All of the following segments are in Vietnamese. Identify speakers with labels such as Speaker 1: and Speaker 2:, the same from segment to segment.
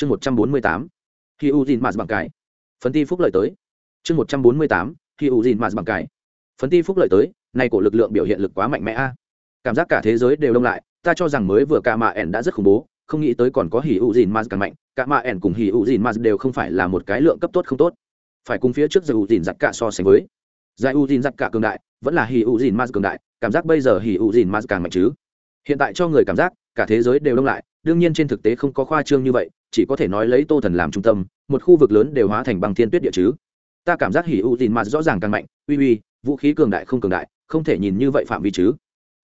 Speaker 1: chương một trăm bốn mươi tám khi u dìn mạt bằng cái. Phấn ti phúc lợi tới. Chương một trăm bốn mươi tám khi u dìn mạt bằng cái. Phấn ti phúc lợi tới, nay cổ lực lượng biểu hiện lực quá mạnh mẽ a. Cảm giác cả thế giới đều đông lại, ta cho rằng mới vừa cả mạ ẻn đã rất khủng bố, không nghĩ tới còn có hỉ u dìn mạt càng mạnh. Cả mạ ẻn cùng hỉ u dìn mạt đều không phải là một cái lượng cấp tốt không tốt. Phải cùng phía trước giải u dìn giặc cả so sánh với. Giải u dìn giặc cả cường đại, vẫn là hỉ u dìn mạt cường đại, cảm giác bây giờ hỉ u dìn mạt càng mạnh chứ. Hiện tại cho người cảm giác, cả thế giới đều đông lại, đương nhiên trên thực tế không có khoa trương như vậy chỉ có thể nói lấy tô thần làm trung tâm, một khu vực lớn đều hóa thành băng thiên tuyết địa chứ. Ta cảm giác hỉ u dìn mạt rõ ràng càng mạnh, uy uy, vũ khí cường đại không cường đại, không thể nhìn như vậy phạm vi chứ.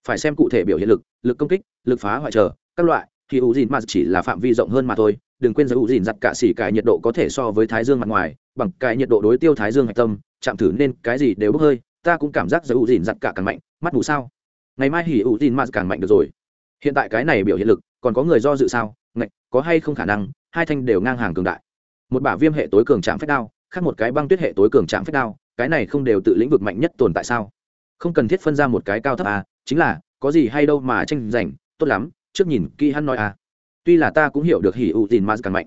Speaker 1: Phải xem cụ thể biểu hiện lực lực công kích, lực phá hoại trở các loại thì u dìn mạt chỉ là phạm vi rộng hơn mà thôi, đừng quên giới u dìn giặt cả xỉ cải nhiệt độ có thể so với thái dương mặt ngoài, bằng cái nhiệt độ đối tiêu thái dương hạch tâm, chạm thử nên cái gì đều bốc hơi, ta cũng cảm giác giới u dìn giặt cả càng mạnh, mắt mù sao? Ngày mai hỉ u dìn mạt càng mạnh được rồi. Hiện tại cái này biểu hiện lực, còn có người do dự sao? Ngạch, có hay không khả năng? Hai thanh đều ngang hàng cường đại. Một bả viêm hệ tối cường trạng phách đao, khác một cái băng tuyết hệ tối cường trạng phách đao, cái này không đều tự lĩnh vực mạnh nhất tồn tại sao? Không cần thiết phân ra một cái cao thấp à chính là, có gì hay đâu mà tranh giành, tốt lắm, trước nhìn kỹ hắn nói à. Tuy là ta cũng hiểu được hỉ ủ tin ma càng mạnh.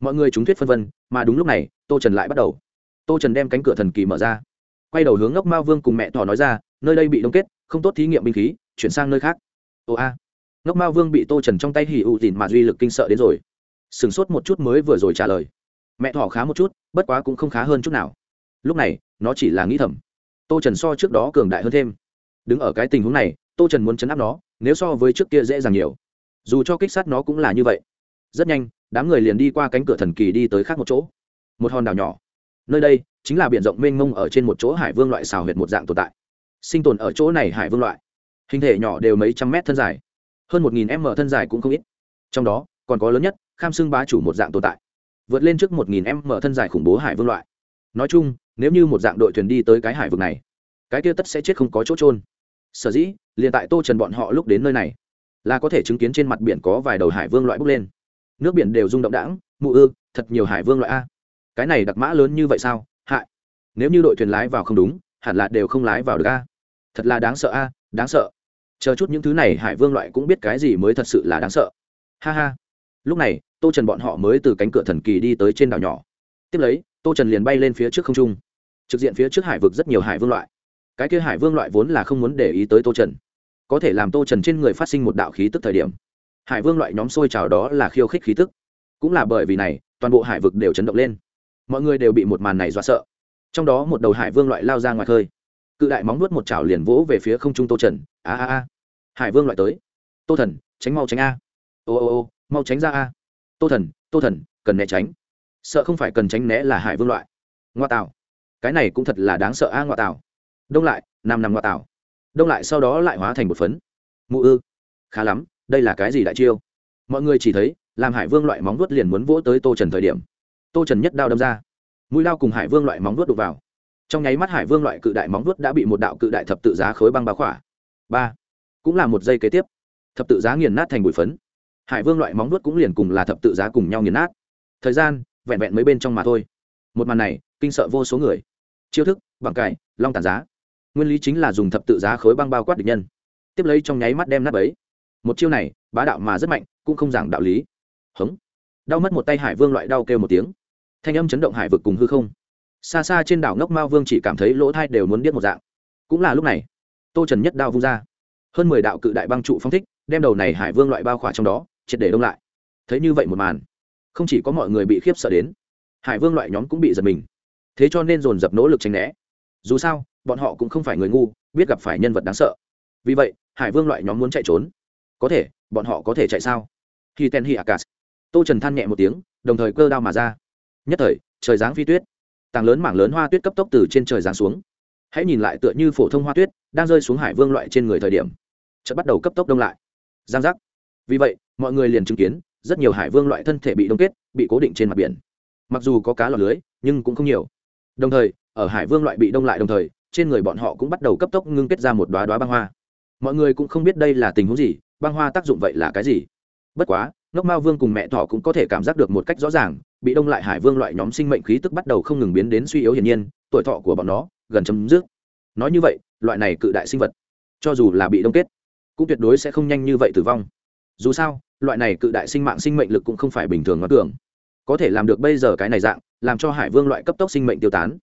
Speaker 1: Mọi người chúng thuyết phân vân, mà đúng lúc này, tô trần lại bắt đầu. Tô trần đem cánh cửa thần kỳ mở ra. Quay đầu hướng ngốc mao vương cùng mẹ thỏ nói ra, nơi đây bị đông kết, không tốt thí nghiệm binh khí, chuyển sang nơi khác. Ồ a. Ngốc mao vương bị tô trần trong tay hỉ ủ tin mà duy lực kinh sợ đến rồi sửng sốt một chút mới vừa rồi trả lời. Mẹ thỏ khá một chút, bất quá cũng không khá hơn chút nào. Lúc này, nó chỉ là nghĩ thầm. Tô trần so trước đó cường đại hơn thêm. Đứng ở cái tình huống này, tô trần muốn chấn áp nó, nếu so với trước kia dễ dàng nhiều. Dù cho kích sát nó cũng là như vậy. Rất nhanh, đám người liền đi qua cánh cửa thần kỳ đi tới khác một chỗ. Một hòn đảo nhỏ. Nơi đây, chính là b i ể n rộng mênh mông ở trên một chỗ hải vương loại xào huyệt một dạng tồn tại. Sinh tồn ở chỗ này hải vương loại. Hình thể nhỏ đều mấy trăm mét thân dài. Hơn một nghìn m thân dài cũng không ít. Trong đó, còn có lớn nhất kham xưng bá chủ một dạng tồn tại, vượt lên trước một nghìn m thân dài khủng bố hải vương loại. Nói chung, nếu như một dạng đội thuyền đi tới cái hải vực này, cái kia tất sẽ chết không có chỗ trôn sở dĩ, liền tại tô trần bọn họ lúc đến nơi này, là có thể chứng kiến trên mặt biển có vài đầu hải vương loại bốc lên. Nước biển đều rung động đãng, mụ ư, thật nhiều hải vương loại a. Cái này đặc mã lớn như vậy sao? Hại. Nếu như đội thuyền lái vào không đúng, hẳn là đều không lái vào được a. Thật là đáng sợ a, đáng sợ. Chờ chút những thứ này hải vương loại cũng biết cái gì mới thật sự là đáng sợ. Ha ha lúc này, tô trần bọn họ mới từ cánh cửa thần kỳ đi tới trên đảo nhỏ. Tiếp lấy, tô trần liền bay lên phía trước không trung. Trực diện phía trước hải vực rất nhiều hải vương loại. Cái kia hải vương loại vốn là không muốn để ý tới tô trần. Có thể làm tô trần trên người phát sinh một đạo khí tức thời điểm, hải vương loại nhóm xôi trào đó là khiêu khích khí tức. Cũng là bởi vì này, toàn bộ hải vực đều chấn động lên. Mọi người đều bị một màn này dọa sợ. Trong đó một đầu hải vương loại lao ra ngoài khơi. Cự đại móng nuốt một chảo liền vỗ về phía không trung tô trần. A a a. Hải vương loại tới. Tô thần, tránh mau tránh a. Ô ô ô mau tránh ra a. Tô thần tô thần, cần né tránh. Sợ không phải cần tránh né là hải vương loại. Ngoa tạo cái này cũng thật là đáng sợ a, ngoa tạo đông lại nằm nằm ngoại tảo đông lại sau đó lại hóa thành một phấn. Mụ ư. Khá lắm, đây là cái gì đại chiêu? Mọi người chỉ thấy, làm hải vương loại móng vuốt liền muốn vỗ tới tô trần thời điểm. Tô trần nhất đao đâm ra. Mũi lao cùng hải vương loại móng vuốt đục vào. Trong nháy mắt hải vương loại cự đại móng vuốt đã bị một đạo cự đại thập tự giá khối băng bá khỏa. Ba. Cũng là một giây kế tiếp. Thập tự giá nghiền nát thành bụi phấn hải vương loại móng vuốt cũng liền cùng là thập tự giá cùng nhau nghiền nát. Thời gian, vẹn vẹn mấy bên trong mà thôi. Một màn này, kinh sợ vô số người. Chiêu thức bằng cải, long tàn giá. Nguyên lý chính là dùng thập tự giá khối băng bao quát địch nhân. Tiếp lấy trong nháy mắt đem nắp ấy một chiêu này, bá đạo mà rất mạnh, cũng không giảng đạo lý. Hống. Đau mất một tay hải vương loại đau kêu một tiếng. Thanh âm chấn động hải vực cùng hư không. Xa xa trên đảo ngốc mao vương chỉ cảm thấy lỗ thai đều muốn biết một dạng. Cũng là lúc này, tô trần nhất đao vung ra. Hơn mười đạo cự đại băng trụ phong thích, đem đầu này hải vương loại bao khỏa trong đó triệt để đông lại. Thấy như vậy một màn, không chỉ có mọi người bị khiếp sợ đến, hải vương loại nhóm cũng bị giật mình. Thế cho nên dồn dập nỗ lực tránh né. Dù sao, bọn họ cũng không phải người ngu, biết gặp phải nhân vật đáng sợ. Vì vậy, hải vương loại nhóm muốn chạy trốn. Có thể, bọn họ có thể chạy sao? Khi ten hi akas, tô trần than nhẹ một tiếng, đồng thời cơ đao mà ra. Nhất thời, trời giáng phi tuyết. Tàng lớn mảng lớn hoa tuyết cấp tốc từ trên trời giáng xuống. Hãy nhìn lại tựa như phổ thông hoa tuyết, đang rơi xuống hải vương loại trên người thời điểm. Chợt bắt đầu cấp tốc đông lại. Giang giác. Vì vậy mọi người liền chứng kiến, rất nhiều hải vương loại thân thể bị đông kết, bị cố định trên mặt biển. Mặc dù có cá lọt lưới, nhưng cũng không nhiều. Đồng thời, ở hải vương loại bị đông lại đồng thời, trên người bọn họ cũng bắt đầu cấp tốc ngưng kết ra một đoá đoá băng hoa. Mọi người cũng không biết đây là tình huống gì, băng hoa tác dụng vậy là cái gì? Bất quá, ngốc mao vương cùng mẹ thỏ cũng có thể cảm giác được một cách rõ ràng, bị đông lại hải vương loại nhóm sinh mệnh khí tức bắt đầu không ngừng biến đến suy yếu hiển nhiên, tuổi thọ của bọn nó gần chấm dứt. Nói như vậy, loại này cự đại sinh vật, cho dù là bị đông kết, cũng tuyệt đối sẽ không nhanh như vậy tử vong. Dù sao loại này cự đại sinh mạng sinh mệnh lực cũng không phải bình thường ngoan cường có thể làm được bây giờ cái này dạng, làm cho hải vương loại cấp tốc sinh mệnh tiêu tán.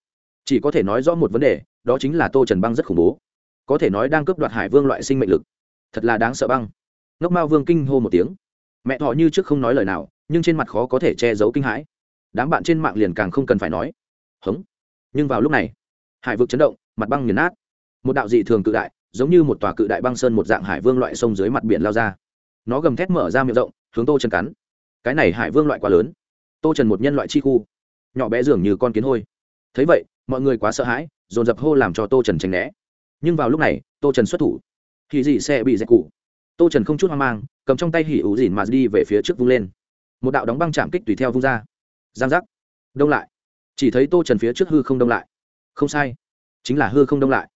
Speaker 1: Chỉ có thể nói rõ một vấn đề, đó chính là tô trần băng rất khủng bố. Có thể nói đang cướp đoạt hải vương loại sinh mệnh lực. Thật là đáng sợ băng. Ngốc mao vương kinh hô một tiếng. Mẹ thọ như trước không nói lời nào, nhưng trên mặt khó có thể che giấu kinh hãi. Đám bạn trên mạng liền càng không cần phải nói. Hống. Nhưng vào lúc này, hải vực chấn động, mặt băng nghiền nát. Một đạo dị thường cự đại, giống như một tòa cự đại băng sơn một dạng hải vương loại sông dưới mặt biển lao ra nó gầm thét mở ra miệng rộng, hướng tô trần cắn. Cái này hải vương loại quá lớn. Tô trần một nhân loại chi khu. Nhỏ bé dường như con kiến hôi. Thấy vậy, mọi người quá sợ hãi, dồn dập hô làm cho tô trần tránh né. Nhưng vào lúc này, tô trần xuất thủ. Thì dị xe bị dẹp cụ. Tô trần không chút hoang mang, cầm trong tay hỉ ủ dịn mà đi về phía trước vung lên. Một đạo đóng băng chạm kích tùy theo vung ra. Giang giác. Đông lại. Chỉ thấy tô trần phía trước hư không đông lại. Không sai. Chính là hư không đông lại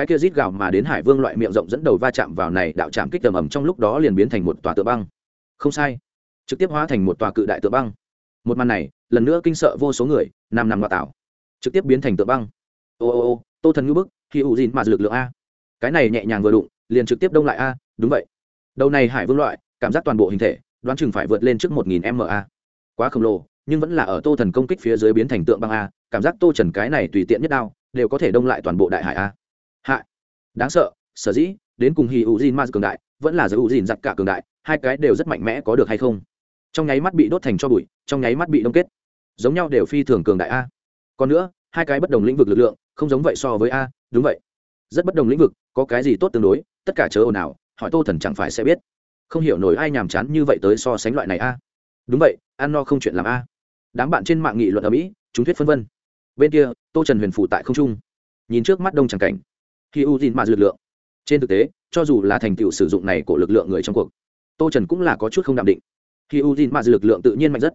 Speaker 1: cái kia rít gạo mà đến hải vương loại miệng rộng dẫn đầu va chạm vào này đạo chạm kích tầm ầm trong lúc đó liền biến thành một tòa tựa băng. Không sai, trực tiếp hóa thành một tòa cự đại tựa băng. Một màn này, lần nữa kinh sợ vô số người nằm nằm ngoại tảo. Trực tiếp biến thành tựa băng. Ô ô ô, tô thần ngữ bức, khi ủ dìn mà lực lượng a. Cái này nhẹ nhàng vừa đụng, liền trực tiếp đông lại a, đúng vậy. Đầu này hải vương loại, cảm giác toàn bộ hình thể, đoán chừng phải vượt lên trước một nghìn ma quá khổng lồ, nhưng vẫn là ở tô thần công kích phía dưới biến thành tượng băng a, cảm giác tô trần cái này tùy tiện nhất đao, đều có thể đông lại toàn bộ đại hải a đáng sợ, sở dĩ, đến cùng hì ủ dìn ma cường đại, vẫn là giới ủ dìn giặc cả cường đại, hai cái đều rất mạnh mẽ có được hay không? Trong nháy mắt bị đốt thành cho bụi, trong nháy mắt bị đông kết. Giống nhau đều phi thường cường đại a. Còn nữa, hai cái bất đồng lĩnh vực lực lượng, không giống vậy so với a, đúng vậy. Rất bất đồng lĩnh vực, có cái gì tốt tương đối, tất cả chớ ồn ào, hỏi tô thần chẳng phải sẽ biết. Không hiểu nổi ai nhàm chán như vậy tới so sánh loại này a. Đúng vậy, ăn no không chuyện làm a. Đám bạn trên mạng nghị luận ở mỹ, chúng thuyết phân vân. Bên kia, tô trần huyền phủ tại không trung. Nhìn trước mắt đông tràng cảnh khi u dìn mạ lực lượng. Trên thực tế, cho dù là thành tựu sử dụng này của lực lượng người trong cuộc, tô trần cũng là có chút không đạm định. Khi u dìn mạ lực lượng tự nhiên mạnh rất.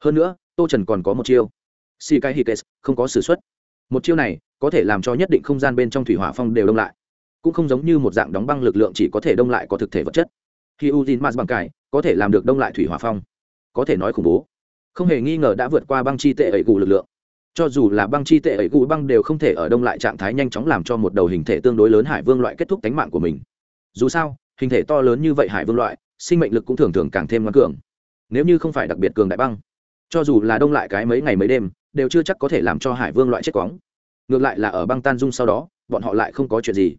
Speaker 1: Hơn nữa, tô trần còn có một chiêu. Si kai hikes không có s ử x u ấ t một chiêu này có thể làm cho nhất định không gian bên trong thủy hỏa phong đều đông lại. Cũng không giống như một dạng đóng băng lực lượng chỉ có thể đông lại có thực thể vật chất. Khi u dìn mạ bằng cải, có thể làm được đông lại thủy hỏa phong. Có thể nói khủng bố. Không hề nghi ngờ đã vượt qua băng chi tệ ẩy gù lực lượng cho dù là băng chi tệ ấy, gù băng đều không thể ở đông lại trạng thái nhanh chóng làm cho một đầu hình thể tương đối lớn hải vương loại kết thúc tánh mạng của mình. Dù sao, hình thể to lớn như vậy hải vương loại, sinh mệnh lực cũng thường thường càng thêm ngoan cường. Nếu như không phải đặc biệt cường đại băng, cho dù là đông lại cái mấy ngày mấy đêm, đều chưa chắc có thể làm cho hải vương loại chết quóng. Ngược lại là ở băng tan dung sau đó, bọn họ lại không có chuyện gì.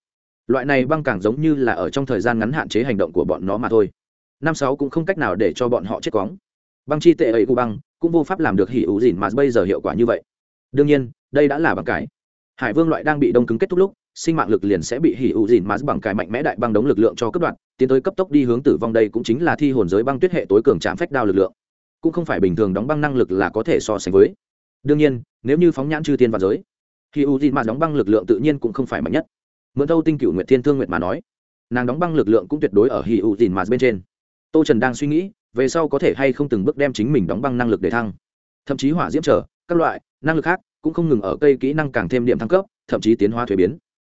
Speaker 1: Loại này băng càng giống như là ở trong thời gian ngắn hạn chế hành động của bọn nó mà thôi. Năm sáu cũng không cách nào để cho bọn họ chết quóng. Băng chi tệ ấy cu băng, cũng vô pháp làm được hỉ ủ dìn mà bây giờ hiệu quả như vậy đương nhiên, đây đã là bằng cái hải vương loại đang bị đông cứng kết thúc lúc, sinh mạng lực liền sẽ bị hỉ ụ dìn mà bằng cái mạnh mẽ đại băng đống lực lượng cho cấp đoạn tiến tới cấp tốc đi hướng tử vong đây cũng chính là thi hồn giới băng tuyết hệ tối cường chạm phách đao lực lượng. Cũng không phải bình thường đóng băng năng lực là có thể so sánh với. Đương nhiên, nếu như phóng nhãn chư tiên và giới, hỉ U dìn mà đóng băng lực lượng tự nhiên cũng không phải mạnh nhất. Mượn thâu tinh cựu nguyệt thiên thương nguyệt mà nói, nàng đóng băng lực lượng cũng tuyệt đối ở hỉ U dìn mà bên trên. Tô trần đang suy nghĩ, về sau có thể hay không từng bước đem chính mình đóng băng năng lực để thăng. Thậm chí hỏa diễm trở, các loại năng lực khác cũng không ngừng ở cây kỹ năng càng thêm điểm thăng cấp, thậm chí tiến hóa thuế biến.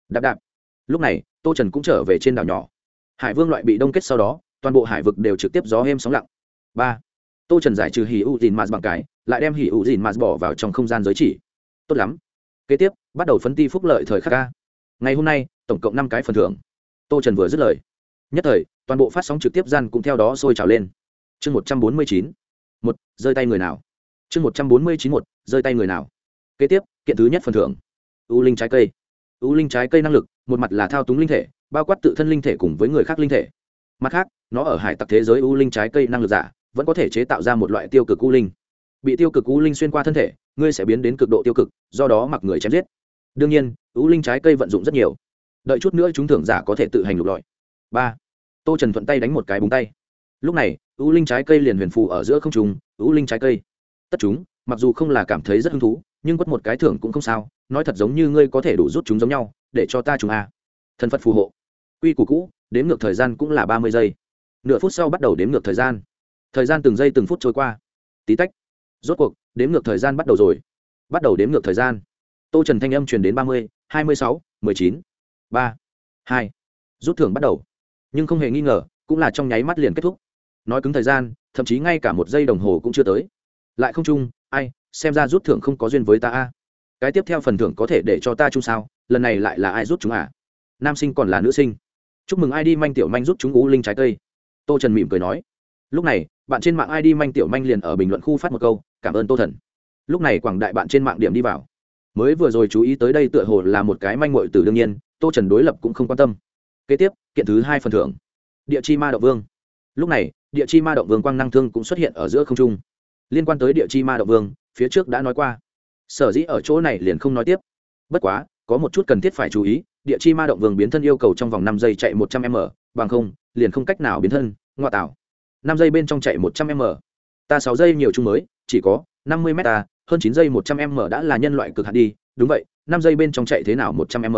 Speaker 1: Đạp đạp. Lúc này, tô trần cũng trở về trên đảo nhỏ. Hải vương loại bị đông kết sau đó, toàn bộ hải vực đều trực tiếp gió êm sóng lặng. Ba. Tô trần giải trừ hỉ u dìn mạt bằng cái, lại đem hỉ u dìn mạt bỏ vào trong không gian giới chỉ. Tốt lắm. Kế tiếp, bắt đầu phấn ti phúc lợi thời khắc ca ngày hôm nay, tổng cộng năm cái phần thưởng. Tô trần vừa dứt lời. Nhất thời, toàn bộ phát sóng trực tiếp gian cũng theo đó sôi trào lên. Chương một trăm bốn mươi chín. Một, rơi tay người nào? Chương một trăm bốn mươi chín một, rơi tay người nào? Kế tiếp, kiện thứ nhất phần thưởng. U linh trái cây. U linh trái cây năng lực, một mặt là thao túng linh thể, bao quát tự thân linh thể cùng với người khác linh thể. Mặt khác, nó ở hải tặc thế giới u linh trái cây năng lực giả, vẫn có thể chế tạo ra một loại tiêu cực u linh. Bị tiêu cực u linh xuyên qua thân thể, ngươi sẽ biến đến cực độ tiêu cực, do đó mặc người chém giết. Đương nhiên, u linh trái cây vận dụng rất nhiều. Đợi chút nữa chúng thưởng giả có thể tự hành lục lọi. Ba. Tô trần thuận tay đánh một cái búng tay. Lúc này, u linh trái cây liền huyền phù ở giữa không trùng u linh trái cây tất chúng, mặc dù không là cảm thấy rất hứng thú, nhưng quất một cái thưởng cũng không sao, nói thật giống như ngươi có thể đủ rút chúng giống nhau, để cho ta chúng a. À. thân phật phù hộ. Quy củ cũ, đếm ngược thời gian cũng là ba mươi giây. Nửa phút sau bắt đầu đếm ngược thời gian. Thời gian từng giây từng phút trôi qua. Tí tách. Rốt cuộc, đếm ngược thời gian bắt đầu rồi. Bắt đầu đếm ngược thời gian. Tô trần thanh âm truyền đến ba mươi, hai mươi sáu, mười chín, ba, hai. Rút thưởng bắt đầu. Nhưng không hề nghi ngờ, cũng là trong nháy mắt liền kết thúc. Nói cứng thời gian, thậm chí ngay cả một giây đồng hồ cũng chưa tới lại không chung, ai, xem ra rút thưởng không có duyên với ta a. Cái tiếp theo phần thưởng có thể để cho ta chung sao, lần này lại là ai rút chúng à? Nam sinh còn là nữ sinh. Chúc mừng ai đi manh tiểu manh rút chúng ú linh trái cây. Tô trần mỉm cười nói. Lúc này, bạn trên mạng id manh tiểu manh liền ở bình luận khu phát một câu, cảm ơn tô thần. Lúc này quảng đại bạn trên mạng điểm đi vào. Mới vừa rồi chú ý tới đây tựa hồ là một cái manh mội từ đương nhiên, tô trần đối lập cũng không quan tâm. Kế tiếp, kiện thứ hai phần thưởng. Địa chi ma động vương. Lúc này, địa chi ma động vương quang năng thương cũng xuất hiện ở giữa không trung liên quan tới địa chi ma động vương, phía trước đã nói qua. Sở dĩ ở chỗ này liền không nói tiếp. Bất quá, có một chút cần thiết phải chú ý, địa chi ma động vương biến thân yêu cầu trong vòng năm giây chạy một trăm m, bằng không, liền không cách nào biến thân, ngoại tạo. Năm giây bên trong chạy một trăm m. Ta sáu giây nhiều chung mới, chỉ có năm mươi m ta, hơn chín giây một trăm m đã là nhân loại cực hạn đi, đúng vậy, năm giây bên trong chạy thế nào một trăm m?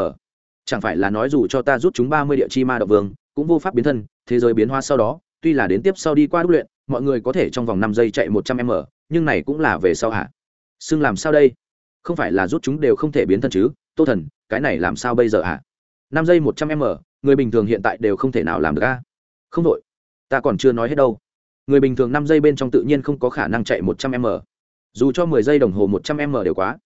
Speaker 1: Chẳng phải là nói dù cho ta rút chúng ba mươi địa chi ma động vương, cũng vô pháp biến thân, thế giới biến hóa sau đó, tuy là đến tiếp sau đi qua đúc luyện mọi người có thể trong vòng năm giây chạy một trăm m, nhưng này cũng là về sau hả? Xưng làm sao đây? Không phải là rút chúng đều không thể biến thân chứ? Tô thần, cái này làm sao bây giờ hả? Năm giây một trăm m, người bình thường hiện tại đều không thể nào làm được a. Không đội. Ta còn chưa nói hết đâu. Người bình thường năm giây bên trong tự nhiên không có khả năng chạy một trăm m. Dù cho mười giây đồng hồ một trăm m đều quá.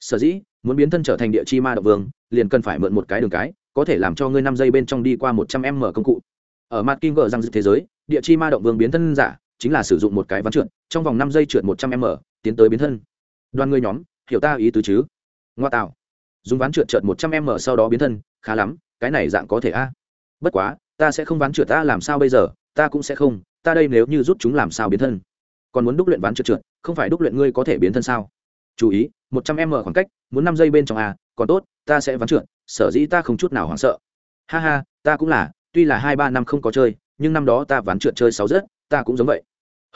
Speaker 1: Sở dĩ, muốn biến thân trở thành địa chi ma động vương, liền cần phải mượn một cái đường cái, có thể làm cho ngươi năm giây bên trong đi qua một trăm m công cụ. Ở mặt kim gờ răng thế giới, địa chi ma động vương biến thân giả chính là sử dụng một cái ván trượt, trong vòng năm giây trượt một trăm m, tiến tới biến thân. Đoàn ngươi nhóm, hiểu ta ý tứ chứ? Ngoa tạo. Dùng ván trượt trượt một trăm m sau đó biến thân, khá lắm, cái này dạng có thể a. Bất quá, ta sẽ không ván trượt ta làm sao bây giờ, ta cũng sẽ không, ta đây nếu như rút chúng làm sao biến thân? Còn muốn đúc luyện ván trượt trượt, không phải đúc luyện ngươi có thể biến thân sao? Chú ý, một trăm m khoảng cách, muốn năm giây bên trong a, còn tốt, ta sẽ ván trượt, sở dĩ ta không chút nào hoảng sợ. Ha ha, ta cũng là, tuy là hai ba năm không có chơi, nhưng năm đó ta ván trượt chơi sáu rất, ta cũng giống vậy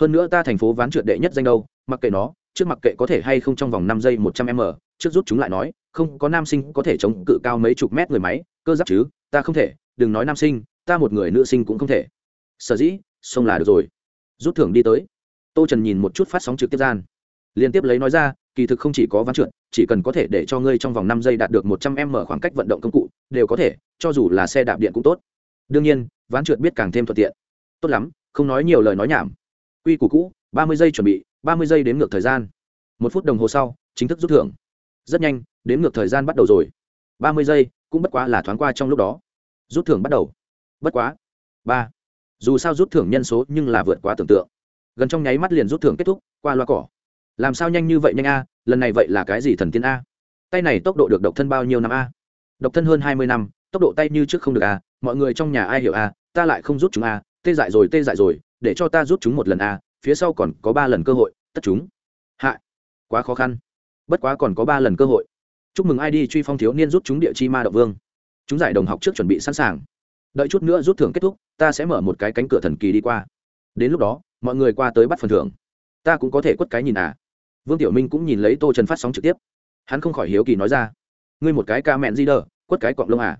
Speaker 1: hơn nữa ta thành phố ván trượt đệ nhất danh đâu, mặc kệ nó, trước mặc kệ có thể hay không trong vòng năm giây một trăm m, trước rút chúng lại nói, không có nam sinh có thể chống cự cao mấy chục mét người máy, cơ giáp chứ, ta không thể, đừng nói nam sinh, ta một người nữ sinh cũng không thể. Sở dĩ, xông là được rồi. Rút thưởng đi tới. Tô trần nhìn một chút phát sóng trực tiếp gian. Liên tiếp lấy nói ra, kỳ thực không chỉ có ván trượt, chỉ cần có thể để cho ngươi trong vòng năm giây đạt được một trăm m khoảng cách vận động công cụ, đều có thể, cho dù là xe đạp điện cũng tốt. Đương nhiên, ván trượt biết càng thêm thuận tiện. Tốt lắm, không nói nhiều lời nói nhảm quy củ cũ, ba mươi giây chuẩn bị, ba mươi giây đến ngược thời gian. Một phút đồng hồ sau, chính thức rút thưởng. Rất nhanh đến ngược thời gian bắt đầu rồi. ba mươi giây cũng bất quá là thoáng qua trong lúc đó. Rút thưởng bắt đầu. Bất quá. Ba. Dù sao rút thưởng nhân số nhưng là vượt quá tưởng tượng. Gần trong nháy mắt liền rút thưởng kết thúc, qua loa cỏ. Làm sao nhanh như vậy nhanh a, lần này vậy là cái gì thần tiên a? Tay này tốc độ được độc thân bao nhiêu năm a? Độc thân hơn hai mươi năm, tốc độ tay như trước không được a, mọi người trong nhà ai hiểu a, ta lại không rút chúng a, tê dại rồi, tê dại rồi để cho ta rút chúng một lần a, phía sau còn có ba lần cơ hội, tất chúng. Hạ. Quá khó khăn. Bất quá còn có ba lần cơ hội. Chúc mừng ai đi truy phong thiếu niên rút chúng địa chi ma đạo vương. Chúng giải đồng học trước chuẩn bị sẵn sàng. Đợi chút nữa rút thưởng kết thúc, ta sẽ mở một cái cánh cửa thần kỳ đi qua. Đến lúc đó, mọi người qua tới bắt phần thưởng. Ta cũng có thể quất cái nhìn à. Vương tiểu minh cũng nhìn lấy tô trần phát sóng trực tiếp. Hắn không khỏi hiếu kỳ nói ra. Ngươi một cái ca mẹn di đờ, quất cái cọng lông à.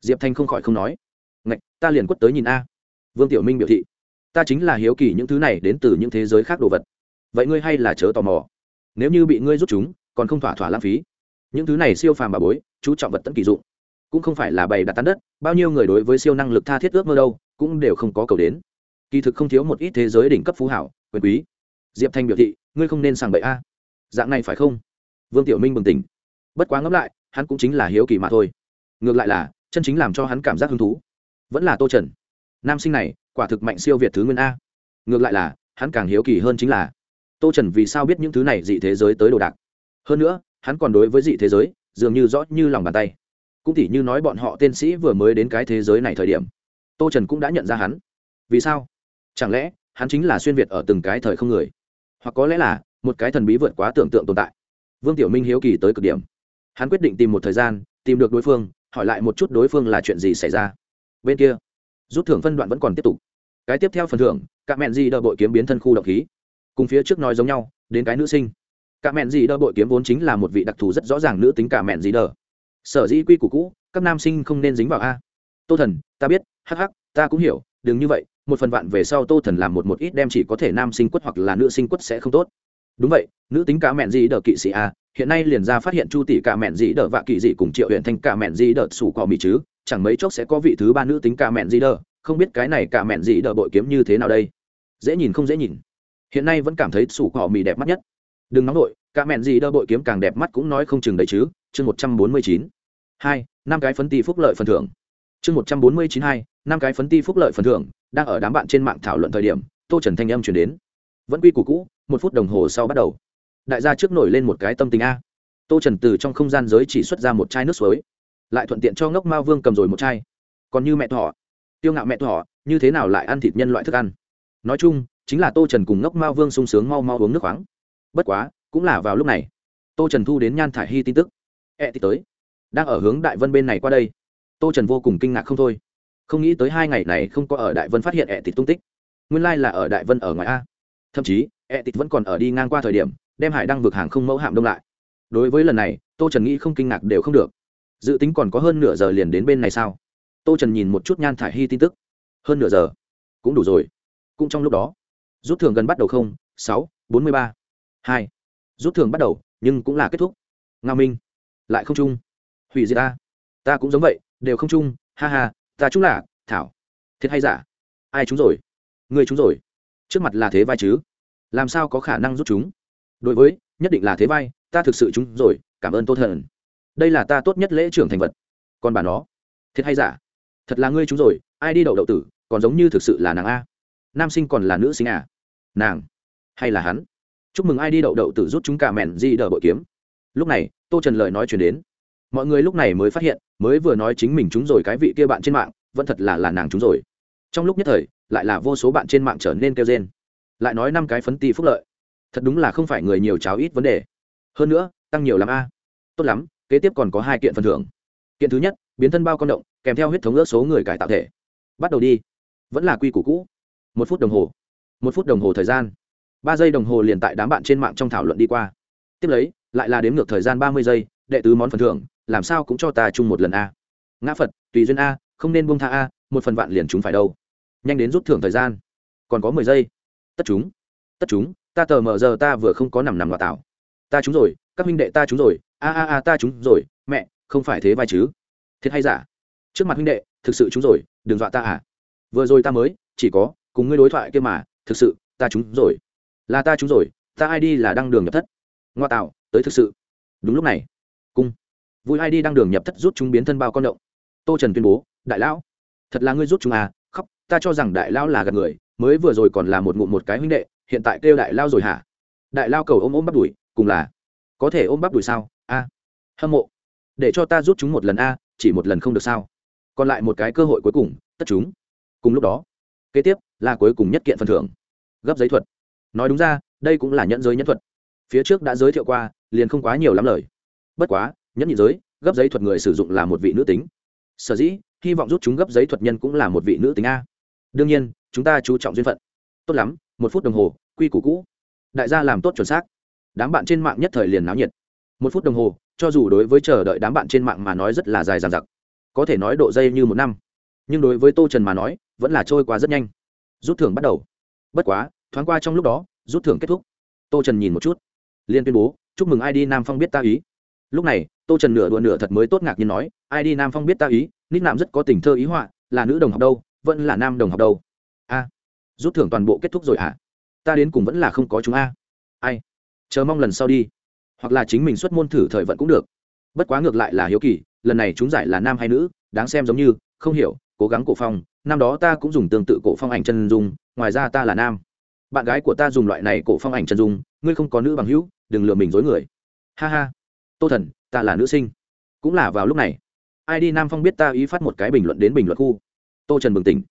Speaker 1: Diệp thanh không khỏi không nói. Ngạch, ta liền quất tới nhìn a. Vương tiểu minh biểu thị ta chính là hiếu kỳ những thứ này đến từ những thế giới khác đồ vật. Vậy ngươi hay là chớ tò mò. Nếu như bị ngươi rút chúng, còn không thỏa thỏa lãng phí. Những thứ này siêu phàm bà bối, chú trọng vật tẫn kỳ dụng. Cũng không phải là bày đặt tán đất, bao nhiêu người đối với siêu năng lực tha thiết ước mơ đâu, cũng đều không có cầu đến. Kỳ thực không thiếu một ít thế giới đỉnh cấp phú hảo, quyền quý. Diệp thanh biểu thị, ngươi không nên sàng bậy a. Dạng này phải không? Vương tiểu minh bừng tỉnh. Bất quá ngẫm lại, hắn cũng chính là hiếu kỳ mà thôi. Ngược lại là, chân chính làm cho hắn cảm giác hứng thú. Vẫn là tô trần. Nam sinh này quả thực mạnh siêu việt thứ nguyên a. Ngược lại là, hắn càng hiếu kỳ hơn chính là, tô trần vì sao biết những thứ này dị thế giới tới đồ đạc? Hơn nữa, hắn còn đối với dị thế giới, dường như rõ như lòng bàn tay. Cũng tỉ như nói bọn họ tên sĩ vừa mới đến cái thế giới này thời điểm, tô trần cũng đã nhận ra hắn. Vì sao? Chẳng lẽ, hắn chính là xuyên việt ở từng cái thời không người? Hoặc có lẽ là, một cái thần bí vượt quá tưởng tượng tồn tại. Vương tiểu minh hiếu kỳ tới cực điểm. Hắn quyết định tìm một thời gian, tìm được đối phương, hỏi lại một chút đối phương là chuyện gì xảy ra. Bên kia, rút thưởng phân đoạn vẫn còn tiếp tục cái tiếp theo phần thưởng các mẹn gì đợi bội kiếm biến thân khu động khí. Cùng phía trước nói giống nhau, đến cái nữ sinh. Cả mẹn gì đỡ bội kiếm vốn chính là một vị đặc thù rất rõ ràng nữ tính cả mẹn gì đỡ. Sở dĩ quy củ cũ, các nam sinh không nên dính vào a. Tô thần, ta biết, hắc hắc, ta cũng hiểu, đừng như vậy, một phần vạn về sau tô thần làm một một ít đem chỉ có thể nam sinh quất hoặc là nữ sinh quất sẽ không tốt. Đúng vậy, nữ tính cả mẹn gì đỡ kỵ sĩ a, hiện nay liền ra phát hiện chu tỷ cả mẹn gì đờ vạ kỵ dị cùng triệu huyện thanh cả mẹn gì đợt sủ cỏ mì chứ, chẳng mấy chốc sẽ có vị thứ ba nữ tính cả mẹn gì đờ không biết cái này cả mẹn gì đỡ bội kiếm như thế nào đây. Dễ nhìn không dễ nhìn. Hiện nay vẫn cảm thấy sủ cỏ mì đẹp mắt nhất. Đừng nóng đội cả mẹn gì đỡ bội kiếm càng đẹp mắt cũng nói không chừng đấy chứ. Chương một trăm bốn mươi chín. Hai, năm cái phấn ti phúc lợi phần thưởng. Chương một trăm bốn mươi chín hai, năm cái phấn ti phúc lợi phần thưởng đang ở đám bạn trên mạng thảo luận thời điểm, tô trần thanh âm chuyển đến. Vẫn quy củ cũ, một phút đồng hồ sau bắt đầu. Đại gia trước nổi lên một cái tâm tình a. Tô trần từ trong không gian giới chỉ xuất ra một chai nước suối. Lại thuận tiện cho ngốc mao vương cầm rồi một chai. Còn như mẹ thọ tiêu ngạo mẹ thỏ, như thế nào lại ăn thịt nhân loại thức ăn? Nói chung, chính là tô trần cùng ngốc mao vương sung sướng mau mau uống nước khoáng. Bất quá, cũng là vào lúc này. Tô trần thu đến nhan thả i hy tin tức. E tới. Đang ở hướng đại vân bên này qua đây. Tô trần vô cùng kinh ngạc không thôi. Không nghĩ tới hai ngày này không có ở đại vân phát hiện ẹ、e、thì tung tích. Nguyên lai là ở đại vân ở ngoài a. Thậm chí, ẹ、e、thì vẫn còn ở đi ngang qua thời điểm, đem hải đăng vượt hàng không mẫu hạm đông lại. Đối với lần này, tô trần nghĩ không kinh ngạc đều không được. Dự tính còn có hơn nửa giờ liền đến bên này sao? Tô trần nhìn một chút nhan thả i hy tin tức. Hơn nửa giờ. Cũng đủ rồi. Cũng trong lúc đó. Rút thường gần bắt đầu không, sáu, bốn mươi ba, hai. Rút thường bắt đầu, nhưng cũng là kết thúc. Nga minh. Lại không chung. Hủy diệt ta. Ta cũng giống vậy, đều không chung. Ha ha, ta chúng là, thảo. Thiệt hay giả? Ai chúng rồi? Người chúng rồi. Trước mặt là thế vai chứ. Làm sao có khả năng rút chúng? Đối với, nhất định là thế vai, ta thực sự chúng rồi. Cảm ơn tô thần. Đây là ta tốt nhất lễ trưởng thành vật. Còn bà nó. Thiệt hay giả? Thật là ngươi chúng rồi, ai đi đậu đậu tử, còn giống như thực sự là nàng a. Nam sinh còn là nữ sinh à? Nàng hay là hắn? Chúc mừng ai đi đậu đậu tử rút chúng cả mẹn di đờ bội kiếm. Lúc này, tô trần lời nói chuyển đến. Mọi người lúc này mới phát hiện, mới vừa nói chính mình chúng rồi cái vị kia bạn trên mạng, vẫn thật là là nàng chúng rồi. Trong lúc nhất thời, lại là vô số bạn trên mạng trở nên kêu trên lại nói năm cái phấn ti phúc lợi. Thật đúng là không phải người nhiều cháo ít vấn đề. Hơn nữa, tăng nhiều lắm a. Tốt lắm, kế tiếp còn có hai kiện phần thưởng. Kiện thứ nhất biến thân bao con động, kèm theo huyết thống ước số người cải tạo thể. Bắt đầu đi. Vẫn là quy củ cũ. Một phút đồng hồ. Một phút đồng hồ thời gian. Ba giây đồng hồ liền tại đám bạn trên mạng trong thảo luận đi qua. Tiếp lấy, lại là đếm ngược thời gian ba mươi giây, đệ tứ món phần thưởng, làm sao cũng cho ta chung một lần a. Ngã phật, tùy duyên a, không nên buông tha a, một phần vạn liền chúng phải đâu. Nhanh đến rút thưởng thời gian. Còn có mười giây. Tất chúng. Tất chúng, ta tờ mờ giờ ta vừa không có nằm nằm ngoại tảo. Ta chúng rồi, các minh đệ ta chúng rồi. A a a ta chúng rồi. Mẹ, không phải thế vai chứ thiệt hay giả? Trước mặt huynh đệ, thực sự chúng rồi, đừng dọa ta à? Vừa rồi ta mới, chỉ có, cùng ngươi đối thoại kia mà, thực sự, ta chúng rồi. Là ta chúng rồi, ta ai đi là đăng đường nhập thất. Ngoa tạo, tới thực sự. Đúng lúc này, cung. Vui ai đi đăng đường nhập thất rút chúng biến thân bao con động. Tô trần tuyên bố, đại lão, thật là ngươi rút chúng à khóc, ta cho rằng đại lão là gạt người, mới vừa rồi còn là một ngụm một cái huynh đệ, hiện tại kêu đại lao rồi hả? Đại lao cầu ôm ôm bắp đùi, cùng là, có thể ôm bắp đùi sao? A, hâm mộ. Để cho ta rút chúng một lần a chỉ một lần không được sao? Còn lại một cái cơ hội cuối cùng, tất chúng. Cùng lúc đó, kế tiếp là cuối cùng nhất kiện phần thưởng. Gấp giấy thuật. Nói đúng ra, đây cũng là nhẫn giới nhẫn thuật. Phía trước đã giới thiệu qua, liền không quá nhiều lắm lời. Bất quá, nhẫn nhị giới, gấp giấy thuật người sử dụng là một vị nữ tính. Sở dĩ, hy vọng rút chúng gấp giấy thuật nhân cũng là một vị nữ tính a. Đương nhiên, chúng ta chú trọng duyên phận. Tốt lắm, một phút đồng hồ, quy củ cũ. Đại gia làm tốt chuẩn xác. Đám bạn trên mạng nhất thời liền náo nhiệt một phút đồng hồ, cho dù đối với chờ đợi đám bạn trên mạng mà nói rất là dài dằng dặc, có thể nói độ dây như một năm. Nhưng đối với tô trần mà nói, vẫn là trôi qua rất nhanh. Rút thưởng bắt đầu. Bất quá, thoáng qua trong lúc đó, rút thưởng kết thúc. Tô trần nhìn một chút. Liên tuyên bố, chúc mừng id nam phong biết ta ý. Lúc này, tô trần nửa đùa nửa thật mới tốt ngạc nhiên nói id nam phong biết ta ý nít nam rất có tình thơ ý họa, là nữ đồng học đâu, vẫn là nam đồng học đâu. A, rút thưởng toàn bộ kết thúc rồi hả? Ta đến cùng vẫn là không có chúng a. Ai? Chờ mong lần sau đi hoặc là chính mình xuất môn thử thời vận cũng được. Bất quá ngược lại là hiếu kỳ, lần này chúng giải là nam hay nữ, đáng xem giống như, không hiểu, cố gắng cổ phong, năm đó ta cũng dùng tương tự cổ phong ảnh chân dung, ngoài ra ta là nam. Bạn gái của ta dùng loại này cổ phong ảnh chân dung, ngươi không có nữ bằng hữu, đừng lừa mình dối người. Ha ha. Tô thần, ta là nữ sinh. Cũng là vào lúc này. Ai đi nam phong biết ta ý phát một cái bình luận đến bình luận khu. Tô trần bừng tỉnh.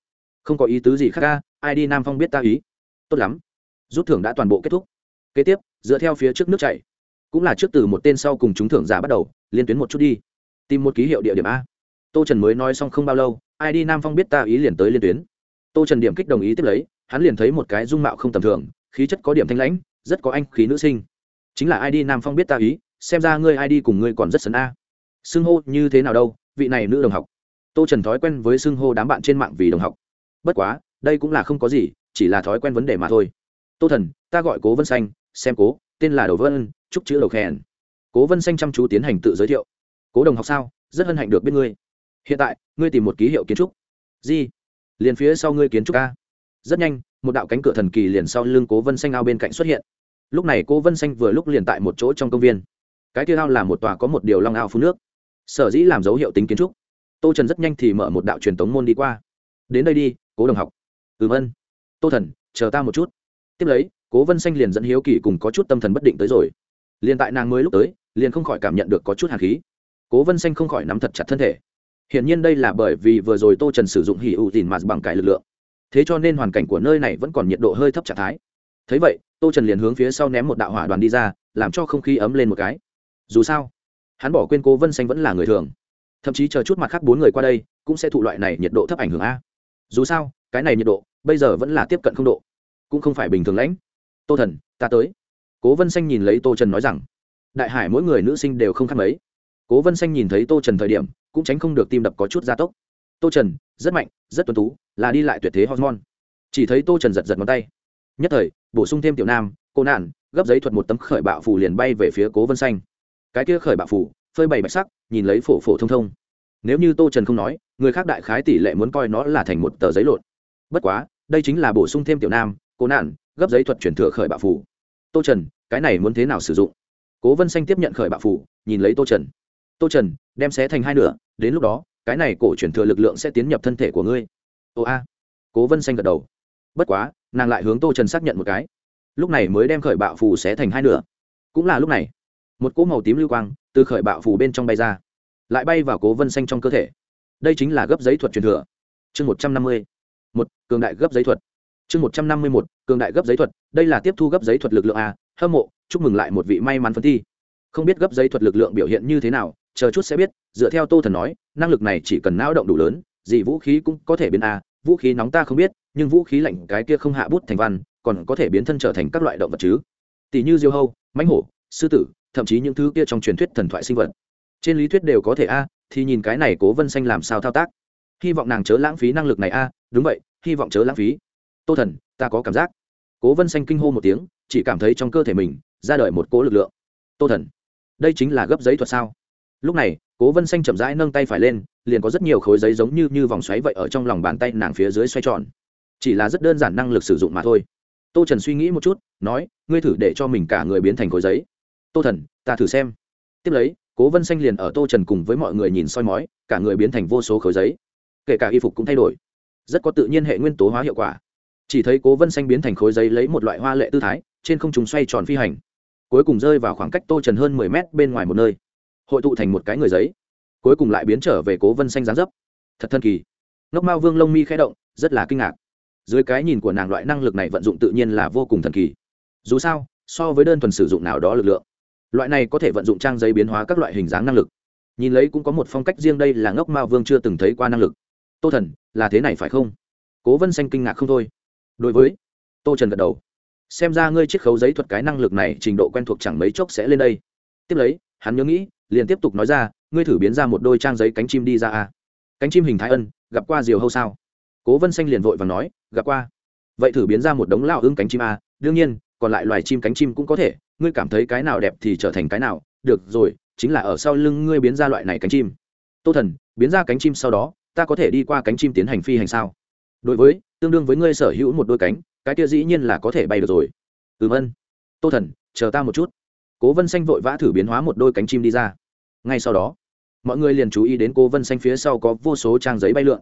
Speaker 1: Không có ý tứ gì khác ca ai đi nam phong biết ta ý. Tốt lắm. Rút thưởng đã toàn bộ kết thúc. Kế tiếp, dựa theo phía trước nước chảy cũng là trước từ một tên sau cùng chúng thưởng giả bắt đầu, liên tuyến một chút đi. Tìm một ký hiệu địa điểm a. Tô trần mới nói xong không bao lâu, ai đi nam phong biết ta ý liền tới liên tuyến. Tô trần điểm kích đồng ý tiếp lấy, hắn liền thấy một cái dung mạo không tầm thường, khí chất có điểm thanh lãnh, rất có anh khí nữ sinh. Chính là ai đi nam phong biết ta ý, xem ra ngươi ai đi cùng ngươi còn rất sấn a. Xưng hô như thế nào đâu, vị này nữ đồng học. Tô trần thói quen với xưng hô đám bạn trên mạng vì đồng học. Bất quá, đây cũng là không có gì, chỉ là thói quen vấn đề mà thôi. Tô thần, ta gọi cố vân xanh, xem cố, tên là đầu vân chúc chữ đầu khen. Cố vân xanh chăm chú tiến hành tự giới thiệu. Cố đồng học sao? Rất hân hạnh được biết ngươi. Hiện tại, ngươi tìm một ký hiệu kiến trúc. Gì? Liền phía sau ngươi kiến trúc a. Rất nhanh, một đạo cánh cửa thần kỳ liền sau lưng cố vân xanh ao bên cạnh xuất hiện. Lúc này cố vân xanh vừa lúc liền tại một chỗ trong công viên. Cái kia ao là một tòa có một điều long ao phun nước. Sở dĩ làm dấu hiệu tính kiến trúc. Tô trần rất nhanh thì mở một đạo truyền tống môn đi qua. Đến đây đi, cố đồng học. Ừm ân. Tô thần, chờ ta một chút. Tiếp lấy, cố vân xanh liền dẫn hiếu kỳ cùng có chút tâm thần bất định tới rồi liền tại nàng mới lúc tới, liền không khỏi cảm nhận được có chút hàn khí. Cố vân xanh không khỏi nắm thật chặt thân thể. Hiển nhiên đây là bởi vì vừa rồi tô trần sử dụng hỉ ủ dìn mạt bằng cải lực lượng. Thế cho nên hoàn cảnh của nơi này vẫn còn nhiệt độ hơi thấp trạng thái. Thấy vậy, tô trần liền hướng phía sau ném một đạo hỏa đoàn đi ra, làm cho không khí ấm lên một cái. Dù sao, hắn bỏ quên cố vân xanh vẫn là người thường. Thậm chí chờ chút mặt khác bốn người qua đây, cũng sẽ thụ loại này nhiệt độ thấp ảnh hưởng a. Dù sao, cái này nhiệt độ bây giờ vẫn là tiếp cận không độ, cũng không phải bình thường lãnh. Tô thần, ta tới cố vân xanh nhìn lấy tô trần nói rằng, đại hải mỗi người nữ sinh đều không khác mấy. Cố vân xanh nhìn thấy tô trần thời điểm, cũng tránh không được tim đập có chút gia tốc. Tô trần, rất mạnh, rất tuân tú, là đi lại tuyệt thế hormone. Chỉ thấy tô trần giật giật ngón tay. Nhất thời, bổ sung thêm tiểu nam, cô nạn gấp giấy thuật một tấm khởi bạo phủ liền bay về phía cố vân xanh. Cái kia khởi bạo phủ phơi bày bạch sắc, nhìn lấy phổ phổ thông thông. Nếu như tô trần không nói, người khác đại khái tỷ lệ muốn coi nó là thành một tờ giấy lộn. Bất quá, đây chính là bổ sung thêm tiểu nam, cô nạn gấp giấy thuật chuyển thừa khởi bạo phủ tô trần, cái này muốn thế nào sử dụng? Cố vân xanh tiếp nhận khởi bạo phủ, nhìn lấy tô trần. Tô trần, đem xé thành hai nửa, đến lúc đó, cái này cổ chuyển thừa lực lượng sẽ tiến nhập thân thể của ngươi. Ồ a. Cố vân xanh gật đầu. Bất quá, nàng lại hướng tô trần xác nhận một cái. Lúc này mới đem khởi bạo phù xé thành hai nửa. Cũng là lúc này, một cỗ màu tím lưu quang từ khởi bạo phù bên trong bay ra, lại bay vào cố vân xanh trong cơ thể. Đây chính là gấp giấy thuật truyền thừa. Chương một trăm năm mươi một cường đại gấp giấy thuật chương một trăm năm mươi một cường đại gấp giấy thuật, đây là tiếp thu gấp giấy thuật lực lượng a, hâm mộ, chúc mừng lại một vị may mắn phân thi. Không biết gấp giấy thuật lực lượng biểu hiện như thế nào, chờ chút sẽ biết, dựa theo tô thần nói, năng lực này chỉ cần não động đủ lớn, gì vũ khí cũng có thể biến a, vũ khí nóng ta không biết, nhưng vũ khí lạnh cái kia không hạ bút thành văn, còn có thể biến thân trở thành các loại động vật chứ. Tỷ như diêu hâu, mãnh hổ, sư tử, thậm chí những thứ kia trong truyền thuyết thần thoại sinh vật. Trên lý thuyết đều có thể a, thì nhìn cái này cố vân xanh làm sao thao tác. Hy vọng nàng chớ lãng phí năng lực này a, đúng vậy, hy vọng chớ lãng phí tô thần, ta có cảm giác. Cố vân xanh kinh hô một tiếng, chỉ cảm thấy trong cơ thể mình ra đời một cố lực lượng. Tô thần, đây chính là gấp giấy thuật sao? Lúc này, cố vân xanh chậm rãi nâng tay phải lên, liền có rất nhiều khối giấy giống như như vòng xoáy vậy ở trong lòng bàn tay nàng phía dưới xoay tròn. Chỉ là rất đơn giản năng lực sử dụng mà thôi. Tô trần suy nghĩ một chút, nói, ngươi thử để cho mình cả người biến thành khối giấy. Tô thần, ta thử xem. Tiếp lấy, cố vân xanh liền ở tô trần cùng với mọi người nhìn soi mói, cả người biến thành vô số khối giấy. Kể cả y phục cũng thay đổi. Rất có tự nhiên hệ nguyên tố hóa hiệu quả chỉ thấy cố vân xanh biến thành khối giấy lấy một loại hoa lệ tư thái, trên không t xoay tròn phi hành. Cuối cùng rơi vào khoảng cách tô trần hơn mười mét bên ngoài một nơi. Hội tụ thành một cái người giấy. Cuối cùng lại biến trở về cố vân xanh gián dấp. Thật thân kỳ. Ngốc mao vương lông mi khẽ động, rất là kinh ngạc. Dưới cái nhìn của nàng loại năng lực này vận dụng tự nhiên là vô cùng thần kỳ. Dù sao, so với đơn thuần sử dụng nào đó lực lượng, loại này có thể vận dụng trang giấy biến hóa các loại hình dáng năng lực. Nhìn lấy cũng có một phong cách riêng đây là ngốc mao vương chưa từng thấy qua năng lực. Tô thần, là thế này phải không? Cố vân xanh kinh ngạc không thôi đối với tô trần gật đầu. Xem ra ngươi chiếc khấu giấy thuật cái năng lực này trình độ quen thuộc chẳng mấy chốc sẽ lên đây. Tiếp lấy, hắn nhớ nghĩ, liền tiếp tục nói ra, ngươi thử biến ra một đôi trang giấy cánh chim đi ra à cánh chim hình thái ân, gặp qua diều hâu sao? Cố vân xanh liền vội và nói, gặp qua. Vậy thử biến ra một đống lao ưng cánh chim à đương nhiên, còn lại loài chim cánh chim cũng có thể, ngươi cảm thấy cái nào đẹp thì trở thành cái nào, được rồi, chính là ở sau lưng ngươi biến ra loại này cánh chim. Tô thần, biến ra cánh chim sau đó, ta có thể đi qua cánh chim tiến hành phi hành sao? Đối với tương đương với ngươi sở hữu một đôi cánh, cái kia dĩ nhiên là có thể bay được rồi. Ừm ân. Tô thần, chờ ta một chút. Cố vân xanh vội vã thử biến hóa một đôi cánh chim đi ra. Ngay sau đó, mọi người liền chú ý đến cố vân xanh phía sau có vô số trang giấy bay lượn.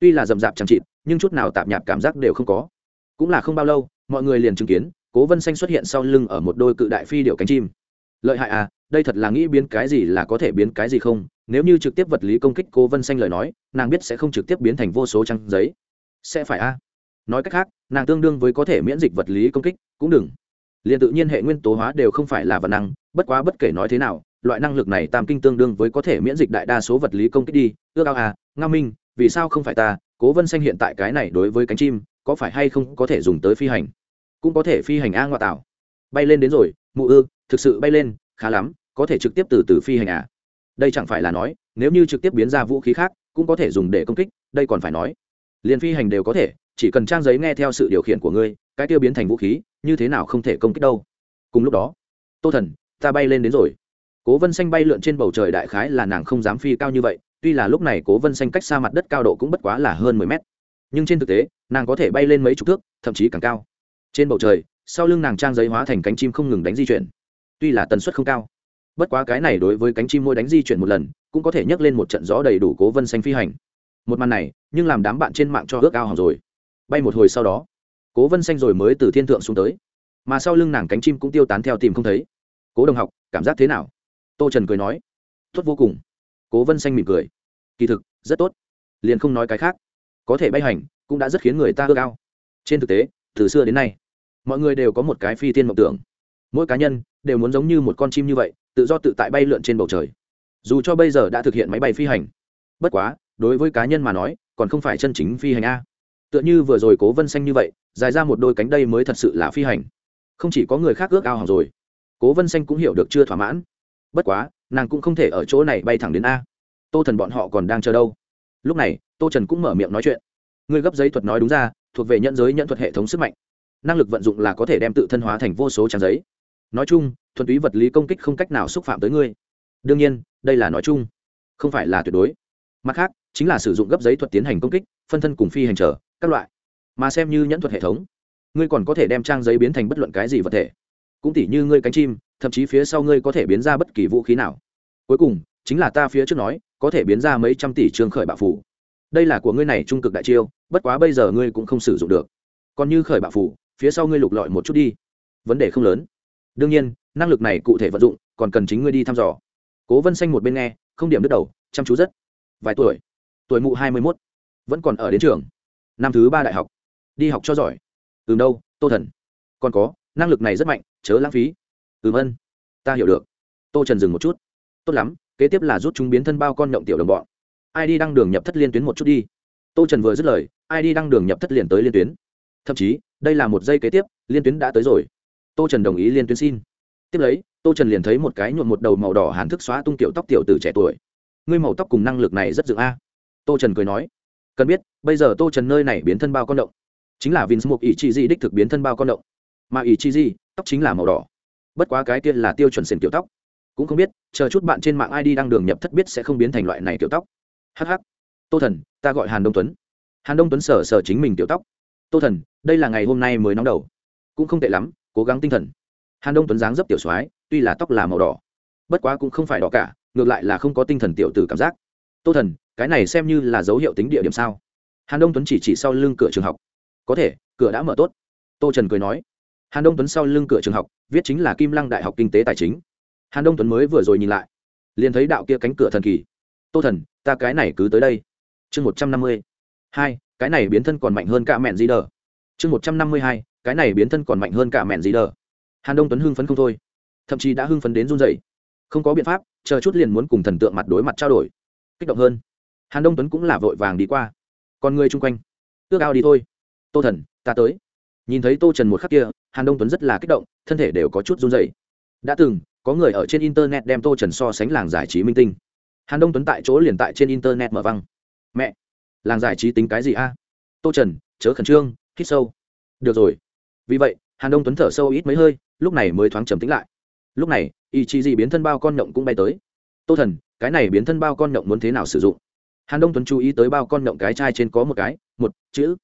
Speaker 1: Tuy là rậm rạp chẳng chịt, nhưng chút nào tạp nhạp cảm giác đều không có. Cũng là không bao lâu, mọi người liền chứng kiến, cố vân xanh xuất hiện sau lưng ở một đôi cự đại phi điệu cánh chim. Lợi hại à đây thật là nghĩ biến cái gì là có thể biến cái gì không? Nếu như trực tiếp vật lý công kích cố vân xanh lời nói, nàng biết sẽ không trực tiếp biến thành vô số trang giấy sẽ phải a. Nói cách khác, nàng tương đương với có thể miễn dịch vật lý công kích, cũng đừng. Liền tự nhiên hệ nguyên tố hóa đều không phải là vật năng, bất quá bất kể nói thế nào, loại năng lực này tam kinh tương đương với có thể miễn dịch đại đa số vật lý công kích đi. Ước ao à nga minh, vì sao không phải ta? Cố vân xanh hiện tại cái này đối với cánh chim, có phải hay không có thể dùng tới phi hành? Cũng có thể phi hành a ngoại tảo. Bay lên đến rồi, mụ ư, thực sự bay lên, khá lắm, có thể trực tiếp từ từ phi hành à? Đây chẳng phải là nói, nếu như trực tiếp biến ra vũ khí khác, cũng có thể dùng để công kích, đây còn phải nói liền phi hành đều có thể, chỉ cần trang giấy nghe theo sự điều khiển của ngươi, cái tiêu biến thành vũ khí, như thế nào không thể công kích đâu. Cùng lúc đó, tô thần, ta bay lên đến rồi. Cố vân xanh bay lượn trên bầu trời đại khái là nàng không dám phi cao như vậy, tuy là lúc này cố vân xanh cách xa mặt đất cao độ cũng bất quá là hơn mười mét. Nhưng trên thực tế, nàng có thể bay lên mấy chục thước, thậm chí càng cao. Trên bầu trời, sau lưng nàng trang giấy hóa thành cánh chim không ngừng đánh di chuyển. Tuy là tần suất không cao, bất quá cái này đối với cánh chim môi đánh di chuyển một lần, cũng có thể nhấc lên một trận gió đầy đủ cố vân xanh phi hành một màn này, nhưng làm đám bạn trên mạng cho ước ao hỏng rồi. Bay một hồi sau đó, cố vân xanh rồi mới từ thiên thượng xuống tới. Mà sau lưng nàng cánh chim cũng tiêu tán theo tìm không thấy. Cố đồng học, cảm giác thế nào? Tô trần cười nói. Tốt vô cùng. Cố vân xanh mỉm cười. Kỳ thực, rất tốt. Liền không nói cái khác. Có thể bay hành, cũng đã rất khiến người ta ước ao. Trên thực tế, từ xưa đến nay, mọi người đều có một cái phi tiên mộng tưởng. Mỗi cá nhân đều muốn giống như một con chim như vậy, tự do tự tại bay lượn trên bầu trời. Dù cho bây giờ đã thực hiện máy bay phi hành, bất quá đối với cá nhân mà nói, còn không phải chân chính phi hành a. Tựa như vừa rồi cố vân xanh như vậy, dài ra một đôi cánh đây mới thật sự là phi hành. Không chỉ có người khác ước ao hỏng rồi, cố vân xanh cũng hiểu được chưa thỏa mãn. Bất quá, nàng cũng không thể ở chỗ này bay thẳng đến a. Tô thần bọn họ còn đang chờ đâu? Lúc này, tô trần cũng mở miệng nói chuyện. Người gấp giấy thuật nói đúng ra, thuộc về nhận giới nhận thuật hệ thống sức mạnh. Năng lực vận dụng là có thể đem tự thân hóa thành vô số trang giấy. Nói chung, thuần túy vật lý công kích không cách nào xúc phạm tới ngươi. Đương nhiên, đây là nói chung, không phải là tuyệt đối mặt khác, chính là sử dụng gấp giấy thuật tiến hành công kích, phân thân cùng phi hành trở, các loại. Mà xem như nhẫn thuật hệ thống, ngươi còn có thể đem trang giấy biến thành bất luận cái gì vật thể. Cũng tỉ như ngươi cánh chim, thậm chí phía sau ngươi có thể biến ra bất kỳ vũ khí nào. Cuối cùng, chính là ta phía trước nói, có thể biến ra mấy trăm tỷ trường khởi bạo phủ. Đây là của ngươi này trung cực đại chiêu, bất quá bây giờ ngươi cũng không sử dụng được. Còn như khởi bạo phủ, phía sau ngươi lục lọi một chút đi. Vấn đề không lớn. Đương nhiên, năng lực này cụ thể vận dụng, còn cần chính ngươi đi thăm dò. Cố vân xanh một bên nghe, không điểm đứt đầu, chăm chú rất vài tuổi. Tuổi mụ hai mươi mốt, vẫn còn ở đến trường. Năm thứ ba đại học, đi học cho giỏi. Từ đâu, tô thần. Còn có, năng lực này rất mạnh, chớ lãng phí. Ừm ân, ta hiểu được. Tô trần dừng một chút. Tốt lắm, kế tiếp là rút chúng biến thân bao con nhộng tiểu đồng bọn. Ai đi đăng đường nhập thất liên tuyến một chút đi. Tô trần vừa dứt lời, ai đi đăng đường nhập thất liền tới liên tuyến. Thậm chí, đây là một giây kế tiếp, liên tuyến đã tới rồi. Tô trần đồng ý liên tuyến xin. Tiếp lấy, tô trần liền thấy một cái nhuộm một đầu màu đỏ hàn thức xóa tung tiểu tóc tiểu từ trẻ tuổi ngươi màu tóc cùng năng lực này rất dựng a. Tô trần cười nói, cần biết, bây giờ tô trần nơi này biến thân bao con động, chính là vinh một ý chí di đích thực biến thân bao con động. Mà ý chí di tóc chính là màu đỏ. Bất quá cái kia là tiêu chuẩn sền kiểu tóc. Cũng không biết, chờ chút bạn trên mạng id đang đường nhập thất biết sẽ không biến thành loại này kiểu tóc. Hh tô thần, ta gọi hàn đông tuấn. Hàn đông tuấn sở sở chính mình kiểu tóc. Tô thần, đây là ngày hôm nay mới nóng đầu. Cũng không tệ lắm, cố gắng tinh thần. Hàn đông tuấn dáng dấp tiểu soái, tuy là tóc là màu đỏ, bất quá cũng không phải đỏ cả ngược lại là không có tinh thần tiểu tử cảm giác. Tô thần, cái này xem như là dấu hiệu tính địa điểm sao? Hàn đông tuấn chỉ chỉ sau lưng cửa trường học. Có thể, cửa đã mở tốt. Tô trần cười nói. Hàn đông tuấn sau lưng cửa trường học, viết chính là kim lăng đại học kinh tế tài chính. Hàn đông tuấn mới vừa rồi nhìn lại, liền thấy đạo kia cánh cửa thần kỳ. Tô thần, ta cái này cứ tới đây. Chương một trăm năm mươi hai, cái này biến thân còn mạnh hơn cả mẹn gì đờ. Chương một trăm năm mươi hai, cái này biến thân còn mạnh hơn cả mẹn gì đờ. Hàn đông tuấn hưng phấn không thôi. Thậm chí đã hưng phấn đến run dậy không có biện pháp, chờ chút liền muốn cùng thần tượng mặt đối mặt trao đổi. Kích động hơn. Hàn đông tuấn cũng là vội vàng đi qua. Còn người chung quanh. Ước ao đi thôi. Tô thần, ta tới. Nhìn thấy tô trần một khắc kia, hàn đông tuấn rất là kích động, thân thể đều có chút run dày đã từng, có người ở trên internet đem tô trần so sánh làng giải trí minh tinh. Hàn đông tuấn tại chỗ liền tại trên internet mở văng. Mẹ, làng giải trí tính cái gì a? Tô trần, chớ khẩn trương, hít sâu. Được rồi. Vì vậy, hàn đông tuấn thở sâu ít mấy hơi, lúc này mới thoáng trầm tính lại lúc này ý chí gì biến thân bao con nhộng cũng bay tới. Tô thần, cái này biến thân bao con nhộng muốn thế nào sử dụng? Hàn đông tuấn chú ý tới bao con nhộng cái chai trên có một cái, một, chữ.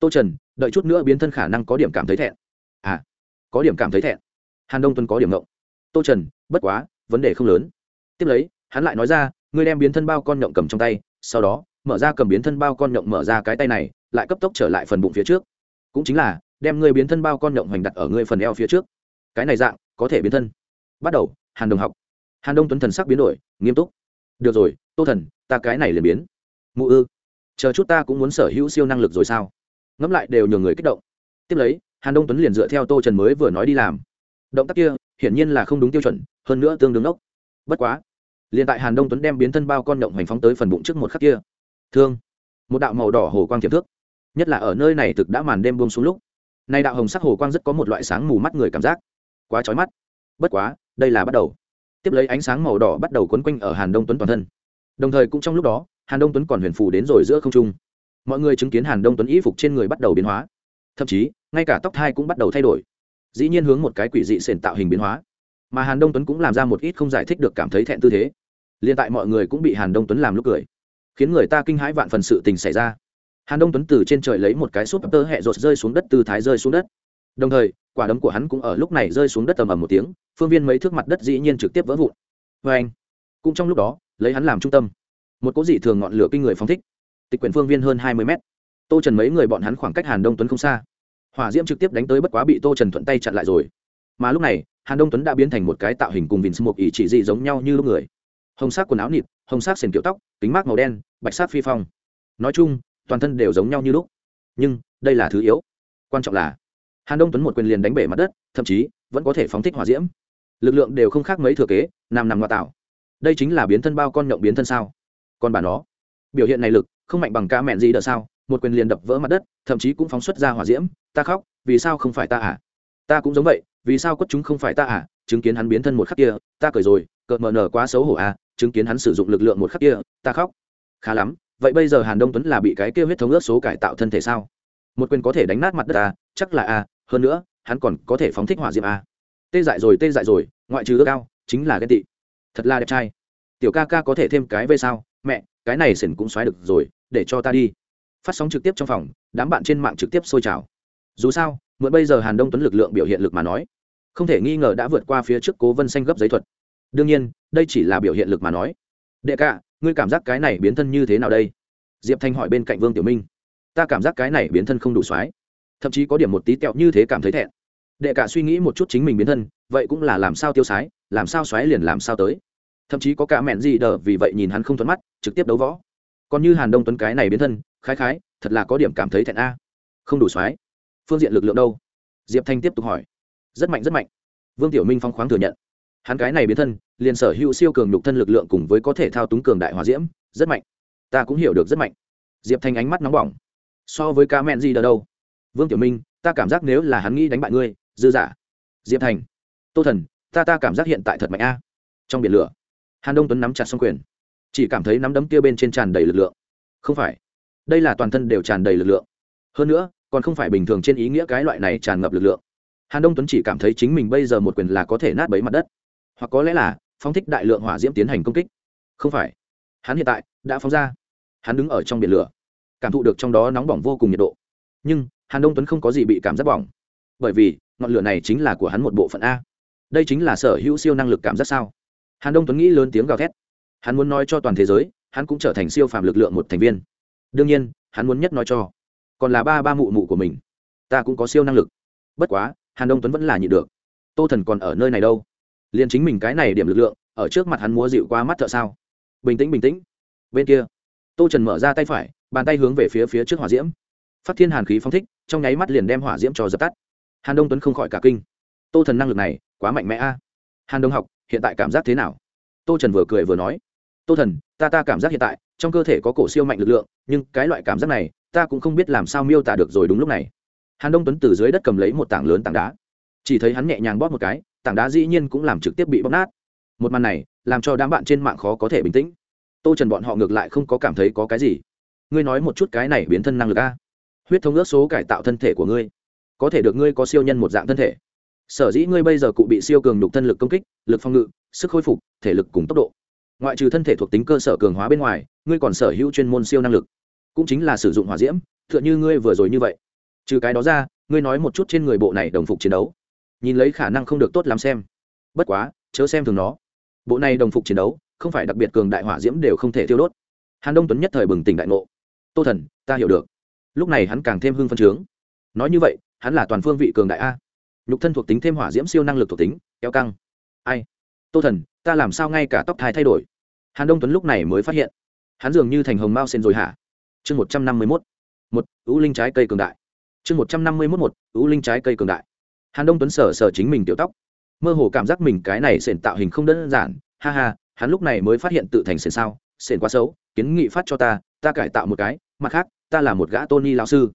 Speaker 1: Tô trần, đợi chút nữa biến thân khả năng có điểm cảm thấy thẹn. À có điểm cảm thấy thẹn. Hàn đông tuấn có điểm ngộng. Tô trần, bất quá, vấn đề không lớn. Tiếp lấy, hắn lại nói ra, ngươi đem biến thân bao con nhộng cầm trong tay, sau đó, mở ra cầm biến thân bao con nhộng mở ra cái tay này, lại cấp tốc trở lại phần bụng phía trước. Cũng chính là, đem ngươi biến thân bao con nhộng hoành đặt ở ngươi phần eo phía trước. Cái này dạng, có thể biến thân bắt đầu, hàn đồng học. Hàn đông tuấn thần sắc biến đổi, nghiêm túc. Được rồi, tô thần, ta cái này liền biến. Mụ ư? Chờ chút ta cũng muốn sở hữu siêu năng lực rồi sao? Ngẫm lại đều nhường người kích động. Tiếp lấy, hàn đông tuấn liền dựa theo tô trần mới vừa nói đi làm. Động tác kia, hiển nhiên là không đúng tiêu chuẩn, hơn nữa tương đương ốc bất quá, liền tại hàn đông tuấn đem biến thân bao con động hành phóng tới phần bụng trước một khắc kia. Thương. Một đạo màu đỏ hồ quang tiềm thước. Nhất là ở nơi này thực đã màn đêm buông xuống lúc. Nay đạo hồng sắc hồ quang rất có một loại sáng mù mắt người cảm giác. Quá trói mắt. Bất quá đây là bắt đầu. Tiếp lấy ánh sáng màu đỏ bắt đầu quấn quanh ở hàn đông tuấn toàn thân. Đồng thời cũng trong lúc đó, hàn đông tuấn còn huyền phù đến rồi giữa không trung. Mọi người chứng kiến hàn đông tuấn y phục trên người bắt đầu biến hóa. Thậm chí, ngay cả tóc thai cũng bắt đầu thay đổi. Dĩ nhiên hướng một cái quỷ dị sển tạo hình biến hóa. Mà hàn đông tuấn cũng làm ra một ít không giải thích được cảm thấy thẹn tư thế. Liền tại mọi người cũng bị hàn đông tuấn làm lúc cười. Khiến người ta kinh hãi vạn phần sự tình xảy ra. Hàn đông tuấn từ trên trời lấy một cái súp tơ hẹ rột rơi xuống đất, từ thái rơi xuống đất. Đồng thời quả đấm của hắn cũng ở lúc này rơi xuống đất tầm ầm một tiếng, phương viên mấy thước mặt đất dĩ nhiên trực tiếp vỡ vụn. Vê anh, cũng trong lúc đó, lấy hắn làm trung tâm. Một cố dị thường ngọn lửa kinh người phóng thích. Tịch quyển phương viên hơn hai mươi mét. Tô trần mấy người bọn hắn khoảng cách hàn đông tuấn không xa. Hỏa diễm trực tiếp đánh tới bất quá bị tô trần thuận tay chặn lại rồi. Mà lúc này, hàn đông tuấn đã biến thành một cái tạo hình cùng vinh một ý chỉ dị giống nhau như lúc người. Hồng sắc quần áo nịt, hồng sắc sền kiểu tóc, kính mát màu đen, bạch sắc phi phong. Nói chung, toàn thân đều giống nhau như lúc. Nhưng, đây là thứ yếu. Quan trọng là hàn đông tuấn một quyền liền đánh bể mặt đất, thậm chí vẫn có thể phóng thích hỏa diễm. Lực lượng đều không khác mấy thừa kế nằm nằm ngoại tạo. Đây chính là biến thân bao con nhộng biến thân sao? Còn bà nó, biểu hiện này lực không mạnh bằng ca mẹn gì đỡ sao? Một quyền liền đập vỡ mặt đất, thậm chí cũng phóng xuất ra hỏa diễm. Ta khóc, vì sao không phải ta à? Ta cũng giống vậy, vì sao quất chúng không phải ta à? Chứng kiến hắn biến thân một khắc kia, ta cười rồi, cợt mờ nở quá xấu hổ à? Chứng kiến hắn sử dụng lực lượng một khắc kia, ta khóc. Khá lắm, vậy bây giờ hàn đông tuấn là bị cái kia huyết thống ước số cải tạo thân thể sao? Một quyền có thể đánh nát mặt đất à? Chắc là à hơn nữa, hắn còn có thể phóng thích hỏa diệm à tê dại rồi, tê dại rồi, ngoại trừ ước cao chính là ghen tị. Thật là đẹp trai. Tiểu ca ca có thể thêm cái về sao? Mẹ, cái này sển cũng xoáy được rồi, để cho ta đi. Phát sóng trực tiếp trong phòng, đám bạn trên mạng trực tiếp sôi trào. Dù sao, mượn bây giờ hàn đông tuấn lực lượng biểu hiện lực mà nói, không thể nghi ngờ đã vượt qua phía trước cố vân xanh gấp giấy thuật. Đương nhiên, đây chỉ là biểu hiện lực mà nói. Đệ ca, ngươi cảm giác cái này biến thân như thế nào đây? Diệp thanh hỏi bên cạnh vương tiểu minh. Ta cảm giác cái này biến thân không đủ xoái thậm chí có điểm một tí tẹo như thế cảm thấy thẹn. Đệ cả suy nghĩ một chút chính mình biến thân, vậy cũng là làm sao tiêu sái, làm sao xoáy liền làm sao tới. Thậm chí có cả mẹn gì đờ vì vậy nhìn hắn không thuận mắt, trực tiếp đấu võ. Còn như hàn đông tuấn cái này biến thân, khái khái, thật là có điểm cảm thấy thẹn a. Không đủ xoáy. Phương diện lực lượng đâu? Diệp thanh tiếp tục hỏi. Rất mạnh rất mạnh. Vương tiểu minh phong khoáng thừa nhận. Hắn cái này biến thân, liền sở hữu siêu cường nhục thân lực lượng cùng với có thể thao túng cường đại hòa diễm, rất mạnh. Ta cũng hiểu được rất mạnh. Diệp thanh ánh mắt nóng bỏng. So với ca mẹn gì đờ đâu? Vương tiểu minh, ta cảm giác nếu là hắn nghĩ đánh bại ngươi, dư giả. Diệp thành. Tô thần, ta ta cảm giác hiện tại thật mạnh a. Trong biển lửa, hàn đông tuấn nắm chặt xong quyền. Chỉ cảm thấy nắm đấm kia bên trên tràn đầy lực lượng. Không phải. Đây là toàn thân đều tràn đầy lực lượng. Hơn nữa, còn không phải bình thường trên ý nghĩa cái loại này tràn ngập lực lượng. Hàn đông tuấn chỉ cảm thấy chính mình bây giờ một quyền là có thể nát bấy mặt đất. Hoặc có lẽ là, phóng thích đại lượng hỏa diễm tiến hành công kích. Không phải. Hắn hiện tại đã phóng ra. Hắn đứng ở trong biển lửa. Cảm thụ được trong đó nóng bỏng vô cùng nhiệt độ. Nhưng hàn đông tuấn không có gì bị cảm giác bỏng. Bởi vì, ngọn lửa này chính là của hắn một bộ phận a. Đây chính là sở hữu siêu năng lực cảm giác sao? Hàn đông tuấn nghĩ lớn tiếng gào thét. Hắn muốn nói cho toàn thế giới, hắn cũng trở thành siêu phàm lực lượng một thành viên. Đương nhiên, hắn muốn nhất nói cho. Còn là ba ba mụ mụ của mình. Ta cũng có siêu năng lực. Bất quá, hàn đông tuấn vẫn là nhịn được. Tô thần còn ở nơi này đâu? Liền chính mình cái này điểm lực lượng, ở trước mặt hắn múa dịu qua mắt thợ sao? Bình tĩnh bình tĩnh. Bên kia, tô trần mở ra tay phải, bàn tay hướng về phía phía trước hỏa diễm. Phát thiên hàn khí phong thích trong nháy mắt liền đem hỏa diễm cho dập tắt. Hàn đông tuấn không khỏi cả kinh. Tô thần năng lực này quá mạnh mẽ a. Hàn đông học, hiện tại cảm giác thế nào? Tô trần vừa cười vừa nói. Tô thần, ta ta cảm giác hiện tại, trong cơ thể có cổ siêu mạnh lực lượng, nhưng cái loại cảm giác này, ta cũng không biết làm sao miêu tả được rồi đúng lúc này. Hàn đông tuấn từ dưới đất cầm lấy một tảng lớn tảng đá. Chỉ thấy hắn nhẹ nhàng bóp một cái, tảng đá dĩ nhiên cũng làm trực tiếp bị bóp nát. Một màn này, làm cho đám bạn trên mạng khó có thể bình tĩnh. Tô trần bọn họ ngược lại không có cảm thấy có cái gì. Ngươi nói một chút cái này biến thân năng lực a huyết thống ước số cải tạo thân thể của ngươi. Có thể được ngươi có siêu nhân một dạng thân thể. Sở dĩ ngươi bây giờ cụ bị siêu cường đục thân lực công kích, lực phòng ngự, sức khôi phục, thể lực cùng tốc độ. Ngoại trừ thân thể thuộc tính cơ sở cường hóa bên ngoài, ngươi còn sở hữu chuyên môn siêu năng lực. Cũng chính là sử dụng hỏa diễm t h ư ợ n h ư ngươi vừa rồi như vậy. Trừ cái đó ra, ngươi nói một chút trên người bộ này đồng phục chiến đấu. Nhìn lấy khả năng không được tốt lắm xem. Bất quá, chớ xem thường nó. Bộ này đồng phục chiến đấu, không phải đặc biệt cường đại hỏa diễm đều không thể tiêu đốt. Hàn đông tuấn nhất thời bừng tỉnh đại ngộ. Tô thần, ta hiểu được lúc này hắn càng thêm hưng phân trướng. Nói như vậy, hắn là toàn phương vị cường đại a. Nhục thân thuộc tính thêm hỏa diễm siêu năng lực thuộc tính kéo căng. Ai? Tô thần, ta làm sao ngay cả tóc thai thay đổi? Hàn đông tuấn lúc này mới phát hiện. Hắn dường như thành hồng mao sen rồi hả? Chương một trăm năm mươi mốt. Một, ưu linh trái cây cường đại. Chương một trăm năm mươi mốt một, ưu linh trái cây cường đại. Hàn đông tuấn sở sở chính mình tiểu tóc. Mơ hồ cảm giác mình cái này sển tạo hình không đơn giản. Ha ha, hắn lúc này mới phát hiện tự thành sển sao. Sển quá xấu, kiến nghị phát cho ta ta cải tạo một cái, mặt khác ta là một gã tony lão sư.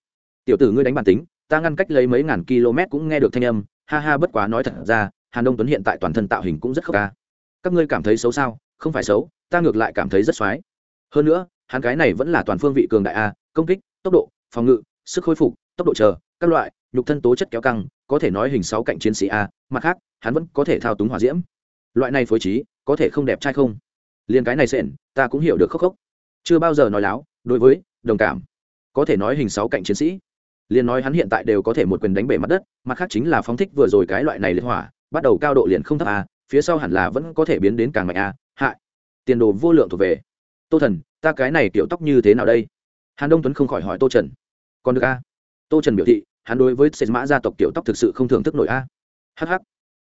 Speaker 1: Tiểu tử ngươi đánh bản tính, ta ngăn cách lấy mấy ngàn km cũng nghe được thanh âm. Ha ha, bất quá nói thật ra, hàn đông tuấn hiện tại toàn thân tạo hình cũng rất khốc ca. Các ngươi cảm thấy xấu sao? Không phải xấu, ta ngược lại cảm thấy rất xoái. hơn nữa, hắn cái này vẫn là toàn phương vị cường đại a, công kích, tốc độ, phòng ngự, sức khôi phục, tốc độ chờ, các loại, nhục thân tố chất kéo căng, có thể nói hình sáu cạnh chiến sĩ a, mặt khác, hắn vẫn có thể thao túng hỏa diễm. Loại này phối trí, có thể không đẹp trai không? Liền cái này xện, ta cũng hiểu được khốc khốc. Chưa bao giờ nói láo, đối với, đồng cảm có thể nói hình sáu cạnh chiến sĩ. Liền nói hắn hiện tại đều có thể một quyền đánh bể mặt đất, mặt khác chính là phóng thích vừa rồi cái loại này liệt hỏa, bắt đầu cao độ liền không thấp a, phía sau hẳn là vẫn có thể biến đến càng mạnh a hại tiền đồ vô lượng thuộc về. Tô thần, ta cái này kiểu tóc như thế nào đây? Hàn đông tuấn không khỏi hỏi tô trần. Còn được a. Tô trần biểu thị, hắn đối với sệt mã gia tộc kiểu tóc thực sự không thưởng thức nổi a. Hh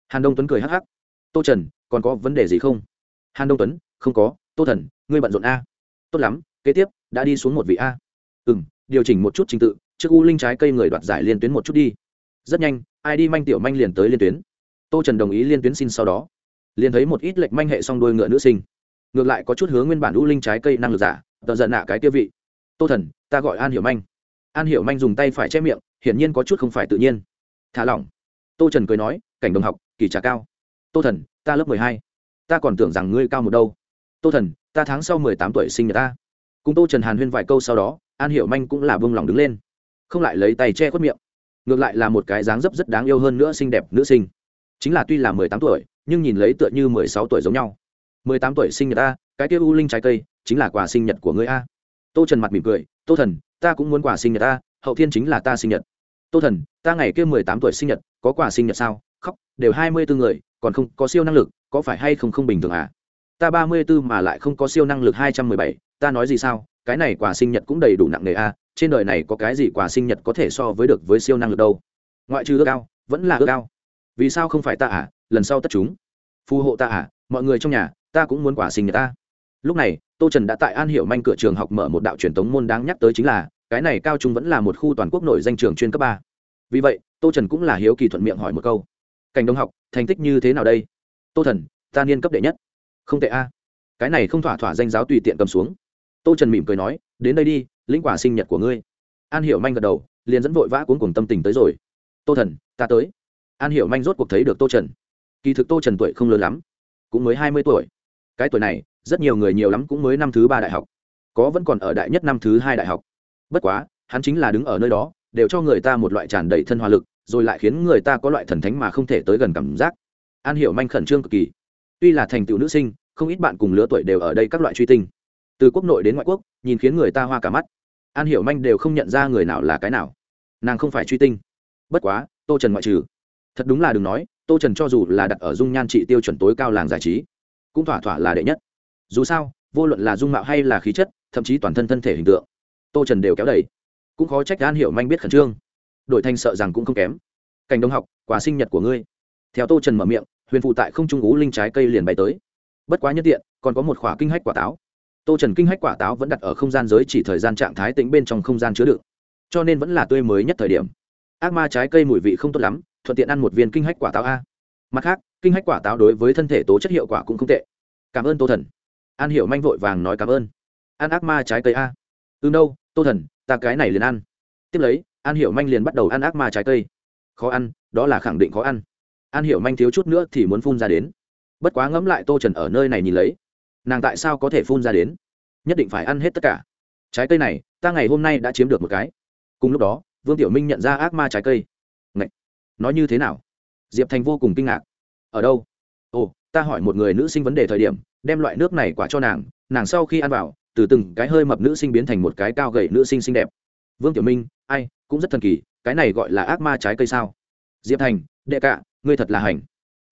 Speaker 1: hàn đông tuấn cười hắc hắc. Tô trần, còn có vấn đề gì không? Hàn đông tuấn, không có. Tô thần, ngươi bận rộn a. Tốt lắm, kế tiếp, đã đi xuống một vị a. Ừ m điều chỉnh một chút trình tự, trước u linh trái cây người đoạt giải liên tuyến một chút đi. Rất nhanh, ai đi manh tiểu manh liền tới liên tuyến. Tô trần đồng ý liên tuyến xin sau đó. Liền thấy một ít lệnh manh hệ song đôi ngựa nữ sinh. Ngược lại có chút hướng nguyên bản u linh trái cây năng lực giả, tờ giận nạ cái tiêu vị. Tô thần, ta gọi an hiểu manh. An hiểu manh dùng tay phải che miệng, hiển nhiên có chút không phải tự nhiên. Thả lỏng. Tô trần cười nói, cảnh đồng học, kỳ trà cao. Tô thần, ta lớp mười hai. Ta còn tưởng rằng ngươi cao một đâu. Tô thần, ta tháng sau mười tám tuổi sinh nhật ta cùng tô trần hàn huyên vài câu sau đó, an hiểu manh cũng là vương lòng đứng lên. Không lại lấy tay che khuất miệng. Ngược lại là một cái dáng dấp rất đáng yêu hơn nữa xinh đẹp nữ sinh. Chính là tuy là mười tám tuổi, nhưng nhìn lấy tựa như mười sáu tuổi giống nhau. Mười tám tuổi sinh nhật a cái kia u linh trái cây, chính là quà sinh nhật của ngươi a. Tô trần mặt mỉm cười, tô thần, ta cũng muốn quà sinh nhật a hậu thiên chính là ta sinh nhật. Tô thần, ta ngày kia mười tám tuổi sinh nhật, có quà sinh nhật sao? Khóc, đều hai mươi bốn người, còn không, có siêu năng lực, có phải hay không không bình thường à? Ta ba mươi bốn mà lại không có siêu năng lực hai trăm mười bảy ta nói gì sao, cái này quà sinh nhật cũng đầy đủ nặng nề a trên đời này có cái gì quà sinh nhật có thể so với được với siêu năng lực đâu. Ngoại trừ ước cao vẫn là ước cao vì sao không phải ta à lần sau tất chúng. Phù hộ ta à mọi người trong nhà, ta cũng muốn quả sinh nhật ta. Lúc này, tô trần đã tại an hiệu manh cửa trường học mở một đạo truyền thống môn đáng nhắc tới chính là, cái này cao trung vẫn là một khu toàn quốc nội danh trường chuyên cấp ba. Vì vậy, tô trần cũng là hiếu kỳ thuận miệng hỏi một câu. Cảnh đông học, thành tích như thế nào đây? Tô thần, ta niên cấp đệ nhất. Không tệ a. Cái này không thỏa thỏa danh giáo tùy tiện cầm xuống tô trần mỉm cười nói, đến đây đi, lĩnh quả sinh nhật của ngươi. An hiểu manh gật đầu, liền dẫn vội vã cuốn cùng tâm tình tới rồi. Tô thần, ta tới. An hiểu manh rốt cuộc thấy được tô trần. Kỳ thực tô trần tuổi không lớn lắm, cũng mới hai mươi tuổi. Cái tuổi này, rất nhiều người nhiều lắm cũng mới năm thứ ba đại học, có vẫn còn ở đại nhất năm thứ hai đại học. Bất quá, hắn chính là đứng ở nơi đó, đều cho người ta một loại tràn đầy thân hòa lực, rồi lại khiến người ta có loại thần thánh mà không thể tới gần cảm giác. An hiểu manh khẩn trương cực kỳ. Tuy là thành tựu nữ sinh, không ít bạn cùng lứa tuổi đều ở đây các loại truy tinh từ quốc nội đến ngoại quốc, nhìn khiến người ta hoa cả mắt. An hiểu manh đều không nhận ra người nào là cái nào. Nàng không phải truy tinh. Bất quá, tô trần ngoại trừ. Thật đúng là đừng nói, tô trần cho dù là đặt ở dung nhan trị tiêu chuẩn tối cao làng giải trí, cũng thỏa thỏa là đệ nhất. Dù sao, vô luận là dung mạo hay là khí chất, thậm chí toàn thân thân thể hình tượng, tô trần đều kéo đầy. Cũng khó trách an hiểu manh biết khẩn trương. Đội thanh sợ rằng cũng không kém. Cảnh đông học, quà sinh nhật của ngươi. Theo tô trần mở miệng, huyền phụ tại không trung ú linh trái cây liền bay tới. Bất quá nhất tiện, còn có một khỏa kinh hách quả táo tô trần kinh hách quả táo vẫn đặt ở không gian giới chỉ thời gian trạng thái tĩnh bên trong không gian chứa đựng, cho nên vẫn là tươi mới nhất thời điểm. Ác ma trái cây mùi vị không tốt lắm, thuận tiện ăn một viên kinh hách quả táo a. Mặt khác, kinh hách quả táo đối với thân thể tố chất hiệu quả cũng không tệ. Cảm ơn tô thần. An hiểu manh vội vàng nói cảm ơn. Ăn ác ma trái cây a. Từ đâu, tô thần, ta cái này liền ăn. Tiếp lấy, an hiểu manh liền bắt đầu ăn ác ma trái cây. Khó ăn, đó là khẳng định khó ăn. An hiểu manh thiếu chút nữa thì muốn phun ra đến. Bất quá ngẫm lại tô trần ở nơi này nhìn lấy nàng tại sao có thể phun ra đến? Nhất định phải ăn hết tất cả. Trái cây này, ta ngày hôm nay đã chiếm được một cái. Cùng lúc đó, vương tiểu minh nhận ra ác ma trái cây. Ngậy! nói như thế nào? Diệp thành vô cùng kinh ngạc. Ở đâu? Ồ, ta hỏi một người nữ sinh vấn đề thời điểm, đem loại nước này quả cho nàng nàng sau khi ăn vào, từ từng cái hơi mập nữ sinh biến thành một cái cao gầy nữ sinh xinh đẹp. Vương tiểu minh, ai, cũng rất thần kỳ, cái này gọi là ác ma trái cây sao? Diệp thành, đệ cạ ngươi thật là hành.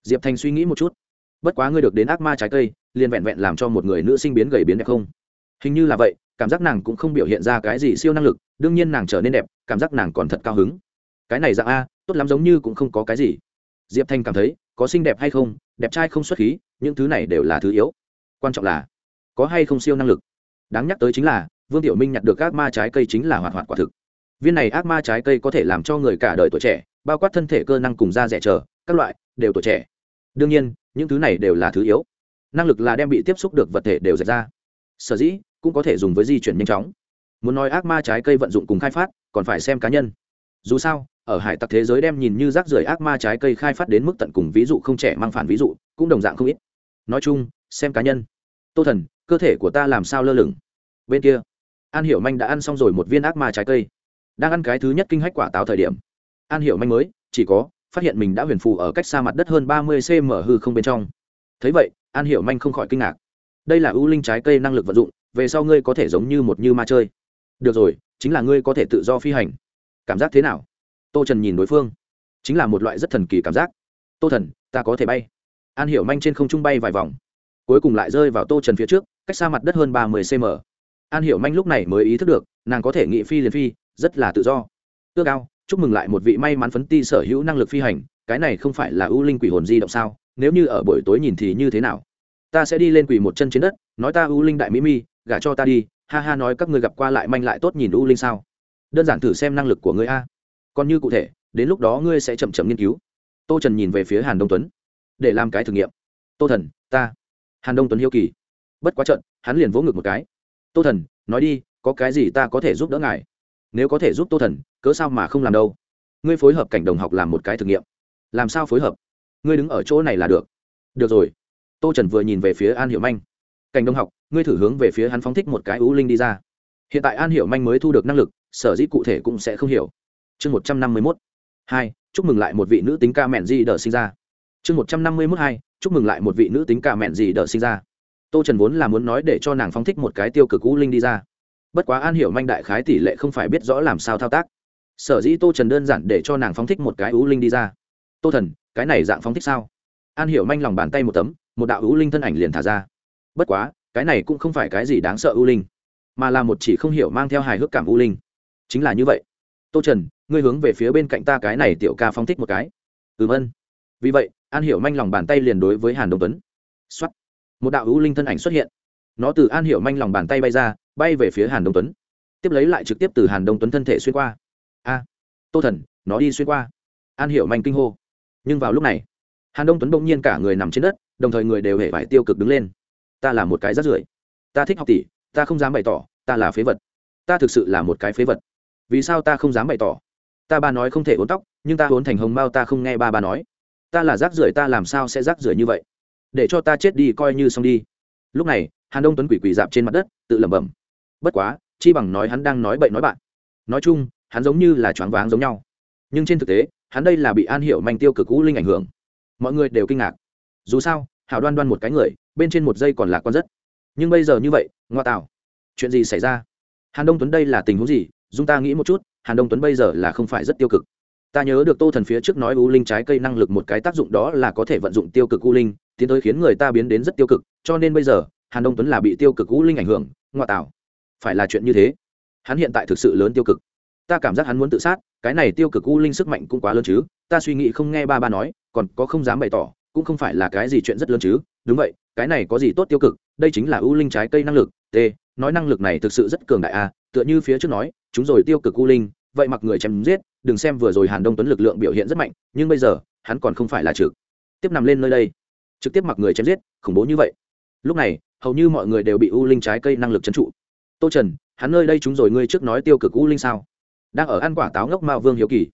Speaker 1: Diệp thành suy nghĩ một chút bất quá ngươi được đến ác ma trái cây, liền vẹn vẹn làm cho một người nữ sinh biến gầy biến đẹp không? Hình như là vậy, cảm giác nàng cũng không biểu hiện ra cái gì siêu năng lực, đương nhiên nàng trở nên đẹp, cảm giác nàng còn thật cao hứng. Cái này dạng a, tốt lắm giống như cũng không có cái gì. Diệp thanh cảm thấy, có xinh đẹp hay không, đẹp trai không xuất khí, những thứ này đều là thứ yếu. Quan trọng là, có hay không siêu năng lực. Đáng nhắc tới chính là, vương tiểu minh nhặt được ác ma trái cây chính là hoạt hoạt quả thực. Viên này ác ma trái cây có thể làm cho người cả đời tuổi trẻ, bao quát thân thể cơ năng cùng da rẻ trở, các loại, đều tuổi trẻ đương nhiên, những thứ này đều là thứ yếu. Năng lực là đem bị tiếp xúc được vật thể đều dạy ra. Sở dĩ, cũng có thể dùng với di chuyển nhanh chóng. Muốn nói ác ma trái cây vận dụng cùng khai phát, còn phải xem cá nhân. Dù sao, ở hải tặc thế giới đem nhìn như rác rưởi ác ma trái cây khai phát đến mức tận cùng ví dụ không trẻ mang phản ví dụ, cũng đồng dạng không ít. Nói chung, xem cá nhân. Tô thần, cơ thể của ta làm sao lơ lửng? Bên kia, an hiểu manh đã ăn xong rồi một viên ác ma trái cây. Đang ăn cái thứ nhất kinh hách quả táo thời điểm. An hiểu manh mới, chỉ có phát hiện mình đã huyền phù ở cách xa mặt đất hơn ba mươi cm hư không bên trong. Thấy vậy, an hiểu manh không khỏi kinh ngạc. Đây là ưu linh trái cây năng lực vận dụng, về sau ngươi có thể giống như một như ma chơi. Được rồi, chính là ngươi có thể tự do phi hành. Cảm giác thế nào? Tô trần nhìn đối phương. Chính là một loại rất thần kỳ cảm giác. Tô thần, ta có thể bay. An hiểu manh trên không trung bay vài vòng. Cuối cùng lại rơi vào tô trần phía trước, cách xa mặt đất hơn ba mươi cm an hiểu manh lúc này mới ý thức được, nàng có thể nghị phi liền phi, rất là tự do. Ước ao chúc mừng lại một vị may mắn phấn ti sở hữu năng lực phi hành, cái này không phải là ưu linh quỷ hồn di động sao? Nếu như ở buổi tối nhìn thì như thế nào? Ta sẽ đi lên quỳ một chân trên đất, nói ta ưu linh đại mỹ mi, gả cho ta đi, ha ha nói các ngươi gặp qua lại manh lại tốt nhìn ưu linh sao? Đơn giản thử xem năng lực của ngươi a. Còn như cụ thể, đến lúc đó ngươi sẽ chậm chậm nghiên cứu. Tô trần nhìn về phía hàn đông tuấn, để làm cái thử nghiệm. Tô thần, ta. Hàn đông tuấn hiếu kỳ. Bất quá trận, hắn liền vỗ ngực một cái. Tô thần, nói đi, có cái gì ta có thể giúp đỡ ngài? Nếu có thể giúp tô thần cớ sao mà không làm đâu? Ngươi phối hợp cảnh đồng học làm một cái thử nghiệm. Làm sao phối hợp? Ngươi đứng ở chỗ này là được. Được rồi. Tô trần vừa nhìn về phía an hiệu manh. Cảnh đồng học, ngươi thử hướng về phía hắn phóng thích một cái ú linh đi ra. Hiện tại an hiệu manh mới thu được năng lực, sở dĩ cụ thể cũng sẽ không hiểu. Chương một trăm năm mươi mốt. Hai, chúc mừng lại một vị nữ tính ca mẹn di đờ sinh ra. Chương một trăm năm mươi mốt hai, chúc mừng lại một vị nữ tính ca mẹn di đờ sinh ra. Tô trần vốn là muốn nói để cho nàng phóng thích một cái tiêu cực ú linh đi ra. Bất quá an hiểu manh đại khái tỷ lệ không phải biết rõ làm sao thao tác sở dĩ tô trần đơn giản để cho nàng phóng thích một cái ưu linh đi ra. Tô thần, cái này dạng phóng thích sao? An hiểu manh lòng bàn tay một tấm, một đạo ưu linh thân ảnh liền thả ra. Bất quá, cái này cũng không phải cái gì đáng sợ ưu linh, mà là một chỉ không hiểu mang theo hài hước cảm ưu linh. Chính là như vậy. Tô trần, ngươi hướng về phía bên cạnh ta cái này tiểu ca phóng thích một cái. Ừ vân vì vậy, an hiểu manh lòng bàn tay liền đối với hàn đông tuấn. X o á t một đạo ưu linh thân ảnh xuất hiện. Nó từ an hiểu manh lòng bàn tay bay ra, bay về phía hàn đông tuấn. Tiếp lấy lại trực tiếp từ hàn đông tuấn thân thể xuyên qua a, tô thần, nó đi xuyên qua. An hiểu manh kinh hô. Nhưng vào lúc này, hàn đông tuấn bỗng nhiên cả người nằm trên đất, đồng thời người đều hề phải tiêu cực đứng lên. Ta là một cái rắt rưởi. Ta thích học tỷ, ta không dám bày tỏ, ta là phế vật. Ta thực sự là một cái phế vật. Vì sao ta không dám bày tỏ? Ta ba nói không thể uốn tóc, nhưng ta uốn thành hồng mao ta không nghe ba ba nói. Ta là rác rưởi, ta làm sao sẽ rác rưởi như vậy? Để cho ta chết đi, coi như xong đi. Lúc này, hàn đông tuấn quỷ quỷ dạp trên mặt đất, tự lẩm bẩm. Bất quá, chi bằng nói hắn đang nói bậy nói bạn. Nói chung hắn giống như là choáng váng giống nhau. Nhưng trên thực tế, hắn đây là bị an hiểu manh tiêu cực cũ linh ảnh hưởng. Mọi người đều kinh ngạc. Dù sao, hảo đoan đoan một cái người, bên trên một giây còn lạc con rất. Nhưng bây giờ như vậy, ngoa tạo. Chuyện gì xảy ra? Hàn đông tuấn đây là tình huống gì? Dung ta nghĩ một chút, hàn đông tuấn bây giờ là không phải rất tiêu cực. Ta nhớ được tô thần phía trước nói u linh trái cây năng lực một cái tác dụng đó là có thể vận dụng tiêu cực u linh, tiến tới khiến người ta biến đến rất tiêu cực, cho nên bây giờ, hàn đông tuấn là bị tiêu cực u linh ảnh hưởng, ngoa tạo. Phải là chuyện như thế. Hắn hiện tại thực sự lớn tiêu cực ta cảm giác hắn muốn tự sát, cái này tiêu cực u linh sức mạnh cũng quá lớn chứ, ta suy nghĩ không nghe ba ba nói, còn có không dám bày tỏ, cũng không phải là cái gì chuyện rất lớn chứ, đúng vậy, cái này có gì tốt tiêu cực, đây chính là u linh trái cây năng lực, t, nói năng lực này thực sự rất cường đại a, tựa như phía trước nói, chúng rồi tiêu cực u linh, vậy mặc người chém giết, đừng xem vừa rồi hàn đông tuấn lực lượng biểu hiện rất mạnh, nhưng bây giờ, hắn còn không phải là trực. Tiếp nằm lên nơi đây, trực tiếp mặc người chém giết, khủng bố như vậy. Lúc này, hầu như mọi người đều bị u linh trái cây năng lực trấn trụ. Tô trần, hắn nơi đây chúng rồi ngươi trước nói tiêu cực u linh sao? Đang ở ăn quả táo ngốc mao vương hiếu kỳ.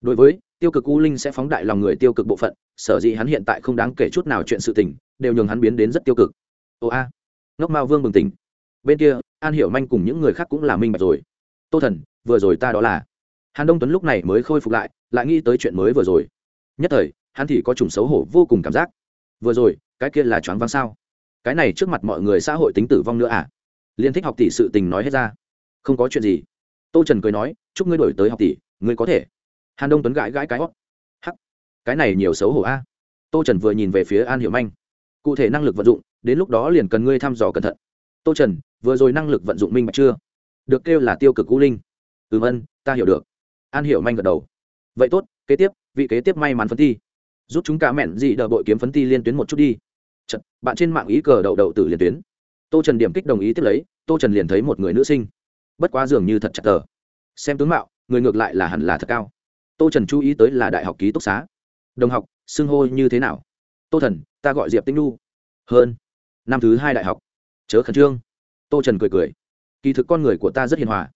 Speaker 1: Đối với, tiêu cực u linh sẽ phóng đại lòng người tiêu cực bộ phận, sở dĩ hắn hiện tại không đáng kể chút nào chuyện sự tình, đều nhường hắn biến đến rất tiêu cực. Ồ a, ngốc mao vương bừng tỉnh. Bên kia, an hiểu manh cùng những người khác cũng là minh bạch rồi. Tô thần, vừa rồi ta đó là. Hàn đông tuấn lúc này mới khôi phục lại lại nghĩ tới chuyện mới vừa rồi. Nhất thời, hắn thì có chủng xấu hổ vô cùng cảm giác. Vừa rồi, cái kia là choáng váng sao? Cái này trước mặt mọi người xã hội tính tử vong nữa à? Liên thích học tỷ sự tình nói hết ra. Không có chuyện gì. Tô trần cười nói chúc ngươi đổi tới học tỷ ngươi có thể. Hàn đông tuấn gãi gãi cái hót. Hắc cái này nhiều xấu hổ a. Tô trần vừa nhìn về phía an hiệu manh. Cụ thể năng lực vận dụng đến lúc đó liền cần ngươi thăm dò cẩn thận. Tô trần vừa rồi năng lực vận dụng minh bạch chưa? Được kêu là tiêu cực cũ linh. Ừ Ân, ta hiểu được. An hiểu manh gật đầu. Vậy tốt kế tiếp vị kế tiếp may mắn phấn thi giúp chúng cả mẹn dị đợi bội kiếm phấn thi liên tuyến một chút đi. Chật, bạn trên mạng ý cờ đậu đậu tử liên tuyến. Tô trần điểm kích đồng ý tiếp lấy tô trần liền thấy một người nữ sinh. Bất quá dường như thật chặt tờ xem tướng mạo, người ngược lại là hẳn là thật cao. Tô trần chú ý tới là đại học ký túc xá. Đồng học, xưng hô như thế nào? Tô thần, ta gọi diệp tinh lu hơn, năm thứ hai đại học. Chớ khẩn trương. Tô trần cười cười. Kỳ thực con người của ta rất hiền hòa.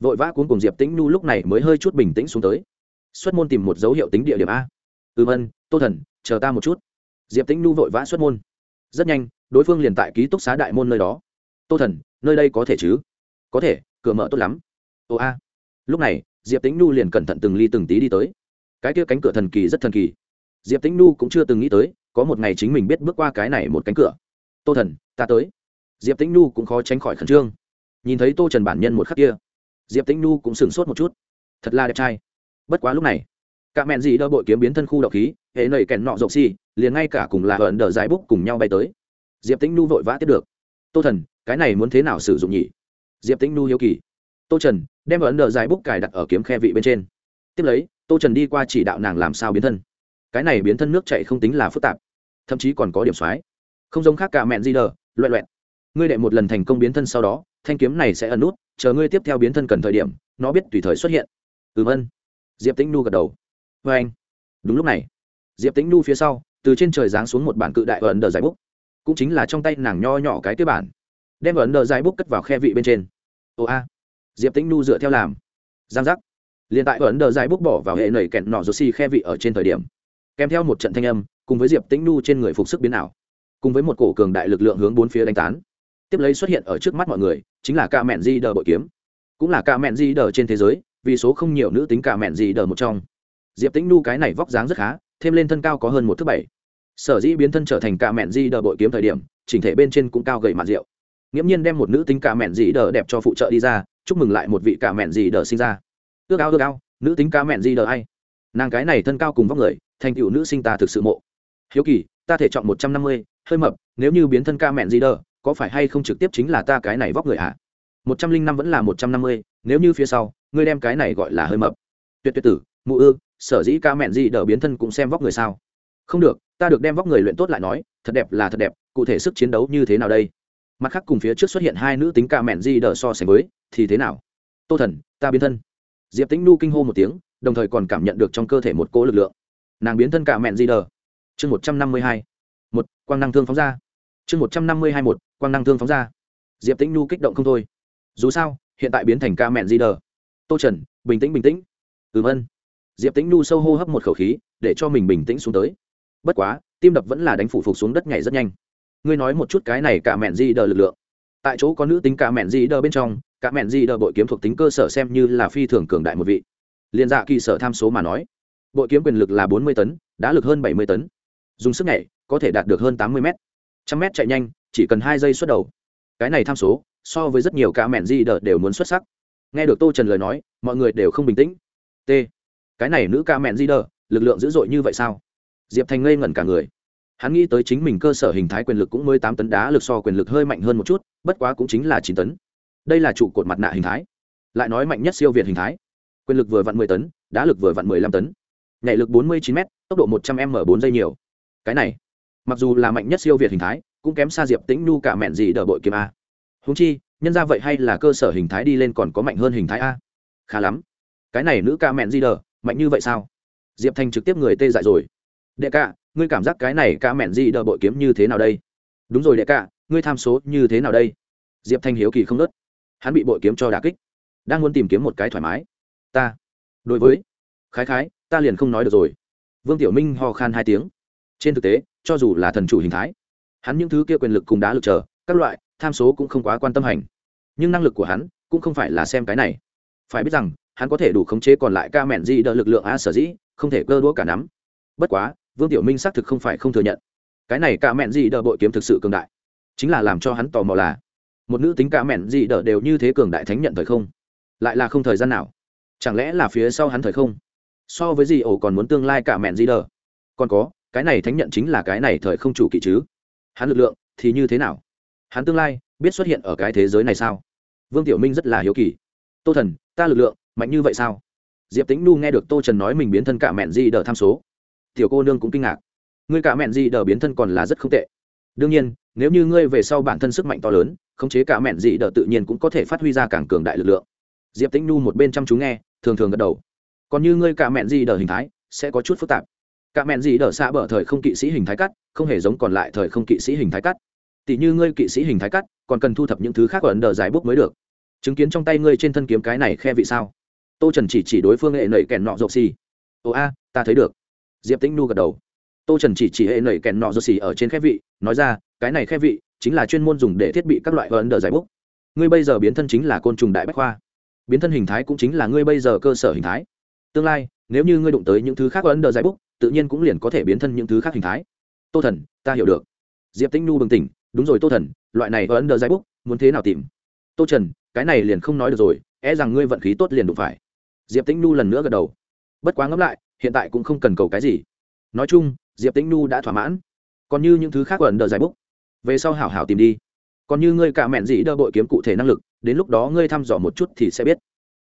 Speaker 1: Vội vã cuốn cùng diệp tĩnh nu lúc này mới hơi chút bình tĩnh xuống tới. Xuất môn tìm một dấu hiệu tính địa điểm a. Ừm, ân, tô thần, chờ ta một chút. Diệp tĩnh nu vội vã xuất môn. Rất nhanh, đối phương liền tại ký túc xá đại môn nơi đó. Tô thần, nơi đây có thể chứ? Có thể, cửa mở tốt lắm. Ồ a lúc này, diệp tĩnh nu liền cẩn thận từng ly từng tí đi tới. Cái kia cánh cửa thần kỳ rất thần kỳ. Diệp tĩnh nu cũng chưa từng nghĩ tới, có một ngày chính mình biết bước qua cái này một cánh cửa. Tô thần, ta tới. Diệp tĩnh nu cũng khó tránh khỏi khẩn trương. Nhìn thấy tô trần bản nhân một khắc kia, diệp tĩnh nu cũng sửng sốt một chút. Thật là đẹp trai. Bất quá lúc này, cả mẹn gì đỡ bội kiếm biến thân khu đậu khí, hệ nầy kèn nọ rộng xi liền ngay cả cùng là hờn đờ giải búc cùng nhau bay tới. Diệp tĩnh nu vội vã tiếp được. Tô thần, cái này muốn thế nào sử dụng nhỉ? Diệp tĩnh nu hiếu kỳ tô trần, đem ấn đờ dài bút cài đặt ở kiếm khe vị bên trên. Tiếp lấy, tô trần đi qua chỉ đạo nàng làm sao biến thân. Cái này biến thân nước chạy không tính là phức tạp, thậm chí còn có điểm xoái. Không giống khác cả mẹn di đờ loẹ loẹt. Ngươi đệ một lần thành công biến thân sau đó, thanh kiếm này sẽ ẩn nút, chờ ngươi tiếp theo biến thân cần thời điểm, nó biết tùy thời xuất hiện. Ừm ân. Diệp tĩnh nu gật đầu. Vê anh. Đúng lúc này, diệp tĩnh nu phía sau, từ trên trời giáng xuống một bản cự đại ẩn đờ giải bút. Cũng chính là trong tay nàng nho nhỏ cái kế bản. Đem ẩn đờ giải bút cất vào khe vị bên trên. Ồ a diệp tĩnh nu dựa theo làm. Giang giác. Liền tại ấn đờ dài bút bỏ vào hệ nảy kẹn nọ rô xi khe vị ở trên thời điểm. Kèm theo một trận thanh âm, cùng với diệp tĩnh nu trên người phục sức biến ảo. Cùng với một cổ cường đại lực lượng hướng bốn phía đánh tán. Tiếp lấy xuất hiện ở trước mắt mọi người, chính là ca mẹn di đờ bội kiếm. Cũng là ca mẹn di đờ trên thế giới, vì số không nhiều nữ tính ca mẹn di đờ một trong. Diệp tĩnh nu cái này vóc dáng rất khá, thêm lên thân cao có hơn một thước bảy. Sở dĩ biến thân trở thành ca mẹn di đờ bội kiếm thời điểm, chỉnh thể bên trên cũng cao gầy mạn rượu. Nghiễm nhiên đem một nữ tính ca mẹn di đờ đẹp cho phụ trợ đi ra chúc mừng lại một vị cả mẹn gì đờ sinh ra. Ước ao ước ao, nữ tính cá mẹn gì đờ ai? Nàng cái này thân cao cùng vóc người, thành tựu nữ sinh ta thực sự mộ. Hiếu kỳ, ta thể chọn một trăm năm mươi, hơi mập, nếu như biến thân ca mẹn gì đờ, có phải hay không trực tiếp chính là ta cái này vóc người ạ à? một trăm linh năm vẫn là một trăm năm mươi, nếu như phía sau, ngươi đem cái này gọi là hơi mập. Tuyệt tuyệt tử, mụ ư, sở dĩ ca mẹn gì đờ biến thân cũng xem vóc người sao? Không được, ta được đem vóc người luyện tốt lại nói, thật đẹp là thật đẹp, cụ thể sức chiến đấu như thế nào đây? Mặt khác cùng phía trước xuất hiện hai nữ tính ca mẹn di đờ so sánh với, thì thế nào? Tô thần, ta biến thân. Diệp tĩnh nu kinh hô một tiếng, đồng thời còn cảm nhận được trong cơ thể một cỗ lực lượng. Nàng biến thân ca mẹn di đờ. Chương một trăm năm mươi hai. Một, quang năng thương phóng ra. Chương một trăm năm mươi hai một, quang năng thương phóng ra. Diệp tĩnh nu kích động không thôi. Dù sao, hiện tại biến thành ca mẹn di đờ. Tô trần, bình tĩnh bình tĩnh. Ừm ân diệp tĩnh nu sâu hô hấp một khẩu khí, để cho mình bình tĩnh xuống tới. Bất quá, tim đập vẫn là đánh phủ phục xuống đất nhảy rất nhanh ngươi nói một chút cái này cả mẹn di đờ lực lượng. Tại chỗ có nữ tính cả mẹn di đờ bên trong, cả mẹn di đờ bội kiếm thuộc tính cơ sở xem như là phi thường cường đại một vị. Liên dạ kỳ sở tham số mà nói, bội kiếm quyền lực là bốn mươi tấn đã lực hơn bảy mươi tấn. Dùng sức nhảy, có thể đạt được hơn tám mươi m trăm m chạy nhanh, chỉ cần hai giây xuất đầu. Cái này tham số, so với rất nhiều cả mẹn di đờ đều muốn xuất sắc. Nghe được tô trần lời nói, mọi người đều không bình tĩnh. T. Cái này nữ ca mẹn di đờ, lực lượng dữ dội như vậy sao? Diệp thành ngây ngẩn cả người hắn nghĩ tới chính mình cơ sở hình thái quyền lực cũng mới tám tấn đá lực so quyền lực hơi mạnh hơn một chút, bất quá cũng chính là chín tấn. Đây là trụ cột mặt nạ hình thái. Lại nói mạnh nhất siêu việt hình thái. Quyền lực vừa vặn mười tấn, đá lực vừa vặn mười lăm tấn. Nhảy lực bốn mươi chín m tốc độ một trăm m bốn giây nhiều. Cái này, mặc dù là mạnh nhất siêu việt hình thái, cũng kém xa diệp tĩnh nhu cả mẹn gì đỡ bội kiếm a. Húng chi, nhân ra vậy hay là cơ sở hình thái đi lên còn có mạnh hơn hình thái a? Khá lắm. Cái này nữ ca mẹn di đờ mạnh như vậy sao? Diệp thành trực tiếp người tê dại rồi. Đệ ca ngươi cảm giác cái này ca mẹn gì đờ bội kiếm như thế nào đây? Đúng rồi đệ cả, ngươi tham số như thế nào đây? Diệp thanh hiếu kỳ không nớt. Hắn bị bội kiếm cho đà kích. Đang muốn tìm kiếm một cái thoải mái. Ta. Đối với. Khái khái ta liền không nói được rồi. Vương tiểu minh ho khan hai tiếng. Trên thực tế cho dù là thần chủ hình thái hắn những thứ kia quyền lực cùng đá lực chờ các loại tham số cũng không quá quan tâm hành. Nhưng năng lực của hắn cũng không phải là xem cái này. Phải biết rằng hắn có thể đủ khống chế còn lại ca mẹn di đỡ lực lượng a sở dĩ không thể cơ đũa cả nắm. Bất quá vương tiểu minh xác thực không phải không thừa nhận. Cái này cả mẹn gì đờ bội kiếm thực sự cường đại. Chính là làm cho hắn tò mò là, một nữ tính cả mẹn gì đờ đều như thế cường đại thánh nhận thời không? Lại là không thời gian nào? Chẳng lẽ là phía sau hắn thời không? So với gì ổ còn muốn tương lai cả mẹn gì đờ? Còn có, cái này thánh nhận chính là cái này thời không chủ kỵ chứ? Hắn lực lượng thì như thế nào? Hắn tương lai biết xuất hiện ở cái thế giới này sao? Vương tiểu minh rất là hiếu kỳ. Tô thần, ta lực lượng mạnh như vậy sao? Diệp tĩnh nu nghe được tô trần nói mình biến thân cả mẹn di đờ tham số tiểu cô nương cũng kinh ngạc. Ngươi cả mẹn gì đờ biến thân còn là rất không tệ. Đương nhiên, nếu như ngươi về sau bản thân sức mạnh to lớn, khống chế cả mẹn gì đờ tự nhiên cũng có thể phát huy ra càng cường đại lực lượng. Diệp tĩnh nu một bên chăm chú nghe, thường thường gật đầu. Còn như ngươi cả mẹn gì đờ hình thái, sẽ có chút phức tạp. Cả mẹn gì đờ xa bở thời không kỵ sĩ hình thái cắt, không hề giống còn lại thời không kỵ sĩ hình thái cắt. Tỷ như ngươi kỵ sĩ hình thái cắt, còn cần thu thập những thứ khác ở ấn đờ dài bút mới được. Chứng kiến trong tay ngươi trên thân kiếm cái này khe vị sao? Tô trần chỉ chỉ đối phương hệ nẩy kèn nọ rộp xì. Ồ a, ta thấy được diệp tĩnh nu gật đầu. Tô trần chỉ chỉ hệ nẩy kèn nọ rộp xì ở trên khe vị, nói ra, cái này khe vị chính là chuyên môn dùng để thiết bị các loại ấn đờ giải bút. Ngươi bây giờ biến thân chính là côn trùng đại bách khoa. Biến thân hình thái cũng chính là ngươi bây giờ cơ sở hình thái. Tương lai, nếu như ngươi đụng tới những thứ khác ấn đờ giải bút, tự nhiên cũng liền có thể biến thân những thứ khác hình thái. Tô thần, ta hiểu được. Diệp tĩnh nu bừng tỉnh. Đúng rồi tô thần, loại này ấn đờ giải bút, muốn thế nào tìm? Tô trần, cái này liền không nói được rồi e rằng ngươi vận khí tốt liền đụng phải. Diệp tĩnh nu lần nữa gật đầu. Bất quá ngẫm lại hiện tại cũng không cần cầu cái gì. Nói chung, diệp tĩnh nu đã thỏa mãn. Còn như những thứ khác ẩn đờ dài bút. Về sau hảo hảo tìm đi. Còn như ngươi cả mẹn dĩ đỡ bội kiếm cụ thể năng lực, đến lúc đó ngươi thăm dò một chút thì sẽ biết.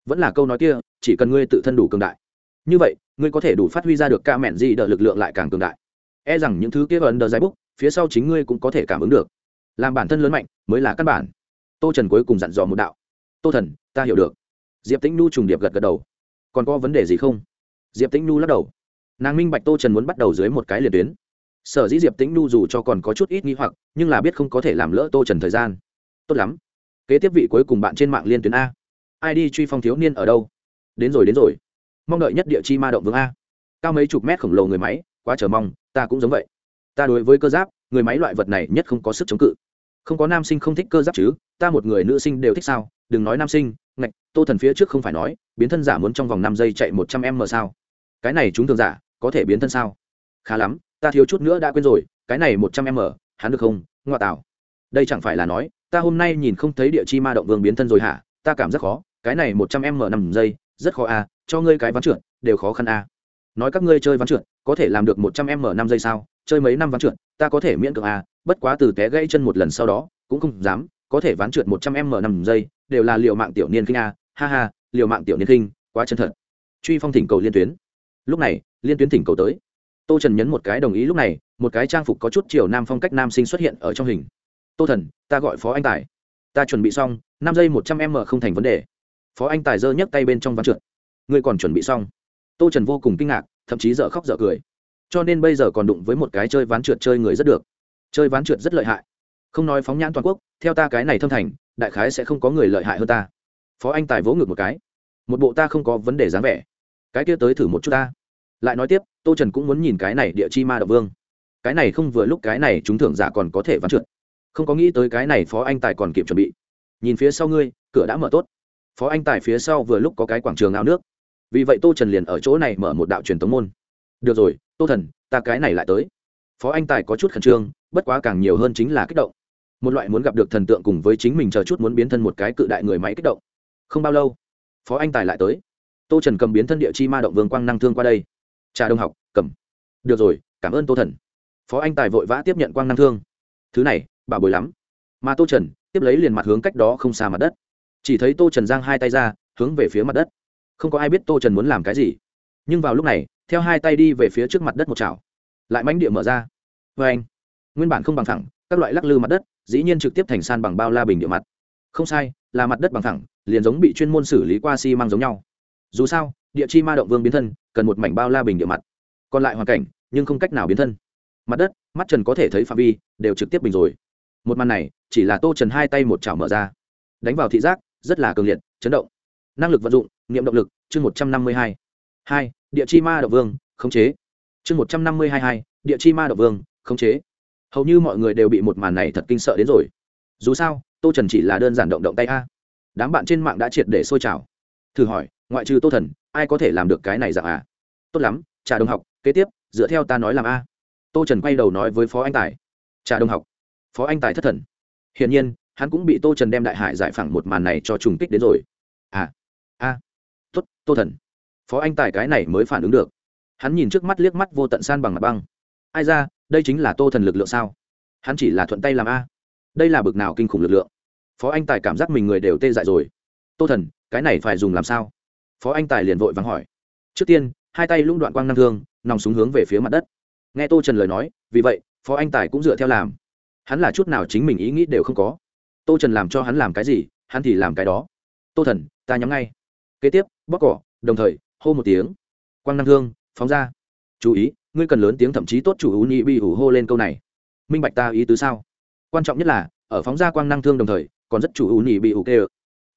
Speaker 1: Vẫn là câu nói kia, chỉ cần ngươi tự thân đủ cường đại. Như vậy, ngươi có thể đủ phát huy ra được ca mẹn gì đỡ lực lượng lại càng cường đại. E rằng những thứ kia ẩn đờ dài búc phía sau chính ngươi cũng có thể cảm ứng được. Làm bản thân lớn mạnh, mới là căn bản. Tô trần cuối cùng dặn dò một đạo. Tô thần, ta hiểu được. Diệp tĩnh nhu trùng điệp gật gật đầu. Còn có vấn đề gì không? Diệp tĩnh nhu lắc đầu. Nàng minh bạch tô trần muốn bắt đầu dưới một cái liền tuyến. Sở dĩ diệp tĩnh nhu dù cho còn có chút ít nghi hoặc, nhưng là biết không có thể làm lỡ tô trần thời gian. Tốt lắm. Kế tiếp vị cuối cùng bạn trên mạng liên tuyến a. Ai đi truy phong thiếu niên ở đâu? Đến rồi đến rồi. Mong đợi nhất địa chi ma động vương a. Cao mấy chục mét khổng lồ người máy, quá chờ mong, ta cũng giống vậy. Ta đối với cơ giáp, người máy loại vật này nhất không có sức chống cự. Không có nam sinh không thích cơ giáp chứ, ta một người nữ sinh đều thích sao? Đừng nói nam sinh, ngạch, tô thần phía trước không phải nói, biến thân giả muốn trong vòng năm giây chạy một trăm m sao? Cái này chúng thường giả, có thể biến thân sao? Khá lắm, ta thiếu chút nữa đã quên rồi, cái này một trăm m hắn được không? Ngoa tạo. Đây chẳng phải là nói, ta hôm nay nhìn không thấy địa chi ma động vương biến thân rồi hả? Ta cảm rất khó, cái này một trăm m năm giây, rất khó à cho ngươi cái ván trượt, đều khó khăn à nói các ngươi chơi ván trượt, có thể làm được một trăm m năm giây sao? Chơi mấy năm ván trượt, ta có thể miễn cưỡng à bất quá từ té gãy chân một lần sau đó, cũng không dám, có thể ván trượt một trăm m năm giây, đều là liệu mạng tiểu niên kinh à ha ha liệu mạng tiểu niên kinh, quá chân thật. Truy phong thỉnh cầu liên tuyến lúc này, liên tuyến thỉnh cầu tới. Tô trần nhấn một cái đồng ý lúc này, một cái trang phục có chút chiều nam phong cách nam sinh xuất hiện ở trong hình. Tô thần, ta gọi phó anh tài. Ta chuẩn bị xong, năm giây một trăm m không thành vấn đề. Phó anh tài giơ nhấc tay bên trong ván trượt. Ngươi còn chuẩn bị xong? Tô trần vô cùng kinh ngạc, thậm chí dở khóc dở cười. Cho nên bây giờ còn đụng với một cái chơi ván trượt chơi người rất được. Chơi ván trượt rất lợi hại. Không nói phóng nhãn toàn quốc, theo ta cái này thâm thành, đại khái sẽ không có người lợi hại hơn ta. Phó anh tài vỗ ngược một cái. Một bộ ta không có vấn đề dáng vẻ. Cái kia tới thử một chút ta lại nói tiếp, tô trần cũng muốn nhìn cái này địa chi ma đạo vương. Cái này không vừa lúc cái này chúng thưởng giả còn có thể vắn trượt. Không có nghĩ tới cái này phó anh tài còn kịp chuẩn bị. Nhìn phía sau ngươi, cửa đã mở tốt. Phó anh tài phía sau vừa lúc có cái quảng trường ao nước. Vì vậy tô trần liền ở chỗ này mở một đạo truyền tống môn. Được rồi, tô thần, ta cái này lại tới. Phó anh tài có chút khẩn trương, bất quá càng nhiều hơn chính là kích động. Một loại muốn gặp được thần tượng cùng với chính mình chờ chút muốn biến thân một cái cự đại người máy kích động. Không bao lâu, phó anh tài lại tới. Tô trần cầm biến thân địa chi ma động vương quang năng thương qua đây trà đông học, cầm. Được rồi, cảm ơn tô thần. Phó anh tài vội vã tiếp nhận quang năng thương. Thứ này, bà bồi lắm. Mà tô trần, tiếp lấy liền mặt hướng cách đó không xa mặt đất. Chỉ thấy tô trần giang hai tay ra, hướng về phía mặt đất. Không có ai biết tô trần muốn làm cái gì. Nhưng vào lúc này, theo hai tay đi về phía trước mặt đất một chảo. Lại mánh địa mở ra. Vê anh, nguyên bản không bằng thẳng các loại lắc lư mặt đất, dĩ nhiên trực tiếp thành san bằng bao la bình địa mặt. Không sai, là mặt đất bằng thẳng liền giống bị chuyên môn xử lý qua xi、si、măng giống nhau dù sao, địa chi ma động vương biến thân, cần một mảnh bao la bình địa mặt. Còn lại hoàn cảnh, nhưng không cách nào biến thân. Mặt đất, mắt trần có thể thấy phạm vi, đều trực tiếp bình rồi. Một màn này, chỉ là tô trần hai tay một chảo mở ra. Đánh vào thị giác, rất là cường liệt, chấn động. Năng lực vận dụng, nghiệm động lực, chương một trăm năm mươi hai. Hai, địa chi ma động vương, khống chế. Chương một trăm năm mươi hai hai, địa chi ma động vương, khống chế. Hầu như mọi người đều bị một màn này thật kinh sợ đến rồi. Dù sao, tô trần chỉ là đơn giản động động tay a. Đám bạn trên mạng đã triệt để sôi trào thử hỏi, ngoại trừ tô thần, ai có thể làm được cái này dạng à? Tốt lắm, trà đồng học, kế tiếp, dựa theo ta nói làm a. Tô trần quay đầu nói với phó anh tài. Trà đồng học. Phó anh tài thất thần. Hiển nhiên, hắn cũng bị tô trần đem đại hải giải phẳng một màn này cho trùng kích đến rồi. À a à. tốt, tô thần. Phó anh tài cái này mới phản ứng được. Hắn nhìn trước mắt liếc mắt vô tận san bằng mặt băng. Ai ra, đây chính là tô thần lực lượng sao? Hắn chỉ là thuận tay làm a. Đây là bực nào kinh khủng lực lượng? Phó anh tài cảm giác mình người đều tê dại rồi tô thần, cái này phải dùng làm sao? Phó anh tài liền vội vàng hỏi. Trước tiên, hai tay lũng đoạn quang năng thương, nòng súng hướng về phía mặt đất. Nghe tô trần lời nói, vì vậy, phó anh tài cũng dựa theo làm. Hắn là chút nào chính mình ý nghĩ đều không có. Tô trần làm cho hắn làm cái gì, hắn thì làm cái đó. Tô thần, ta nhắm ngay. Kế tiếp bóc cỏ, đồng thời, hô một tiếng. Quang năng thương, phóng ra. Chú ý, ngươi cần lớn tiếng thậm chí tốt chủ ưu nhị bị ủ hô lên câu này. Minh bạch ta ý tứ sao? Quan trọng nhất là, ở phóng ra quang năng thương đồng thời, còn rất chủ ưu nhị bị ủ kê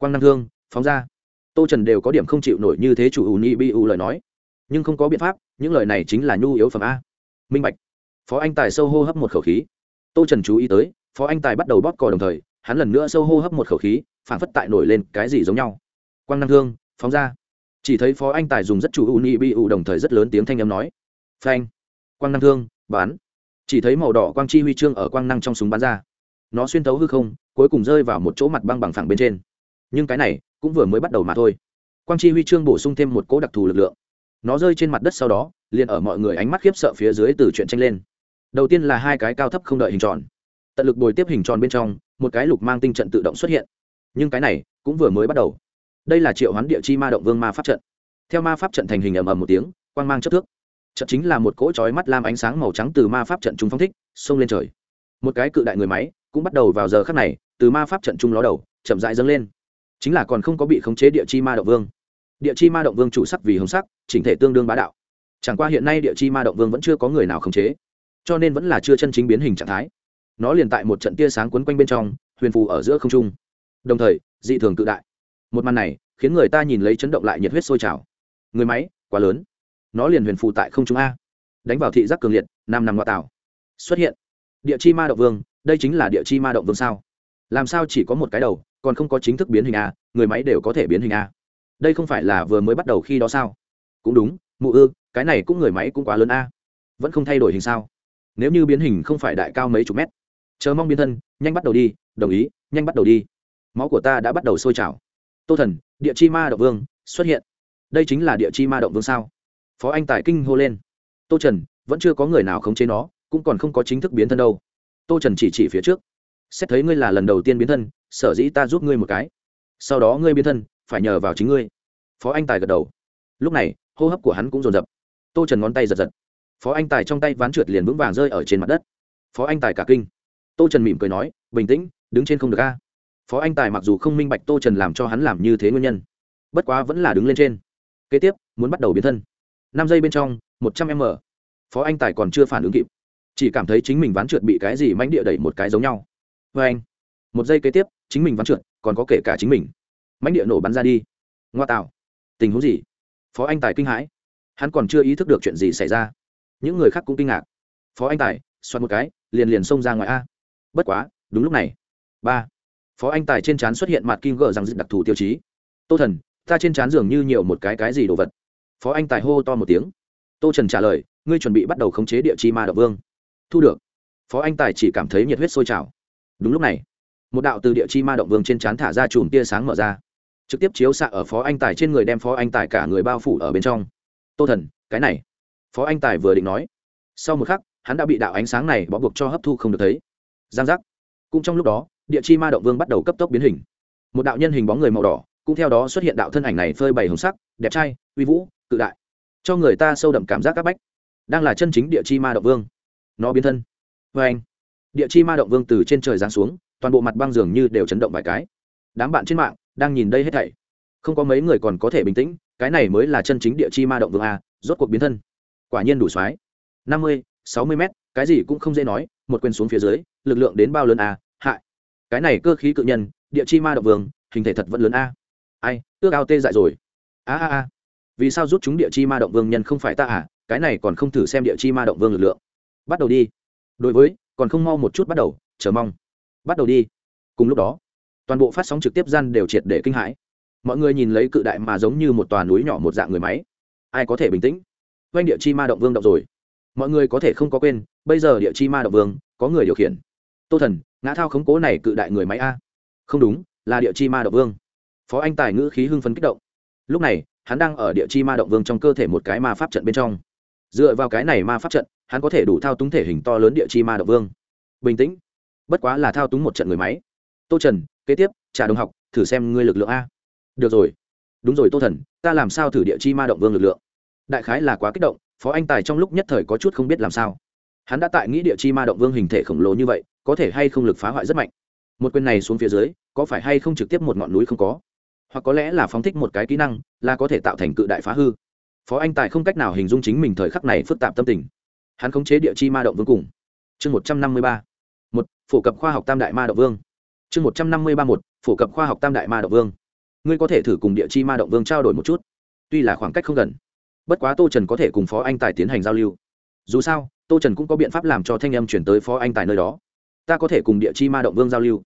Speaker 1: quang năng thương, phóng ra. Tô trần đều có điểm không chịu nổi như thế chủ ưu ni bi ủ lời nói. Nhưng không có biện pháp, những lời này chính là nhu yếu phẩm a. Minh bạch. Phó anh tài sâu hô hấp một khẩu khí. Tô trần chú ý tới, phó anh tài bắt đầu bóp cò đồng thời, hắn lần nữa sâu hô hấp một khẩu khí phản phất tại nổi lên cái gì giống nhau. Quang năng thương, phóng ra. Chỉ thấy phó anh tài dùng rất chủ u ni bi u đồng thời rất lớn tiếng thanh âm nói. Phanh. Quang năng thương bán chỉ thấy màu đỏ quang chi huy chương ở quang năng trong súng bắn ra. Nó xuyên tấu hư không, cuối cùng rơi vào một chỗ mặt băng bằng phẳng bên trên nhưng cái này cũng vừa mới bắt đầu mà thôi. Quang chi huy chương bổ sung thêm một cỗ đặc thù lực lượng. Nó rơi trên mặt đất sau đó, liền ở mọi người ánh mắt khiếp sợ phía dưới từ chuyện tranh lên. Đầu tiên là hai cái cao thấp không đợi hình tròn. Tận lực bồi tiếp hình tròn bên trong, một cái lục mang tinh trận tự động xuất hiện. Nhưng cái này cũng vừa mới bắt đầu. Đây là triệu hoán địa chi ma động vương ma pháp trận. Theo ma pháp trận thành hình ầm ầm một tiếng, quang mang chất thước. Trận chính là một cỗ chói mắt lam ánh sáng màu trắng từ ma pháp trận trung phong thích, xông lên trời. Một cái cự đại người máy cũng bắt đầu vào giờ khắc này, từ ma pháp trận trung ló đầu, chậm rãi dâng lên chính là còn không có bị khống chế địa chi ma động vương. Địa chi ma động vương chủ sắc vì hồng sắc, chỉnh thể tương đương bá đạo. Chẳng qua hiện nay địa chi ma động vương vẫn chưa có người nào khống chế, cho nên vẫn là chưa chân chính biến hình trạng thái. Nó liền tại một trận tia sáng quấn quanh bên trong, huyền phù ở giữa không trung. Đồng thời, dị thường tự đại. Một màn này, khiến người ta nhìn lấy chấn động lại nhiệt huyết sôi trào. Người máy, quá lớn. Nó liền huyền phù tại không trung a. Đánh vào thị giác cường liệt, nam nằm ngoại tảo. Xuất hiện. Địa chi ma động vương, đây chính là địa chi ma động vương sao? Làm sao chỉ có một cái đầu còn không có chính thức biến hình a người máy đều có thể biến hình a đây không phải là vừa mới bắt đầu khi đó sao? Cũng đúng, mụ ư, cái này cũng người máy cũng quá lớn a vẫn không thay đổi hình sao? Nếu như biến hình không phải đại cao mấy chục mét. Chờ mong biến thân, nhanh bắt đầu đi, đồng ý, nhanh bắt đầu đi. Máu của ta đã bắt đầu sôi trào. Tô thần, địa chi ma động vương, xuất hiện. Đây chính là địa chi ma động vương sao? Phó anh tài kinh hô lên. Tô trần, vẫn chưa có người nào khống chế nó, cũng còn không có chính thức biến thân đâu. Tô trần chỉ chỉ phía trước xét thấy ngươi là lần đầu tiên biến thân, sở dĩ ta giúp ngươi một cái. Sau đó ngươi biến thân, phải nhờ vào chính ngươi. Phó anh tài gật đầu. Lúc này, hô hấp của hắn cũng rồn rập tô trần ngón tay giật giật. Phó anh tài trong tay ván trượt liền vững vàng rơi ở trên mặt đất. Phó anh tài cả kinh. Tô trần mỉm cười nói, bình tĩnh, đứng trên không được a. Phó anh tài mặc dù không minh bạch tô trần làm cho hắn làm như thế nguyên nhân, bất quá vẫn là đứng lên trên. Kế tiếp, muốn bắt đầu biến thân. Năm giây bên trong, một trăm m. Phó anh tài còn chưa phản ứng kịp. Chỉ cảm thấy chính mình ván trượt bị cái gì mánh địa đẩy một cái giống nhau vê anh. Một giây kế tiếp, chính mình ván trượt, còn có kể cả chính mình. Mánh địa nổ bắn ra đi. Ngoa tạo. Tình huống gì? Phó anh tài kinh hãi. Hắn còn chưa ý thức được chuyện gì xảy ra. Những người khác cũng kinh ngạc. Phó anh tài xoắn một cái, liền liền xông ra ngoài a. Bất quá, đúng lúc này. Ba. Phó anh tài trên trán xuất hiện mặt kim gờ rằng dịch đặc thù tiêu chí. Tô thần, ta trên trán dường như nhiều một cái cái gì đồ vật. Phó anh tài hô to một tiếng. Tô trần trả lời, ngươi chuẩn bị bắt đầu khống chế địa chi ma đ vương. Thu được. Phó anh tài chỉ cảm thấy nhiệt huyết sôi trào đúng lúc này, một đạo từ địa chi ma động vương trên trán thả ra chùm tia sáng mở ra, trực tiếp chiếu xạ ở phó anh tài trên người đem phó anh tài cả người bao phủ ở bên trong. Tô thần, cái này, phó anh tài vừa định nói. Sau một khắc, hắn đã bị đạo ánh sáng này bó buộc cho hấp thu không được thấy. Giang giác. Cũng trong lúc đó, địa chi ma động vương bắt đầu cấp tốc biến hình. Một đạo nhân hình bóng người màu đỏ, cũng theo đó xuất hiện đạo thân ảnh này phơi bày hồng sắc, đẹp trai, uy vũ, cự đại. Cho người ta sâu đậm cảm giác các bách. Đang là chân chính địa chi ma động vương. Nó biến thân. Vê anh địa chi ma động vương từ trên trời giáng xuống, toàn bộ mặt băng dường như đều chấn động vài cái. Đám bạn trên mạng đang nhìn đây hết thảy. Không có mấy người còn có thể bình tĩnh, cái này mới là chân chính địa chi ma động vương a, rốt cuộc biến thân. Quả nhiên đủ xoái. Năm mươi, sáu mươi mét, cái gì cũng không dễ nói, một quyền xuống phía dưới, lực lượng đến bao lớn a, hại. Cái này cơ khí cự nhân, địa chi ma động vương, hình thể thật vẫn lớn a. Ai, ước ao tê dại rồi. A a a. Vì sao rút chúng địa chi ma động vương nhân không phải ta à? Cái này còn không thử xem địa chi ma động vương lực lượng. Bắt đầu đi. Đối với còn không mau một chút bắt đầu, chờ mong. Bắt đầu đi. Cùng lúc đó, toàn bộ phát sóng trực tiếp gian đều triệt để kinh hãi. Mọi người nhìn lấy cự đại mà giống như một tòa núi nhỏ một dạng người máy. Ai có thể bình tĩnh? Quanh địa chi ma động vương động rồi. Mọi người có thể không có quên, bây giờ địa chi ma động vương, có người điều khiển. Tô thần, ngã thao khống cố này cự đại người máy a. Không đúng, là địa chi ma động vương. Phó anh tài ngữ khí hưng phấn kích động. Lúc này, hắn đang ở địa chi ma động vương trong cơ thể một cái ma pháp trận bên trong. Dựa vào cái này ma pháp trận hắn có thể đủ thao túng thể hình to lớn địa chi ma động vương. Bình tĩnh. Bất quá là thao túng một trận người máy. Tô trần, kế tiếp, trả đồng học, thử xem ngươi lực lượng a. Được rồi. Đúng rồi tô thần, ta làm sao thử địa chi ma động vương lực lượng? Đại khái là quá kích động, phó anh tài trong lúc nhất thời có chút không biết làm sao. Hắn đã tại nghĩ địa chi ma động vương hình thể khổng lồ như vậy, có thể hay không lực phá hoại rất mạnh. Một quyền này xuống phía dưới, có phải hay không trực tiếp một ngọn núi không có? Hoặc có lẽ là phóng thích một cái kỹ năng, là có thể tạo thành cự đại phá hư. Phó anh tài không cách nào hình dung chính mình thời khắc này phức tạp tâm tình hắn khống chế địa chi ma động vương cùng. Chương một trăm năm mươi ba. Một, phổ cập khoa học tam đại ma động vương. Chương một trăm năm mươi ba một, phổ cập khoa học tam đại ma động vương. Ngươi có thể thử cùng địa chi ma động vương trao đổi một chút. Tuy là khoảng cách không gần, bất quá tô trần có thể cùng phó anh tài tiến hành giao lưu. Dù sao, tô trần cũng có biện pháp làm cho thanh âm chuyển tới phó anh tài nơi đó. Ta có thể cùng địa chi ma động vương giao lưu.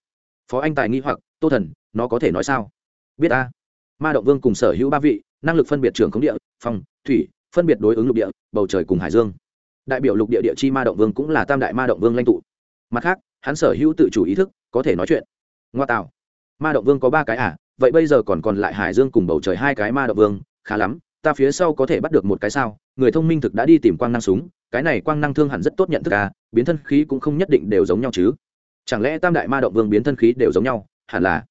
Speaker 1: Phó anh tài nghi hoặc, tô thần, nó có thể nói sao? Biết a ma động vương cùng sở hữu ba vị, năng lực phân biệt trường khống địa, phòng, thủy, phân biệt đối ứng lục địa, bầu trời cùng hải dương đại biểu lục địa địa chi ma động vương cũng là tam đại ma động vương lãnh tụ. Mặt khác, hắn sở hữu tự chủ ý thức, có thể nói chuyện. Ngoa tạo. Ma động vương có ba cái à vậy bây giờ còn còn lại hải dương cùng bầu trời hai cái ma động vương, khá lắm, ta phía sau có thể bắt được một cái sao? Người thông minh thực đã đi tìm quang năng súng, cái này quang năng thương hẳn rất tốt nhận thức à biến thân khí cũng không nhất định đều giống nhau chứ. Chẳng lẽ tam đại ma động vương biến thân khí đều giống nhau, hẳn là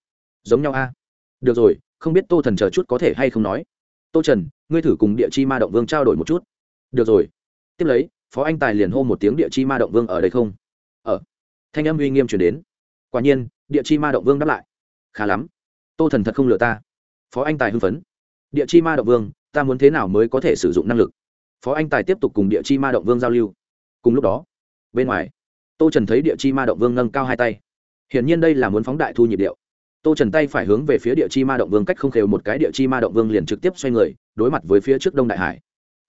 Speaker 1: giống nhau a à? được rồi, không biết tô thần chờ chút có thể hay không nói. Tô trần, ngươi thử cùng địa chi ma động vương trao đổi một chút. Được rồi. Tiếp lấy phó anh tài liền hô một tiếng địa chi ma động vương ở đây không? Ở thanh âm uy nghiêm chuyển đến. Quả nhiên, địa chi ma động vương đáp lại. Khá lắm. Tô thần thật không lừa ta. Phó anh tài hưng phấn. Địa chi ma động vương, ta muốn thế nào mới có thể sử dụng năng lực? Phó anh tài tiếp tục cùng địa chi ma động vương giao lưu. Cùng lúc đó, bên ngoài, tô trần thấy địa chi ma động vương nâng cao hai tay. Hiển nhiên đây là muốn phóng đại thu nhịp điệu. Tô trần tay phải hướng về phía địa chi ma động vương cách không khều một cái địa chi ma động vương liền trực tiếp xoay người, đối mặt với phía trước đông đại hải.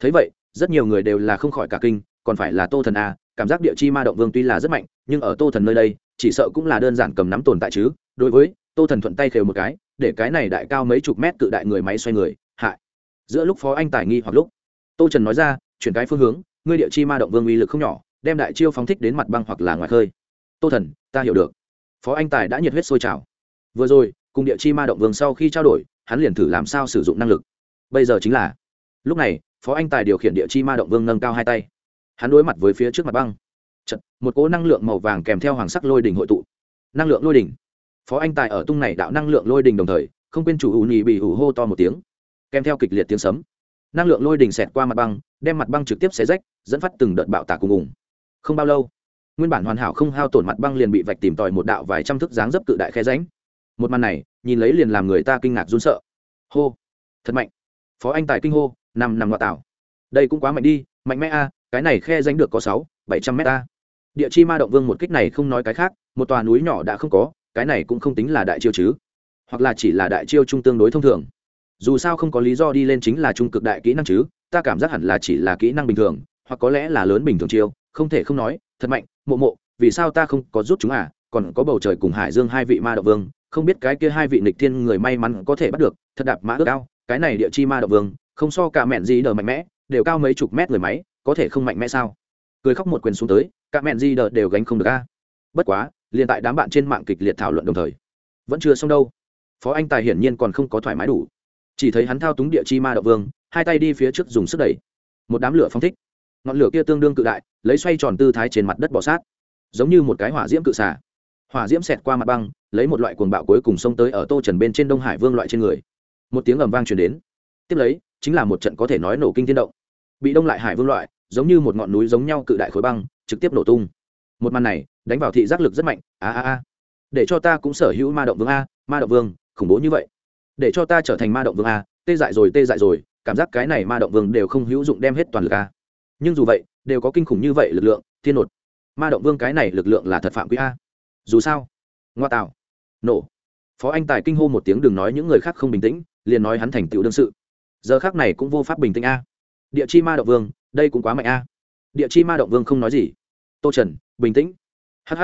Speaker 1: Thấy vậy rất nhiều người đều là không khỏi cả kinh, còn phải là tô thần a, cảm giác địa chi ma động vương tuy là rất mạnh, nhưng ở tô thần nơi đây, chỉ sợ cũng là đơn giản cầm nắm tồn tại chứ. Đối với tô thần thuận tay khều một cái, để cái này đại cao mấy chục mét cự đại người máy xoay người hại giữa lúc phó anh tài nghi hoặc lúc, tô trần nói ra, chuyển cái phương hướng, ngươi địa chi ma động vương uy lực không nhỏ, đem đại chiêu phóng thích đến mặt băng hoặc là ngoài khơi. Tô thần, ta hiểu được. Phó anh tài đã nhiệt huyết sôi trào. Vừa rồi, cùng địa chi ma động vương sau khi trao đổi, hắn liền thử làm sao sử dụng năng lực. Bây giờ chính là, lúc này phó anh tài điều khiển địa chi ma động vương nâng cao hai tay. Hắn đối mặt với phía trước mặt băng. Chật, một cỗ năng lượng màu vàng kèm theo hoàng sắc lôi đỉnh hội tụ. Năng lượng lôi đỉnh. Phó anh tài ở tung này đạo năng lượng lôi đỉnh đồng thời không quên chủ ủ nhì bị ủ hô to một tiếng kèm theo kịch liệt tiếng sấm. Năng lượng lôi đỉnh xẹt qua mặt băng đem mặt băng trực tiếp xé rách dẫn phát từng đợt bạo tạc cùng ủng không bao lâu nguyên bản hoàn hảo không hao tổn mặt băng liền bị vạch tìm tòi một đạo vài trăm thước dáng dấp cự đại khe ránh một màn này nhìn lấy liền làm người ta kinh ngạc run sợ. Hô. Thật mạnh. Phó anh tài kinh hô năm năm ngoại tạo, đây cũng quá mạnh đi mạnh mẽ a cái này khe danh được có sáu bảy trăm mét a. Địa chi ma động vương một kích này không nói cái khác một tòa núi nhỏ đã không có cái này cũng không tính là đại chiêu chứ. Hoặc là chỉ là đại chiêu trung tương đối thông thường. Dù sao không có lý do đi lên chính là trung cực đại kỹ năng chứ ta cảm giác hẳn là chỉ là kỹ năng bình thường hoặc có lẽ là lớn bình thường chiêu không thể không nói thật mạnh mộ mộ vì sao ta không có rút chúng à còn có bầu trời cùng hải dương hai vị ma đạo vương không biết cái kia hai vị nịch thiên người may mắn có thể bắt được thật đạp mã ước cao cái này địa chi ma đạo vương không so cả mẹn gì đờ mạnh mẽ, đều cao mấy chục mét người máy, có thể không mạnh mẽ sao? Cười khóc một quyền xuống tới, cả mẹn gì đờ đều gánh không được a. Bất quá, liền tại đám bạn trên mạng kịch liệt thảo luận đồng thời, vẫn chưa xong đâu. Phó anh tài hiển nhiên còn không có thoải mái đủ. Chỉ thấy hắn thao túng địa chi ma đạo vương, hai tay đi phía trước dùng sức đẩy. Một đám lửa phong thích. Ngọn lửa kia tương đương cự đại, lấy xoay tròn tư thái trên mặt đất bỏ sát. Giống như một cái hỏa diễm cự xả hỏa diễm xẹt qua mặt băng, lấy một loại cuồng bạo cuối cùng xông tới ở tô trần bên trên đông hải vương loại trên người. Một tiếng ầm vang truyền đến. Tiếp lấy chính là một trận có thể nói nổ kinh thiên động. Bị đông lại hải vương loại, giống như một ngọn núi giống nhau cự đại khối băng, trực tiếp nổ tung. Một màn này, đánh vào thị giác lực rất mạnh, a a a. Để cho ta cũng sở hữu ma động vương a, ma động vương, khủng bố như vậy. Để cho ta trở thành ma động vương a, tê dại rồi, tê dại rồi, cảm giác cái này ma động vương đều không hữu dụng đem hết toàn lực a. Nhưng dù vậy, đều có kinh khủng như vậy lực lượng, thiên nột. Ma động vương cái này lực lượng là thật phạm quý a. Dù sao, ngoa tạo, nổ. Phó anh tài kinh hô một tiếng đừng nói những người khác không bình tĩnh, liền nói hắn thành tựu đương sự giờ khác này cũng vô pháp bình tĩnh a. Địa chi ma động vương, đây cũng quá mạnh a. Địa chi ma động vương không nói gì. Tô trần, bình tĩnh. Hh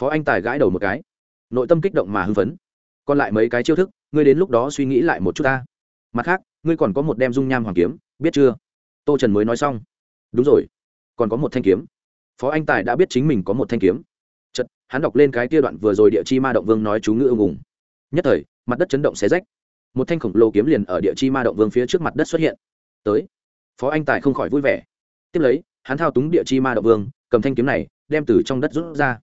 Speaker 1: phó anh tài gãi đầu một cái. Nội tâm kích động mà hưng phấn. Còn lại mấy cái chiêu thức, ngươi đến lúc đó suy nghĩ lại một chút ta. Mặt khác, ngươi còn có một đem dung nham hoàng kiếm, biết chưa? Tô trần mới nói xong. Đúng rồi. Còn có một thanh kiếm. Phó anh tài đã biết chính mình có một thanh kiếm. Chật hắn đọc lên cái kia đoạn vừa rồi địa chi ma động vương nói chú ngữ ưng ủng nhất thời, mặt đất chấn động xé rách một thanh khổng lồ kiếm liền ở địa chi ma động vương phía trước mặt đất xuất hiện. Tới. Phó anh tài không khỏi vui vẻ. Tiếp lấy, hắn thao túng địa chi ma động vương, cầm thanh kiếm này, đem từ trong đất rút ra.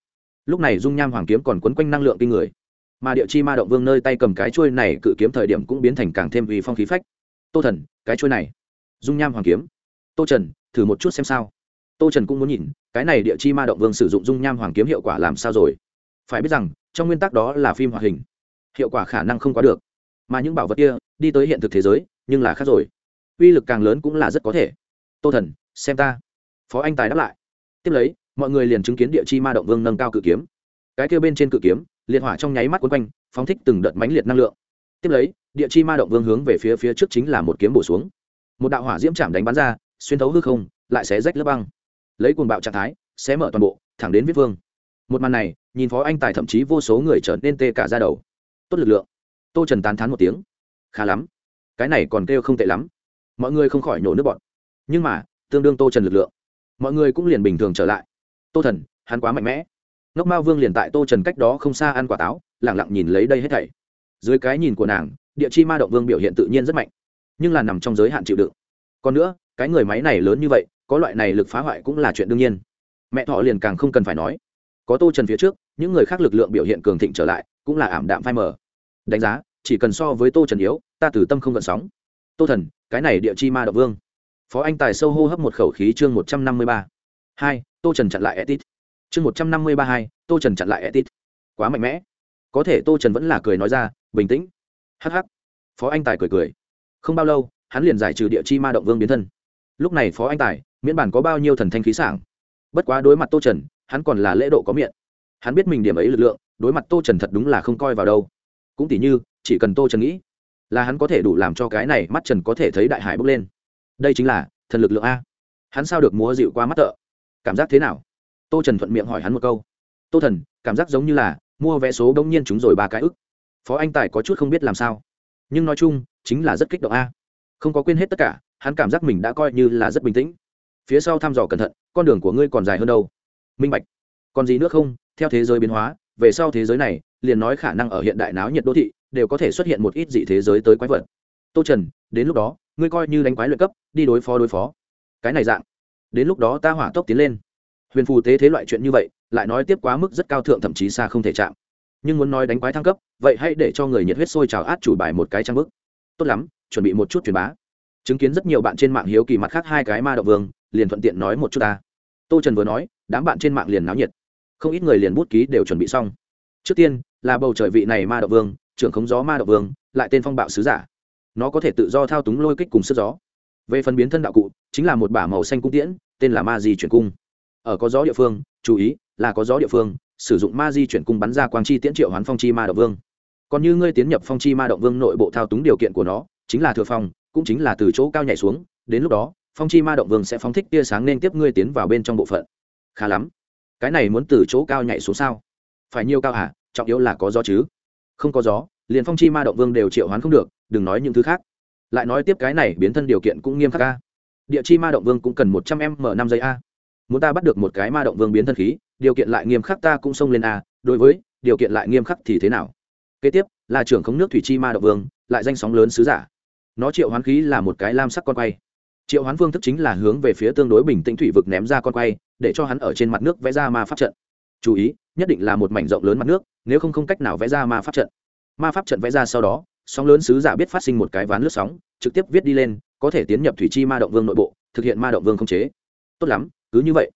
Speaker 1: Lúc này dung nham hoàng kiếm còn quấn quanh năng lượng kinh người. Mà địa chi ma động vương nơi tay cầm cái chuôi này cự kiếm thời điểm cũng biến thành càng thêm vì phong khí phách. Tô thần, cái chuôi này. Dung nham hoàng kiếm. Tô trần, thử một chút xem sao. Tô trần cũng muốn nhìn, cái này địa chi ma động vương sử dụng dung nham hoàng kiếm hiệu quả làm sao rồi? Phải biết rằng, trong nguyên tắc đó là phim hoạt hình. Hiệu quả khả năng không có được mà những bảo vật kia đi tới hiện thực thế giới nhưng là khác rồi. Uy lực càng lớn cũng là rất có thể. Tô thần, xem ta. Phó anh tài đáp lại. Tiếp lấy, mọi người liền chứng kiến địa chi ma động vương nâng cao cự kiếm. Cái kia bên trên cự kiếm, liệt hỏa trong nháy mắt quấn quanh, phóng thích từng đợt mãnh liệt năng lượng. Tiếp lấy, địa chi ma động vương hướng về phía phía trước chính là một kiếm bổ xuống. Một đạo hỏa diễm chạm đánh bắn ra, xuyên thấu hư không, lại xé rách lớp băng. Lấy cuồng bạo trạng thái, xé mở toàn bộ, thẳng đến viết vương. Một màn này, nhìn phó anh tài thậm chí vô số người trở nên tê cả ra đầu. Tốt lực lượng tô trần tán thán một tiếng khá lắm cái này còn kêu không tệ lắm mọi người không khỏi nhổ nước bọn nhưng mà tương đương tô trần lực lượng mọi người cũng liền bình thường trở lại tô thần hắn quá mạnh mẽ ngốc mao vương liền tại tô trần cách đó không xa ăn quả táo lẳng lặng nhìn lấy đây hết thảy dưới cái nhìn của nàng địa chi ma động vương biểu hiện tự nhiên rất mạnh nhưng là nằm trong giới hạn chịu đựng còn nữa cái người máy này lớn như vậy có loại này lực phá hoại cũng là chuyện đương nhiên mẹ thọ liền càng không cần phải nói có tô trần phía trước những người khác lực lượng biểu hiện cường thịnh trở lại cũng là ảm đạm phai mờ đánh giá, chỉ cần so với tô trần yếu, ta từ tâm không gợn sóng. Tô thần, cái này địa chi ma đậu vương. Phó anh tài sâu hô hấp một khẩu khí chương một trăm năm mươi ba. Hai, tô trần chặn lại etit. Chương một trăm năm mươi ba hai, tô trần chặn lại etit. Quá mạnh mẽ. Có thể tô trần vẫn là cười nói ra, bình tĩnh. Hh phó anh tài cười cười. Không bao lâu, hắn liền giải trừ địa chi ma động vương biến thân. Lúc này phó anh tài, miễn bản có bao nhiêu thần thanh khí sảng. Bất quá đối mặt tô trần, hắn còn là lễ độ có miệng. Hắn biết mình điểm ấy lực lượng, đối mặt tô trần thật đúng là không coi vào đâu cũng tỉ như, chỉ cần tô trần nghĩ, là hắn có thể đủ làm cho cái này mắt trần có thể thấy đại hải bốc lên. Đây chính là thần lực lượng a. Hắn sao được múa dịu qua mắt tợ? Cảm giác thế nào? Tô trần thuận miệng hỏi hắn một câu. Tô thần, cảm giác giống như là mua vé số đông nhiên chúng rồi ba cái ức. Phó anh tài có chút không biết làm sao. Nhưng nói chung, chính là rất kích động a. Không có quên hết tất cả, hắn cảm giác mình đã coi như là rất bình tĩnh. Phía sau thăm dò cẩn thận, con đường của ngươi còn dài hơn đâu? Minh bạch, còn gì nữa không? Theo thế giới biến hóa về sau thế giới này, liền nói khả năng ở hiện đại náo nhiệt đô thị đều có thể xuất hiện một ít dị thế giới tới quái vật. Tô trần, đến lúc đó, ngươi coi như đánh quái luyện cấp, đi đối phó đối phó. Cái này dạng, đến lúc đó ta hỏa tốc tiến lên. Huyền phù tế thế loại chuyện như vậy, lại nói tiếp quá mức rất cao thượng thậm chí xa không thể chạm. Nhưng muốn nói đánh quái thăng cấp, vậy hãy để cho người nhiệt huyết sôi trào át chủ bài một cái trang bức. Tốt lắm, chuẩn bị một chút truyền bá. Chứng kiến rất nhiều bạn trên mạng hiếu kỳ mặt khác hai cái ma động vương, liền thuận tiện nói một chút ta. Tô trần vừa nói, đám bạn trên mạng liền náo nhiệt không ít người liền bút ký đều chuẩn bị xong. Trước tiên, là bầu trời vị này ma Đạo vương, trưởng khống gió ma Đạo vương, lại tên phong bạo sứ giả. Nó có thể tự do thao túng lôi kích cùng sức gió. Về phần biến thân đạo cụ, chính là một bả màu xanh cung tiễn, tên là ma di chuyển cung. Ở có gió địa phương, chú ý, là có gió địa phương, sử dụng ma di chuyển cung bắn ra quang chi tiễn triệu hoán phong chi ma Đạo vương. Còn như ngươi tiến nhập phong chi ma động vương nội bộ thao túng điều kiện của nó, chính là thừa phong, cũng chính là từ chỗ cao nhảy xuống, đến lúc đó, phong chi ma động vương sẽ phóng thích tia sáng nên tiếp ngươi tiến vào bên trong bộ phận. Khá lắm cái này muốn từ chỗ cao nhảy xuống sao? Phải nhiều cao hả? Trọng yếu là có gió chứ. Không có gió, liền phong chi ma động vương đều triệu hoán không được, đừng nói những thứ khác. Lại nói tiếp cái này biến thân điều kiện cũng nghiêm khắc a. Địa chi ma động vương cũng cần một trăm m năm giây a. Muốn ta bắt được một cái ma động vương biến thân khí, điều kiện lại nghiêm khắc ta cũng xông lên a. Đối với, điều kiện lại nghiêm khắc thì thế nào? Kế tiếp, là trưởng khống nước thủy chi ma động vương, lại danh sóng lớn sứ giả. Nó triệu hoán khí là một cái lam sắc con quay. Triệu hoán phương thức chính là hướng về phía tương đối bình tĩnh thủy vực ném ra con quay để cho hắn ở trên mặt nước vẽ ra ma pháp trận. Chú ý, nhất định là một mảnh rộng lớn mặt nước, nếu không không cách nào vẽ ra ma pháp trận. Ma pháp trận vẽ ra sau đó, sóng lớn sứ giả biết phát sinh một cái ván lướt sóng, trực tiếp viết đi lên, có thể tiến nhập thủy chi ma động vương nội bộ, thực hiện ma động vương không chế. Tốt lắm, cứ như vậy.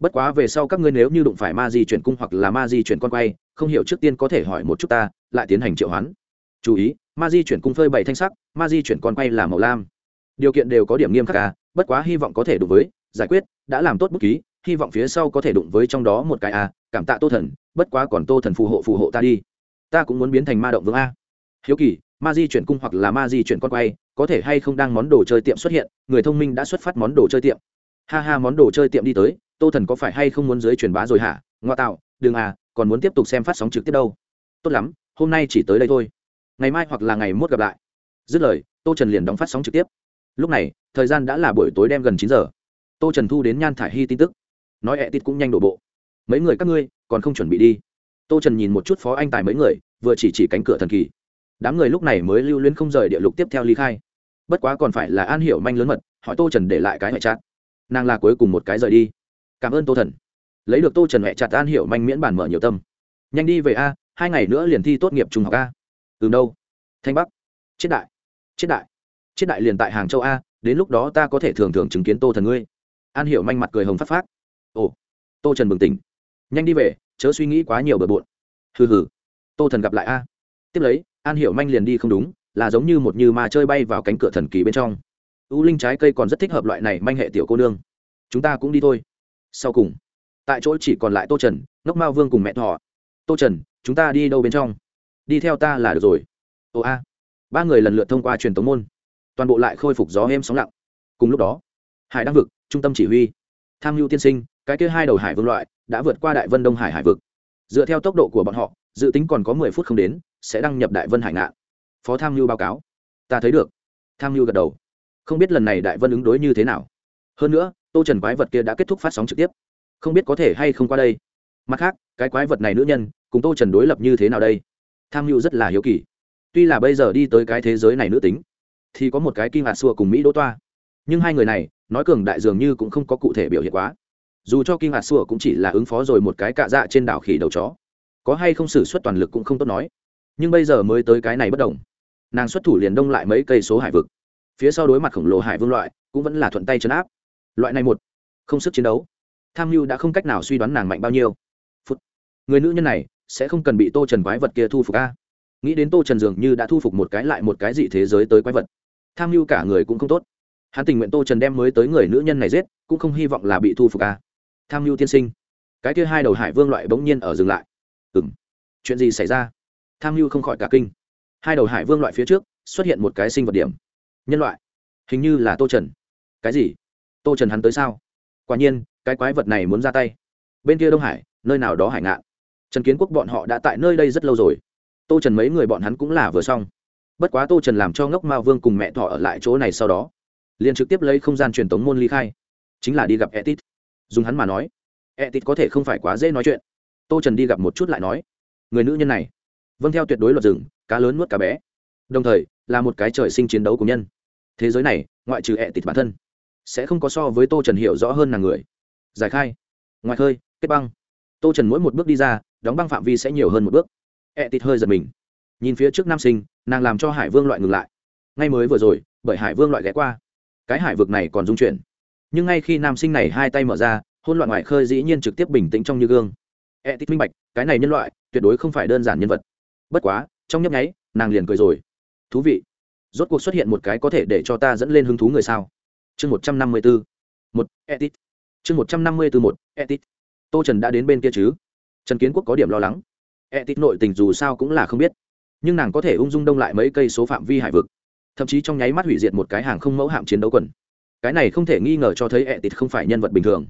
Speaker 1: Bất quá về sau các ngươi nếu như đụng phải ma di chuyển cung hoặc là ma di chuyển con quay, không hiểu trước tiên có thể hỏi một chút ta, lại tiến hành triệu hoán. Chú ý, ma di chuyển cung phơi bảy thanh sắc, ma di chuyển con quay là màu lam. Điều kiện đều có điểm nghiêm khắc cả bất quá hy vọng có thể đủ với, giải quyết, đã làm tốt bút ký hy vọng phía sau có thể đụng với trong đó một cái a à, cảm tạ tô thần bất quá còn tô thần phù hộ phù hộ ta đi. Ta cũng muốn biến thành ma động vương a. Hiếu kỳ ma di chuyển cung hoặc là ma di chuyển con quay có thể hay không đang món đồ chơi tiệm xuất hiện người thông minh đã xuất phát món đồ chơi tiệm. Ha ha món đồ chơi tiệm đi tới tô thần có phải hay không muốn dưới truyền bá rồi hả? Ngoa tạo đừng à còn muốn tiếp tục xem phát sóng trực tiếp đâu. Tốt lắm hôm nay chỉ tới đây thôi. Ngày mai hoặc là ngày mốt gặp lại. Dứt lời tô trần liền đóng phát sóng trực tiếp. Lúc này thời gian đã là buổi tối đêm gần chín giờ. Tô trần thu đến nhan thả i hy tin tức nói ẹ tít cũng nhanh đổ bộ. Mấy người các ngươi, còn không chuẩn bị đi. Tô trần nhìn một chút phó anh tài mấy người, vừa chỉ chỉ cánh cửa thần kỳ. Đám người lúc này mới lưu luyến không rời địa lục tiếp theo ly khai. Bất quá còn phải là an hiểu manh lớn mật, hỏi tô trần để lại cái hệ chát nàng là cuối cùng một cái rời đi. Cảm ơn tô thần. Lấy được tô trần hệ chặt an hiểu manh miễn bản mở nhiều tâm. Nhanh đi về a, hai ngày nữa liền thi tốt nghiệp trung học a. Từ đâu? Thanh bắc. Chết đại. Chết đại. Chết đại liền tại hàng châu a, đến lúc đó ta có thể thường thường chứng kiến tô thần ngươi. An hiểu manh mặt cười hồng phát phát ồ, tô trần bừng tỉnh. Nhanh đi về, chớ suy nghĩ quá nhiều bừa bộn. Hừ hừ. Tô thần gặp lại a. Tiếp lấy, an hiểu manh liền đi không đúng, là giống như một như ma chơi bay vào cánh cửa thần kỳ bên trong. U linh trái cây còn rất thích hợp loại này manh hệ tiểu cô nương. Chúng ta cũng đi thôi. Sau cùng, tại chỗ chỉ còn lại tô trần, ngốc mao vương cùng mẹ thọ tô trần, chúng ta đi đâu bên trong? Đi theo ta là được rồi. Ồ a. Ba người lần lượt thông qua truyền tống môn. Toàn bộ lại khôi phục gió êm sóng lặng. Cùng lúc đó, hải đăng vực, trung tâm chỉ huy tham mưu tiên sinh, cái kia hai đầu hải vương loại, đã vượt qua đại vân đông hải hải vực. Dựa theo tốc độ của bọn họ, dự tính còn có mười phút không đến, sẽ đăng nhập đại vân hải ngạn. Phó tham mưu báo cáo. Ta thấy được. Tham mưu gật đầu. Không biết lần này đại vân ứng đối như thế nào. Hơn nữa, tô trần quái vật kia đã kết thúc phát sóng trực tiếp. Không biết có thể hay không qua đây. Mặt khác, cái quái vật này nữ nhân, cùng tô trần đối lập như thế nào đây? Tham mưu rất là hiếu kỳ. Tuy là bây giờ đi tới cái thế giới này nữ tính, thì có một cái kinh hạt xua cùng mỹ đỗ toa nhưng hai người này, nói cường đại dường như cũng không có cụ thể biểu hiện quá. Dù cho kinh hạt sủa cũng chỉ là ứng phó rồi một cái cạ dạ trên đảo khỉ đầu chó. Có hay không xử suất toàn lực cũng không tốt nói. Nhưng bây giờ mới tới cái này bất đồng. Nàng xuất thủ liền đông lại mấy cây số hải vực. Phía sau đối mặt khổng lồ hải vương loại, cũng vẫn là thuận tay chấn áp. Loại này một, không sức chiến đấu. Tham mưu đã không cách nào suy đoán nàng mạnh bao nhiêu. Phút. Người nữ nhân này, sẽ không cần bị tô trần quái vật kia thu phục a. Nghĩ đến tô trần dường như đã thu phục một cái lại một cái dị thế giới tới quái vật. Tham mưu cả người cũng không tốt hắn tình nguyện tô trần đem mới tới người nữ nhân này giết, cũng không hy vọng là bị thu phục a tham mưu tiên sinh. Cái kia hai đầu hải vương loại bỗng nhiên ở dừng lại. Ừ m chuyện gì xảy ra? Tham mưu không khỏi cả kinh. Hai đầu hải vương loại phía trước, xuất hiện một cái sinh vật điểm. Nhân loại. Hình như là tô trần. Cái gì? Tô trần hắn tới sao? Quả nhiên, cái quái vật này muốn ra tay. Bên kia đông hải, nơi nào đó hải ngạn. Trần kiến quốc bọn họ đã tại nơi đây rất lâu rồi. Tô trần mấy người bọn hắn cũng là vừa xong. Bất quá tô trần làm cho ngốc mao vương cùng mẹ thọ ở lại chỗ này sau đó liền trực tiếp lấy không gian truyền tống môn ly khai. Chính là đi gặp etit. Dùng hắn mà nói, etit có thể không phải quá dễ nói chuyện. Tô trần đi gặp một chút lại nói, người nữ nhân này vâng theo tuyệt đối luật rừng, cá lớn nuốt cá bé. Đồng thời, là một cái trời sinh chiến đấu của nhân. Thế giới này, ngoại trừ etit bản thân, sẽ không có so với tô trần hiểu rõ hơn là người. Giải khai. Ngoài khơi, kết băng. Tô trần mỗi một bước đi ra, đóng băng phạm vi sẽ nhiều hơn một bước. Etit hơi giật mình. Nhìn phía trước nam sinh, nàng làm cho hải vương loại ngừng lại. Ngay mới vừa rồi, bởi hải vương loại ghé qua cái hải vực này còn dung chuyển. Nhưng ngay khi nam sinh này hai tay mở ra hôn loạn ngoại khơi dĩ nhiên trực tiếp bình tĩnh trong như gương. E tít minh bạch, cái này nhân loại tuyệt đối không phải đơn giản nhân vật. Bất quá, trong nhấp nháy, nàng liền cười rồi. Thú vị. Rốt cuộc xuất hiện một cái có thể để cho ta dẫn lên hứng thú người sao? Chương một trăm năm mươi bốn một etit chương một trăm năm mươi bốn một etit tô trần đã đến bên kia chứ? Trần kiến quốc có điểm lo lắng. Etit nội tình dù sao cũng là không biết. Nhưng nàng có thể ung dung đông lại mấy cây số phạm vi hải vực thậm chí trong nháy mắt hủy diệt một cái hàng không mẫu hạm chiến đấu quần. Cái này không thể nghi ngờ cho thấy etit không phải nhân vật bình thường.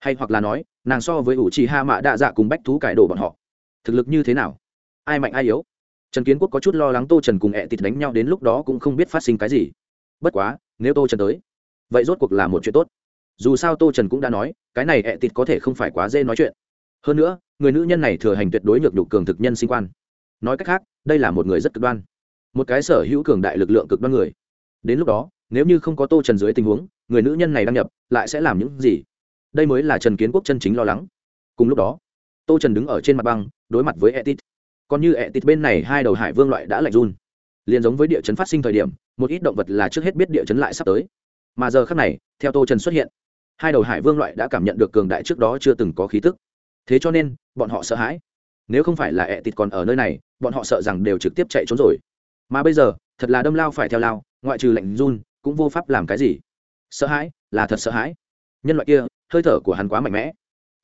Speaker 1: Hay hoặc là nói, nàng so với ủ trì ha mạ đa dạ cùng bách thú cải đồ bọn họ, thực lực như thế nào? Ai mạnh ai yếu? Trần kiến quốc có chút lo lắng tô trần cùng ẹ tịt đánh nhau đến lúc đó cũng không biết phát sinh cái gì. Bất quá, nếu tô trần tới, vậy rốt cuộc là một chuyện tốt. Dù sao tô trần cũng đã nói, cái này ẹ tịt có thể không phải quá dễ nói chuyện. Hơn nữa, người nữ nhân này thừa hành tuyệt đối nhược nhục cường thực nhân sinh quan. Nói cách khác, đây là một người rất cực đoan một cái sở hữu cường đại lực lượng cực đoan người. Đến lúc đó, nếu như không có tô trần dưới tình huống, người nữ nhân này đăng nhập, lại sẽ làm những gì? Đây mới là trần kiến quốc chân chính lo lắng. Cùng lúc đó, tô trần đứng ở trên mặt băng, đối mặt với etit. Còn như etit bên này, hai đầu hải vương loại đã lạnh run. Liền giống với địa chấn phát sinh thời điểm, một ít động vật là trước hết biết địa chấn lại sắp tới. Mà giờ khác này, theo tô trần xuất hiện, hai đầu hải vương loại đã cảm nhận được cường đại trước đó chưa từng có khí tức. Thế cho nên, bọn họ sợ hãi. Nếu không phải là ẹ tịt còn ở nơi này, bọn họ sợ rằng đều trực tiếp chạy trốn rồi mà bây giờ, thật là đâm lao phải theo lao, ngoại trừ lệnh run, cũng vô pháp làm cái gì. Sợ hãi, là thật sợ hãi. Nhân loại kia, hơi thở của hắn quá mạnh mẽ.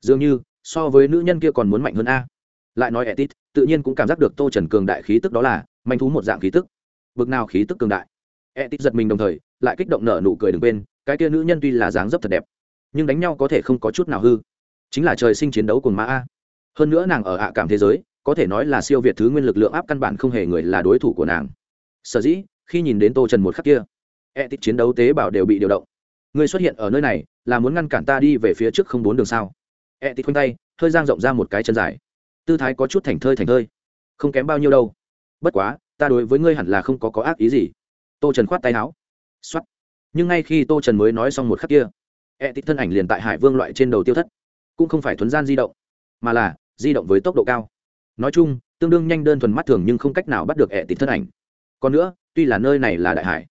Speaker 1: Dường như, so với nữ nhân kia còn muốn mạnh hơn a. Lại nói etit, tự nhiên cũng cảm giác được tô trần cường đại khí tức đó là, manh thú một dạng khí tức. Bực nào khí tức cường đại. Etit giật mình đồng thời, lại kích động nở nụ cười đừng quên, cái kia nữ nhân tuy là dáng dấp thật đẹp, nhưng đánh nhau có thể không có chút nào hư. Chính là trời sinh chiến đấu cùng ma a. Hơn nữa nàng ở ạ cảm thế giới có thể nói là siêu việt thứ nguyên lực lượng áp căn bản không hề người là đối thủ của nàng. Sở dĩ, khi nhìn đến tô trần một khắc kia e tích chiến đấu tế bào đều bị điều động. Người xuất hiện ở nơi này, là muốn ngăn cản ta đi về phía trước không bốn đường sao? E tích khoanh tay, hơi giang rộng ra một cái chân dài. Tư thái có chút thành thơi thành thơi. Không kém bao nhiêu đâu. Bất quá, ta đối với ngươi hẳn là không có có ác ý gì. Tô trần khoát tay áo. X nhưng ngay khi tô trần mới nói xong một khắc kia e tích thân ảnh liền tại hải vương loại trên đầu tiêu thất. Cũng không phải thuấn gian di động, mà là di động với tốc độ cao nói chung, tương đương nhanh đơn thuần mắt thường nhưng không cách nào bắt được ẹ tịt thân ảnh. Còn nữa, tuy là nơi này là đại hải,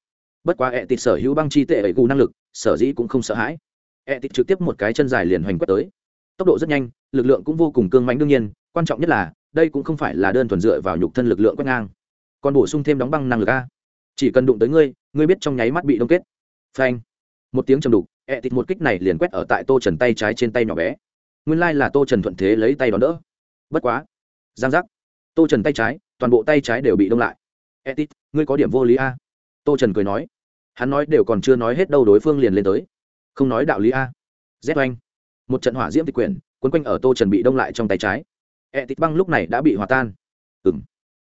Speaker 1: bất quá ẹ tịt sở hữu băng chi tệ ẩy gu năng lực, sở dĩ cũng không sợ hãi. Ẹ tịt trực tiếp một cái chân dài liền hoành quét tới. Tốc độ rất nhanh, lực lượng cũng vô cùng cương mánh đương nhiên, quan trọng nhất là, đây cũng không phải là đơn thuần dựa vào nhục thân lực lượng quét ngang. Còn bổ sung thêm đóng băng năng lực a. Chỉ cần đụng tới ngươi ngươi biết trong nháy mắt bị đông kết. Phanh. Một tiếng trầm đục ẹ tịt một kích này liền quét ở tại tô trần tay trái trên tay nhỏ bé. Nguyên lai là tô trần thuận thế lấy tay đón đỡ. Bất quá giang giác. Tô trần tay trái, toàn bộ tay trái đều bị đông lại. Etit, ngươi có điểm vô lý a. Tô trần cười nói. Hắn nói đều còn chưa nói hết đâu, đối phương liền lên tới. Không nói đạo lý a. Z oanh. Một trận hỏa diễm tịch quyển, quấn quanh ở tô trần bị đông lại trong tay trái. Etit băng lúc này đã bị hòa tan. Ừng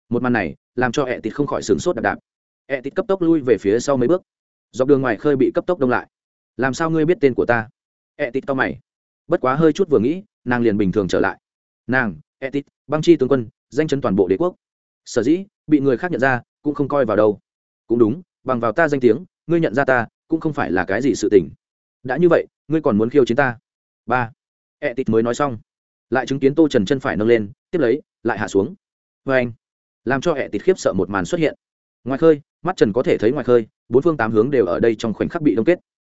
Speaker 1: một màn này, làm cho etit không khỏi sửng sốt đạp đạp. Etit cấp tốc lui về phía sau mấy bước. Dọc đường ngoài khơi bị cấp tốc đông lại. Làm sao ngươi biết tên của ta? Etit to mày. Bất quá hơi chút vừa nghĩ, nàng liền bình thường trở lại. Nàng etit, băng chi tướng quân, danh chấn toàn bộ đế quốc. Sở dĩ, bị người khác nhận ra, cũng không coi vào đâu. Cũng đúng, bằng vào ta danh tiếng, ngươi nhận ra ta, cũng không phải là cái gì sự tình. Đã như vậy, ngươi còn muốn khiêu chiến ta? Ba. Etit mới nói xong. Lại chứng kiến tô trần chân phải nâng lên, tiếp lấy, lại hạ xuống. Vê anh, làm cho etit khiếp sợ một màn xuất hiện. Ngoài khơi, mắt trần có thể thấy ngoài khơi, bốn phương tám hướng đều ở đây trong khoảnh khắc bị đông kết.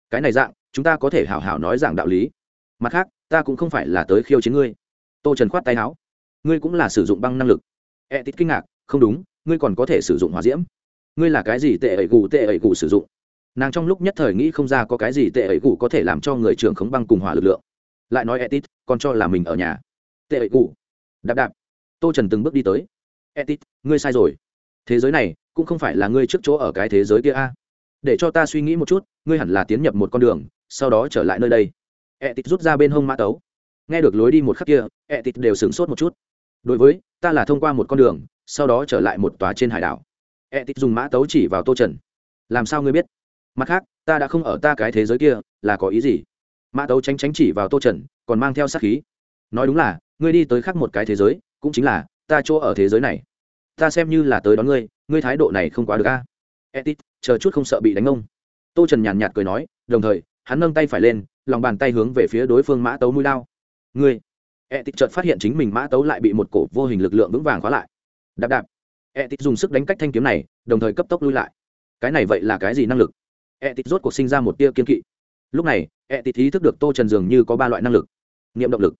Speaker 1: Cái này dạng, chúng ta có thể hảo hảo nói dạng đạo lý. Mặt khác, ta cũng không phải là tới khiêu chiến ngươi. Tô trần khoát tay áo ngươi cũng là sử dụng băng năng lực. E tít kinh ngạc, không đúng, ngươi còn có thể sử dụng hỏa diễm. Ngươi là cái gì tệ ẩy gù, tệ ẩy gù sử dụng? Nàng trong lúc nhất thời nghĩ không ra có cái gì tệ ẩy gù có thể làm cho người trưởng khống băng cùng hỏa lực lượng. Lại nói etit còn cho là mình ở nhà. Tệ ẩy gù. Đạp đạp. Tô trần từng bước đi tới. Etit ngươi sai rồi. Thế giới này, cũng không phải là ngươi trước chỗ ở cái thế giới kia a. Để cho ta suy nghĩ một chút, ngươi hẳn là tiến nhập một con đường, sau đó trở lại nơi đây. Etit rút ra bên hông mã tấu. Nghe được lối đi một khắc kia etit đều sửng sốt một chút đối với, ta là thông qua một con đường, sau đó trở lại một tòa trên hải đảo. E tít dùng mã tấu chỉ vào tô trần. Làm sao ngươi biết? Mặt khác, ta đã không ở ta cái thế giới kia, là có ý gì? Mã tấu tránh tránh chỉ vào tô trần, còn mang theo sát khí. Nói đúng là, ngươi đi tới khác một cái thế giới, cũng chính là, ta chỗ ở thế giới này. Ta xem như là tới đón ngươi ngươi thái độ này không quá được a. Etit chờ chút không sợ bị đánh ông. Tô trần nhàn nhạt cười nói, đồng thời, hắn nâng tay phải lên, lòng bàn tay hướng về phía đối phương mã tấu mũi lao. Ngươi E Tịch chợt phát hiện chính mình mã tấu lại bị một cổ vô hình lực lượng vững vàng khóa lại. Đạp đạp. E Tịch dùng sức đánh cách thanh kiếm này, đồng thời cấp tốc lui lại. Cái này vậy là cái gì năng lực? E Tịch rốt cuộc sinh ra một tia kiên kỵ. Lúc này E Tịch ý thức được tô trần dường như có ba loại năng lực. Niệm động lực.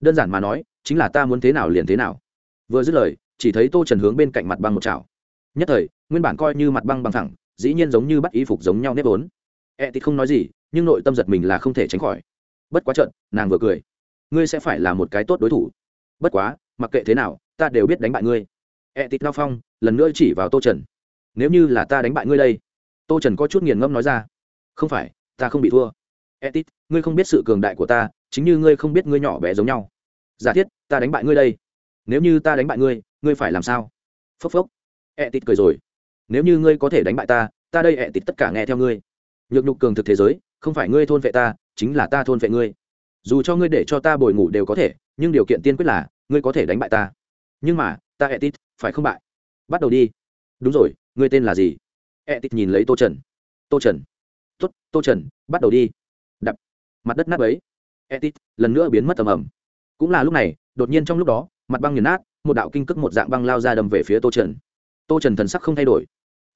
Speaker 1: Đơn giản mà nói, chính là ta muốn thế nào liền thế nào. Vừa dứt lời, chỉ thấy tô trần hướng bên cạnh mặt băng một chảo. Nhất thời, nguyên bản coi như mặt băng bằng thẳng, dĩ nhiên giống như bắt y phục giống nhau nếp vốn. E Tịch không nói gì, nhưng nội tâm giật mình là không thể tránh khỏi. Bất quá trận, nàng vừa cười ngươi sẽ phải là một cái tốt đối thủ. Bất quá, mặc kệ thế nào, ta đều biết đánh bại ngươi. E tít lao phong, lần nữa chỉ vào tô trần. Nếu như là ta đánh bại ngươi đây, tô trần có chút nghiền ngâm nói ra. Không phải, ta không bị thua. E tít ngươi không biết sự cường đại của ta, chính như ngươi không biết ngươi nhỏ bé giống nhau. Giả thiết, ta đánh bại ngươi đây. Nếu như ta đánh bại ngươi ngươi phải làm sao? Phốc phốc. E ẹ tịt cười rồi. Nếu như ngươi có thể đánh bại ta ta đây e ẹ tịt tất cả nghe theo ngươi. Nhược nhục cường thực thế giới, không phải ngươi thôn vệ ta, chính là ta thôn vệ ngươi dù cho ngươi để cho ta bồi ngủ đều có thể nhưng điều kiện tiên quyết là ngươi có thể đánh bại ta. Nhưng mà ta Etit, phải không bại? Bắt đầu đi. Đúng rồi ngươi tên là gì? Etit nhìn lấy tô trần. Tô trần. Tốt tô trần bắt đầu đi. Đập. Mặt đất nát ấy Etit lần nữa biến mất tầm ầm. Cũng là lúc này đột nhiên trong lúc đó mặt băng nghiền nát một đạo kinh cước một dạng băng lao ra đầm về phía tô trần. Tô trần thần sắc không thay đổi.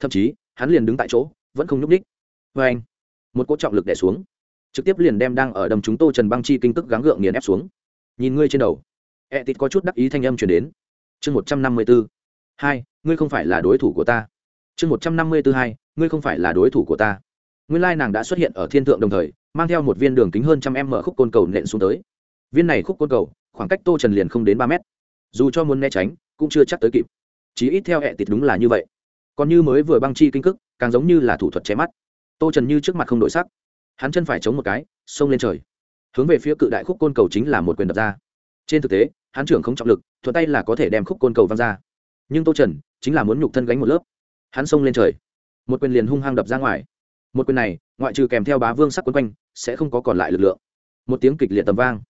Speaker 1: Thậm chí hắn liền đứng tại chỗ vẫn không nhúc ních vê vâng. anh một cỗ trọng lực đẻ xuống trực tiếp liền đem đang ở đầm chúng tô trần băng chi kinh tức gắng gượng nghiền ép xuống. Nhìn ngươi trên đầu. Ẹ tịt có chút đắc ý thanh âm chuyển đến. Chương một trăm năm mươi b ố hai, ngươi không phải là đối thủ của ta. Chương một trăm năm mươi b ố hai, ngươi không phải là đối thủ của ta. Nguyên lai nàng đã xuất hiện ở thiên thượng đồng thời, mang theo một viên đường kính hơn trăm em mở khúc côn cầu nện xuống tới. Viên này khúc côn cầu, khoảng cách tô trần liền không đến ba mét. Dù cho muốn né tránh, cũng chưa chắc tới kịp. Chí ít theo hệ tịt đúng là như vậy. Còn như mới vừa băng chi kinh cức, càng giống như là thủ thuật che mắt. Tô trần như trước mặt không đổi sắc hắn chân phải chống một cái, xông lên trời. Hướng về phía cự đại khúc côn cầu chính là một quyền đập ra. Trên thực tế, hắn trưởng không trọng lực, thuận tay là có thể đem khúc côn cầu văng ra. Nhưng tô trần chính là muốn nhục thân gánh một lớp. Hắn xông lên trời. Một quyền liền hung hăng đập ra ngoài. Một quyền này, ngoại trừ kèm theo bá vương sắc quấn quanh, sẽ không có còn lại lực lượng. Một tiếng kịch liệt tầm vang.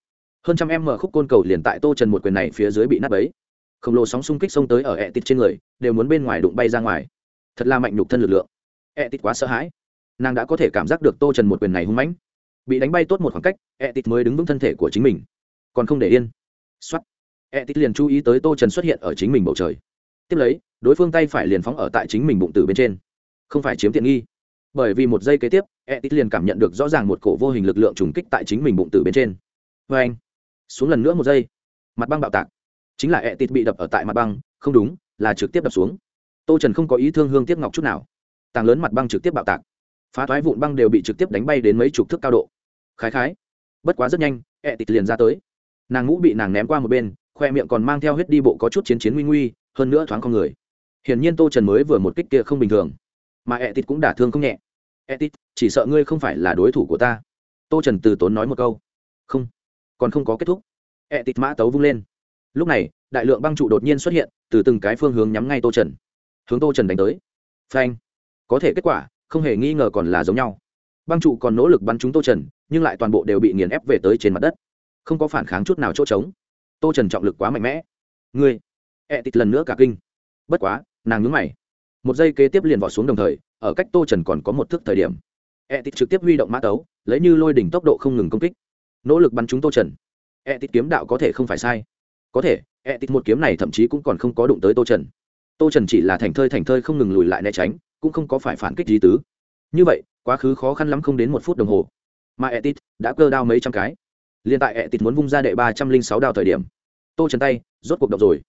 Speaker 1: Hơn trăm em mở khúc côn cầu liền tại tô trần một quyền này phía dưới bị nát bấy. Khổng lồ sóng xung kích xông tới ở ẹ tịt trên người, đều muốn bên ngoài đụng bay ra ngoài. Thật là mạnh nhục thân lực lượng. ẹ tịt quá sợ hãi nàng đã có thể cảm giác được tô trần một quyền này hung mãnh bị đánh bay tốt một khoảng cách e ẹ tịt mới đứng vững thân thể của chính mình còn không để yên x o á t ẹ tịt liền chú ý tới tô trần xuất hiện ở chính mình bầu trời tiếp lấy đối phương tay phải liền phóng ở tại chính mình bụng tử bên trên không phải chiếm tiện nghi bởi vì một giây kế tiếp e ẹ tịt liền cảm nhận được rõ ràng một cổ vô hình lực lượng trùng kích tại chính mình bụng tử bên trên vê anh xuống lần nữa một giây mặt băng bạo tạc chính là e ẹ tịt bị đập ở tại mặt băng không đúng là trực tiếp đập xuống tô trần không có ý thương hương tiếc ngọc chút nào tàng lớn mặt băng trực tiếp bạo tạc phá thoái vụn băng đều bị trực tiếp đánh bay đến mấy chục thước cao độ. Khái khái. Bất quá rất nhanh, ẹ tịt liền ra tới. Nàng ngũ bị nàng ném qua một bên, khoe miệng còn mang theo huyết đi bộ có chút chiến chiến nguy nguy, hơn nữa thoáng con người. Hiển nhiên tô trần mới vừa một kích kia không bình thường. Mà ẹ tịt cũng đả thương không nhẹ. Ẹ tịt, chỉ sợ ngươi không phải là đối thủ của ta. Tô trần từ tốn nói một câu. Không, còn không có kết thúc. Ẹ tịt mã tấu vung lên. Lúc này, đại lượng băng trụ đột nhiên xuất hiện, từ từng cái phương hướng nhắm ngay tô trần. Hướng tô trần đánh tới. Phanh. Có thể kết quả không hề nghi ngờ còn là giống nhau. Băng trụ còn nỗ lực bắn chúng tô trần, nhưng lại toàn bộ đều bị nghiền ép về tới trên mặt đất. Không có phản kháng chút nào chỗ trống. Tô trần trọng lực quá mạnh mẽ. Ngươi e ẹ tịt lần nữa cả kinh. Bất quá, nàng nhúng mày. Một giây kế tiếp liền vọt xuống đồng thời, ở cách tô trần còn có một thước thời điểm. E ẹ tịt trực tiếp huy động mã tấu, lấy như lôi đỉnh tốc độ không ngừng công kích. Nỗ lực bắn chúng tô trần. E ẹ tịt kiếm đạo có thể không phải sai. Có thể ẹ tịt một kiếm này thậm chí cũng còn không có đụng tới tô trần tô trần chỉ là thành thơi thành thơi không ngừng lùi lại né tránh, cũng không có phải phản kích gì tứ. Như vậy, quá khứ khó khăn lắm không đến một phút đồng hồ. Mà etit đã cơ đao mấy trăm cái. Liên tại etit muốn vung ra đệ ba trăm linh sáu đao thời điểm, tô trần tay, rốt cuộc động rồi.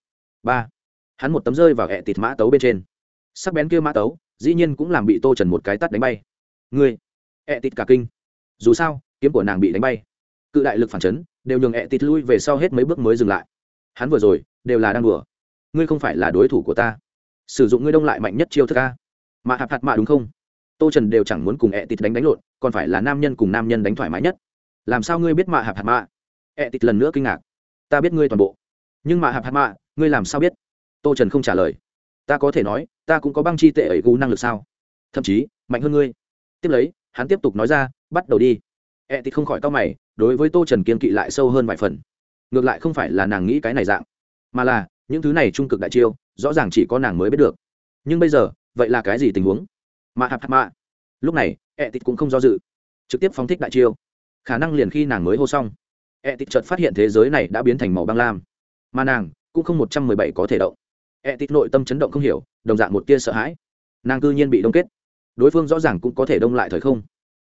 Speaker 1: Ba. Hắn một tấm rơi vào etit mã tấu bên trên. Sắc bén kia mã tấu, dĩ nhiên cũng làm bị tô trần một cái tắt đánh bay. Ngươi, etit cả kinh. Dù sao, kiếm của nàng bị đánh bay. Cự đại lực phản chấn, đều nhường etit lui về sau hết mấy bước mới dừng lại. Hắn vừa rồi, đều là đang đùa ngươi không phải là đối thủ của ta. Sử dụng ngươi đông lại mạnh nhất chiêu thức ca mà hạp hạt mạ đúng không? Tô trần đều chẳng muốn cùng ẹ tịt đánh đánh lộn, còn phải là nam nhân cùng nam nhân đánh thoải mái nhất. Làm sao ngươi biết mạ hạp hạt mạ? Ẹ tịt lần nữa kinh ngạc. Ta biết ngươi toàn bộ. Nhưng mạ hạp hạt mạ, ngươi làm sao biết? Tô trần không trả lời. Ta có thể nói, ta cũng có băng chi tệ ẩy gu năng lực sao? Thậm chí, mạnh hơn ngươi. Tiếp lấy, hắn tiếp tục nói ra, bắt đầu đi. Ẹ tịt không khỏi cao mày, đối với tô trần kiên kỵ lại sâu hơn vài phần. Ngược lại không phải là nàng nghĩ cái này dạng, mà là những thứ này trung cực đại chiêu, rõ ràng chỉ có nàng mới biết được. Nhưng bây giờ, vậy là cái gì tình huống? Mạ hạp hạp mạ. Lúc này, ẹ tịt cũng không do dự. Trực tiếp phóng thích đại chiêu. Khả năng liền khi nàng mới hô xong. Ẹ tịt chợt phát hiện thế giới này đã biến thành màu băng lam. Mà nàng, cũng không một trăm mười bảy có thể động. Ẹ tịt nội tâm chấn động không hiểu, đồng dạng một tia sợ hãi. Nàng cư nhiên bị đông kết. Đối phương rõ ràng cũng có thể đông lại thời không.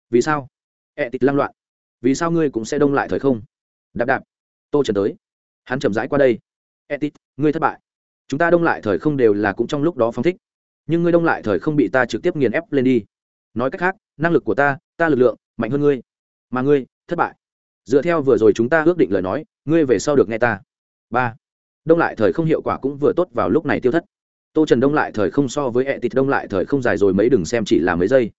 Speaker 1: Vì sao? Ẹ tịt lăng loạn. Vì sao ngươi cũng sẽ đông lại thời không? Đạp đạp. Tô trần tới. Hắn chậm rãi qua đây etit ngươi thất bại. Chúng ta đông lại thời không đều là cũng trong lúc đó phong thích. Nhưng ngươi đông lại thời không bị ta trực tiếp nghiền ép lên đi. Nói cách khác, năng lực của ta ta lực lượng, mạnh hơn ngươi. Mà ngươi, thất bại. Dựa theo vừa rồi chúng ta ước định lời nói, ngươi về sau được nghe ta. Ba. Đông lại thời không hiệu quả cũng vừa tốt vào lúc này tiêu thất. Tô trần đông lại thời không so với ẹ tịt đông lại thời không dài rồi mấy đừng xem chỉ là mấy giây.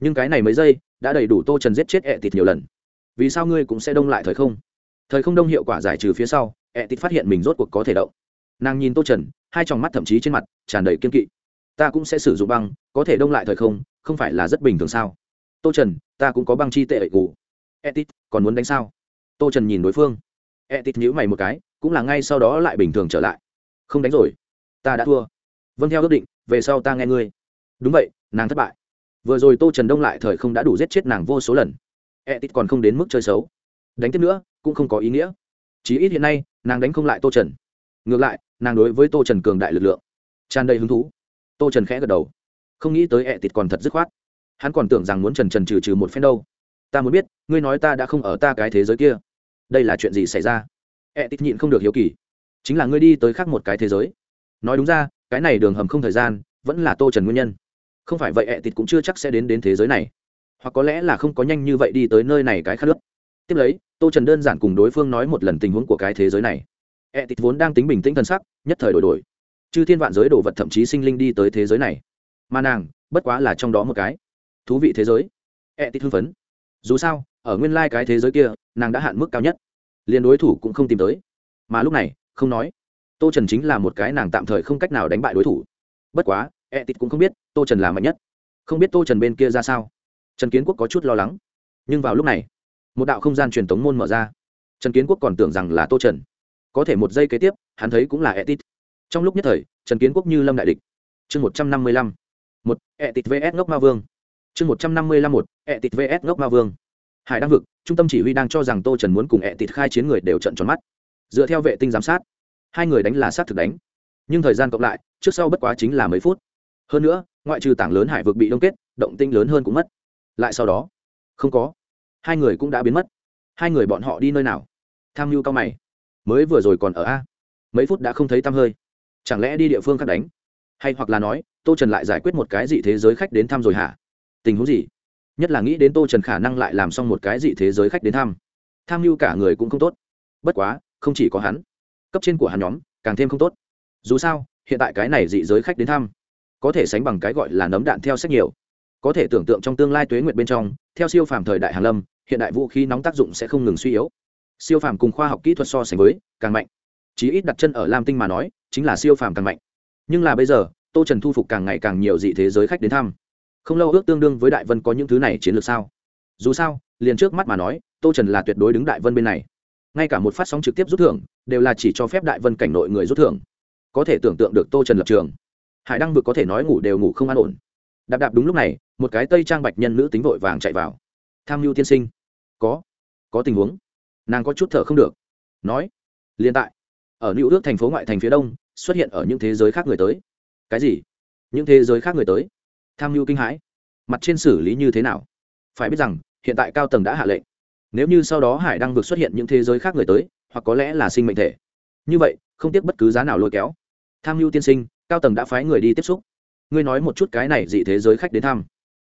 Speaker 1: Nhưng cái này mấy giây đã đầy đủ tô trần giết chết ẹ tịt nhiều lần. Vì sao ngươi cũng sẽ đông lại thời không? Thời không đông hiệu quả giải trừ phía sau E ẹ tịt phát hiện mình rốt cuộc có thể động. Nàng nhìn tô trần, hai tròng mắt thậm chí trên mặt tràn đầy kiên kỵ. Ta cũng sẽ sử dụng băng, có thể đông lại thời không không phải là rất bình thường sao? Tô trần, ta cũng có băng chi tệ ệ cụ etit còn muốn đánh sao? Tô trần nhìn đối phương. Etit nhữ mày một cái, cũng là ngay sau đó lại bình thường trở lại. Không đánh rồi. Ta đã thua. Vâng theo ước định, về sau ta nghe ngươi. Đúng vậy, nàng thất bại. Vừa rồi tô trần đông lại thời không đã đủ giết chết nàng vô số lần. Etit còn không đến mức chơi xấu. Đánh tiếp nữa, cũng không có ý nghĩa. Chí ít hiện nay nàng đánh không lại tô trần ngược lại nàng đối với tô trần cường đại lực lượng tràn đầy hứng thú tô trần khẽ gật đầu không nghĩ tới ẹ tịt còn thật dứt khoát hắn còn tưởng rằng muốn trần trần trừ trừ một phen đâu ta muốn biết ngươi nói ta đã không ở ta cái thế giới kia đây là chuyện gì xảy ra ẹ tịt nhịn không được hiếu kỳ chính là ngươi đi tới khác một cái thế giới nói đúng ra cái này đường hầm không thời gian vẫn là tô trần nguyên nhân không phải vậy ẹ tịt cũng chưa chắc sẽ đến đến thế giới này hoặc có lẽ là không có nhanh như vậy đi tới nơi này cái khác nước tiếp lấy tô trần đơn giản cùng đối phương nói một lần tình huống của cái thế giới này. E tịt vốn đang tính bình tĩnh thân sắc, nhất thời đổi đổi. Chư thiên vạn giới đồ vật thậm chí sinh linh đi tới thế giới này. Mà nàng, bất quá là trong đó một cái. Thú vị thế giới. E tịt hưng phấn. Dù sao, ở nguyên lai cái thế giới kia, nàng đã hạn mức cao nhất. Liền đối thủ cũng không tìm tới. Mà lúc này, không nói. Tô trần chính là một cái nàng tạm thời không cách nào đánh bại đối thủ. Bất quá E tịt cũng không biết tô trần là mạnh nhất. Không biết tô trần bên kia ra sao. Trần kiến quốc có chút lo lắng. Nhưng vào lúc này một đạo không gian truyền tống môn mở ra. Trần kiến quốc còn tưởng rằng là tô trần. Có thể một giây kế tiếp, hắn thấy cũng là etit. Trong lúc nhất thời, trần kiến quốc như lâm đại địch. Chương một trăm năm mươi lăm. Một, etit vs ngốc ma vương. Chương một trăm năm mươi lăm một, etit vs ngốc ma vương. Hải đăng vực, trung tâm chỉ huy đang cho rằng tô trần muốn cùng etit khai chiến người đều trận tròn mắt. Dựa theo vệ tinh giám sát, hai người đánh là sát thực đánh. Nhưng thời gian cộng lại, trước sau bất quá chính là mấy phút. Hơn nữa, ngoại trừ tảng lớn hải vực bị đông kết, động tinh lớn hơn cũng mất. Lại sau đó, không có hai người cũng đã biến mất. Hai người bọn họ đi nơi nào? Tham mưu cao mày. Mới vừa rồi còn ở a? Mấy phút đã không thấy tăm hơi. Chẳng lẽ đi địa phương khác đánh? Hay hoặc là nói, tô trần lại giải quyết một cái dị thế giới khách đến thăm rồi hả? Tình huống gì? Nhất là nghĩ đến tô trần khả năng lại làm xong một cái dị thế giới khách đến thăm. Tham mưu cả người cũng không tốt. Bất quá, không chỉ có hắn. Cấp trên của hắn nhóm, càng thêm không tốt. Dù sao, hiện tại cái này dị giới khách đến thăm, có thể sánh bằng cái gọi là nấm đạn theo sách nhiều. Có thể tưởng tượng trong tương lai tuế nguyệt bên trong, theo siêu phàm thời đại hàn lâm hiện đại vũ khí nóng tác dụng sẽ không ngừng suy yếu. Siêu phàm cùng khoa học kỹ thuật so sánh với, càng mạnh. Chí ít đặt chân ở lam tinh mà nói, chính là siêu phàm càng mạnh. Nhưng là bây giờ, tô trần thu phục càng ngày càng nhiều dị thế giới khách đến thăm. Không lâu ước tương đương với đại vân có những thứ này chiến lược sao? Dù sao, liền trước mắt mà nói, tô trần là tuyệt đối đứng đại vân bên này. Ngay cả một phát sóng trực tiếp rút thưởng, đều là chỉ cho phép đại vân cảnh nội người rút thưởng. Có thể tưởng tượng được tô trần lập trường. Hải đăng vực có thể nói ngủ đều ngủ không an ổn. Đạp đạp đúng lúc này, một cái tây trang bạch nhân nữ tính vội vàng chạy vào. Tham mưu tiên sinh có có tình huống. Nàng có chút thở không được. Nói, liên tại, ở nữ ước thành phố ngoại thành phía đông, xuất hiện ở những thế giới khác người tới. Cái gì? Những thế giới khác người tới? Tham mưu kinh hãi. Mặt trên xử lý như thế nào? Phải biết rằng, hiện tại cao tầng đã hạ lệnh. Nếu như sau đó hải đăng vượt xuất hiện những thế giới khác người tới, hoặc có lẽ là sinh mệnh thể. Như vậy, không tiếc bất cứ giá nào lôi kéo. Tham mưu tiên sinh, cao tầng đã phái người đi tiếp xúc. Ngươi nói một chút cái này dị thế giới khách đến thăm.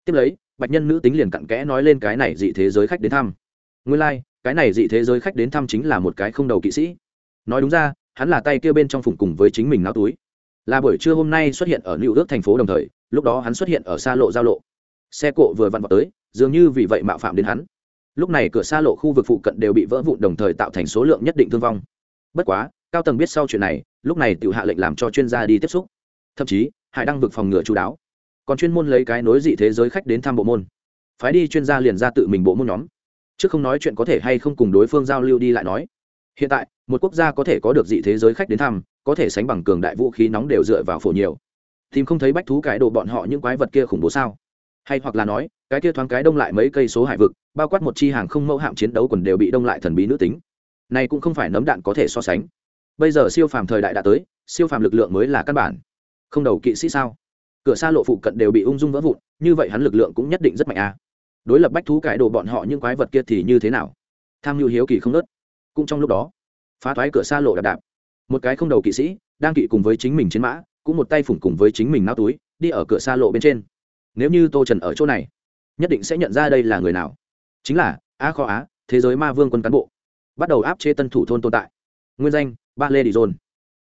Speaker 1: Tiếp lấy bạch nhân nữ tính liền cặn kẽ nói lên cái này dị thế giới khách đến thăm. Nguyên lai、like, cái này dị thế giới khách đến thăm chính là một cái không đầu kỵ sĩ. Nói đúng ra hắn là tay kia bên trong phùng cùng với chính mình náo túi. Là buổi trưa hôm nay xuất hiện ở nữ ước thành phố đồng thời lúc đó hắn xuất hiện ở xa lộ giao lộ. Xe cộ vừa vặn vào tới dường như vì vậy mạo phạm đến hắn. Lúc này cửa xa lộ khu vực phụ cận đều bị vỡ vụn đồng thời tạo thành số lượng nhất định thương vong. Bất quá cao tầng biết sau chuyện này lúc này tự hạ lệnh làm cho chuyên gia đi tiếp xúc. Thậm chí hải đăng vực phòng ngừa chú đáo còn chuyên môn lấy cái nối dị thế giới khách đến thăm bộ môn. Phái đi chuyên gia liền ra tự mình bộ môn nhóm. Chứ không nói chuyện có thể hay không cùng đối phương giao lưu đi lại nói. Hiện tại, một quốc gia có thể có được dị thế giới khách đến thăm, có thể sánh bằng cường đại vũ khí nóng đều dựa vào phổ nhiều. Tìm không thấy bách thú cái đồ bọn họ những quái vật kia khủng bố sao? Hay hoặc là nói, cái kia thoáng cái đông lại mấy cây số hải vực, bao quát một chi hàng không mẫu hạm chiến đấu còn đều bị đông lại thần bí nữ tính. Này cũng không phải nấm đạn có thể so sánh. Bây giờ siêu phàm thời đại đã tới, siêu phàm lực lượng mới là căn bản. Không đầu kỵ sĩ sao? Cửa xa lộ phụ cận đều bị ung dung vỡ vụn, như vậy hắn lực lượng cũng nhất định rất mạnh à. đối lập bách thú cải đồ bọn họ những quái vật kia thì như thế nào? Tham nhu hiếu kỳ không nớt. Cũng trong lúc đó, phá thoái cửa xa lộ đạp đạp. Một cái không đầu kỵ sĩ, đang kỵ cùng với chính mình chiến mã, cũng một tay phủng cùng với chính mình nao túi, đi ở cửa xa lộ bên trên. Nếu như tô trần ở chỗ này, nhất định sẽ nhận ra đây là người nào. Chính là á kho á, thế giới ma vương quân cán bộ. Bắt đầu áp chế tân thủ thôn tồn tại. Nguyên danh, ba lê đi dồn.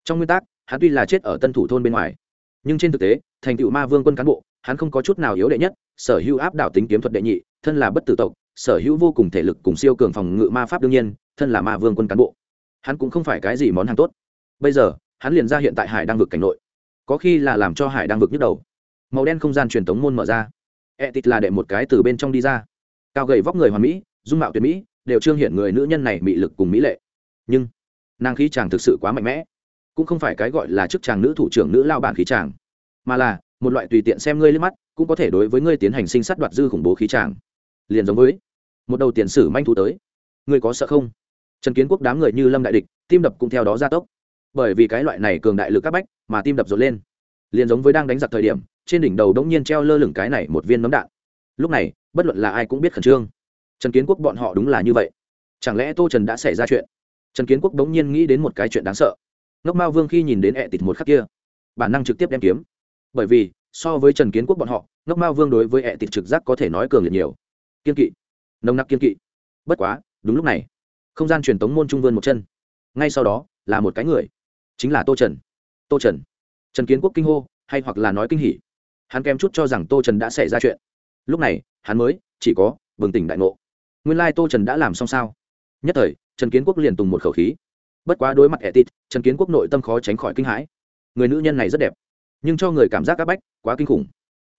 Speaker 1: Trong nguyên tắc, hắn tuy là chết ở tân thủ thôn bên ngoài nhưng trên thực tế, thành tựu ma vương quân cán bộ, hắn không có chút nào yếu đệ nhất, sở hữu áp đảo tính kiếm thuật đệ nhị, thân là bất tử tộc, sở hữu vô cùng thể lực cùng siêu cường phòng ngự ma pháp đương nhiên, thân là ma vương quân cán bộ. Hắn cũng không phải cái gì món hàng tốt. Bây giờ, hắn liền ra hiện tại hải đang vực cảnh nội. Có khi là làm cho hải đang vực nhức đầu. Màu đen không gian truyền thống môn mở ra. E tịt là đệ một cái từ bên trong đi ra. Cao gầy vóc người hoàn mỹ, dung mạo tuyệt mỹ, đều trương hiện người nữ nhân này mị lực cùng mỹ lệ. Nhưng, nàng khí chàng thực sự quá mạnh mẽ cũng không phải cái gọi là chức chàng nữ thủ trưởng nữ lao bản khí chàng, mà là, một loại tùy tiện xem ngươi lên mắt, cũng có thể đối với ngươi tiến hành sinh sát đoạt dư khủng bố khí chàng. Liền giống với, một đầu tiền sử manh thú tới. Ngươi có sợ không? Trần kiến quốc đám người như lâm đại địch, tim đập cũng theo đó gia tốc. Bởi vì cái loại này cường đại lực các bách, mà tim đập rộn lên. Liền giống với đang đánh giặc thời điểm, trên đỉnh đầu đống nhiên treo lơ lửng cái này một viên nấm đạn. Lúc này, bất luận là ai cũng biết khẩn trương. Trần kiến quốc bọn họ đúng là như vậy. Chẳng lẽ tô trần đã xảy ra chuyện? Trần kiến quốc đống nhiên nghĩ đến một cái chuyện đáng sợ ngốc mao vương khi nhìn đến ẹ tịt một khắc kia, bản năng trực tiếp đem kiếm. Bởi vì, so với trần kiến quốc bọn họ, ngốc mao vương đối với ẹ tịt trực giác có thể nói cường liệt nhiều. Kiên kỵ. Nồng nặc kiên kỵ. Bất quá, đúng lúc này, không gian truyền tống môn trung vươn một chân. Ngay sau đó, là một cái người, chính là tô trần. Tô trần. Trần kiến quốc kinh hô, hay hoặc là nói kinh hỉ. Hắn kém chút cho rằng tô trần đã xảy ra chuyện. Lúc này, hắn mới, chỉ có, bừng tỉnh đại ngộ. Nguyên lai tô trần đã làm xong sao? Nhất thời, trần kiến quốc liền tùng một khẩu khí bất quá đối mặt ẹ tít trần kiến quốc nội tâm khó tránh khỏi kinh hãi. Người nữ nhân này rất đẹp, nhưng cho người cảm giác áp bách, quá kinh khủng.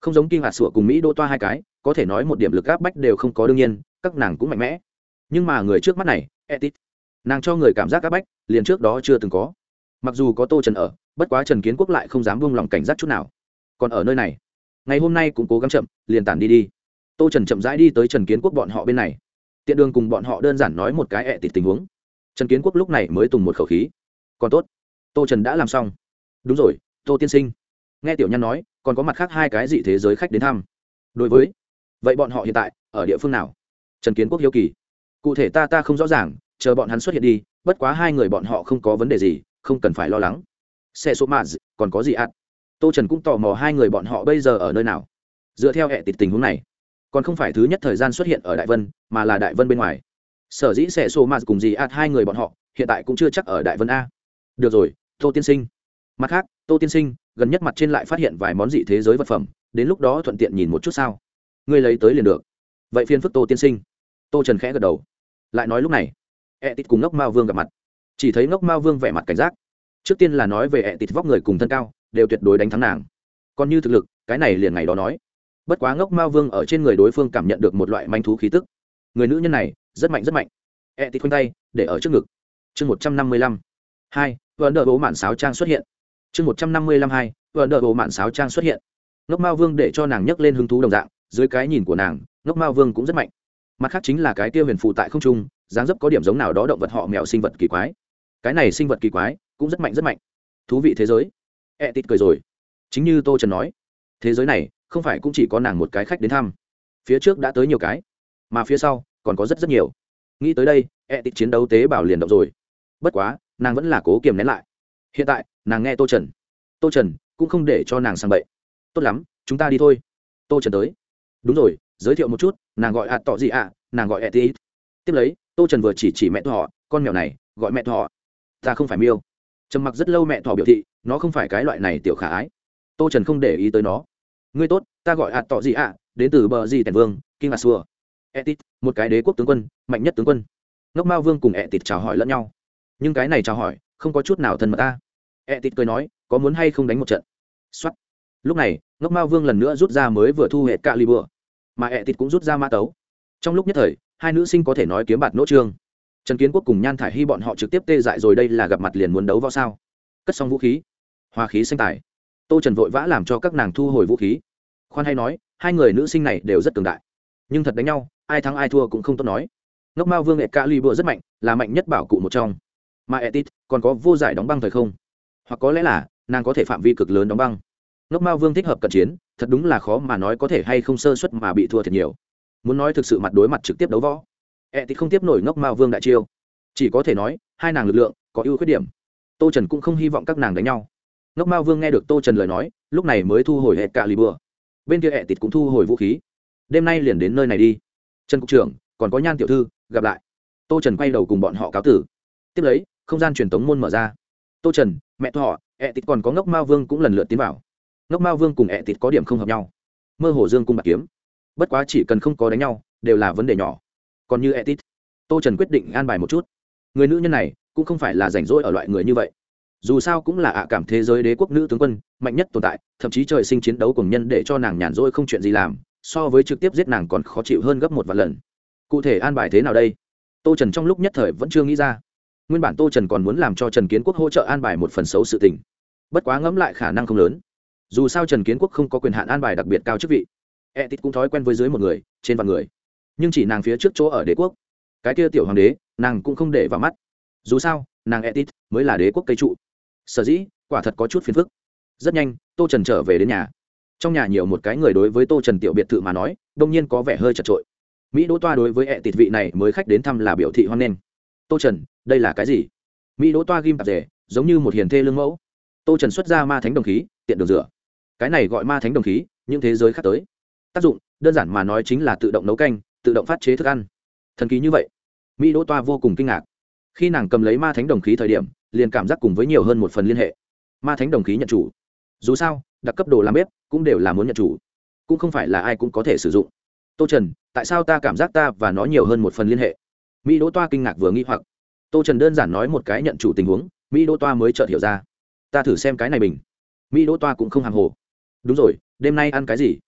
Speaker 1: Không giống kinh hạt sủa cùng mỹ đô toa hai cái, có thể nói một điểm lực áp bách đều không có đương nhiên, các nàng cũng mạnh mẽ. Nhưng mà người trước mắt này ẹ tít nàng cho người cảm giác áp bách, liền trước đó chưa từng có. Mặc dù có tô trần ở, bất quá trần kiến quốc lại không dám buông lòng cảnh giác chút nào. Còn ở nơi này, ngày hôm nay cũng cố gắng chậm, liền tản đi đi. Tô trần chậm rãi đi tới trần kiến quốc bọn họ bên này. Tiện đường cùng bọn họ đơn giản nói một cái ẹ tịt tình huống trần kiến quốc lúc này mới tùng một khẩu khí. Còn tốt, tô trần đã làm xong. Đúng rồi, tô tiên sinh. Nghe tiểu nhân nói, còn có mặt khác hai cái dị thế giới khách đến thăm. Đối với, vậy bọn họ hiện tại ở địa phương nào? Trần kiến quốc hiếu kỳ. Cụ thể ta ta không rõ ràng, chờ bọn hắn xuất hiện đi, bất quá hai người bọn họ không có vấn đề gì, không cần phải lo lắng. Xe số mạt còn có gì ạ? Tô trần cũng tò mò hai người bọn họ bây giờ ở nơi nào. Dựa theo hệ tịch tình huống này, còn không phải thứ nhất thời gian xuất hiện ở đại vân, mà là đại vân bên ngoài sở dĩ sẽ xô mạt cùng gì ạt hai người bọn họ, hiện tại cũng chưa chắc ở đại vân a. Được rồi, tô tiên sinh. Mặt khác, tô tiên sinh, gần nhất mặt trên lại phát hiện vài món dị thế giới vật phẩm, đến lúc đó thuận tiện nhìn một chút sao? Ngươi lấy tới liền được. Vậy phiên phức tô tiên sinh. Tô trần khẽ gật đầu. Lại nói lúc này e tịt cùng ngốc mao vương gặp mặt. Chỉ thấy ngốc mao vương vẻ mặt cảnh giác. Trước tiên là nói về e tịt vóc người cùng thân cao, đều tuyệt đối đánh thắng nàng. Còn như thực lực, cái này liền ngày đó nói. Bất quá ngốc mao vương ở trên người đối phương cảm nhận được một loại manh thú khí tức. Người nữ nhân này rất mạnh rất mạnh. E tít khoanh tay, để ở trước ngực. Chương một trăm năm mươi lăm. Hai vợ nợ bố mạn sáo trang xuất hiện. Chương một trăm năm mươi lăm hai vợ nợ bố mạn sáo trang xuất hiện. Ngốc mao vương để cho nàng nhấc lên hứng thú đồng dạng, dưới cái nhìn của nàng, ngốc mao vương cũng rất mạnh. Mặt khác chính là cái tiêu huyền phụ tại không trung, dáng dấp có điểm giống nào đó động vật họ mèo sinh vật kỳ quái. Cái này sinh vật kỳ quái, cũng rất mạnh rất mạnh. Thú vị thế giới. E tít cười rồi. Chính như tô trần nói, thế giới này không phải cũng chỉ có nàng một cái khách đến thăm. Phía trước đã tới nhiều cái, mà phía sau còn có rất rất nhiều. Nghĩ tới đây e tịt chiến đấu tế bào liền động rồi. Bất quá, nàng vẫn là cố kiềm nén lại. Hiện tại, nàng nghe tô trần. Tô trần cũng không để cho nàng sang bậy. Tốt lắm, chúng ta đi thôi. Tô trần tới. Đúng rồi, giới thiệu một chút, nàng gọi ạt tỏ gì ạ, nàng gọi e tít tiếp lấy, tô trần vừa chỉ chỉ mẹ thọ con mèo này, gọi mẹ thọ ta không phải miêu. Trầm mặc rất lâu mẹ thọ biểu thị, nó không phải cái loại này tiểu khả ái. Tô trần không để ý tới nó. Ngươi tốt, ta gọi ạt tỏ gì ạ, đến từ bờ gì tèn vương, kinh a xua etit, một cái đế quốc tướng quân, mạnh nhất tướng quân. Ngốc mao vương cùng etit chào hỏi lẫn nhau. Nhưng cái này chào hỏi, không có chút nào thân mật ta. Etit cười nói, có muốn hay không đánh một trận? Xuất lúc này, ngốc mao vương lần nữa rút ra mới vừa thu hệ cạ ly bừa mà etit cũng rút ra mã tấu. Trong lúc nhất thời, hai nữ sinh có thể nói kiếm bạt nỗ trương. Trần kiến quốc cùng nhan thải hy bọn họ trực tiếp tê dại rồi đây là gặp mặt liền muốn đấu võ sao? Cất xong vũ khí. Hòa khí sinh tài tô trần vội vã làm cho các nàng thu hồi vũ khí. Khoan hay nói, hai người nữ sinh này đều rất cường đại. Nhưng thật đánh nhau ai thắng ai thua cũng không tốt nói. Ngốc mao vương nghệ ca bựa rất mạnh, là mạnh nhất bảo cụ một trong. Mà etit, còn có vô giải đóng băng thời không? Hoặc có lẽ là, nàng có thể phạm vi cực lớn đóng băng. Ngốc mao vương thích hợp cận chiến, thật đúng là khó mà nói có thể hay không sơ suất mà bị thua thật nhiều. Muốn nói thực sự mặt đối mặt trực tiếp đấu võ, etit không tiếp nổi ngốc mao vương đại chiêu. Chỉ có thể nói, hai nàng lực lượng, có ưu khuyết điểm. Tô trần cũng không hy vọng các nàng đánh nhau. Ngốc mao vương nghe được tô trần lời nói, lúc này mới thu hồi hệ cạ lì bừa bên kia etit cũng thu hồi vũ khí. Đêm nay liền đến nơi này đi trần cục trưởng, còn có nhan tiểu thư, gặp lại. Tô trần quay đầu cùng bọn họ cáo tử. Tiếp lấy, không gian truyền tống môn mở ra. Tô trần, mẹ thọ, ẹ tịt còn có ngốc mao vương cũng lần lượt tiến vào. Ngốc mao vương cùng ẹ tịt có điểm không hợp nhau. Mơ hồ dương cung bạc kiếm. Bất quá chỉ cần không có đánh nhau, đều là vấn đề nhỏ. Còn như ẹ tịt, tô trần quyết định an bài một chút. Người nữ nhân này, cũng không phải là rảnh rỗi ở loại người như vậy. Dù sao cũng là ạ cảm thế giới đế quốc nữ tướng quân, mạnh nhất tồn tại, thậm chí trời sinh chiến đấu cùng nhân để cho nàng nhàn rỗi không chuyện gì làm so với trực tiếp giết nàng còn khó chịu hơn gấp một vài lần. Cụ thể an bài thế nào đây? Tô trần trong lúc nhất thời vẫn chưa nghĩ ra. Nguyên bản tô trần còn muốn làm cho trần kiến quốc hỗ trợ an bài một phần xấu sự tình. Bất quá ngẫm lại khả năng không lớn. Dù sao trần kiến quốc không có quyền hạn an bài đặc biệt cao chức vị. E t cũng thói quen với dưới một người, trên vạn người. Nhưng chỉ nàng phía trước chỗ ở đế quốc. Cái kia tiểu hoàng đế, nàng cũng không để vào mắt. Dù sao, nàng e t mới là đế quốc cây trụ. Sở dĩ, quả thật có chút phiền phức. Rất nhanh, tô trần trở về đến nhà trong nhà nhiều một cái người đối với tô trần tiểu biệt thự mà nói, đông nhiên có vẻ hơi chật trội. Mỹ đỗ toa đối với ẹ tịt vị này mới khách đến thăm là biểu thị hoan nghênh. Tô trần, đây là cái gì? Mỹ đỗ toa ghim tạp rể giống như một hiền thê lương mẫu. Tô trần xuất ra ma thánh đồng khí, tiện đường rửa. Cái này gọi ma thánh đồng khí, những thế giới khác tới. Tác dụng, đơn giản mà nói chính là tự động nấu canh, tự động phát chế thức ăn. Thần kỳ như vậy. Mỹ đỗ toa vô cùng kinh ngạc. Khi nàng cầm lấy ma thánh đồng khí thời điểm, liền cảm giác cùng với nhiều hơn một phần liên hệ. Ma thánh đồng khí nhận chủ. Dù sao đặc cấp đồ làm bếp cũng đều là muốn nhận chủ, cũng không phải là ai cũng có thể sử dụng. Tô trần, tại sao ta cảm giác ta và nó nhiều hơn một phần liên hệ? Mỹ đỗ toa kinh ngạc vừa nghĩ hoặc. Tô trần đơn giản nói một cái nhận chủ tình huống, mỹ đỗ toa mới chợt hiểu ra. Ta thử xem cái này mình mỹ đỗ toa cũng không hàng hồ. Đúng rồi, đêm nay ăn cái gì?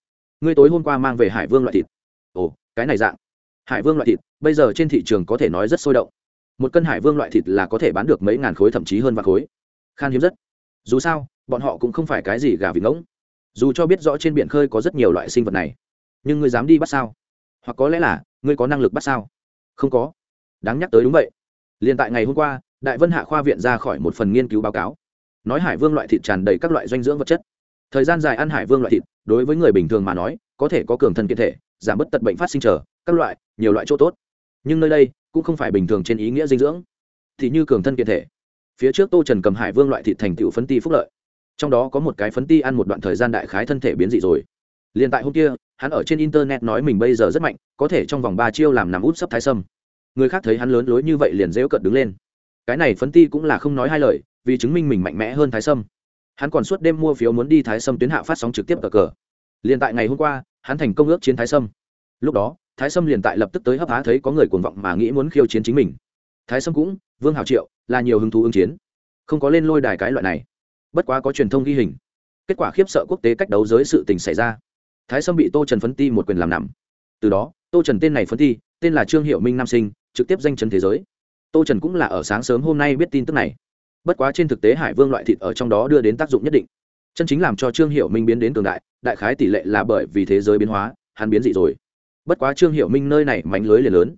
Speaker 1: Ngươi tối hôm qua mang về hải vương loại thịt. Ồ, cái này dạng. Hải vương loại thịt, bây giờ trên thị trường có thể nói rất sôi động. Một cân hải vương loại thịt là có thể bán được mấy ngàn khối, thậm chí hơn vạn khối. Khan hiếm rất. Dù sao bọn họ cũng không phải cái gì gà vịt ngỗng. Dù cho biết rõ trên biển khơi có rất nhiều loại sinh vật này, nhưng ngươi dám đi bắt sao? Hoặc có lẽ là, ngươi có năng lực bắt sao? Không có. Đáng nhắc tới đúng vậy. Liền tại ngày hôm qua, đại vân hạ khoa viện ra khỏi một phần nghiên cứu báo cáo. Nói hải vương loại thịt tràn đầy các loại dinh dưỡng vật chất. Thời gian dài ăn hải vương loại thịt, đối với người bình thường mà nói, có thể có cường thân kiện thể, giảm bớt tật bệnh phát sinh trở các loại, nhiều loại chỗ tốt. Nhưng nơi đây cũng không phải bình thường trên ý nghĩa dinh dưỡng. Thì như cường thân kiện thể. Phía trước tô trần cầm hải vương loại thịt thành tựu phấn ti phúc lợi trong đó có một cái phấn ti ăn một đoạn thời gian đại khái thân thể biến dị rồi. Liền tại hôm kia, hắn ở trên internet nói mình bây giờ rất mạnh, có thể trong vòng ba chiêu làm nằm út sấp thái sâm. Người khác thấy hắn lớn lối như vậy liền dễu cợt đứng lên. Cái này phấn ti cũng là không nói hai lời, vì chứng minh mình mạnh mẽ hơn thái sâm. Hắn còn suốt đêm mua phiếu muốn đi thái sâm tuyến hạ phát sóng trực tiếp cờ cờ. Liền tại ngày hôm qua, hắn thành công ước chiến thái sâm. Lúc đó, thái sâm liền tại lập tức tới hấp há thấy có người cuồng vọng mà nghĩ muốn khiêu chiến chính mình. Thái sâm cũng, vương hào triệu, là nhiều hứng thú ứng chiến. Không có lên lôi đài cái loại này bất quá có truyền thông ghi hình. Kết quả khiếp sợ quốc tế cách đấu giới sự tình xảy ra. Thái sâm bị tô trần phấn ti một quyền làm nằm. Từ đó, tô trần tên này phấn ti, tên là trương hiệu minh nam sinh, trực tiếp danh chấn thế giới. Tô trần cũng là ở sáng sớm hôm nay biết tin tức này. Bất quá trên thực tế hải vương loại thịt ở trong đó đưa đến tác dụng nhất định. Chân chính làm cho trương hiệu minh biến đến cường đại đại khái tỷ lệ là bởi vì thế giới biến hóa, hắn biến dị rồi. Bất quá trương hiệu minh nơi này mánh lưới liền lớn.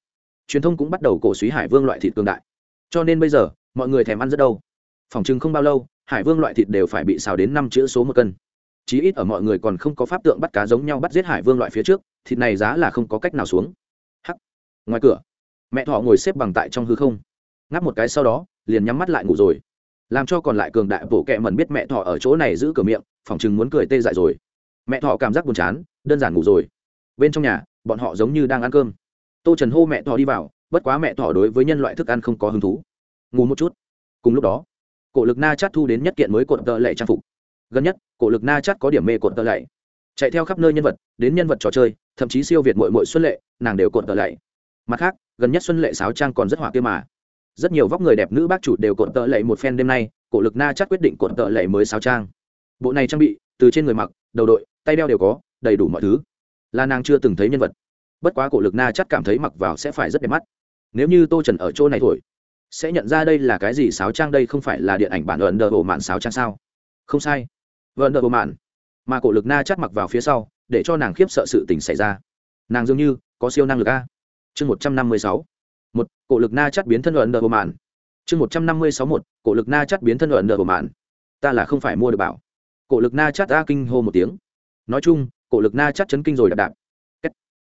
Speaker 1: Truyền thông cũng bắt đầu cổ suý hải vương loại thịt cường đại. Cho nên bây giờ, mọi người thèm ăn rất đâu phòng chừng không bao lâu, hải vương loại thịt đều phải bị xào đến năm chữ số một cân. Chí ít ở mọi người còn không có pháp tượng bắt cá giống nhau bắt giết hải vương loại phía trước, thịt này giá là không có cách nào xuống. Hắc. Ngoài cửa, mẹ thọ ngồi xếp bằng tại trong hư không. Ngáp một cái sau đó, liền nhắm mắt lại ngủ rồi. Làm cho còn lại cường đại bổ kẹ mẩn biết mẹ thọ ở chỗ này giữ cửa miệng phỏng chừng muốn cười tê dại rồi. Mẹ thọ cảm giác buồn chán, đơn giản ngủ rồi. Bên trong nhà, bọn họ giống như đang ăn cơm. Tô trần hô mẹ thọ đi vào, bất quá mẹ thọ đối với nhân loại thức ăn không có hứng thú. Ngủ một chút. Cùng lúc đó cổ lực na chát thu đến nhất kiện mới cột tợ lệ trang phục. Gần nhất, cổ lực na chát có điểm mê cột tợ lệ. Chạy theo khắp nơi nhân vật, đến nhân vật trò chơi, thậm chí siêu việt mội mội xuân lệ, nàng đều cột tợ lệ. Mặt khác, gần nhất xuân lệ sáo trang còn rất hỏa kia mà. Rất nhiều vóc người đẹp nữ bác chủ đều cột tợ lệ một phen đêm nay, cổ lực na chát quyết định cột tợ lệ mới sáo trang. Bộ này trang bị, từ trên người mặc, đầu đội, tay đeo đều có, đầy đủ mọi thứ. Là nàng chưa từng thấy nhân vật. Bất quá cổ lực na chắc cảm thấy mặc vào sẽ phải rất đẹp mắt. Nếu như tô trần ở chỗ này thổi sẽ nhận ra đây là cái gì? Sáo trang đây không phải là điện ảnh bản ẩn đờ bộ mạn sáo trang sao? Không sai. Vợn đờ bộ mạn mà cổ lực na chắc mặc vào phía sau, để cho nàng khiếp sợ sự tình xảy ra. Nàng dường như có siêu năng lực a. Chương một trăm năm mươi sáu. Một, cổ lực na chắc biến thân ẩn đờ bộ mạn chương một trăm năm mươi sáu một, cổ lực na chắc biến thân ẩn đờ bộ mạn ta là không phải mua được bảo. Cổ lực na chắc a kinh hô một tiếng. Nói chung, cổ lực na chắc chấn kinh rồi đạp đạp. Kết.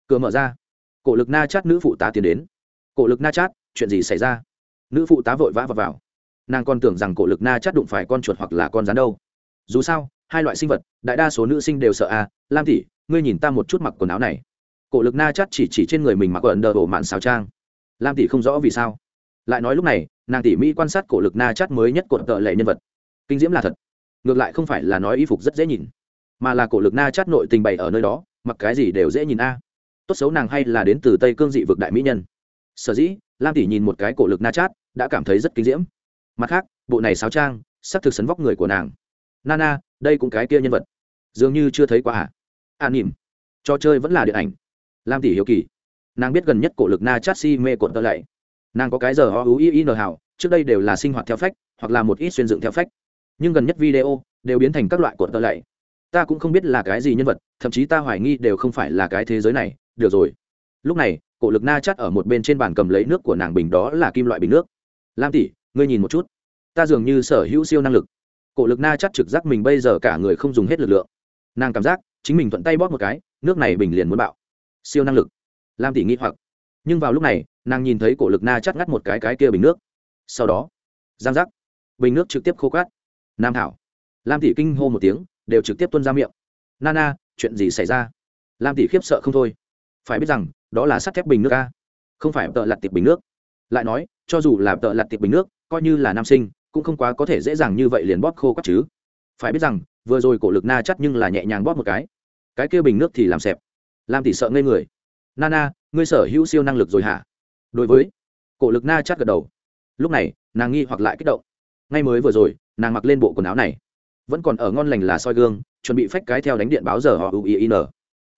Speaker 1: cửa mở ra. Cổ lực na chắc nữ phụ tá tiến đến. Cổ lực na chát chuyện gì xảy ra? Nữ phụ tá vội vã vào, vào. nàng còn tưởng rằng cổ lực na chát đụng phải con chuột hoặc là con rắn đâu. Dù sao hai loại sinh vật đại đa số nữ sinh đều sợ à. Lam tỷ ngươi nhìn ta một chút mặc quần áo này. Cổ lực na chát chỉ chỉ trên người mình mặc quần đờ ổ mạn xào trang. Lam tỷ không rõ vì sao. Lại nói lúc này nàng tỷ mỹ quan sát cổ lực na chát mới nhất cột tợ lệ nhân vật. Kinh diễm là thật. Ngược lại không phải là nói y phục rất dễ nhìn mà là cổ lực na chát nội tình bày ở nơi đó mặc cái gì đều dễ nhìn a. Tốt xấu nàng hay là đến từ tây cương dị vực đại mỹ nhân. Sở dĩ lam tỷ nhìn một cái cổ lực na chát, đã cảm thấy rất kinh diễm. Mặt khác, bộ này sáo trang sắc thực sấn vóc người của nàng. Nana đây cũng cái kia nhân vật. Dường như chưa thấy qua à? An nỉm, trò chơi vẫn là điện ảnh. Lam tỷ hiếu kỳ. Nàng biết gần nhất cổ lực na chát si mê cột tơ lạy. Nàng có cái giờ ho ú i n hảo trước đây đều là sinh hoạt theo phách, hoặc là một ít xuyên dựng theo phách. Nhưng gần nhất video đều biến thành các loại cột tơ lạy. Ta cũng không biết là cái gì nhân vật, thậm chí ta hoài nghi đều không phải là cái thế giới này. Được rồi. Lúc này cổ lực na chắt ở một bên trên bàn cầm lấy nước của nàng bình đó là kim loại bình nước. Lam tỷ, ngươi nhìn một chút. Ta dường như sở hữu siêu năng lực. Cổ lực na chắt trực giác mình bây giờ cả người không dùng hết lực lượng. Nàng cảm giác, chính mình thuận tay bóp một cái, nước này bình liền muốn bạo. Siêu năng lực. Lam tỷ nghĩ hoặc. Nhưng vào lúc này, nàng nhìn thấy cổ lực na chắt ngắt một cái cái kia bình nước. Sau đó, giang giác. Bình nước trực tiếp khô cát. Nam thảo. Lam tỷ kinh hô một tiếng, đều trực tiếp tuân ra miệng. Nana chuyện gì xảy ra? Lam tỷ khiếp sợ không thôi. Phải biết rằng đó là sắt thép bình nước a. Không phải tợ lặt tiệp bình nước. Lại nói, cho dù là tợ lặt tiệp bình nước, coi như là nam sinh, cũng không quá có thể dễ dàng như vậy liền bóp khô quá chứ. Phải biết rằng, vừa rồi cổ lực na chắt nhưng là nhẹ nhàng bóp một cái. Cái kia bình nước thì làm xẹp. Làm tỷ sợ ngây người. Nana, ngươi sở hữu siêu năng lực rồi hả? Đối với, cổ lực na chắt gật đầu. Lúc này, nàng nghi hoặc lại kích động. Ngay mới vừa rồi, nàng mặc lên bộ quần áo này. Vẫn còn ở ngon lành là soi gương, chuẩn bị phách cái theo đánh điện báo giờ họ uin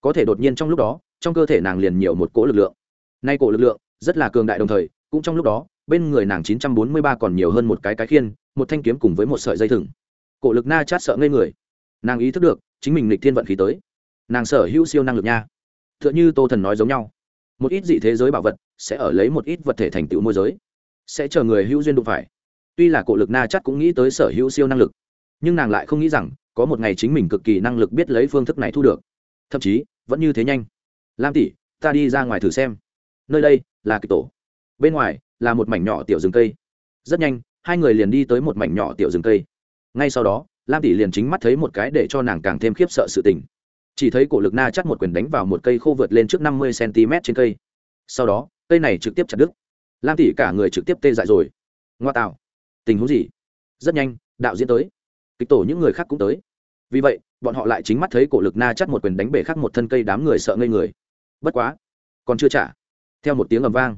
Speaker 1: có thể đột nhiên trong lúc đó trong cơ thể nàng liền nhiều một cỗ lực lượng. Nay cỗ lực lượng, rất là cường đại đồng thời, cũng trong lúc đó, bên người nàng chín trăm bốn mươi ba còn nhiều hơn một cái cái khiên, một thanh kiếm cùng với một sợi dây thừng. Cổ lực na chát sợ ngây người. Nàng ý thức được, chính mình lịch thiên vận khí tới. Nàng sở hữu siêu năng lực nha. T h ư ợ n h ư tô thần nói giống nhau. Một ít dị thế giới bảo vật, sẽ ở lấy một ít vật thể thành tựu môi giới. Sẽ chờ người hữu duyên đụng phải. Tuy là cổ lực na chát cũng nghĩ tới sở hữu siêu năng lực, nhưng nàng lại không nghĩ rằng, có một ngày chính mình cực kỳ năng lực biết lấy phương thức này thu được. Thậm chí, vẫn như thế nhanh lam tỷ, ta đi ra ngoài thử xem. Nơi đây là kịch tổ. Bên ngoài là một mảnh nhỏ tiểu rừng cây. Rất nhanh, hai người liền đi tới một mảnh nhỏ tiểu rừng cây. Ngay sau đó, lam tỷ liền chính mắt thấy một cái để cho nàng càng thêm khiếp sợ sự tình. Chỉ thấy cổ lực na chắt một quyền đánh vào một cây khô vượt lên trước năm mươi cm trên cây. Sau đó, cây này trực tiếp chặt đứt. Lam tỷ cả người trực tiếp tê dại rồi. Ngoa tạo. Tình huống gì? Rất nhanh, đạo diễn tới. Kịch tổ những người khác cũng tới. Vì vậy, bọn họ lại chính mắt thấy cổ lực na chắt một quyền đánh bể khắc một thân cây đám người sợ ngây người bất quá, còn chưa trả. Theo một tiếng ầm vang,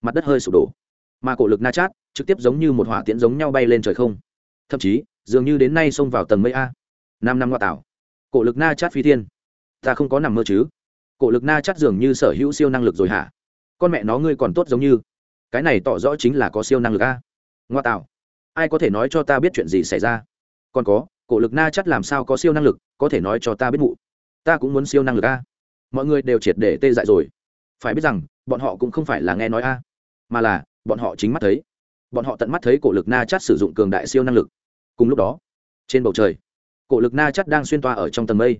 Speaker 1: mặt đất hơi sụp đổ. Mà cổ lực na chát trực tiếp giống như một hỏa tiễn giống nhau bay lên trời không. Thậm chí, dường như đến nay xông vào tầng mây a. Năm năm ngoại tảo cổ lực na chát phi thiên. Ta không có nằm mơ chứ. Cổ lực na chát dường như sở hữu siêu năng lực rồi hả? Con mẹ nó ngươi còn tốt giống như. Cái này tỏ rõ chính là có siêu năng lực a. Ngoa tạo. Ai có thể nói cho ta biết chuyện gì xảy ra? Còn có, cổ lực na chát làm sao có siêu năng lực, có thể nói cho ta biết mụ. Ta cũng muốn siêu năng lực a mọi người đều triệt để tê dại rồi. Phải biết rằng, bọn họ cũng không phải là nghe nói a, mà là, bọn họ chính mắt thấy. Bọn họ tận mắt thấy cổ lực na chát sử dụng cường đại siêu năng lực. Cùng lúc đó, trên bầu trời, cổ lực na chắt đang xuyên toa ở trong tầng mây.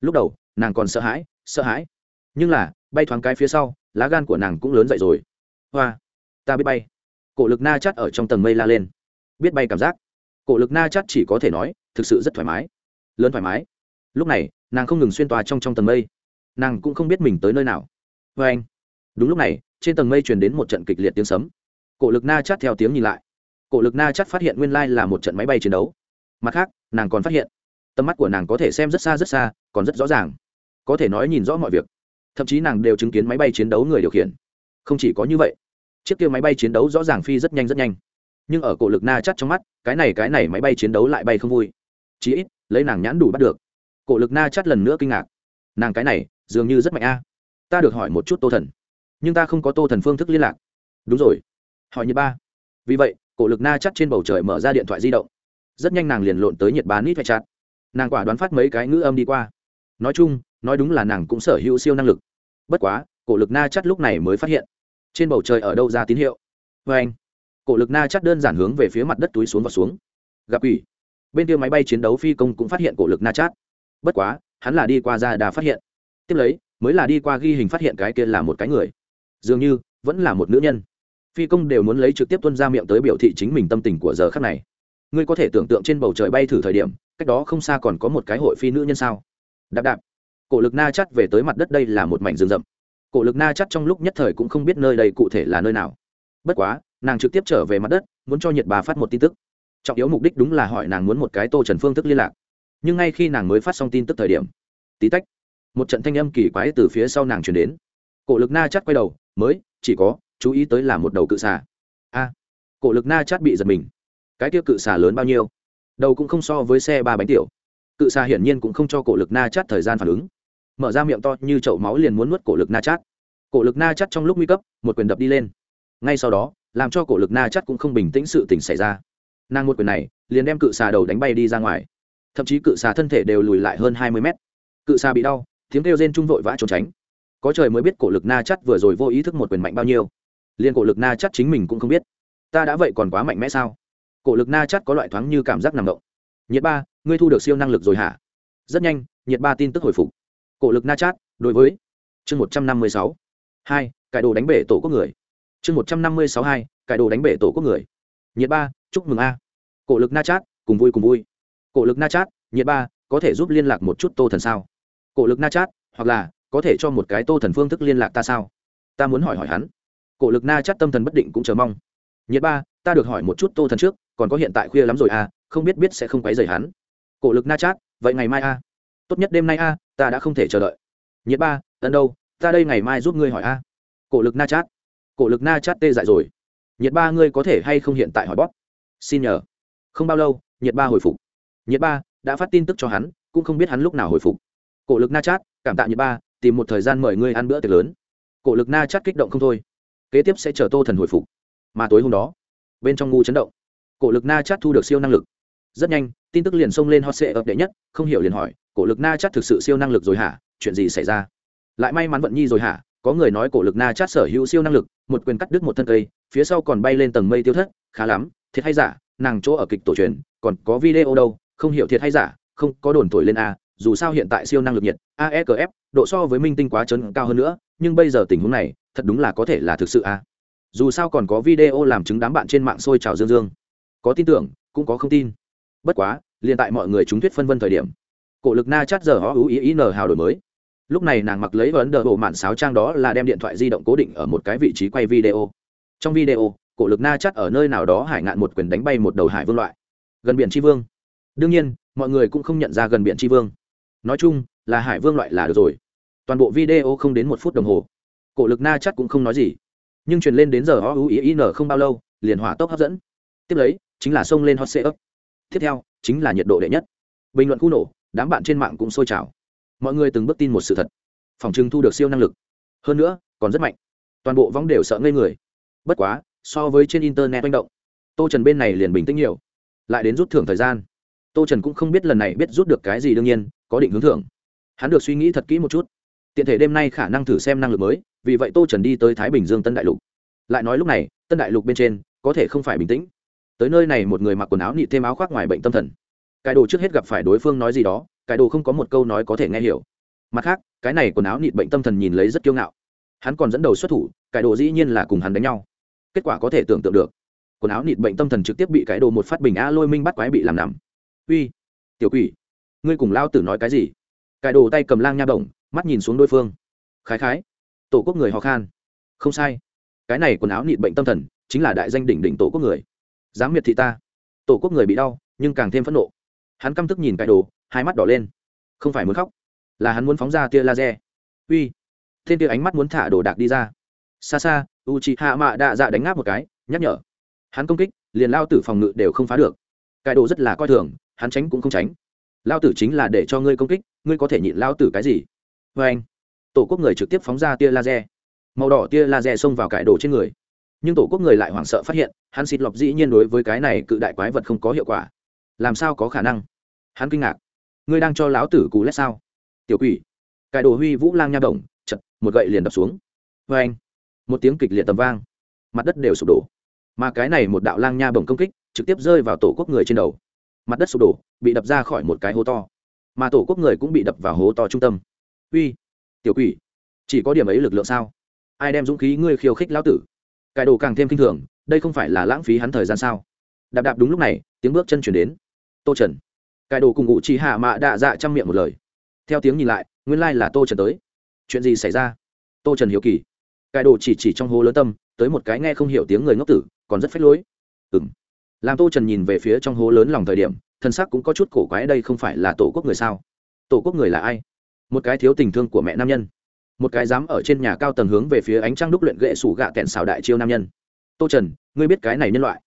Speaker 1: Lúc đầu, nàng còn sợ hãi sợ hãi. Nhưng là, bay thoáng cái phía sau, lá gan của nàng cũng lớn dậy rồi. Hoa, ta biết bay. Cổ lực na chắt ở trong tầng mây la lên. Biết bay cảm giác. Cổ lực na chắt chỉ có thể nói, thực sự rất thoải mái. Lớn thoải mái. Lúc này, nàng không ngừng xuyên toa trong trong tầng mây nàng cũng không biết mình tới nơi nào. Vê anh, đúng lúc này, trên tầng mây truyền đến một trận kịch liệt tiếng sấm. Cổ lực na chắt theo tiếng nhìn lại. Cổ lực na chắt phát hiện nguyên lai là một trận máy bay chiến đấu. Mặt khác, nàng còn phát hiện, tầm mắt của nàng có thể xem rất xa rất xa, còn rất rõ ràng. Có thể nói nhìn rõ mọi việc. Thậm chí nàng đều chứng kiến máy bay chiến đấu người điều khiển. Không chỉ có như vậy, chiếc kia máy bay chiến đấu rõ ràng phi rất nhanh rất nhanh. Nhưng ở cổ lực na chắt trong mắt, cái này cái này máy bay chiến đấu lại bay không vui. Chí ít, lấy nàng nhãn đủ bắt được. Cổ lực na chắt lần nữa kinh ngạc. Nàng cái này dường như rất mạnh a. Ta được hỏi một chút tô thần, nhưng ta không có tô thần phương thức liên lạc. Đúng rồi. Hỏi nhiệt ba. Vì vậy, cổ lực na chắt trên bầu trời mở ra điện thoại di động. Rất nhanh nàng liền lộn tới nhiệt ba nít phải chặt. Nàng quả đoán phát mấy cái ngữ âm đi qua. Nói chung, nói đúng là nàng cũng sở hữu siêu năng lực. Bất quá, cổ lực na chắt lúc này mới phát hiện. Trên bầu trời ở đâu ra tín hiệu? Vê anh, cổ lực na chắt đơn giản hướng về phía mặt đất túi xuống và xuống. Gặp ủy bên kia máy bay chiến đấu phi công cũng phát hiện cổ lực na chát bất quá, hắn là đi qua ra đà phát hiện tiếp lấy, mới là đi qua ghi hình phát hiện cái kia là một cái người. Dường như, vẫn là một nữ nhân. Phi công đều muốn lấy trực tiếp tuân ra miệng tới biểu thị chính mình tâm tình của giờ khắc này. Ngươi có thể tưởng tượng trên bầu trời bay thử thời điểm, cách đó không xa còn có một cái hội phi nữ nhân sao? Đạp đạp. Cổ lực na chắt về tới mặt đất đây là một mảnh rừng rậm. Cổ lực na chắt trong lúc nhất thời cũng không biết nơi đây cụ thể là nơi nào. Bất quá, nàng trực tiếp trở về mặt đất, muốn cho nhật bà phát một tin tức. Trọng yếu mục đích đúng là hỏi nàng muốn một cái tô trần phương thức liên lạc. Nhưng ngay khi nàng mới phát xong tin tức thời điểm, tí tách một trận thanh âm kỳ quái từ phía sau nàng chuyển đến. Cổ lực na chắt quay đầu, mới, chỉ có, chú ý tới là một đầu cự xà. A. Cổ lực na chắt bị giật mình. Cái tiêu cự xà lớn bao nhiêu? Đầu cũng không so với xe ba bánh tiểu. Cự xà hiển nhiên cũng không cho cổ lực na chắt thời gian phản ứng. Mở ra miệng to như chậu máu liền muốn nuốt cổ lực na chát. Cổ lực na chắt trong lúc nguy cấp, một quyền đập đi lên. Ngay sau đó, làm cho cổ lực na chắt cũng không bình tĩnh sự tình xảy ra. Nàng một quyền này, liền đem cự xà đầu đánh bay đi ra ngoài. Thậm chí cự xà thân thể đều lùi lại hơn hai mươi mét. Cự xà bị đau tiếng kêu rên trung vội vã trốn tránh. Có trời mới biết cổ lực na chắt vừa rồi vô ý thức một quyền mạnh bao nhiêu. Liền cổ lực na chắt chính mình cũng không biết. Ta đã vậy còn quá mạnh mẽ sao? Cổ lực na chắt có loại thoáng như cảm giác nằm động. Nhiệt ba, ngươi thu được siêu năng lực rồi hả? Rất nhanh, nhiệt ba tin tức hồi phục. Cổ lực na chát đối với. Chương một trăm năm mươi sáu. Hai, cải đồ đánh bể tổ quốc người. Chương một trăm năm mươi sáu hai, cải đồ đánh bể tổ quốc người. Nhiệt ba, chúc mừng a. Cổ lực na chát cùng vui cùng vui. Cổ lực na chát nhiệt ba, có thể giúp liên lạc một chút tô thần sao? Cổ lực na chát, hoặc là, có thể cho một cái tô thần phương thức liên lạc ta sao? Ta muốn hỏi hỏi hắn. Cổ lực na chát tâm thần bất định cũng chờ mong. Nhiệt ba, ta được hỏi một chút tô thần trước, còn có hiện tại khuya lắm rồi à không biết biết sẽ không quấy rầy hắn. Cổ lực na chát, vậy ngày mai a tốt nhất đêm nay a ta đã không thể chờ đợi. Nhiệt ba ân đâu, ta đây ngày mai giúp ngươi hỏi a cổ lực na chát. Cổ lực na chát tê dại rồi. Nhiệt ba, ngươi có thể hay không hiện tại hỏi bóp? Xin nhờ. Không bao lâu, nhiệt ba hồi phục. Nhiệt ba, đã phát tin tức cho hắn, cũng không biết hắn lúc nào hồi phục cổ lực na chát, cảm tạ nhiệt ba, tìm một thời gian mời ngươi ăn bữa tiệc lớn. Cổ lực na chát kích động không thôi. Kế tiếp sẽ chờ tô thần hồi phục. Mà tối hôm đó, bên trong ngu chấn động. Cổ lực na chát thu được siêu năng lực. Rất nhanh, tin tức liền xông lên hot sệ ập đệ nhất, không hiểu liền hỏi, cổ lực na chát thực sự siêu năng lực rồi hả? Chuyện gì xảy ra? Lại may mắn vận nhi rồi hả? Có người nói cổ lực na chát sở hữu siêu năng lực, một quyền cắt đứt một thân cây, phía sau còn bay lên tầng mây tiêu thất, khá lắm, thiệt hay giả, nàng chỗ ở kịch tổ truyền, còn có video đâu, không hiểu thiệt hay giả, không có đồn thổi lên a dù sao hiện tại siêu năng lực nhiệt aekf độ so với minh tinh quá trấn cao hơn nữa, nhưng bây giờ tình huống này, thật đúng là có thể là thực sự a dù sao còn có video làm chứng đám bạn trên mạng sôi trào dương dương. Có tin tưởng, cũng có không tin. Bất quá, liền tại mọi người chúng thuyết phân vân thời điểm, cổ lực na chát giờ họ ưu ý ý nờ hào đổi mới. Lúc này nàng mặc lấy vấn đờ bộ mạn sáo trang đó là đem điện thoại di động cố định ở một cái vị trí quay video. Trong video, cổ lực na chát ở nơi nào đó hải ngạn một quyền đánh bay một đầu hải vương loại. Gần biển tri vương. Đương nhiên, mọi người cũng không nhận ra gần biển tri vương nói chung, là hải vương loại là được rồi. Toàn bộ video không đến một phút đồng hồ. Cổ lực na chắc cũng không nói gì. Nhưng truyền lên đến giờ o u ý n không bao lâu, liền hỏa tốc hấp dẫn. Tiếp lấy, chính là xông lên hot sê ấp tiếp theo, chính là nhiệt độ đệ nhất. Bình luận khu nổ, đám bạn trên mạng cũng sôi trào. Mọi người từng bước tin một sự thật. Phòng trưng thu được siêu năng lực. Hơn nữa, còn rất mạnh. Toàn bộ vóng đều sợ ngây người. Bất quá, so với trên internet manh động, tô trần bên này liền bình tĩnh nhiều. Lại đến rút thưởng thời gian. Tô trần cũng không biết lần này biết rút được cái gì đương nhiên có định hướng thưởng. Hắn được suy nghĩ thật kỹ một chút. Tiện thể đêm nay khả năng thử xem năng lực mới, vì vậy tô trần đi tới thái bình dương tân đại lục. Lại nói lúc này, tân đại lục bên trên, có thể không phải bình tĩnh. Tới nơi này một người mặc quần áo nị thêm áo khoác ngoài bệnh tâm thần. Cái đồ trước hết gặp phải đối phương nói gì đó, cái đồ không có một câu nói có thể nghe hiểu. Mặt khác, cái này quần áo nịt bệnh tâm thần nhìn lấy rất kiêu ngạo. Hắn còn dẫn đầu xuất thủ, cái đồ dĩ nhiên là cùng hắn đánh nhau. Kết quả có thể tưởng tượng được. Quần áo nịt bệnh tâm thần trực tiếp bị cái đồ một phát bình a lôi minh bắt quái bị làm nằm. Uy, tiểu quỷ ngươi cùng lao tử nói cái gì? Cái đồ tay cầm lang nha bổng mắt nhìn xuống đối phương. Khái khái. Tổ quốc người ho khan. Không sai. Cái này quần áo nịt bệnh tâm thần, chính là đại danh đỉnh đỉnh tổ quốc người. Dám miệt thị ta. Tổ quốc người bị đau, nhưng càng thêm phẫn nộ. Hắn căm tức nhìn cái đồ, hai mắt đỏ lên. Không phải muốn khóc, là hắn muốn phóng ra tia laser. Uy. Thiên tia ánh mắt muốn thả đồ đạc đi ra. Xa xa u chị hạ mạ đạ dạ đánh ngáp một cái, nhắc nhở. Hắn công kích, liền lao tử phòng ngự đều không phá được. Cái đồ rất là coi thường, hắn tránh cũng không tránh lao tử chính là để cho ngươi công kích, ngươi có thể nhịn lao tử cái gì? Vê anh, tổ quốc người trực tiếp phóng ra tia laser. Màu đỏ tia laser xông vào cải đồ trên người. Nhưng tổ quốc người lại hoảng sợ phát hiện, hắn xịt lọc dĩ nhiên đối với cái này cự đại quái vật không có hiệu quả. Làm sao có khả năng? Hắn kinh ngạc. Ngươi đang cho lão tử cú lét sao? Tiểu quỷ. Cải đồ huy vũ lang nha đồng, chật, một gậy liền đập xuống. Vê anh, một tiếng kịch liệt tầm vang. Mặt đất đều sụp đổ. Mà cái này một đạo lang nha bổng công kích, trực tiếp rơi vào tổ quốc người trên đầu mặt đất sụp đổ, bị đập ra khỏi một cái hố to. Mà tổ quốc người cũng bị đập vào hố to trung tâm. Uy, tiểu quỷ, chỉ có điểm ấy lực lượng sao? Ai đem dũng khí ngươi khiêu khích lão tử? Cải đồ càng thêm kinh thường, đây không phải là lãng phí hắn thời gian sao? Đạp đạp đúng lúc này, tiếng bước chân chuyển đến. Tô trần. Cải đồ cùng ngụ chỉ hạ mạ đạ dạ chăm miệng một lời. Theo tiếng nhìn lại, nguyên lai là tô trần tới. Chuyện gì xảy ra? Tô trần hiếu kỳ. Cải đồ chỉ chỉ trong hố lớn tâm, tới một cái nghe không hiểu tiếng người ngốc tử, còn rất phách lối. Ừng làm tô trần nhìn về phía trong hố lớn lòng thời điểm, thân sắc cũng có chút cổ quái đây không phải là tổ quốc người sao? Tổ quốc người là ai? Một cái thiếu tình thương của mẹ nam nhân. Một cái dám ở trên nhà cao tầng hướng về phía ánh trăng đúc luyện gậy sủ gạ kẹn xào đại chiêu nam nhân. Tô trần, ngươi biết cái này nhân loại?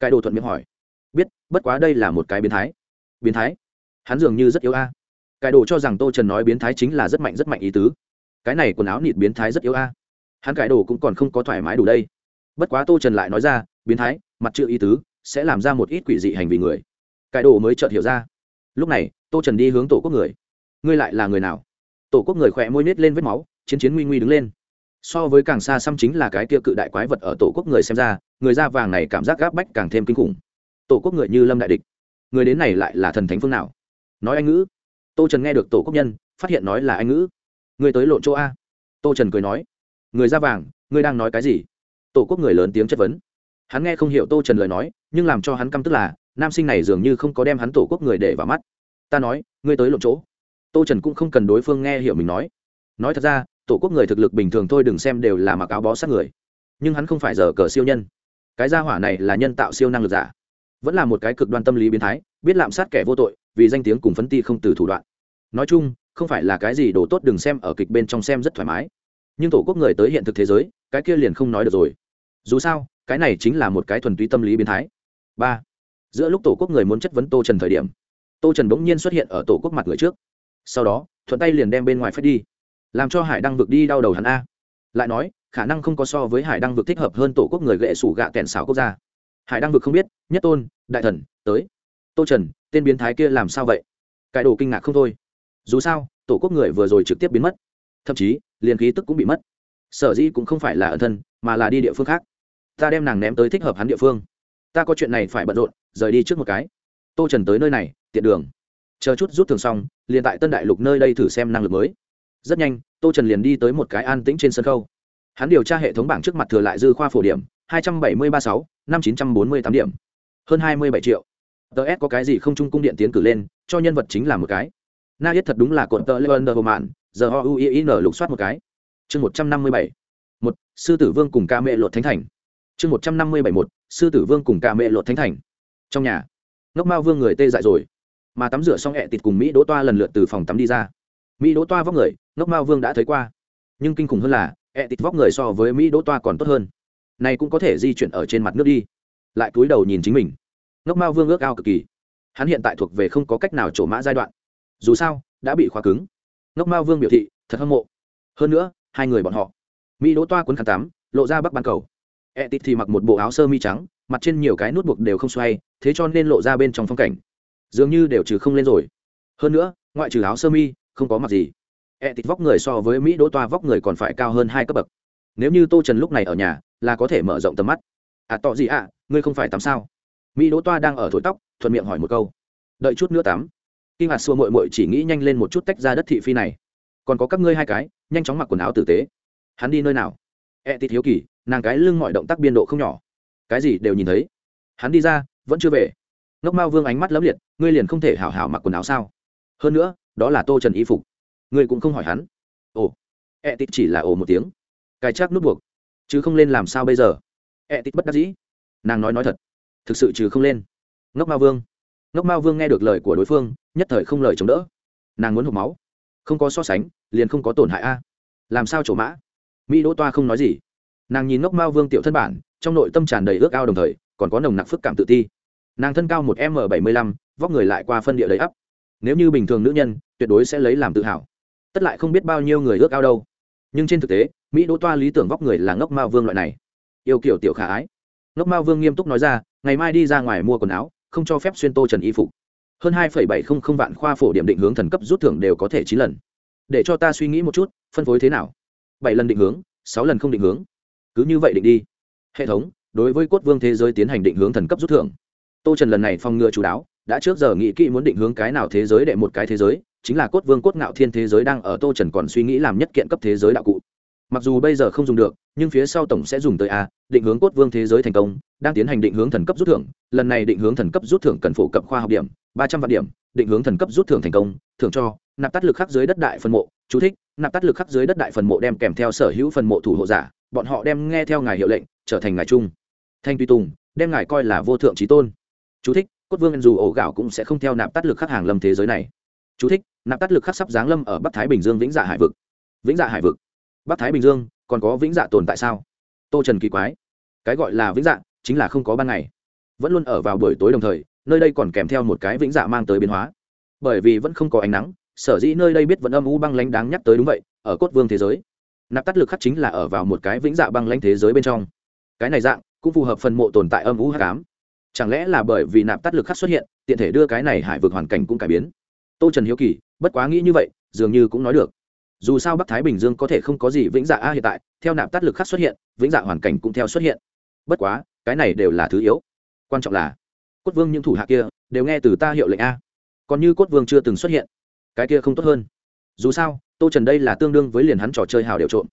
Speaker 1: Cái đồ thuận miệng hỏi. Biết, bất quá đây là một cái biến thái. Biến thái? Hắn dường như rất yếu a. Cái đồ cho rằng tô trần nói biến thái chính là rất mạnh rất mạnh ý tứ. Cái này quần áo nịt biến thái rất yếu a. Hắn cái đồ cũng còn không có thoải mái đủ đây. Bất quá tô trần lại nói ra, biến thái, mặt chữ ý tứ sẽ làm ra một ít quỷ dị hành vi người. Cải đồ mới chợt hiểu ra. Lúc này, tô trần đi hướng tổ quốc người. Ngươi lại là người nào? Tổ quốc người khỏe môi nết lên vết máu, chiến chiến nguy nguy đứng lên. So với càng xa xăm chính là cái kia cự đại quái vật ở tổ quốc người xem ra, người da vàng này cảm giác gáp bách càng thêm kinh khủng. Tổ quốc người như lâm đại địch. Người đến này lại là thần thánh phương nào? Nói anh ngữ. Tô trần nghe được tổ quốc nhân, phát hiện nói là anh ngữ. Người tới lộn chỗ a. Tô trần cười nói. Người da vàng, ngươi đang nói cái gì? Tổ quốc người lớn tiếng chất vấn hắn nghe không hiểu tô trần lời nói, nhưng làm cho hắn căm tức là, nam sinh này dường như không có đem hắn tổ quốc người để vào mắt. Ta nói, ngươi tới lộn chỗ. Tô trần cũng không cần đối phương nghe hiểu mình nói. Nói thật ra, tổ quốc người thực lực bình thường thôi đừng xem đều là mặc áo bó sát người. Nhưng hắn không phải giờ cờ siêu nhân. Cái gia hỏa này là nhân tạo siêu năng lực giả. Vẫn là một cái cực đoan tâm lý biến thái, biết lạm sát kẻ vô tội, vì danh tiếng cùng phấn ti không từ thủ đoạn. Nói chung, không phải là cái gì đồ tốt đừng xem ở kịch bên trong xem rất thoải mái. Nhưng tổ quốc người tới hiện thực thế giới, cái kia liền không nói được rồi. Dù sao cái này chính là một cái thuần túy tâm lý biến thái. Ba, giữa lúc tổ quốc người muốn chất vấn tô trần thời điểm, tô trần bỗng nhiên xuất hiện ở tổ quốc mặt người trước. Sau đó, thuận tay liền đem bên ngoài phép đi, làm cho hải đăng vực đi đau đầu hắn a. Lại nói, khả năng không có so với hải đăng vực thích hợp hơn tổ quốc người gệ sủ gạ kèn xảo quốc gia. Hải đăng vực không biết, nhất tôn, đại thần, tới. Tô trần, tên biến thái kia làm sao vậy? Cải đồ kinh ngạc không thôi. Dù sao, tổ quốc người vừa rồi trực tiếp biến mất. Thậm chí, liền khí tức cũng bị mất. Sở dĩ cũng không phải là ẩn thân, mà là đi địa phương khác ta đem nàng ném tới thích hợp hắn địa phương. Ta có chuyện này phải bận rộn, rời đi trước một cái. Tô trần tới nơi này, tiện đường. Chờ chút rút thường xong, liền tại tân đại lục nơi đây thử xem năng lực mới. Rất nhanh, tô trần liền đi tới một cái an tĩnh trên sân khâu hắn điều tra hệ thống bảng trước mặt thừa lại dư khoa phổ điểm, hai trăm bảy mươi ba sáu, năm chín trăm bốn mươi tám điểm. Hơn hai mươi bảy triệu. Tờ s có cái gì không trung cung điện tiến cử lên, cho nhân vật chính là một cái. Na yết thật đúng là cột tờ lê hồ mạn giờ o u i n lục soát một cái. Chương một trăm năm mươi bảy. Một, sư tử vương cùng ca mẹ lột thánh thành chương một trăm năm mươi bảy một, sư tử vương cùng cả mẹ lột thánh thành. Trong nhà, ngốc mao vương người tê dại rồi. Mà tắm rửa xong hẹ tịt cùng mỹ đỗ toa lần lượt từ phòng tắm đi ra. Mỹ đỗ toa vóc người, ngốc mao vương đã thấy qua. Nhưng kinh khủng hơn là hẹ tịt vóc người so với mỹ đỗ toa còn tốt hơn. Này cũng có thể di chuyển ở trên mặt nước đi. Lại cúi đầu nhìn chính mình. Ngốc mao vương ước ao cực kỳ. Hắn hiện tại thuộc về không có cách nào trổ mã giai đoạn. Dù sao, đã bị khóa cứng. Ngốc mao vương biểu thị, thật hâm mộ. Hơn nữa, hai người bọn họ. Mỹ đỗ toa quấn khăn tắm, lộ ra bắc ban cầu e tít thì mặc một bộ áo sơ mi trắng mặt trên nhiều cái nút buộc đều không xoay thế cho nên lộ ra bên trong phong cảnh. Dường như đều trừ không lên rồi. Hơn nữa ngoại trừ áo sơ mi không có mặc gì. E tít vóc người so với mỹ đỗ toa vóc người còn phải cao hơn hai cấp bậc. Nếu như tô trần lúc này ở nhà là có thể mở rộng tầm mắt. À tỏ gì ạ? À, ngươi không phải tắm sao? Mỹ đỗ toa đang ở thổi tóc thuận miệng hỏi một câu. Đợi chút nữa tắm. Kinh hạt xua mội mội chỉ nghĩ nhanh lên một chút tách ra đất thị phi này. Còn có các ngươi hai cái nhanh chóng mặc quần áo tử tế. Hắn đi nơi nào? E tít hiếu kỳ, nàng cái lưng mọi động tác biên độ không nhỏ. Cái gì đều nhìn thấy. Hắn đi ra, vẫn chưa về. Ngốc mao vương ánh mắt lấm liệt, ngươi liền không thể hảo hảo mặc quần áo sao? Hơn nữa, đó là tô trần y phục. Ngươi cũng không hỏi hắn. Ồ. E tít chỉ là ồ một tiếng. Cái chắc nút buộc. Chứ không lên làm sao bây giờ? E tít bất đắc dĩ. Nàng nói nói thật. Thực sự trừ không lên. Ngốc mao vương. Ngốc mao vương nghe được lời của đối phương, nhất thời không lời chống đỡ. Nàng muốn hộp máu. Không có so sánh, liền không có tổn hại a. Làm sao trổ mã? Mỹ đỗ toa không nói gì. Nàng nhìn ngốc mao vương tiểu thân bản, trong nội tâm tràn đầy ước ao đồng thời, còn có nồng nặc phức cảm tự ti. Nàng thân cao một m bảy mươi lăm, vóc người lại qua phân địa đầy ắp. Nếu như bình thường nữ nhân, tuyệt đối sẽ lấy làm tự hào. Tất lại không biết bao nhiêu người ước ao đâu. Nhưng trên thực tế, mỹ đỗ toa lý tưởng vóc người là ngốc mao vương loại này. Yêu kiểu tiểu khả ái. Ngốc mao vương nghiêm túc nói ra, ngày mai đi ra ngoài mua quần áo, không cho phép xuyên tô trần y phục. Hơn hai bảy không không vạn khoa phổ điểm định hướng thần cấp rút thưởng đều có thể chín lần. Để cho ta suy nghĩ một chút, phân phối thế nào? Bảy lần định hướng, sáu lần không định hướng. Cứ như vậy định đi. Hệ thống, đối với cốt vương thế giới tiến hành định hướng thần cấp rút thưởng. Tô trần lần này phòng ngừa chú đáo, đã trước giờ nghĩ kỹ muốn định hướng cái nào thế giới để một cái thế giới, chính là cốt vương cốt ngạo thiên thế giới đang ở tô trần còn suy nghĩ làm nhất kiện cấp thế giới đạo cụ. Mặc dù bây giờ không dùng được, nhưng phía sau tổng sẽ dùng tới a, định hướng cốt vương thế giới thành công, đang tiến hành định hướng thần cấp rút thưởng. Lần này định hướng thần cấp rút thưởng cần phổ cập khoa học điểm, ba trăm vạn điểm, định hướng thần cấp rút thưởng thành công, thưởng cho nạp tắt lực khắc dưới đất đại phần mộ, chú thích, nạp tắt lực khắc dưới đất đại phần mộ đem kèm theo sở hữu phần mộ thủ hộ giả, bọn họ đem nghe theo ngài hiệu lệnh, trở thành ngài trung. Thanh tùy tùng, đem ngài coi là vô thượng trí tôn. Chú thích, cốt vương dù ổ gạo cũng sẽ không theo nạp tắt lực khắc hàng lâm thế giới này. Chú thích, nạp tắt lực khắc sắp giáng lâm ở bắc thái bình dương vĩnh dạ hải vực. Vĩnh dạ hải vực. Bắc thái bình dương, còn có vĩnh dạ tồn tại sao? Tô trần kỳ quái. Cái gọi là vĩnh dạ chính là không có ban ngày. Vẫn luôn ở vào buổi tối đồng thời, nơi đây còn kèm theo một cái vĩnh dạ mang tới biến hóa. Bởi vì vẫn không có ánh nắng sở dĩ nơi đây biết vẫn âm u băng lãnh đáng nhắc tới đúng vậy, ở cốt vương thế giới. Nạp tắt lực khắc chính là ở vào một cái vĩnh dạ băng lãnh thế giới bên trong. Cái này dạng, cũng phù hợp phần mộ tồn tại âm u hát ám. chẳng lẽ là bởi vì nạp tắt lực khắc xuất hiện, tiện thể đưa cái này hải vực hoàn cảnh cũng cải biến? Tô trần hiếu kỳ, bất quá nghĩ như vậy, dường như cũng nói được. Dù sao bắc thái bình dương có thể không có gì vĩnh dạ a hiện tại, theo nạp tắt lực khắc xuất hiện, vĩnh dạ hoàn cảnh cũng theo xuất hiện. Bất quá, cái này đều là thứ yếu. Quan trọng là, cốt vương những thủ hạ kia, đều nghe từ ta hiệu lệnh a. Còn như cốt vương chưa từng xuất hiện cái kia không tốt hơn. Dù sao, tô trần đây là tương đương với liền hắn trò chơi hào đều trộm.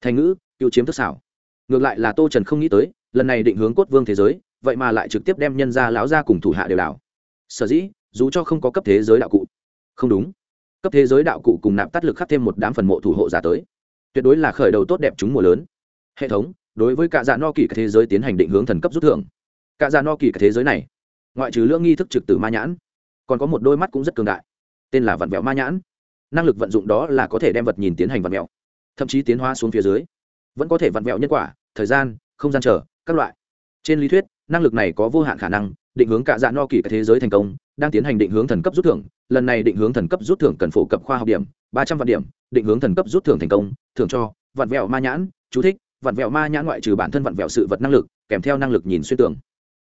Speaker 1: Thành ngữ, cựu chiếm thức xảo. Ngược lại là tô trần không nghĩ tới, lần này định hướng cốt vương thế giới, vậy mà lại trực tiếp đem nhân ra láo ra cùng thủ hạ đều đảo. Sở dĩ, dù cho không có cấp thế giới đạo cụ. Không đúng. Cấp thế giới đạo cụ cùng nạp tắt lực khắc thêm một đám phần mộ thủ hộ giả tới. Tuyệt đối là khởi đầu tốt đẹp chúng mùa lớn. Hệ thống, đối với cả dạ no kỳ thế giới tiến hành định hướng thần cấp rút thưởng. Cả dạ no kỳ thế giới này, ngoại trừ lưỡng nghi thức trực tử ma nhãn, còn có một đôi mắt cũng rất cường đại tên là vặn vẹo ma nhãn. Năng lực vận dụng đó là có thể đem vật nhìn tiến hành vặn vẹo, thậm chí tiến hóa xuống phía dưới. Vẫn có thể vặn vẹo nhân quả, thời gian, không gian trở các loại. Trên lý thuyết, năng lực này có vô hạn khả năng, định hướng cả dạ no kỳ thế giới thành công, đang tiến hành định hướng thần cấp rút thưởng. Lần này định hướng thần cấp rút thưởng cần phổ cập khoa học điểm, ba trăm vạn điểm, định hướng thần cấp rút thưởng thành công, thưởng cho vặn vẹo ma nhãn, chú thích, vặn vẹo ma nhãn ngoại trừ bản thân vặn vẹo sự vật năng lực, kèm theo năng lực nhìn xuyên tường.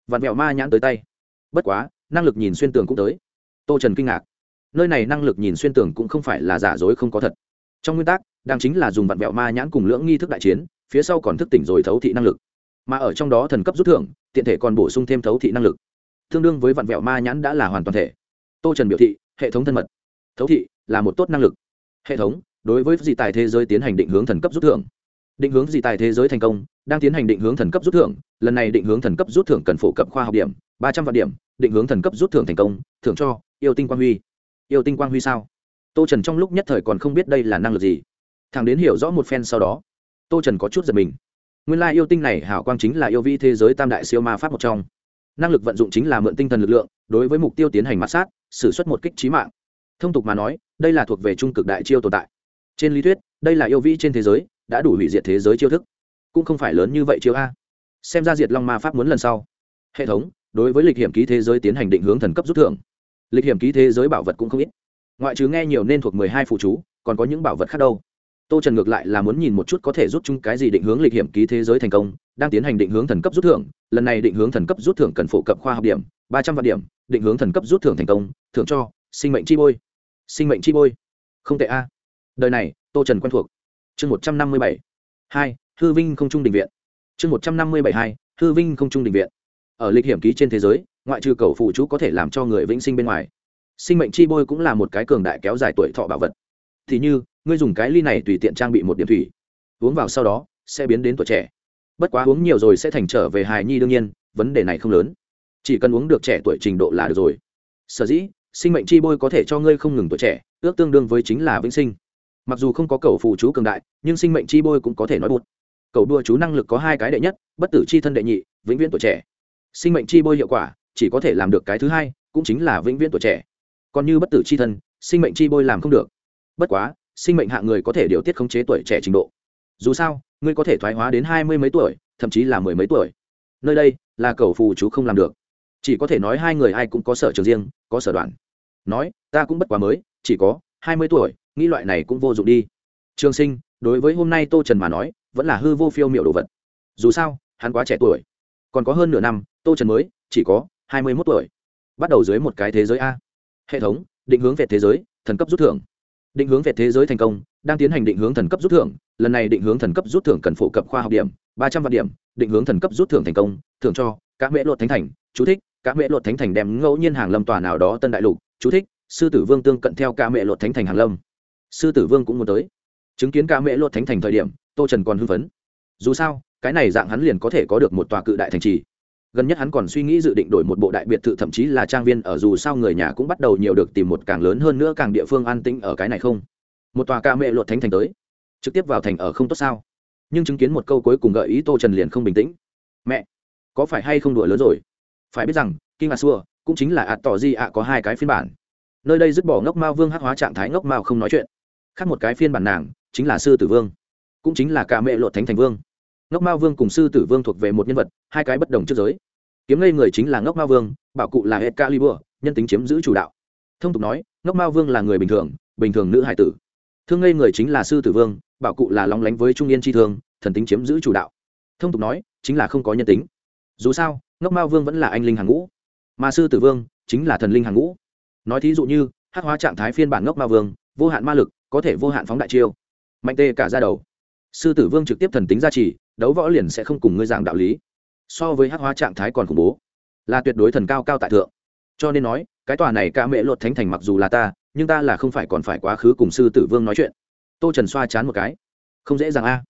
Speaker 1: Vặn vẹo ma nhãn tới tay. Bất quá, năng lực nhìn xuyên tường cũng tới. Tô trần kinh ngạc nơi này năng lực nhìn xuyên tường cũng không phải là giả dối không có thật. Trong nguyên tắc, đang chính là dùng vặn vẹo ma nhãn cùng lưỡng nghi thức đại chiến, phía sau còn thức tỉnh rồi thấu thị năng lực. Mà ở trong đó thần cấp rút thưởng, tiện thể còn bổ sung thêm thấu thị năng lực. Tương đương với vặn vẹo ma nhãn đã là hoàn toàn thể. Tô trần biểu thị, hệ thống thân mật. Thấu thị là một tốt năng lực. Hệ thống, đối với dị tài thế giới tiến hành định hướng thần cấp rút thưởng. Định hướng dị tài thế giới thành công, đang tiến hành định hướng thần cấp rút thưởng, lần này định hướng thần cấp rút thưởng cần phổ cập khoa học điểm, ba trăm vạn điểm, định hướng thần cấp rút thưởng thành công, thưởng cho, yêu tinh quang huy yêu tinh quang huy sao? Tô trần trong lúc nhất thời còn không biết đây là năng lực gì. Thằng đến hiểu rõ một phen sau đó, tô trần có chút giật mình. Nguyên lai yêu tinh này hảo quang chính là yêu vi thế giới tam đại siêu ma pháp một trong. Năng lực vận dụng chính là mượn tinh thần lực lượng, đối với mục tiêu tiến hành mát sát xử suất một kích trí mạng. Thông tục mà nói, đây là thuộc về trung cực đại chiêu tồn tại. Trên lý thuyết, đây là yêu vi trên thế giới, đã đủ hủy diệt thế giới chiêu thức. Cũng không phải lớn như vậy chiêu a. Xem ra diệt long ma pháp muốn lần sau. Hệ thống, đối với lịch hiểm ký thế giới tiến hành định hướng thần cấp rút thưởng lịch hiểm ký thế giới bảo vật cũng không ít. Ngoại trừ nghe nhiều nên thuộc mười hai phụ chú, còn có những bảo vật khác đâu. Tô trần ngược lại là muốn nhìn một chút có thể rút chung cái gì định hướng lịch hiểm ký thế giới thành công, đang tiến hành định hướng thần cấp rút thưởng, lần này định hướng thần cấp rút thưởng cần phổ cập khoa học điểm, ba trăm vạn điểm, định hướng thần cấp rút thưởng thành công, thưởng cho, sinh mệnh chi bôi. Sinh mệnh chi bôi. Không tệ a. Đời này, tô trần quen thuộc. Chương một trăm năm mươi bảy hai, hư vinh không trung định viện. Chương một trăm năm mươi bảy hai, hư vinh không trung định viện. Ở lịch hiểm ký trên thế giới ngoại trừ cầu phụ chú có thể làm cho người vĩnh sinh bên ngoài. Sinh mệnh chi bôi cũng là một cái cường đại kéo dài tuổi thọ bảo vật. Thì như, ngươi dùng cái ly này tùy tiện trang bị một điểm thủy, uống vào sau đó, sẽ biến đến tuổi trẻ. Bất quá uống nhiều rồi sẽ thành trở về hài nhi đương nhiên, vấn đề này không lớn. Chỉ cần uống được trẻ tuổi trình độ là được rồi. Sở dĩ, sinh mệnh chi bôi có thể cho ngươi không ngừng tuổi trẻ, ước tương đương với chính là vĩnh sinh. Mặc dù không có cầu phụ chú cường đại, nhưng sinh mệnh chi bôi cũng có thể nói bụt. Cầu đua chú năng lực có hai cái đệ nhất, bất tử chi thân đệ nhị, vĩnh viễn tuổi trẻ. Sinh mệnh chi bôi hiệu quả chỉ có thể làm được cái thứ hai, cũng chính là vĩnh viễn tuổi trẻ. Còn như bất tử chi thân, sinh mệnh chi bôi làm không được. Bất quá, sinh mệnh hạng người có thể điều tiết khống chế tuổi trẻ trình độ. Dù sao, ngươi có thể thoái hóa đến hai mươi mấy tuổi, thậm chí là mười mấy tuổi. Nơi đây, là cầu phù chú không làm được. Chỉ có thể nói hai người ai cũng có sở trường riêng, có sở đoạn. Nói, ta cũng bất quá mới, chỉ có hai mươi tuổi, nghĩ loại này cũng vô dụng đi. Trường sinh, đối với hôm nay tô trần mà nói, vẫn là hư vô phiêu m i ệ u đồ vật. Dù sao, hắn quá trẻ tuổi. Còn có hơn nửa năm, tô trần mới, chỉ có hai mươi mốt tuổi. Bắt đầu dưới một cái thế giới a. Hệ thống, định hướng về thế giới, thần cấp rút thưởng. Định hướng về thế giới thành công, đang tiến hành định hướng thần cấp rút thưởng. Lần này định hướng thần cấp rút thưởng cần phổ cập khoa học điểm, ba trăm vạn điểm. Định hướng thần cấp rút thưởng thành công, thưởng cho các mễ luật thánh thành, chú thích các mễ luật thánh thành đem ngẫu nhiên hàng lâm tòa nào đó tân đại lục, chú thích, sư tử vương tương cận theo ca mễ luật thánh thành hàng lâm. Sư tử vương cũng muốn tới. Chứng kiến ca mễ luật thánh thành thời điểm, tô trần còn hưng phấn. Dù sao, cái này dạng hắn liền có thể có được một tòa cự đại thành trì gần nhất hắn còn suy nghĩ dự định đổi một bộ đại biệt thự, thậm chí là trang viên ở dù sao người nhà cũng bắt đầu nhiều được tìm một càng lớn hơn nữa càng địa phương an tĩnh ở cái này không? Một tòa ca mẹ luật thánh thành tới. Trực tiếp vào thành ở không tốt sao? Nhưng chứng kiến một câu cuối cùng gợi ý tô trần liền không bình tĩnh. Mẹ, có phải hay không đùa lớn rồi? Phải biết rằng kinh a xua cũng chính là ạt tỏ di ạ có hai cái phiên bản. Nơi đây dứt bỏ ngốc mao vương hắc hóa trạng thái ngốc mao không nói chuyện. Khác một cái phiên bản nàng chính là sư tử vương, cũng chính là ca mẹ lột thánh thành vương. Ngốc mao vương cùng sư tử vương thuộc về một nhân vật, hai cái bất đồng trước giới kiếm ngây người chính là ngốc ma vương, bảo cụ là hết calibur nhân tính chiếm giữ chủ đạo. Thông tục nói, ngốc ma vương là người bình thường bình thường nữ hải tử. Thương ngây người chính là sư tử vương, bảo cụ là lóng lánh với trung yên tri thương, thần tính chiếm giữ chủ đạo. Thông tục nói, chính là không có nhân tính. Dù sao, ngốc ma vương vẫn là anh linh hàng ngũ. Mà sư tử vương, chính là thần linh hàng ngũ. Nói thí dụ như hát hóa trạng thái phiên bản ngốc ma vương, vô hạn ma lực, có thể vô hạn phóng đại chiêu. Mạnh tê cả ra đầu. Sư tử vương trực tiếp thần tính gia trì, đấu võ liền sẽ không cùng ngươi giảng đạo lý so với hắc hóa trạng thái còn khủng bố, là tuyệt đối thần cao cao tại thượng. Cho nên nói, cái tòa này ca mễ luật thánh thành mặc dù là ta, nhưng ta là không phải còn phải quá khứ cùng sư tử vương nói chuyện. Tô trần xoa chán một cái. Không dễ dàng a.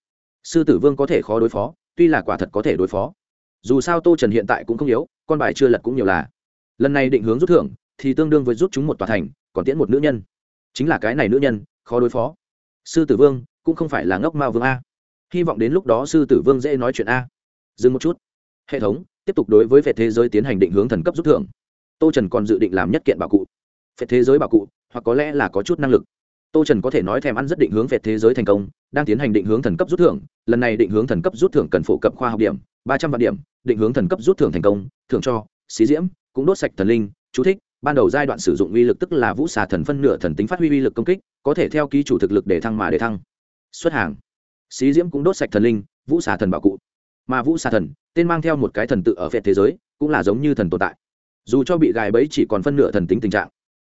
Speaker 1: Sư tử vương có thể khó đối phó, tuy là quả thật có thể đối phó. Dù sao tô trần hiện tại cũng không yếu, con bài chưa lật cũng nhiều là. Lần này định hướng rút thưởng, thì tương đương với rút chúng một tòa thành, còn tiễn một nữ nhân. Chính là cái này nữ nhân, khó đối phó. Sư tử vương, cũng không phải là ngốc mao vương a. Hy vọng đến lúc đó sư tử vương dễ nói chuyện a. Dừng một chút hệ thống, tiếp tục đối với phệ thế giới tiến hành định hướng thần cấp rút thưởng. Tô trần còn dự định làm nhất kiện bảo cụ. Phệ thế giới bảo cụ, hoặc có lẽ là có chút năng lực. Tô trần có thể nói thèm ăn rất định hướng phệ thế giới thành công, đang tiến hành định hướng thần cấp rút thưởng. Lần này định hướng thần cấp rút thưởng cần phổ cập khoa học điểm, ba trăm vạn điểm, định hướng thần cấp rút thưởng thành công, thưởng cho, xí diễm, cũng đốt sạch thần linh, chú thích, ban đầu giai đoạn sử dụng uy lực tức là vũ xà thần phân nửa thần tính phát huy uy lực công kích, có thể theo ký chủ thực lực để thăng mà để thăng. Xuất hàng. Xí diễm cũng đốt sạch thần linh, vũ xà thần bảo cụ mà vũ xà thần, tên mang theo một cái thần tự ở phệ thế giới, cũng là giống như thần tồn tại. Dù cho bị gài bẫy chỉ còn phân nửa thần tính tình trạng,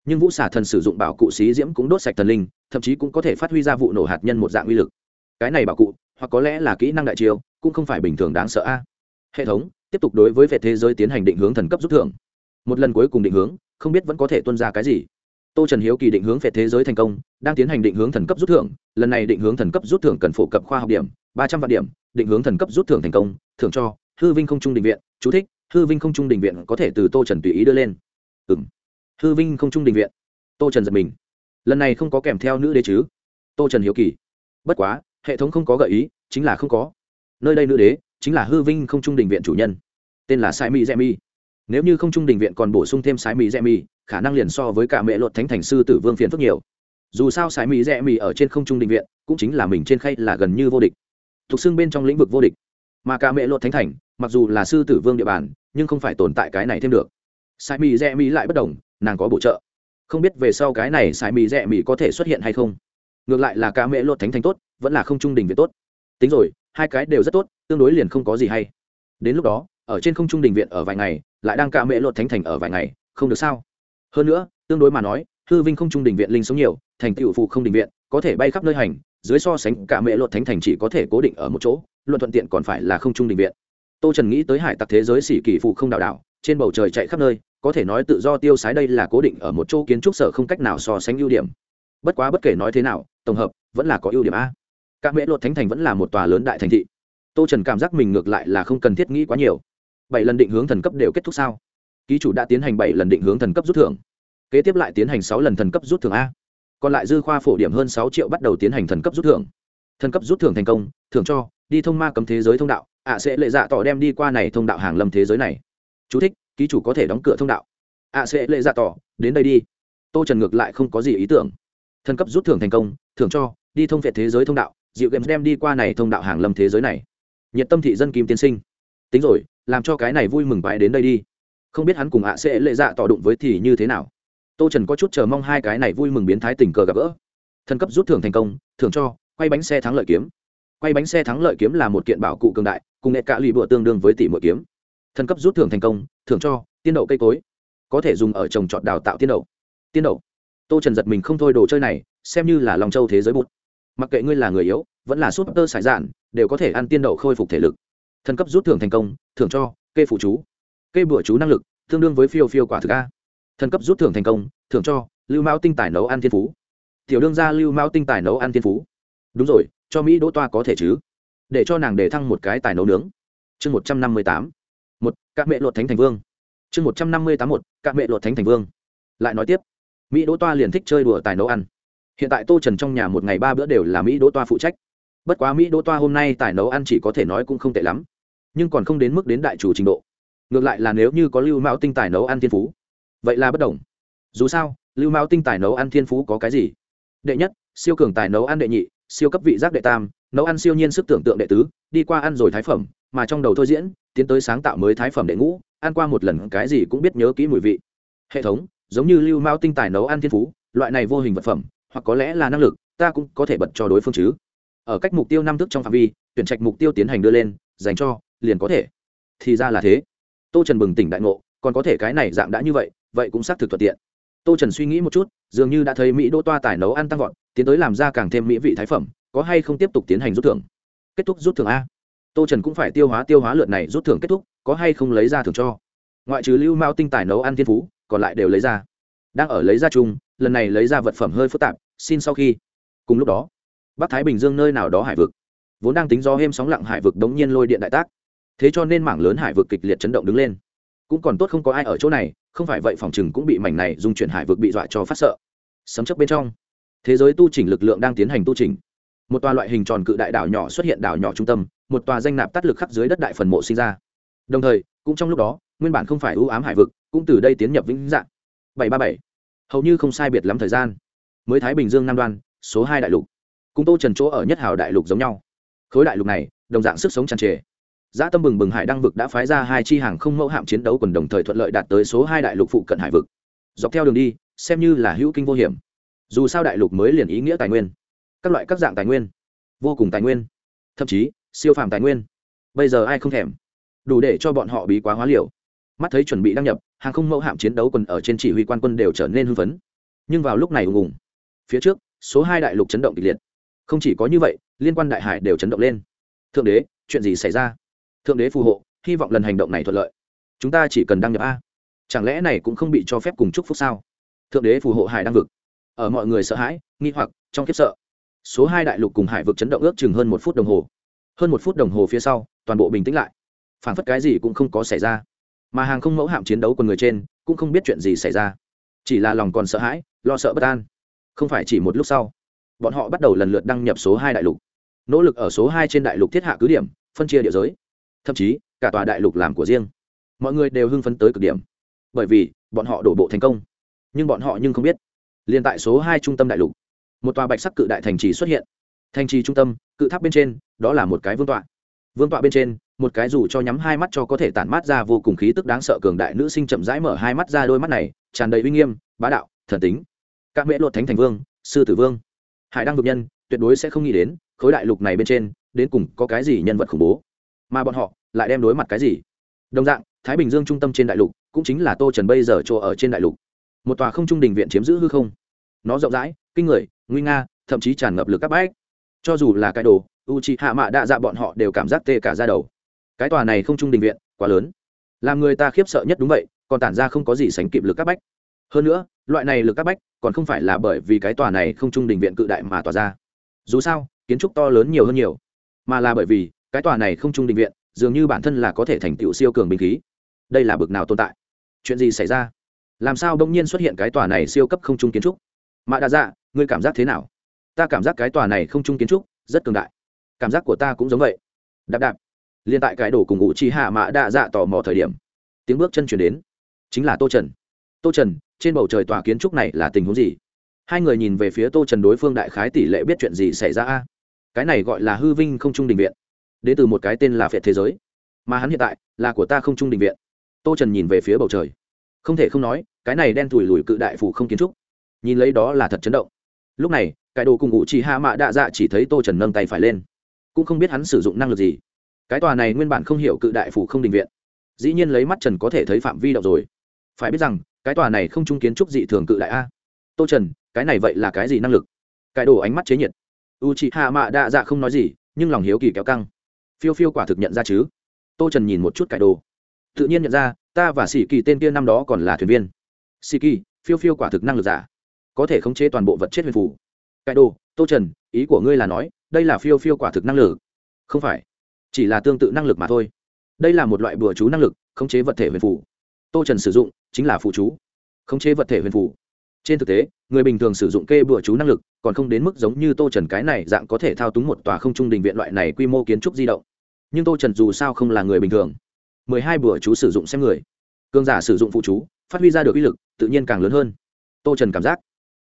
Speaker 1: nhưng vũ xà thần sử dụng bảo cụ xí diễm cũng đốt sạch thần linh, thậm chí cũng có thể phát huy ra vụ nổ hạt nhân một dạng uy lực. Cái này bảo cụ, hoặc có lẽ là kỹ năng đại chiêu, cũng không phải bình thường đáng sợ a. Hệ thống, tiếp tục đối với phệ thế giới tiến hành định hướng thần cấp rút thưởng. Một lần cuối cùng định hướng, không biết vẫn có thể tuân ra cái gì. Tô trần hiếu kỳ định hướng phệ thế giới thành công, đang tiến hành định hướng thần cấp rút thưởng. Lần này định hướng thần cấp rút thưởng cần phổ cập khoa học điểm, ba trăm vạn điểm định hướng thần cấp rút thưởng thành công, thưởng cho, hư vinh không trung định viện, chú thích, hư vinh không trung định viện có thể từ tô trần tùy ý đưa lên. Ừ m hư vinh không trung định viện. Tô trần giật mình. Lần này không có kèm theo nữ đế chứ? Tô trần hiếu kỳ. Bất quá, hệ thống không có gợi ý, chính là không có. Nơi đây nữ đế, chính là hư vinh không trung định viện chủ nhân. Tên là sai mỹ dẹ mi. Nếu như không trung định viện còn bổ sung thêm sai mỹ dẹ mi, khả năng liền so với cả mẹ luật thánh thành sư tử vương phiền phức nhiều. Dù sao sai mỹ dẹ mi ở trên không trung định viện, cũng chính là mình trên khay là gần như vô địch thuộc xưng bên trong lĩnh vực vô địch. Mà cả mẹ luật thánh thành, mặc dù là sư tử vương địa bàn, nhưng không phải tồn tại cái này thêm được. Sai mỹ rẽ mỹ lại bất đồng, nàng có bổ trợ. Không biết về sau cái này sai mỹ rẽ mỹ có thể xuất hiện hay không. Ngược lại là cả mẹ luật thánh thành tốt, vẫn là không trung đình viện tốt. Tính rồi, hai cái đều rất tốt, tương đối liền không có gì hay. Đến lúc đó, ở trên không trung đình viện ở vài ngày, lại đang cả mẹ luật thánh thành ở vài ngày, không được sao? Hơn nữa, tương đối mà nói, hư vinh không trung đình viện linh sống nhiều, thành tựu phụ không đình viện, có thể bay khắp nơi hành dưới so sánh cả mẹ luật thánh thành chỉ có thể cố định ở một chỗ, luận thuận tiện còn phải là không trung định viện. Tô trần nghĩ tới hải tặc thế giới xỉ kỳ phụ không đảo đảo, trên bầu trời chạy khắp nơi, có thể nói tự do tiêu sái đây là cố định ở một chỗ kiến trúc sở không cách nào so sánh ưu điểm. Bất quá bất kể nói thế nào, tổng hợp, vẫn là có ưu điểm a. Các mễ luật thánh thành vẫn là một tòa lớn đại thành thị. Tô trần cảm giác mình ngược lại là không cần thiết nghĩ quá nhiều. Bảy lần định hướng thần cấp đều kết thúc sao? Ký chủ đã tiến hành bảy lần định hướng thần cấp rút thưởng. Kế tiếp lại tiến hành sáu lần thần cấp rút thưởng a còn lại dư khoa phổ điểm hơn sáu triệu bắt đầu tiến hành thần cấp rút thưởng. Thần cấp rút thưởng thành công thưởng cho đi thông ma cấm thế giới thông đạo ạ sẽ lệ dạ tỏ đem đi qua này thông đạo hàng lâm thế giới này. Chú thích, ký chủ có thể đóng cửa thông đạo. Ạ sẽ lệ dạ tỏ đến đây đi. Tô trần ngược lại không có gì ý tưởng. Thần cấp rút thưởng thành công thưởng cho đi thông vệ thế giới thông đạo dịu games đem đi qua này thông đạo hàng lâm thế giới này. Nhiệt tâm thị dân kim tiên sinh. Tính rồi làm cho cái này vui mừng bãi đến đây đi. Không biết hắn cùng ạ sẽ lệ dạ tỏ đụng với thì như thế nào tô trần có chút chờ mong hai cái này vui mừng biến thái tình cờ gặp gỡ. Thần cấp rút thưởng thành công, thưởng cho, quay bánh xe thắng lợi kiếm. Quay bánh xe thắng lợi kiếm là một kiện bảo cụ cường đại, cùng nghệ cạ lụy bựa tương đương với tỷ mỗi kiếm. Thần cấp rút thưởng thành công, thưởng cho, tiên đậu cây cối. Có thể dùng ở trồng trọt đào tạo tiên đậu. Tiên đậu. Tô trần giật mình không thôi đồ chơi này, xem như là lòng châu thế giới bụt. Mặc kệ ngươi là người yếu, vẫn là súp tơ sải dạn, đều có thể ăn tiên đậu khôi phục thể lực. Thần cấp rút thưởng thành công, thưởng cho cây phụ chú. Cây bữa chú năng lực, tương đương với phiêu phiêu quả thực a thần cấp rút thưởng thành công, thưởng cho lưu mão tinh tài nấu ăn thiên phú. Tiểu đương gia lưu mão tinh tài nấu ăn thiên phú. Đúng rồi, cho mỹ đỗ toa có thể chứ? Để cho nàng để thăng một cái tài nấu nướng. Chương một trăm năm mươi tám. Một, các mẹ luật thánh thành vương. Chương một trăm năm mươi tám một, các mẹ luật thánh thành vương. Lại nói tiếp, mỹ đỗ toa liền thích chơi đùa tài nấu ăn. Hiện tại tô trần trong nhà một ngày ba bữa đều là mỹ đỗ toa phụ trách. Bất quá mỹ đỗ toa hôm nay tài nấu ăn chỉ có thể nói cũng không tệ lắm. Nhưng còn không đến mức đến đại chủ trình độ. Ngược lại là nếu như có lưu mão tinh tài nấu ăn thiên phú vậy là bất đồng. Dù sao, lưu mao tinh tài nấu ăn thiên phú có cái gì? Đệ nhất, siêu cường tài nấu ăn đệ nhị, siêu cấp vị giác đệ tam, nấu ăn siêu nhiên sức tưởng tượng đệ tứ, đi qua ăn rồi thái phẩm, mà trong đầu thôi diễn, tiến tới sáng tạo mới thái phẩm đệ ngũ, ăn qua một lần cái gì cũng biết nhớ kỹ mùi vị. Hệ thống, giống như lưu mao tinh tài nấu ăn thiên phú, loại này vô hình vật phẩm, hoặc có lẽ là năng lực, ta cũng có thể bật cho đối phương chứ. Ở cách mục tiêu năm thức trong phạm vi, tuyển trạch mục tiêu tiến hành đưa lên, dành cho, liền có thể. Thì ra là thế. Tô trần bừng tỉnh đại ngộ, còn có thể cái này dạng đã như vậy vậy cũng xác thực thuận tiện. Tô trần suy nghĩ một chút, dường như đã thấy mỹ đô toa tài nấu ăn tăng vọt, tiến tới làm ra càng thêm mỹ vị thái phẩm, có hay không tiếp tục tiến hành rút thưởng? Kết thúc rút thưởng a. Tô trần cũng phải tiêu hóa tiêu hóa lượt này rút thưởng kết thúc, có hay không lấy ra thưởng cho? Ngoại trừ lưu mao tinh tài nấu ăn thiên phú, còn lại đều lấy ra. Đang ở lấy ra chung, lần này lấy ra vật phẩm hơi phức tạp, xin sau khi. Cùng lúc đó, bắc thái bình dương nơi nào đó hải vực, vốn đang tính do êm sóng lặng hải vực đống nhiên lôi điện đại tác. Thế cho nên mảng lớn hải vực kịch liệt chấn động đứng lên cũng còn tốt không có ai ở chỗ này, không phải vậy phòng chừng cũng bị mảnh này dung chuyển hải vực bị dọa cho phát sợ. Sấm chấp bên trong, thế giới tu chỉnh lực lượng đang tiến hành tu chỉnh. Một tòa loại hình tròn cự đại đảo nhỏ xuất hiện đảo nhỏ trung tâm, một tòa danh nạp tắt lực khắp dưới đất đại phần mộ sinh ra. Đồng thời, cũng trong lúc đó, nguyên bản không phải ưu ám hải vực, cũng từ đây tiến nhập vĩnh dạng. Bảy ba bảy. Hầu như không sai biệt lắm thời gian, mới thái bình dương nam đoan, số hai đại lục. Cũng tô trần chỗ ở nhất hào đại lục giống nhau. Khối đại lục này, đồng dạng sức sống tràn trề. Giá tâm bừng bừng hải đăng vực đã phái ra hai chi hàng không mẫu hạm chiến đấu quần đồng thời thuận lợi đạt tới số hai đại lục phụ cận hải vực. Dọc theo đường đi, xem như là hữu kinh vô hiểm. Dù sao đại lục mới liền ý nghĩa tài nguyên, các loại các dạng tài nguyên, vô cùng tài nguyên, thậm chí siêu phàm tài nguyên. Bây giờ ai không thèm, đủ để cho bọn họ bí quá hóa liều. Mắt thấy chuẩn bị đăng nhập, hàng không mẫu hạm chiến đấu quần ở trên chỉ huy quan quân đều trở nên hưng phấn. Nhưng vào lúc này ùng ùng, phía trước, số hai đại lục chấn động kịch liệt. Không chỉ có như vậy, liên quan đại hải đều chấn động lên. Thượng đế, chuyện gì xảy ra? Thượng đế phù hộ, hy vọng lần hành động này thuận lợi. Chúng ta chỉ cần đăng nhập a. Chẳng lẽ này cũng không bị cho phép cùng chúc phúc sao? Thượng đế phù hộ hải đăng vực. Ở mọi người sợ hãi, nghi hoặc, trong khiếp sợ. Số hai đại lục cùng hải vực chấn động ước chừng hơn một phút đồng hồ. Hơn một phút đồng hồ phía sau, toàn bộ bình tĩnh lại. Phản phất cái gì cũng không có xảy ra. Mà hàng không mẫu hạm chiến đấu con người trên, cũng không biết chuyện gì xảy ra. Chỉ là lòng còn sợ hãi, lo sợ bất an. Không phải chỉ một lúc sau, bọn họ bắt đầu lần lượt đăng nhập số hai đại lục. Nỗ lực ở số hai trên đại lục thiết hạ cứ điểm, phân chia địa giới thậm chí cả tòa đại lục làm của riêng. Mọi người đều hưng phấn tới cực điểm, bởi vì bọn họ đổ bộ thành công. Nhưng bọn họ nhưng không biết, liền tại số hai trung tâm đại lục, một tòa bạch sắc cự đại thành trì xuất hiện. Thành trì trung tâm, cự tháp bên trên, đó là một cái vương tọa. Vương tọa bên trên, một cái dù cho nhắm hai mắt cho có thể tản mát ra vô cùng khí tức đáng sợ cường đại nữ sinh chậm rãi mở hai mắt ra đôi mắt này, tràn đầy uy nghiêm, bá đạo, thần tính. Các mễ luật thánh thành vương, sư tử vương. Hải đăng vực nhân, tuyệt đối sẽ không nghĩ đến, khối đại lục này bên trên, đến cùng có cái gì nhân vật khủng bố mà bọn họ lại đem đối mặt cái gì? Đồng dạng, thái bình dương trung tâm trên đại lục cũng chính là tô trần bây giờ chỗ ở trên đại lục. Một tòa không trung đình viện chiếm giữ hư không. Nó rộng rãi, kinh người, nguy nga, thậm chí tràn ngập lực các bách. Cho dù là cái đồ u Trị hạ mạ đạ dạ bọn họ đều cảm giác tê cả ra đầu. Cái tòa này không trung đình viện quá lớn. Làm người ta khiếp sợ nhất đúng vậy, còn tản ra không có gì sánh kịp lực các bách. Hơn nữa, loại này lực các bách còn không phải là bởi vì cái tòa này không trung đình viện cự đại mà tỏa ra. Dù sao, kiến trúc to lớn nhiều hơn nhiều, mà là bởi vì cái tòa này không trung đình viện, dường như bản thân là có thể thành tựu siêu cường binh khí. Đây là bực nào tồn tại? Chuyện gì xảy ra? Làm sao đông nhiên xuất hiện cái tòa này siêu cấp không trung kiến trúc? Mạ đa dạ ngươi cảm giác thế nào? Ta cảm giác cái tòa này không trung kiến trúc rất cường đại. Cảm giác của ta cũng giống vậy. Đạp đạp. Liên tại cái đổ cùng ngụ chi hạ mạ đa dạ tò mò thời điểm, tiếng bước chân chuyển đến. Chính là tô trần. Tô trần, trên bầu trời tòa kiến trúc này là tình huống gì? Hai người nhìn về phía tô trần đối phương đại khái tỷ lệ biết chuyện gì xảy ra a? Cái này gọi là hư vinh không trung đình viện đến từ một cái tên là phệ thế giới. Mà hắn hiện tại là của ta không trung đình viện. Tô trần nhìn về phía bầu trời. Không thể không nói, cái này đen thùi lùi cự đại phủ không kiến trúc. Nhìn lấy đó là thật chấn động. Lúc này, cái đồ cùng ngụ chỉ hạ mạ đạ dạ chỉ thấy tô trần nâng tay phải lên. Cũng không biết hắn sử dụng năng lực gì. Cái tòa này nguyên bản không hiểu cự đại phủ không đình viện. Dĩ nhiên lấy mắt trần có thể thấy phạm vi động rồi. Phải biết rằng, cái tòa này không trung kiến trúc dị thường cự đại a. Tô trần, cái này vậy là cái gì năng lực? Cái đồ ánh mắt chế nhiệt. U chị hạ mạ đạ dạ không nói gì, nhưng lòng hiếu kỳ kéo căng phiêu phiêu quả thực nhận ra chứ? Tô trần nhìn một chút cải đồ. Tự nhiên nhận ra, ta và sĩ kỳ tên kia năm đó còn là thuyền viên. Sĩ kỳ, phiêu phiêu quả thực năng lực giả. Có thể khống chế toàn bộ vật chất huyền phủ cải đồ, tô trần, ý của ngươi là nói, đây là phiêu phiêu quả thực năng lực. Không phải. Chỉ là tương tự năng lực mà thôi. Đây là một loại bùa chú năng lực, khống chế vật thể huyền phủ tô trần sử dụng, chính là phụ chú. Khống chế vật thể huyền phủ trên thực tế, người bình thường sử dụng kê bùa chú năng lực, còn không đến mức giống như tô trần cái này dạng có thể thao túng một tòa không trung đình viện loại này quy mô kiến trúc di động nhưng tô trần dù sao không là người bình thường. mười hai bữa chú sử dụng xem người. Cương giả sử dụng phụ chú, phát huy ra được uy lực, tự nhiên càng lớn hơn. Tô trần cảm giác,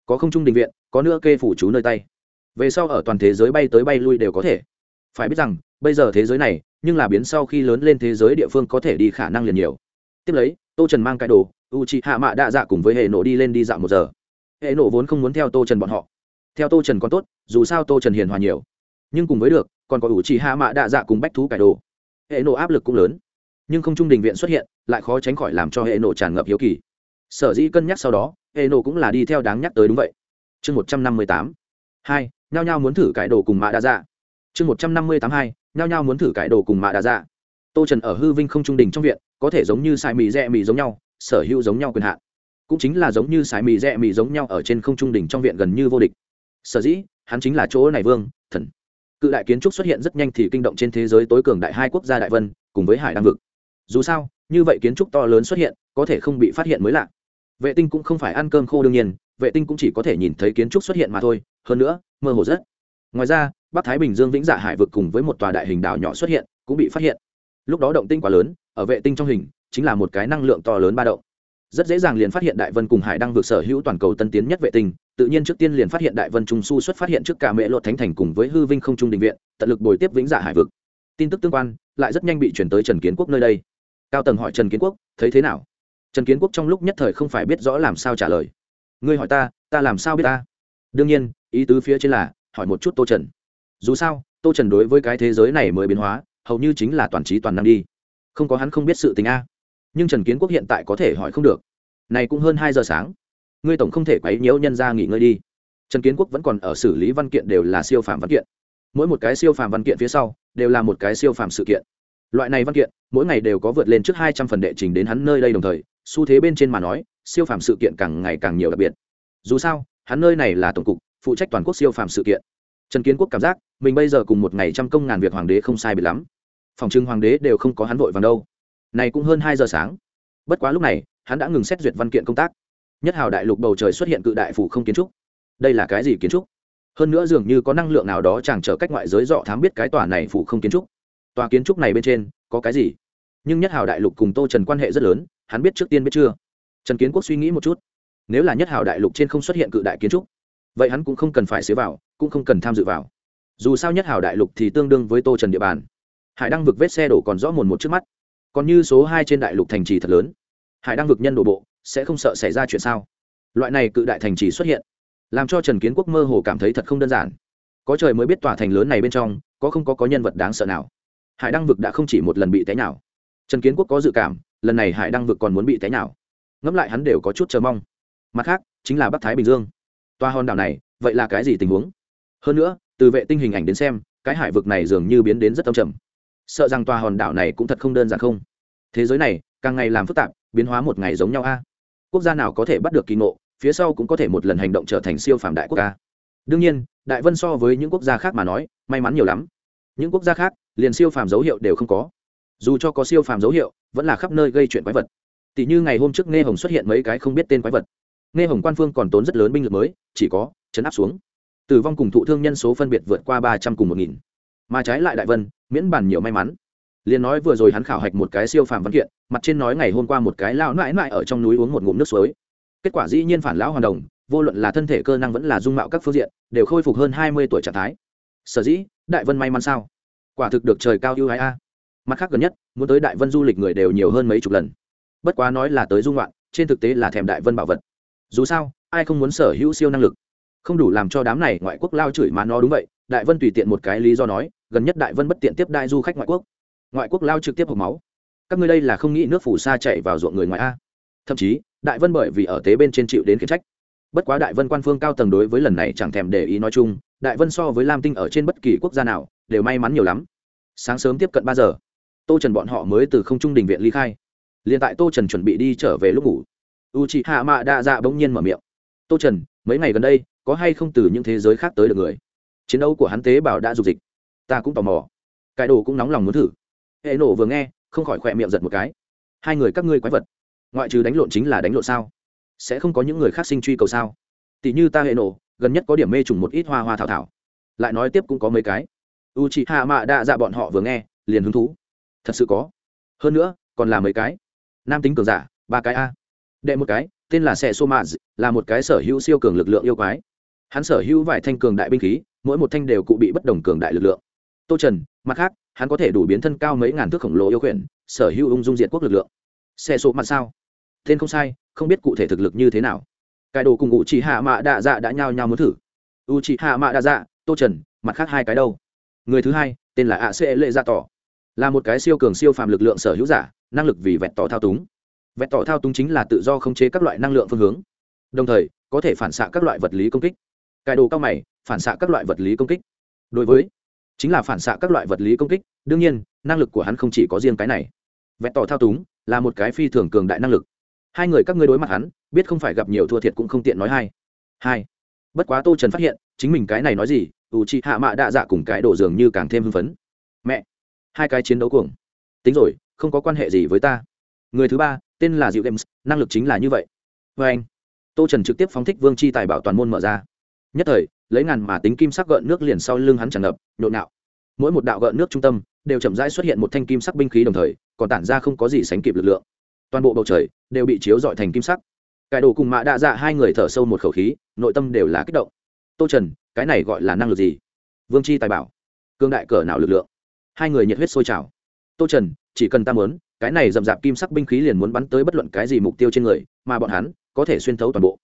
Speaker 1: có không trung đình viện, có nữa kê phụ chú nơi tay. Về sau ở toàn thế giới bay tới bay lui đều có thể. Phải biết rằng, bây giờ thế giới này, nhưng là biến sau khi lớn lên thế giới địa phương có thể đi khả năng liền nhiều. Tiếp lấy, tô trần mang cái đồ u c h ị hạ mạ đạ dạ cùng với hệ nổ đi lên đi dạo một giờ. Hệ nổ vốn không muốn theo tô trần bọn họ. Theo tô trần còn tốt, dù sao tô trần hiền hòa nhiều. Nhưng cùng với được còn có ủ trì hạ mạ đa dạ cùng bách thú cải đồ. Hệ nổ áp lực cũng lớn, nhưng không trung đình viện xuất hiện, lại khó tránh khỏi làm cho hệ nổ tràn ngập hiếu kỳ. Sở dĩ cân nhắc sau đó, hệ nổ cũng là đi theo đáng nhắc tới đúng vậy. Chương một trăm năm mươi tám hai, nhao nhao muốn thử cải đồ cùng mạ đa dạ. Chương một trăm năm mươi tám hai, nhao nhao muốn thử cải đồ cùng mạ đa dạ. Tô trần ở hư vinh không trung đình trong viện, có thể giống như xài mì rẽ mì giống nhau, sở hữu giống nhau quyền hạn. Cũng chính là giống như xài mì rẽ mì giống nhau ở trên không trung đỉnh trong viện gần như vô địch. Sở dĩ, hắn chính là chỗ này vương, thần cự đại kiến trúc xuất hiện rất nhanh thì kinh động trên thế giới tối cường đại hai quốc gia đại vân, cùng với hải đăng vực. Dù sao, như vậy kiến trúc to lớn xuất hiện, có thể không bị phát hiện mới lạ. Vệ tinh cũng không phải ăn cơm khô đương nhiên, vệ tinh cũng chỉ có thể nhìn thấy kiến trúc xuất hiện mà thôi, hơn nữa, mơ hồ rất. Ngoài ra, bắc thái bình dương vĩnh dạ hải vực cùng với một tòa đại hình đảo nhỏ xuất hiện, cũng bị phát hiện. Lúc đó động tinh quá lớn, ở vệ tinh trong hình, chính là một cái năng lượng to lớn ba động rất dễ dàng liền phát hiện đại vân cùng hải đang vượt sở hữu toàn cầu tân tiến nhất vệ tinh, tự nhiên trước tiên liền phát hiện đại vân trung su xuất phát hiện trước cả mễ lột thánh thành cùng với hư vinh không trung đình viện, tận lực bồi tiếp vĩnh giả hải vực. Tin tức tương quan, lại rất nhanh bị chuyển tới trần kiến quốc nơi đây. Cao tầng hỏi trần kiến quốc, thấy thế nào? Trần kiến quốc trong lúc nhất thời không phải biết rõ làm sao trả lời. Ngươi hỏi ta ta làm sao biết ta? Đương nhiên, ý tứ phía trên là, hỏi một chút tô trần. Dù sao, tô trần đối với cái thế giới này mới biến hóa, hầu như chính là toàn trí toàn năng đi. Không có hắn không biết sự tình a nhưng trần kiến quốc hiện tại có thể hỏi không được. Này cũng hơn hai giờ sáng. Ngươi tổng không thể quấy nhiễu nhân ra nghỉ ngơi đi. Trần kiến quốc vẫn còn ở xử lý văn kiện đều là siêu phàm văn kiện. Mỗi một cái siêu phàm văn kiện phía sau đều là một cái siêu phàm sự kiện. Loại này văn kiện, mỗi ngày đều có vượt lên trước hai trăm phần đệ trình đến hắn nơi đây đồng thời, xu thế bên trên mà nói, siêu phàm sự kiện càng ngày càng nhiều đặc biệt. Dù sao, hắn nơi này là tổng cục, phụ trách toàn quốc siêu phàm sự kiện. Trần kiến quốc cảm giác, mình bây giờ cùng một ngày trăm công ngàn việc hoàng đế không sai biệt lắm. Phòng trưng hoàng đế đều không có hắn vội vàng đâu này cũng hơn hai giờ sáng. Bất quá lúc này, hắn đã ngừng xét duyệt văn kiện công tác. Nhất hào đại lục bầu trời xuất hiện cự đại phủ không kiến trúc. Đây là cái gì kiến trúc? Hơn nữa dường như có năng lượng nào đó chẳng trở cách ngoại giới dọ thám biết cái tòa này phủ không kiến trúc. Tòa kiến trúc này bên trên, có cái gì? Nhưng nhất hào đại lục cùng tô trần quan hệ rất lớn, hắn biết trước tiên biết chưa? Trần kiến quốc suy nghĩ một chút. Nếu là nhất hào đại lục trên không xuất hiện cự đại kiến trúc, vậy hắn cũng không cần phải xế vào, cũng không cần tham dự vào. Dù sao nhất hào đại lục thì tương đương với tô trần địa bàn. Hải đăng vực vết xe đổ còn rõ mồn một trước mắt còn như số hai trên đại lục thành trì thật lớn. Hải đăng vực nhân đổ bộ, sẽ không sợ xảy ra chuyện sao? Loại này cự đại thành trì xuất hiện, làm cho trần kiến quốc mơ hồ cảm thấy thật không đơn giản. Có trời mới biết tòa thành lớn này bên trong, có không có có nhân vật đáng sợ nào. Hải đăng vực đã không chỉ một lần bị té nào trần kiến quốc có dự cảm, lần này hải đăng vực còn muốn bị té nào ngẫm lại hắn đều có chút chờ mong. Mặt khác, chính là bắc thái bình dương. Tòa hòn đảo này, vậy là cái gì tình huống? Hơn nữa, từ vệ tinh hình ảnh đến xem, cái hải vực này dường như biến đến rất âm trầm sợ rằng tòa hòn đảo này cũng thật không đơn giản không. Thế giới này, càng ngày làm phức tạp, biến hóa một ngày giống nhau a. Quốc gia nào có thể bắt được kỳ ngộ, phía sau cũng có thể một lần hành động trở thành siêu phàm đại quốc ca đương nhiên, đại vân so với những quốc gia khác mà nói, may mắn nhiều lắm. Những quốc gia khác, liền siêu phàm dấu hiệu đều không có. Dù cho có siêu phàm dấu hiệu, vẫn là khắp nơi gây chuyện quái vật. Tỷ như ngày hôm trước nghe hồng xuất hiện mấy cái không biết tên quái vật. Nghe hồng quan phương còn tốn rất lớn binh lực mới, chỉ có chấn áp xuống. Tử vong cùng thụ thương nhân số phân biệt vượt qua ba trăm cùng một nghìn. Mà trái lại đại vân miễn bản nhiều may mắn. Liền nói vừa rồi hắn khảo hạch một cái siêu phàm văn kiện, mặt trên nói ngày hôm qua một cái lao nãi nãi ở trong núi uống một ngụm nước suối. Kết quả dĩ nhiên phản lão hoàn đồng, vô luận là thân thể cơ năng vẫn là dung mạo các phương diện, đều khôi phục hơn hai mươi tuổi trạng thái. Sở dĩ, đại vân may mắn sao? Quả thực được trời cao ưu ái a. Mặt khác gần nhất, muốn tới đại vân du lịch người đều nhiều hơn mấy chục lần. Bất quá nói là tới dung loạn, trên thực tế là thèm đại vân bảo vật. Dù sao, ai không muốn sở hữu siêu năng lực? Không đủ làm cho đám này ngoại quốc lao chửi mà nó đúng vậy đại vân tùy tiện một cái lý do nói, gần nhất đại vân bất tiện tiếp đại du khách ngoại quốc. Ngoại quốc lao trực tiếp hộp máu. Các ngươi đây là không nghĩ nước phủ xa chạy vào ruộng người ngoại a. Thậm chí, đại vân bởi vì ở tế bên trên chịu đến khiển trách. Bất quá đại vân quan phương cao tầng đối với lần này chẳng thèm để ý nói chung, đại vân so với lam tinh ở trên bất kỳ quốc gia nào, đều may mắn nhiều lắm. Sáng sớm tiếp cận ba giờ, tô trần bọn họ mới từ không trung đình viện ly khai. Liền tại tô trần chuẩn bị đi trở về lúc ngủ u chị hạ mạ đa dạ bỗng nhiên mở miệng. Tô trần, mấy ngày gần đây, có hay không từ những thế giới khác tới được người? Chiến đấu của hắn tế bảo đã dục dịch. Ta cũng tò mò. Cái đồ cũng nóng lòng muốn thử. Hệ nổ vừa nghe, không khỏi khỏe miệng giật một cái. Hai người các ngươi quái vật, ngoại trừ đánh lộn chính là đánh lộn sao? Sẽ không có những người khác sinh truy cầu sao? Tỷ như ta hệ nổ, gần nhất có điểm mê trùng một ít hoa hoa thảo thảo. Lại nói tiếp cũng có mấy cái. U chị hạ mạ đa dạ bọn họ vừa nghe, liền hứng thú. Thật sự có. Hơn nữa, còn là mấy cái. Nam tính cường giả, ba cái a. Đệ một cái, tên là xe sô là một cái sở hữu siêu cường lực lượng yêu quái hắn sở hữu vài thanh cường đại binh khí, mỗi một thanh đều cụ bị bất đồng cường đại lực lượng. Tô trần, mặt khác, hắn có thể đủ biến thân cao mấy ngàn thước khổng lồ yêu quyển sở hữu ung dung diện quốc lực lượng. Xe số mặt sao? Tên không sai, không biết cụ thể thực lực như thế nào. Cái đồ cùng ngụ chỉ hạ mạ đạ dạ đã nhao nhao muốn thử. U chỉ hạ mạ đạ dạ tô trần, mặt khác hai cái đâu? Người thứ hai, tên là ạ sẽ lệ gia tỏ. Là một cái siêu cường siêu phàm lực lượng sở hữu giả, năng lực vì vẹn tỏ thao túng. Vẹn tỏ thao túng chính là tự do khống chế các loại năng lượng phương hướng. Đồng thời, có thể phản xạ các loại vật lý công kích cài đồ cao mày, phản xạ các loại vật lý công kích. Đối với, chính là phản xạ các loại vật lý công kích, đương nhiên, năng lực của hắn không chỉ có riêng cái này. Vẹn tỏ thao túng, là một cái phi thường cường đại năng lực. Hai người các ngươi đối mặt hắn, biết không phải gặp nhiều thua thiệt cũng không tiện nói hai. Hai. Bất quá tô trần phát hiện, chính mình cái này nói gì, ủ chị hạ mạ đạ dạ cùng cái đổ dường như càng thêm hưng phấn. Mẹ, hai cái chiến đấu cuồng. Tính rồi, không có quan hệ gì với ta. Người thứ ba, tên là diệu games, năng lực chính là như vậy. Vê anh tô trần trực tiếp phóng thích vương c h i tài bảo toàn môn mở ra nhất thời, lấy ngàn mà tính kim sắc gợn nước liền sau lưng hắn tràn ngập, nhộn nạo mỗi một đạo gợn nước trung tâm đều chậm rãi xuất hiện một thanh kim sắc binh khí đồng thời, còn tản ra không có gì sánh kịp lực lượng. Toàn bộ bầu trời đều bị chiếu dọi thành kim sắc. Cải đồ cùng mạ đạ dạ hai người thở sâu một khẩu khí, nội tâm đều là kích động. Tô trần, cái này gọi là năng lực gì? Vương c h i tài bảo, cương đại cỡ nào lực lượng? Hai người nhiệt huyết sôi trào. Tô trần, chỉ cần ta muốn, cái này rậm rạp kim sắc binh khí liền muốn bắn tới bất luận cái gì mục tiêu trên người, mà bọn hắn có thể xuyên thấu toàn bộ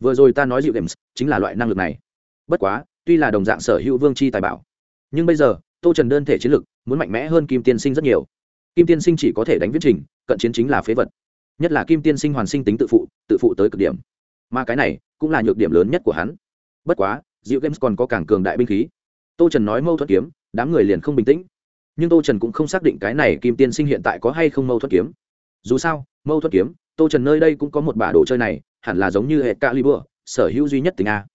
Speaker 1: vừa rồi ta nói dịu games chính là loại năng lực này. Bất quá, tuy là đồng dạng sở hữu vương chi tài bảo, nhưng bây giờ, tô trần đơn thể chiến lực muốn mạnh mẽ hơn kim tiên sinh rất nhiều. Kim tiên sinh chỉ có thể đánh viết trình, cận chiến chính là phế vật. Nhất là kim tiên sinh hoàn sinh tính tự phụ tự phụ tới cực điểm. Mà cái này cũng là nhược điểm lớn nhất của hắn. Bất quá, dịu games còn có càng cường đại binh khí. Tô trần nói mâu thuẫn kiếm, đám người liền không bình tĩnh. Nhưng tô trần cũng không xác định cái này kim tiên sinh hiện tại có hay không mâu thuẫn kiếm. Dù sao, mâu thuẫn kiếm, tô trần nơi đây cũng có một bả đồ chơi này hẳn là giống như hệ ca libur sở hữu duy nhất tình a.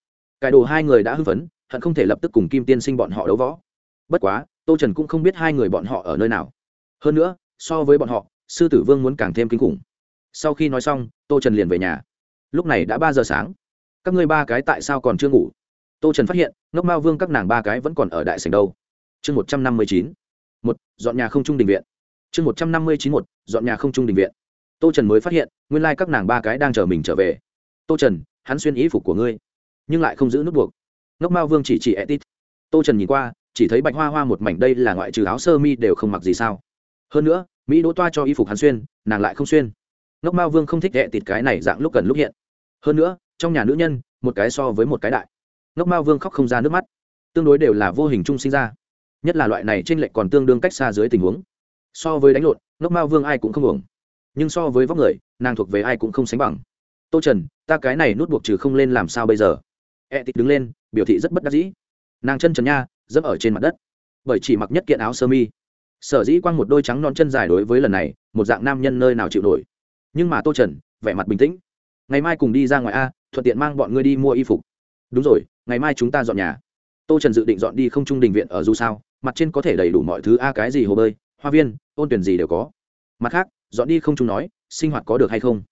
Speaker 1: Cải đồ hai người đã hưng phấn, hận không thể lập tức cùng kim tiên sinh bọn họ đấu võ. Bất quá, tô trần cũng không biết hai người bọn họ ở nơi nào. Hơn nữa, so với bọn họ, sư tử vương muốn càng thêm kinh khủng. Sau khi nói xong, tô trần liền về nhà. Lúc này đã ba giờ sáng. Các ngươi ba cái tại sao còn chưa ngủ? Tô trần phát hiện, ngốc mao vương các nàng ba cái vẫn còn ở đại sành đâu. Chương một trăm năm mươi chín. Một, dọn nhà không trung đình viện. Chương một trăm năm mươi chín một, dọn nhà không trung đình viện tô trần mới phát hiện, nguyên lai、like、các nàng ba cái đang chờ mình trở về. Tô trần, hắn xuyên ý phục của ngươi, nhưng lại không giữ nút buộc. Ngốc mao vương chỉ chỉ etit. Tô trần nhìn qua, chỉ thấy bạch hoa hoa một mảnh đây là ngoại trừ áo sơ mi đều không mặc gì sao. Hơn nữa, mỹ đỗ toa cho y phục hắn xuyên, nàng lại không xuyên. Ngốc mao vương không thích hẹ tịt cái này dạng lúc cần lúc hiện. Hơn nữa, trong nhà nữ nhân, một cái so với một cái đại. Ngốc mao vương khóc không ra nước mắt. Tương đối đều là vô hình chung sinh ra. Nhất là loại này t r ê n lệch còn tương đương cách xa dưới tình huống. So với đánh lộn, ngốc mao vương ai cũng không hưởng nhưng so với vóc người, nàng thuộc về ai cũng không sánh bằng. Tô trần, ta cái này nút buộc trừ không lên làm sao bây giờ? E tịt đứng lên, biểu thị rất bất đắc dĩ. Nàng chân trần nha, dẫm ở trên mặt đất. Bởi chỉ mặc nhất kiện áo sơ mi. Sở dĩ quang một đôi trắng non chân dài đối với lần này, một dạng nam nhân nơi nào chịu nổi. Nhưng mà tô trần, vẻ mặt bình tĩnh. Ngày mai cùng đi ra ngoài a, thuận tiện mang bọn ngươi đi mua y phục. Đúng rồi, ngày mai chúng ta dọn nhà. Tô trần dự định dọn đi không trung đình viện ở dù sao, mặt trên có thể đầy đủ mọi thứ a, cái gì hồ bơi, hoa viên, ôn tuyển gì đều có. Mặt khác dọn đi không trung nói, sinh hoạt có được hay không?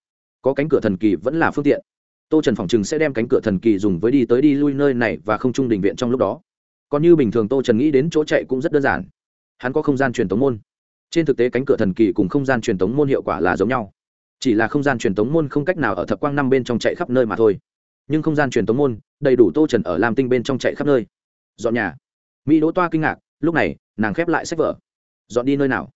Speaker 1: Có cánh cửa thần kỳ vẫn là phương tiện. Tô trần phòng chừng sẽ đem cánh cửa thần kỳ dùng với đi tới đi lui nơi này và không trung đình viện trong lúc đó. Còn như bình thường tô trần nghĩ đến chỗ chạy cũng rất đơn giản. Hắn có không gian truyền tống môn. Trên thực tế cánh cửa thần kỳ cùng không gian truyền tống môn hiệu quả là giống nhau. Chỉ là không gian truyền tống môn không cách nào ở thập quang năm bên trong chạy khắp nơi mà thôi. Nhưng không gian truyền tống môn, đầy đủ tô trần ở lam tinh bên trong chạy khắp nơi. Dọn nhà. Mỹ đỗ toa kinh ngạc, lúc này, nàng khép lại sách vở. Dọn đi nơi nào?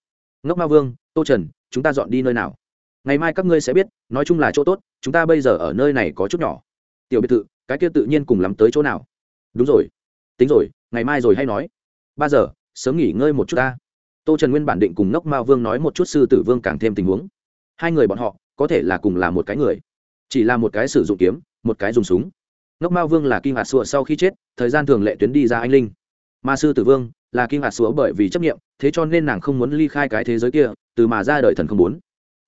Speaker 1: Ngốc ma vương tô trần, chúng ta dọn đi nơi nào? Ngày mai các ngươi sẽ biết, nói chung là chỗ tốt, chúng ta bây giờ ở nơi này có chút nhỏ. Tiểu biệt thự, cái kia tự nhiên cùng lắm tới chỗ nào? Đúng rồi. Tính rồi, ngày mai rồi hay nói. Ba giờ, sớm nghỉ ngơi một chút ta. Tô trần nguyên bản định cùng ngốc mao vương nói một chút sư tử vương càng thêm tình huống. Hai người bọn họ, có thể là cùng là một cái người. Chỉ là một cái sử dụng kiếm, một cái dùng súng. Ngốc mao vương là kim hạt sụa sau khi chết, thời gian thường lệ tuyến đi ra anh linh. Mà sư tử vương là kim hạt sụa bởi vì chấp nghiệm thế cho nên nàng không muốn ly khai cái thế giới kia, từ mà ra đời thần không muốn.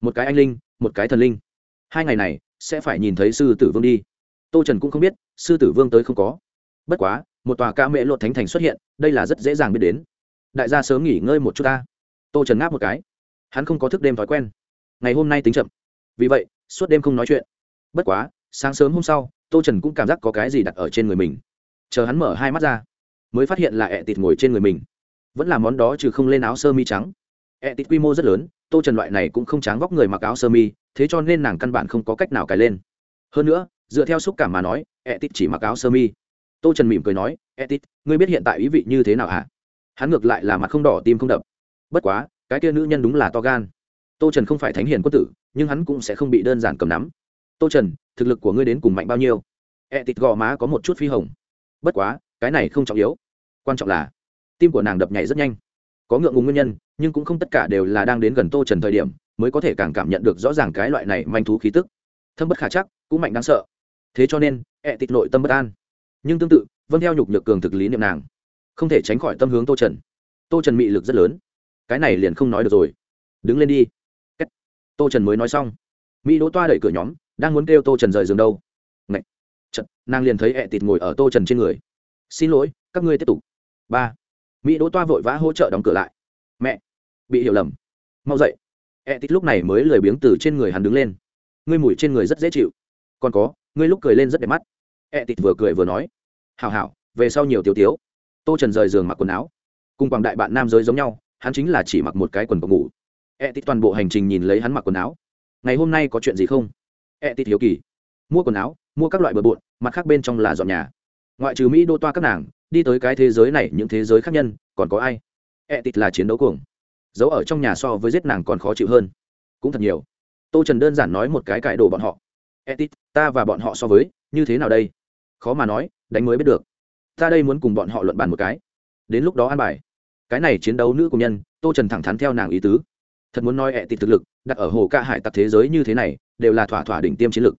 Speaker 1: Một cái anh linh, một cái thần linh. Hai ngày này, sẽ phải nhìn thấy sư tử vương đi. Tô trần cũng không biết, sư tử vương tới không có. Bất quá, một tòa ca mễ lột thánh thành xuất hiện, đây là rất dễ dàng biết đến. Đại gia sớm nghỉ ngơi một chút ta. Tô trần ngáp một cái. Hắn không có thức đêm thói quen. Ngày hôm nay tính chậm. Vì vậy, suốt đêm không nói chuyện. Bất quá, sáng sớm hôm sau, tô trần cũng cảm giác có cái gì đặt ở trên người mình. Chờ hắn mở hai mắt ra mới phát hiện là ẹ tịt ngồi trên người mình. Vẫn là món đó trừ không lên áo sơ mi trắng. Ẹ tịt quy mô rất lớn, tô trần loại này cũng không tráng vóc người mặc áo sơ mi, thế cho nên nàng căn bản không có cách nào cài lên. Hơn nữa, dựa theo xúc cảm mà nói, ẹ tịt chỉ mặc áo sơ mi. Tô trần mỉm cười nói, ẹ tịt, ngươi biết hiện tại ý vị như thế nào hả? Hắn ngược lại là mặt không đỏ, tim không đập. Bất quá, cái kia nữ nhân đúng là to gan. Tô trần không phải thánh hiền quân tử, nhưng hắn cũng sẽ không bị đơn giản cầm nắm. Tô trần, thực lực của ngươi đến cùng mạnh bao nhiêu? Ẹ tịt gò má có một chút phi hồng. Bất quá cái này không trọng yếu. Quan trọng là tim của nàng đập nhảy rất nhanh. Có ngượng ngùng nguyên nhân nhưng cũng không tất cả đều là đang đến gần tô trần thời điểm mới có thể càng cảm nhận được rõ ràng cái loại này manh thú khí tức. Thâm bất khả chắc cũng mạnh đáng sợ. Thế cho nên ẹ tịt nội tâm bất an. Nhưng tương tự vâng theo nhục nhược cường thực lý niệm nàng. Không thể tránh khỏi tâm hướng tô trần. Tô trần mị lực rất lớn. Cái này liền không nói được rồi. Đứng lên đi. Tô trần mới nói xong. Mỹ đỗ toa đẩy cửa nhóm đang muốn kêu tô trần rời giường đâu. Ngậy! Chật, nàng liền thấy ẹ tịt ngồi ở tô trần trên người xin lỗi, các ngươi tiếp tục. Ba. Mỹ đỗ toa vội vã hỗ trợ đóng cửa lại. Mẹ. Bị hiểu lầm. Mau dậy. E tịt lúc này mới lười biếng từ trên người hắn đứng lên. Ngươi mùi trên người rất dễ chịu. Còn có, ngươi lúc cười lên rất đẹp mắt. E tịt vừa cười vừa nói. Hào hào về sau nhiều tiêu tiếu. Tô trần rời giường mặc quần áo. Cùng quảng đại bạn nam giới giống nhau, hắn chính là chỉ mặc một cái quần bọc ngủ. E tịt toàn bộ hành trình nhìn lấy hắn mặc quần áo. Ngày hôm nay có chuyện gì không? E tịt hiếu kỳ. Mua quần áo, mua các loại bờ bộn, mặt khác bên trong là dọn nhà ngoại trừ mỹ đô toa các nàng, đi tới cái thế giới này những thế giới khác nhân, còn có ai? E tịt là chiến đấu cuồng. Giấu ở trong nhà so với giết nàng còn khó chịu hơn. Cũng thật nhiều. Tô trần đơn giản nói một cái cải đồ bọn họ. E tịt, ta và bọn họ so với, như thế nào đây? Khó mà nói, đánh mới biết được. Ta đây muốn cùng bọn họ luận bàn một cái. Đến lúc đó an bài. Cái này chiến đấu nữ công nhân, tô trần thẳng thắn theo nàng ý tứ. Thật muốn nói ẹ tịt thực lực, đặt ở hồ ca hải tặc thế giới như thế này, đều là thỏa thỏa đỉnh tiêm chiến lực.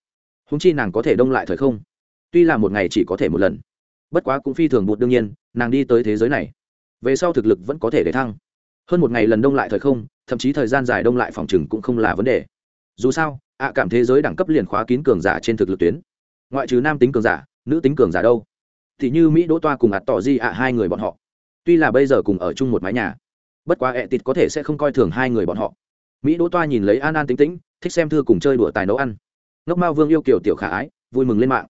Speaker 1: Húng chi nàng có thể đông lại thời không. Tuy là một ngày chỉ có thể một lần bất quá cũng phi thường bụt đương nhiên, nàng đi tới thế giới này, về sau thực lực vẫn có thể để thăng. Hơn một ngày lần đông lại thời không, thậm chí thời gian dài đông lại phòng chừng cũng không là vấn đề. Dù sao, ạ cảm thế giới đẳng cấp liền khóa kín cường giả trên thực lực tuyến. Ngoại trừ nam tính cường giả, nữ tính cường giả đâu? Thì như mỹ đỗ toa cùng ạt tỏ di ạ, hai người bọn họ. Tuy là bây giờ cùng ở chung một mái nhà, bất quá ẹ tịt có thể sẽ không coi thường hai người bọn họ. Mỹ đỗ toa nhìn lấy an an tính tĩnh, thích xem thư cùng chơi đùa tài nấu ăn. Ngốc mao vương yêu kiểu tiểu khả ái, vui mừng lên mạng.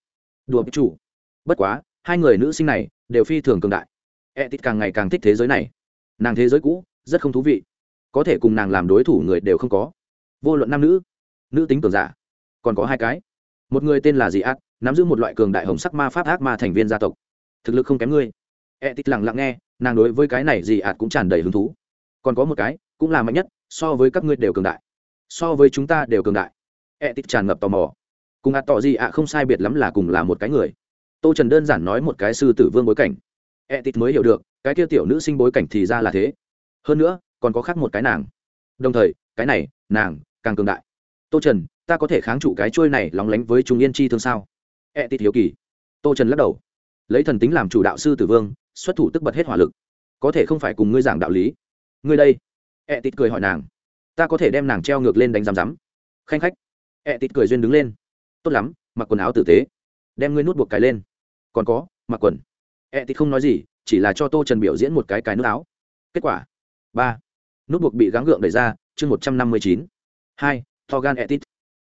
Speaker 1: Đùa chủ. Bất quá hai người nữ sinh này đều phi thường cường đại. Ẹ tịt càng ngày càng thích thế giới này. Nàng thế giới cũ, rất không thú vị. Có thể cùng nàng làm đối thủ người đều không có. Vô luận nam nữ nữ tính cường giả, còn có hai cái. Một người tên là dị ác, nắm giữ một loại cường đại hồng sắc ma pháp ác ma thành viên gia tộc. Thực lực không kém ngươi. E tít lặng lặng nghe, nàng đối với cái này dị ạt cũng tràn đầy hứng thú. Còn có một cái, cũng là mạnh nhất, so với các ngươi đều cường đại. So với chúng ta đều cường đại. E tít tràn ngập tò mò. Cùng ạt tỏ gì ạ không sai biệt lắm là cùng là một cái người tô trần đơn giản nói một cái sư tử vương bối cảnh. E tít mới hiểu được, cái kia tiểu nữ sinh bối cảnh thì ra là thế. Hơn nữa, còn có khác một cái nàng. Đồng thời, cái này, nàng, càng cường đại. Tô trần, ta có thể kháng trụ cái trôi này lóng lánh với chúng yên chi thương sao? E tít hiếu kỳ. Tô trần lắc đầu. Lấy thần tính làm chủ đạo sư tử vương, xuất thủ tức bật hết hỏa lực. Có thể không phải cùng ngươi giảng đạo lý. Ngươi đây. Ẹ tịt cười hỏi nàng. Ta có thể đem nàng treo ngược lên đánh rắm rắm khanh khách. Ẹ tịt cười duyên đứng lên. Tốt lắm, mặc quần áo tử tế. Đem ngươi nút buộc cái lên còn có, mặc quần. E thì không nói gì, chỉ là cho tô trần biểu diễn một cái cái nước áo. Kết quả, ba. Nút buộc bị gắng gượng đẩy ra, chương một trăm năm mươi chín. Hai to gan e tít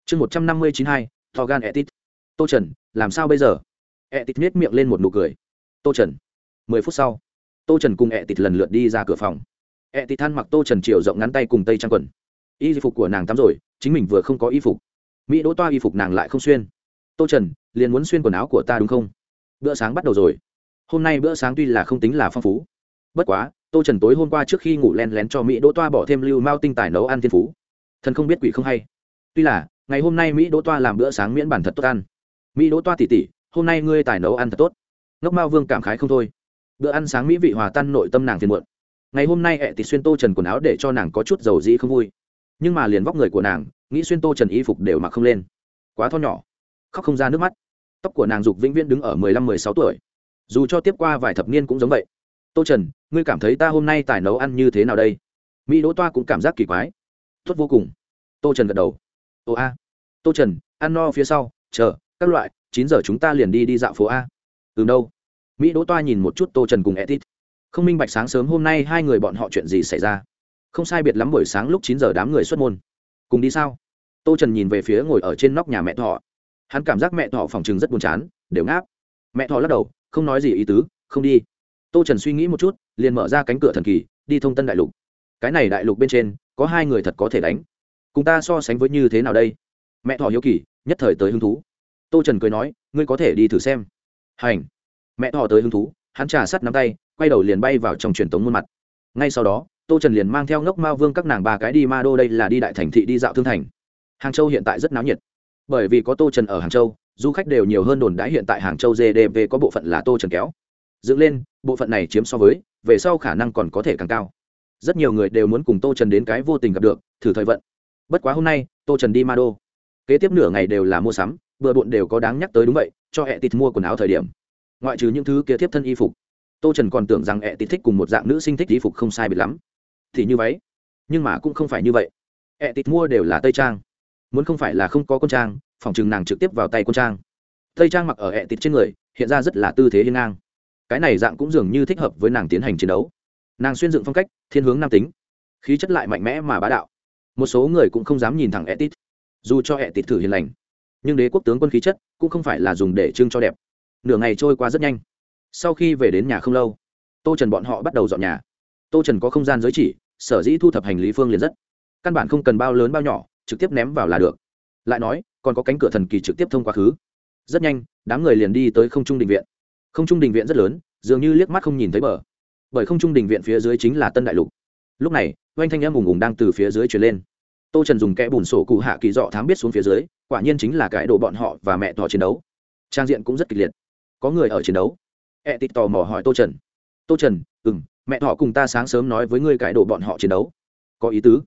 Speaker 1: chương một trăm năm mươi chín hai to gan e tít tô trần, làm sao bây giờ? E tít miết miệng lên một nụ cười. Tô trần, mười phút sau, tô trần cùng e tít lần lượt đi ra cửa phòng. E tít than mặc tô trần chiều rộng ngắn tay cùng tây trang quần. Y phục của nàng tắm rồi, chính mình vừa không có y phục. Mỹ đỗ toa y phục nàng lại không xuyên. Tô trần, liền muốn xuyên quần áo của ta đúng không? Bữa sáng bắt đầu rồi. Hôm nay bữa sáng tuy là không tính là phong phú, bất quá, tô trần tối hôm qua trước khi ngủ len lén cho mỹ đỗ toa bỏ thêm lưu mao tinh tài nấu ăn thiên phú. Thần không biết quỷ không hay. Tuy là, ngày hôm nay mỹ đỗ toa làm bữa sáng miễn bản thật tốt ăn. Mỹ đỗ toa tỉ tỉ, hôm nay ngươi tài nấu ăn thật tốt. Ngốc mao vương cảm khái không thôi. Bữa ăn sáng mỹ vị hòa tan nội tâm nàng phiền muộn. Ngày hôm nay ẹ tịt xuyên tô trần quần áo để cho nàng có chút dầu dĩ không vui. Nhưng mà liền vóc người của nàng, nghĩ xuyên tô trần y phục đều mặc không lên. Quá tho nhỏ. Khóc không ra nước mắt tóc của nàng dục vĩnh viễn đứng ở mười lăm, mười sáu tuổi. Dù cho tiếp qua vài thập niên cũng giống vậy. Tô trần, ngươi cảm thấy ta hôm nay tài nấu ăn như thế nào đây? Mỹ đỗ toa cũng cảm giác kỳ quái. Tốt vô cùng. Tô trần gật đầu. Ồ a. Tô trần, ăn no phía sau, chờ, các loại, chín giờ chúng ta liền đi đi dạo phố a. Từ đâu. Mỹ đỗ toa nhìn một chút tô trần cùng etit không minh bạch sáng sớm hôm nay hai người bọn họ chuyện gì xảy ra. Không sai biệt lắm buổi sáng lúc chín giờ đám người xuất môn. Cùng đi sao? Tô trần nhìn về phía ngồi ở trên nóc nhà mẹ thọ hắn cảm giác mẹ thọ phòng chừng rất buồn chán, đều ngáp. Mẹ thọ lắc đầu, không nói gì ý tứ, không đi. Tô trần suy nghĩ một chút, liền mở ra cánh cửa thần kỳ, đi thông tân đại lục. Cái này đại lục bên trên, có hai người thật có thể đánh. Cùng ta so sánh với như thế nào đây? Mẹ thọ hiếu kỳ, nhất thời tới hứng thú. Tô trần cười nói, ngươi có thể đi thử xem. Hành. Mẹ thọ tới hứng thú, hắn trà sắt nắm tay, quay đầu liền bay vào trong truyền tống muôn mặt. Ngay sau đó, tô trần liền mang theo ngốc Ma vương các nàng ba cái đi ma đô đây là đi đại thành thị đi dạo thương thành. Hàng châu hiện tại rất náo nhiệt bởi vì có tô trần ở hàng châu, du khách đều nhiều hơn đồn đãi hiện tại hàng châu gdp có bộ phận là tô trần kéo. Dựng lên, bộ phận này chiếm so với, về sau khả năng còn có thể càng cao. Rất nhiều người đều muốn cùng tô trần đến cái vô tình gặp được, thử thời vận. Bất quá hôm nay, tô trần đi ma đô kế tiếp nửa ngày đều là mua sắm, bừa bộn đều có đáng nhắc tới đúng vậy, cho hẹ tịt mua quần áo thời điểm. Ngoại trừ những thứ kia tiếp thân y phục. Tô trần còn tưởng rằng hẹ tịt thích cùng một dạng nữ sinh thích y phục không sai biệt lắm. Thì như vậy. Nhưng mà cũng không phải như vậy. Hẹ tịt mua đều là tây trang muốn không phải là không có quân trang, phòng chừng nàng trực tiếp vào tay quân trang. Tây trang mặc ở hệ tịt trên người, hiện ra rất là tư thế hiên ngang. Cái này dạng cũng dường như thích hợp với nàng tiến hành chiến đấu. Nàng xuyên dựng phong cách, thiên hướng nam tính. Khí chất lại mạnh mẽ mà bá đạo. Một số người cũng không dám nhìn thẳng etit dù cho etit thử hiền lành, nhưng đế quốc tướng quân khí chất cũng không phải là dùng để trưng cho đẹp. Nửa ngày trôi qua rất nhanh. Sau khi về đến nhà không lâu, tô trần bọn họ bắt đầu dọn nhà. Tô trần có không gian giới chỉ, sở dĩ thu thập hành lý phương liền rất. Căn bản không cần bao lớn bao nhỏ trực tiếp ném vào là được. Lại nói, còn có cánh cửa thần kỳ trực tiếp thông quá khứ. Rất nhanh, đám người liền đi tới không trung đình viện. Không trung đình viện rất lớn, dường như liếc mắt không nhìn thấy bờ. Bởi không trung đình viện phía dưới chính là tân đại lục. Lúc này, oanh thanh em ùng ùng đang từ phía dưới chuyển lên. Tô trần dùng kẽ bùn sổ cụ hạ kỳ dọ thám biết xuống phía dưới, quả nhiên chính là cái đồ bọn họ và mẹ tỏ chiến đấu. Trang diện cũng rất kịch liệt. Có người ở chiến đấu. E tít tò mò hỏi tô trần. Tô trần ừ m mẹ họ cùng ta sáng sớm nói với ngươi cái đồ bọn họ chiến đấu. Có ý tứ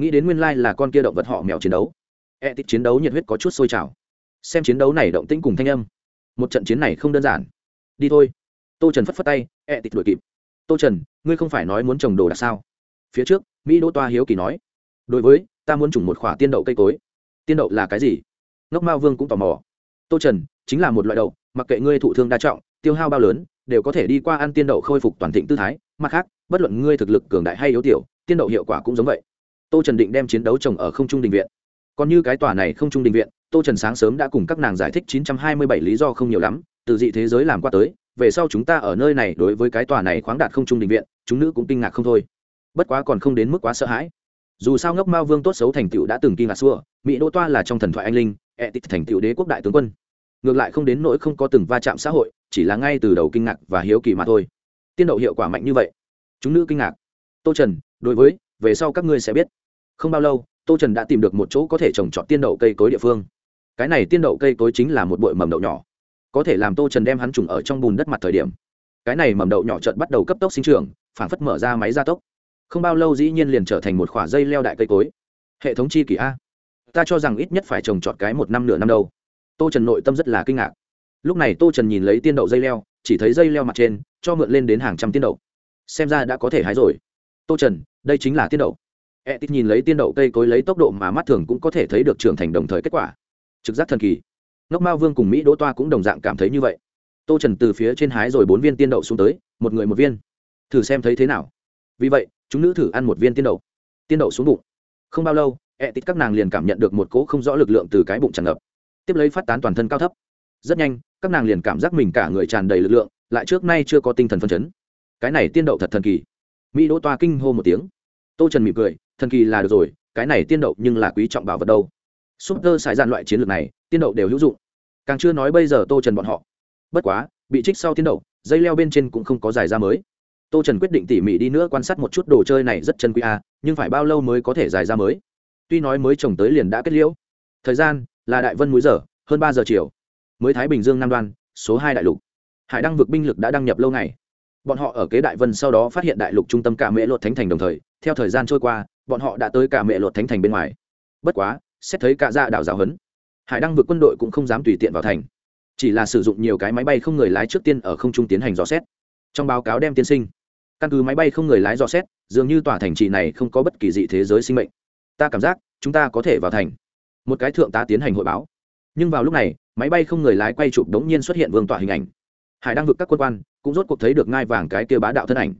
Speaker 1: nghĩ đến nguyên lai là con kia động vật họ mèo chiến đấu. E tít chiến đấu nhiệt huyết có chút sôi trào. Xem chiến đấu này động tĩnh cùng thanh âm. Một trận chiến này không đơn giản. Đi thôi. Tô trần phất phất tay e tít đuổi kịp. Tô trần, ngươi không phải nói muốn trồng đồ đạc sao? Phía trước, mỹ đỗ toa hiếu kỳ nói. Đối với, ta muốn trồng một khoả tiên đậu cây cối. Tiên đậu là cái gì? Ngốc mao vương cũng tò mò. Tô trần, chính là một loại đậu, mặc kệ ngươi thụ thương đa trọng, tiêu hao bao lớn, đều có thể đi qua ăn tiên đậu khôi phục toàn thịnh tư thái. Mặt khác, bất luận ngươi thực lực cường đại hay yếu tiểu, tiên đậu hiệu quả cũng giống vậy tô trần định đem chiến đấu trồng ở không trung đình viện. Còn như cái tòa này không trung đình viện, tô trần sáng sớm đã cùng các nàng giải thích chín trăm hai mươi bảy lý do không nhiều lắm, từ dị thế giới làm qua tới, về sau chúng ta ở nơi này đối với cái tòa này khoáng đạt không trung đình viện, chúng nữ cũng kinh ngạc không thôi. Bất quá còn không đến mức quá sợ hãi. Dù sao ngốc mao vương tốt xấu thành tựu đã từng kinh ngạc xua, mỹ đỗ toa là trong thần thoại anh linh, ẹ tích thành tựu đế quốc đại tướng quân. Ngược lại không đến nỗi không có từng va chạm xã hội, chỉ là ngay từ đầu kinh ngạc và hiếu kỳ mà thôi. Tiên đậu hiệu quả mạnh như vậy. Chúng nữ kinh ngạc. Tô trần, đối với, về sau các ngươi sẽ biết không bao lâu, tô trần đã tìm được một chỗ có thể trồng trọt tiên đậu cây cối địa phương. Cái này tiên đậu cây cối chính là một bụi mầm đậu nhỏ. Có thể làm tô trần đem hắn trùng ở trong bùn đất mặt thời điểm. Cái này mầm đậu nhỏ trợt bắt đầu cấp tốc sinh trưởng phản phất mở ra máy gia tốc. Không bao lâu dĩ nhiên liền trở thành một khoả dây leo đại cây cối. Hệ thống chi kỷ a. Ta cho rằng ít nhất phải trồng trọt cái một năm nửa năm đâu. Tô trần nội tâm rất là kinh ngạc. Lúc này tô trần nhìn lấy tiên đậu dây leo, chỉ thấy dây leo mặt trên, cho mượn lên đến hàng trăm tiên đậu. Xem ra đã có thể hái rồi. Tô trần, đây chính là tiên đậu e tít nhìn lấy tiên đậu cây cối lấy tốc độ mà mắt thường cũng có thể thấy được trưởng thành đồng thời kết quả. Trực giác thần kỳ. Ngốc mao vương cùng mỹ đỗ toa cũng đồng dạng cảm thấy như vậy. Tô trần từ phía trên hái rồi bốn viên tiên đậu xuống tới, một người một viên. Thử xem thấy thế nào. Vì vậy, chúng nữ thử ăn một viên tiên đậu. Tiên đậu xuống bụng. Không bao lâu E tít các nàng liền cảm nhận được một cỗ không rõ lực lượng từ cái bụng tràn ngập. Tiếp lấy phát tán toàn thân cao thấp. Rất nhanh, các nàng liền cảm giác mình cả người tràn đầy lực lượng, lại trước nay chưa có tinh thần phân chấn. Cái này tiên đậu thật thần kỳ. Mỹ đỗ toa kinh hô một tiếng. Tô trần mỉm cười thần kỳ là được rồi, cái này tiên đậu nhưng là quý trọng bảo vật đâu. Súp tơ xài dạn loại chiến lược này, tiên đậu đều hữu dụng. Càng chưa nói bây giờ tô trần bọn họ. Bất quá, bị trích sau tiên đậu, dây leo bên trên cũng không có giải ra mới. Tô trần quyết định tỉ mỉ đi nữa quan sát một chút đồ chơi này rất chân quý a nhưng phải bao lâu mới có thể giải ra mới? Tuy nói mới trồng tới liền đã kết liễu. Thời gian là đại vân múi giờ, hơn ba giờ chiều. Mới thái bình dương nam đoan, số hai đại lục. Hải đăng vực binh lực đã đăng nhập lâu ngày bọn họ ở kế đại vân sau đó phát hiện đại lục trung tâm cả mễ luật thánh thành đồng thời, theo thời gian trôi qua, bọn họ đã tới cả mễ luật thánh thành bên ngoài. Bất quá, xét thấy cả gia đảo giáo hấn hải đăng vượt quân đội cũng không dám tùy tiện vào thành. Chỉ là sử dụng nhiều cái máy bay không người lái trước tiên ở không trung tiến hành dò xét. Trong báo cáo đem tiên sinh, căn cứ máy bay không người lái dò xét, dường như tòa thành trì này không có bất kỳ dị thế giới sinh mệnh. Ta cảm giác, chúng ta có thể vào thành. Một cái thượng tá tiến hành hội báo. Nhưng vào lúc này, máy bay không người lái quay chụp đống nhiên xuất hiện vương tỏa hình ảnh hải đang vực các quân quan cũng rốt cuộc thấy được ngai vàng cái kia bá đạo thân ảnh.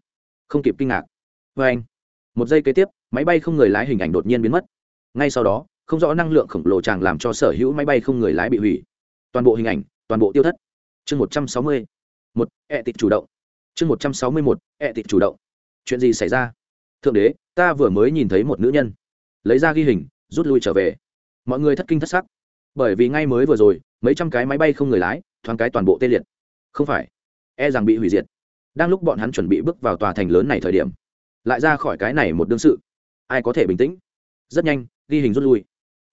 Speaker 1: Không kịp kinh ngạc. Vê anh, một giây kế tiếp, máy bay không người lái hình ảnh đột nhiên biến mất. Ngay sau đó, không rõ năng lượng khổng lồ chàng làm cho sở hữu máy bay không người lái bị hủy. Toàn bộ hình ảnh, toàn bộ tiêu thất. Chương một trăm sáu mươi một, ẹ tịch chủ động. Chương một trăm sáu mươi một, ẹ tịch chủ động. Chuyện gì xảy ra? Thượng đế, ta vừa mới nhìn thấy một nữ nhân. Lấy ra ghi hình, rút lui trở về. Mọi người thất kinh thất sắc. Bởi vì ngay mới vừa rồi, mấy trăm cái máy bay không người lái, thoáng cái toàn bộ tê liệt không phải. E rằng bị hủy diệt. Đang lúc bọn hắn chuẩn bị bước vào tòa thành lớn này thời điểm, lại ra khỏi cái này một đương sự. Ai có thể bình tĩnh? Rất nhanh, ghi hình rút lui.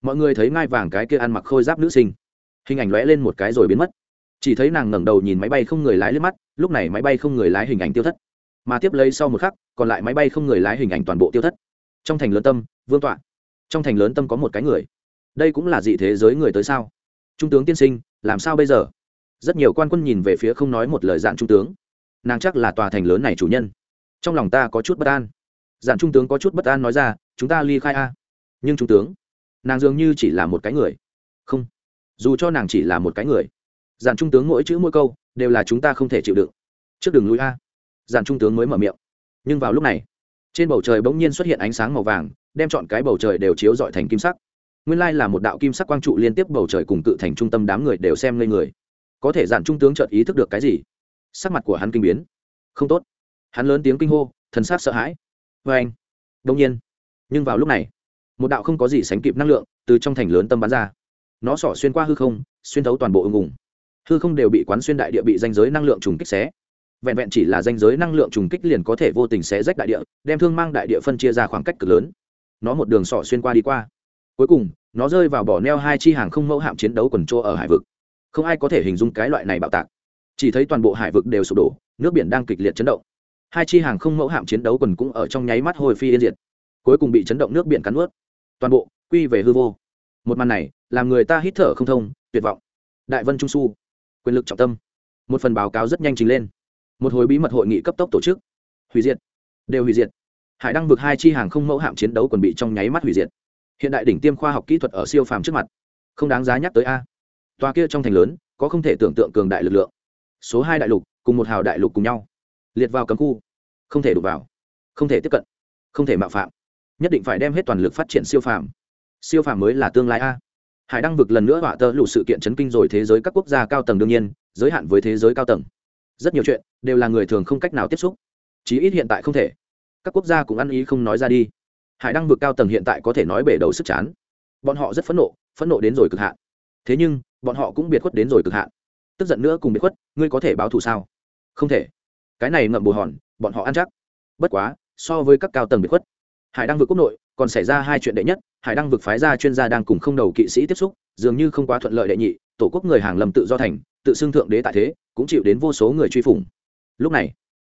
Speaker 1: Mọi người thấy ngai vàng cái kia ăn mặc khôi giáp nữ sinh. Hình ảnh lóe lên một cái rồi biến mất. Chỉ thấy nàng ngẩng đầu nhìn máy bay không người lái lên mắt, lúc này máy bay không người lái hình ảnh tiêu thất. Mà tiếp lấy sau một khắc, còn lại máy bay không người lái hình ảnh toàn bộ tiêu thất. Trong thành lớn tâm, vương tọa. Trong thành lớn tâm có một cái người. Đây cũng là dị thế giới người tới sao? Trung tướng tiên sinh, làm sao bây giờ? Rất nhiều quan quân nhìn về phía không nói một lời dạn trung tướng. Nàng chắc là tòa thành lớn này chủ nhân. Trong lòng ta có chút bất an. Dạn trung tướng có chút bất an nói ra, chúng ta ly khai a. Nhưng trung tướng, nàng dường như chỉ là một cái người. Không, dù cho nàng chỉ là một cái người. Dạn trung tướng mỗi chữ mỗi câu đều là chúng ta không thể chịu đựng. Trước đường núi a. Dàn trung tướng mới mở miệng. Nhưng vào lúc này, trên bầu trời bỗng nhiên xuất hiện ánh sáng màu vàng, đem chọn cái bầu trời đều chiếu dọi thành kim sắc. Nguyên lai là một đạo kim sắc quang trụ liên tiếp bầu trời cùng cự thành trung tâm đám người đều xem lên người có thể dàn trung tướng chợt ý thức được cái gì? Sắc mặt của hắn kinh biến. Không tốt. Hắn lớn tiếng kinh hô, thần sát sợ hãi. Vê anh. Đông nhiên. Nhưng vào lúc này, một đạo không có gì sánh kịp năng lượng từ trong thành lớn tâm bắn ra. Nó xỏ xuyên qua hư không, xuyên thấu toàn bộ ưng ủng hư không đều bị quán xuyên đại địa bị danh giới năng lượng trùng kích xé. Vẹn vẹn chỉ là danh giới năng lượng trùng kích liền có thể vô tình xé rách đại địa, đem thương mang đại địa phân chia ra khoảng cách cực lớn. Nó một đường sỏ xuyên qua đi qua. Cuối cùng, nó rơi vào bỏ neo hai chi hàng không mẫu hạm chiến đấu quần chô ở hải vực không ai có thể hình dung cái loại này bạo tạc. Chỉ thấy toàn bộ hải vực đều sụp đổ, nước biển đang kịch liệt chấn động. Hai chi hàng không mẫu hạm chiến đấu quần cũng ở trong nháy mắt hồi phi yên diệt. Cuối cùng bị chấn động nước biển cắn ướt toàn bộ quy về hư vô. Một màn này làm người ta hít thở không thông, tuyệt vọng. Đại vân trung su, quyền lực trọng tâm. Một phần báo cáo rất nhanh trình lên. Một hồi bí mật hội nghị cấp tốc tổ chức. Hủy diệt. Đều hủy diệt. Hải đăng vực hai chi hàng không mẫu hạm chiến đấu quần bị trong nháy mắt hủy diệt. Hiện đại đỉnh tiêm khoa học kỹ thuật ở siêu phàm trước mặt. Không đáng giá nhắc tới a toa kia trong thành lớn, có không thể tưởng tượng cường đại lực lượng. Số hai đại lục cùng một hào đại lục cùng nhau, liệt vào cấm khu, không thể đụng vào, không thể tiếp cận, không thể mạo phạm. Nhất định phải đem hết toàn lực phát triển siêu phàm. Siêu phàm mới là tương lai a. Hải đăng vực lần nữa họa tơ lụ sự kiện chấn kinh rồi thế giới các quốc gia cao tầng đương nhiên, giới hạn với thế giới cao tầng. Rất nhiều chuyện đều là người thường không cách nào tiếp xúc. Chí ít hiện tại không thể. Các quốc gia cũng ăn ý không nói ra đi. Hải đăng vực cao tầng hiện tại có thể nói bể đầu sức chán. Bọn họ rất phẫn nộ phẫn nộ đến rồi cực hạn. Thế nhưng bọn họ cũng biệt khuất đến rồi cực hạn. Tức giận nữa cùng biệt khuất, ngươi có thể báo thù sao? Không thể. Cái này ngậm bù hòn, bọn họ ăn chắc. Bất quá, so với các cao tầng biệt khuất, hải đăng vực quốc nội còn xảy ra hai chuyện đệ nhất, hải đăng vực phái ra chuyên gia đang cùng không đầu kỵ sĩ tiếp xúc, dường như không quá thuận lợi đệ nhị, tổ quốc người hàng lầm tự do thành, tự xưng thượng đế tại thế, cũng chịu đến vô số người truy phủng. Lúc này,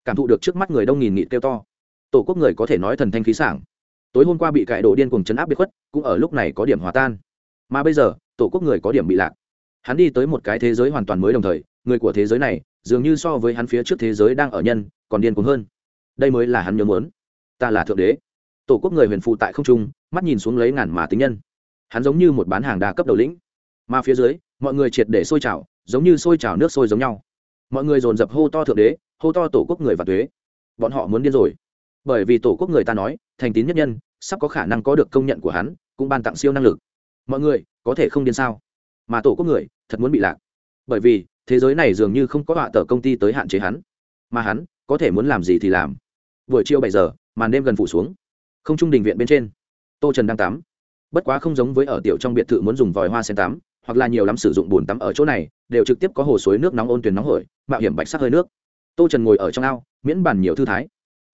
Speaker 1: cảm thụ được trước mắt người đông nghìn nghị kêu to. Tổ quốc người có thể nói thần thanh khí sảng. Tối hôm qua bị cải đổ điên cùng chấn áp biệt khuất, cũng ở lúc này có điểm hòa tan. Mà bây giờ, tổ quốc người có điểm bị lạc hắn đi tới một cái thế giới hoàn toàn mới đồng thời, người của thế giới này dường như so với hắn phía trước thế giới đang ở nhân, còn điên cuồng hơn. Đây mới là hắn nhớ muốn. Ta là thượng đế. Tổ quốc người huyền phụ tại không trung, mắt nhìn xuống lấy ngàn mà tính nhân. Hắn giống như một bán hàng đa cấp đầu lĩnh. Mà phía dưới, mọi người triệt để sôi trào, giống như sôi trào nước sôi giống nhau. Mọi người dồn dập hô to thượng đế, hô to tổ quốc người và thuế. Bọn họ muốn điên rồi. Bởi vì tổ quốc người ta nói, thành tín nhất nhân, sắp có khả năng có được công nhận của hắn, cũng ban tặng siêu năng lực. Mọi người, có thể không điên sao? Mà tổ quốc người thật muốn bị lạc. Bởi vì, thế giới này dường như không có họa tờ công ty tới hạn chế hắn. Mà hắn, có thể muốn làm gì thì làm. Buổi chiều bảy giờ, màn đêm gần phủ xuống. Không trung đình viện bên trên. Tô trần đang tắm. Bất quá không giống với ở tiểu trong biệt thự muốn dùng vòi hoa sen tắm, hoặc là nhiều lắm sử dụng bồn tắm ở chỗ này, đều trực tiếp có hồ suối nước nóng ôn tuyển nóng hổi, mạo hiểm bạch sắc hơi nước. Tô trần ngồi ở trong ao, miễn bàn nhiều thư thái.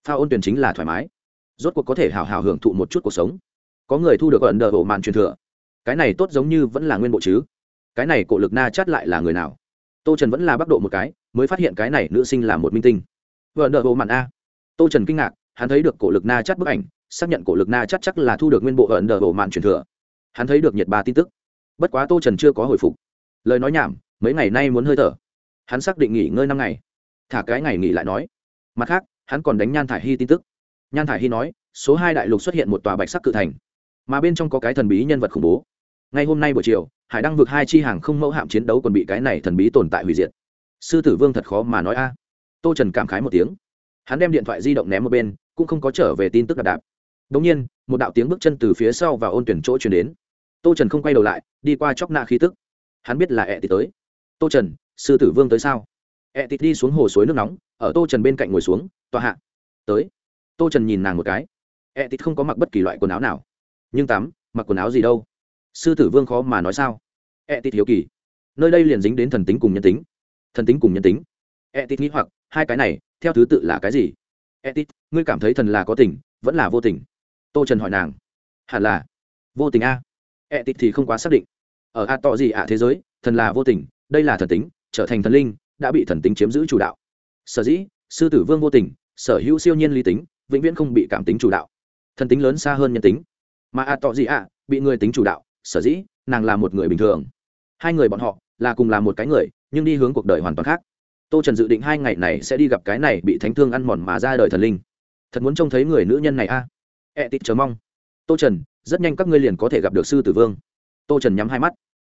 Speaker 1: Pha ôn tuyển chính là thoải mái. Rốt cuộc có thể hào hào hưởng thụ một chút cuộc sống. Có người thu được ẩn đờ bộ màn truyền thừa. Cái này tốt giống như vẫn là nguyên bộ chứ cái này cổ lực na chát lại là người nào? Tô trần vẫn là bắc độ một cái, mới phát hiện cái này nữ sinh là một minh tinh. Vợ nợ bộ mặn a. Tô trần kinh ngạc, hắn thấy được cổ lực na chát bức ảnh, xác nhận cổ lực na chắc chắc là thu được nguyên bộ ẩn nợ bộ màn truyền thừa. Hắn thấy được nhiệt ba tin tức. Bất quá tô trần chưa có hồi phục. Lời nói nhảm, mấy ngày nay muốn hơi thở. Hắn xác định nghỉ ngơi năm ngày. Thả cái ngày nghỉ lại nói. Mặt khác, hắn còn đánh nhan thải hy tin tức. Nhan thải hy nói, số hai đại lục xuất hiện một tòa bạch sắc cự thành. Mà bên trong có cái thần bí nhân vật khủng bố. Ngay hôm nay buổi chiều hải đăng vượt hai chi hàng không mẫu hạm chiến đấu còn bị cái này thần bí tồn tại hủy diệt. Sư tử vương thật khó mà nói a. Tô trần cảm khái một tiếng. Hắn đem điện thoại di động ném một bên, cũng không có trở về tin tức đạp đạp. Đ ỗ n g nhiên, một đạo tiếng bước chân từ phía sau và ôn tuyển chỗ chuyển đến. Tô trần không quay đầu lại, đi qua chóc nạ khí tức. Hắn biết là ẹ tịt tới. Tô trần, sư tử vương tới sao? Ẹ tịt đi xuống hồ suối nước nóng, ở tô trần bên cạnh ngồi xuống, tòa hạ. Tới. Tô trần nhìn nàng một cái. Ẹ tịt không có mặc bất kỳ loại quần áo nào. Nhưng tắm, mặc quần áo gì đâu? Sư tử vương khó mà nói sao? Ẹ tít hiếu kỳ. Nơi đây liền dính đến thần tính cùng nhân tính. Thần tính cùng nhân tính. Ẹ tít nghĩ hoặc, hai cái này, theo thứ tự là cái gì? Ẹ tít, ngươi cảm thấy thần là có tình, vẫn là vô tình? Tô trần hỏi nàng. Hẳn là vô tình a. Ẹ tít thì không quá xác định. Ở a tọ gì ạ thế giới, thần là vô tình, đây là thần tính, trở thành thần linh, đã bị thần tính chiếm giữ chủ đạo. Sở dĩ, sư tử vương vô tình, sở hữu siêu nhiên lý tính, vĩnh viễn không bị cảm tính chủ đạo. Thần tính lớn xa hơn nhân tính. Mà a tọ gì ạ, bị người tính chủ đạo sở dĩ nàng là một người bình thường. Hai người bọn họ là cùng là một cái người, nhưng đi hướng cuộc đời hoàn toàn khác. Tô trần dự định hai ngày này sẽ đi gặp cái này bị thánh thương ăn mòn mà ra đời thần linh. Thật muốn trông thấy người nữ nhân này a. À? tịt chờ mong. Tô trần, rất nhanh các ngươi liền có thể gặp được sư tử vương. Tô trần nhắm hai mắt.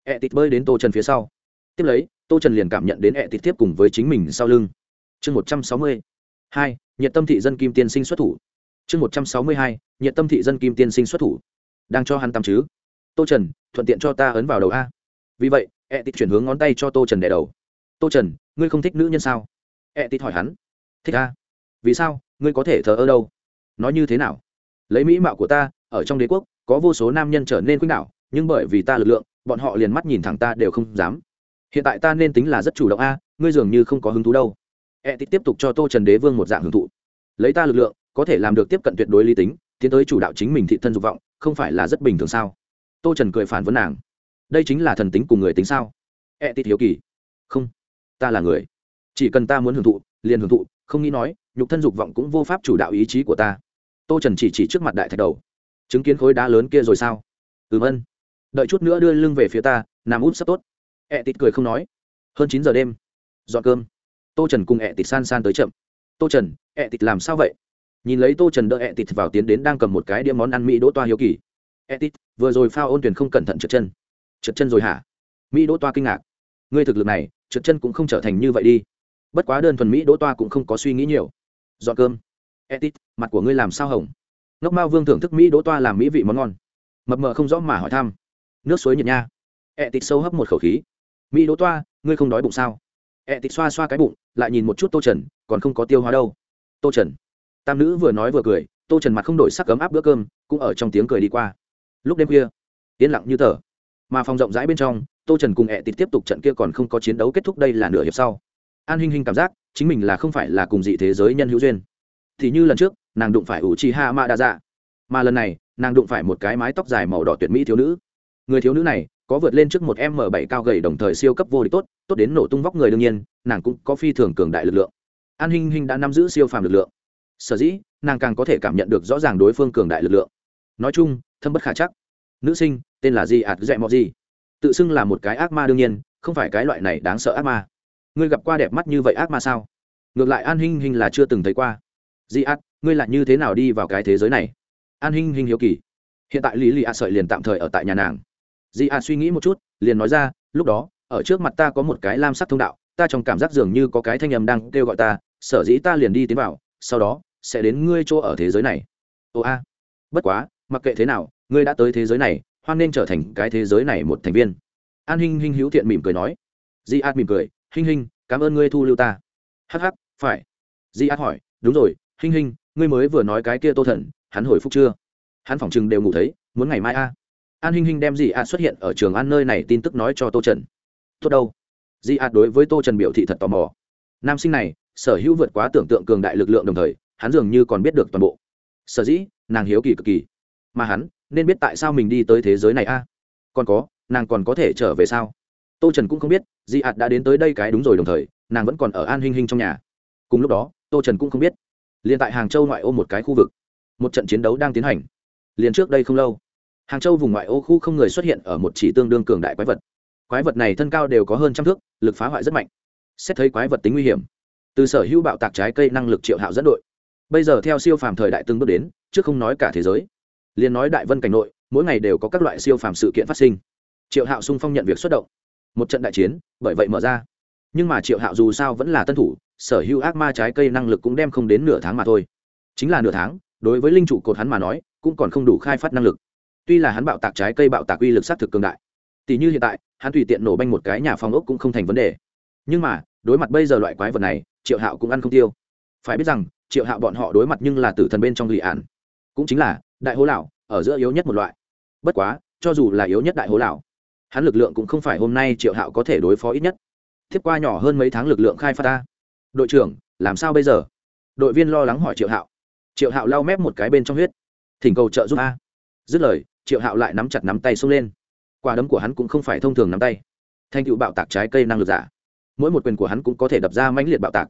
Speaker 1: Ẹ tịt bơi đến tô trần phía sau. Tiếp lấy, tô trần liền cảm nhận đến ẹ tịt tiếp cùng với chính mình sau lưng. Chương một trăm sáu mươi hai nhiệt tâm thị dân kim tiên sinh xuất thủ. Chương một trăm sáu mươi hai nhiệt tâm thị dân kim tiên sinh xuất thủ. Đang cho hắn tắm chứ? Tô trần, thuận tiện cho ta ấn vào đầu a. Vì vậy e tịt chuyển hướng ngón tay cho tô trần đẻ đầu. Tô trần, ngươi không thích nữ nhân sao? E tịt hỏi hắn. Thích a. Vì sao? Ngươi có thể thờ ơ đâu? Nói như thế nào? Lấy mỹ mạo của ta, ở trong đế quốc, có vô số nam nhân trở nên khuynh đảo, nhưng bởi vì ta lực lượng, bọn họ liền mắt nhìn thẳng ta đều không dám. Hiện tại ta nên tính là rất chủ động a, ngươi dường như không có hứng thú đâu. E tít tiếp tục cho tô trần đế vương một dạng hưởng thụ. Lấy ta lực lượng, có thể làm được tiếp cận tuyệt đối lý tính, tiến tới chủ đạo chính mình thị thân dục vọng, không phải là rất bình thường sao? Tô trần cười phản vấn nàng. Đây chính là thần tính cùng người tính sao? E ẹ tít hiếu kỳ. Không, ta là người. Chỉ cần ta muốn hưởng thụ, liền hưởng thụ, không nghĩ nói, nhục thân dục vọng cũng vô pháp chủ đạo ý chí của ta. Tô trần chỉ chỉ trước mặt đại thạch đầu. Chứng kiến khối đá lớn kia rồi sao? Ừm ân. Đợi chút nữa đưa lưng về phía ta, nằm út sắp tốt. E ẹ tịt cười không nói. Hơn chín giờ đêm. Dọn cơm. Tô trần cùng e ẹ tịt san san tới chậm. Tô trần ẹ tịt làm sao vậy? Nhìn lấy tô trần đỡ ẹ tịt vào tiến đến đang cầm một cái đĩa món ăn mỹ đỗ toa hiếu kỳ etit vừa rồi phao ôn tuyển không cẩn thận trượt chân. Trượt chân rồi hả? Mỹ đỗ toa kinh ngạc. Ngươi thực lực này, trượt chân cũng không trở thành như vậy đi. Bất quá đơn thuần mỹ đỗ toa cũng không có suy nghĩ nhiều. Dọn cơm. Etit mặt của ngươi làm sao hồng? Ngốc mao vương thưởng thức mỹ đỗ toa làm mỹ vị món ngon. Mập mờ không rõ mà hỏi thăm. Nước suối nhiệt nha. Etit sâu hấp một khẩu khí. Mỹ đỗ toa, ngươi không đói bụng sao? Etit xoa xoa cái bụng, lại nhìn một chút tô trần, còn không có tiêu hóa đâu. Tô trần. Tam nữ vừa nói vừa cười, tô trần mặt không đổi sắc ấm áp bữa cơm, cũng ở trong tiếng cười đi qua lúc đêm khuya, yên lặng như tờ. Mà phòng rộng rãi bên trong, tô trần cùng ẹ tịt tiếp tục trận kia còn không có chiến đấu kết thúc đây là nửa hiệp sau. An hình hình cảm giác, chính mình là không phải là cùng dị thế giới nhân hữu duyên. Thì như lần trước, nàng đụng phải ủ trì ha ma đa dạ mà lần này, nàng đụng phải một cái mái tóc dài màu đỏ tuyệt mỹ thiếu nữ. Người thiếu nữ này, có vượt lên trước một m bảy cao gầy đồng thời siêu cấp vô địch tốt tốt đến nổ tung vóc người đương nhiên, nàng cũng có phi thường cường đại lực lượng. An hình hình đã nắm giữ siêu phàm lực lượng. Sở dĩ, nàng càng có thể cảm nhận được rõ ràng đối phương cường đại lực lượng. Nói chung thâm bất khả chắc. Nữ sinh, tên là gì? À, ạt dẹ mọ gì? Tự xưng là một cái ác ma đương nhiên, không phải cái loại này đáng sợ ác ma. Ngươi gặp qua đẹp mắt như vậy ác ma sao? Ngược lại an hinh hinh là chưa từng thấy qua. Di ạt ngươi lại như thế nào đi vào cái thế giới này? An hinh hinh hiếu kỳ. Hiện tại lý lì a sợi liền tạm thời ở tại nhà nàng. Di a suy nghĩ một chút, liền nói ra, lúc đó, ở trước mặt ta có một cái lam sắc thông đạo, ta trong cảm giác dường như có cái thanh âm đang kêu gọi ta, sở dĩ ta liền đi tiến vào, sau đó sẽ đến ngươi chỗ ở thế giới này. Ồ a. Bất quá mặc kệ thế nào, ngươi đã tới thế giới này, hoan nên trở thành cái thế giới này một thành viên. An hinh hinh hữu thiện mỉm cười nói. Di Át mỉm cười, hinh hinh, cảm ơn ngươi thu lưu ta. Hh phải. Di Át hỏi, đúng rồi, hinh hinh, ngươi mới vừa nói cái kia tô thần, hắn hồi phục chưa? Hắn phỏng chừng đều ngủ thấy, muốn ngày mai a. An hinh hinh đem di át xuất hiện ở trường an nơi này tin tức nói cho tô trần. Tốt đâu. Di Át đối với tô trần biểu thị thật tò mò. Nam sinh này, sở hữu vượt quá tưởng tượng cường đại lực lượng đồng thời, hắn dường như còn biết được toàn bộ. Sở dĩ, nàng hiếu kỳ cực kỳ mà hắn nên biết tại sao mình đi tới thế giới này a? À? Còn có, nàng còn có thể trở về sao? Tô trần cũng không biết, di ạt đã đến tới đây cái đúng rồi đồng thời, nàng vẫn còn ở an hinh hinh trong nhà. Cùng lúc đó, tô trần cũng không biết, liền tại hàng châu ngoại ô một cái khu vực, một trận chiến đấu đang tiến hành. Liền trước đây không lâu, hàng châu vùng ngoại ô khu không người xuất hiện ở một chỉ tương đương cường đại quái vật. Quái vật này thân cao đều có hơn trăm thước, lực phá hoại rất mạnh. Xét thấy quái vật tính nguy hiểm, từ sở hữu bạo tạc trái cây năng lực triệu hạo dẫn đội. Bây giờ theo siêu phàm thời đại từng bước đến chứ không nói cả thế giới liền nói đại vân cảnh nội, mỗi ngày đều có các loại siêu phàm sự kiện phát sinh. Triệu hạo sung phong nhận việc xuất động. Một trận đại chiến, bởi vậy mở ra. Nhưng mà triệu hạo dù sao vẫn là tân thủ, sở hữu ác ma trái cây năng lực cũng đem không đến nửa tháng mà thôi. Chính là nửa tháng, đối với linh chủ cột hắn mà nói, cũng còn không đủ khai phát năng lực. Tuy là hắn bạo tạc trái cây bạo tạc uy lực s á t thực cường đại tỷ như hiện tại, hắn tùy tiện nổ banh một cái nhà phòng ốc cũng không thành vấn đề. Nhưng mà, đối mặt bây giờ loại quái vật này, triệu hạo cũng ăn không tiêu. Phải biết rằng, triệu hạo bọn họ đối mặt nhưng là tử thần bên trong lì ạn cũng chính là đại hố lão, ở giữa yếu nhất một loại. Bất quá, cho dù là yếu nhất đại hố lão, hắn lực lượng cũng không phải hôm nay triệu hạo có thể đối phó ít nhất. Tiếp qua nhỏ hơn mấy tháng lực lượng khai phát ta. Đội trưởng, làm sao bây giờ? Đội viên lo lắng hỏi triệu hạo. Triệu hạo lau mép một cái bên trong huyết. Thỉnh cầu trợ giúp a. Dứt lời, triệu hạo lại nắm chặt nắm tay xông lên. Quả đấm của hắn cũng không phải thông thường nắm tay. Thanh cựu bạo tạc trái cây năng lực giả. Mỗi một quyền của hắn cũng có thể đập ra mãnh liệt bạo tạc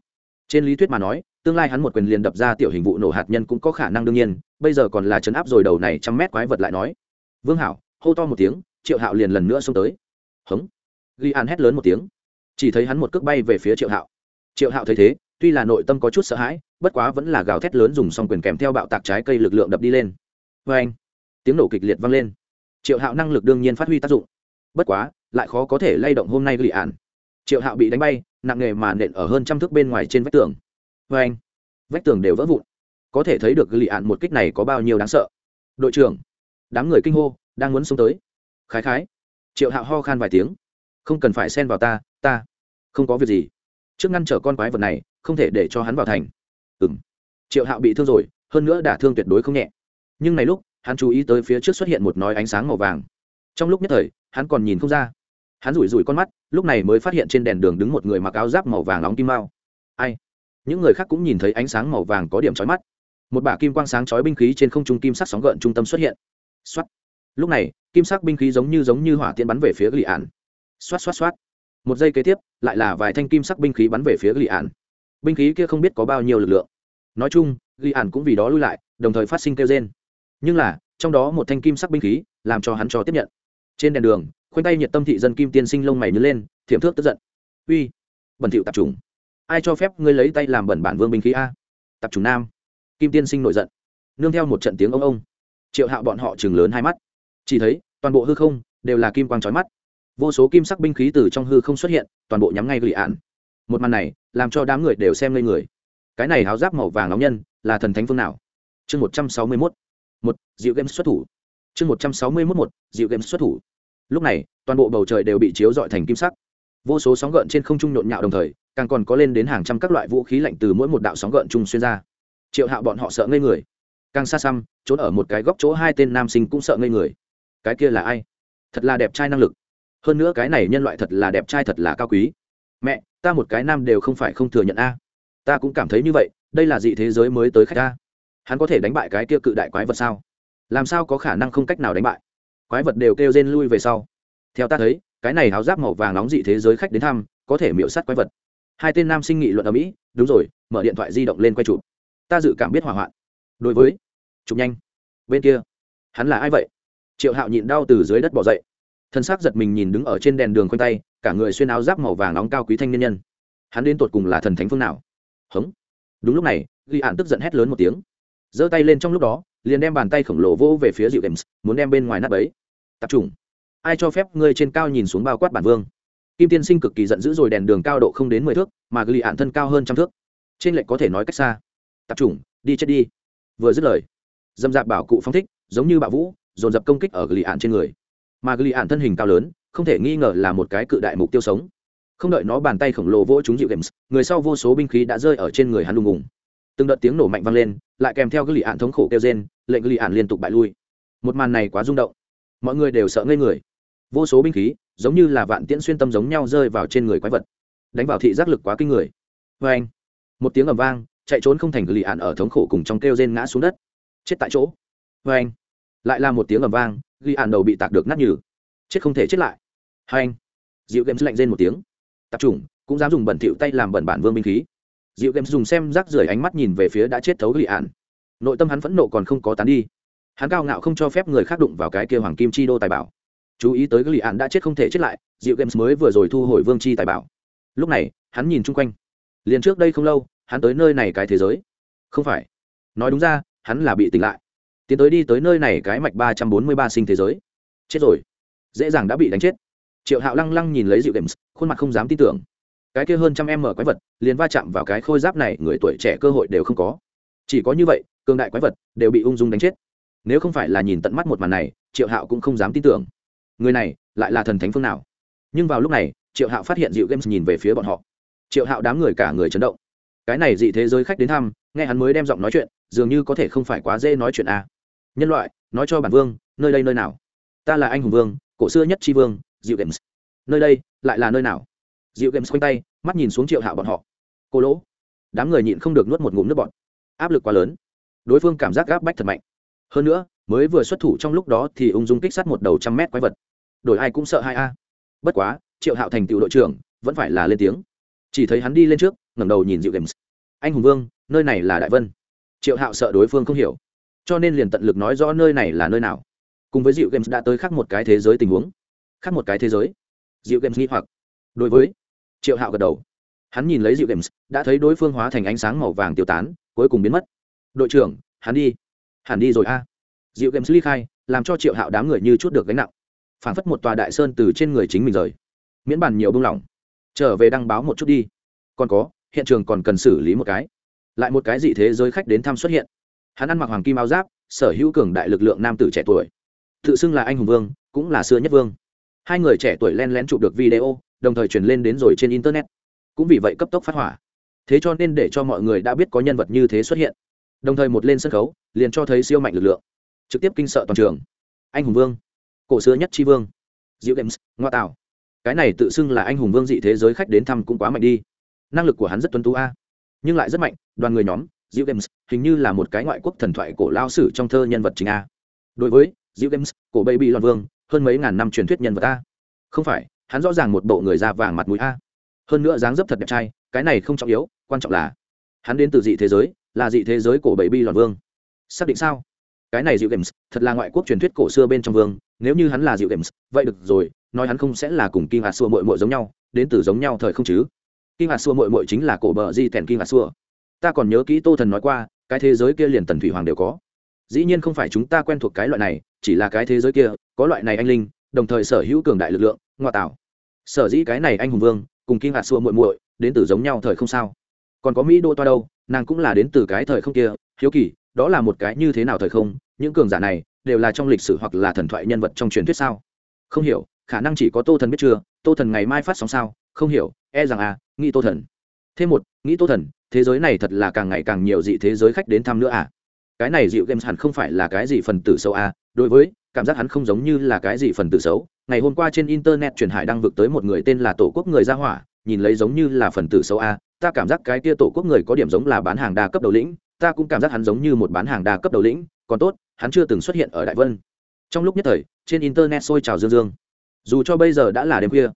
Speaker 1: trên lý thuyết mà nói, tương lai hắn một quyền liền đập ra tiểu hình vụ nổ hạt nhân cũng có khả năng đương nhiên, bây giờ còn là chấn áp rồi đầu này trăm mét quái vật lại nói. Vương hảo, hô to một tiếng, triệu hạo liền lần nữa xông tới. Hống. Ghi an hét lớn một tiếng. Chỉ thấy hắn một cước bay về phía triệu hạo. Triệu hạo thấy thế, tuy là nội tâm có chút sợ hãi, bất quá vẫn là gào thét lớn dùng xong quyền kèm theo bạo tạc trái cây lực lượng đập đi lên. Vê anh tiếng nổ kịch liệt vang lên. Triệu hạo năng lực đương nhiên phát huy tác dụng. Bất quá, lại khó có thể lay động hôm nay ghi ạn triệu hạo bị đánh bay nặng nề mà nện ở hơn trăm thước bên ngoài trên vách tường. Vê anh, vách tường đều vỡ vụn. Có thể thấy được ghi ạn một kích này có bao nhiêu đáng sợ. Đội trưởng, đám người kinh hô, đang muốn xuống tới. Khái khái, triệu hạo ho khan vài tiếng. Không cần phải xen vào ta ta không có việc gì. Trước ngăn trở con quái vật này, không thể để cho hắn vào thành. Ừ triệu hạo bị thương rồi, hơn nữa đả thương tuyệt đối không nhẹ. Nhưng này lúc, hắn chú ý tới phía trước xuất hiện một nói ánh sáng màu vàng. Trong lúc nhất thời, hắn còn nhìn không ra hắn rủi rủi con mắt, lúc này mới phát hiện trên đèn đường đứng một người mặc áo giáp màu vàng nóng kim mao. Ai? Những người khác cũng nhìn thấy ánh sáng màu vàng có điểm trói mắt. Một bả kim quang sáng chói binh khí trên không trung kim sắc sóng gợn trung tâm xuất hiện. X lúc này, kim sắc binh khí giống như giống như hỏa tiễn bắn về phía ghi ạn xoát xoát xoát. Một giây kế tiếp, lại là vài thanh kim sắc binh khí bắn về phía ghi ạn binh khí kia không biết có bao nhiêu lực lượng. Nói chung ghi ạn cũng vì đó lui lại, đồng thời phát sinh kêu trên nhưng là, trong đó một thanh kim sắc binh khí, làm cho hắn cho tiếp nhận. Trên đèn đường khoanh tay nhiệt tâm thị dân kim tiên sinh lông mày nhớ lên, thiểm thước tức giận. Uy, bẩn thiệu tạp trùng ai cho phép ngươi lấy tay làm bẩn bản vương binh khí a? Tạp trùng nam. Kim tiên sinh nổi giận. Nương theo một trận tiếng ông ông. Triệu hạo bọn họ chừng lớn hai mắt. Chỉ thấy, toàn bộ hư không đều là kim quang trói mắt. Vô số kim sắc binh khí từ trong hư không xuất hiện, toàn bộ nhắm ngay gửi ạn một màn này làm cho đám người đều xem lên người. Cái này háo giáp màu vàng nóng nhân là thần thánh phương nào? Chương một trăm sáu mươi mốt. Một dịu game xuất thủ. Chương một trăm sáu mươi mốt một dịu game xuất thủ lúc này, toàn bộ bầu trời đều bị chiếu dọi thành kim sắc. Vô số sóng gợn trên không trung nhộn nhạo đồng thời, càng còn có lên đến hàng trăm các loại vũ khí lạnh từ mỗi một đạo sóng gợn chung xuyên ra. Triệu hạo bọn họ sợ ngây người. Càng xa xăm, trốn ở một cái góc chỗ hai tên nam sinh cũng sợ ngây người. Cái kia là ai? Thật là đẹp trai năng lực. Hơn nữa cái này nhân loại thật là đẹp trai thật là cao quý. Mẹ, ta một cái nam đều không phải không thừa nhận a. Ta cũng cảm thấy như vậy, đây là dị thế giới mới tới khách ta hắn có thể đánh bại cái kia cự đại quái vật sao? Làm sao có khả năng không cách nào đánh bại? Quái vật đều kêu rên lui về sau. Theo ta thấy, cái này áo giáp màu vàng nóng dị thế giới khách đến thăm, có thể miễu sát quái vật. Hai tên nam sinh nghị luận ở mỹ, đúng rồi, mở điện thoại di động lên quay chụp. Ta dự cảm biết hỏa hoạn. Đối với, chụp nhanh. Bên kia, hắn là ai vậy? Triệu hạo nhịn đau từ dưới đất bỏ dậy. Thân xác giật mình nhìn đứng ở trên đèn đường khoanh tay, cả người xuyên áo giáp màu vàng nóng cao quý thanh niên nhân. Hắn đến tột cùng là thần thánh phương nào? Hống. Đúng lúc này, ghi ạn tức giận hét lớn một tiếng giơ tay lên trong lúc đó, liền đem bàn tay khổng lồ vỗ về phía dịu games, muốn đem bên ngoài nắp ấy tập trung. Ai cho phép ngươi trên cao nhìn xuống bao quát bản vương? Kim tiên sinh cực kỳ giận dữ rồi, đèn đường cao độ không đến mười thước, mà ghi ạn thân cao hơn trăm thước. Trên lệnh có thể nói cách xa. Tập trung, đi chết đi. Vừa dứt lời, dâm dạp bảo cụ phong thích, giống như bạo vũ, dồn dập công kích ở ghi ạn trên người. Mà ghi ạn thân hình cao lớn, không thể nghi ngờ là một cái cự đại mục tiêu sống. Không đợi nó bàn tay khổng lồ vỗ chúng dịu games, người sau vô số binh khí đã rơi ở trên người hắn lùng ngùng từng đợt tiếng nổ mạnh vang lên, lại kèm theo cái lì ạn thống khổ kêu trên lệnh lì ạn liên tục bại lui. Một màn này quá rung động. Mọi người đều sợ ngây người. Vô số binh khí, giống như là vạn tiễn xuyên tâm giống nhau rơi vào trên người quái vật. Đánh vào thị giác lực quá kinh người. Vê anh, một tiếng ầm vang, chạy trốn không thành lì ạn ở thống khổ cùng trong kêu rên ngã xuống đất. Chết tại chỗ. Vê anh, lại là một tiếng ầm vang ghi ạn đầu bị tạc được nát nhừ. Chết không thể chết lại. Hai anh, dịu games lạnh rên một tiếng. Tập trung cũng dám dùng bẩn thỉu tay làm bẩn bản vương binh khí dịu games dùng xem rác rưởi ánh mắt nhìn về phía đã chết thấu ghi ạn nội tâm hắn phẫn nộ còn không có tán đi. Hắn cao ngạo không cho phép người khác đụng vào cái kia hoàng kim chi đô tài bảo. Chú ý tới ghi ạn đã chết không thể chết lại, dịu games mới vừa rồi thu hồi vương chi tài bảo. Lúc này, hắn nhìn chung quanh. Liền trước đây không lâu, hắn tới nơi này cái thế giới. Không phải. Nói đúng ra, hắn là bị tỉnh lại. Tiến tới đi tới nơi này cái mạch ba trăm bốn mươi ba sinh thế giới. Chết rồi. Dễ dàng đã bị đánh chết. Triệu hạo lăng lăng nhìn lấy dịu games, khuôn mặt không dám tin tưởng cái kia hơn trăm em mở quái vật, liền va chạm vào cái khôi giáp này, người tuổi trẻ cơ hội đều không có. Chỉ có như vậy, cường đại quái vật đều bị ung dung đánh chết. Nếu không phải là nhìn tận mắt một màn này, triệu hạo cũng không dám tin tưởng. Người này lại là thần thánh phương nào? Nhưng vào lúc này, triệu hạo phát hiện dịu games nhìn về phía bọn họ. Triệu hạo đám người cả người chấn động. Cái này dị thế giới khách đến thăm, nghe hắn mới đem giọng nói chuyện, dường như có thể không phải quá dễ nói chuyện à. nhân loại, nói cho bản vương, nơi đây nơi nào? Ta là anh hùng vương, cổ xưa nhất tri vương dịu games. Nơi đây lại là nơi nào? Dịu games khoanh tay mắt nhìn xuống triệu hạo bọn họ. Cô lỗ, đám người nhịn không được nuốt một ngụm nước bọn áp lực quá lớn. Đối phương cảm giác gáp bách thật mạnh. Hơn nữa, mới vừa xuất thủ trong lúc đó thì ung dung kích sát một đầu trăm mét quái vật. Đổi ai cũng sợ hai a. Bất quá, triệu hạo thành tựu đội trưởng, vẫn phải là lên tiếng. Chỉ thấy hắn đi lên trước, ngẩng đầu nhìn dịu games anh hùng vương, nơi này là đại vân. Triệu hạo sợ đối phương không hiểu. Cho nên liền tận lực nói rõ nơi này là nơi nào. Cùng với dịu games đã tới khác một cái thế giới tình huống. Khác một cái thế giới. Dịu games nghĩ hoặc. Đối với triệu hạo gật đầu. Hắn nhìn lấy dịu games, đã thấy đối phương hóa thành ánh sáng màu vàng tiêu tán, cuối cùng biến mất. Đội trưởng, hắn đi. Hẳn đi rồi a. À. dịu games ly khai, làm cho triệu hạo đám người như chút được gánh nặng. Phản phất một tòa đại sơn từ trên người chính mình rời. Miễn bàn nhiều bưng lỏng trở về đăng báo một chút đi. Còn có, hiện trường còn cần xử lý một cái. Lại một cái gì thế giới khách đến thăm xuất hiện. Hắn ăn mặc hoàng kim áo giáp, sở hữu cường đại lực lượng nam tử trẻ tuổi. Tự xưng là anh hùng vương, cũng là xưa nhất vương. Hai người trẻ tuổi len lén chụp được video đồng thời truyền lên đến rồi trên internet. Cũng vì vậy cấp tốc phát hỏa. Thế cho nên để cho mọi người đã biết có nhân vật như thế xuất hiện. Đồng thời một lên sân khấu, liền cho thấy siêu mạnh lực lượng. Trực tiếp kinh sợ toàn trường. Anh hùng vương. Cổ xưa nhất tri vương. Diệu games ngoa tạo cái này tự xưng là anh hùng vương dị thế giới khách đến thăm cũng quá mạnh đi. Năng lực của hắn rất tuân tú a. Nhưng lại rất mạnh, đoàn người nhóm, diệu games hình như là một cái ngoại quốc thần thoại cổ lao sử trong thơ nhân vật chính a. Đối với diệu games cổ baby loan vương, hơn mấy ngàn năm truyền thuyết nhân vật a. Không phải hắn rõ ràng một bộ người da vàng mặt mũi a. Hơn nữa dáng dấp thật đẹp trai, cái này không trọng yếu, quan trọng là hắn đến từ dị thế giới, là dị thế giới cổ bảy bi lòn vương. Xác định sao? Cái này dịu games, thật là ngoại quốc truyền thuyết cổ xưa bên trong vương, nếu như hắn là dịu games, vậy được rồi, nói hắn không sẽ là cùng kim hạt xua mội mội giống nhau, đến từ giống nhau thời không chứ. Kim hạt xua mội mội chính là cổ bờ di tèn kim hạt xua. Ta còn nhớ kỹ tô thần nói qua, cái thế giới kia liền tần thủy hoàng đều có. Dĩ nhiên không phải chúng ta quen thuộc cái loại này, chỉ là cái thế giới kia, có loại này anh linh đồng thời sở hữu cường đại lực lượng, ngoại tạo. Sở dĩ cái này anh hùng vương, cùng kim hạt xua muội muội, đến từ giống nhau thời không sao? Còn có mỹ đô toa đâu, nàng cũng là đến từ cái thời không kia, hiếu kỳ, đó là một cái như thế nào thời không? Những cường giả này, đều là trong lịch sử hoặc là thần thoại nhân vật trong truyền thuyết sao? Không hiểu, khả năng chỉ có tô thần biết chưa? Tô thần ngày mai phát sóng sao? Không hiểu e rằng à nghĩ tô thần. Thêm một, nghĩ tô thần, thế giới này thật là càng ngày càng nhiều dị thế giới khách đến thăm nữa à? Cái này dịu games hẳn không phải là cái gì phần tử sâu à? Đối với cảm giác hắn không giống như là cái gì phần tử xấu. Ngày hôm qua trên internet truyền hải đang vực tới một người tên là tổ quốc người ra hỏa, nhìn lấy giống như là phần tử xấu a, ta cảm giác cái kia tổ quốc người có điểm giống là bán hàng đa cấp đầu lĩnh, ta cũng cảm giác hắn giống như một bán hàng đa cấp đầu lĩnh, còn tốt, hắn chưa từng xuất hiện ở đại vân. Trong lúc nhất thời, trên internet sôi trào dương dương. Dù cho bây giờ đã là đêm khuya,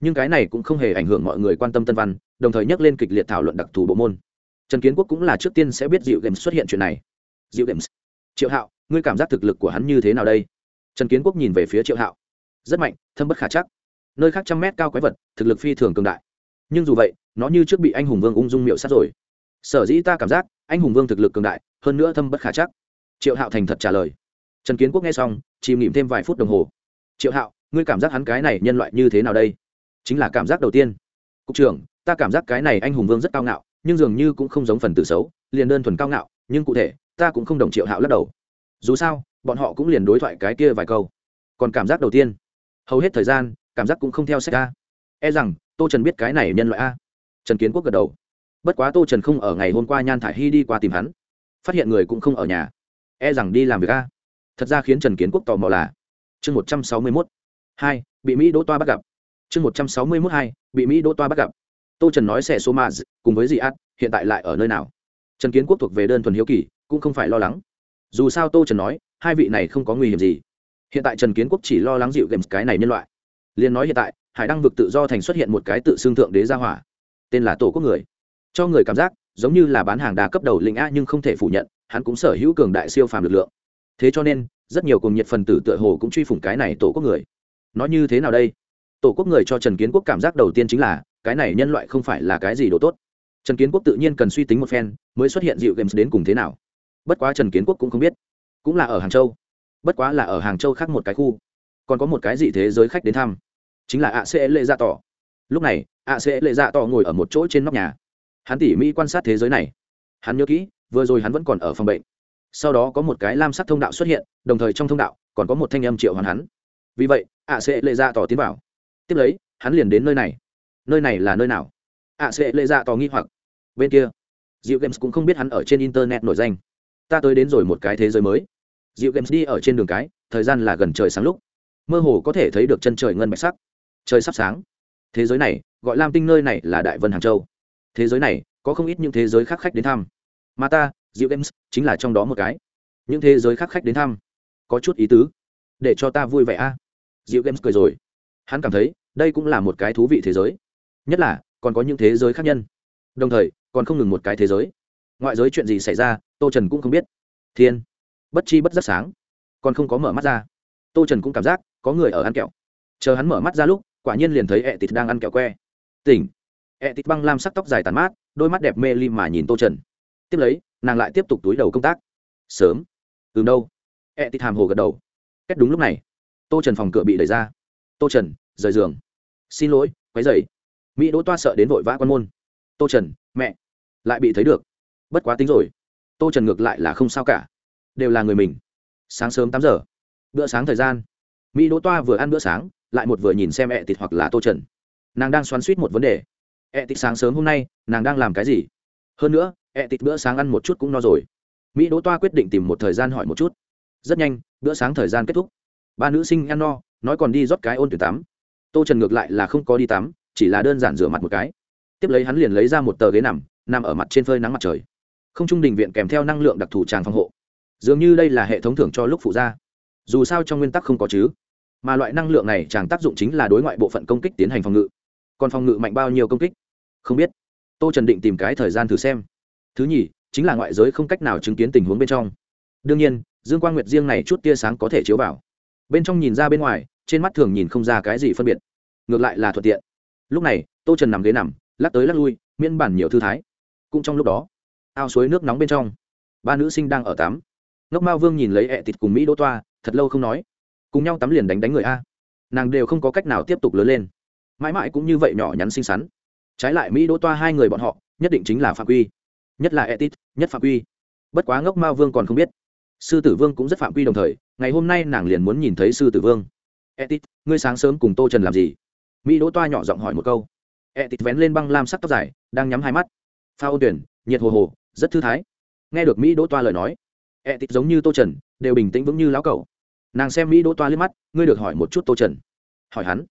Speaker 1: nhưng cái này cũng không hề ảnh hưởng mọi người quan tâm tân văn, đồng thời nhắc lên kịch liệt thảo luận đặc thù bộ môn. Trần kiến quốc cũng là trước tiên sẽ biết dịu games xuất hiện chuyện này. Dịu games. Triệu hạo, ngươi cảm giác thực lực của hắn như thế nào đây? Trần kiến quốc nhìn về phía triệu hạo. Rất mạnh, thâm bất khả chắc. Nơi khác trăm mét cao quái vật, thực lực phi thường cường đại. Nhưng dù vậy, nó như trước bị anh hùng vương ung dung miệu sát rồi. Sở dĩ ta cảm giác, anh hùng vương thực lực cường đại, hơn nữa thâm bất khả chắc. Triệu hạo thành thật trả lời. Trần kiến quốc nghe xong, chìm nghỉm thêm vài phút đồng hồ. Triệu hạo, ngươi cảm giác hắn cái này nhân loại như thế nào đây? Chính là cảm giác đầu tiên. Cục trưởng, ta cảm giác cái này anh hùng vương rất cao ngạo, nhưng dường như cũng không giống phần tử xấu, liền đơn thuần cao ngạo, nhưng cụ thể, ta cũng không đồng triệu hạo lắc đầu. Dù sao bọn họ cũng liền đối thoại cái kia vài câu. Còn cảm giác đầu tiên. Hầu hết thời gian, cảm giác cũng không theo sách a. E rằng, tô trần biết cái này nhân loại a. Trần kiến quốc gật đầu. Bất quá tô trần không ở ngày hôm qua nhan thả i hy đi qua tìm hắn. Phát hiện người cũng không ở nhà. E rằng đi làm việc a. Thật ra khiến trần kiến quốc tò mò là, chương một trăm sáu mươi mốt. Hai, bị mỹ đỗ toa bắt gặp. Chương một trăm sáu mươi mốt hai, bị mỹ đỗ toa bắt gặp. Tô trần nói xe số ma cùng với dị át hiện tại lại ở nơi nào? Trần kiến quốc thuộc về đơn thuần hiếu kỳ, cũng không phải lo lắng. Dù sao tô trần nói hai vị này không có nguy hiểm gì. Hiện tại trần kiến quốc chỉ lo lắng dịu games cái này nhân loại. Liền nói hiện tại, hải đăng vực tự do thành xuất hiện một cái tự xưng thượng đế gia hỏa. Tên là tổ quốc người. Cho người cảm giác, giống như là bán hàng đa cấp đầu lĩnh a nhưng không thể phủ nhận, hắn cũng sở hữu cường đại siêu phàm lực lượng. Thế cho nên, rất nhiều cùng nhiệt phần tử tựa hồ cũng truy phủng cái này tổ quốc người. Nói như thế nào đây? Tổ quốc người cho trần kiến quốc cảm giác đầu tiên chính là, cái này nhân loại không phải là cái gì đồ tốt. Trần kiến quốc tự nhiên cần suy tính một phen, mới xuất hiện dịu games đến cùng thế nào. Bất quá trần kiến quốc cũng không biết cũng là ở hàng châu. Bất quá là ở hàng châu khác một cái khu. Còn có một cái gì thế giới khách đến thăm. Chính là ạ sẽ lệ dạ tỏ. Lúc này ạ sẽ lệ dạ tỏ ngồi ở một chỗ trên nóc nhà. Hắn tỉ mỹ quan sát thế giới này. Hắn nhớ kỹ, vừa rồi hắn vẫn còn ở phòng bệnh. Sau đó có một cái lam sắc thông đạo xuất hiện, đồng thời trong thông đạo còn có một thanh âm triệu hoàn hắn. Vì vậy ạ sẽ lệ dạ tỏ tiến vào. Tiếp lấy, hắn liền đến nơi này. Nơi này là nơi nào? Ạ sẽ lệ dạ tỏ nghi hoặc. Bên kia diệu games cũng không biết hắn ở trên internet nổi danh. Ta tới đến rồi một cái thế giới mới diệu games đi ở trên đường cái, thời gian là gần trời sáng lúc. Mơ hồ có thể thấy được chân trời ngân bạch sắc. Trời sắp sáng. Thế giới này, gọi lam tinh nơi này là đại vân hàng châu. Thế giới này, có không ít những thế giới khác khách đến thăm. Mà ta diệu games, chính là trong đó một cái. Những thế giới khác khách đến thăm. Có chút ý tứ. Để cho ta vui vẻ a. À? diệu games cười rồi. Hắn cảm thấy, đây cũng là một cái thú vị thế giới. Nhất là, còn có những thế giới khác nhân. Đồng thời, còn không ngừng một cái thế giới. Ngoại giới chuyện gì xảy ra, tô trần cũng không biết. Thiên bất chi bất rất sáng. Còn không có mở mắt ra. Tô trần cũng cảm giác có người ở ăn kẹo. Chờ hắn mở mắt ra lúc, quả nhiên liền thấy ẹ tịt đang ăn kẹo que. Tỉnh. Ẹ tịt băng lam sắc tóc dài tàn mát, đôi mắt đẹp mê ly mà nhìn tô trần. Tiếp lấy, nàng lại tiếp tục túi đầu công tác. Sớm. Từ đâu? Ẹ tịt hàm hồ gật đầu. Cách đúng lúc này. Tô trần phòng cửa bị đẩy ra. Tô trần, rời giường. Xin lỗi, quấy dậy mỹ đỗ toa sợ đến vội vã quan môn. Tô trần, mẹ. Lại bị thấy được. Bất quá tính rồi. Tô trần ngược lại là không sao cả đều là người mình. Sáng sớm tám giờ, bữa sáng thời gian, mỹ đỗ toa vừa ăn bữa sáng, lại một vừa nhìn xem ẹ tịt hoặc là tô trần. Nàng đang xoắn suýt một vấn đề. Ẹ tịt sáng sớm hôm nay, nàng đang làm cái gì? Hơn nữa ẹ tịt bữa sáng ăn một chút cũng no rồi. Mỹ đỗ toa quyết định tìm một thời gian hỏi một chút. Rất nhanh, bữa sáng thời gian kết thúc. Ba nữ sinh ăn no, nói còn đi rót cái ôn tuyển tắm. Tô trần ngược lại là không có đi tắm, chỉ là đơn giản rửa mặt một cái. Tiếp lấy hắn liền lấy ra một tờ ghế nằm nằm ở mặt trên phơi nắng mặt trời. Không trung đình viện kèm theo năng lượng đặc thù tràng phòng hộ dường như đây là hệ thống thưởng cho lúc phụ gia. Dù sao trong nguyên tắc không có chứ. Mà loại năng lượng này chẳng tác dụng chính là đối ngoại bộ phận công kích tiến hành phòng ngự. Còn phòng ngự mạnh bao nhiêu công kích? Không biết. Tô trần định tìm cái thời gian thử xem. Thứ nhì, chính là ngoại giới không cách nào chứng kiến tình huống bên trong. Đương nhiên, dương quang nguyệt riêng này chút tia sáng có thể chiếu vào. Bên trong nhìn ra bên ngoài, trên mắt thường nhìn không ra cái gì phân biệt. Ngược lại là thuận tiện. Lúc này, tô trần nằm ghế nằm, lắc tới lắc lui, miễn bản nhiều thư thái. Cũng trong lúc đó, ao suối nước nóng bên trong, ba nữ sinh đang ở tắm ngốc mao vương nhìn lấy ẹ thịt cùng mỹ đỗ toa, thật lâu không nói. Cùng nhau tắm liền đánh đánh người a. Nàng đều không có cách nào tiếp tục lớn lên. Mãi mãi cũng như vậy nhỏ nhắn xinh xắn. Trái lại mỹ đỗ toa hai người bọn họ, nhất định chính là phạm quy. Nhất là etit nhất phạm quy. Bất quá ngốc mao vương còn không biết. Sư tử vương cũng rất phạm quy đồng thời, ngày hôm nay nàng liền muốn nhìn thấy sư tử vương. Etit ngươi sáng sớm cùng tô trần làm gì? Mỹ đỗ toa nhỏ giọng hỏi một câu. Etit vén lên băng lam sắc tóc dài, đang nhắm hai mắt. Pha ô tuyển nhiệt hồ hồ, rất thư thái. Nghe được mỹ đỗ toa lời nói etit giống như tô trần, đều bình tĩnh vững như lão cẩu. Nàng xem mỹ đỗ toa liếc mắt, ngươi được hỏi một chút tô trần. Hỏi hắn,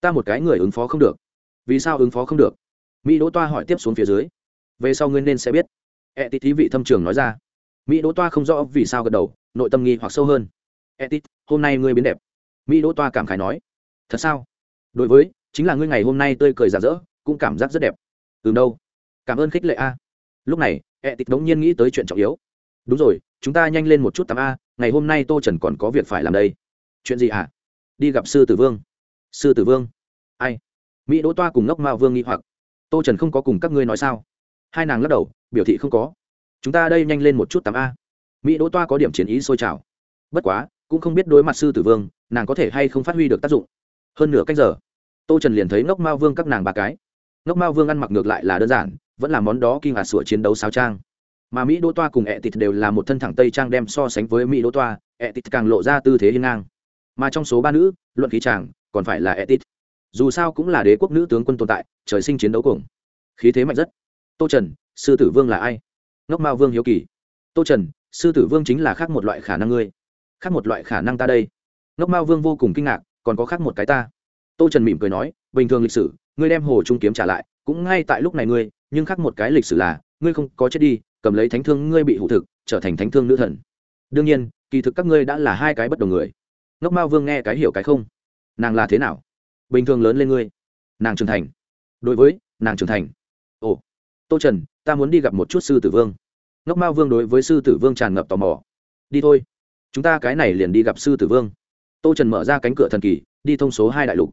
Speaker 1: ta một cái người ứng phó không được. Vì sao ứng phó không được? Mỹ đỗ toa hỏi tiếp xuống phía dưới. Về sau ngươi nên sẽ biết. Etit thí vị thâm trường nói ra. Mỹ đỗ toa không rõ vì sao gật đầu, nội tâm nghi hoặc sâu hơn. Etit hôm nay ngươi biến đẹp. Mỹ đỗ toa cảm khái nói. Thật sao? Đối với, chính là ngươi ngày hôm nay tươi cười rạ rỡ, cũng cảm giác rất đẹp. Từ đâu. Cảm ơn khích lệ a. Lúc này etit đống nhiên nghĩ tới chuyện trọng yếu. Đúng rồi chúng ta nhanh lên một chút tắm a, ngày hôm nay tô trần còn có việc phải làm đây. Chuyện gì hả? Đi gặp sư tử vương. Sư tử vương? Ai? Mỹ đỗ toa cùng ngốc mao vương nghĩ hoặc. Tô trần không có cùng các ngươi nói sao? Hai nàng lắc đầu, biểu thị không có. Chúng ta đây nhanh lên một chút tắm a. Mỹ đỗ toa có điểm chiến ý sôi trào. Bất quá, cũng không biết đối mặt sư tử vương, nàng có thể hay không phát huy được tác dụng. Hơn nửa cách giờ, tô trần liền thấy ngốc mao vương các nàng ba cái. Ngốc mao vương ăn mặc ngược lại là đơn giản, vẫn là món đó kinh ngạc sửa chiến đấu sao trang mà mỹ đỗ toa cùng ẹ tịt đều là một thân thẳng tây trang đem so sánh với mỹ đỗ toa ẹ tịt càng lộ ra tư thế hiên ngang. Mà trong số ba nữ, luận khí chàng, còn phải là ẹ tịt dù sao cũng là đế quốc nữ tướng quân tồn tại, trời sinh chiến đấu cùng khí thế mạnh rất. Tô trần, sư tử vương là ai? Ngốc mao vương hiếu kỳ. Tô trần, sư tử vương chính là khác một loại khả năng ngươi. Khác một loại khả năng ta đây. Ngốc mao vương vô cùng kinh ngạc, còn có khác một cái ta. Tô trần mỉm cười nói, bình thường lịch sử, ngươi đem hồ trung kiếm trả lại, cũng ngay tại lúc này ngươi, nhưng khác một cái lịch sử là ngươi không có chết đi, cầm lấy thánh thương ngươi bị hụ thực, trở thành thánh thương nữ thần. Đương nhiên, kỳ thực các ngươi đã là hai cái bất đồng người. Ngốc mao vương nghe cái hiểu cái không? Nàng là thế nào? Bình thường lớn lên ngươi. Nàng trưởng thành. Đối với, nàng trưởng thành. Ồ. Tô trần, ta muốn đi gặp một chút sư tử vương. Ngốc mao vương đối với sư tử vương tràn ngập tò mò. Đi thôi. Chúng ta cái này liền đi gặp sư tử vương. Tô trần mở ra cánh cửa thần kỳ, đi thông số hai đại lục.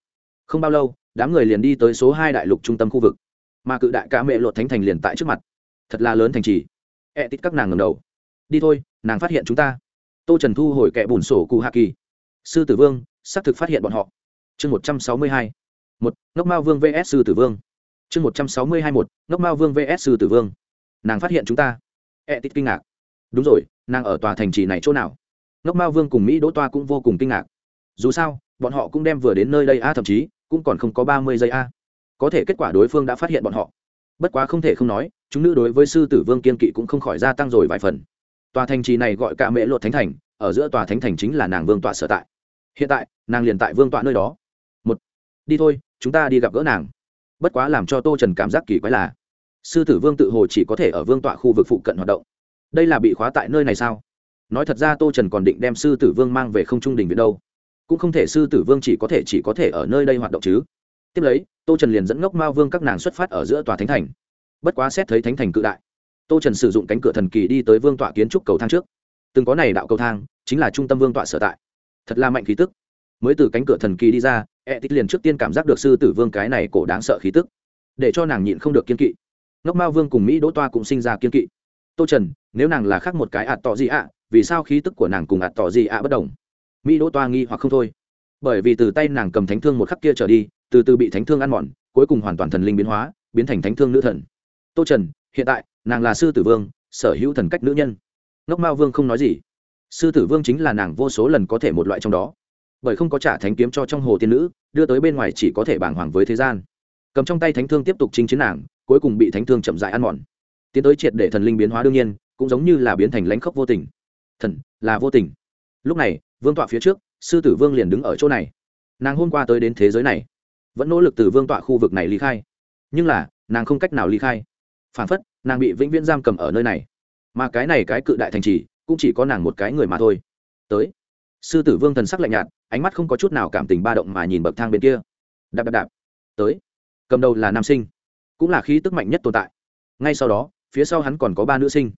Speaker 1: Không bao lâu, đám người liền đi tới số hai đại lục trung tâm khu vực. Mà cự đại ca mẹ lột thánh thành liền tại trước mặt thật là lớn thành trì. Ẹ tít các nàng ngầm đầu. Đi thôi, nàng phát hiện chúng ta. Tô trần thu hồi kẻ bùn sổ cụ hạ kỳ. Sư tử vương, xác thực phát hiện bọn họ. Chương một trăm sáu mươi hai. Một, ngốc mao vương vs sư tử vương. Chương một trăm sáu mươi hai một, ngốc mao vương vs sư tử vương. Nàng phát hiện chúng ta. Ẹ tít kinh ngạc. Đúng rồi, nàng ở tòa thành trì này chỗ nào? Ngốc mao vương cùng mỹ đỗ toa cũng vô cùng kinh ngạc. Dù sao, bọn họ cũng đem vừa đến nơi đây a, thậm chí cũng còn không có ba mươi giây a. Có thể kết quả đối phương đã phát hiện bọn họ. Bất quá không thể không nói chúng nữ đối với sư tử vương kiên kỵ cũng không khỏi gia tăng rồi vài phần. Tòa thành trì này gọi cả mễ luật thánh thành, ở giữa tòa thánh thành chính là nàng vương tọa sở tại. Hiện tại, nàng liền tại vương tọa nơi đó. Một, đi thôi, chúng ta đi gặp gỡ nàng. Bất quá làm cho tô trần cảm giác kỳ quái là, sư tử vương tự hồ chỉ có thể ở vương tọa khu vực phụ cận hoạt động. Đây là bị khóa tại nơi này sao? Nói thật ra tô trần còn định đem sư tử vương mang về không trung đình viện đâu. Cũng không thể sư tử vương chỉ có thể chỉ có thể ở nơi đây hoạt động chứ. Tiếp lấy, tô trần liền dẫn ngốc mao vương các nàng xuất phát ở giữa tòa thánh thành bất quá xét thấy thánh thành cự đại, tô trần sử dụng cánh cửa thần kỳ đi tới vương tọa kiến trúc cầu thang trước. Từng có này đạo cầu thang, chính là trung tâm vương tọa sở tại. Thật là mạnh khí tức. Mới từ cánh cửa thần kỳ đi ra e tích liền trước tiên cảm giác được sư tử vương cái này cổ đáng sợ khí tức, để cho nàng nhịn không được kiên kỵ. Ngốc mao vương cùng mỹ đỗ toa cũng sinh ra kiên kỵ. Tô trần, nếu nàng là khác một cái ạt tỏ gì ạ, vì sao khí tức của nàng cùng ạt tỏ gì ạ bất đồng? Mỹ đỗ toa nghi hoặc không thôi. Bởi vì từ tay nàng cầm thánh thương một khắc kia trở đi, từ từ bị thánh thương ăn mòn, cuối cùng hoàn toàn thần linh biến hóa, biến thành thánh thương nữ thần tô trần, hiện tại, nàng là sư tử vương, sở hữu thần cách nữ nhân. Ngốc mao vương không nói gì. Sư tử vương chính là nàng vô số lần có thể một loại trong đó. Bởi không có trả thánh kiếm cho trong hồ tiên nữ, đưa tới bên ngoài chỉ có thể bàng hoàng với thế gian. Cầm trong tay thánh thương tiếp tục chinh chiến nàng, cuối cùng bị thánh thương chậm dại ăn mòn. Tiến tới triệt để thần linh biến hóa đương nhiên, cũng giống như là biến thành lãnh khốc vô tình. Thần, là vô tình. Lúc này, vương tọa phía trước, sư tử vương liền đứng ở chỗ này. Nàng hôm qua tới đến thế giới này, vẫn nỗ lực từ vương tọa khu vực này ly khai. Nhưng là, nàng không cách nào ly khai phản phất, nàng bị vĩnh viễn giam cầm ở nơi này. Mà cái này cái cự đại thành trì, cũng chỉ có nàng một cái người mà thôi. Tới. Sư tử vương thần sắc lạnh nhạt, ánh mắt không có chút nào cảm tình ba động mà nhìn bậc thang bên kia. Đạp đạp đạp. Tới. Cầm đầu là nam sinh. Cũng là khí tức mạnh nhất tồn tại. Ngay sau đó, phía sau hắn còn có ba nữ sinh.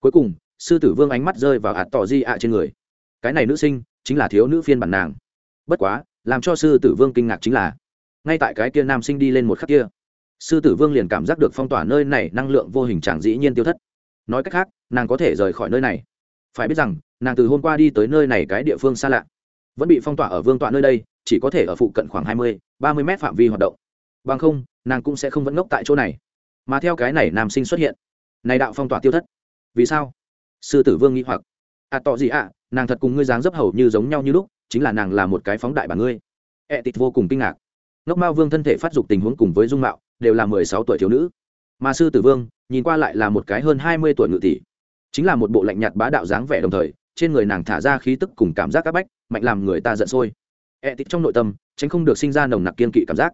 Speaker 1: Cuối cùng, sư tử vương ánh mắt rơi vào hạt tỏ di ạ trên người. Cái này nữ sinh chính là thiếu nữ phiên bản nàng. Bất quá, làm cho sư tử vương kinh ngạc chính là, ngay tại cái kia nam sinh đi lên một khắc kia sư tử vương liền cảm giác được phong tỏa nơi này năng lượng vô hình chẳng dĩ nhiên tiêu thất. Nói cách khác nàng có thể rời khỏi nơi này. Phải biết rằng nàng từ hôm qua đi tới nơi này cái địa phương xa lạ. Vẫn bị phong tỏa ở vương tọa nơi đây chỉ có thể ở phụ cận khoảng hai mươi ba mươi mét phạm vi hoạt động. Bằng không nàng cũng sẽ không vẫn ngốc tại chỗ này. Mà theo cái này nam sinh xuất hiện này đạo phong tỏa tiêu thất. Vì sao? Sư tử vương nghĩ hoặc. À tỏ gì ạ? À, nàng thật cùng ngươi dáng dấp hầu như giống nhau như lúc chính là nàng là một cái phóng đại bản ngươi. Ẹ、e、tịt tịt vô cùng kinh ngạc. Ngốc mao vương thân thể phát dục tình huống cùng với dung mạo đều là mười sáu tuổi thiếu nữ. Mà sư tử vương, nhìn qua lại là một cái hơn hai mươi tuổi ngự tỷ. Chính là một bộ lạnh nhạt bá đạo dáng vẻ đồng thời, trên người nàng thả ra khí tức cùng cảm giác áp bách, mạnh làm người ta giận sôi. E tịt trong nội tâm, tránh không được sinh ra nồng nặc kiên kỵ cảm giác.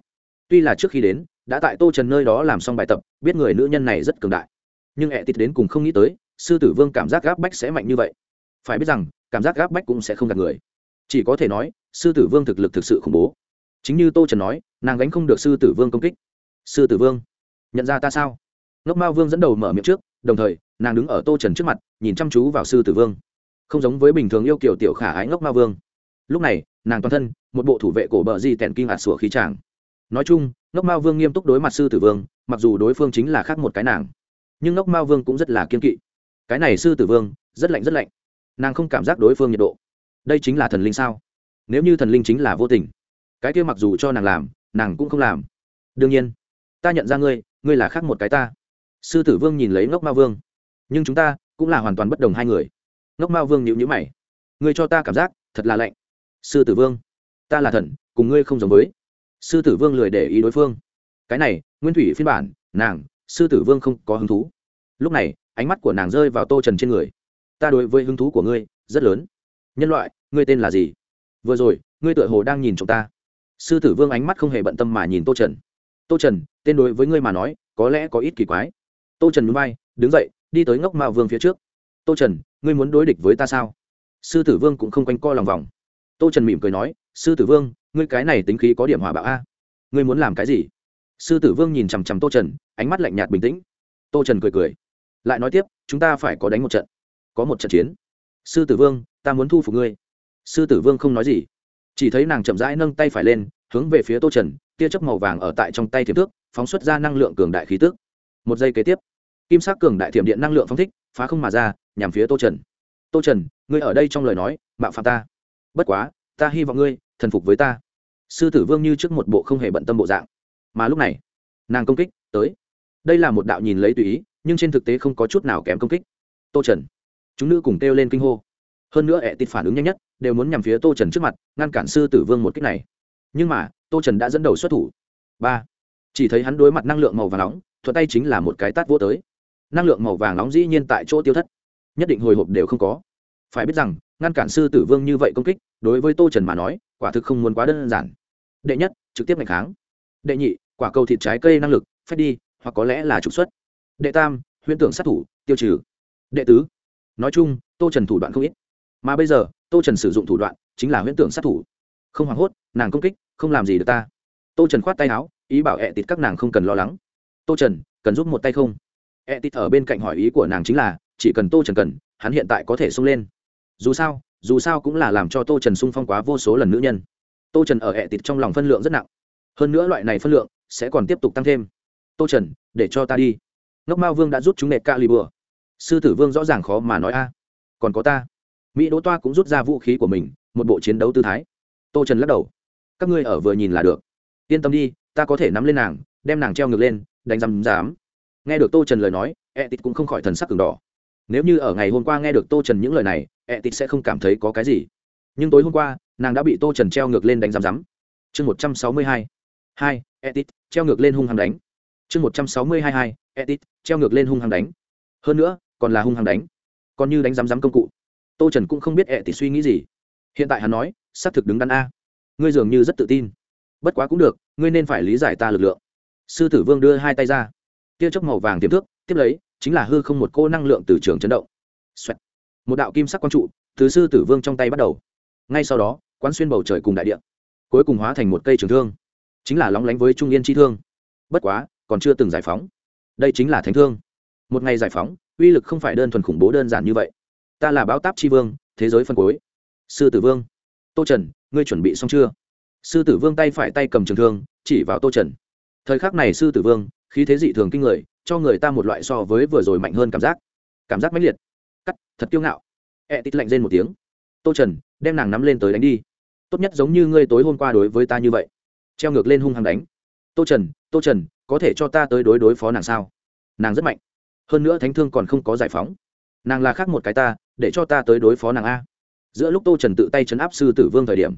Speaker 1: Tuy là trước khi đến, đã tại tô trần nơi đó làm xong bài tập, biết người nữ nhân này rất cường đại. Nhưng e tịt đến cùng không nghĩ tới, sư tử vương cảm giác gáp bách sẽ mạnh như vậy. Phải biết rằng, cảm giác gáp bách cũng sẽ không gạt người. Chỉ có thể nói, sư tử vương thực lực thực sự khủng bố. Chính như tô trần nói, nàng gánh không được sư tử vương công kích sư tử vương, nhận ra ta sao? Ngốc mao vương dẫn đầu mở miệng trước, đồng thời, nàng đứng ở tô trần trước mặt, nhìn chăm chú vào sư tử vương. Không giống với bình thường yêu kiểu tiểu khả ái ngốc mao vương. Lúc này, nàng toàn thân, một bộ thủ vệ cổ bờ di tèn kinh ạt sủa khí tràng. Nói chung, ngốc mao vương nghiêm túc đối mặt sư tử vương, mặc dù đối phương chính là khác một cái nàng, nhưng ngốc mao vương cũng rất là kiên kỵ. Cái này sư tử vương, rất lạnh rất lạnh. Nàng không cảm giác đối phương nhiệt độ. Đây chính là thần linh sao? Nếu như thần linh chính là vô tình, cái kia mặc dù cho nàng làm, nàng cũng không làm. Đương nhiên ta nhận ra ngươi ngươi là khác một cái ta. Sư tử vương nhìn lấy ngốc ma vương. Nhưng chúng ta cũng là hoàn toàn bất đồng hai người. Ngốc ma vương nhịu nhữ mày. Ngươi cho ta cảm giác, thật là lạnh. Sư tử vương, ta là thần, cùng ngươi không giống với. Sư tử vương lười để ý đối phương. Cái này, nguyên thủy phiên bản, nàng, sư tử vương không có hứng thú. Lúc này, ánh mắt của nàng rơi vào tô trần trên người. Ta đối với hứng thú của ngươi, rất lớn. Nhân loại, ngươi tên là gì? Vừa rồi, ngươi tựa hồ đang nhìn chúng ta. Sư tử vương ánh mắt không hề bận tâm mà nhìn tô trần tô trần, tên đối với ngươi mà nói, có lẽ có ít kỳ quái. Tô trần núi bay đứng dậy, đi tới ngốc mao vương phía trước. Tô trần, ngươi muốn đối địch với ta sao? Sư tử vương cũng không quanh co lòng vòng. Tô trần mỉm cười nói, sư tử vương, ngươi cái này tính khí có điểm hòa bạo a. Ngươi muốn làm cái gì? Sư tử vương nhìn chằm chằm tô trần, ánh mắt lạnh nhạt bình tĩnh. Tô trần cười cười. Lại nói tiếp, chúng ta phải có đánh một trận. Có một trận chiến. Sư tử vương, ta muốn thu phục ngươi. Sư tử vương không nói gì. Chỉ thấy nàng chậm rãi nâng tay phải lên, hướng về phía tô trần tia chớp màu vàng ở tại trong tay thiểm thước, phóng xuất ra năng lượng cường đại khí tước một giây kế tiếp, kim sắc cường đại thiểm điện năng lượng phóng thích, phá không mà ra, nhằm phía tô trần. Tô trần, ngươi ở đây trong lời nói, mạo phạm ta. Bất quá, ta hy vọng ngươi thần phục với ta. Sư tử vương như trước một bộ không hề bận tâm bộ dạng. Mà lúc này, nàng công kích tới. Đây là một đạo nhìn lấy tùy ý, nhưng trên thực tế không có chút nào kém công kích. Tô trần. Chúng nữ cùng kêu lên kinh hô. Hơn nữa ẹ tịt phản ứng nhanh nhất, đều muốn nhằm phía tô trần trước mặt, ngăn cản sư tử vương một kích này. Nhưng mà tô trần đã dẫn đầu xuất thủ. Ba. Chỉ thấy hắn đối mặt năng lượng màu vàng nóng, thuận tay chính là một cái tát vô tới. Năng lượng màu vàng nóng dĩ nhiên tại chỗ tiêu thất. Nhất định hồi hộp đều không có. Phải biết rằng, ngăn cản sư tử vương như vậy công kích, đối với tô trần mà nói, quả thực không muốn quá đơn giản. Đệ nhất, trực tiếp ngày kháng. Đệ nhị, quả cầu thịt trái cây năng lực, phép đi, hoặc có lẽ là trục xuất. Đệ tam, huyễn tưởng sát thủ, tiêu trừ. Đệ tứ, nói chung, tô trần thủ đoạn không ít. Mà bây giờ, tô trần sử dụng thủ đoạn chính là huyễn tưởng sát thủ. Không hoảng hốt, nàng công kích không làm gì được ta. Tô trần khoát tay áo, ý bảo ẹ tịt các nàng không cần lo lắng. Tô trần, cần giúp một tay không? Ẹ tịt ở bên cạnh hỏi ý của nàng chính là, chỉ cần tô trần cần, hắn hiện tại có thể sung lên. Dù sao dù sao cũng là làm cho tô trần sung phong quá vô số lần nữ nhân. Tô trần ở ẹ tịt trong lòng phân lượng rất nặng. Hơn nữa loại này phân lượng sẽ còn tiếp tục tăng thêm. Tô trần, để cho ta đi. Ngốc mao vương đã rút chúng nẹt ca lì bừa. Sư tử vương rõ ràng khó mà nói a. Còn có ta. Mỹ đỗ toa cũng rút ra vũ khí của mình, một bộ chiến đấu tư thái. Tô trần lắc đầu các ngươi ở vừa nhìn là được. Yên tâm đi, ta có thể nắm lên nàng, đem nàng treo ngược lên, đánh răm dám nghe được tô trần lời nói e tịt cũng không khỏi thần sắc cường đỏ nếu như ở ngày hôm qua nghe được tô trần những lời này e tịt sẽ không cảm thấy có cái gì. Nhưng tối hôm qua, nàng đã bị tô trần treo ngược lên đánh răm rắm. Chương một trăm sáu mươi hai. Hai e tịt, treo ngược lên hung hăng đánh. Chương một trăm sáu mươi hai hai e tịt, treo ngược lên hung hăng đánh. Hơn nữa, còn là hung hăng đánh. Còn như đánh rắm rắm công cụ. Tô trần cũng không biết e tịt suy nghĩ gì. Hiện tại hắn nói, xác thực đứng đắn a ngươi dường như rất tự tin. Bất quá cũng được, ngươi nên phải lý giải ta lực lượng. Sư tử vương đưa hai tay ra. Tia chốc màu vàng tiềm thước tiếp lấy, chính là hư không một cô năng lượng từ trường chấn động、Xoẹt. một đạo kim sắc quang trụ, từ sư tử vương trong tay bắt đầu. Ngay sau đó, quán xuyên bầu trời cùng đại địa, cuối cùng hóa thành một cây trường thương. Chính là lóng lánh với trung yên chi thương. Bất quá, còn chưa từng giải phóng. Đây chính là thánh thương. Một ngày giải phóng, uy lực không phải đơn thuần khủng bố đơn giản như vậy. Ta là báo táp chi vương, thế giới phân cối sư tử vương. Tô trần ngươi chuẩn bị xong chưa? Sư tử vương tay phải tay cầm trường thương, chỉ vào tô trần. Thời khắc này sư tử vương, khí thế dị thường kinh người, cho người ta một loại so với vừa rồi mạnh hơn cảm giác. Cảm giác mãnh liệt. Cắt, thật kiêu ngạo. E tít lạnh rên một tiếng. Tô trần, đem nàng nắm lên tới đánh đi. Tốt nhất giống như ngươi tối hôm qua đối với ta như vậy. Treo ngược lên hung hăng đánh. Tô trần tô trần, có thể cho ta tới đối đối phó nàng sao? Nàng rất mạnh. Hơn nữa thánh thương còn không có giải phóng. Nàng là khác một cái ta, để cho ta tới đối phó nàng a giữa lúc tô trần tự tay chấn áp sư tử vương thời điểm,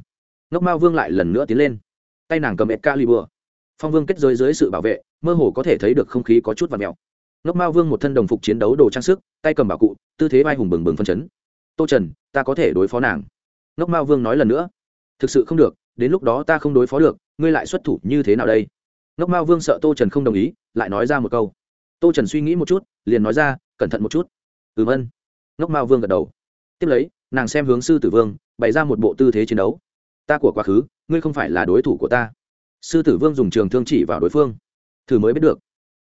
Speaker 1: ngốc mao vương lại lần nữa tiến lên. Tay nàng cầm ệt ca li bừa phong vương kết giới dưới sự bảo vệ, mơ hồ có thể thấy được không khí có chút và mèo. Ngốc mao vương một thân đồng phục chiến đấu đồ trang sức, tay cầm bảo cụ, tư thế vai hùng bừng bừng phân chấn. Tô trần, ta có thể đối phó nàng. Ngốc mao vương nói lần nữa. Thực sự không được, đến lúc đó ta không đối phó được, ngươi lại xuất thủ như thế nào đây? Ngốc mao vương sợ tô trần không đồng ý, lại nói ra một câu. Tô trần suy nghĩ một chút, liền nói ra, cẩn thận một chút. Ừm ân. Ngốc mao vương gật đầu. Tiếp lấy nàng xem hướng sư tử vương, bày ra một bộ tư thế chiến đấu. Ta của quá khứ, ngươi không phải là đối thủ của ta. Sư tử vương dùng trường thương chỉ vào đối phương. Thử mới biết được.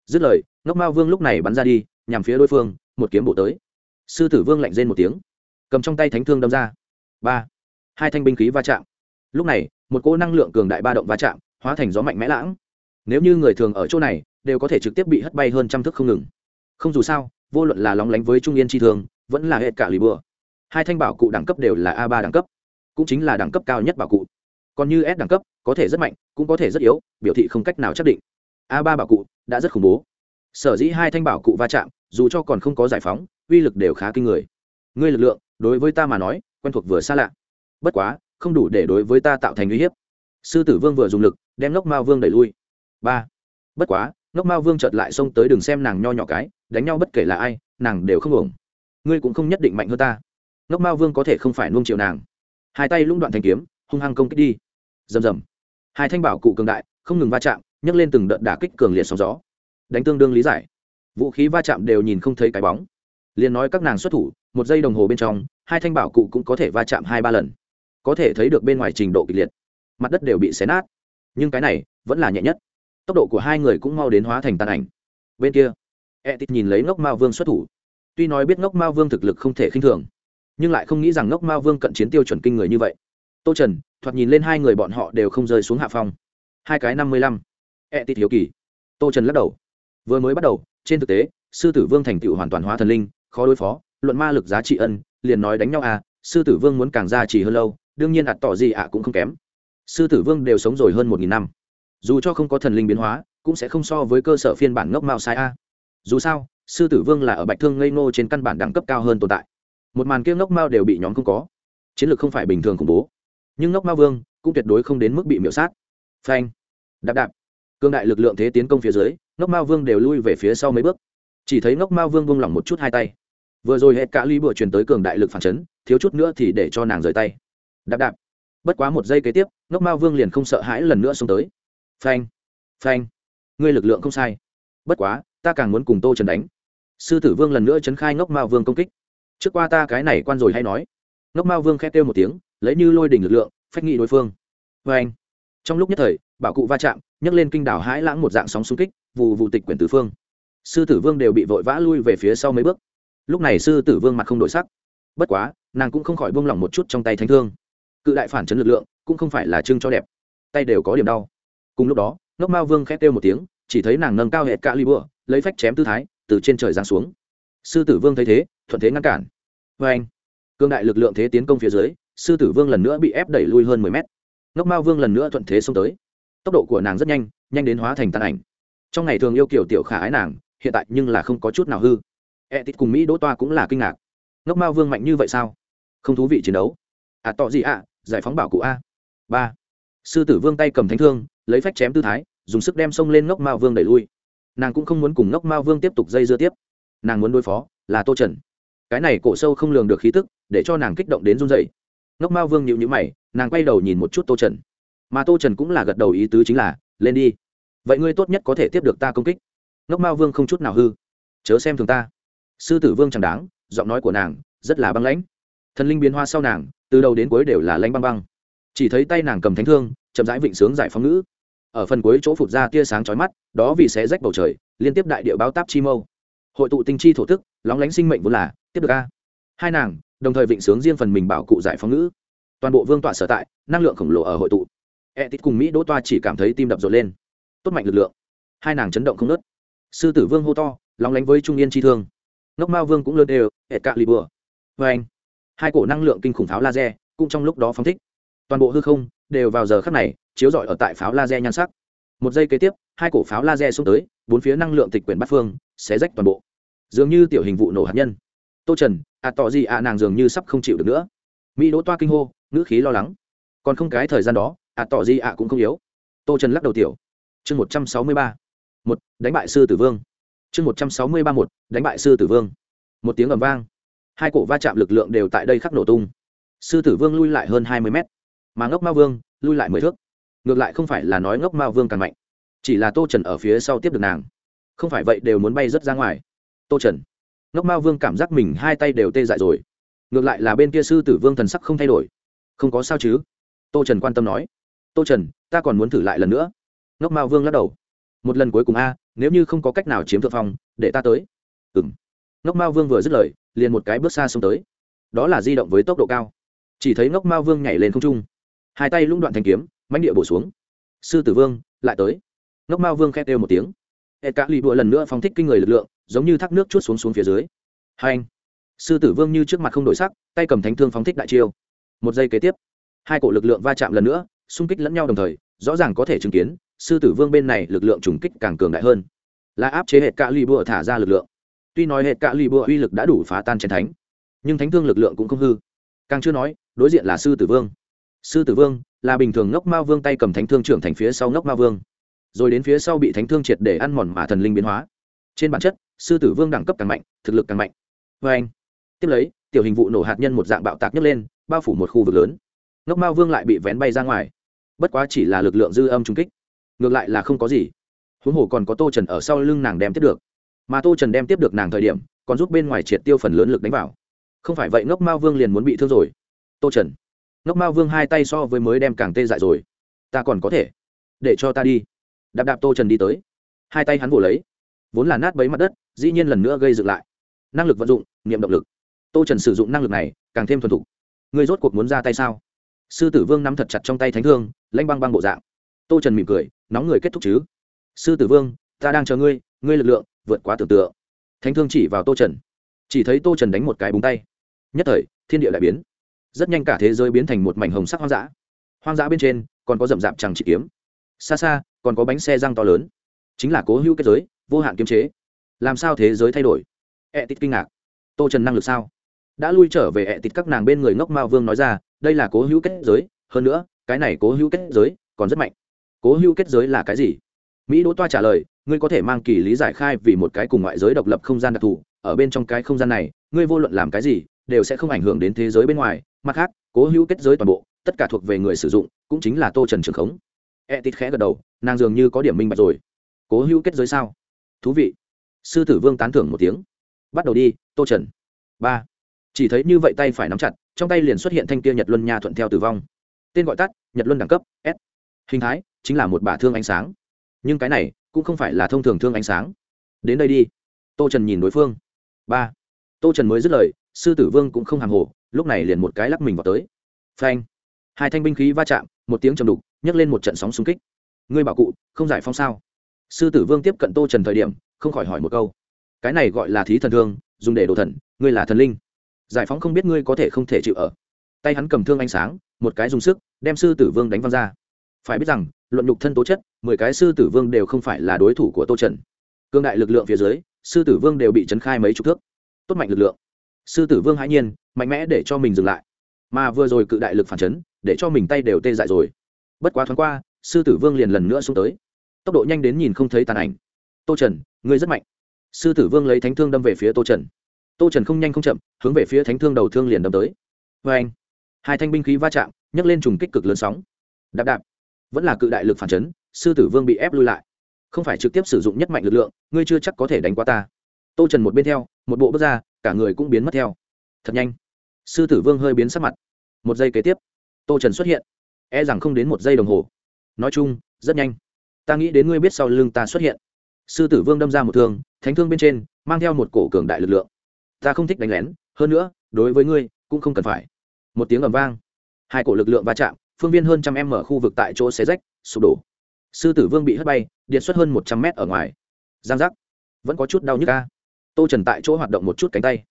Speaker 1: Dứt lời, ngốc mao vương lúc này bắn ra đi, nhằm phía đối phương, một kiếm bổ tới. Sư tử vương lạnh rên một tiếng, cầm trong tay thánh thương đâm ra. Ba. Hai thanh binh khí va chạm. Lúc này, một cỗ năng lượng cường đại ba động va chạm, hóa thành gió mạnh mẽ lãng. Nếu như người thường ở chỗ này, đều có thể trực tiếp bị hất bay hơn trăm thước không ngừng. Không dù sao, vô luận là lóng lánh với trung yên chi thường vẫn là hệ cả lì bừa hai thanh bảo cụ đẳng cấp đều là a ba đẳng cấp, cũng chính là đẳng cấp cao nhất bảo cụ. Còn như s đẳng cấp, có thể rất mạnh, cũng có thể rất yếu, biểu thị không cách nào xác định. A ba bảo cụ đã rất khủng bố. Sở dĩ hai thanh bảo cụ va chạm, dù cho còn không có giải phóng, uy lực đều khá kinh người. Ngươi lực lượng, đối với ta mà nói, quen thuộc vừa xa lạ. Bất quá, không đủ để đối với ta tạo thành uy hiếp. Sư tử vương vừa dùng lực, đem lốc mao vương đẩy lui. Ba. Bất quá lốc mao vương chợt lại xông tới đường xem nàng nho nhỏ cái, đánh nhau bất kể là ai, nàng đều không ổng ngươi cũng không nhất định mạnh hơn ta ngốc mao vương có thể không phải nuông chiều nàng. Hai tay lũng đoạn thanh kiếm, hung hăng công kích đi. Rầm rầm. Hai thanh bảo cụ cường đại, không ngừng va chạm, nhấc lên từng đợt đả kích cường liệt sóng gió. Đánh tương đương lý giải. Vũ khí va chạm đều nhìn không thấy cái bóng. Liền nói các nàng xuất thủ, một giây đồng hồ bên trong, hai thanh bảo cụ cũng có thể va chạm hai ba lần. Có thể thấy được bên ngoài trình độ kịch liệt. Mặt đất đều bị xé nát. Nhưng cái này, vẫn là nhẹ nhất. Tốc độ của hai người cũng mau đến hóa thành tàn ảnh. Bên kia e t nhìn lấy ngốc mao vương xuất thủ. Tuy nói biết ngốc mao vương thực lực không thể khinh thường nhưng lại không nghĩ rằng ngốc mao vương cận chiến tiêu chuẩn kinh người như vậy. Tô trần, thoạt nhìn lên hai người bọn họ đều không rơi xuống hạ phong. Hai cái năm mươi lăm. E Ẹ tít hiếu kỳ. Tô trần lắc đầu. Vừa mới bắt đầu, trên thực tế, sư tử vương thành tựu hoàn toàn hóa thần linh, khó đối phó, luận ma lực giá trị ân, liền nói đánh nhau à sư tử vương muốn càng ra chỉ hơn lâu, đương nhiên ạt tỏ gì ạ cũng không kém. Sư tử vương đều sống rồi hơn một nghìn năm. Dù cho không có thần linh biến hóa, cũng sẽ không so với cơ sở phiên bản ngốc mao sai a. Dù sao, sư tử vương là ở bạch thương ngây ngô trên căn bản đẳng cấp cao hơn tồn tại một màn kia ngốc mao đều bị nhóm không có. Chiến lược không phải bình thường khủng bố, nhưng ngốc mao vương cũng tuyệt đối không đến mức bị miễu sát. Phanh, đạp đạp. Cương đại lực lượng thế tiến công phía dưới, ngốc mao vương đều lui về phía sau mấy bước. Chỉ thấy ngốc mao vương vung lỏng một chút hai tay. Vừa rồi hệ cả ly bựa truyền tới cường đại lực phản chấn, thiếu chút nữa thì để cho nàng rời tay. Đạp đạp. Bất quá một giây kế tiếp, ngốc mao vương liền không sợ hãi lần nữa xông tới. Phanh phanh. Ngươi lực lượng không sai. Bất quá, ta càng muốn cùng tô trần đánh. Sư tử vương lần nữa chấn khai ngốc mao vương công kích trước qua ta cái này quan rồi hay nói. Ngốc mao vương khét kêu một tiếng, lấy như lôi đỉnh lực lượng, phách nghị đối phương. Vê anh, trong lúc nhất thời, bảo cụ va chạm, nhấc lên kinh đảo hãi lãng một dạng sóng xung kích vụ vụ tịch quyển tử phương. Sư tử vương đều bị vội vã lui về phía sau mấy bước. Lúc này sư tử vương mặt không đổi sắc. Bất quá, nàng cũng không khỏi buông lỏng một chút trong tay thánh thương. Cự đại phản chấn lực lượng, cũng không phải là trưng cho đẹp. Tay đều có điểm đau. Cùng lúc đó, ngốc mao vương khét kêu một tiếng, chỉ thấy nàng nâng cao hệ cạ li bựa lấy phách chém tư thái, từ trên trời giáng xuống sư tử vương thấy thế thuận thế ngăn cản. Vê anh cương đại lực lượng thế tiến công phía dưới sư tử vương lần nữa bị ép đẩy lui hơn mười mét. Ngốc mao vương lần nữa thuận thế xông tới. Tốc độ của nàng rất nhanh nhanh đến hóa thành tàn ảnh. Trong ngày thường yêu kiểu tiểu khả ái nàng hiện tại nhưng là không có chút nào hư. E tít cùng mỹ đỗ toa cũng là kinh ngạc. Ngốc mao vương mạnh như vậy sao? Không thú vị chiến đấu. À tọ gì ạ? À, giải phóng bảo cụ a. Ba. Sư tử vương tay cầm thánh thương lấy phách chém tư thái dùng sức đem xông lên ngốc mao vương đẩy lui. Nàng cũng không muốn cùng ngốc mao vương tiếp tục dây dưa tiếp nàng muốn đối phó là tô trần. cái này cổ sâu không lường được khí tức, để cho nàng kích động đến run dậy ngốc mao vương nhịu nhữ mày, nàng quay đầu nhìn một chút tô trần. mà tô trần cũng là gật đầu ý tứ chính là, lên đi. vậy ngươi tốt nhất có thể tiếp được ta công kích. ngốc mao vương không chút nào hư. chớ xem thường ta. sư tử vương chẳng đáng, giọng nói của nàng rất là băng lãnh. thần linh biến hoa sau nàng, từ đầu đến cuối đều là lanh băng băng. chỉ thấy tay nàng cầm thánh thương, chậm rãi vịnh sướng giải phóng ngữ. ở phần cuối chỗ phụt ra tia sáng chói mắt, đó vì sẽ rách bầu trời, liên tiếp đại địa báo táp chi mâu hội tụ tinh chi thổ tức, lóng lánh sinh mệnh vốn là, tiếp được a. Hai nàng, đồng thời vịnh sướng riêng phần mình bảo cụ giải phóng ngữ. Toàn bộ vương tọa sở tại, năng lượng khổng lồ ở hội tụ. E tít cùng mỹ đỗ toa chỉ cảm thấy tim đập rộn lên. Tốt mạnh lực lượng. Hai nàng chấn động không nớt sư tử vương hô to, lóng lánh với trung yên chi thương. Ngốc mao vương cũng lơ đều hệ cạ lì bừa vê anh, hai cổ năng lượng kinh khủng pháo laser cũng trong lúc đó phóng thích. Toàn bộ hư không đều vào giờ khắc này, chiếu rọi ở tại pháo laser nhan sắc. Một giây kế tiếp, hai cổ pháo laser xuống tới bốn phía năng lượng tịch quyển bắt phương, xé rách toàn bộ. Dường như tiểu hình vụ nổ hạt nhân. Tô trần à tỏ gì à nàng dường như sắp không chịu được nữa. Mỹ đỗ toa kinh hô, ngữ khí lo lắng. Còn không cái thời gian đó à tỏ gì à cũng không yếu. Tô trần lắc đầu tiểu. Chương một trăm sáu mươi ba. Một, đánh bại sư tử vương. Chương một trăm sáu mươi ba một, đánh bại sư tử vương. Một tiếng ầm vang. Hai cổ va chạm lực lượng đều tại đây khắc nổ tung. Sư tử vương lui lại hơn hai mươi mét. Mà ngốc ma vương, lui lại mười thước. Ngược lại không phải là nói ngốc ma vương càng mạnh chỉ là tô trần ở phía sau tiếp được nàng. Không phải vậy đều muốn bay rớt ra ngoài. Tô trần. Ngốc mao vương cảm giác mình hai tay đều tê dại rồi. Ngược lại là bên kia sư tử vương thần sắc không thay đổi. Không có sao chứ? Tô trần quan tâm nói. Tô trần, ta còn muốn thử lại lần nữa. Ngốc mao vương lắc đầu. Một lần cuối cùng a, nếu như không có cách nào chiếm thượng phong, để ta tới. Ừng ngốc mao vương vừa dứt lời, liền một cái bước xa xông tới. Đó là di động với tốc độ cao. Chỉ thấy ngốc mao vương nhảy lên không trung. Hai tay lũng đoạn thanh kiếm mánh địa bổ xuống. Sư tử vương, lại tới ngốc ma vương khét kêu một tiếng. Hệ cả lì bùa lần nữa phóng thích kinh người lực lượng, giống như thác nước chút xuống xuống phía dưới. Hai anh. Sư tử vương như trước mặt không đổi sắc, tay cầm thánh thương phóng thích đại chiêu. Một giây kế tiếp, hai cổ lực lượng va chạm lần nữa, xung kích lẫn nhau đồng thời, rõ ràng có thể chứng kiến, sư tử vương bên này lực lượng trùng kích càng cường đại hơn. Là áp chế hệ cạ lì bùa thả ra lực lượng. Tuy nói hệ cạ lì bùa uy lực đã đủ phá tan chiến thánh, nhưng thánh thương lực lượng cũng không hư. Càng chưa nói, đối diện là sư tử vương. Sư tử vương là bình thường ngốc ma vương tay cầm thánh thương trưởng thành phía sau ngốc ma vương rồi đến phía sau bị thánh thương triệt để ăn mòn mà thần linh biến hóa. Trên bản chất, sư tử vương đẳng cấp càng mạnh, thực lực càng mạnh. Vê anh, tiếp lấy, tiểu hình vụ nổ hạt nhân một dạng bạo tạc nhấc lên, bao phủ một khu vực lớn. Ngốc Mao vương lại bị vén bay ra ngoài. Bất quá chỉ là lực lượng dư âm trung kích, ngược lại là không có gì. Huống hồ còn có tô trần ở sau lưng nàng đem tiếp được. Mà tô trần đem tiếp được nàng thời điểm, còn giúp bên ngoài triệt tiêu phần lớn lực đánh vào. Không phải vậy ngốc mao vương liền muốn bị thương rồi. Tô trần, ngốc mao vương hai tay so với mới đem càng tê dại rồi. Ta còn có thể để cho ta đi đạp đạp tô trần đi tới. Hai tay hắn vỗ lấy. Vốn là nát bấy mặt đất, dĩ nhiên lần nữa gây dựng lại. Năng lực vận dụng, niệm động lực. Tô trần sử dụng năng lực này, càng thêm thuần thục. Người rốt cuộc muốn ra tay sao? Sư tử vương nắm thật chặt trong tay thánh thương, lanh băng băng bộ dạng. Tô trần mỉm cười, nóng người kết thúc chứ. Sư tử vương, ta đang chờ ngươi ngươi lực lượng, vượt quá tưởng tượng. Thánh thương chỉ vào tô trần. Chỉ thấy tô trần đánh một cái búng tay. Nhất thời, thiên địa lại biến. Rất nhanh cả thế giới biến thành một mảnh hồng sắc hoang dã. Hoang dã bên trên, còn có rậm rạp chẳng chỉ kiếm xa xa, còn có bánh xe răng to lớn. Chính là cố hữu kết giới, vô hạn kiếm chế. Làm sao thế giới thay đổi? Ẹ tít kinh ngạc. Tô trần năng lực sao? Đã lui trở về ẹ tít các nàng bên người ngốc mao vương nói ra, đây là cố hữu kết giới, hơn nữa, cái này cố hữu kết giới còn rất mạnh. Cố hữu kết giới là cái gì? Mỹ đỗ toa trả lời, ngươi có thể mang kỳ lý giải khai vì một cái cùng ngoại giới độc lập không gian đặc thù, ở bên trong cái không gian này, ngươi vô luận làm cái gì, đều sẽ không ảnh hưởng đến thế giới bên ngoài. Mặt khác, cố hữu kết giới toàn bộ, tất cả thuộc về người sử dụng, cũng chính là tô trần trường khống e tít khẽ gật đầu, nàng dường như có điểm minh bạch rồi. Cố hữu kết giới sao? Thú vị. Sư tử vương tán thưởng một tiếng. Bắt đầu đi, tô trần. Ba. Chỉ thấy như vậy tay phải nắm chặt, trong tay liền xuất hiện thanh kia nhật luân nha thuận theo tử vong. Tên gọi tắt, nhật luân đẳng cấp, s. Hình thái, chính là một bả thương ánh sáng. Nhưng cái này, cũng không phải là thông thường thương ánh sáng. Đến đây đi. Tô trần nhìn đối phương. Ba. Tô trần mới dứt lời, sư tử vương cũng không hàng hồ, lúc này liền một cái lắc mình vào tới. Phanh. Hai thanh binh khí va chạm một tiếng trầm đục, nhấc lên một trận sóng xung kích. Ngươi bảo cụ, không giải phóng sao? Sư tử vương tiếp cận tô trần thời điểm, không khỏi hỏi một câu. Cái này gọi là thí thần thương, dùng để đồ thần, ngươi là thần linh. Giải phóng không biết ngươi có thể không thể chịu ở. Tay hắn cầm thương ánh sáng, một cái dùng sức, đem sư tử vương đánh văng ra. Phải biết rằng, luận nhục thân tố chất, mười cái sư tử vương đều không phải là đối thủ của tô trần. Cương đại lực lượng phía dưới, sư tử vương đều bị trấn khai mấy chục thước. Tốt mạnh lực lượng. Sư tử vương hãi nhiên, mạnh mẽ để cho mình dừng lại. Mà vừa rồi cự đại lực phản chấn để cho mình tay đều tê dại rồi. Bất quá thoáng qua, sư tử vương liền lần nữa xuống tới. Tốc độ nhanh đến nhìn không thấy tàn ảnh. Tô trần, ngươi rất mạnh. Sư tử vương lấy thánh thương đâm về phía tô trần. Tô trần không nhanh không chậm, hướng về phía thánh thương đầu thương liền đâm tới. Vê anh, hai thanh binh khí va chạm, nhấc lên trùng kích cực lớn sóng. Đạp đạp. Vẫn là cự đại lực phản chấn, sư tử vương bị ép lui lại. Không phải trực tiếp sử dụng nhất mạnh lực lượng, ngươi chưa chắc có thể đánh qua ta. Tô trần một bên theo, một bộ bước ra, cả người cũng biến mất theo. Thật nhanh. Sư tử vương hơi biến sắc mặt. Một giây kế tiếp tô trần xuất hiện. E rằng không đến một giây đồng hồ. Nói chung, rất nhanh. Ta nghĩ đến ngươi biết sau lưng ta xuất hiện. Sư tử vương đâm ra một thương, thánh thương bên trên, mang theo một cổ cường đại lực lượng. Ta không thích đánh lén, hơn nữa, đối với ngươi, cũng không cần phải. Một tiếng ầm vang. Hai cổ lực lượng va chạm, phương viên hơn trăm em mở khu vực tại chỗ xé rách, sụp đổ. Sư tử vương bị hất bay, điện xuất hơn một trăm mét ở ngoài. Giang giác. Vẫn có chút đau nhức ca tô trần tại chỗ hoạt động một chút cánh tay.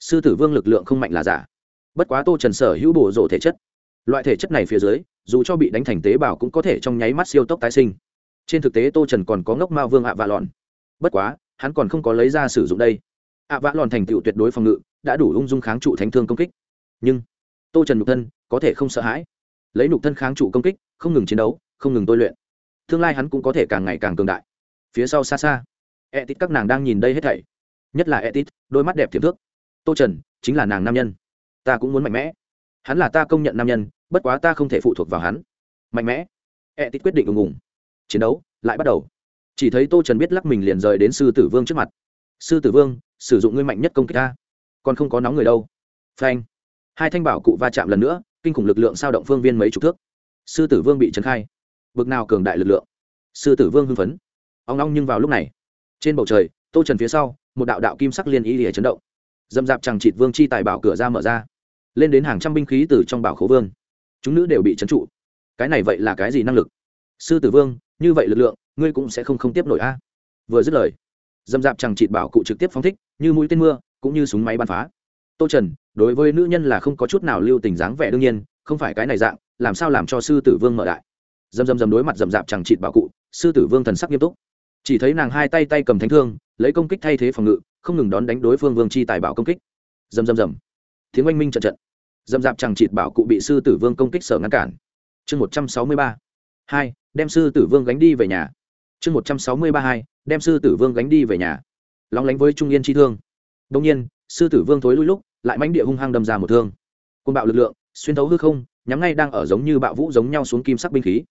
Speaker 1: Sư tử vương lực lượng không mạnh là giả. Bất quá tô trần sở hữu bổ rộ thể chất loại thể chất này phía dưới, dù cho bị đánh thành tế bào cũng có thể trong nháy mắt siêu tốc tái sinh. Trên thực tế tô trần còn có ngốc mao vương ạ vạ lòn. Bất quá, hắn còn không có lấy ra sử dụng đây. Ạ vạ lòn thành tựu tuyệt đối phòng ngự, đã đủ ung dung kháng trụ thánh thương công kích. Nhưng, tô trần nhục thân, có thể không sợ hãi. Lấy nhục thân kháng trụ công kích, không ngừng chiến đấu, không ngừng tôi luyện. Tương lai hắn cũng có thể càng ngày càng cường đại. Phía sau xa xa e tít các nàng đang nhìn đây hết thảy. Nhất là e tít đôi mắt đẹp thiệp thước. Tô trần, chính là nàng nam nhân. Ta cũng muốn mạnh mẽ. Hắn là ta công nhận nam nhân bất quá ta không thể phụ thuộc vào hắn. Mạnh mẽ. E tít quyết định ùng ùng. Chiến đấu lại bắt đầu. Chỉ thấy tô trần biết lắc mình liền rời đến sư tử vương trước mặt. Sư tử vương, sử dụng ngươi mạnh nhất công kích ta. Còn không có nóng người đâu. Phanh. Hai thanh bảo cụ va chạm lần nữa, kinh khủng lực lượng sao động phương viên mấy chục thước. Sư tử vương bị trấn khai. Bực nào cường đại lực lượng. Sư tử vương hưng phấn. Ông long nhưng vào lúc này. Trên bầu trời, tô trần phía sau, một đạo đạo kim sắc liên y lìa chấn động. Dầm dạp chẳng chịt vương chi tài bảo cửa ra mở ra. Lên đến hàng trăm binh khí từ trong bảo khố vương chúng nữ đều bị trấn trụ. Cái này vậy là cái gì năng lực? Sư tử vương, như vậy lực lượng, ngươi cũng sẽ không không tiếp nổi a. Vừa dứt lời, dâm dạp chẳng trịt bảo cụ trực tiếp phóng thích, như mũi tên mưa, cũng như súng máy bắn phá. Tô trần, đối với nữ nhân là không có chút nào lưu tình dáng vẻ đương nhiên, không phải cái này dạng, làm sao làm cho sư tử vương mở đại dầm dầm dầm đối mặt dầm dạp chẳng trịt bảo cụ, sư tử vương thần sắc nghiêm túc. Chỉ thấy nàng hai tay tay cầm thánh thương, lấy công kích thay thế phòng ngự, không ngừng đón đánh đối phương vương chi tài bảo công kích. Dầm dầm dầm tiếng oanh minh trận trận dầm dạp chẳng chịt bảo cụ bị sư tử vương công kích sở ngăn cản. Chương một trăm sáu mươi ba hai, đem sư tử vương gánh đi về nhà. Chương một trăm sáu mươi ba hai, đem sư tử vương gánh đi về nhà. Lóng lánh với trung yên chi thương. Đông nhiên, sư tử vương thối lui lúc, lại mãnh địa hung hăng đâm ra một thương. Côn bạo lực lượng, xuyên thấu hư không, nhắm ngay đang ở giống như bạo vũ giống nhau xuống kim sắc binh khí.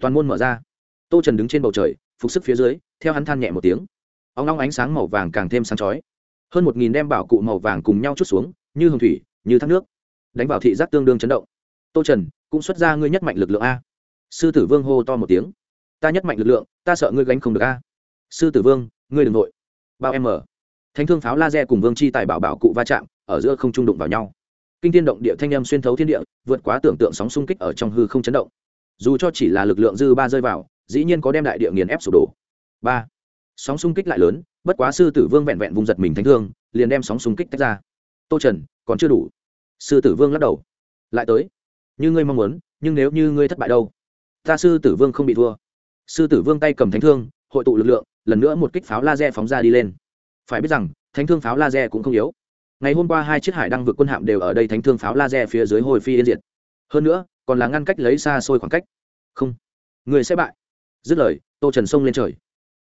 Speaker 1: Toàn môn mở ra. Tô trần đứng trên bầu trời, phục sức phía dưới, theo hắn than nhẹ một tiếng. Óng long ánh sáng màu vàng càng thêm sáng chói. Hơn một nghìn đem bảo cụ màu vàng cùng nhau chút xuống, như hồng thủy, như thác nước đánh vào thị giác tương đương chấn động. Tô trần, cũng xuất ra ngươi nhất mạnh lực lượng a. Sư tử vương hô to một tiếng. Ta nhất mạnh lực lượng, ta sợ ngươi gánh không được a. Sư tử vương, ngươi đ ừ n g nội. Bao em mở. Thánh thương pháo laser cùng vương chi tài bảo bảo cụ va chạm, ở giữa không trung đụng vào nhau. Kinh thiên động địa thanh â m xuyên thấu thiên địa, vượt quá tưởng tượng sóng xung kích ở trong hư không chấn động. Dù cho chỉ là lực lượng dư ba rơi vào, dĩ nhiên có đem đại địa nghiền ép sụp đổ. Ba. Sóng xung kích lại lớn, bất quá sư tử vương vẹn vẹn vùng giật mình thánh thương, liền đem sóng xung kích tách ra. Tô trần, còn chưa đủ sư tử vương lắc đầu. Lại tới. Như ngươi mong muốn, nhưng nếu như ngươi thất bại đâu? Ta sư tử vương không bị thua. Sư tử vương tay cầm thánh thương, hội tụ lực lượng, lần nữa một kích pháo laser phóng ra đi lên. Phải biết rằng, thánh thương pháo laser cũng không yếu. Ngày hôm qua hai chiếc hải đăng vượt quân hạm đều ở đây thánh thương pháo laser phía dưới hồi phi yên diệt. Hơn nữa, còn là ngăn cách lấy xa xôi khoảng cách. Không. Người sẽ bại. Dứt lời, tô trần sông lên trời.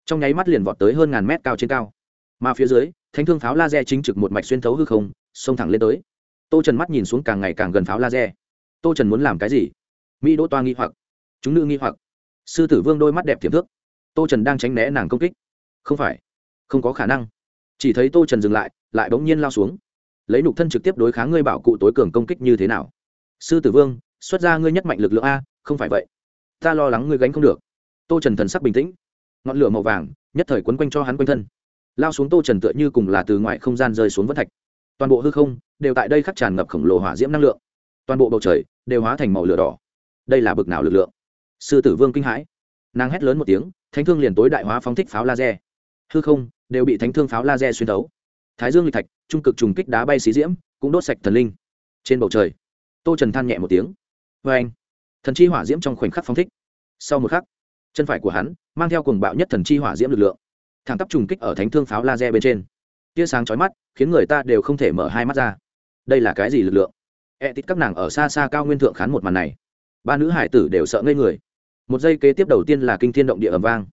Speaker 1: Trong nháy mắt liền vọt tới hơn ngàn mét cao trên cao. Mà phía dưới, thánh thương pháo laser chính trực một mạch xuyên thấu hư không, xông thẳng lên tới tô trần mắt nhìn xuống càng ngày càng gần pháo laser. Tô trần muốn làm cái gì? Mỹ đỗ toa nghi hoặc. Chúng nữ nghi hoặc. Sư tử vương đôi mắt đẹp tiềm thước. Tô trần đang tránh né nàng công kích. Không phải. Không có khả năng. Chỉ thấy tô trần dừng lại lại bỗng nhiên lao xuống. Lấy nục thân trực tiếp đối kháng ngươi bảo cụ tối cường công kích như thế nào? Sư tử vương, xuất ra ngươi nhất mạnh lực lượng a, không phải vậy. Ta lo lắng ngươi gánh không được. Tô trần thần sắc bình tĩnh. Ngọn lửa màu vàng, nhất thời quấn quanh cho hắn quanh thân. Lao xuống tô trần tựa như cùng là từ ngoài không gian rơi xuống vân thạch toàn bộ hư không đều tại đây khắc tràn ngập khổng lồ hỏa diễm năng lượng. Toàn bộ bầu trời đều hóa thành màu lửa đỏ. Đây là bực nào lực lượng? Sư tử vương kinh hãi. Nàng hét lớn một tiếng, thánh thương liền tối đại hóa phóng thích pháo laser. Hư không đều bị thánh thương pháo laser xuyên thấu. Thái dương lịch thạch, trung cực trùng kích đá bay xí diễm, cũng đốt sạch thần linh. Trên bầu trời, tô trần than nhẹ một tiếng. Vê anh, thần chi hỏa diễm trong khoảnh khắc phóng thích. Sau một khắc, chân phải của hắn mang theo cuồng bạo nhất thần chi hỏa diễm lực lượng, thẳng tắp trùng kích ở thánh thương pháo laser bên trên tia sáng chói mắt, khiến người ta đều không thể mở hai mắt ra. Đây là cái gì lực lượng? E tít các nàng ở xa xa cao nguyên thượng khán một màn này. Ba nữ hải tử đều sợ ngây người. Một giây kế tiếp đầu tiên là kinh thiên động địa ầm vang.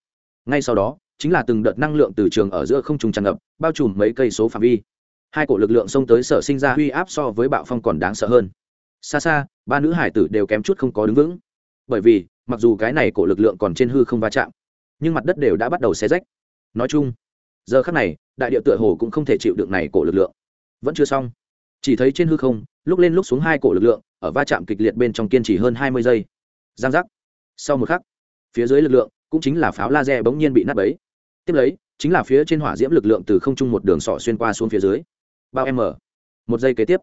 Speaker 1: Ngay sau đó, chính là từng đợt năng lượng từ trường ở giữa không trùng tràn ngập, bao trùm mấy cây số phạm vi. Hai cổ lực lượng xông tới sở sinh ra huy áp so với bạo phong còn đáng sợ hơn. Xa xa, ba nữ hải tử đều kém chút không có đứng vững. Bởi vì, mặc dù cái này cổ lực lượng còn trên hư không va chạm, nhưng mặt đất đều đã bắt đầu xé rách. Nói chung giờ khắc này, đại địa tựa hồ cũng không thể chịu được này cổ lực lượng. Vẫn chưa xong. Chỉ thấy trên hư không, lúc lên lúc xuống hai cổ lực lượng, ở va chạm kịch liệt bên trong kiên trì hơn hai mươi giây. Giang giác. Sau một khắc, phía dưới lực lượng cũng chính là pháo laser bỗng nhiên bị nát bấy. Tiếp lấy, chính là phía trên hỏa diễm lực lượng từ không trung một đường sọ xuyên qua xuống phía dưới. Bao m một giây kế tiếp,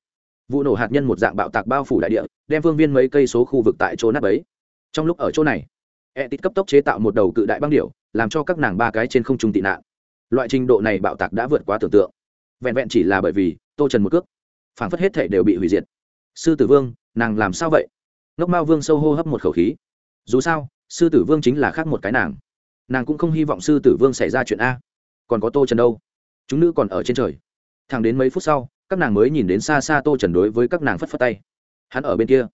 Speaker 1: vụ nổ hạt nhân một dạng bạo tạc bao phủ đại địa, đem vương viên mấy cây số khu vực tại chỗ nát bấy. Trong lúc ở chỗ này e tít cấp tốc chế tạo một đầu cự đại băng điệu làm cho các nàng ba cái trên không trung tị nạn loại trình độ này bạo tạc đã vượt quá tưởng tượng. Vẹn vẹn chỉ là bởi vì tô trần một cước phản phất hết thể đều bị hủy diệt. Sư tử vương, nàng làm sao vậy? Ngốc mao vương sâu hô hấp một khẩu khí. Dù sao, sư tử vương chính là khác một cái nàng. Nàng cũng không hy vọng sư tử vương xảy ra chuyện a. Còn có tô trần đâu? Chúng nữ còn ở trên trời. Thẳng đến mấy phút sau, các nàng mới nhìn đến xa xa tô trần đối với các nàng phất phất tay. Hắn ở bên kia.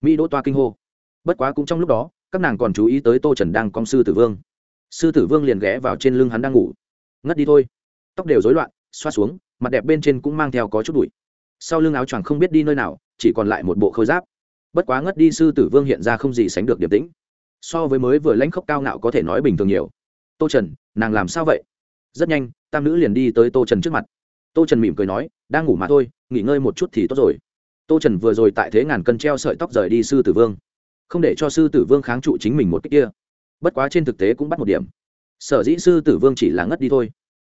Speaker 1: Mỹ đỗ toa kinh hô. Bất quá cũng trong lúc đó, các nàng còn chú ý tới tô trần đang con sư tử vương. Sư tử vương liền ghé vào trên lưng hắn đang ngủ ngất đi thôi. Tóc đều rối loạn, xoa xuống, mặt đẹp bên trên cũng mang theo có chút bụi. Sau lưng áo choàng không biết đi nơi nào, chỉ còn lại một bộ khôi giáp. Bất quá ngất đi sư tử vương hiện ra không gì sánh được điềm tĩnh. So với mới vừa lãnh khốc cao ngạo có thể nói bình thường nhiều. Tô trần, nàng làm sao vậy? Rất nhanh, tam nữ liền đi tới tô trần trước mặt. Tô trần mỉm cười nói, đang ngủ mà thôi, nghỉ ngơi một chút thì tốt rồi. Tô trần vừa rồi tại thế ngàn cân treo sợi tóc rời đi sư tử vương. Không để cho sư tử vương kháng trụ chính mình một cách kia. Bất quá trên thực tế cũng bắt một điểm sở dĩ sư tử vương chỉ là ngất đi thôi.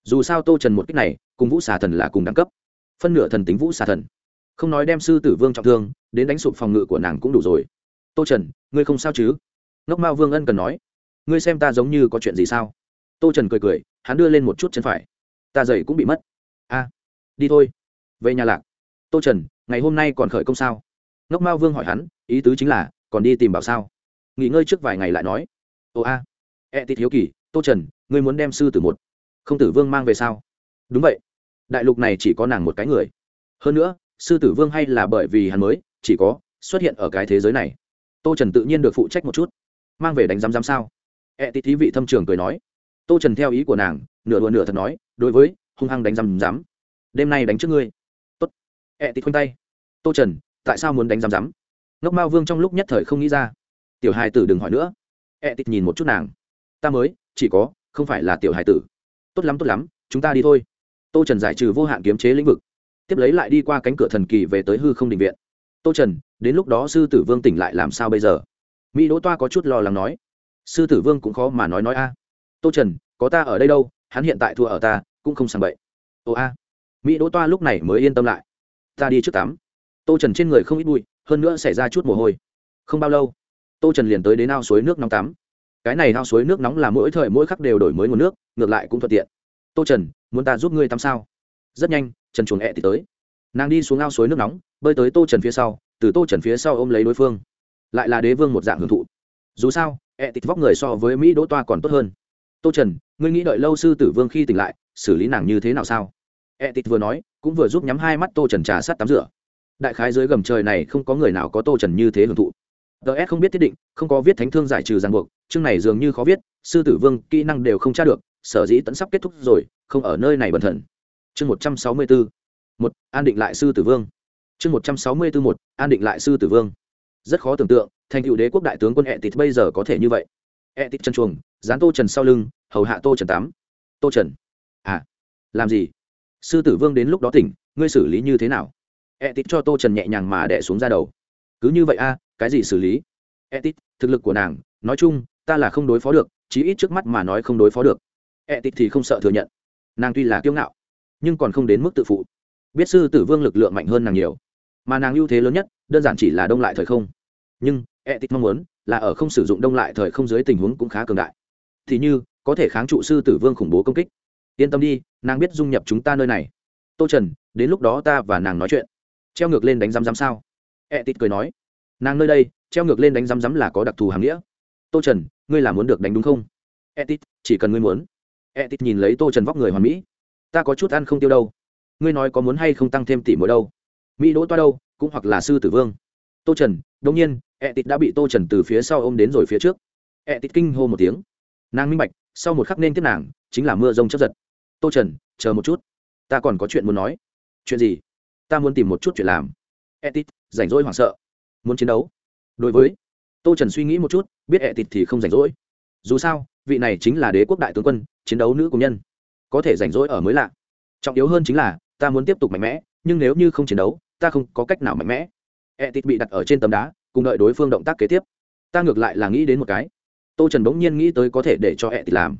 Speaker 1: Dù sao tô trần một cách này, cùng vũ xà thần là cùng đẳng cấp. Phân nửa thần tính vũ xà thần. Không nói đem sư tử vương trọng thương, đến đánh sụp phòng ngự của nàng cũng đủ rồi. Tô trần, ngươi không sao chứ? Ngốc mao vương ân cần nói. Ngươi xem ta giống như có chuyện gì sao? Tô trần cười cười, hắn đưa lên một chút chân phải. Ta dậy cũng bị mất. A, đi thôi. Về nhà lạc. Tô trần, ngày hôm nay còn khởi công sao? Ngốc mao vương hỏi hắn, ý tứ chính là, còn đi tìm bảo sao? Nghỉ ngơi trước vài ngày lại nói. Ồ a à. e tít hiếu kỳ tô trần, ngươi muốn đem sư tử một, không tử vương mang về sao? Đúng vậy. Đại lục này chỉ có nàng một cái người. Hơn nữa, sư tử vương hay là bởi vì hắn mới, chỉ có xuất hiện ở cái thế giới này. Tô trần tự nhiên được phụ trách một chút. Mang về đánh giám giám sao? E thí vị thâm trường cười nói. Tô trần theo ý của nàng, nửa đùa nửa thật nói, đối với, hung hăng đánh giám giám. Đêm nay đánh trước ngươi. Tốt. E tít khoanh tay. Tô trần, tại sao muốn đánh giám giám? Ngốc mao vương trong lúc nhất thời không nghĩ ra. Tiểu hài tử đừng hỏi nữa. E nhìn một chút nàng. Ta mới chỉ có, không phải là tiểu hải tử. Tốt lắm tốt lắm, chúng ta đi thôi. Tô trần giải trừ vô hạn kiếm chế lĩnh vực, tiếp lấy lại đi qua cánh cửa thần kỳ về tới hư không định viện. Tô trần, đến lúc đó sư tử vương tỉnh lại làm sao bây giờ? Mỹ đỗ toa có chút lo lắng nói. Sư tử vương cũng khó mà nói nói a. Tô trần, có ta ở đây đâu, hắn hiện tại thua ở ta, cũng không sàng bậy. Ồ a. Mỹ đỗ toa lúc này mới yên tâm lại. Ta đi trước tắm. Tô trần trên người không ít bụi, hơn nữa xảy ra chút mồ hôi. Không bao lâu, tô trần liền tới đến ao suối nước nóng tắm cái này ao suối nước nóng là mỗi thời mỗi khắc đều đổi mới nguồn nước, ngược lại cũng thuận tiện. Tô trần, muốn ta giúp ngươi tắm sao? Rất nhanh, trần chuồng ẹ thì tới. Nàng đi xuống ao suối nước nóng, bơi tới tô trần phía sau, từ tô trần phía sau ôm lấy đối phương. Lại là đế vương một dạng hưởng thụ. Dù sao, ẹ thịt vóc người so với mỹ đỗ toa còn tốt hơn. Tô trần, ngươi nghĩ đợi lâu sư tử vương khi tỉnh lại, xử lý nàng như thế nào sao? Ẹ thịt vừa nói, cũng vừa giúp nhắm hai mắt tô trần trà sát tắm rửa. Đại khái dưới gầm trời này không có người nào có tô trần như thế hưởng thụ ts không biết thiết định, không có viết thánh thương giải trừ ràng buộc, chương này dường như khó viết, sư tử vương, kỹ năng đều không tra được, sở dĩ tẫn sắp kết thúc rồi, không ở nơi này bẩn thận. Chương một trăm sáu mươi bốn một, an định lại sư tử vương. Chương một trăm sáu mươi bốn một, an định lại sư tử vương. Rất khó tưởng tượng, thành cựu đế quốc đại tướng quân ẹ tịt bây giờ có thể như vậy. Ẹ tịt chân chuồng, dán tô trần sau lưng, hầu hạ tô trần tám. Tô trần. À làm gì? Sư tử vương đến lúc đó tỉnh, ngươi xử lý như thế nào? Ẹ tịt cho tô trần nhẹ nhàng mà đẻ xuống ra đầu cứ như vậy a cái gì xử lý? Etit, thực lực của nàng nói chung ta là không đối phó được chí ít trước mắt mà nói không đối phó được. Etit thì không sợ thừa nhận. Nàng tuy là kiêu ngạo nhưng còn không đến mức tự phụ. Biết sư tử vương lực lượng mạnh hơn nàng nhiều mà nàng ưu thế lớn nhất đơn giản chỉ là đông lại thời không. Nhưng e mong muốn là ở không sử dụng đông lại thời không dưới tình huống cũng khá cường đại. Thì như có thể kháng trụ sư tử vương khủng bố công kích. Yên tâm đi nàng biết dung nhập chúng ta nơi này. Tô trần đến lúc đó ta và nàng nói chuyện. Treo ngược lên đánh răm răm sao e tịt cười nói, nàng nơi đây, treo ngược lên đánh rắm rắm là có đặc thù hàm nghĩa. Tô trần, ngươi là muốn được đánh đúng không? E tịt chỉ cần ngươi muốn. E tịt nhìn lấy tô trần vóc người hoàn mỹ, ta có chút ăn không tiêu đâu. Ngươi nói có muốn hay không tăng thêm tỷ mỗi đâu. Mỹ đỗ toa đâu, cũng hoặc là sư tử vương. Tô trần đông nhiên e ẹ tịt đã bị tô trần từ phía sau ôm đến rồi phía trước. E ẹ tịt kinh hô một tiếng. Nàng minh bạch, sau một khắc nên tiếp nàng, chính là mưa rông chấp giật. Tô trần, chờ một chút. Ta còn có chuyện muốn nói. Chuyện gì? Ta muốn tìm một chút chuyện làm etit rảnh rỗi hoảng sợ. Muốn chiến đấu. Đối với, tô trần suy nghĩ một chút, biết etit thì không rảnh rỗi. Dù sao, vị này chính là đế quốc đại tướng quân, chiến đấu nữ công nhân. Có thể rảnh rỗi ở mới lạ. Trọng yếu hơn chính là, ta muốn tiếp tục mạnh mẽ, nhưng nếu như không chiến đấu, ta không có cách nào mạnh mẽ. E bị đặt ở trên tấm đá, cùng đợi đối phương động tác kế tiếp. Ta ngược lại là nghĩ đến một cái. Tô trần bỗng nhiên nghĩ tới có thể để cho e làm.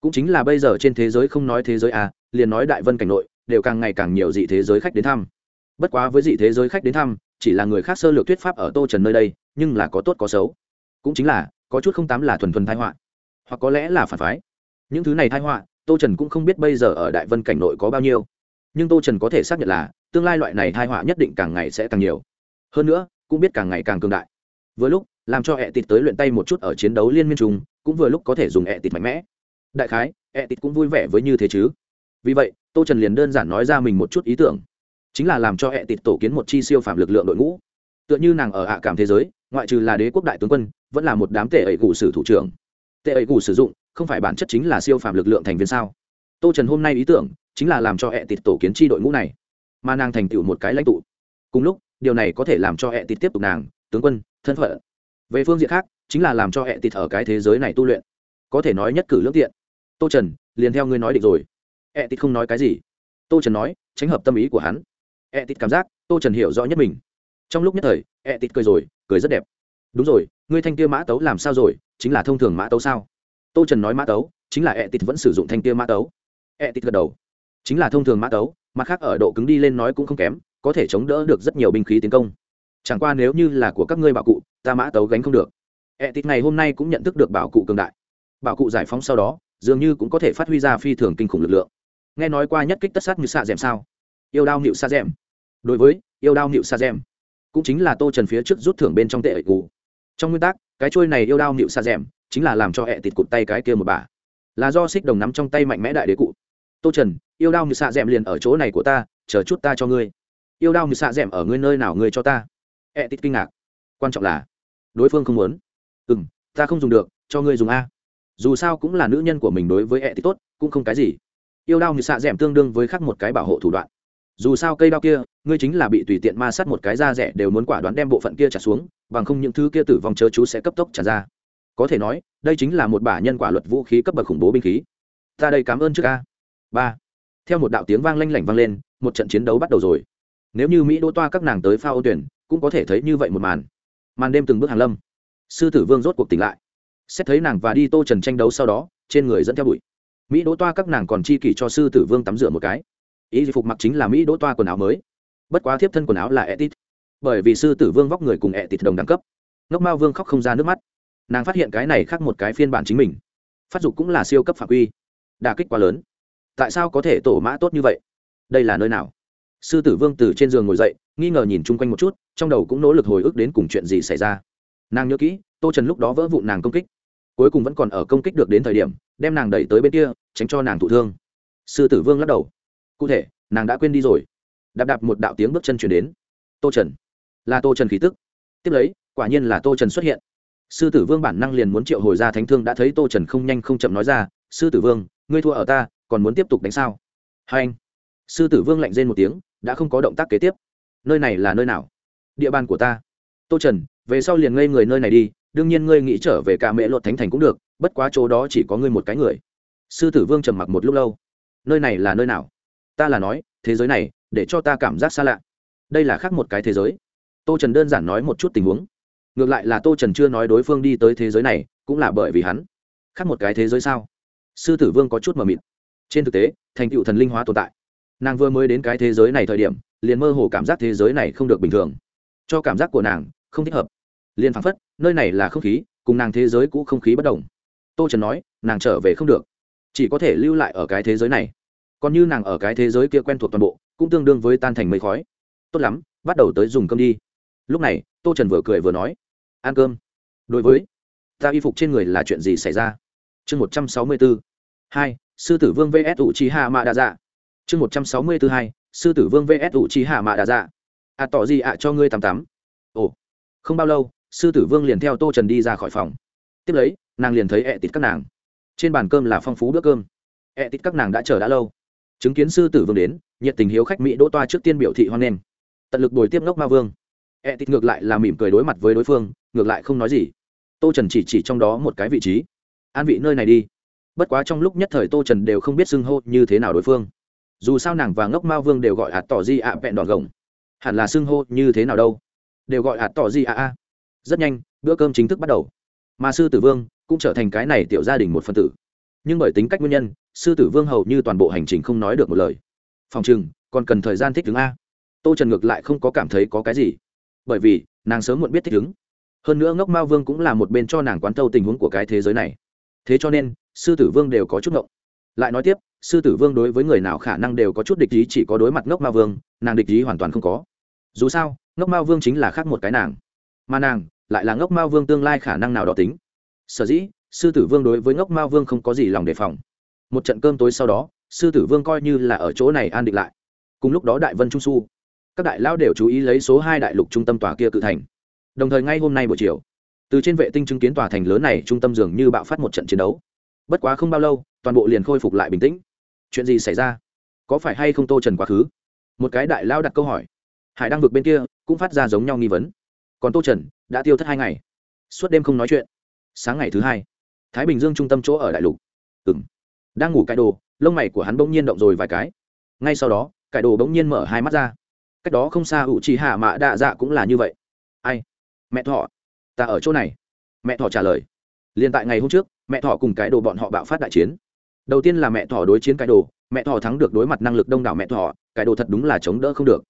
Speaker 1: Cũng chính là bây giờ trên thế giới không nói thế giới à liền nói đại vân cảnh nội, đều càng ngày càng nhiều dị thế giới khách đến thăm bất quá với dị thế giới khách đến thăm, chỉ là người khác sơ lược thuyết pháp ở tô trần nơi đây, nhưng là có tốt có xấu. Cũng chính là, có chút không tám là thuần thuần thái họa. Hoặc có lẽ là phản phái. Những thứ này thái họa, tô trần cũng không biết bây giờ ở đại vân cảnh nội có bao nhiêu. Nhưng tô trần có thể xác nhận là, tương lai loại này thai họa nhất định càng ngày sẽ càng nhiều. Hơn nữa, cũng biết càng ngày càng cường đại. Vừa lúc, làm cho ẹ tịt tới luyện tay một chút ở chiến đấu liên miên trùng, cũng vừa lúc có thể dùng ẹ tịt mạnh mẽ. Đại khái ẹ tịt cũng vui vẻ với như thế chứ. Vì vậy, tô trần liền đơn giản nói ra mình một chút ý tưởng chính là làm cho hệ tịt tổ kiến một chi siêu phạm lực lượng đội ngũ. Tựa như nàng ở hạ cảm thế giới, ngoại trừ là đế quốc đại tướng quân, vẫn là một đám tệ ẩy cụ sử thủ trưởng. Tệ ẩy cụ sử dụng, không phải bản chất chính là siêu phạm lực lượng thành viên sao? Tô trần hôm nay ý tưởng, chính là làm cho hệ tịt tổ kiến chi đội ngũ này, mà nàng thành tựu một cái lãnh tụ. Cùng lúc, điều này có thể làm cho hệ tịt tiếp tục nàng, tướng quân, thân phận. Về phương diện khác, chính là làm cho hệ tịt ở cái thế giới này tu luyện. Có thể nói nhất cử lương tiện. Tô trần, liền theo ngươi nói định rồi. Hệ tịt không nói cái gì. Tô trần nói, tránh hợp tâm ý của hắn e tít cảm giác tô trần hiểu rõ nhất mình. Trong lúc nhất thời e tít cười rồi, cười rất đẹp. Đúng rồi, ngươi thanh kia mã tấu làm sao rồi? Chính là thông thường mã tấu sao? Tô trần nói mã tấu, chính là e tít vẫn sử dụng thanh kia mã tấu. E tít gật đầu. Chính là thông thường mã tấu, mặt khác ở độ cứng đi lên nói cũng không kém, có thể chống đỡ được rất nhiều binh khí tiến công. Chẳng qua nếu như là của các ngươi bảo cụ, ta mã tấu gánh không được. E tít ngày hôm nay cũng nhận thức được bảo cụ cường đại. Bảo cụ giải phóng sau đó, dường như cũng có thể phát huy ra phi thường kinh khủng lực lượng. Nghe nói qua nhất kích tất sát như xạ d sao? Yêu đao nịu Sa d đối với yêu đao nịu Sa d cũng chính là tô trần phía trước rút thưởng bên trong tệ ẩy cụ trong nguyên tắc, cái trôi này yêu đao nịu Sa d chính là làm cho hẹ tịt cụt tay cái kia một bà. Là do xích đồng nắm trong tay mạnh mẽ đại đế cụ. Tô trần, yêu đao nịu sa d liền ở chỗ này của ta, chờ chút ta cho ngươi. Yêu đao nịu sa d ở ngươi nơi nào ngươi cho ta? Hẹ tịt kinh ngạc. Quan trọng là, đối phương không muốn. Ừ m ta không dùng được, cho ngươi dùng a. Dù sao cũng là nữ nhân của mình đối với hẹ thịt tốt, cũng không cái gì. Yêu đao như xạ d tương đương với khắc một cái bảo hộ thủ đoạn dù sao cây đao kia, ngươi chính là bị tùy tiện ma sát một cái da rẻ đều muốn quả đoán đem bộ phận kia trả xuống, bằng không những thứ kia tử vong chớ chú sẽ cấp tốc trả ra. Có thể nói, đây chính là một bả nhân quả luật vũ khí cấp bậc khủng bố binh khí. Ta đây cảm ơn trước ca. Ba. Theo một đạo tiếng vang lanh lảnh vang lên, một trận chiến đấu bắt đầu rồi. Nếu như mỹ đỗ toa các nàng tới pha ô tuyển, cũng có thể thấy như vậy một màn. Màn đêm từng bước hàng lâm. Sư tử vương rốt cuộc tỉnh lại. Xét thấy nàng và đi tô trần tranh đấu sau đó, trên người dẫn theo bụi. Mỹ đỗ toa các nàng còn chi kỷ cho sư tử vương tắm rửa một cái ý phục mặc chính là mỹ đỗ toa quần áo mới. Bất quá thiếp thân quần áo là etit bởi vì sư tử vương vóc người cùng etit đồng đẳng cấp. Ngốc mao vương khóc không ra nước mắt. Nàng phát hiện cái này khác một cái phiên bản chính mình. Phát dục cũng là siêu cấp phạm quy. Đà kích quá lớn. Tại sao có thể tổ mã tốt như vậy? Đây là nơi nào? Sư tử vương từ trên giường ngồi dậy, nghi ngờ nhìn chung quanh một chút, trong đầu cũng nỗ lực hồi ức đến cùng chuyện gì xảy ra. Nàng nhớ kỹ, tô trần lúc đó vỡ vụn nàng công kích. Cuối cùng vẫn còn ở công kích được đến thời điểm, đem nàng đẩy tới bên kia, tránh cho nàng thụ thương. Sư tử vương lắc đầu cụ thể, nàng đã quên đi rồi. Đạp đạp một đạo tiếng bước chân chuyển đến. Tô trần. Là tô trần khí tức. Tiếp lấy, quả nhiên là tô trần xuất hiện. Sư tử vương bản năng liền muốn triệu hồi ra thánh thương đã thấy tô trần không nhanh không chậm nói ra, sư tử vương, ngươi thua ở ta, còn muốn tiếp tục đánh sao? Hai anh. Sư tử vương lạnh rên một tiếng, đã không có động tác kế tiếp. Nơi này là nơi nào? Địa bàn của ta. Tô trần, về sau liền ngây người nơi này đi, đương nhiên ngươi nghĩ trở về cả mễ luật thánh thành cũng được, bất quá chỗ đó chỉ có ngươi một cái người. Sư tử vương trầm mặc một lúc lâu. Nơi này là nơi nào? Ta là nói, thế giới này, để cho ta cảm giác xa lạ. Đây là khác một cái thế giới. Tô trần đơn giản nói một chút tình huống. Ngược lại là tô trần chưa nói đối phương đi tới thế giới này, cũng là bởi vì hắn. Khác một cái thế giới sao? Sư tử vương có chút mờ mịt. Trên thực tế, thành tựu thần linh hóa tồn tại. Nàng vừa mới đến cái thế giới này thời điểm, liền mơ hồ cảm giác thế giới này không được bình thường. Cho cảm giác của nàng, không thích hợp. Liền phăng phất, nơi này là không khí, cùng nàng thế giới cũ không khí bất đồng. Tô trần nói, nàng trở về không được. Chỉ có thể lưu lại ở cái thế giới này còn như nàng ở cái thế giới kia quen thuộc toàn bộ, cũng tương đương với tan thành mây khói. Tốt lắm, bắt đầu tới dùng cơm đi. Lúc này, tô trần vừa cười vừa nói, ăn cơm. Đối với, ta y phục trên người là chuyện gì xảy ra? Chương một trăm sáu mươi bốn hai, sư tử vương vs ủ trí hạ mạ đa dạ chương một trăm sáu mươi bốn hai, sư tử vương vs ủ trí hạ mạ đa dạ à tỏ gì ạ, cho ngươi tắm tắm. Ồ, không bao lâu, sư tử vương liền theo tô trần đi ra khỏi phòng. Tiếp lấy, nàng liền thấy ẹ tịt các nàng. Trên bàn cơm là phong phú bữa cơm. Ẹ tịt các nàng đã chờ đã lâu chứng kiến sư tử vương đến, nhiệt tình hiếu khách mỹ đỗ toa trước tiên biểu thị hoan nghênh. Tận lực đổi tiếp ngốc ma vương. E tịt ngược lại là mỉm cười đối mặt với đối phương, ngược lại không nói gì. Tô trần chỉ chỉ trong đó một cái vị trí. An vị nơi này đi. Bất quá trong lúc nhất thời tô trần đều không biết xưng hô như thế nào đối phương. Dù sao nàng và ngốc ma vương đều gọi hạt tỏ di ạ vẹn đòn gồng. Hẳn là xưng hô như thế nào đâu. Đều gọi hạt tỏ di ạ a. Rất nhanh, bữa cơm chính thức bắt đầu. Mà sư tử vương cũng trở thành cái này tiểu gia đình một phần tử nhưng bởi tính cách nguyên nhân, sư tử vương hầu như toàn bộ hành trình không nói được một lời. Phòng chừng còn cần thời gian thích ứng a. Tô trần ngược lại không có cảm thấy có cái gì. Bởi vì, nàng sớm muộn biết thích ứng. Hơn nữa ngốc mao vương cũng là một bên cho nàng quán thâu tình huống của cái thế giới này. Thế cho nên, sư tử vương đều có chút ngộng. Lại nói tiếp, sư tử vương đối với người nào khả năng đều có chút địch ý chỉ có đối mặt ngốc mao vương, nàng địch ý hoàn toàn không có. Dù sao, ngốc mao vương chính là khác một cái nàng. Mà nàng, lại là ngốc mao vương tương lai khả năng nào đó tính. Sở dĩ sư tử vương đối với ngốc mao vương không có gì lòng đề phòng. Một trận cơm tối sau đó, sư tử vương coi như là ở chỗ này an định lại. Cùng lúc đó đại vân trung su, các đại lao đều chú ý lấy số hai đại lục trung tâm tòa kia cự thành. Đồng thời ngay hôm nay buổi chiều, từ trên vệ tinh chứng kiến tòa thành lớn này trung tâm dường như bạo phát một trận chiến đấu. Bất quá không bao lâu, toàn bộ liền khôi phục lại bình tĩnh. Chuyện gì xảy ra? Có phải hay không tô trần quá khứ? Một cái đại lao đặt câu hỏi. Hải đang vực bên kia cũng phát ra giống nhau nghi vấn. Còn tô trần, đã tiêu thất hai ngày. Suốt đêm không nói chuyện. Sáng ngày thứ hai thái bình dương trung tâm chỗ ở đại lục. Ừng đang ngủ cải đồ, lông mày của hắn bỗng nhiên động rồi vài cái. Ngay sau đó, cải đồ bỗng nhiên mở hai mắt ra. Cách đó không xa ủ trì hạ mạ đạ dạ cũng là như vậy. Ai? Mẹ thọ. Ta ở chỗ này. Mẹ thọ trả lời. Liền tại ngày hôm trước, mẹ thọ cùng cái đồ bọn họ bạo phát đại chiến. Đầu tiên là mẹ thọ đối chiến cái đồ, mẹ thọ thắng được đối mặt năng lực đông đảo mẹ thọ cái đồ thật đúng là chống đỡ không được.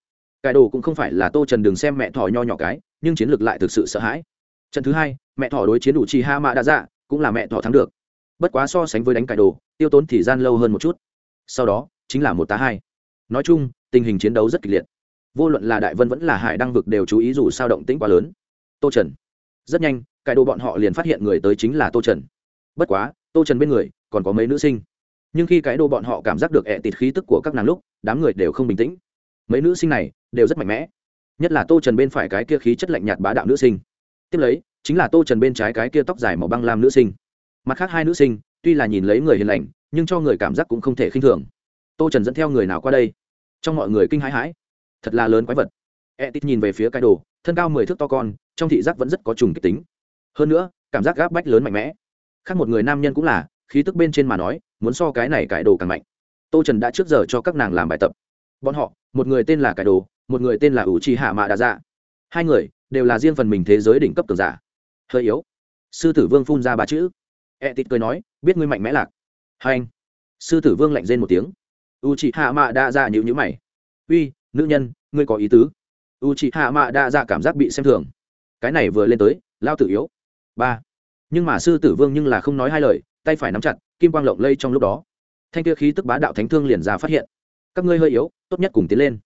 Speaker 1: Cái đồ cũng không phải là tô trần đừng xem mẹ thọ nho nhỏ cái, nhưng chiến lược lại thực sự sợ hãi. Trận thứ hai, mẹ thọ đối chiến đủ chi ha mạ đã dạ cũng là mẹ thọ thắng được. Bất quá so sánh với đánh cải đồ, tiêu tốn thì gian lâu hơn một chút. Sau đó, chính là một tá hai. Nói chung, tình hình chiến đấu rất kịch liệt. Vô luận là đại vân vẫn là hải đăng vực đều chú ý dù sao động tĩnh quá lớn. Tô trần. Rất nhanh, cải đồ bọn họ liền phát hiện người tới chính là tô trần. Bất quá, tô trần bên người còn có mấy nữ sinh. Nhưng khi cái đồ bọn họ cảm giác được ẹ tịt khí tức của các nàng lúc, đám người đều không bình tĩnh. Mấy nữ sinh này đều rất mạnh mẽ. Nhất là tô trần bên phải cái kia khí chất lạnh nhạt bá đạo nữ sinh. Tiếp lấy chính là tô trần bên trái cái kia tóc dài màu băng lam nữ sinh. Mặt khác hai nữ sinh, tuy là nhìn lấy người hiền lành, nhưng cho người cảm giác cũng không thể khinh thường. Tô trần dẫn theo người nào qua đây? Trong mọi người kinh hãi hãi. Thật là lớn quái vật. E tít nhìn về phía cái đồ, thân cao mười thước to con, trong thị giác vẫn rất có trùng kích tính. Hơn nữa, cảm giác gáp bách lớn mạnh mẽ. Khác một người nam nhân cũng là, khí tức bên trên mà nói, muốn so cái này cải đồ càng mạnh. Tô trần đã trước giờ cho các nàng làm bài tập. Bọn họ, một người tên là cải đồ, một người tên là ủ trì hạ mạ đà dạ. Hai người, đều là riêng phần mình thế giới đỉnh cấp cường giả hơi yếu. Sư tử vương phun ra ba chữ. E tít cười nói, biết ngươi mạnh mẽ lạc. Hai anh. Sư tử vương lạnh rên một tiếng. U chị hạ mạ đa dạ nhữ nhữ mày. Uy, nữ nhân, ngươi có ý tứ. U chị hạ mạ đa dạ cảm giác bị xem thường. Cái này vừa lên tới, lao tử yếu. Ba. Nhưng mà sư tử vương nhưng là không nói hai lời, tay phải nắm chặt, kim quang lộng lây trong lúc đó. Thanh kia khí tức bá đạo thánh thương liền ra phát hiện. Các ngươi hơi yếu, tốt nhất cùng tiến lên.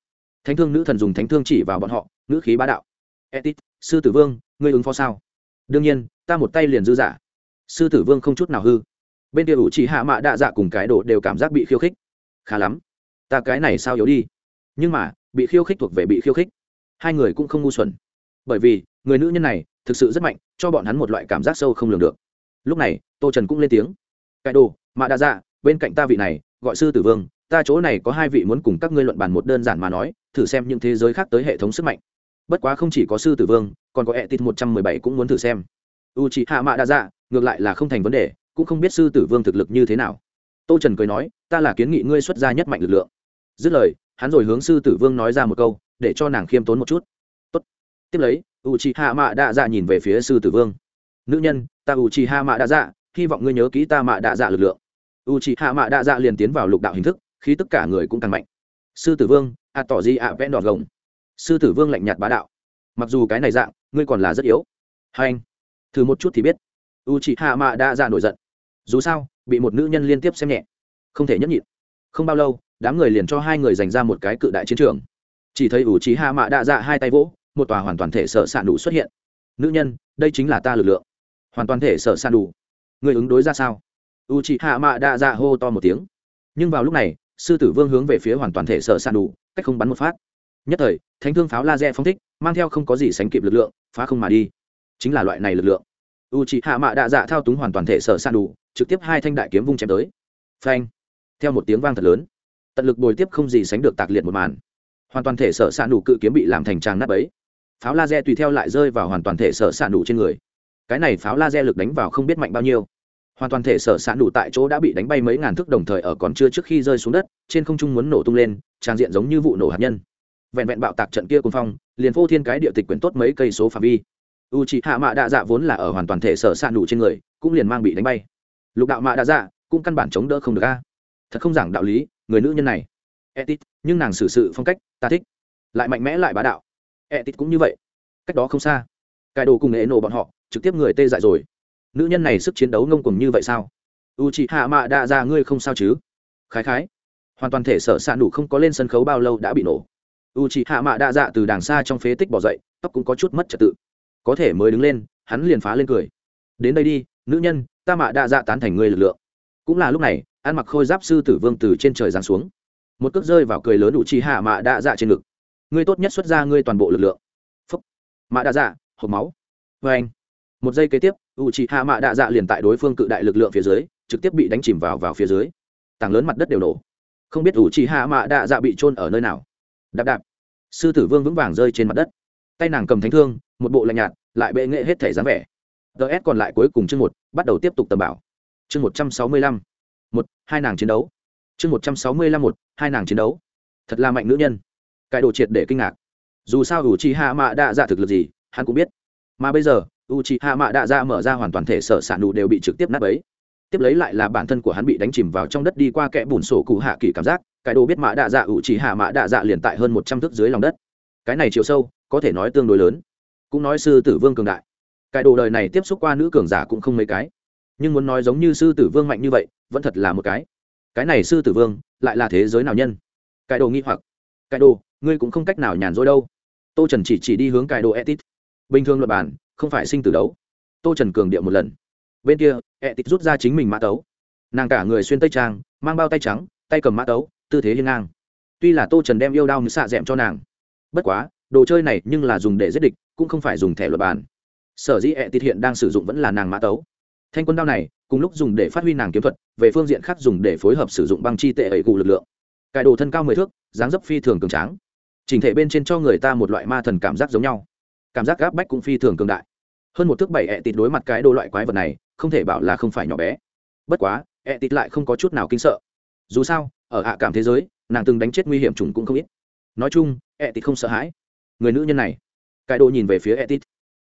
Speaker 1: Thánh thương nữ thần dùng thánh thương chỉ vào bọn họ nữ khí bá đạo. Etit sư tử vương, ngươi ứng phó sao? Đương nhiên, ta một tay liền dư giả. Sư tử vương không chút nào hư. Bên kia ủ chỉ hạ mạ đạ dạ cùng cái đồ đều cảm giác bị khiêu khích. Khá lắm, ta cái này sao yếu đi. Nhưng mà, bị khiêu khích thuộc về bị khiêu khích. Hai người cũng không ngu xuẩn. Bởi vì, người nữ nhân này thực sự rất mạnh, cho bọn hắn một loại cảm giác sâu không lường được. Lúc này, tô trần cũng lên tiếng. Cái đồ, mạ đạ dạ bên cạnh ta vị này, gọi sư tử vương, ta chỗ này có hai vị muốn cùng các ngươi luận bàn một đơn giản mà nói, thử xem những thế giới khác tới hệ thống sức mạnh bất quá không chỉ có sư tử vương, còn có ẹ tít một trăm mười bảy cũng muốn thử xem. U c h ị hạ mạ đa dạ ngược lại là không thành vấn đề, cũng không biết sư tử vương thực lực như thế nào. Tô trần cười nói, ta là kiến nghị ngươi xuất gia nhất mạnh lực lượng. Dứt lời, hắn rồi hướng sư tử vương nói ra một câu, để cho nàng khiêm tốn một chút. Tốt. tiếp lấy u c h ị hạ mạ đa dạ nhìn về phía sư tử vương. Nữ nhân, ta u c h ị hạ mạ đa dạ hy vọng ngươi nhớ kỹ ta mạ đa dạ lực lượng. U c h ị hạ mạ đa dạ liền tiến vào lục đạo hình thức khi tất cả người cũng càng mạnh. Sư tử vương, a tỏ di à vẽ đọt gồng sư tử vương lạnh nhạt bá đạo. Mặc dù cái này dạng, ngươi còn là rất yếu. Hai anh, thử một chút thì biết. U chị hạ mạ đã ra nổi giận. Dù sao, bị một nữ nhân liên tiếp xem nhẹ, không thể nhấp nhịn. Không bao lâu, đám người liền cho hai người dành ra một cái cự đại chiến trường. Chỉ thấy ủ trí hạ mạ đa dạ hai tay vỗ, một tòa hoàn toàn thể sợ s đủ xuất hiện. Nữ nhân, đây chính là ta lực lượng. Hoàn toàn thể sợ s đủ. Người ứng đối ra sao? U chị hạ mạ đa dạ hô to một tiếng. Nhưng vào lúc này, sư tử vương hướng về phía hoàn toàn thể sợ s đủ, cách không bắn một phát nhất thời, thánh thương pháo laser phóng thích, mang theo không có gì sánh kịp lực lượng, phá không mà đi. Chính là loại này lực lượng. U c h ị hạ mạ đạ dạ thao túng hoàn toàn thể sở san đủ, trực tiếp hai thanh đại kiếm vung chém tới. Phanh. Theo một tiếng vang thật lớn, tận lực bồi tiếp không gì sánh được tạc liệt một màn. Hoàn toàn thể sở san đủ cự kiếm bị làm thành tràng nắp ấy pháo laser tùy theo lại rơi vào hoàn toàn thể sở san đủ trên người. Cái này pháo laser lực đánh vào không biết mạnh bao nhiêu. Hoàn toàn thể sở san đủ tại chỗ đã bị đánh bay mấy ngàn thước đồng thời ở còn chưa trước khi rơi xuống đất, trên không trung muốn nổ tung lên, trang diện giống như vụ nổ hạt nhân vẹn vẹn bạo tạc trận kia cùng phong, liền vô thiên cái địa tịch quyển tốt mấy cây số phạm vi. U c h ị hạ mạ đạ dạ vốn là ở hoàn toàn thể sở s ạ nụ trên người, cũng liền mang bị đánh bay. Lục đạo mạ đạ dạ cũng căn bản chống đỡ không được a. Thật không giảng đạo lý, người nữ nhân này. Etit, nhưng nàng xử sự phong cách, ta thích. Lại mạnh mẽ lại bá đạo. Etit cũng như vậy. Cách đó không xa. Cải đồ cùng nghệ nổ bọn họ, trực tiếp người tê dại rồi. Nữ nhân này sức chiến đấu ngông cùng như vậy sao? U c h ị hạ mạ đạ dạ ngươi không sao chứ? Khái khái. Hoàn toàn thể sở s ạ nụ không có lên sân khấu bao lâu đã bị nổ u c h ị hạ mạ đa dạ từ đàng xa trong phế tích bỏ dậy, tóc cũng có chút mất trật tự. Có thể mới đứng lên, hắn liền phá lên cười. Đến đây đi, nữ nhân, ta mạ đa dạ tán thành ngươi lực lượng. Cũng là lúc này, ăn mặc khôi giáp sư tử vương từ trên trời giáng xuống. Một cước rơi vào cười lớn đủ chi hạ mạ đa dạ trên ngực. Ngươi tốt nhất xuất ra ngươi toàn bộ lực lượng. Phúc. Mạ đa dạ hộp máu. Vê anh. Một giây kế tiếp, u chi hạ mạ đa dạ liền tại đối phương cự đại lực lượng phía dưới, trực tiếp bị đánh chìm vào vào phía dưới. Tảng lớn mặt đất đều nổ. Không biết u chi hạ mạ đa dạ bị trôn ở nơi nào đạp đạp. Sư tử vương vững vàng rơi trên mặt đất. Tay nàng cầm thánh thương, một bộ lạnh nhạt, lại bệ nghệ hết thể dáng vẻ. Ts còn lại cuối cùng chương một, bắt đầu tiếp tục tầm bảo. Chương một trăm sáu mươi lăm. Một, hai nàng chiến đấu. Chương một trăm sáu mươi lăm một, hai nàng chiến đấu. Thật là mạnh nữ nhân. Cải đồ triệt để kinh ngạc. Dù sao u chi hạ mạ đã dạ thực lực gì, hắn cũng biết. Mà bây giờ u chi hạ mạ đã dạ mở ra hoàn toàn thể sở sản đủ đều bị trực tiếp nát ấy tiếp lấy lại là bản thân của hắn bị đánh chìm vào trong đất đi qua kẽ bùn sổ cụ hạ kỳ cảm giác cái đồ biết mạ đạ dạ ủ chỉ hạ mạ đạ dạ liền tại hơn một trăm thước dưới lòng đất. Cái này chiều sâu, có thể nói tương đối lớn. Cũng nói sư tử vương cường đại. Cái đồ đời này tiếp xúc qua nữ cường giả cũng không mấy cái. Nhưng muốn nói giống như sư tử vương mạnh như vậy, vẫn thật là một cái. Cái này sư tử vương, lại là thế giới nào nhân? Cái đồ nghi hoặc. Cái đồ, ngươi cũng không cách nào nhàn rỗi đâu. Tô trần chỉ chỉ đi hướng cái đồ etit. Bình thường luật bản, không phải sinh tử đấu. Tô trần cường điệu một lần. Bên kia, etit rút ra chính mình mã tấu. Nàng cả người xuyên tây trang, mang bao tay trắng, tay cầm mã tấu tư thế hiên ngang. Tuy là tô trần đem yêu đao như xạ d cho nàng, bất quá, đồ chơi này nhưng là dùng để giết địch, cũng không phải dùng thẻ luật bàn sở dĩ ẹ tịt hiện đang sử dụng vẫn là nàng mã tấu. Thanh quân đao này, cùng lúc dùng để phát huy nàng kiếm thuật, về phương diện khác dùng để phối hợp sử dụng băng chi tệ ẩy cụ lực lượng. Cải đồ thân cao mười thước, dáng dấp phi thường cường tráng. Chỉnh thể bên trên cho người ta một loại ma thần cảm giác giống nhau. Cảm giác gáp bách cũng phi thường cường đại. Hơn một thước bảy ẹ tịt đối mặt cái đồ loại quái vật này, không thể bảo là không phải nhỏ bé. Bất quá ẹ tịt lại không có chút nào kinh sợ. Dù sao ở hạ cảm thế giới, nàng từng đánh chết nguy hiểm trùng cũng không ít. Nói chung, ẹ tịt không sợ hãi. Người nữ nhân này cải đồ nhìn về phía ẹ tịt.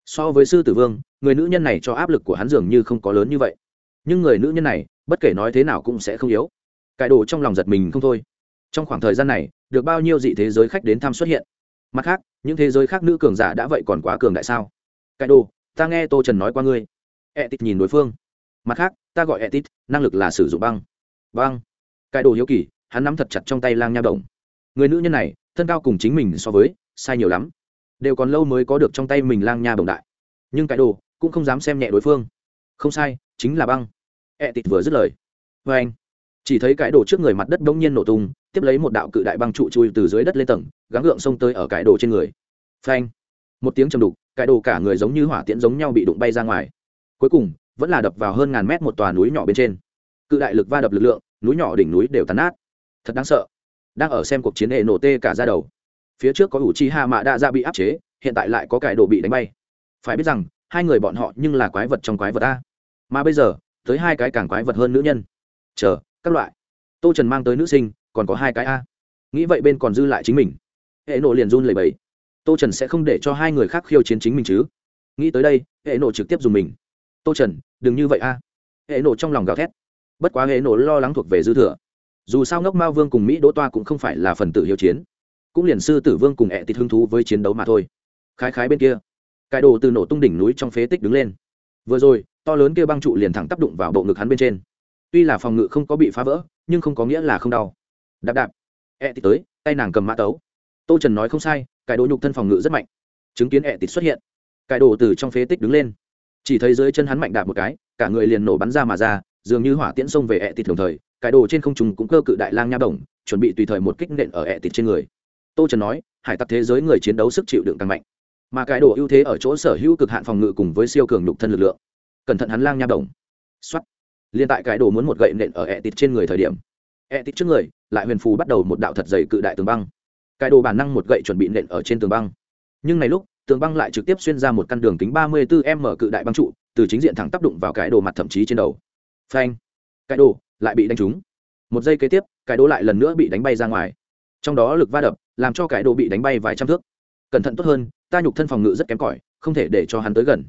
Speaker 1: So với sư tử vương, người nữ nhân này cho áp lực của hắn dường như không có lớn như vậy. Nhưng người nữ nhân này, bất kể nói thế nào cũng sẽ không yếu. Cải đồ trong lòng giật mình không thôi. Trong khoảng thời gian này, được bao nhiêu dị thế giới khách đến thăm xuất hiện. Mặt khác, những thế giới khác nữ cường giả đã vậy còn quá cường đại sao? Cải đồ, ta nghe tô trần nói qua ngươi. Etit nhìn đối phương. Mặt khác, ta gọi etit năng lực là sử dụng băng. Băng. Cải đồ hiếu kỳ hắn nắm thật chặt trong tay lang nha động người nữ nhân này, thân cao cùng chính mình so với, sai nhiều lắm. Đều còn lâu mới có được trong tay mình lang nha bồng đại. Nhưng cái đồ, cũng không dám xem nhẹ đối phương. Không sai, chính là băng. Ẹ tịt vừa dứt lời. Vê anh, chỉ thấy cái đồ trước người mặt đất đông nhiên nổ tung, tiếp lấy một đạo cự đại băng trụ chui từ dưới đất lên tầng, gắng gượng xông tới ở cái đồ trên người. Phanh một tiếng chầm đục, cái đồ cả người giống như hỏa tiễn giống nhau bị đụng bay ra ngoài. Cuối cùng, vẫn là đập vào hơn ngàn mét một tòa núi nhỏ bên trên. Cự đại lực va đập lực lượng, núi nhỏ đỉnh núi đều tàn nát thật đáng sợ. Đang ở xem cuộc chiến hệ nổ tê cả ra đầu. Phía trước có ủ chi hạ mạ đa ra bị áp chế, hiện tại lại có cải đồ bị đánh bay. Phải biết rằng, hai người bọn họ nhưng là quái vật trong quái vật a. Mà bây giờ, tới hai cái càng quái vật hơn nữ nhân. Chờ, các loại. Tô trần mang tới nữ sinh, còn có hai cái a. Nghĩ vậy bên còn dư lại chính mình. Hệ nộ liền run lầy bầy tô trần sẽ không để cho hai người khác khiêu chiến chính mình chứ. Nghĩ tới đây, hệ nộ trực tiếp dùng mình. Tô trần, đừng như vậy a. Hệ nộ trong lòng gào thét. Bất quá hệ nộ lo lắng thuộc về dư thừa dù sao ngốc mao vương cùng mỹ đỗ toa cũng không phải là phần tử hiếu chiến cũng liền sư tử vương cùng ẹ tịt hứng thú với chiến đấu mà thôi khái khái bên kia cải đồ từ nổ tung đỉnh núi trong phế tích đứng lên vừa rồi to lớn kia băng trụ liền thẳng tác đụng vào bộ ngực hắn bên trên tuy là phòng ngự không có bị phá vỡ nhưng không có nghĩa là không đau đạp đạp ẹ tịt tới tay nàng cầm mã tấu tô trần nói không sai cải đồ nhục thân phòng ngự rất mạnh chứng kiến ẹ tịt xuất hiện cải đồ từ trong phế tích đứng lên chỉ thấy dưới chân hắn mạnh đạp một cái cả người liền nổ bắn ra mà ra dường như hỏa tiễn xông về ẹ tịt đồng thời cải đồ trên không trùng cũng cơ cự đại lang nha đồng, chuẩn bị tùy thời một kích nện ở ẹ tịt trên người. Tô trần nói, hải tặc thế giới người chiến đấu sức chịu đựng càng mạnh, mà cải đồ ưu thế ở chỗ sở hữu cực hạn phòng ngự cùng với siêu cường nhục thân lực lượng. Cẩn thận hắn lang nha đồng. Xuất liên tại cải đồ muốn một gậy nện ở ẹ tịt trên người thời điểm, ẹ tịt trước người, lại huyền phù bắt đầu một đạo thật dày cự đại tường băng. Cải đồ bản năng một gậy chuẩn bị nện ở trên tường băng. Nhưng này lúc, tường băng lại trực tiếp xuyên ra một căn đường kính ba mươi 34 m cự đại băng trụ, từ chính diện thẳng tác đụng vào cái đồ mặt thậm chí trên đầu phanh. Cái đồ lại bị đánh trúng. Một giây kế tiếp, cái đồ lại lần nữa bị đánh bay ra ngoài. Trong đó lực va đập làm cho cái đồ bị đánh bay vài trăm thước. Cẩn thận tốt hơn, ta nhục thân phòng ngự rất kém cỏi, không thể để cho hắn tới gần.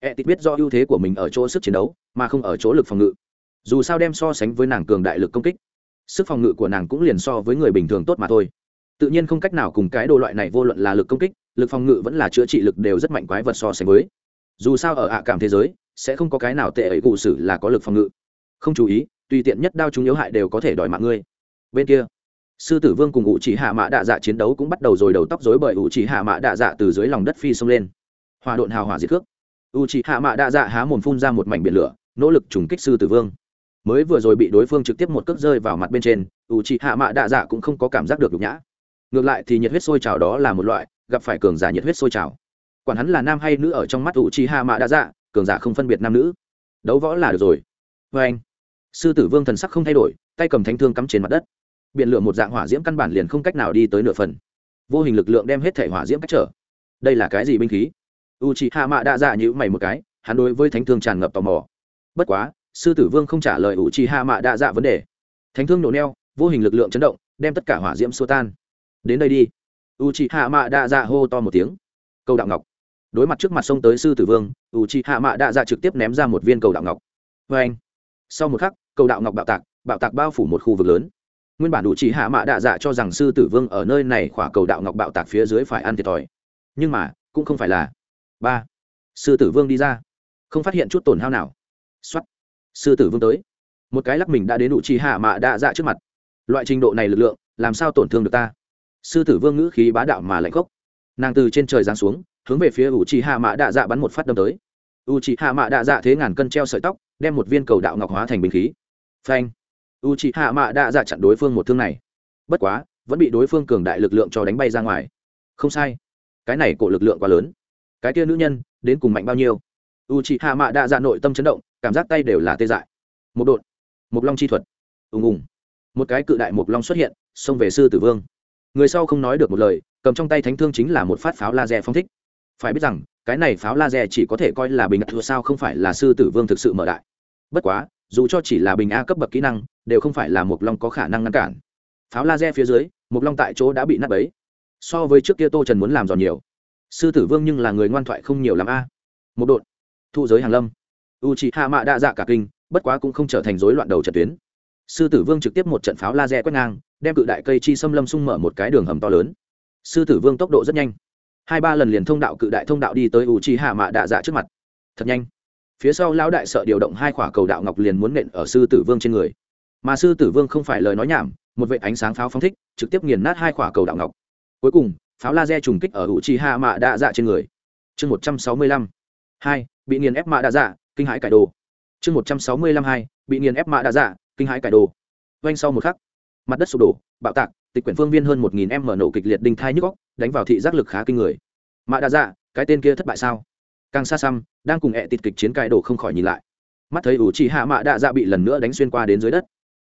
Speaker 1: E tịt biết do ưu thế của mình ở chỗ sức chiến đấu, mà không ở chỗ lực phòng ngự. Dù sao đem so sánh với nàng cường đại lực công kích, sức phòng ngự của nàng cũng liền so với người bình thường tốt mà thôi. Tự nhiên không cách nào cùng cái đồ loại này vô luận là lực công kích, lực phòng ngự vẫn là chữa trị lực đều rất mạnh quái vật so sánh với. Dù sao ở ạ cảm thế giới, sẽ không có cái nào tệ ấy cụ sử là có lực phòng ngự không chú ý, tùy tiện nhất đao chúng yếu hại đều có thể đòi mạng ngươi. Bên kia, sư tử vương cùng ủ chỉ hạ mã đạ dạ chiến đấu cũng bắt đầu rồi đầu tóc dối bởi ủ chỉ hạ mã đạ dạ từ dưới lòng đất phi xông lên. Hòa độn hào hỏa diệt cước. Ủ chỉ hạ mã đạ dạ há mồm phun ra một mảnh biển lửa, nỗ lực trùng kích sư tử vương. Mới vừa rồi bị đối phương trực tiếp một cước rơi vào mặt bên trên ủ chỉ hạ mã đạ dạ cũng không có cảm giác được nhục nhã. Ngược lại thì nhiệt huyết sôi trào đó là một loại, gặp phải cường giả nhiệt huyết sôi trào. Quản hắn là nam hay nữ ở trong mắt ủ chỉ hạ mã đạ dạ cường giả không phân biệt nam nữ. Đấu võ là được rồi. Vê anh sư tử vương thần sắc không thay đổi, tay cầm thánh thương cắm trên mặt đất. Biện lựa một dạng hỏa diễm căn bản liền không cách nào đi tới nửa phần. Vô hình lực lượng đem hết thể hỏa diễm cách trở. Đây là cái gì binh khí? U c h ị hạ mạ đã dạ nhữ mày một cái, hắn đối với thánh thương tràn ngập tò mò. Bất quá, sư tử vương không trả lời u c h ị hạ mạ đã dạ vấn đề. Thánh thương nổ neo, vô hình lực lượng chấn động, đem tất cả hỏa diễm xua tan. Đến đây đi. U c h ị hạ mạ đã dạ hô to một tiếng. Câu đạo ngọc. Đối mặt trước mặt sông tới sư tử vương u c h ị hạ mạ đã dạ trực tiếp ném ra một viên cầu đạo ngọc. Vê anh sau một khắc, cầu đạo ngọc bạo tạc bạo tạc bao phủ một khu vực lớn. Nguyên bản đủ chỉ hạ mạ đạ dạ cho rằng sư tử vương ở nơi này khỏa cầu đạo ngọc bạo tạc phía dưới phải ăn thiệt thòi. Nhưng mà, cũng không phải là. Ba. Sư tử vương đi ra. Không phát hiện chút tổn hao nào. Xuất sư tử vương tới. Một cái lắc mình đã đến đủ chỉ hạ mạ đạ dạ trước mặt. Loại trình độ này lực lượng, làm sao tổn thương được ta? Sư tử vương ngữ khí bá đạo mà lạnh khốc. Nàng từ trên trời giáng xuống, hướng về phía ủ chỉ hạ mạ đạ dạ bắn một phát đâm tới u chi hạ mạ đạ dạ thế ngàn cân treo sợi tóc, đem một viên cầu đạo ngọc hóa thành bình khí. Phanh. U chi hạ mạ đạ dạ chặn đối phương một thương này. Bất quá, vẫn bị đối phương cường đại lực lượng cho đánh bay ra ngoài. Không sai. Cái này cổ lực lượng quá lớn. Cái kia nữ nhân, đến cùng mạnh bao nhiêu? U chị hạ mạ đạ dạ nội tâm chấn động, cảm giác tay đều là tê dại. Một đột một long chi thuật. Ùng ùng. Một cái cự đại một long xuất hiện, xông về sư tử vương. Người sau không nói được một lời, cầm trong tay thánh thương chính là một phát pháo laser phong thích. Phải biết rằng cái này pháo laser chỉ có thể coi là bình thua sao không phải là sư tử vương thực sự mở đại? Bất quá, dù cho chỉ là bình a cấp bậc kỹ năng, đều không phải là một long có khả năng ngăn cản. Pháo laser phía dưới một long tại chỗ đã bị nắp ấy so với trước kia tô trần muốn làm giòn nhiều. Sư tử vương nhưng là người ngoan thoại không nhiều l a. Một đột thụ giới hàng lâm u c h ị hạ mạ đa dạ cả kinh, bất quá cũng không trở thành rối loạn đầu trận tuyến. Sư tử vương trực tiếp một trận pháo laser quét ngang, đem cự đại cây chi xâm lâm sung mở một cái đường hầm to lớn. Sư tử vương tốc độ rất nhanh hai ba lần liền thông đạo cự đại thông đạo đi tới u chi hạ mạ đạ dạ trước mặt. Thật nhanh. Phía sau lão đại sợ điều động hai khỏa cầu đạo ngọc liền muốn nện ở sư tử vương trên người. Mà sư tử vương không phải lời nói nhảm, một vệ ánh sáng pháo phóng thích, trực tiếp nghiền nát hai khỏa cầu đạo ngọc. Cuối cùng, pháo laser trùng kích ở u chi hạ mạ đạ dạ trên người. Chương một trăm sáu mươi lăm. Hai, bị nghiền ép mạ đạ dạ kinh hãi cải đồ. Chương một trăm sáu mươi lăm hai, bị nghiền ép mạ đạ dạ kinh hãi cải đồ. Doanh sau một khắc, mặt đất sụp đổ, bạo tạc, tịch quyển phương viên hơn một nghìn em mở nổ kịch liệt đinh thai nhức góc đánh vào thị giác lực khá kinh người. Mạ đa dạ cái tên kia thất bại sao? Càng xa xăm, đang cùng ẹ tịt kịch chiến cải đồ không khỏi nhìn lại. Mắt thấy ủ trì hạ mạ đa dạ bị lần nữa đánh xuyên qua đến dưới đất.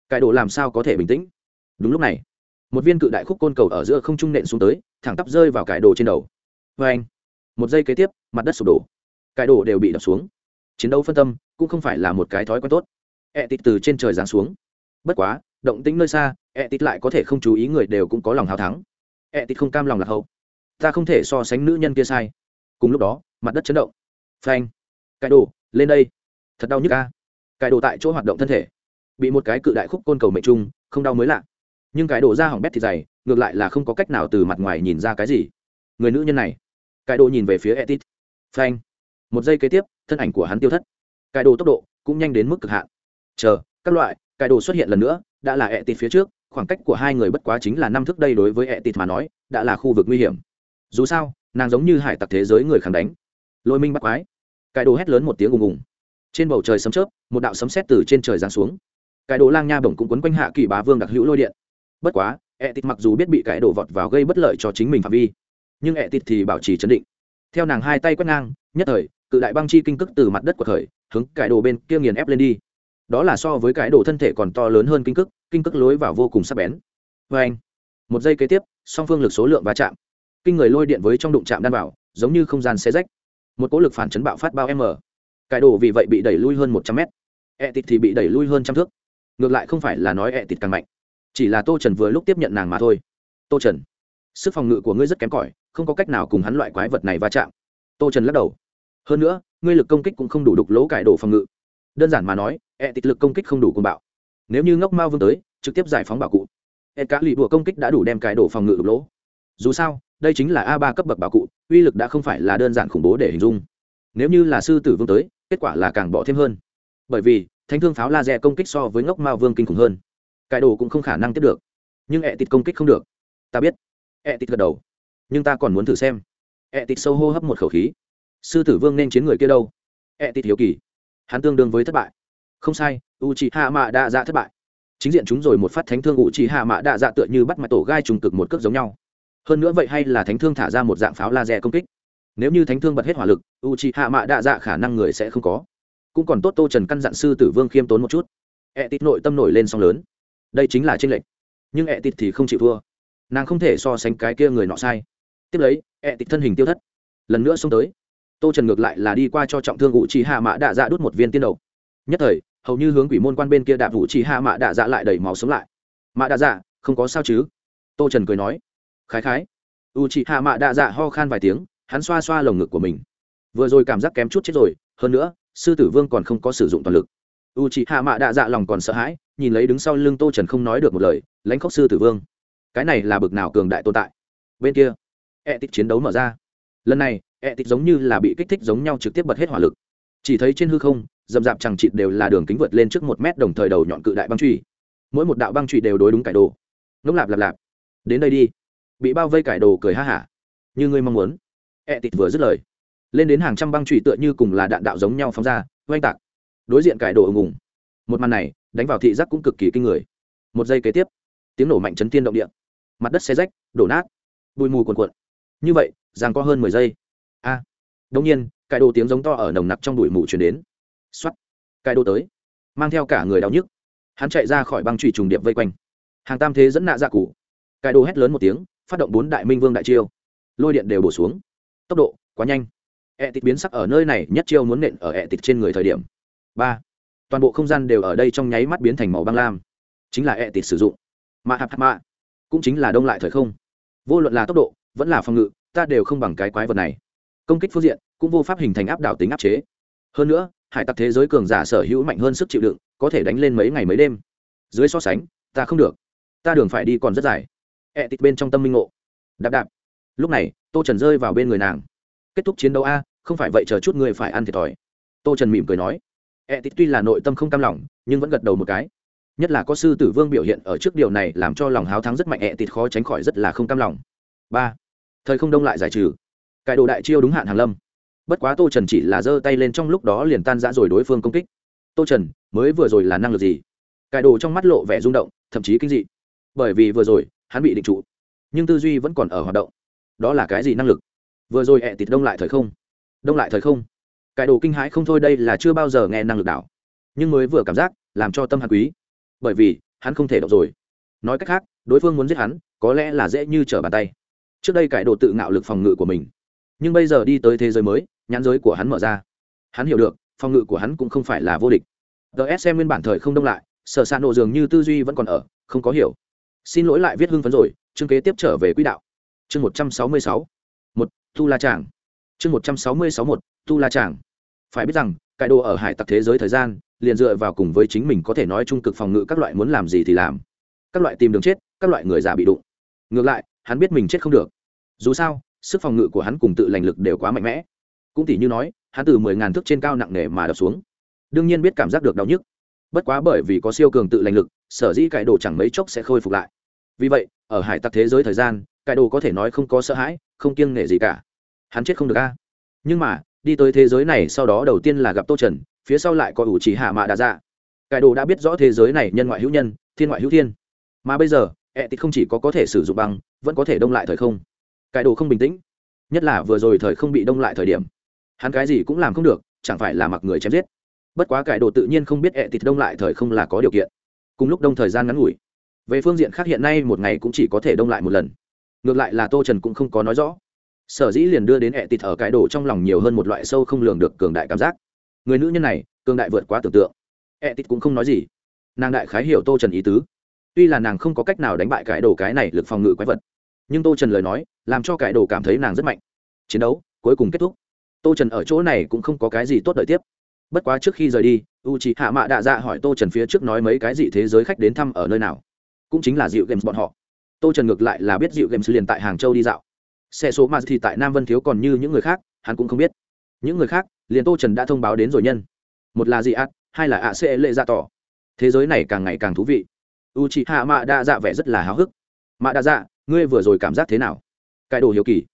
Speaker 1: Cải đồ làm sao có thể bình tĩnh? Đúng lúc này, một viên cự đại khúc côn cầu ở giữa không trung nện xuống tới, thẳng tắp rơi vào cải đồ trên đầu. Vê anh, một giây kế tiếp, mặt đất sụp đổ. Cải đồ đều bị đập xuống. Chiến đấu phân tâm cũng không phải là một cái thói quen tốt. Ẹ tịt từ trên trời giáng xuống. Bất quá, động tĩnh nơi xa ẹ tịt lại có thể không chú ý người đều cũng có lòng hào thắng ẹ tịt không cam lòng lạc hậu. Ta không thể so sánh nữ nhân kia sai. Cùng lúc đó, mặt đất chấn động. Phanh. Cải đồ, lên đây. Thật đau nhức ca cải đồ tại chỗ hoạt động thân thể. Bị một cái cự đại khúc côn cầu mệnh trung, không đau mới lạ. Nhưng cái đồ ra hỏng bét thì dày, ngược lại là không có cách nào từ mặt ngoài nhìn ra cái gì. Người nữ nhân này. Cài đồ nhìn về phía etit phanh. Một giây kế tiếp, thân ảnh của hắn tiêu thất. Cái đồ tốc độ cũng nhanh đến mức cực hạn. Chờ, các loại cài đồ xuất hiện lần nữa, đã là etit phía trước khoảng cách của hai người bất quá chính là năm thước đây đối với etit mà nói, đã là khu vực nguy hiểm. Dù sao, nàng giống như hải tặc thế giới người kháng đánh. Lôi minh bắt quái. Cái đồ hét lớn một tiếng ùng ùng. Trên bầu trời sấm chớp, một đạo sấm sét từ trên trời giáng xuống. Cái đồ lang nha bổng cũng quấn quanh hạ kỳ bá vương đặc hữu lôi điện. Bất quá, ẹ tịt mặc dù biết bị cái đồ vọt vào gây bất lợi cho chính mình phạm vi, nhưng ẹ tịt thì bảo trì chấn định. Theo nàng hai tay quét ngang, nhất thời, cự đại băng chi kinh cức từ mặt đất của khởi, hướng cái đồ bên kia nghiền ép lên đi đó là so với cái đồ thân thể còn to lớn hơn kinh cước kinh cước lối vào vô cùng sắc bén. Vê anh một giây kế tiếp song phương lực số lượng va chạm. Kinh người lôi điện với trong đụng chạm đan bảo, giống như không gian xe rách. Một cỗ lực phản chấn bạo phát bao m cải đồ vì vậy bị đẩy lui hơn một trăm mét. Ẹ tịt thì bị đẩy lui hơn trăm thước. Ngược lại không phải là nói ẹ tịt càng mạnh. Chỉ là tô trần vừa lúc tiếp nhận nàng mà thôi. Tô trần sức phòng ngự của ngươi rất kém cỏi không có cách nào cùng hắn loại quái vật này va chạm. Tô trần lắc đầu. Hơn nữa ngươi lực công kích cũng không đủ đục lỗ cải đồ phòng ngự. Đơn giản mà nói E ẹ tịt lực công kích không đủ cung bạo. Nếu như ngốc mao vương tới, trực tiếp giải phóng bảo cụ. E ẹ cá lì bùa công kích đã đủ đem cái đổ phòng ngự đục lỗ. Dù sao, đây chính là a ba cấp bậc bảo cụ, uy lực đã không phải là đơn giản khủng bố để hình dung. Nếu như là sư tử vương tới, kết quả là càng bỏ thêm hơn. Bởi vì, thánh thương pháo laser công kích so với ngốc mao vương kinh khủng hơn. Cải đồ cũng không khả năng tiếp được. Nhưng e ẹ tịt công kích không được. Ta biết. Ẹ tịt gật đầu. Nhưng ta còn muốn thử xem. Ẹ tịt sâu hô hấp một khẩu khí. Sư tử vương nên chiến người kia đâu? Ẹ tịt hiếu kỳ. Hắn tương đương với thất bại không sai u chị hạ mạ đa dạ thất bại. Chính diện chúng rồi một phát thánh thương u chị hạ mạ đa dạ tựa như bắt mặt tổ gai trùng cực một cước giống nhau. Hơn nữa vậy hay là thánh thương thả ra một dạng pháo laser công kích. Nếu như thánh thương bật hết hỏa lực u chị hạ mạ đa dạ khả năng người sẽ không có. Cũng còn tốt tô trần căn dặn sư tử vương khiêm tốn một chút. Ẹ tịt nội tâm nổi lên song lớn. Đây chính là tranh lệch. Nhưng ẹ tịt thì không chịu thua. Nàng không thể so sánh cái kia người nọ sai. Tiếp lấy ẹ tịt thân hình tiêu thất. Lần nữa xông tới. Tô trần ngược lại là đi qua cho trọng thương ủ trì hạ mã đa dạ đút một viên tiên đầu. Nhất thời hầu như hướng quỷ môn quan bên kia đạp vũ trì hạ mã đạ dạ lại đẩy máu sống lại. Mã đạ dạ không có sao chứ? Tô trần cười nói. Khái khái. U trì hạ mã đạ dạ ho khan vài tiếng, hắn xoa xoa lồng ngực của mình. Vừa rồi cảm giác kém chút chết rồi, hơn nữa, sư tử vương còn không có sử dụng toàn lực. U chị hạ mạ đạ dạ lòng còn sợ hãi, nhìn lấy đứng sau lưng tô trần không nói được một lời, lãnh khóc sư tử vương. Cái này là bực nào cường đại tồn tại? Bên kia e tích chiến đấu mở ra. Lần này e tích giống như là bị kích thích giống nhau trực tiếp bật hết hỏa lực. Chỉ thấy trên hư không dầm dạp chẳng chịt đều là đường kính vượt lên trước một mét đồng thời đầu nhọn cự đại băng truy. Mỗi một đạo băng truy đều đối đúng cải đồ. Ngốc lạp lạp lạp. Đến đây đi. Bị bao vây cải đồ cười ha hả. Như ngươi mong muốn. Ẹ tịt vừa dứt lời. Lên đến hàng trăm băng truy tựa như cùng là đạn đạo giống nhau phóng ra oanh tạc. Đối diện cải đồ ùng ùng. Một màn này đánh vào thị giác cũng cực kỳ kinh người. Một giây kế tiếp tiếng nổ mạnh chấn thiên động địa. Mặt đất xe rách đổ nát. Bụi mù cuồn cuộn. Như vậy giang có hơn mười giây. A. À, đông nhiên cải đồ tiếng giống to ở nồng nặc trong bụi mù chuyển đến x o á t cải đô tới. Mang theo cả người đau nhức. Hắn chạy ra khỏi băng trụy trùng điệp vây quanh. Hàng tam thế dẫn nạ ra cụ. Cai đô hét lớn một tiếng, phát động bốn đại minh vương đại chiêu. Lôi điện đều bổ xuống. Tốc độ quá nhanh. E ẹ tịch biến sắc ở nơi này, nhất chiêu muốn nện ở e ẹ tịch trên người thời điểm. Ba. Toàn bộ không gian đều ở đây trong nháy mắt biến thành màu băng lam. Chính là e ẹ tịch sử dụng. Mạ hạp mạ. Cũng chính là đông lại thời không. Vô luận là tốc độ, vẫn là phòng ngự, ta đều không bằng cái quái vật này. Công kích phương diện cũng vô pháp hình thành áp đảo tính áp chế. Hơn nữa hải tặc thế giới cường giả sở hữu mạnh hơn sức chịu đựng, có thể đánh lên mấy ngày mấy đêm. Dưới so sánh, ta không được. Ta đường phải đi còn rất dài. Ẹ tịt bên trong tâm minh ngộ. Đạp đạp. Lúc này, tô trần rơi vào bên người nàng. Kết thúc chiến đấu a, không phải vậy chờ chút người phải ăn thiệt thòi. Tô trần mỉm cười nói. Ẹ tịt tuy là nội tâm không cam lòng, nhưng vẫn gật đầu một cái. Nhất là có sư tử vương biểu hiện ở trước điều này làm cho lòng háo thắng rất mạnh ẹ tịt khó tránh khỏi rất là không cam lòng. Ba. Thời không đông lại giải trừ. Cải đồ đại chiêu đúng hạn hàng lâm bất quá tô trần chỉ là giơ tay lên trong lúc đó liền tan rã rồi đối phương công kích. Tô trần, mới vừa rồi là năng lực gì? Cải đồ trong mắt lộ vẻ rung động, thậm chí kinh dị. Bởi vì vừa rồi, hắn bị định trụ, nhưng tư duy vẫn còn ở hoạt động. Đó là cái gì năng lực? Vừa rồi ẹ tịt đông lại thời không. Đông lại thời không. Cải đồ kinh hãi không thôi đây là chưa bao giờ nghe năng lực đảo nhưng mới vừa cảm giác, làm cho tâm hạt quý. Bởi vì, hắn không thể động rồi. Nói cách khác, đối phương muốn giết hắn, có lẽ là dễ như trở bàn tay. Trước đây cải đồ tự ngạo lực phòng ngự của mình. Nhưng bây giờ đi tới thế giới mới nhãn giới của hắn mở ra. Hắn hiểu được, phòng ngự của hắn cũng không phải là vô địch. Gsm nguyên bản thời không đông lại, sở s ạ nổ dường như tư duy vẫn còn ở, không có hiểu. Xin lỗi lại viết hưng phấn rồi, chương kế tiếp trở về quỹ đạo. Chương một trăm sáu mươi sáu. Một tu la tràng. Chương một trăm sáu mươi sáu một tu la tràng. Phải biết rằng cải đồ ở hải tặc thế giới thời gian, liền dựa vào cùng với chính mình có thể nói trung cực phòng ngự các loại muốn làm gì thì làm. Các loại tìm đường chết, các loại người già bị đụng. Ngược lại, hắn biết mình chết không được. Dù sao, sức phòng ngự của hắn cùng tự lành lực đều quá mạnh mẽ cũng tỉ như nói, hắn từ mười ngàn thước trên cao nặng nề mà đập xuống. Đương nhiên biết cảm giác được đau nhức. Bất quá bởi vì có siêu cường tự lành lực, sở dĩ cải đồ chẳng mấy chốc sẽ khôi phục lại. Vì vậy, ở hải tặc thế giới thời gian, cải đồ có thể nói không có sợ hãi, không kiêng nể gì cả. Hắn chết không được a. Nhưng mà, đi tới thế giới này sau đó đầu tiên là gặp tô trần, phía sau lại có ủ chỉ hạ mạ đà dạ. Cải đồ đã biết rõ thế giới này nhân ngoại hữu nhân, thiên ngoại hữu thiên. Mà bây giờ, ẹ thì không chỉ có có thể sử dụng băng, vẫn có thể đông lại thời không. Cải đồ không bình tĩnh. Nhất là vừa rồi thời không bị đông lại thời điểm hắn cái gì cũng làm không được, chẳng phải là mặc người chém giết. Bất quá cải đồ tự nhiên không biết ẹ tịt đông lại thời không là có điều kiện. Cùng lúc đông thời gian ngắn ngủi, về phương diện khác hiện nay một ngày cũng chỉ có thể đông lại một lần. Ngược lại là tô trần cũng không có nói rõ. Sở dĩ liền đưa đến ẹ tịt ở cái đồ trong lòng nhiều hơn một loại sâu không lường được cường đại cảm giác. Người nữ nhân này, cường đại vượt quá tưởng tượng. Ẹ tịt cũng không nói gì. Nàng đại khái hiểu tô trần ý tứ. Tuy là nàng không có cách nào đánh bại cái đồ cái này lực phòng ngự quái vật, nhưng tô trần lời nói, làm cho cái đồ cảm thấy nàng rất mạnh. Chiến đấu cuối cùng kết thúc tô trần ở chỗ này cũng không có cái gì tốt đợi tiếp. Bất quá trước khi rời đi u c h ị hạ mạ đạ dạ hỏi tô trần phía trước nói mấy cái gì thế giới khách đến thăm ở nơi nào. Cũng chính là dịu games bọn họ. Tô trần ngược lại là biết dịu games liền tại hàng châu đi dạo. Xe số mà thì tại nam vân thiếu còn như những người khác, hắn cũng không biết. Những người khác, liền tô trần đã thông báo đến rồi nhân. Một là gì ạt hai là ạ sẽ lệ dạ tỏ. Thế giới này càng ngày càng thú vị. U c h ị hạ mạ đa dạ vẻ rất là háo hức. Mạ đa dạ ngươi vừa rồi cảm giác thế nào? Cái đồ hiếu kỳ.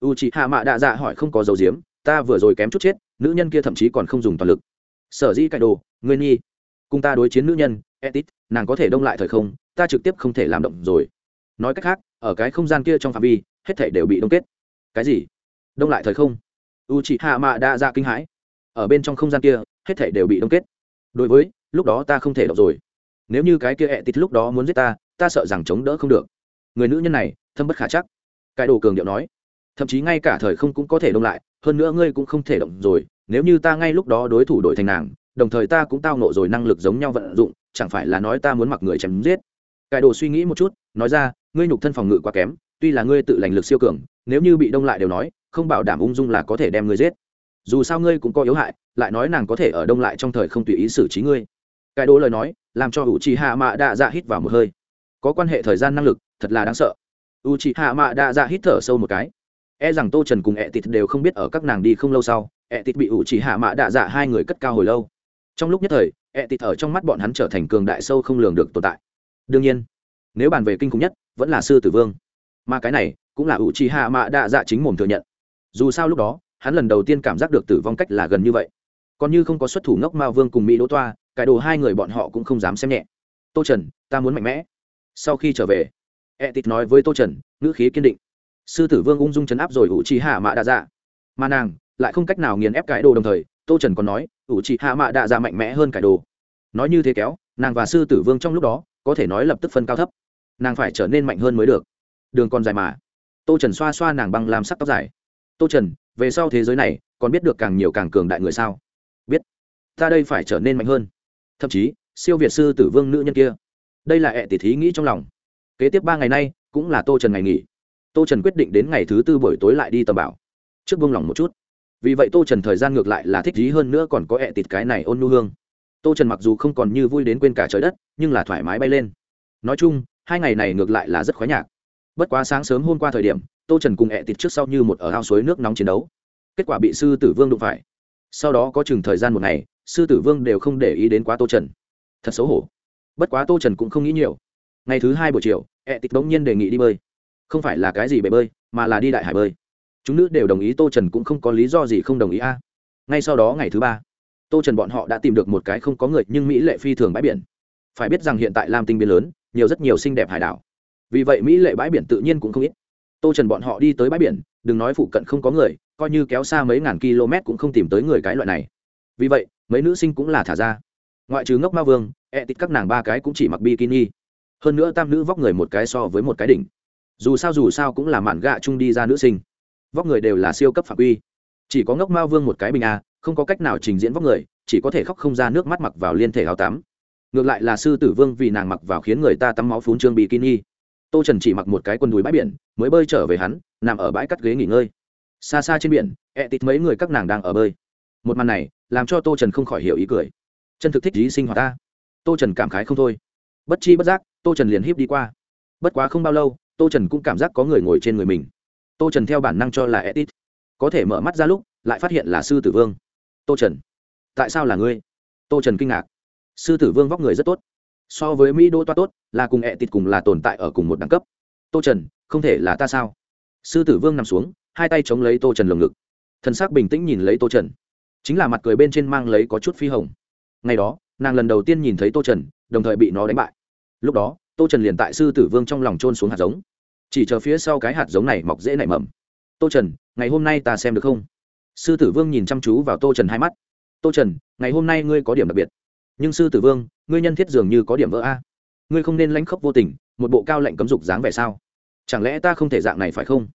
Speaker 1: U c h ị hạ mạ đa dạ hỏi không có dấu diếm ta vừa rồi kém chút chết, nữ nhân kia thậm chí còn không dùng toàn lực. Sở dĩ cái đồ, ngươi nhi cùng ta đối chiến nữ nhân etit nàng có thể đông lại thời không, ta trực tiếp không thể làm động rồi. Nói cách khác, ở cái không gian kia trong phạm vi, hết thể đều bị đông kết. Cái gì? Đông lại thời không? U chị hạ mạ đa ra kinh hãi. Ở bên trong không gian kia, hết thể đều bị đông kết. Đối với, lúc đó ta không thể động rồi. Nếu như cái kia etit tít lúc đó muốn giết ta ta sợ rằng chống đỡ không được. Người nữ nhân này, thâm bất khả chắc. Cái đồ cường điệu nói. Thậm chí ngay cả thời không cũng có thể đông lại hơn nữa ngươi cũng không thể động rồi, nếu như ta ngay lúc đó đối thủ đổi thành nàng, đồng thời ta cũng tao nộ rồi năng lực giống nhau vận dụng, chẳng phải là nói ta muốn mặc người chém giết. Cải đồ suy nghĩ một chút, nói ra, ngươi nhục thân phòng ngự quá kém, tuy là ngươi tự lành lực siêu cường, nếu như bị đông lại đều nói, không bảo đảm ung dung là có thể đem ngươi giết. Dù sao ngươi cũng có yếu hại, lại nói nàng có thể ở đông lại trong thời không tùy ý xử trí ngươi. Cải đồ lời nói, làm cho u c hạ mạ đạ dạ hít vào một hơi. Có quan hệ thời gian năng lực, thật là đáng sợ. U c hạ mạ đạ dạ hít thở sâu một cái e rằng tô trần cùng ẹ tịt đều không biết ở các nàng đi không lâu sau, ẹ tịt bị ủ chỉ hạ mạ đạ dạ hai người cất cao hồi lâu. Trong lúc nhất thời, ẹ tịt ở trong mắt bọn hắn trở thành cường đại sâu không lường được tồn tại. Đương nhiên, nếu bàn về kinh khủng nhất, vẫn là sư tử vương. Mà cái này, cũng là ủ chỉ hạ mạ đạ dạ chính mồm thừa nhận. Dù sao lúc đó, hắn lần đầu tiên cảm giác được tử vong cách là gần như vậy. Còn như không có xuất thủ ngốc ma vương cùng mỹ đỗ toa cải đồ hai người bọn họ cũng không dám xem nhẹ. Tô trần, ta muốn mạnh mẽ. Sau khi trở về e tịt nói với tô trần, ngữ khí kiên định sư tử vương ung dung chấn áp rồi ủ trì hạ mạ đạ dạ. Mà nàng lại không cách nào nghiền ép cái đồ đồng thời, tô trần còn nói, ủ trì hạ mạ đạ dạ mạnh mẽ hơn cải đồ. Nói như thế kéo, nàng và sư tử vương trong lúc đó, có thể nói lập tức phân cao thấp. Nàng phải trở nên mạnh hơn mới được. Đường còn dài mà. Tô trần xoa xoa nàng băng làm sắc tóc dài. Tô trần, về sau thế giới này, còn biết được càng nhiều càng cường đại người sao? Biết. Ta đây phải trở nên mạnh hơn. Thậm chí, siêu việt sư tử vương nữ nhân kia. Đây là ẹ tỷ thí nghĩ trong lòng. Kế tiếp ba ngày nay, cũng là tô trần ngày nghỉ tô trần quyết định đến ngày thứ tư buổi tối lại đi tầm bảo. Trước buông lòng một chút. Vì vậy tô trần thời gian ngược lại là thích dí hơn nữa còn có ẹ tịt cái này ôn nu hương. Tô trần mặc dù không còn như vui đến quên cả trời đất, nhưng là thoải mái bay lên. Nói chung, hai ngày này ngược lại là rất khoái nhạc. Bất quá sáng sớm hôm qua thời điểm, tô trần cùng ẹ tịt trước sau như một ở ao suối nước nóng chiến đấu. Kết quả bị sư tử vương đụng phải. Sau đó có chừng thời gian một ngày, sư tử vương đều không để ý đến quá tô trần. Thật xấu hổ. Bất quá tô trần cũng không nghĩ nhiều. Ngày thứ hai buổi chiều, ẹ tịt bỗng nhiên đề nghị đi bơi không phải là cái gì bể bơi, mà là đi đại hải bơi. Chúng nữ đều đồng ý, tô trần cũng không có lý do gì không đồng ý a. À, ngay sau đó ngày thứ ba, tô trần bọn họ đã tìm được một cái không có người nhưng mỹ lệ phi thường bãi biển. Phải biết rằng hiện tại lam tinh biên lớn, nhiều rất nhiều xinh đẹp hải đảo. Vì vậy mỹ lệ bãi biển tự nhiên cũng không ít. Tô trần bọn họ đi tới bãi biển, đừng nói phụ cận không có người, coi như kéo xa mấy ngàn km cũng không tìm tới người cái loại này. Vì vậy, mấy nữ sinh cũng là thả ra. Ngoại trừ ngốc ma vương e tít các nàng ba cái cũng chỉ mặc bikini. Hơn nữa tam nữ vóc người một cái so với một cái đỉnh dù sao dù sao cũng là mạn gạ chung đi ra nữ sinh. Vóc người đều là siêu cấp phạm quy chỉ có ngốc ma vương một cái bình a, không có cách nào trình diễn vóc người, chỉ có thể khóc không ra nước mắt mặc vào liên thể áo tắm. Ngược lại là sư tử vương vì nàng mặc vào khiến người ta tắm máu phun trương bikini. Tô trần chỉ mặc một cái quần đùi bãi biển, mới bơi trở về hắn, nằm ở bãi cắt ghế nghỉ ngơi. Xa xa trên biển, ẹ tịt mấy người các nàng đang ở bơi. Một màn này, làm cho tô trần không khỏi hiểu ý cười. Chân thực thích dí sinh hoạt ta. Tô trần cảm khái không thôi. Bất chi bất giác, tô trần liền híp đi qua. Bất quá không bao lâu tô trần cũng cảm giác có người ngồi trên người mình. Tô trần theo bản năng cho là etit có thể mở mắt ra lúc lại phát hiện là sư tử vương. Tô trần, tại sao là ngươi? Tô trần kinh ngạc. Sư tử vương vóc người rất tốt. So với mỹ đô toa tốt, là cùng ẹ tịt cùng là tồn tại ở cùng một đẳng cấp. Tô trần, không thể là ta sao? Sư tử vương nằm xuống, hai tay chống lấy tô trần lồng ngực. Thân xác bình tĩnh nhìn lấy tô trần. Chính là mặt cười bên trên mang lấy có chút phi hồng. Ngày đó, nàng lần đầu tiên nhìn thấy tô trần, đồng thời bị nó đánh bại. Lúc đó tô trần liền tại sư tử vương trong lòng trôn xuống hạt giống chỉ chờ phía sau cái hạt giống này mọc dễ nảy mầm tô trần ngày hôm nay ta xem được không sư tử vương nhìn chăm chú vào tô trần hai mắt tô trần ngày hôm nay ngươi có điểm đặc biệt nhưng sư tử vương ngươi nhân thiết dường như có điểm vỡ a ngươi không nên lãnh khốc vô tình một bộ cao lệnh cấm dục dáng vẻ sao chẳng lẽ ta không thể dạng này phải không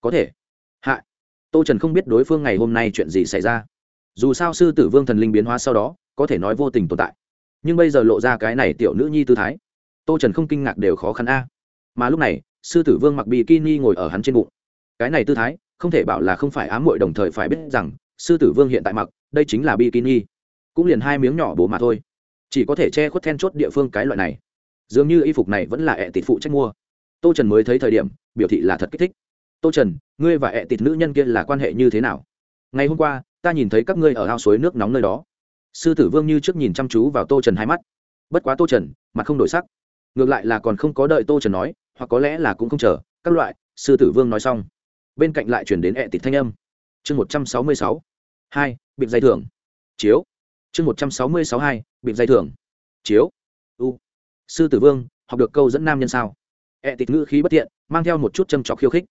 Speaker 1: có thể hạ tô trần không biết đối phương ngày hôm nay chuyện gì xảy ra dù sao sư tử vương thần linh biến hóa sau đó có thể nói vô tình tồn tại nhưng bây giờ lộ ra cái này tiểu nữ nhi tư thái tô trần không kinh ngạc đều khó khăn a. Mà lúc này, sư tử vương mặc bikini ngồi ở hắn trên bụng. Cái này tư thái, không thể bảo là không phải ám muội đồng thời phải biết rằng, sư tử vương hiện tại mặc, đây chính là bikini. Cũng liền hai miếng nhỏ bố mà thôi. Chỉ có thể che khuất then chốt địa phương cái loại này. Dường như y phục này vẫn là ẹ tịt phụ trách mua. Tô trần mới thấy thời điểm, biểu thị là thật kích thích. Tô trần, ngươi và ẹ tịt nữ nhân kia là quan hệ như thế nào? Ngày hôm qua, ta nhìn thấy các ngươi ở ao suối nước nóng nơi đó. Sư tử vương như trước nhìn chăm chú vào tô trần hai mắt. Bất quá tô trần, mặt không đổi sắc ngược lại là còn không có đợi tô trần nói, hoặc có lẽ là cũng không chờ, các loại, sư tử vương nói xong. Bên cạnh lại chuyển đến ẹ tịt thanh âm. Chương một trăm sáu mươi sáu, hai, bịp dây thưởng. Chiếu. Chương một trăm sáu mươi sáu hai, bịp dây thưởng. Chiếu. U. Sư tử vương, học được câu dẫn nam nhân sao? Ẹ tịt ngữ khí bất thiện, mang theo một chút châm trọc khiêu khích.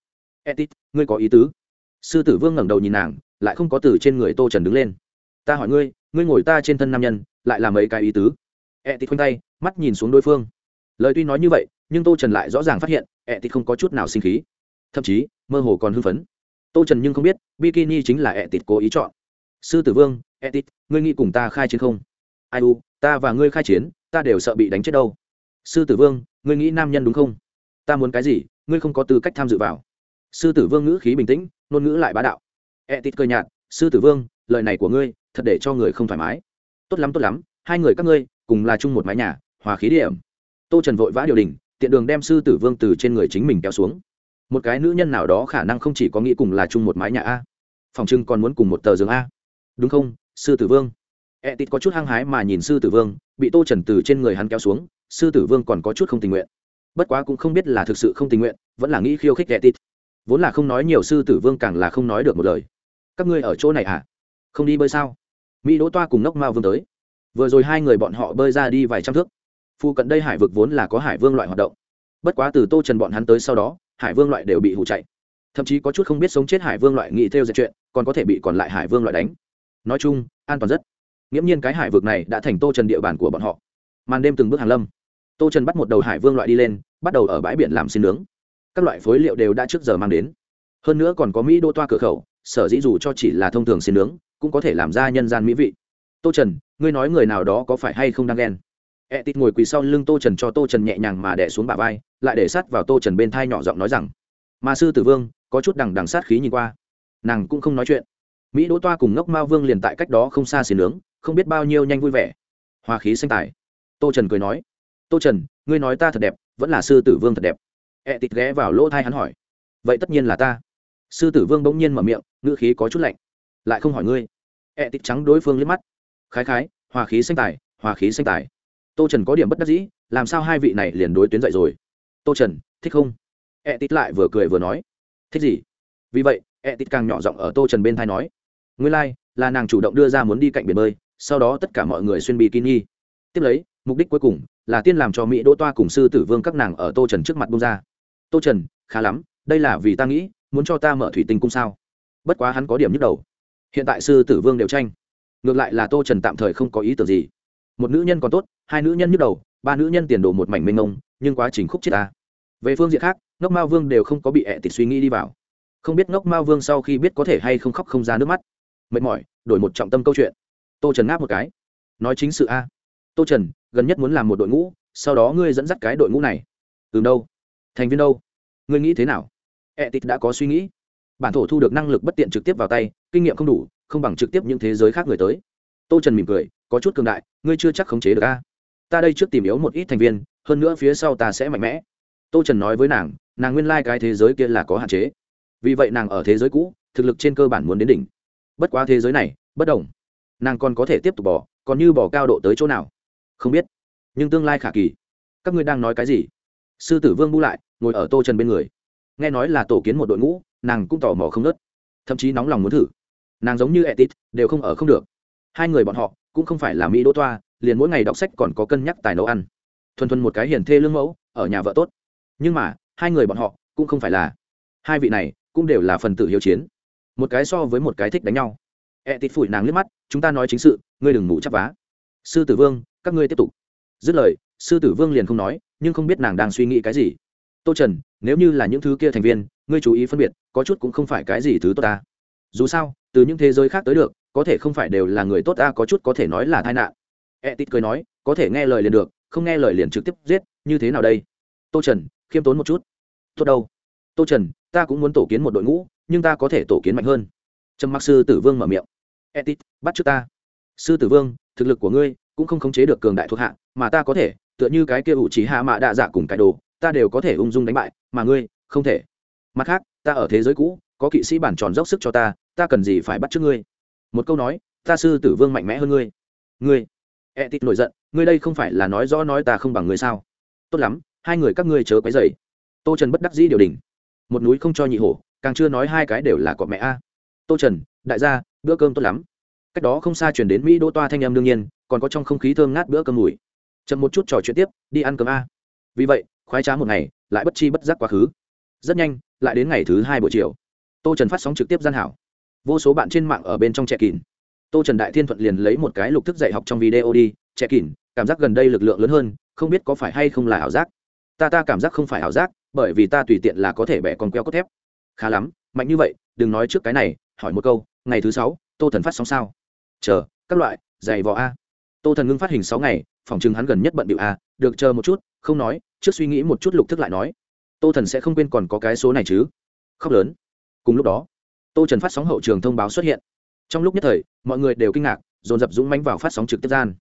Speaker 1: Ẹ tịt, ngươi có ý tứ. Sư tử vương ngẩng đầu nhìn nàng, lại không có từ trên người tô trần đứng lên. Ta hỏi ngươi ngươi ngồi ta trên thân nam nhân, lại làm mấy cái ý tứ? Ẹ tịt khoanh tay, mắt nhìn xuống đối phương lời tuy nói như vậy, nhưng tô trần lại rõ ràng phát hiện, ẹ tịt không có chút nào sinh khí. Thậm chí, mơ hồ còn hưng phấn. Tô trần nhưng không biết, bikini chính là ẹ tịt cố ý chọn. Sư tử vương, ẹ tịt, ngươi nghĩ cùng ta khai chiến không? Ai u, ta và ngươi khai chiến, ta đều sợ bị đánh chết đâu. Sư tử vương, ngươi nghĩ nam nhân đúng không? Ta muốn cái gì, ngươi không có tư cách tham dự vào. Sư tử vương ngữ khí bình tĩnh, ngôn ngữ lại bá đạo. Ẹ tịt cơ nhạt, sư tử vương, lời này của ngươi, thật để cho người không thoải mái. Tốt lắm tốt lắm, hai người các ngươi, cùng là chung một mái nhà, hòa khí điểm tô trần vội vã điều đình, tiện đường đem sư tử vương từ trên người chính mình kéo xuống. Một cái nữ nhân nào đó khả năng không chỉ có nghĩ cùng là chung một mái nhà a. Phòng trưng còn muốn cùng một tờ giường a. Đúng không, sư tử vương? E tít có chút hăng hái mà nhìn sư tử vương, bị tô trần từ trên người hắn kéo xuống, sư tử vương còn có chút không tình nguyện. Bất quá cũng không biết là thực sự không tình nguyện, vẫn là nghĩ khiêu khích e tít. Vốn là không nói nhiều sư tử vương càng là không nói được một lời. Các ngươi ở chỗ này à? Không đi bơi sao? Mỹ đỗ toa cùng nóc mao vương tới. Vừa rồi hai người bọn họ bơi ra đi vài trăm thước. Phu cận đây hải vực vốn là có hải vương loại hoạt động. Bất quá từ tô trần bọn hắn tới sau đó, hải vương loại đều bị hụ chạy. Thậm chí có chút không biết sống chết hải vương loại nghĩ theo dệt chuyện, còn có thể bị còn lại hải vương loại đánh. Nói chung, an toàn rất. Nghiễm nhiên cái hải vực này đã thành tô trần địa bàn của bọn họ. Màn đêm từng bước hàn lâm. Tô trần bắt một đầu hải vương loại đi lên, bắt đầu ở bãi biển làm xin nướng. Các loại phối liệu đều đã trước giờ mang đến. Hơn nữa còn có mỹ đô toa cửa khẩu, sở dĩ dù cho chỉ là thông thường xin nướng, cũng có thể làm ra nhân gian mỹ vị. Tô trần, ngươi nói người nào đó có phải hay không đang ghen? E tít ngồi quỳ sau lưng tô trần cho tô trần nhẹ nhàng mà đẻ xuống bả vai, lại để sát vào tô trần bên thai nhỏ giọng nói rằng, mà sư tử vương, có chút đằng đằng sát khí nhìn qua, nàng cũng không nói chuyện. Mỹ đỗ toa cùng ngốc mao vương liền tại cách đó không xa xì nướng, không biết bao nhiêu nhanh vui vẻ. Hòa khí xanh tài tô trần cười nói, tô trần, ngươi nói ta thật đẹp, vẫn là sư tử vương thật đẹp. E tít ghé vào lỗ thai hắn hỏi, vậy tất nhiên là ta. Sư tử vương bỗng nhiên mở miệng, ngữ khí có chút lạnh, lại không hỏi ngươi. E tít trắng đối phương liếc mắt, khái khái hòa khí xanh tài hòa khí xanh tài tô trần có điểm bất đắc dĩ làm sao hai vị này liền đối tuyến dậy rồi? Tô trần thích không? E tít lại vừa cười vừa nói. Thích gì? Vì vậy E tít càng nhỏ giọng ở tô trần bên thai nói. Nguyên lai、like, là nàng chủ động đưa ra muốn đi cạnh biển bơi sau đó tất cả mọi người xuyên bikini. Tiếp lấy mục đích cuối cùng là tiên làm cho mỹ đỗ toa cùng sư tử vương các nàng ở tô trần trước mặt bông ra. Tô trần khá lắm đây là vì ta nghĩ muốn cho ta mở thủy tinh cung sao? Bất quá hắn có điểm nhức đầu. Hiện tại sư tử vương đều tranh. Ngược lại là tô trần tạm thời không có ý tưởng gì. Một nữ nhân còn tốt hai nữ nhân nhức đầu, ba nữ nhân tiền đồ một mảnh mênh mông, nhưng quá trình khúc chết ta. Về phương diện khác, ngốc mao vương đều không có bị ẹ tịt suy nghĩ đi vào. Không biết ngốc mao vương sau khi biết có thể hay không khóc không ra nước mắt. Mệt mỏi, đổi một trọng tâm câu chuyện. Tô trần ngáp một cái. Nói chính sự a. Tô trần, gần nhất muốn làm một đội ngũ, sau đó ngươi dẫn dắt cái đội ngũ này. Từ đâu? Thành viên đâu? Ngươi nghĩ thế nào? Ẹ tịt đã có suy nghĩ. Bản thổ thu được năng lực bất tiện trực tiếp vào tay, kinh nghiệm không đủ, không bằng trực tiếp những thế giới khác người tới. Tô trần mỉm cười, có chút cường đại, ngươi chưa chắc khống chế được a ta đây trước tìm yếu một ít thành viên, hơn nữa phía sau ta sẽ mạnh mẽ. Tô trần nói với nàng nàng nguyên lai、like、cái thế giới kia là có hạn chế. Vì vậy nàng ở thế giới cũ, thực lực trên cơ bản muốn đến đỉnh. Bất quá thế giới này, bất đồng. Nàng còn có thể tiếp tục bỏ còn như bỏ cao độ tới chỗ nào? Không biết. Nhưng tương lai khả kỳ. Các ngươi đang nói cái gì? Sư tử vương bu lại, ngồi ở tô trần bên người. Nghe nói là tổ kiến một đội ngũ, nàng cũng tò mò không nớt thậm chí nóng lòng muốn thử. Nàng giống như etit đều không ở không được. Hai người bọn họ, cũng không phải là mỹ đỗ toa liền mỗi ngày đọc sách còn có cân nhắc tài nấu ăn. Thuần thuần một cái hiền thê lương mẫu, ở nhà vợ tốt. Nhưng mà, hai người bọn họ cũng không phải là. Hai vị này cũng đều là phần tử hiếu chiến. Một cái so với một cái thích đánh nhau. E tít phủi nàng liếc mắt, chúng ta nói chính sự, ngươi đừng ngủ chắp vá. Sư tử vương, các ngươi tiếp tục. Dứt lời, sư tử vương liền không nói, nhưng không biết nàng đang suy nghĩ cái gì. Tô trần, nếu như là những thứ kia thành viên, ngươi chú ý phân biệt, có chút cũng không phải cái gì thứ tốt ta. Dù sao, từ những thế giới khác tới được, có thể không phải đều là người tốt ta, có chút có thể nói là tai nạn e tít cười nói, có thể nghe lời liền được, không nghe lời liền trực tiếp giết, như thế nào đây? Tô trần, khiêm tốn một chút. Tốt đâu. Tô trần, ta cũng muốn tổ kiến một đội ngũ, nhưng ta có thể tổ kiến mạnh hơn. Trầm mặc sư tử vương mở miệng. E tít bắt trước ta. Sư tử vương, thực lực của ngươi cũng không khống chế được cường đại thuộc hạ, mà ta có thể, tựa như cái kia ủ trí hạ mạ đạ dạ cùng cải đồ, ta đều có thể ung dung đánh bại, mà ngươi, không thể. Mặt khác, ta ở thế giới cũ, có kỵ sĩ bản tròn dốc sức cho ta ta cần gì phải bắt trước ngươi? Một câu nói, ta sư tử vương mạnh mẽ hơn ngươi. Ngươi e tít nổi giận, ngươi đây không phải là nói rõ nói ta không bằng ngươi sao? Tốt lắm, hai người các ngươi chớ quấy dày tô trần bất đắc dĩ điều đình. Một núi không cho nhị hổ, càng chưa nói hai cái đều là của mẹ a. Tô trần, đại gia, bữa cơm tốt lắm. Cách đó không xa chuyển đến mỹ đỗ toa thanh em đương nhiên, còn có trong không khí thơm ngát bữa cơm mùi. Chậm một chút trò chuyện tiếp, đi ăn cơm a. Vì vậy, khoái trá một ngày, lại bất chi bất giác quá khứ. Rất nhanh, lại đến ngày thứ hai buổi chiều. Tô trần phát sóng trực tiếp gian hảo. Vô số bạn trên mạng ở bên trong trẻ kín tô trần đại thiên thuận liền lấy một cái lục thức dạy học trong video đi trẻ kín, cảm giác gần đây lực lượng lớn hơn, không biết có phải hay không là ảo giác. Ta ta cảm giác không phải ảo giác, bởi vì ta tùy tiện là có thể bẻ con queo cốt thép. Khá lắm, mạnh như vậy, đừng nói trước cái này, hỏi một câu, ngày thứ sáu, tô thần phát sóng sao? Chờ, các loại, giày vò a. Tô thần ngưng phát hình sáu ngày, phòng chừng hắn gần nhất bận bịu a, được chờ một chút, không nói, trước suy nghĩ một chút lục thức lại nói. Tô thần sẽ không quên còn có cái số này chứ. Khóc lớn. Cùng lúc đó, tô trần phát sóng hậu trường thông báo xuất hiện trong lúc nhất thời, mọi người đều kinh ngạc, dồn dập dũng mánh vào phát sóng trực tiếp gian.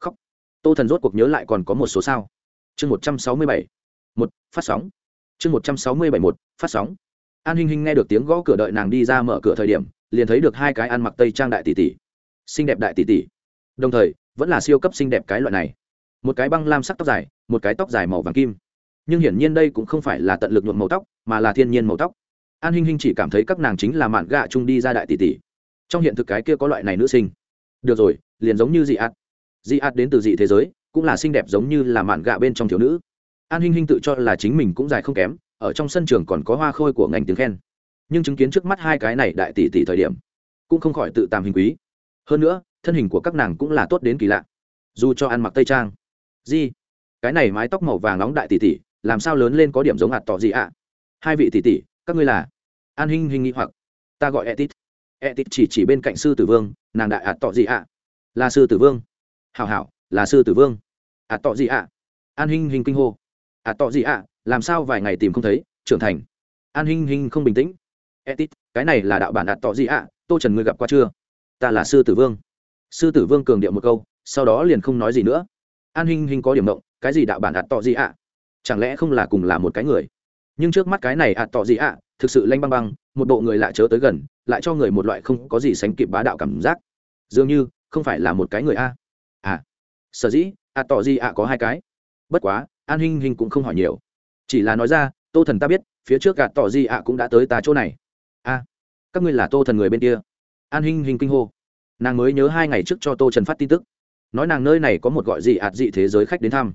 Speaker 1: Khóc. Tô thần rốt cuộc nhớ lại còn có một số sao. Chương một trăm sáu mươi bảy một, phát sóng. Chương một trăm sáu mươi bảy một, phát sóng. An hinh hinh nghe được tiếng gõ cửa đợi nàng đi ra mở cửa thời điểm, liền thấy được hai cái ăn mặc tây trang đại tỷ tỷ. Xinh đẹp đại tỷ tỷ. Đồng thời, vẫn là siêu cấp xinh đẹp cái loại này. Một cái băng lam sắc tóc dài, một cái tóc dài màu vàng kim. Nhưng hiển nhiên đây cũng không phải là tận lực nhuộm màu tóc, mà là thiên nhiên màu tóc. An hinh hinh chỉ cảm thấy các nàng chính là mạn gạ chung đi ra đại tỷ tỷ trong hiện thực cái kia có loại này nữ sinh. Được rồi, liền giống như dị ạt. Dị ạt đến từ dị thế giới, cũng là xinh đẹp giống như là mạn gạ bên trong thiếu nữ. An hinh hinh tự cho là chính mình cũng dài không kém, ở trong sân trường còn có hoa khôi của ngành tiếng khen. Nhưng chứng kiến trước mắt hai cái này đại tỷ tỷ thời điểm, cũng không khỏi tự tàm hình quý. Hơn nữa, thân hình của các nàng cũng là tốt đến kỳ lạ. Dù cho ăn mặc tây trang. Di, cái này mái tóc màu vàng nóng đại tỷ tỷ, làm sao lớn lên có điểm giống hạt tỏ gì ạ? Hai vị tỷ tỷ, các ngươi là? An hinh hinh nghĩ hoặc. Ta gọi etit etit chỉ chỉ bên cạnh sư tử vương, nàng đại hạt tỏ gì ạ. Là sư tử vương. Hảo hảo, là sư tử vương. Hạt tỏ gì ạ. An hinh hinh kinh hô. Ạt tỏ gì ạ, làm sao vài ngày tìm không thấy, trưởng thành. An hinh hinh không bình tĩnh. Etit cái này là đạo bản ạt tỏ gì ạ, tô trần ngươi gặp qua chưa? Ta là sư tử vương. Sư tử vương cường điệu một câu, sau đó liền không nói gì nữa. An hinh hinh có điểm động, cái gì đạo bản ạt tọ gì ạ? Chẳng lẽ không là cùng là một cái người? Nhưng trước mắt cái này à tọ gì ạ, thực sự lanh băng băng, một bộ người lạ chớ tới gần, lại cho người một loại không có gì sánh kịp bá đạo cảm giác. Dường như, không phải là một cái người a. À sở dĩ, ạ tọ gì ạ, có hai cái. Bất quá, an hinh hinh cũng không hỏi nhiều. Chỉ là nói ra, tô thần ta biết, phía trước gạt tỏ gì ạ, cũng đã tới ta chỗ này. A, các ngươi là tô thần người bên kia. An hinh hinh kinh hô. Nàng mới nhớ hai ngày trước cho tô trần phát tin tức. Nói nàng nơi này có một gọi gì ạt dị thế giới khách đến thăm.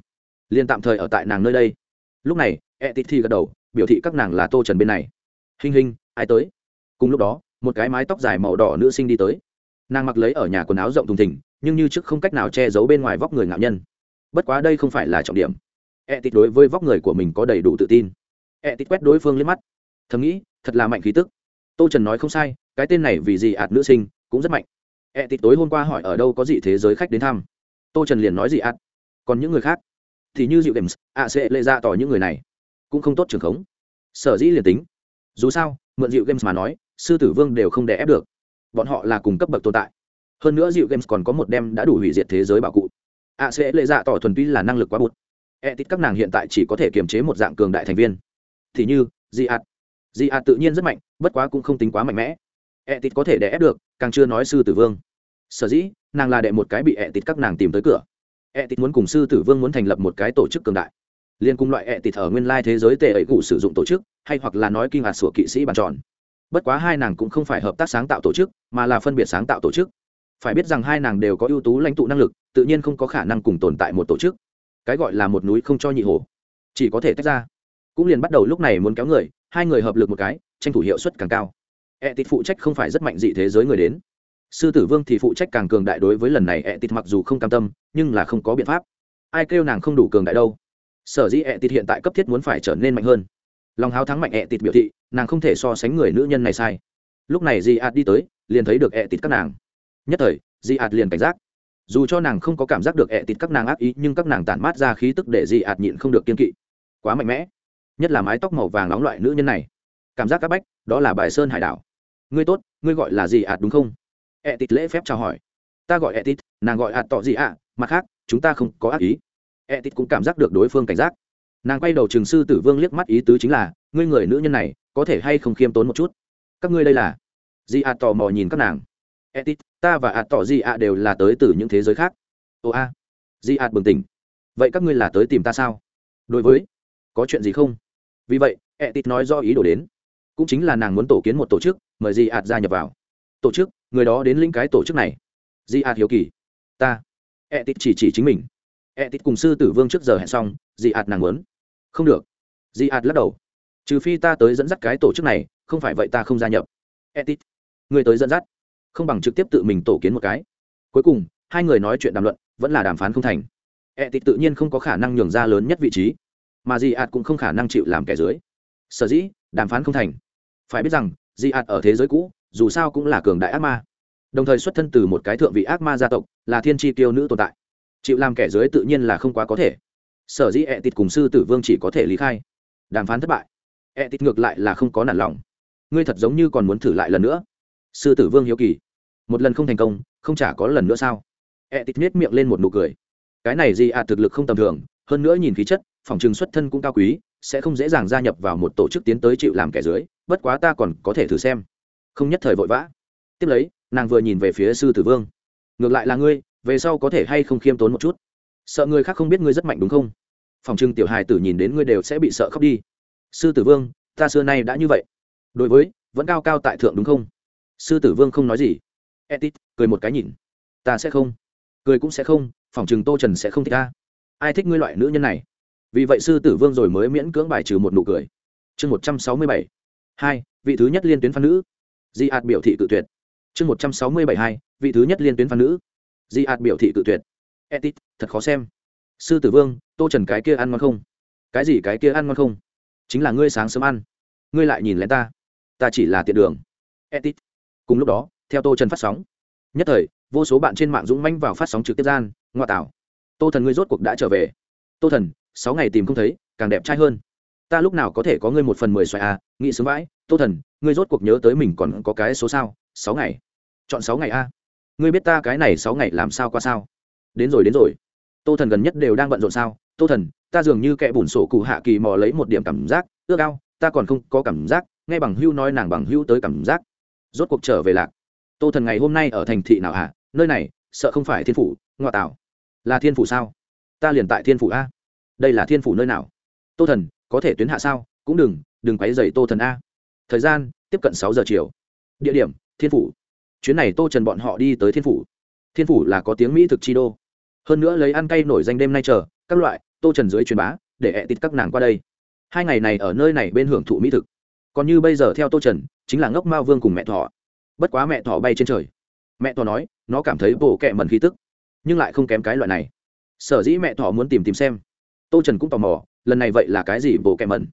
Speaker 1: Liền tạm thời ở tại nàng nơi đây lúc này e tít thi gật đầu, biểu thị các nàng là tô trần bên này. Hình hình ai tới? Cùng lúc đó, một cái mái tóc dài màu đỏ nữ sinh đi tới. Nàng mặc lấy ở nhà quần áo rộng thùng thình, nhưng như trước không cách nào che giấu bên ngoài vóc người ngạo nhân. Bất quá đây không phải là trọng điểm. E tít đối với vóc người của mình có đầy đủ tự tin. E tít quét đối phương lên mắt. Thầm nghĩ, thật là mạnh khí tức. Tô trần nói không sai, cái tên này vì gì ạt nữ sinh, cũng rất mạnh. E tít tối hôm qua hỏi ở đâu có gì thế giới khách đến thăm. Tô trần liền nói gì ạt? Còn những người khác? Thì như dịu games ạ sẽ lệ ra tỏ những người này. Cũng không tốt trường khống. Sở dĩ liền tính. Dù sao, mượn dịu games mà nói, sư tử vương đều không đè ép được. Bọn họ là cùng cấp bậc tồn tại. Hơn nữa dịu games còn có một đem đã đủ hủy diệt thế giới bảo cụ. Ạ sẽ lệ dạ tỏ thuần túy là năng lực quá bụt. E tít các nàng hiện tại chỉ có thể kiềm chế một dạng cường đại thành viên. Thì như dị ạt. Dị ạt tự nhiên rất mạnh, bất quá cũng không tính quá mạnh mẽ. E tít có thể đè ép được, càng chưa nói sư tử vương. Sở dĩ, nàng là đệ một cái bị e tít các nàng tìm tới cửa e tịt muốn cùng sư tử vương muốn thành lập một cái tổ chức cường đại. Liên cùng loại e tịt ở nguyên lai thế giới tệ ấy cụ sử dụng tổ chức, hay hoặc là nói kinh ngạc sủa kỵ sĩ bàn tròn. Bất quá hai nàng cũng không phải hợp tác sáng tạo tổ chức, mà là phân biệt sáng tạo tổ chức. Phải biết rằng hai nàng đều có ưu tú lãnh tụ năng lực, tự nhiên không có khả năng cùng tồn tại một tổ chức. Cái gọi là một núi không cho nhị hồ chỉ có thể tách ra. Cũng liền bắt đầu lúc này muốn kéo người, hai người hợp lực một cái, tranh thủ hiệu suất càng cao. E tịt phụ trách không phải rất mạnh dị thế giới người đến sư tử vương thì phụ trách càng cường đại đối với lần này ẹ tịt mặc dù không cam tâm, nhưng là không có biện pháp. Ai kêu nàng không đủ cường đại đâu. Sở dĩ ẹ tịt hiện tại cấp thiết muốn phải trở nên mạnh hơn. Lòng háo thắng mạnh ẹ tịt biểu thị, nàng không thể so sánh người nữ nhân này sai. Lúc này di ạt đi tới, liền thấy được ẹ tịt các nàng. Nhất thời di ạt liền cảnh giác. Dù cho nàng không có cảm giác được ẹ tịt các nàng ác ý, nhưng các nàng tản mát ra khí tức để di ạt nhịn không được kiên kỵ. Quá mạnh mẽ. Nhất là mái tóc màu vàng nóng loại nữ nhân này. Cảm giác các bách, đó là bài sơn hải đảo. Ngươi tốt, ngươi gọi là gì ạt đúng không? Ẹ tịt lễ phép chào hỏi. Ta gọi ẹ tịt nàng gọi ạt tỏ gì ạ, mặt khác, chúng ta không có ác ý. Ẹ tịt cũng cảm giác được đối phương cảnh giác. Nàng quay đầu trường sư tử vương liếc mắt ý tứ chính là, ngươi người nữ nhân này, có thể hay không khiêm tốn một chút? Các ngươi đây là? Di ạt tò mò nhìn các nàng. Ẹ tịt ta và ạt tỏ gì ạ đều là tới từ những thế giới khác. Ồ a. Di ạ bừng tỉnh. Vậy các ngươi là tới tìm ta sao? Đối với, có chuyện gì không? Vì vậy ẹ tịt nói do ý đồ đến. Cũng chính là nàng muốn tổ kiến một tổ chức, mời di ạt gia nhập vào. Tổ chức người đó đến lĩnh cái tổ chức này. Di ạt hiếu kỳ. Ta. E tít chỉ chỉ chính mình. E tít cùng sư tử vương trước giờ hẹn xong, di ạt nàng muốn. Không được. Di ạt lắc đầu. Trừ phi ta tới dẫn dắt cái tổ chức này, không phải vậy ta không gia nhập. E tít. Người tới dẫn dắt. Không bằng trực tiếp tự mình tổ kiến một cái. Cuối cùng, hai người nói chuyện đàm luận, vẫn là đàm phán không thành. E tít tự nhiên không có khả năng nhường ra lớn nhất vị trí, mà di ạt cũng không khả năng chịu làm kẻ dưới. Sở dĩ, đàm phán không thành. Phải biết rằng, di ạt ở thế giới cũ dù sao cũng là cường đại ác ma. Đồng thời xuất thân từ một cái thượng vị ác ma gia tộc, là thiên tri tiêu nữ tồn tại. Chịu làm kẻ dưới tự nhiên là không quá có thể. Sở dĩ ẹ tịt cùng sư tử vương chỉ có thể lý khai. Đàm phán thất bại. Ẹ tịt ngược lại là không có nản lòng. Ngươi thật giống như còn muốn thử lại lần nữa. Sư tử vương hiếu kỳ. Một lần không thành công, không chả có lần nữa sao? Ẹ tịt miết miệng lên một nụ cười. Cái này gì ạ thực lực không tầm thường, hơn nữa nhìn khí chất, phòng trừng xuất thân cũng cao quý, sẽ không dễ dàng gia nhập vào một tổ chức tiến tới chịu làm kẻ dưới, bất quá ta còn có thể thử xem không nhất thời vội vã. Tiếp lấy, nàng vừa nhìn về phía sư tử vương. Ngược lại là ngươi, về sau có thể hay không khiêm tốn một chút? Sợ người khác không biết ngươi rất mạnh đúng không? Phòng trưng tiểu hài tử nhìn đến ngươi đều sẽ bị sợ khóc đi. Sư tử vương, ta xưa nay đã như vậy. Đối với, vẫn cao cao tại thượng đúng không? Sư tử vương không nói gì. Etit cười một cái nhìn. Ta sẽ không. Cười cũng sẽ không, phòng trừng tô trần sẽ không thích ta. Ai thích ngươi loại nữ nhân này? Vì vậy sư tử vương rồi mới miễn cưỡng bài trừ một nụ cười. Chương một trăm sáu mươi bảy. Hai, vị thứ nhất liên tuyến phan nữ di ạt biểu thị cự tuyệt. Chương một trăm sáu mươi bảy hai, vị thứ nhất liên tuyến phan nữ. Di ạt biểu thị cự tuyệt. Etit, thật khó xem. Sư tử vương, tô trần cái kia ăn ngon không? Cái gì cái kia ăn ngon không? Chính là ngươi sáng sớm ăn. Ngươi lại nhìn lén ta. Ta chỉ là tiện đường. Etit. Cùng lúc đó, theo tô trần phát sóng. Nhất thời, vô số bạn trên mạng dũng manh vào phát sóng trực tiếp gian ngoại tảo. Tô thần ngươi rốt cuộc đã trở về. Tô thần, sáu ngày tìm không thấy, càng đẹp trai hơn ta lúc nào có thể có ngươi một phần mười xoài a nghĩ sướng vãi. Tô thần, ngươi rốt cuộc nhớ tới mình còn có cái số sao? Sáu ngày. Chọn sáu ngày a. Ngươi biết ta cái này sáu ngày làm sao qua sao? Đến rồi đến rồi. Tô thần gần nhất đều đang bận rộn sao? Tô thần, ta dường như kẻ bùn sổ cụ hạ kỳ mò lấy một điểm cảm giác. Ước ao, ta còn không có cảm giác. Nghe bằng hưu nói nàng bằng hưu tới cảm giác. Rốt cuộc trở về lạc. Tô thần ngày hôm nay ở thành thị nào hả? Nơi này, sợ không phải thiên phủ, ngoại tảo. Là thiên phủ sao? Ta liền tại thiên phủ a. Đây là thiên phủ nơi nào? Tô thần có thể tuyến hạ sao? Cũng đừng đừng quáy dày tô thần a. Thời gian, tiếp cận sáu giờ chiều. Địa điểm, thiên phủ. Chuyến này tô trần bọn họ đi tới thiên phủ. Thiên phủ là có tiếng mỹ thực chi đô. Hơn nữa lấy ăn cay nổi danh đêm nay chờ, các loại, tô trần dưới truyền bá, để ẹ tít các nàng qua đây. Hai ngày này ở nơi này bên hưởng thụ mỹ thực. Còn như bây giờ theo tô trần, chính là ngốc mao vương cùng mẹ thọ bất quá mẹ thọ bay trên trời. Mẹ thọ nói, nó cảm thấy bộ kẹ mần khí tức, nhưng lại không kém cái loại này. Sở dĩ mẹ thọ muốn tìm tìm xem. Tô trần cũng tò mò lần này vậy là cái gì bộ kẹm mần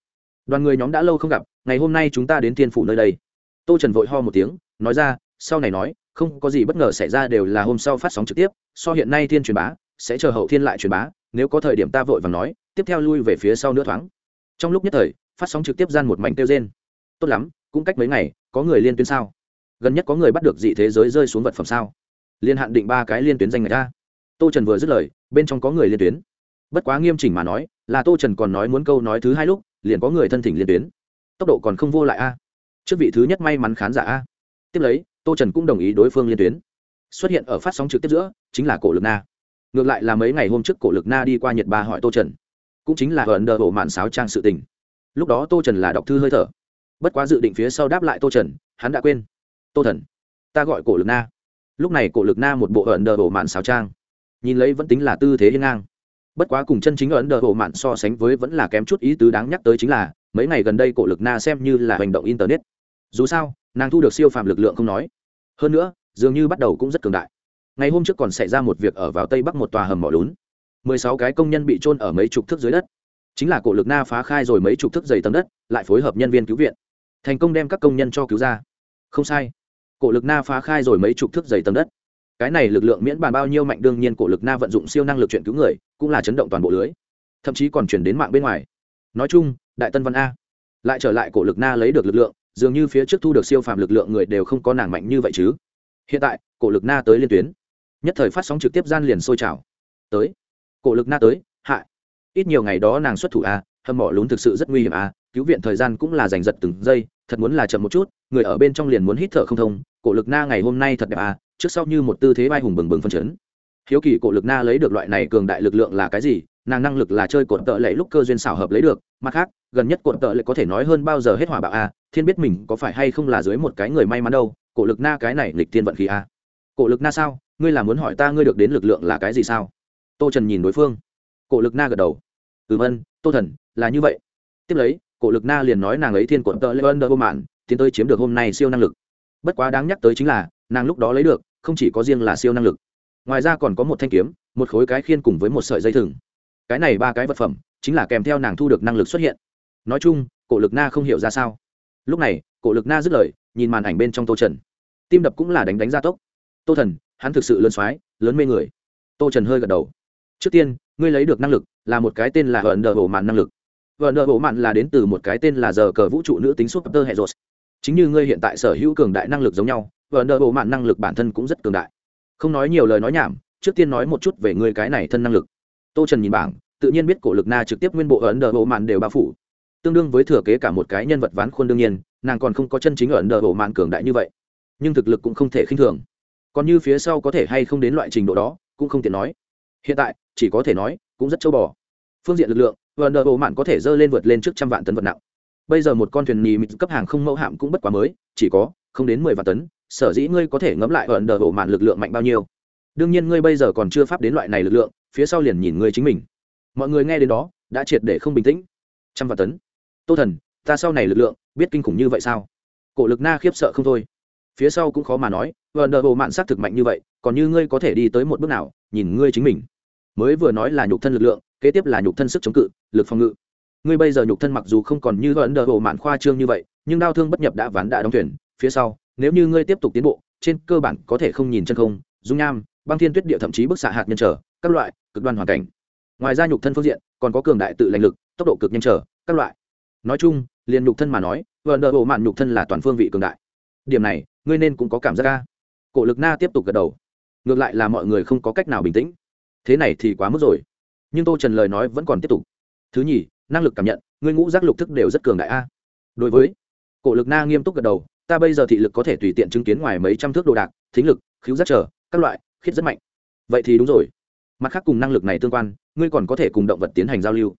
Speaker 1: đoàn người nhóm đã lâu không gặp, ngày hôm nay chúng ta đến thiên phủ nơi đây. Tô trần vội ho một tiếng, nói ra, sau này nói, không có gì bất ngờ xảy ra đều là hôm sau phát sóng trực tiếp, so hiện nay thiên truyền bá, sẽ chờ hậu thiên lại truyền bá, nếu có thời điểm ta vội và nói, tiếp theo lui về phía sau nữa thoáng. Trong lúc nhất thời, phát sóng trực tiếp gian một mảnh kêu trên tốt lắm, cũng cách mấy ngày, có người liên tuyến sao? Gần nhất có người bắt được dị thế giới rơi xuống vật phẩm sao? Liên hạn định ba cái liên tuyến danh người ta tô trần vừa dứt lời, bên trong có người liên tuyến. Bất quá nghiêm chỉnh mà nói là tô trần còn nói muốn câu nói thứ hai lúc, liền có người thân thỉnh liên tuyến. Tốc độ còn không vô lại a. Trước vị thứ nhất may mắn khán giả a. Tiếp lấy, tô trần cũng đồng ý đối phương liên tuyến. Xuất hiện ở phát sóng trực tiếp giữa, chính là cổ lực na. Ngược lại là mấy ngày hôm trước cổ lực na đi qua nhật ba hỏi tô trần. Cũng chính là ẩn độ bộ mạn sáo trang sự tình. Lúc đó tô trần là đọc thư hơi thở. Bất quá dự định phía sau đáp lại tô trần, hắn đã quên. Tô thần, ta gọi cổ lực na. Lúc này cổ lực na một bộ ẩn độ bộ mạn sáo trang. Nhìn lấy vẫn tính là tư thế hiên ngang bất quá cùng chân chính ấn Độ bộ mạn so sánh với vẫn là kém chút ý tứ đáng nhắc tới chính là, mấy ngày gần đây cổ lực na xem như là hành động internet. Dù sao, nàng thu được siêu phàm lực lượng không nói. Hơn nữa, dường như bắt đầu cũng rất cường đại. Ngày hôm trước còn xảy ra một việc ở vào tây bắc một tòa hầm mỏ lún. Mười sáu cái công nhân bị trôn ở mấy chục thước dưới đất. Chính là cổ lực na phá khai rồi mấy chục thước dày tầng đất, lại phối hợp nhân viên cứu viện. Thành công đem các công nhân cho cứu ra. Không sai. Cổ lực na phá khai rồi mấy chục thước dày tầng đất cái này lực lượng miễn bàn bao nhiêu mạnh, đương nhiên cổ lực na vận dụng siêu năng lực chuyện cứu người, cũng là chấn động toàn bộ lưới. Thậm chí còn chuyển đến mạng bên ngoài. Nói chung, đại tân văn a lại trở lại cổ lực na lấy được lực lượng, dường như phía trước thu được siêu phàm lực lượng người đều không có nàng mạnh như vậy chứ. Hiện tại, cổ lực na tới liên tuyến. Nhất thời phát sóng trực tiếp gian liền sôi trào. Tới. Cổ lực na tới, hạ. Ít nhiều ngày đó nàng xuất thủ a, hâm mỏ lún thực sự rất nguy hiểm a, cứu viện thời gian cũng là giành giật từng giây, thật muốn là chậm một chút, người ở bên trong liền muốn hít thở không thông. Cổ lực na ngày hôm nay thật đẹp a trước sau như một tư thế vai hùng bừng bừng phân chấn. Hiếu kỳ cổ lực na lấy được loại này cường đại lực lượng là cái gì? Nàng năng lực là chơi cột tợ lệ lúc cơ duyên xảo hợp lấy được. Mặt khác, gần nhất cột tợ lệ có thể nói hơn bao giờ hết hỏa bạo a. Thiên biết mình có phải hay không là dưới một cái người may mắn đâu. Cổ lực na cái này lịch tiên vận khí a. Cổ lực na sao? Ngươi là muốn hỏi ta ngươi được đến lực lượng là cái gì sao? Tô trần nhìn đối phương. Cổ lực na gật đầu. Ừm ân tô thần, là như vậy. Tiếp lấy, cổ lực na liền nói nàng ấy thiên cột tợ lệ ân đỡ vô mạn tiến tới chiếm được hôm nay siêu năng lực. Bất quá đáng nhắc tới chính là nàng lúc đó lấy được, không chỉ có riêng là siêu năng lực, ngoài ra còn có một thanh kiếm, một khối cái khiên cùng với một sợi dây thừng. Cái này ba cái vật phẩm, chính là kèm theo nàng thu được năng lực xuất hiện. Nói chung, cổ lực na không hiểu ra sao. Lúc này, cổ lực na dứt lời, nhìn màn ảnh bên trong tô trần. Tim đập cũng là đánh đánh ra tốc. Tô thần, hắn thực sự lớn soái, lớn mê người. Tô trần hơi gật đầu. Trước tiên, ngươi lấy được năng lực là một cái tên là hờn đờ bộ mạn năng lực. Hờn đờ bộ mạn là đến từ một cái tên là giờ cờ vũ trụ nữ tính súp tơ hệ rột chính như ngươi hiện tại sở hữu cường đại năng lực giống nhau hờn nợ bộ mạn năng lực bản thân cũng rất cường đại. Không nói nhiều lời nói nhảm, trước tiên nói một chút về người cái này thân năng lực. Tô trần nhìn bảng, tự nhiên biết cổ lực na trực tiếp nguyên bộ ấn độ bộ mạn đều bao phủ. Tương đương với thừa kế cả một cái nhân vật ván khuôn đương nhiên, nàng còn không có chân chính ấn độ bộ mạn cường đại như vậy. Nhưng thực lực cũng không thể khinh thường. Còn như phía sau có thể hay không đến loại trình độ đó, cũng không tiện nói. Hiện tại, chỉ có thể nói, cũng rất châu bò. Phương diện lực lượng vợ nợ bộ mạn có thể dơ lên vượt lên trước trăm vạn tấn vật nặng. Bây giờ một con thuyền nhì mịt cấp hàng không mẫu hạm cũng bất quá mới, chỉ có không đến mười vạn tấn sở dĩ ngươi có thể ngẫm lại ẩn đờ bộ mạn lực lượng mạnh bao nhiêu? Đương nhiên ngươi bây giờ còn chưa pháp đến loại này lực lượng, phía sau liền nhìn ngươi chính mình. Mọi người nghe đến đó, đã triệt để không bình tĩnh. Trăm vạn tấn. Tô thần, ta sau này lực lượng, biết kinh khủng như vậy sao? Cổ lực na khiếp sợ không thôi. Phía sau cũng khó mà nói vợ nợ bộ mạn xác thực mạnh như vậy, còn như ngươi có thể đi tới một bước nào, nhìn ngươi chính mình. Mới vừa nói là nhục thân lực lượng, kế tiếp là nhục thân sức chống cự, lực phòng ngự. Ngươi bây giờ nhục thân mặc dù không còn như vợ nợ bộ mạn khoa trương như vậy, nhưng đau thương bất nhập đã ván đã đóng thuyền, phía sau nếu như ngươi tiếp tục tiến bộ, trên cơ bản có thể không nhìn chân không, dung nham, băng thiên tuyết địa thậm chí bức xạ hạt nhân trở, các loại, cực đoan hoàn cảnh. Ngoài ra nhục thân phương diện, còn có cường đại tự lãnh lực, tốc độ cực nhanh trở, các loại. Nói chung, liền nhục thân mà nói vợ nợ bộ mạn nhục thân là toàn phương vị cường đại. Điểm này, ngươi nên cũng có cảm giác ca cổ lực na tiếp tục gật đầu. Ngược lại là mọi người không có cách nào bình tĩnh. Thế này thì quá mức rồi. Nhưng tô trần lời nói vẫn còn tiếp tục. Thứ nhì, năng lực cảm nhận, ngươi ngũ giác lục thức đều rất cường đại a. Đối với, cổ lực na nghiêm túc gật đầu ta bây giờ thị lực có thể tùy tiện chứng kiến ngoài mấy trăm thước đồ đạc, thính lực khiếu giác trở các loại, khiết rất mạnh. Vậy thì đúng rồi. Mặt khác cùng năng lực này tương quan, ngươi còn có thể cùng động vật tiến hành giao lưu.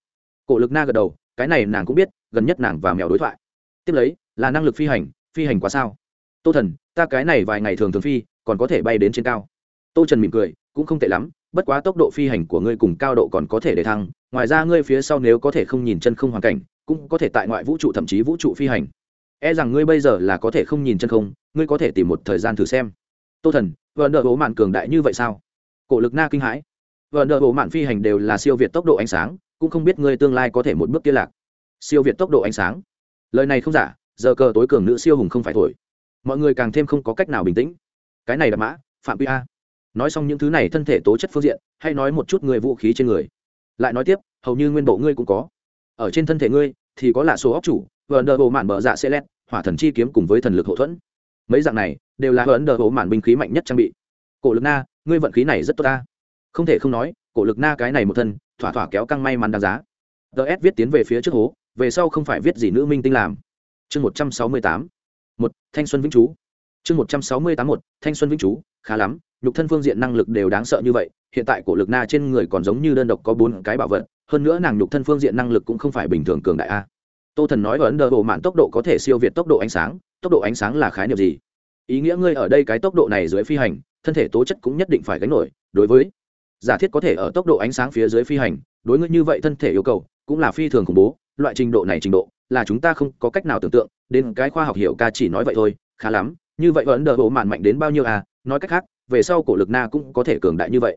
Speaker 1: Cổ lực na gật đầu, cái này nàng cũng biết, gần nhất nàng và mèo đối thoại. Tiếp lấy, là năng lực phi hành phi hành quá sao? Tô thần, ta cái này vài ngày thường thường phi, còn có thể bay đến trên cao. Tô trần mỉm cười, cũng không tệ lắm, bất quá tốc độ phi hành của ngươi cùng cao độ còn có thể để thăng, ngoài ra ngươi phía sau nếu có thể không nhìn chân không hoàn cảnh, cũng có thể tại ngoại vũ trụ thậm chí vũ trụ phi hành e rằng ngươi bây giờ là có thể không nhìn chân không, ngươi có thể tìm một thời gian thử xem. Tô thần vợ nợ bố mạn cường đại như vậy sao? Cổ lực na kinh hãi. Vợ nợ bố mạn phi hành đều là siêu việt tốc độ ánh sáng, cũng không biết ngươi tương lai có thể một bước kia lạc. Siêu việt tốc độ ánh sáng. Lời này không giả, giờ cờ tối cường nữ siêu hùng không phải thổi. Mọi người càng thêm không có cách nào bình tĩnh. Cái này là mã, phạm quy a. Nói xong những thứ này thân thể tố chất phương diện, hay nói một chút người vũ khí trên người. Lại nói tiếp, hầu như nguyên bộ ngươi cũng có. Ở trên thân thể ngươi, thì có là số óc chủ vợ đờ bộ mạn bờ dạ xe lét, hỏa thần chi kiếm cùng với thần lực hậu thuẫn. Mấy dạng này đều là vợ đờ bộ mạn binh khí mạnh nhất trang bị. Cổ lực na, ngươi vận khí này rất tốt ta. Không thể không nói, cổ lực na cái này một thân, thỏa thỏa kéo căng may mắn đáng giá. Ts viết tiến về phía trước hố, về sau không phải viết gì nữ minh tinh làm. Chương một trăm sáu mươi tám. Một, thanh xuân vĩnh chú. Chương một trăm sáu mươi tám một, thanh xuân vĩnh chú, khá lắm, nhục thân phương diện năng lực đều đáng sợ như vậy, hiện tại cổ lực na trên người còn giống như đơn độc có bốn cái bảo vật, hơn nữa nàng nhục thân phương diện năng lực cũng không phải bình thường cường đại a tô thần nói ở ấn độ bộ mạn tốc độ có thể siêu việt tốc độ ánh sáng, tốc độ ánh sáng là khái niệm gì? Ý nghĩa ngươi ở đây cái tốc độ này dưới phi hành, thân thể tố chất cũng nhất định phải gánh nổi, đối với giả thiết có thể ở tốc độ ánh sáng phía dưới phi hành, đối ngươi như vậy thân thể yêu cầu, cũng là phi thường khủng bố, loại trình độ này trình độ là chúng ta không có cách nào tưởng tượng, đến cái khoa học hiểu ca chỉ nói vậy thôi, khá lắm, như vậy vẫn đờ bộ mạn mạnh đến bao nhiêu à nói cách khác, về sau cổ lực na cũng có thể cường đại như vậy.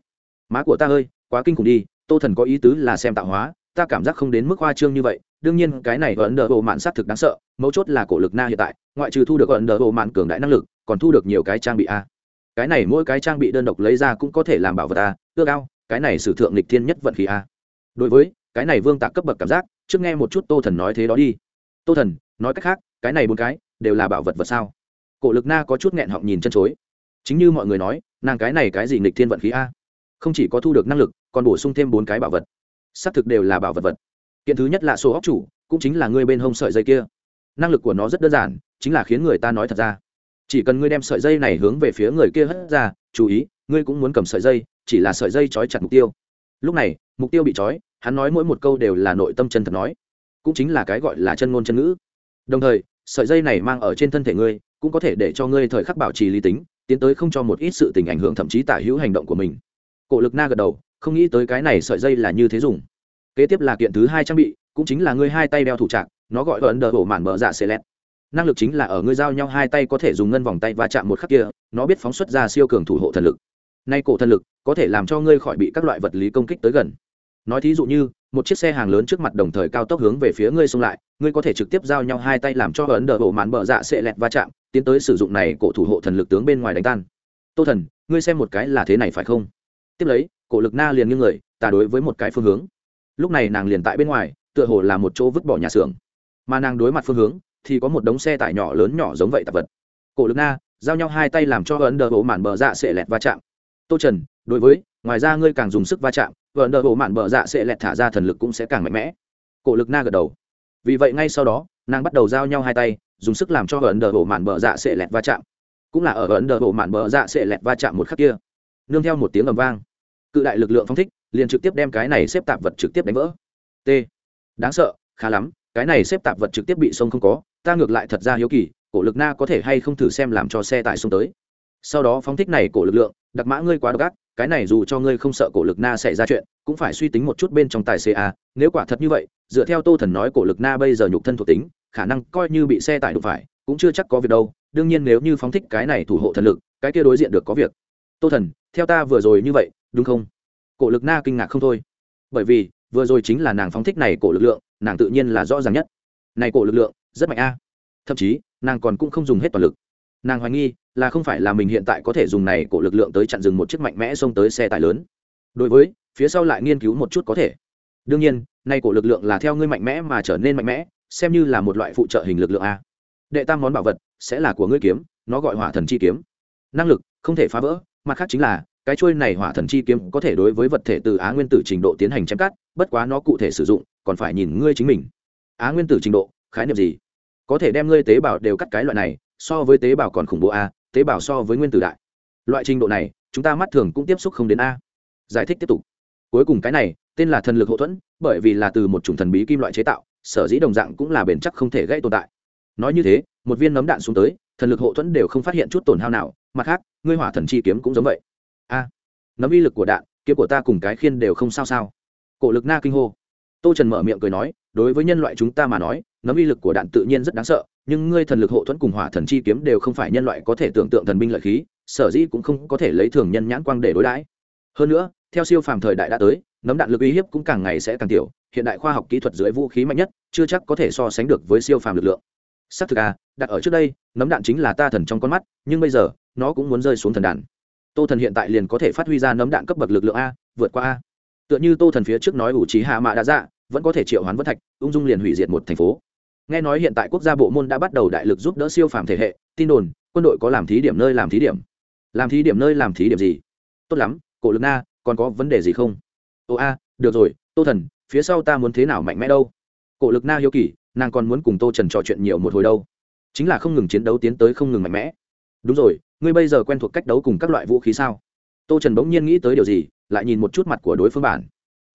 Speaker 1: Má của ta ơi, quá kinh khủng đi, tô thần có ý tứ là xem tạo hóa, ta cảm giác không đến mức hoa trương như vậy đương nhiên, cái này vẫn đờ bộ mạn xác thực đáng sợ, mấu chốt là cổ lực na hiện tại, ngoại trừ thu được vẫn đờ bộ mạn cường đại năng lực, còn thu được nhiều cái trang bị a. Cái này mỗi cái trang bị đơn độc lấy ra cũng có thể làm bảo vật a, ước ao, cái này sử thượng lịch thiên nhất vận khí a. Đối với, cái này vương tạc cấp bậc cảm giác, trước nghe một chút tô thần nói thế đó đi. Tô thần, nói cách khác, cái này bốn cái, đều là bảo vật vật sao? Cổ lực na có chút nghẹn họng nhìn chân chối. Chính như mọi người nói, nàng cái này cái gì nghịch thiên vận khí a? Không chỉ có thu được năng lực, còn bổ sung thêm bốn cái bảo vật. Xác thực đều là bảo vật vật kiện thứ nhất là số óc chủ, cũng chính là ngươi bên hông sợi dây kia. Năng lực của nó rất đơn giản, chính là khiến người ta nói thật ra. Chỉ cần ngươi đem sợi dây này hướng về phía người kia hất ra, chú ý, ngươi cũng muốn cầm sợi dây, chỉ là sợi dây trói chặt mục tiêu. Lúc này, mục tiêu bị trói, hắn nói mỗi một câu đều là nội tâm chân thật nói. Cũng chính là cái gọi là chân ngôn chân ngữ. Đồng thời, sợi dây này mang ở trên thân thể ngươi, cũng có thể để cho ngươi thời khắc bảo trì lý tính, tiến tới không cho một ít sự tình ảnh hưởng thậm chí tả hữu hành động của mình. Cổ lực na gật đầu, không nghĩ tới cái này sợi dây là như thế dùng kế tiếp là kiện thứ hai trang bị, cũng chính là ngươi hai tay đeo thủ trạng, nó gọi ấn đờ bộ mản mở dạ xê lét. Năng lực chính là ở ngươi giao nhau hai tay có thể dùng ngân vòng tay và chạm một khắc kia, nó biết phóng xuất ra siêu cường thủ hộ thần lực. Nay cổ thần lực có thể làm cho ngươi khỏi bị các loại vật lý công kích tới gần. Nói thí dụ như, một chiếc xe hàng lớn trước mặt đồng thời cao tốc hướng về phía ngươi xông lại, ngươi có thể trực tiếp giao nhau hai tay làm cho ấn đờ bộ màn bờ dạ sẽ lẹt va chạm, tiến tới sử dụng này cổ thủ hộ thần lực tướng bên ngoài đánh tan. Tô thần, ngươi xem một cái là thế này phải không? Tiếp lấy, cổ lực na liền nghiêng người, ta đối với một cái phương hướng lúc này nàng liền tại bên ngoài, tựa hồ là một chỗ vứt bỏ nhà xưởng. Mà nàng đối mặt phương hướng, thì có một đống xe tải nhỏ lớn nhỏ giống vậy tạp vật. Cổ lực na, giao nhau hai tay làm cho ấn đờ bộ mạn bờ dạ sẽ lẹt va chạm. Tô trần, đối với, ngoài ra ngươi càng dùng sức va chạm ấn đờ bộ mạn bờ dạ sẽ lẹt thả ra thần lực cũng sẽ càng mạnh mẽ. Cổ lực na gật đầu. Vì vậy ngay sau đó, nàng bắt đầu giao nhau hai tay, dùng sức làm cho ấn đờ bộ mạn bờ dạ sẽ lẹt va chạm. Cũng là ở ấn đờ bộ mạn bờ dạ sẽ lẹt va chạm một khắc kia. Nương theo một tiếng ầm vang, cự đại lực lượng phong thích liền trực tiếp đem cái này xếp tạp vật trực tiếp đánh vỡ. T. Đáng sợ, khá lắm, cái này xếp tạp vật trực tiếp bị sông không có, ta ngược lại thật ra hiếu kỳ, cổ lực na có thể hay không thử xem làm cho xe tải xông tới. Sau đó phóng thích này cổ lực lượng, đặc mã ngươi quá độc ác, cái này dù cho ngươi không sợ cổ lực na xảy ra chuyện, cũng phải suy tính một chút bên trong tài xế a, nếu quả thật như vậy, dựa theo tô thần nói cổ lực na bây giờ nhục thân thuộc tính, khả năng coi như bị xe tải đụng phải, cũng chưa chắc có việc đâu, đương nhiên nếu như phóng thích cái này thủ hộ thần lực, cái kia đối diện được có việc. Tô thần, theo ta vừa rồi như vậy, đúng không? Cổ lực na kinh ngạc không thôi. Bởi vì, vừa rồi chính là nàng phóng thích này cổ lực lượng, nàng tự nhiên là rõ ràng nhất. Này cổ lực lượng, rất mạnh a. Thậm chí, nàng còn cũng không dùng hết toàn lực. Nàng hoài nghi, là không phải là mình hiện tại có thể dùng này cổ lực lượng tới chặn dừng một chiếc mạnh mẽ xông tới xe tải lớn. Đối với, phía sau lại nghiên cứu một chút có thể. Đương nhiên nay cổ lực lượng là theo ngươi mạnh mẽ mà trở nên mạnh mẽ, xem như là một loại phụ trợ hình lực lượng a. Đệ tam món bảo vật, sẽ là của ngươi kiếm, nó gọi hỏa thần chi kiếm. Năng lực, không thể phá vỡ, mặt khác chính là cái trôi này hỏa thần chi kiếm có thể đối với vật thể từ á nguyên tử trình độ tiến hành chém cắt, bất quá nó cụ thể sử dụng, còn phải nhìn ngươi chính mình. Á nguyên tử trình độ, khái niệm gì? Có thể đem ngươi tế bào đều cắt cái loại này, so với tế bào còn khủng bố a, tế bào so với nguyên tử đại. Loại trình độ này, chúng ta mắt thường cũng tiếp xúc không đến a. Giải thích tiếp tục. Cuối cùng cái này, tên là thần lực hậu thuẫn, bởi vì là từ một chủng thần bí kim loại chế tạo, sở dĩ đồng dạng cũng là bền chắc không thể gây tồn tại. Nói như thế, một viên nấm đạn xuống tới, thần lực hậu thuẫn đều không phát hiện chút tổn hao nào, mặt khác, ngươi hỏa thần chi kiếm cũng giống vậy nấm uy lực của đạn, kiếm của ta cùng cái khiên đều không sao sao. Cổ lực na kinh hô. Tô trần mở miệng cười nói, đối với nhân loại chúng ta mà nói nấm uy lực của đạn tự nhiên rất đáng sợ, nhưng ngươi thần lực hộ thuẫn cùng hỏa thần chi kiếm đều không phải nhân loại có thể tưởng tượng thần binh lợi khí, sở dĩ cũng không có thể lấy thường nhân nhãn quang để đối đãi. Hơn nữa, theo siêu phàm thời đại đã tới nấm đạn lực uy hiếp cũng càng ngày sẽ càng tiểu, hiện đại khoa học kỹ thuật dưới vũ khí mạnh nhất, chưa chắc có thể so sánh được với siêu phàm lực lượng. Xác thực à đặt ở trước đây nấm đạn chính là ta thần trong con mắt, nhưng bây giờ, nó cũng muốn rơi xuống thần đạn tô thần hiện tại liền có thể phát huy ra nấm đạn cấp bậc lực lượng a, vượt qua a. Tựa như tô thần phía trước nói ủ trí hạ mạ đã dạ vẫn có thể triệu hoán vân thạch, ung dung liền hủy diệt một thành phố. Nghe nói hiện tại quốc gia bộ môn đã bắt đầu đại lực giúp đỡ siêu phàm thể hệ, tin đồn, quân đội có làm thí điểm nơi làm thí điểm. Làm thí điểm nơi làm thí điểm gì? Tốt lắm, cổ lực na còn có vấn đề gì không? Ồ a, được rồi, tô thần, phía sau ta muốn thế nào mạnh mẽ đâu? Cổ lực na hiếu kỳ, nàng còn muốn cùng tô trần trò chuyện nhiều một hồi đâu. Chính là không ngừng chiến đấu tiến tới không ngừng mạnh mẽ. Đúng rồi ngươi bây giờ quen thuộc cách đấu cùng các loại vũ khí sao? Tô trần bỗng nhiên nghĩ tới điều gì, lại nhìn một chút mặt của đối phương bản.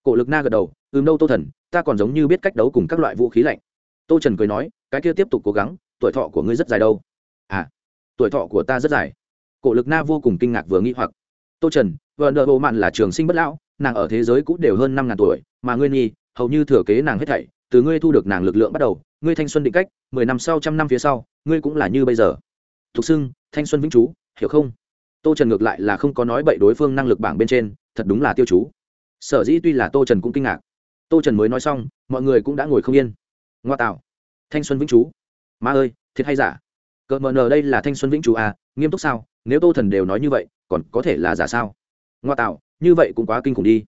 Speaker 1: Cổ lực na gật đầu, ừm đâu tô thần, ta còn giống như biết cách đấu cùng các loại vũ khí lạnh. Tô trần cười nói, cái kia tiếp tục cố gắng, tuổi thọ của ngươi rất dài đâu. À tuổi thọ của ta rất dài. Cổ lực na vô cùng kinh ngạc vừa nghĩ hoặc. Tô trần vợ nợ bộ mạn là trường sinh bất lão, nàng ở thế giới cũng đều hơn năm ngàn tuổi, mà ngươi nhi, hầu như thừa kế nàng hết thảy, từ ngươi thu được nàng lực lượng bắt đầu, ngươi thanh xuân định cách, mười năm sau trăm năm phía sau, ngươi cũng là như bây giờ thục xưng thanh xuân vĩnh chú, hiểu không? Tô trần ngược lại là không có nói bậy đối phương năng lực bảng bên trên, thật đúng là tiêu chú. Sở dĩ tuy là tô trần cũng kinh ngạc. Tô trần mới nói xong, mọi người cũng đã ngồi không yên. Ngoa tạo. Thanh xuân vĩnh chú. Ma ơi, thiệt hay giả? Cợt mờ nờ đây là thanh xuân vĩnh chú à nghiêm túc sao? Nếu tô thần đều nói như vậy, còn có thể là giả sao? Ngoa tạo, như vậy cũng quá kinh khủng đi.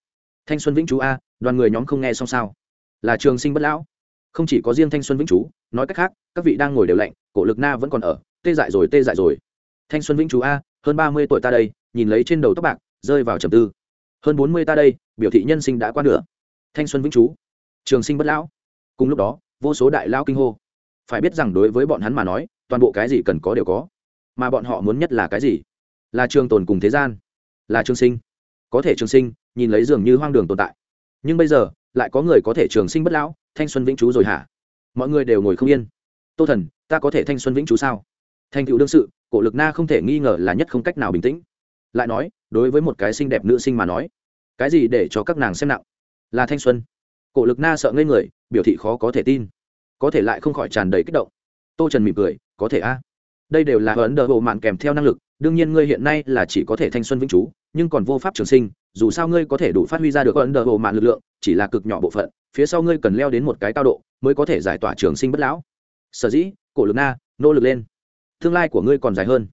Speaker 1: Thanh xuân vĩnh chú a đoàn người nhóm không nghe xong sao? Là trường sinh bất lão. Không chỉ có riêng thanh xuân vĩnh chú, nói cách khác, các vị đang ngồi đều lạnh, cổ lực na vẫn còn ở tê dại rồi, tê dại rồi. Thanh xuân vĩnh chú a, hơn ba mươi tuổi ta đây, nhìn lấy trên đầu tóc bạc, rơi vào trầm tư. Hơn bốn mươi ta đây, biểu thị nhân sinh đã qua nửa. Thanh xuân vĩnh chú, trường sinh bất lão. Cùng lúc đó, vô số đại lao kinh hô. Phải biết rằng đối với bọn hắn mà nói, toàn bộ cái gì cần có đều có. Mà bọn họ muốn nhất là cái gì? Là trường tồn cùng thế gian. Là trường sinh. Có thể trường sinh, nhìn lấy dường như hoang đường tồn tại. Nhưng bây giờ, lại có người có thể trường sinh bất lão, thanh xuân vĩnh chú rồi hả? Mọi người đều ngồi không yên. Tô thần, ta có thể thanh xuân vĩnh chú sao? Thành tựu đương sự, cổ lực na không thể nghi ngờ là nhất không cách nào bình tĩnh. Lại nói, đối với một cái xinh đẹp nữ sinh mà nói, cái gì để cho các nàng xem nặng? Là thanh xuân. Cổ lực na sợ ngây người, biểu thị khó có thể tin. Có thể lại không khỏi tràn đầy kích động. Tô trần mỉm cười, có thể a. Đây đều là ấn đờ bộ mạng kèm theo năng lực, đương nhiên ngươi hiện nay là chỉ có thể thanh xuân vĩnh chú nhưng còn vô pháp trường sinh, dù sao ngươi có thể đủ phát huy ra được ấn đờ bộ mạng lực lượng, chỉ là cực nhỏ bộ phận, phía sau ngươi cần leo đến một cái cao độ, mới có thể giải tỏa trường sinh bất lão. Sở dĩ, cổ lực na, nỗ lực lên tương lai của ngươi còn dài hơn.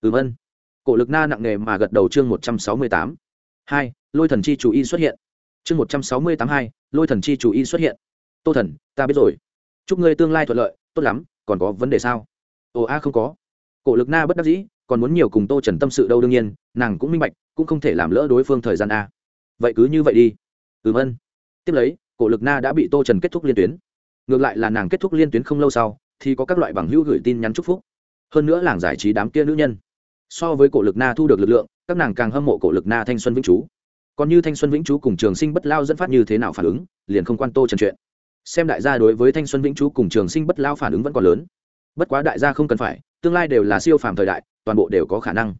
Speaker 1: Ừm ân. Cổ lực na nặng nề mà gật đầu chương một trăm sáu mươi tám. Hai, lôi thần chi chủ y xuất hiện. Chương một trăm sáu mươi tám hai, lôi thần chi chủ y xuất hiện. Tô thần, ta biết rồi. Chúc ngươi tương lai thuận lợi, tốt lắm, còn có vấn đề sao? Ồ, a, không có. Cổ lực na bất đắc dĩ, còn muốn nhiều cùng tô trần tâm sự đâu đương nhiên, nàng cũng minh bạch, cũng không thể làm lỡ đối phương thời gian a. Vậy cứ như vậy đi. Ừm ân. Tiếp lấy, cổ lực na đã bị tô trần kết thúc liên tuyến. Ngược lại là nàng kết thúc liên tuyến không lâu sau, thì có các loại bằng hữu gửi tin nhắn chúc phúc hơn nữa làng giải trí đám kia nữ nhân, so với cổ lực na thu được lực lượng, các nàng càng hâm mộ cổ lực na thanh xuân vĩnh chú. Còn như thanh xuân vĩnh chú cùng trường sinh bất lao dẫn phát như thế nào phản ứng, liền không quan tô trần chuyện. Xem đại gia đối với thanh xuân vĩnh chú cùng trường sinh bất lao phản ứng vẫn còn lớn. Bất quá đại gia không cần phải, tương lai đều là siêu phàm thời đại, toàn bộ đều có khả năng.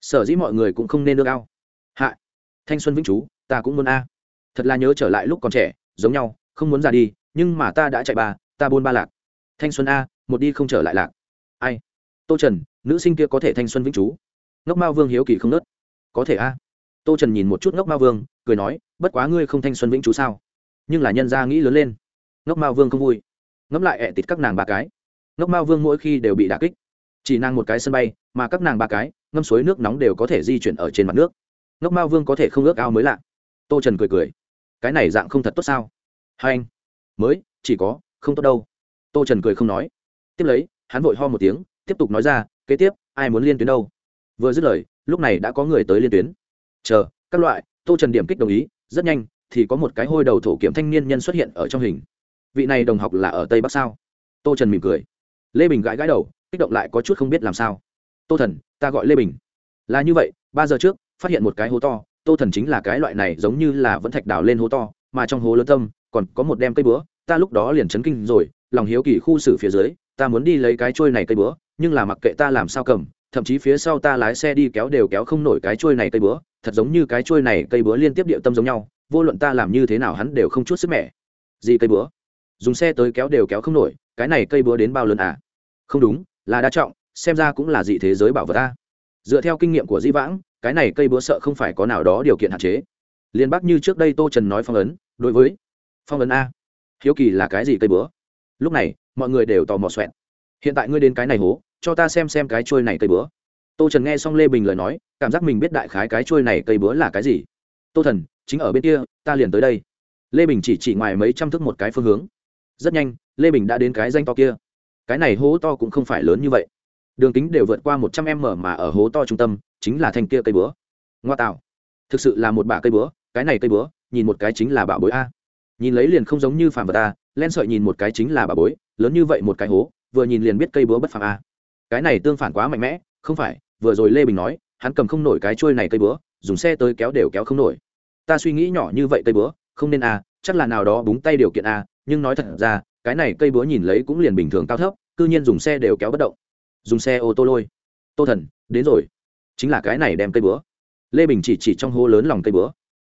Speaker 1: Sở dĩ mọi người cũng không nên nước ao. Hạ, thanh xuân vĩnh chú, ta cũng muốn a. Thật là nhớ trở lại lúc còn trẻ, giống nhau, không muốn ra đi, nhưng mà ta đã chạy ba, ta buôn ba lạc. Thanh xuân a, một đi không trở lại lạc. Ai? Tô trần, nữ sinh kia có thể thanh xuân vĩnh chú ngốc mao vương hiếu kỳ không nớt. Có thể a. Tô trần nhìn một chút ngốc mao vương, cười nói, bất quá ngươi không thanh xuân vĩnh chú sao? Nhưng là nhân gia nghĩ lớn lên. Ngốc mao vương không vui. Ngẫm lại ẹ tịt các nàng ba cái. Ngốc mao vương mỗi khi đều bị đà kích. Chỉ nàng một cái sân bay, mà các nàng ba cái, ngâm suối nước nóng đều có thể di chuyển ở trên mặt nước. Ngốc mao vương có thể không ước ao mới lạ. Tô trần cười cười. Cái này dạng không thật tốt sao? Hai anh. Mới, chỉ có, không tốt đâu. Tô trần cười không nói. Tiếp lấy, hắn vội ho một tiếng tiếp tục nói ra, kế tiếp, ai muốn liên tuyến đâu? Vừa dứt lời, lúc này đã có người tới liên tuyến. Chờ, các loại, tô trần điểm kích đồng ý, rất nhanh, thì có một cái hôi đầu thổ kiểm thanh niên nhân xuất hiện ở trong hình. Vị này đồng học là ở tây bắc sao? Tô trần mỉm cười. Lê bình gãi gãi đầu, kích động lại có chút không biết làm sao. Tô thần, ta gọi lê bình. Là như vậy, ba giờ trước, phát hiện một cái hố to, tô thần chính là cái loại này giống như là vẫn thạch đào lên hố to, mà trong hố lớn tâm, còn có một đem cây búa, ta lúc đó liền chấn kinh rồi, lòng hiếu kỳ khu xử phía dưới ta muốn đi lấy cái trôi này cây búa, nhưng là mặc kệ ta làm sao cầm, thậm chí phía sau ta lái xe đi kéo đều kéo không nổi cái trôi này cây búa, thật giống như cái trôi này cây búa liên tiếp địa tâm giống nhau, vô luận ta làm như thế nào hắn đều không chút sức mẻ. Gì cây búa? Dùng xe tới kéo đều kéo không nổi, cái này cây búa đến bao lớn à? Không đúng, là đa trọng, xem ra cũng là dị thế giới bảo vật ta. Dựa theo kinh nghiệm của di vãng, cái này cây búa sợ không phải có nào đó điều kiện hạn chế. Liên bác như trước đây tô trần nói phong ấn, đối với phong ấn a, hiếu kỳ là cái gì cây búa? Lúc này mọi người đều tò mò xoẹt. Hiện tại ngươi đến cái này hố, cho ta xem xem cái trôi này cây búa. Tô trần nghe xong lê bình lời nói, cảm giác mình biết đại khái cái trôi này cây búa là cái gì. Tô thần, chính ở bên kia, ta liền tới đây. Lê bình chỉ chỉ ngoài mấy trăm thước một cái phương hướng. Rất nhanh, lê bình đã đến cái danh to kia. Cái này hố to cũng không phải lớn như vậy. Đường kính đều vượt qua một trăm m mà ở hố to trung tâm, chính là thanh kia cây búa. Ngoa tạo. Thực sự là một bả cây búa, cái này cây búa, nhìn một cái chính là bảo bối a. Nhìn lấy liền không giống như phàm vật ta len sợi nhìn một cái chính là bảo bối lớn như vậy một cái hố, vừa nhìn liền biết cây búa bất phàm a. Cái này tương phản quá mạnh mẽ, không phải, vừa rồi lê bình nói, hắn cầm không nổi cái trôi này cây búa, dùng xe tới kéo đều kéo không nổi. Ta suy nghĩ nhỏ như vậy cây búa, không nên a, chắc là nào đó búng tay điều kiện a, nhưng nói thật ra, cái này cây búa nhìn lấy cũng liền bình thường cao thấp, cư nhiên dùng xe đều kéo bất động. Dùng xe ô tô lôi. Tô thần, đến rồi. Chính là cái này đem cây búa. Lê bình chỉ chỉ trong hố lớn lòng cây búa.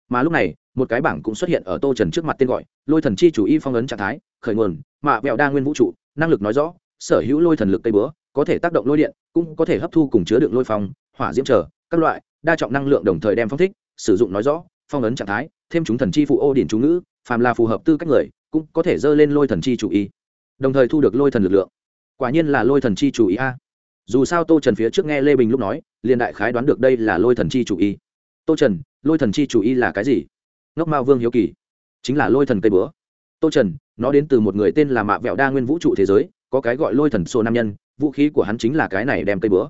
Speaker 1: Mà lúc này, một cái bảng cũng xuất hiện ở tô trần trước mặt tên gọi, lôi thần chi chủ y phong ấn trạng thái khởi nguồn mạ vẹo đa nguyên vũ trụ năng lực nói rõ sở hữu lôi thần lực cây búa có thể tác động lôi điện cũng có thể hấp thu cùng chứa đựng lôi phong hỏa diễm trở các loại đa trọng năng lượng đồng thời đem phong thích sử dụng nói rõ phong ấn trạng thái thêm chúng thần chi phụ ô điển chú ngữ phàm là phù hợp tư cách người cũng có thể dơ lên lôi thần chi chủ ý, đồng thời thu được lôi thần lực lượng. Quả nhiên là lôi thần chi chủ ý a. Dù sao tô trần phía trước nghe lê bình lúc nói liền đại khái đoán được đây là lôi thần chi chủ ý tô trần lôi thần chi chủ ý là cái gì? Ngốc mao vương hiếu kỳ. Chính là lôi thần cây búa tô trần, nó đến từ một người tên là mạ vẹo đa nguyên vũ trụ thế giới, có cái gọi lôi thần sô nam nhân, vũ khí của hắn chính là cái này đem cây búa.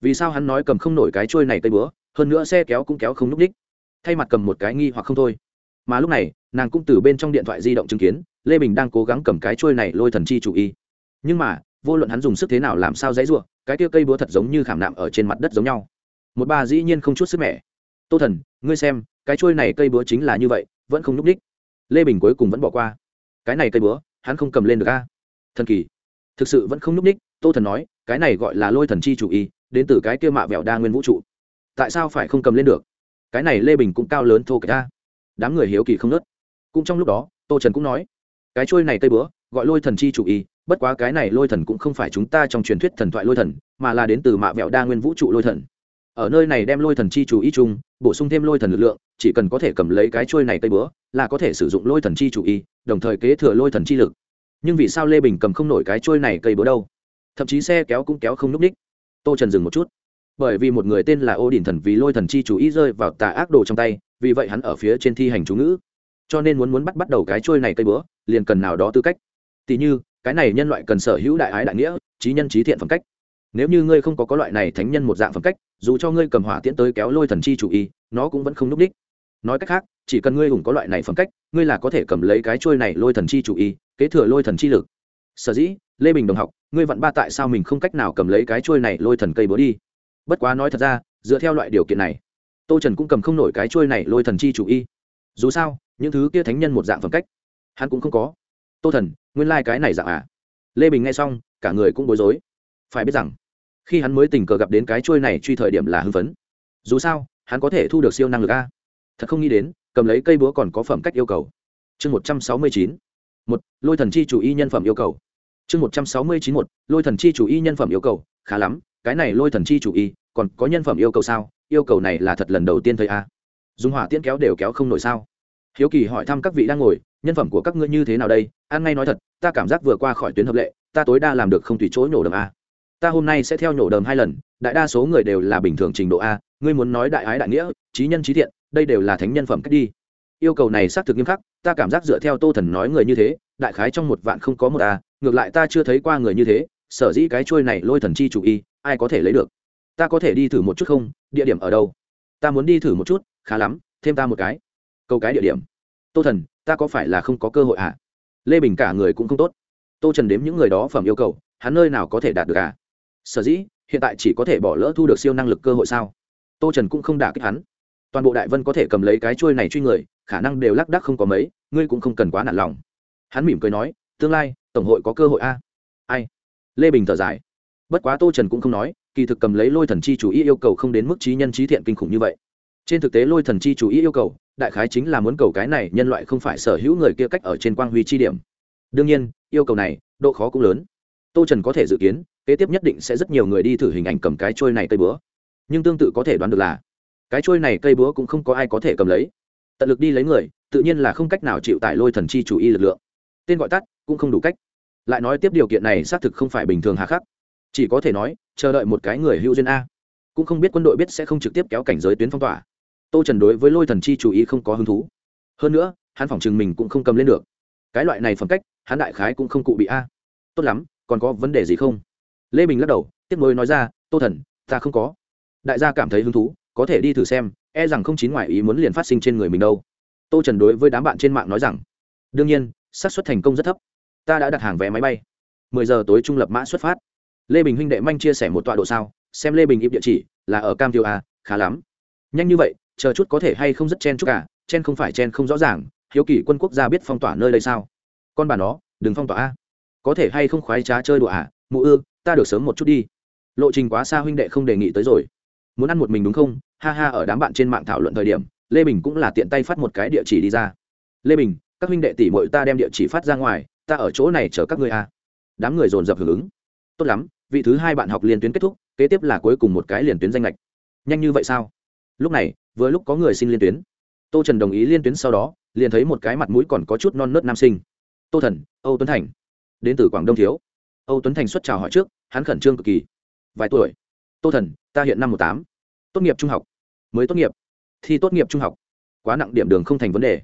Speaker 1: Vì sao hắn nói cầm không nổi cái trôi này cây búa, hơn nữa xe kéo cũng kéo không n ú c đích thay mặt cầm một cái nghi hoặc không thôi. Mà lúc này, nàng cũng từ bên trong điện thoại di động chứng kiến, lê bình đang cố gắng cầm cái trôi này lôi thần chi chủ y. Nhưng mà, vô luận hắn dùng sức thế nào làm sao dãy ruộng, cái kia cây búa thật giống như khảm nạm ở trên mặt đất giống nhau. Một bà dĩ nhiên không chút sức mẻ. Tô thần, ngươi xem, cái trôi này cây búa chính là như vậy, vẫn không nhúc ních. Lê bình cuối cùng vẫn bỏ qua cái này cây búa, hắn không cầm lên được a. Thần kỳ. Thực sự vẫn không nhúc ních, tô thần nói, cái này gọi là lôi thần chi chủ y, đến từ cái kia mạ vẹo đa nguyên vũ trụ. Tại sao phải không cầm lên được? Cái này lê bình cũng cao lớn thô cái ta đám người hiếu kỳ không nớt cũng trong lúc đó, tô trần cũng nói, cái trôi này cây búa, gọi lôi thần chi chủ y, bất quá cái này lôi thần cũng không phải chúng ta trong truyền thuyết thần thoại lôi thần, mà là đến từ mạ vẹo đa nguyên vũ trụ lôi thần ở nơi này đem lôi thần chi chủ ý chung, bổ sung thêm lôi thần lực lượng, chỉ cần có thể cầm lấy cái trôi này cây búa, là có thể sử dụng lôi thần chi chủ ý, đồng thời kế thừa lôi thần chi lực. Nhưng vì sao lê bình cầm không nổi cái trôi này cây búa đâu? Thậm chí xe kéo cũng kéo không n ú c ních tô trần dừng một chút. Bởi vì một người tên là ô đình thần vì lôi thần chi chủ ý rơi vào tà ác đồ trong tay, vì vậy hắn ở phía trên thi hành chú ngữ. Cho nên muốn muốn bắt bắt đầu cái trôi này cây búa, liền cần nào đó tư cách. Tỉ như, cái này nhân loại cần sở hữu đại ái đại nghĩa, trí nhân trí thiện phẩm cách nếu như ngươi không có có loại này thánh nhân một dạng phẩm cách, dù cho ngươi cầm hỏa tiễn tới kéo lôi thần chi chủ y, nó cũng vẫn không núp đích. Nói cách khác, chỉ cần ngươi hùng có loại này phẩm cách, ngươi là có thể cầm lấy cái trôi này lôi thần chi chủ y, kế thừa lôi thần chi lực. Sở dĩ, lê bình đồng học, ngươi vặn ba tại sao mình không cách nào cầm lấy cái trôi này lôi thần cây búa đi? Bất quá nói thật ra, dựa theo loại điều kiện này, tô trần cũng cầm không nổi cái trôi này lôi thần chi chủ y. Dù sao, những thứ kia thánh nhân một dạng phẩm cách, hắn cũng không có. Tô thần, nguyên lai、like、cái này dạng à? Lê bình nghe xong, cả người cũng bối rối. Phải biết rằng khi hắn mới tình cờ gặp đến cái trôi này truy thời điểm là hưng phấn. Dù sao, hắn có thể thu được siêu năng lực a. Thật không nghĩ đến, cầm lấy cây búa còn có phẩm cách yêu cầu. Chương một trăm sáu mươi chín, một, lôi thần chi chủ y nhân phẩm yêu cầu. Chương một trăm sáu mươi chín, một, lôi thần chi chủ y nhân phẩm yêu cầu. Khá lắm, cái này lôi thần chi chủ y, còn có nhân phẩm yêu cầu sao? Yêu cầu này là thật lần đầu tiên thấy a. Dùng hỏa tiễn kéo đều kéo không nổi sao? Hiếu kỳ hỏi thăm các vị đang ngồi, nhân phẩm của các ngươi như thế nào đây? An ngay nói thật, ta cảm giác vừa qua khỏi tuyến hợp lệ, ta tối đa làm được không tùy chỗ nhổ đầm a ta hôm nay sẽ theo nhổ đờm hai lần, đại đa số người đều là bình thường trình độ a, ngươi muốn nói đại ái đại nghĩa, trí nhân trí thiện, đây đều là thánh nhân phẩm cách đi. Yêu cầu này xác thực nghiêm khắc, ta cảm giác dựa theo tô thần nói người như thế, đại khái trong một vạn không có một a, ngược lại ta chưa thấy qua người như thế, sở dĩ cái trôi này lôi thần chi chủ y, ai có thể lấy được? Ta có thể đi thử một chút không? Địa điểm ở đâu? Ta muốn đi thử một chút, khá lắm, thêm ta một cái. Câu cái địa điểm. Tô thần, ta có phải là không có cơ hội à lê bình cả người cũng không tốt. Tô trần đếm những người đó phẩm yêu cầu, hắn nơi nào có thể đạt được à? Sở dĩ, hiện tại chỉ có thể bỏ lỡ thu được siêu năng lực cơ hội sao? Tô trần cũng không đả kích hắn. Toàn bộ đại vân có thể cầm lấy cái chuôi này truy người, khả năng đều lác đắc không có mấy, ngươi cũng không cần quá nản lòng. Hắn mỉm cười nói, tương lai, tổng hội có cơ hội a. Ai? Lê bình thở dài. Bất quá tô trần cũng không nói, kỳ thực cầm lấy lôi thần chi chủ ý yêu cầu không đến mức trí nhân trí thiện kinh khủng như vậy. Trên thực tế lôi thần chi chủ ý yêu cầu, đại khái chính là muốn cầu cái này nhân loại không phải sở hữu người kia cách ở trên quang huy chi điểm. Đương nhiên, yêu cầu này, độ khó cũng lớn. Tô trần có thể dự kiến kế tiếp nhất định sẽ rất nhiều người đi thử hình ảnh cầm cái trôi này cây búa. Nhưng tương tự có thể đoán được là, cái trôi này cây búa cũng không có ai có thể cầm lấy. Tận lực đi lấy người, tự nhiên là không cách nào chịu tải lôi thần chi chủ y lực lượng. Tên gọi tắt cũng không đủ cách. Lại nói tiếp điều kiện này xác thực không phải bình thường hà khắc. Chỉ có thể nói, chờ đợi một cái người hữu duyên a. Cũng không biết quân đội biết sẽ không trực tiếp kéo cảnh giới tuyến phong tỏa. Tô trần đối với lôi thần chi chủ ý không có hứng thú. Hơn nữa, hắn phỏng chừng mình cũng không cầm lên được. Cái loại này phẩm cách, hắn đại khái cũng không cụ bị a. Tốt lắm, còn có vấn đề gì không? Lê bình lắc đầu tiếp nối nói ra tô thần ta không có đại gia cảm thấy hứng thú có thể đi thử xem e rằng không chín ngoại ý muốn liền phát sinh trên người mình đâu tô trần đối với đám bạn trên mạng nói rằng đương nhiên xác suất thành công rất thấp ta đã đặt hàng vé máy bay mười giờ tối trung lập mã xuất phát lê bình huynh đệ manh chia sẻ một tọa độ sao xem lê bình im địa chỉ là ở cam tiêu a khá lắm nhanh như vậy chờ chút có thể hay không rất chen chút cả à, chen không phải chen không rõ ràng hiếu kỳ quân quốc gia biết phong tỏa nơi đây sao con bà nó đừng phong tỏa a có thể hay không khoái trá chơi đùa à mụ ư ta được sớm một chút đi. Lộ trình quá xa huynh đệ không đề nghị tới rồi. Muốn ăn một mình đúng không? Ha ha, ở đám bạn trên mạng thảo luận thời điểm, lê bình cũng là tiện tay phát một cái địa chỉ đi ra. Lê bình, các huynh đệ tỷ mội ta đem địa chỉ phát ra ngoài, ta ở chỗ này chở các ngươi à. đám người dồn dập hưởng ứng. Tốt lắm, vị thứ hai bạn học liên tuyến kết thúc, kế tiếp là cuối cùng một cái liền tuyến danh lệch. Nhanh như vậy sao? Lúc này, vừa lúc có người xin liên tuyến. Tô trần đồng ý liên tuyến sau đó, liền thấy một cái mặt mũi còn có chút non nớt nam sinh. Tô thần, âu tuấn thành. Đến từ quảng đông thiếu âu tuấn thành xuất chào hỏi trước hắn khẩn trương cực kỳ. Vài tuổi. Tô thần ta hiện năm một tám. Tốt nghiệp trung học. Mới tốt nghiệp. Thi tốt nghiệp trung học. Quá nặng điểm đường không thành vấn đề.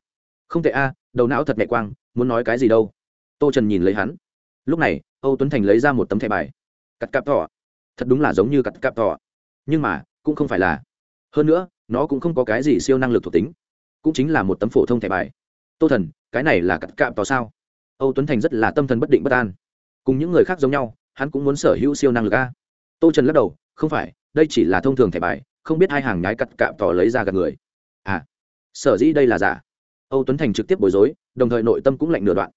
Speaker 1: Không tệ a đầu não thật mẹ quang muốn nói cái gì đâu. Tô trần nhìn lấy hắn. Lúc này âu tuấn thành lấy ra một tấm thẻ bài. Cắt cạp thỏ, thật đúng là giống như cắt cạp thỏ, nhưng mà cũng không phải là. Hơn nữa nó cũng không có cái gì siêu năng lực thuộc tính. Cũng chính là một tấm phổ thông thẻ bài. Tô thần cái này là cắt cạp tỏ sao? Âu tuấn thành rất là tâm thần bất định bất an cùng những người khác giống nhau, hắn cũng muốn sở hữu siêu năng lực a. Tô trần lắc đầu, không phải, đây chỉ là thông thường thẻ bài, không biết hai hàng nhái cặt cạm tỏ lấy ra gặp người. À sở dĩ đây là giả? Âu tuấn thành trực tiếp bối rối, đồng thời nội tâm cũng lạnh nửa đoạn.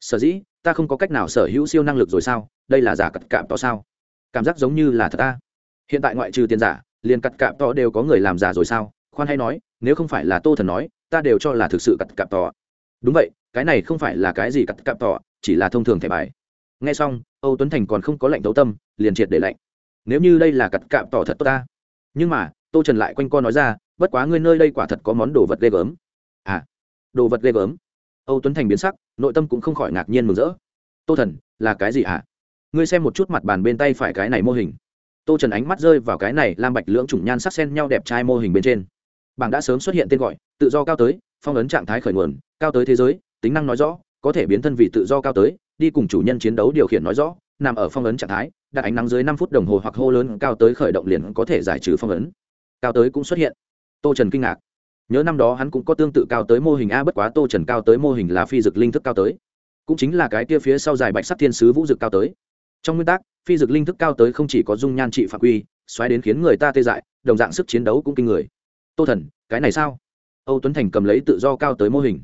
Speaker 1: Sở dĩ, ta không có cách nào sở hữu siêu năng lực rồi sao? Đây là giả cặt cạm tỏ sao? Cảm giác giống như là thật ta hiện tại ngoại trừ tiền giả, liền cặt cạm tỏ đều có người làm giả rồi sao? Khoan hay nói, nếu không phải là tô thần nói, ta đều cho là thực sự cặt cạm tỏ. Đúng vậy, cái này không phải là cái gì cặt cạm tỏ, chỉ là thông thường thẻ bài nghe xong, âu tuấn thành còn không có lệnh thấu tâm, liền triệt để lệnh nếu như đây là cặt cạm tỏ thật tốt ta. Nhưng mà, tô trần lại quanh co nói ra, bất quá ngươi nơi đây quả thật có món đồ vật ghê gớm. À đồ vật ghê gớm? Âu tuấn thành biến sắc, nội tâm cũng không khỏi ngạc nhiên mừng rỡ. Tô thần, là cái gì à? ngươi xem một chút mặt bàn bên tay phải cái này mô hình. Tô trần ánh mắt rơi vào cái này lam bạch lưỡng chủng nhan sắc sen nhau đẹp trai mô hình bên trên. Bảng đã sớm xuất hiện tên gọi, tự do cao tới, phong ấn trạng thái khởi nguồn, cao tới thế giới, tính năng nói rõ, có thể biến thân vị tự do cao tới đi cùng chủ nhân chiến đấu điều khiển nói rõ, nằm ở phong ấn trạng thái, đặt ánh nắng dưới năm phút đồng hồ hoặc hô lớn cao tới khởi động liền có thể giải trừ phong ấn. Cao tới cũng xuất hiện. Tô trần kinh ngạc. Nhớ năm đó hắn cũng có tương tự cao tới mô hình a, bất quá tô trần cao tới mô hình là phi dực linh thức cao tới. Cũng chính là cái kia phía sau dài bạch sắc thiên sứ vũ dực cao tới. Trong nguyên tắc, phi dực linh thức cao tới không chỉ có dung nhan trị phạm quy, xoáy đến khiến người ta tê dại, đồng dạng sức chiến đấu cũng kinh người. Tô thần, cái này sao? Âu tuấn thành cầm lấy tự do cao tới mô hình.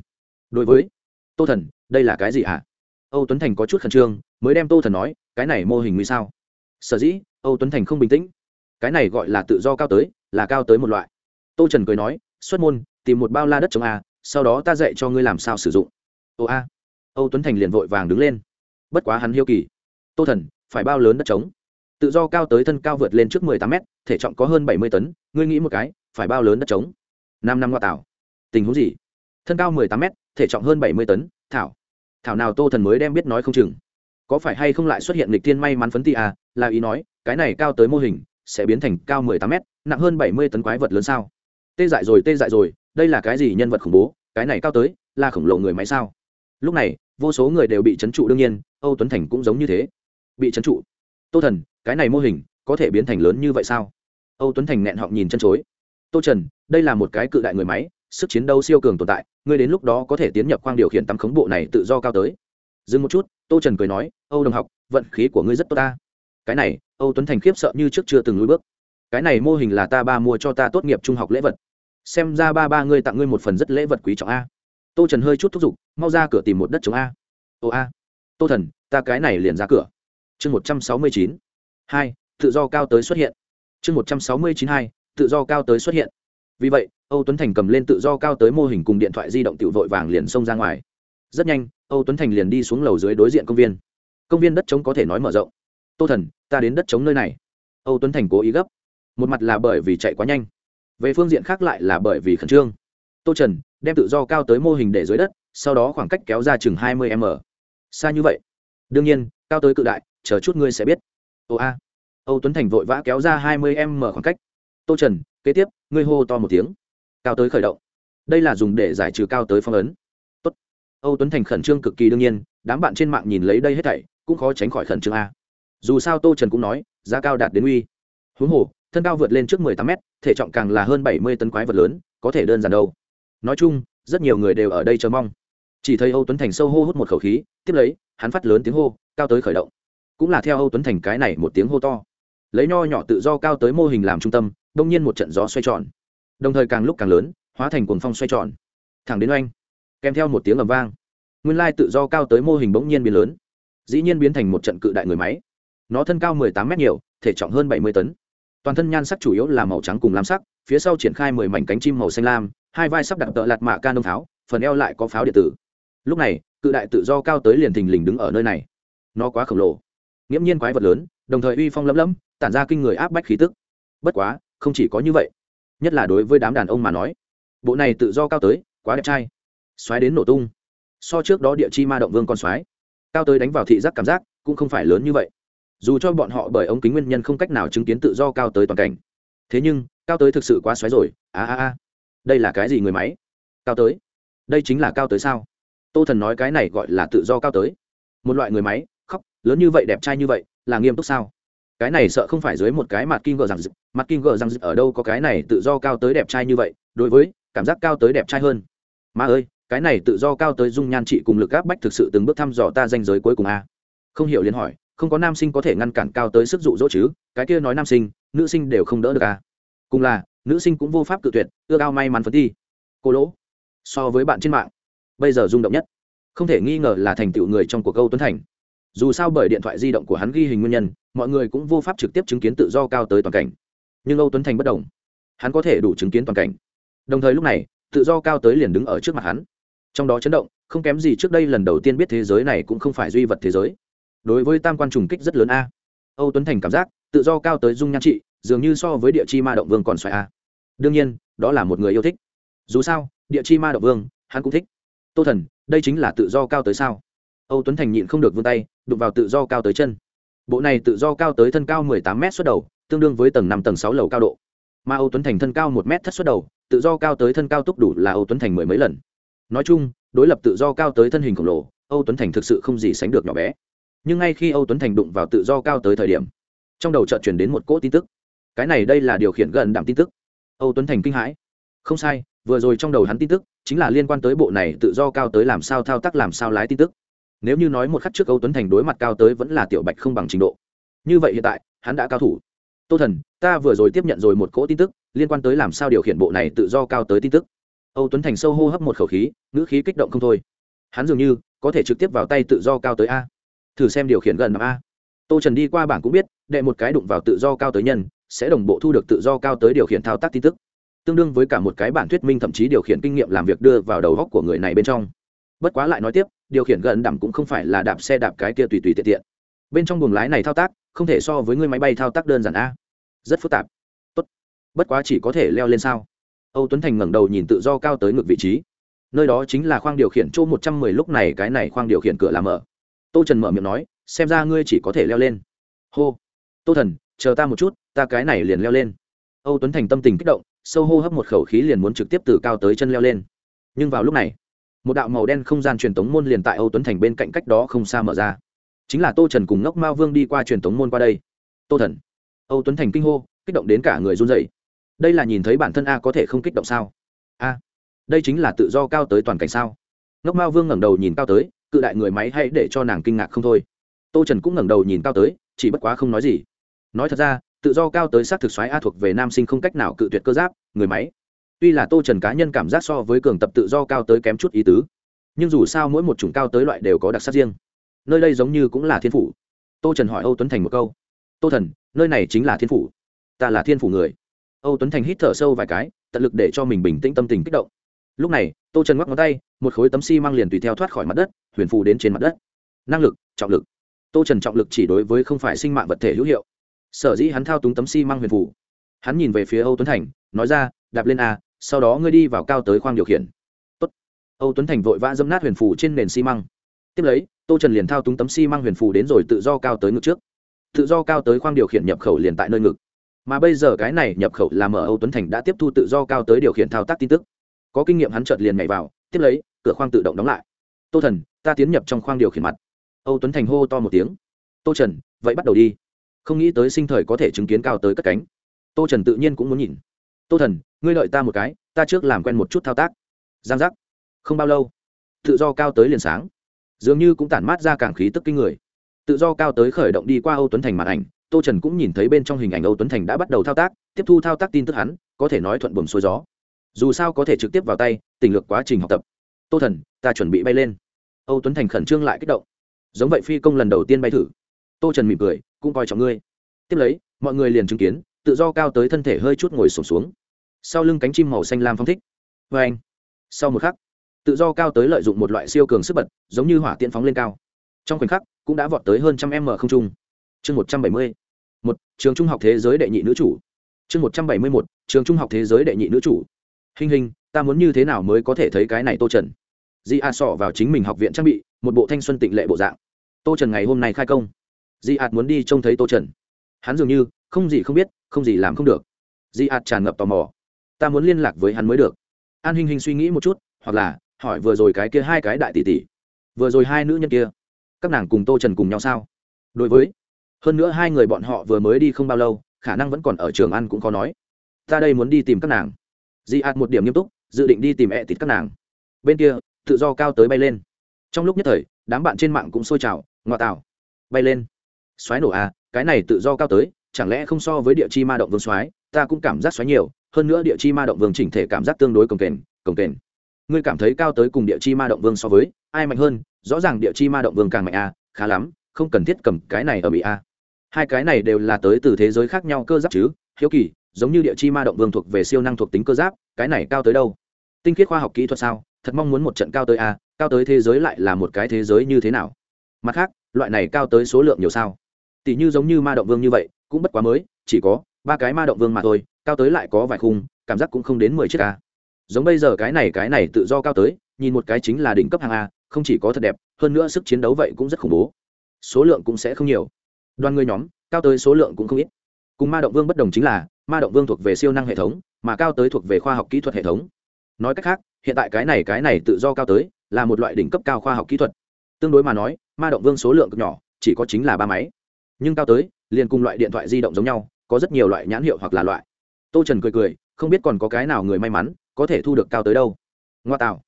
Speaker 1: Đối với, tô thần, đây là cái gì hả? Âu tuấn thành có chút khẩn trương, mới đem tô thần nói, cái này mô hình nguy sao? Sở dĩ, âu tuấn thành không bình tĩnh. Cái này gọi là tự do cao tới, là cao tới một loại. Tô trần cười nói, xuất môn, tìm một bao la đất chống a, sau đó ta dạy cho ngươi làm sao sử dụng. Ồ a. Âu tuấn thành liền vội vàng đứng lên. Bất quá hắn hiếu kỳ. Tô thần, phải bao lớn đất trống? Tự do cao tới thân cao vượt lên trước mười tám mét, thể trọng có hơn bảy mươi tấn, ngươi nghĩ một cái, phải bao lớn đất trống? Năm năm ngoại tảo. Tình huống gì? Thân cao mười tám mét, thể trọng hơn bảy mươi tấn, thảo thảo nào tô thần mới đem biết nói không chừng. Có phải hay không lại xuất hiện lịch tiên may mắn phấn ti à? Là ý nói, cái này cao tới mô hình, sẽ biến thành cao mười tám m nặng hơn bảy mươi tấn quái vật lớn sao? Tê dại rồi, tê dại rồi, đây là cái gì nhân vật khủng bố? Cái này cao tới, là khổng lồ người máy sao? Lúc này, vô số người đều bị trấn trụ đương nhiên, âu tuấn thành cũng giống như thế. Bị trấn trụ. Tô thần, cái này mô hình, có thể biến thành lớn như vậy sao? Âu tuấn thành nghẹn họng nhìn chân chối. Tô trần, đây là một cái cự đại người máy sức chiến đấu siêu cường tồn tại, ngươi đến lúc đó có thể tiến nhập khoang điều khiển tắm khống bộ này tự do cao tới. Dừng một chút, tô trần cười nói, âu đồng học, vận khí của ngươi rất tốt ta. Cái này, âu tuấn thành khiếp sợ như trước chưa từng lùi bước. Cái này mô hình là ta ba mua cho ta tốt nghiệp trung học lễ vật. Xem ra ba ba ngươi tặng ngươi một phần rất lễ vật quý trọng a. Tô trần hơi chút thúc giục, mau ra cửa tìm một đất chống a. Ô a. Tô thần, ta cái này liền ra cửa. Chương một trăm sáu mươi chín. Hai, tự do cao tới xuất hiện. Chương một trăm sáu mươi chín hai, tự do cao tới xuất hiện vì vậy, âu tuấn thành cầm lên tự do cao tới mô hình cùng điện thoại di động tự vội vàng liền xông ra ngoài. Rất nhanh, âu tuấn thành liền đi xuống lầu dưới đối diện công viên. Công viên đất trống có thể nói mở rộng. Tô thần, ta đến đất trống nơi này. Âu tuấn thành cố ý gấp. Một mặt là bởi vì chạy quá nhanh, về phương diện khác lại là bởi vì khẩn trương. Tô trần, đem tự do cao tới mô hình để dưới đất, sau đó khoảng cách kéo ra chừng hai mươi m. Xa như vậy? Đương nhiên, cao tới cự đại, chờ chút ngươi sẽ biết. Ồ a. Âu tuấn thành vội vã kéo ra hai mươi m khoảng cách. Tô trần kế tiếp, ngươi hô to một tiếng. Cao tới khởi động. Đây là dùng để giải trừ cao tới phong ấn. Tốt. âu tuấn thành khẩn trương cực kỳ đương nhiên, đám bạn trên mạng nhìn lấy đây hết thảy, cũng khó tránh khỏi khẩn trương a. Dù sao tô trần cũng nói, giá cao đạt đến uy. Huống hồ, thân cao vượt lên trước mười tám mét, thể trọng càng là hơn bảy mươi tấn quái vật lớn, có thể đơn giản đâu. Nói chung, rất nhiều người đều ở đây chờ mong. Chỉ thấy âu tuấn thành sâu hô hút một khẩu khí, tiếp lấy, hắn phát lớn tiếng hô, cao tới khởi động. Cũng là theo âu tuấn thành cái này một tiếng hô to lấy nho nhỏ tự do cao tới mô hình làm trung tâm, đông nhiên một trận gió xoay tròn. Đồng thời càng lúc càng lớn, hóa thành cuồng phong xoay tròn. Thẳng đến oanh, kèm theo một tiếng ầm vang, nguyên lai tự do cao tới mô hình bỗng nhiên biến lớn. Dĩ nhiên biến thành một trận cự đại người máy. Nó thân cao 18 mét nhiều, thể trọng hơn 70 tấn. Toàn thân nhan sắc chủ yếu là màu trắng cùng lam sắc, phía sau triển khai mười mảnh cánh chim màu xanh lam, hai vai sắp đặt tợ lạt mạ ca nông pháo phần eo lại có pháo điện tử. Lúc này, cự đại tự do cao tới liền thình lình đứng ở nơi này. Nó quá khổng lồ, nghiễm nhiên quái vật lớn, đồng thời uy phong lấm lấm tản ra kinh người áp bách khí tức. Bất quá, không chỉ có như vậy, nhất là đối với đám đàn ông mà nói, bộ này tự do cao tới, quá đẹp trai. Xoáy đến nổ tung. So trước đó địa chi ma động vương con xoáy cao tới đánh vào thị giác cảm giác cũng không phải lớn như vậy. Dù cho bọn họ bởi ống kính nguyên nhân không cách nào chứng kiến tự do cao tới toàn cảnh, thế nhưng, cao tới thực sự quá xoáy rồi. A a a. Đây là cái gì người máy? Cao tới. Đây chính là cao tới sao? Tô thần nói cái này gọi là tự do cao tới. Một loại người máy, khóc, lớn như vậy, đẹp trai như vậy, là nghiêm túc sao? Cái này sợ không phải dưới một cái mặt kim gờ rằng mặt kim gờ rằng ở đâu có cái này tự do cao tới đẹp trai như vậy, đối với cảm giác cao tới đẹp trai hơn. Mà ơi, cái này tự do cao tới dung nhan trị cùng lực áp bách thực sự từng bước thăm dò ta danh giới cuối cùng a. Không hiểu liền hỏi, không có nam sinh có thể ngăn cản cao tới sức dụ dỗ chứ, cái kia nói nam sinh, nữ sinh đều không đỡ được a. Cùng là, nữ sinh cũng vô pháp cự tuyệt ưa cao may mắn phấn thi. Cô lỗ, so với bạn trên mạng, bây giờ rung động nhất. Không thể nghi ngờ là thành tựu người trong cuộc câu tuấn thành dù sao bởi điện thoại di động của hắn ghi hình nguyên nhân, mọi người cũng vô pháp trực tiếp chứng kiến tự do cao tới toàn cảnh. Nhưng âu tuấn thành bất đồng. Hắn có thể đủ chứng kiến toàn cảnh. Đồng thời lúc này, tự do cao tới liền đứng ở trước mặt hắn. Trong đó chấn động, không kém gì trước đây lần đầu tiên biết thế giới này cũng không phải duy vật thế giới. Đối với tam quan trùng kích rất lớn a. Âu tuấn thành cảm giác, tự do cao tới dung nhan trị, dường như so với địa chi ma động vương còn xoài a. Đương nhiên, đó là một người yêu thích. Dù sao, địa chi ma động vương, hắn cũng thích. Tô thần, đây chính là tự do cao tới sao? Âu tuấn thành nhịn không được vươn tay, đụng vào tự do cao tới chân. Bộ này tự do cao tới thân cao mười tám m xuất đầu, tương đương với tầng năm, tầng sáu lầu cao độ. Mà âu tuấn thành thân cao một m thất xuất đầu, tự do cao tới thân cao túc đủ là âu tuấn thành mười mấy lần. Nói chung, đối lập tự do cao tới thân hình khổng lồ, âu tuấn thành thực sự không gì sánh được nhỏ bé. Nhưng ngay khi âu tuấn thành đụng vào tự do cao tới thời điểm, trong đầu chợt truyền đến một cỗ tin tức. Cái này đây là điều khiển gần đảm tin tức. Âu tuấn thành kinh hãi. Không sai, vừa rồi trong đầu hắn tin tức chính là liên quan tới bộ này tự do cao tới làm sao thao tác làm sao lái tin tức nếu như nói một khắc trước âu tuấn thành đối mặt cao tới vẫn là tiểu bạch không bằng trình độ. Như vậy hiện tại, hắn đã cao thủ. Tô thần, ta vừa rồi tiếp nhận rồi một cỗ tin tức, liên quan tới làm sao điều khiển bộ này tự do cao tới tin tức. Âu tuấn thành sâu hô hấp một khẩu khí, ngữ khí kích động không thôi. Hắn dường như có thể trực tiếp vào tay tự do cao tới a. Thử xem điều khiển gần a. Tô trần đi qua bảng cũng biết, đệ một cái đụng vào tự do cao tới nhân, sẽ đồng bộ thu được tự do cao tới điều khiển thao tác tin tức. Tương đương với cả một cái bản thuyết minh thậm chí điều khiển kinh nghiệm làm việc đưa vào đầu góc của người này bên trong. Bất quá lại nói tiếp điều khiển gần đẳng cũng không phải là đạp xe đạp cái kia tùy tùy tiện tiện. Bên trong buồng lái này thao tác, không thể so với người máy bay thao tác đơn giản a. Rất phức tạp. Tốt. bất quá chỉ có thể leo lên sao. Âu tuấn thành ngẩng đầu nhìn tự do cao tới ngược vị trí. Nơi đó chính là khoang điều khiển chỗ một trăm mười lúc này cái này khoang điều khiển cửa làm mở. Tô trần mở miệng nói, xem ra ngươi chỉ có thể leo lên. Hô. Tô thần, chờ ta một chút, ta cái này liền leo lên. Âu tuấn thành tâm tình kích động, sâu hô hấp một khẩu khí liền muốn trực tiếp từ cao tới chân leo lên. Nhưng vào lúc này một đạo màu đen không gian truyền tống môn liền tại âu tuấn thành bên cạnh cách đó không xa mở ra. Chính là tô trần cùng ngốc mao vương đi qua truyền tống môn qua đây. Tô thần. Âu tuấn thành kinh hô, kích động đến cả người run dậy đây là nhìn thấy bản thân a có thể không kích động sao? A. Đây chính là tự do cao tới toàn cảnh sao? Ngốc mao vương ngẩng đầu nhìn cao tới, cự đại người máy hãy để cho nàng kinh ngạc không thôi. Tô trần cũng ngẩng đầu nhìn cao tới, chỉ bất quá không nói gì. Nói thật ra, tự do cao tới xác thực xoáy a thuộc về nam sinh không cách nào cự tuyệt cơ giáp, người máy tuy là tô trần cá nhân cảm giác so với cường tập tự do cao tới kém chút ý tứ, nhưng dù sao mỗi một chủng cao tới loại đều có đặc sắc riêng. Nơi đây giống như cũng là thiên phủ. Tô trần hỏi âu tuấn thành một câu. Tô thần, nơi này chính là thiên phủ. Ta là thiên phủ người. Âu tuấn thành hít thở sâu vài cái, tận lực để cho mình bình tĩnh tâm tình kích động. Lúc này, tô trần ngoắc ngón tay, một khối tấm xi、si、mang liền tùy theo thoát khỏi mặt đất, huyền phù đến trên mặt đất. Năng lực, trọng lực. Tô trần trọng lực chỉ đối với không phải sinh mạng vật thể hữu hiệu. Sở dĩ hắn thao túng tấm xi、si、mang huyền phù. Hắn nhìn về phía âu tuấn thành, nói ra đạp lên a, sau đó ngươi đi vào cao tới khoang điều khiển. Tốt. âu tuấn thành vội vã dâm nát huyền phù trên nền xi măng. Tiếp lấy, tô trần liền thao túng tấm xi măng huyền phù đến rồi tự do cao tới ngực trước. Tự do cao tới khoang điều khiển nhập khẩu liền tại nơi ngực. Mà bây giờ cái này nhập khẩu là mở âu tuấn thành đã tiếp thu tự do cao tới điều khiển thao tác tin tức. Có kinh nghiệm hắn chợt liền nhảy vào, tiếp lấy, cửa khoang tự động đóng lại. Tô thần, ta tiến nhập trong khoang điều khiển mặt. Âu tuấn thành hô to một tiếng. Tô trần, vậy bắt đầu đi. Không nghĩ tới sinh thời có thể chứng kiến cao tới cất cánh. Tô trần tự nhiên cũng muốn nhìn tô thần, ngươi lợi ta một cái, ta trước làm quen một chút thao tác. Giang giác. Không bao lâu, tự do cao tới liền sáng. Dường như cũng tản mát ra càng khí tức kinh người. Tự do cao tới khởi động đi qua âu tuấn thành màn ảnh, tô trần cũng nhìn thấy bên trong hình ảnh âu tuấn thành đã bắt đầu thao tác, tiếp thu thao tác tin tức hắn, có thể nói thuận buồm xuôi gió. Dù sao có thể trực tiếp vào tay, tình lược quá trình học tập. Tô thần, ta chuẩn bị bay lên. Âu tuấn thành khẩn trương lại kích động. Giống vậy phi công lần đầu tiên bay thử. Tô trần mỉm cười, cũng coi trọng ngươi. Tiếp lấy, mọi người liền chứng kiến tự do cao tới thân thể hơi chút ngồi sổm xuống. Sau lưng cánh chim màu xanh lam phong thích. Vê anh, sau một khắc, tự do cao tới lợi dụng một loại siêu cường sức bật, giống như hỏa tiễn phóng lên cao. Trong khoảnh khắc, cũng đã vọt tới hơn trăm m không trung. Chương một trăm bảy mươi một, trường trung học thế giới đệ nhị nữ chủ. Chương một trăm bảy mươi một trường trung học thế giới đệ nhị nữ chủ. Hình hình, ta muốn như thế nào mới có thể thấy cái này tô trần? Di a sọ vào chính mình học viện trang bị, một bộ thanh xuân tịnh lệ bộ dạng. Tô trần ngày hôm nay khai công. Di ạt muốn đi trông thấy tô trần. Hắn dường như, không gì không biết không gì làm không được. Di ạt tràn ngập tò mò. Ta muốn liên lạc với hắn mới được. An hình hình suy nghĩ một chút, hoặc là, hỏi vừa rồi cái kia hai cái đại tỷ tỷ. Vừa rồi hai nữ nhân kia, các nàng cùng tô trần cùng nhau sao? Đối với, hơn nữa hai người bọn họ vừa mới đi không bao lâu, khả năng vẫn còn ở trường ăn cũng có nói. Ta đây muốn đi tìm các nàng. Di ạt một điểm nghiêm túc, dự định đi tìm ẹ tịt các nàng. Bên kia, tự do cao tới bay lên. Trong lúc nhất thời, đám bạn trên mạng cũng sôi trào, ngoại tạo bay lên. Xoáy nổ à cái này tự do cao tới chẳng lẽ không so với địa chi ma động vương xoáy ta cũng cảm giác xoáy nhiều, hơn nữa địa chi ma động vương chỉnh thể cảm giác tương đối cồng kềnh cồng kềnh. Ngươi cảm thấy cao tới cùng địa chi ma động vương so với ai mạnh hơn? Rõ ràng địa chi ma động vương càng mạnh à khá lắm, không cần thiết cầm cái này ở bị a. Hai cái này đều là tới từ thế giới khác nhau cơ giáp chứ? Hiếu kỳ, giống như địa chi ma động vương thuộc về siêu năng thuộc tính cơ giáp, cái này cao tới đâu? Tinh khiết khoa học kỹ thuật sao? Thật mong muốn một trận cao tới a, cao tới thế giới lại là một cái thế giới như thế nào? Mặt khác, loại này cao tới số lượng nhiều sao? Tỷ như giống như ma động vương như vậy cũng bất quá mới, chỉ có ba cái ma động vương mà thôi, cao tới lại có vài khung, cảm giác cũng không đến mười chiếc a giống bây giờ cái này cái này tự do cao tới, nhìn một cái chính là đỉnh cấp hàng a, không chỉ có thật đẹp, hơn nữa sức chiến đấu vậy cũng rất khủng bố. Số lượng cũng sẽ không nhiều. Đoàn người nhóm, cao tới số lượng cũng không ít. Cùng ma động vương bất đồng chính là, ma động vương thuộc về siêu năng hệ thống, mà cao tới thuộc về khoa học kỹ thuật hệ thống. Nói cách khác, hiện tại cái này cái này tự do cao tới, là một loại đỉnh cấp cao khoa học kỹ thuật. Tương đối mà nói, ma động vương số lượng cực nhỏ, chỉ có chính là ba máy nhưng cao tới, liền cùng loại điện thoại di động giống nhau, có rất nhiều loại nhãn hiệu hoặc là loại. Tô trần cười cười, không biết còn có cái nào người may mắn, có thể thu được cao tới đâu. Ngoa tạo.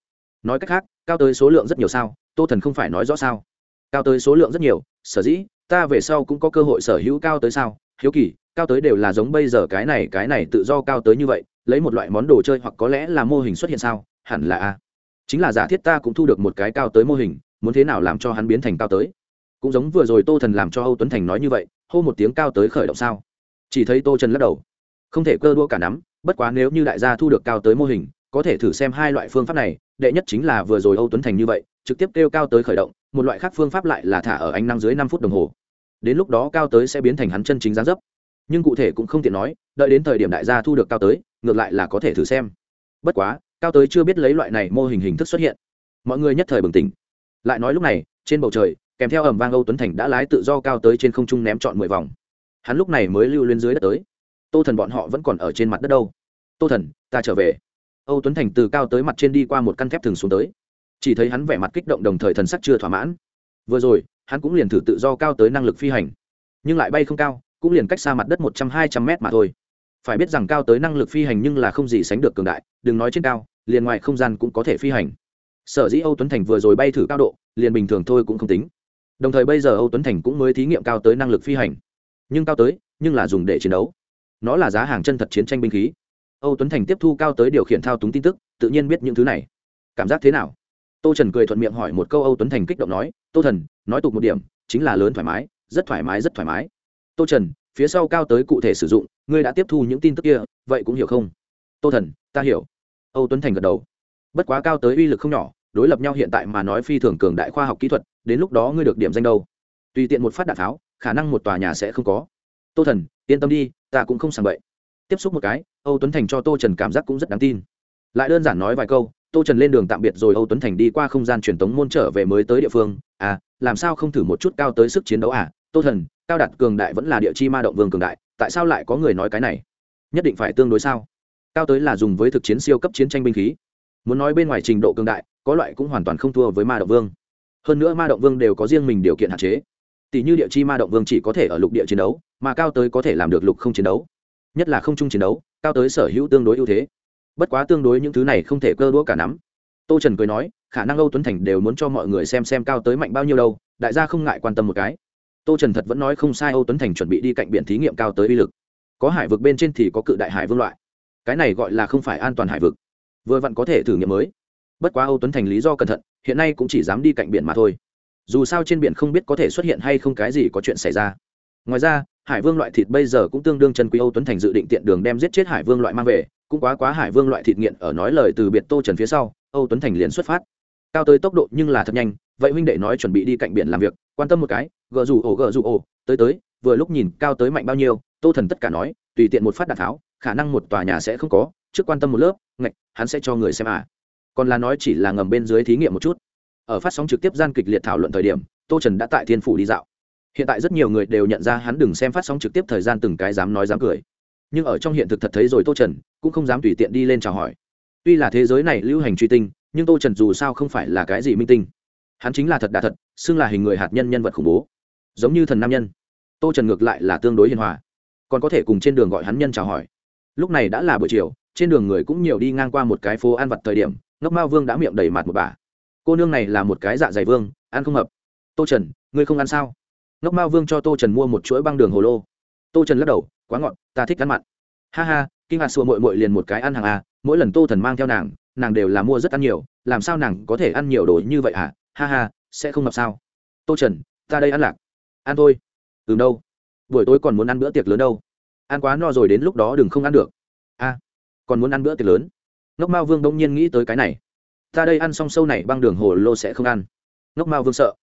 Speaker 1: Nói cách khác, cao tới số lượng rất nhiều sao, tô thần không phải nói rõ sao. Cao tới số lượng rất nhiều, sở dĩ, ta về sau cũng có cơ hội sở hữu cao tới sao. Hiếu kỳ, cao tới đều là giống bây giờ cái này cái này tự do cao tới như vậy, lấy một loại món đồ chơi hoặc có lẽ là mô hình xuất hiện sao, hẳn là a. Chính là giả thiết ta cũng thu được một cái cao tới mô hình, muốn thế nào làm cho hắn biến thành cao tới? Cũng giống vừa rồi tô thần làm cho âu tuấn thành nói như vậy, hô một tiếng cao tới khởi động sao? Chỉ thấy tô trần lắc đầu. Không thể cơ đua cả nắm, bất quá nếu như đại gia thu được cao tới mô hình, có thể thử xem hai loại phương pháp này, đệ nhất chính là vừa rồi âu tuấn thành như vậy, trực tiếp kêu cao tới khởi động, một loại khác phương pháp lại là thả ở ánh năng dưới năm phút đồng hồ. Đến lúc đó cao tới sẽ biến thành hắn chân chính giá dấp. Nhưng cụ thể cũng không tiện nói, đợi đến thời điểm đại gia thu được cao tới, ngược lại là có thể thử xem. Bất quá, cao tới chưa biết lấy loại này mô hình hình thức xuất hiện. Mọi người nhất thời bừng tỉnh. Lại nói lúc này, trên bầu trời kèm theo ẩm vang âu tuấn thành đã lái tự do cao tới trên không trung ném trọn mười vòng. Hắn lúc này mới lưu lên dưới đất tới. Tô thần bọn họ vẫn còn ở trên mặt đất đâu. Tô thần, ta trở về. Âu tuấn thành từ cao tới mặt trên đi qua một căn thép thường xuống tới. Chỉ thấy hắn vẻ mặt kích động đồng thời thần sắc chưa thỏa mãn. Vừa rồi, hắn cũng liền thử tự do cao tới năng lực phi hành. Nhưng lại bay không cao, cũng liền cách xa mặt đất một trăm hai trăm mét mà thôi. Phải biết rằng cao tới năng lực phi hành nhưng là không gì sánh được cường đại, đừng nói trên cao, liền ngoài không gian cũng có thể phi hành. Sở dĩ âu tuấn thành vừa rồi bay thử cao độ, liền bình thường thôi cũng không tính đồng thời bây giờ âu tuấn thành cũng mới thí nghiệm cao tới năng lực phi hành. Nhưng cao tới, nhưng là dùng để chiến đấu. Nó là giá hàng chân thật chiến tranh binh khí. Âu tuấn thành tiếp thu cao tới điều khiển thao túng tin tức, tự nhiên biết những thứ này. Cảm giác thế nào? Tô trần cười thuận miệng hỏi một câu âu tuấn thành kích động nói, tô thần, nói tục một điểm, chính là lớn thoải mái, rất thoải mái, rất thoải mái. Tô trần, phía sau cao tới cụ thể sử dụng, ngươi đã tiếp thu những tin tức kia, vậy cũng hiểu không? Tô thần, ta hiểu. Âu tuấn thành gật đầu. Bất quá cao tới uy lực không nhỏ, đối lập nhau hiện tại mà nói phi thường cường đại khoa học kỹ thuật đến lúc đó ngươi được điểm danh đâu. Tùy tiện một phát đạn pháo, khả năng một tòa nhà sẽ không có. Tô thần, yên tâm đi, ta cũng không sàng bậy. Tiếp xúc một cái, âu tuấn thành cho tô trần cảm giác cũng rất đáng tin. Lại đơn giản nói vài câu, tô trần lên đường tạm biệt rồi âu tuấn thành đi qua không gian truyền thống môn trở về mới tới địa phương. À làm sao không thử một chút cao tới sức chiến đấu à? Tô thần, cao đạt cường đại vẫn là địa chi ma động vương cường đại, tại sao lại có người nói cái này? Nhất định phải tương đối sao? Cao tới là dùng với thực chiến siêu cấp chiến tranh binh khí. Muốn nói bên ngoài trình độ cường đại, có loại cũng hoàn toàn không thua với ma động vương hơn nữa ma động vương đều có riêng mình điều kiện hạn chế. Tỷ như địa chi ma động vương chỉ có thể ở lục địa chiến đấu, mà cao tới có thể làm được lục không chiến đấu. Nhất là không chung chiến đấu, cao tới sở hữu tương đối ưu thế. Bất quá tương đối những thứ này không thể cơ đũa cả nắm. Tô trần cười nói, khả năng âu tuấn thành đều muốn cho mọi người xem xem cao tới mạnh bao nhiêu đâu, đại gia không ngại quan tâm một cái. Tô trần thật vẫn nói không sai, âu tuấn thành chuẩn bị đi cạnh biển thí nghiệm cao tới uy lực. Có hải vực bên trên thì có cự đại hải vương loại. Cái này gọi là không phải an toàn hải vực. Vừa vặn có thể thử nghiệm mới. Bất quá âu tuấn thành lý do cẩn thận hiện nay cũng chỉ dám đi cạnh biển mà thôi. Dù sao trên biển không biết có thể xuất hiện hay không cái gì có chuyện xảy ra. Ngoài ra, hải vương loại thịt bây giờ cũng tương đương trần quý âu tuấn thành dự định tiện đường đem giết chết hải vương loại mang về, cũng quá quá hải vương loại thịt nghiện ở nói lời từ biệt tô trần phía sau, âu tuấn thành liền xuất phát. Cao tới tốc độ nhưng là thật nhanh, vậy huynh đệ nói chuẩn bị đi cạnh biển làm việc, quan tâm một cái, gờ rủ ổ gờ rủ ổ, tới tới, vừa lúc nhìn cao tới mạnh bao nhiêu, tô thần tất cả nói, tùy tiện một phát đạn tháo, khả năng một tòa nhà sẽ không có, trước quan tâm một lớp, ngạch, hắn sẽ cho người xem à còn là nói chỉ là ngầm bên dưới thí nghiệm một chút. Ở phát sóng trực tiếp gian kịch liệt thảo luận thời điểm, tô trần đã tại thiên phủ đi dạo. Hiện tại rất nhiều người đều nhận ra hắn đừng xem phát sóng trực tiếp thời gian từng cái dám nói dám cười. Nhưng ở trong hiện thực thật thấy rồi tô trần, cũng không dám tùy tiện đi lên chào hỏi. Tuy là thế giới này lưu hành truy tinh, nhưng tô trần dù sao không phải là cái gì minh tinh. Hắn chính là thật đà thật, xưng là hình người hạt nhân nhân vật khủng bố. Giống như thần nam nhân. Tô trần ngược lại là tương đối hiền hòa. Còn có thể cùng trên đường gọi hắn nhân chào hỏi. Lúc này đã là buổi chiều, trên đường người cũng nhiều đi ngang qua một cái phố ăn vặt thời điểm ngốc mao vương đã miệng đầy mặt một bà. Cô nương này là một cái dạ dày vương, ăn không hợp. Tô trần, ngươi không ăn sao? Ngốc mao vương cho tô trần mua một chuỗi băng đường hồ lô. Tô trần lắc đầu, quá ngọt, ta thích ăn mặn. Ha ha, kinh hạt xua mội mội liền một cái ăn hàng à mỗi lần tô thần mang theo nàng nàng đều là mua rất ăn nhiều, làm sao nàng có thể ăn nhiều đồ như vậy à? Ha ha, sẽ không mập sao? Tô trần, ta đây ăn lạc. Ăn thôi. Từ đâu. Buổi tối còn muốn ăn bữa tiệc lớn đâu. Ăn quá no rồi đến lúc đó đừng không ăn được. A, còn muốn ăn bữa tiệc lớn ngốc mao vương đông nhiên nghĩ tới cái này. Ta đây ăn xong sâu này băng đường hồ lô sẽ không ăn. Ngốc mao vương sợ.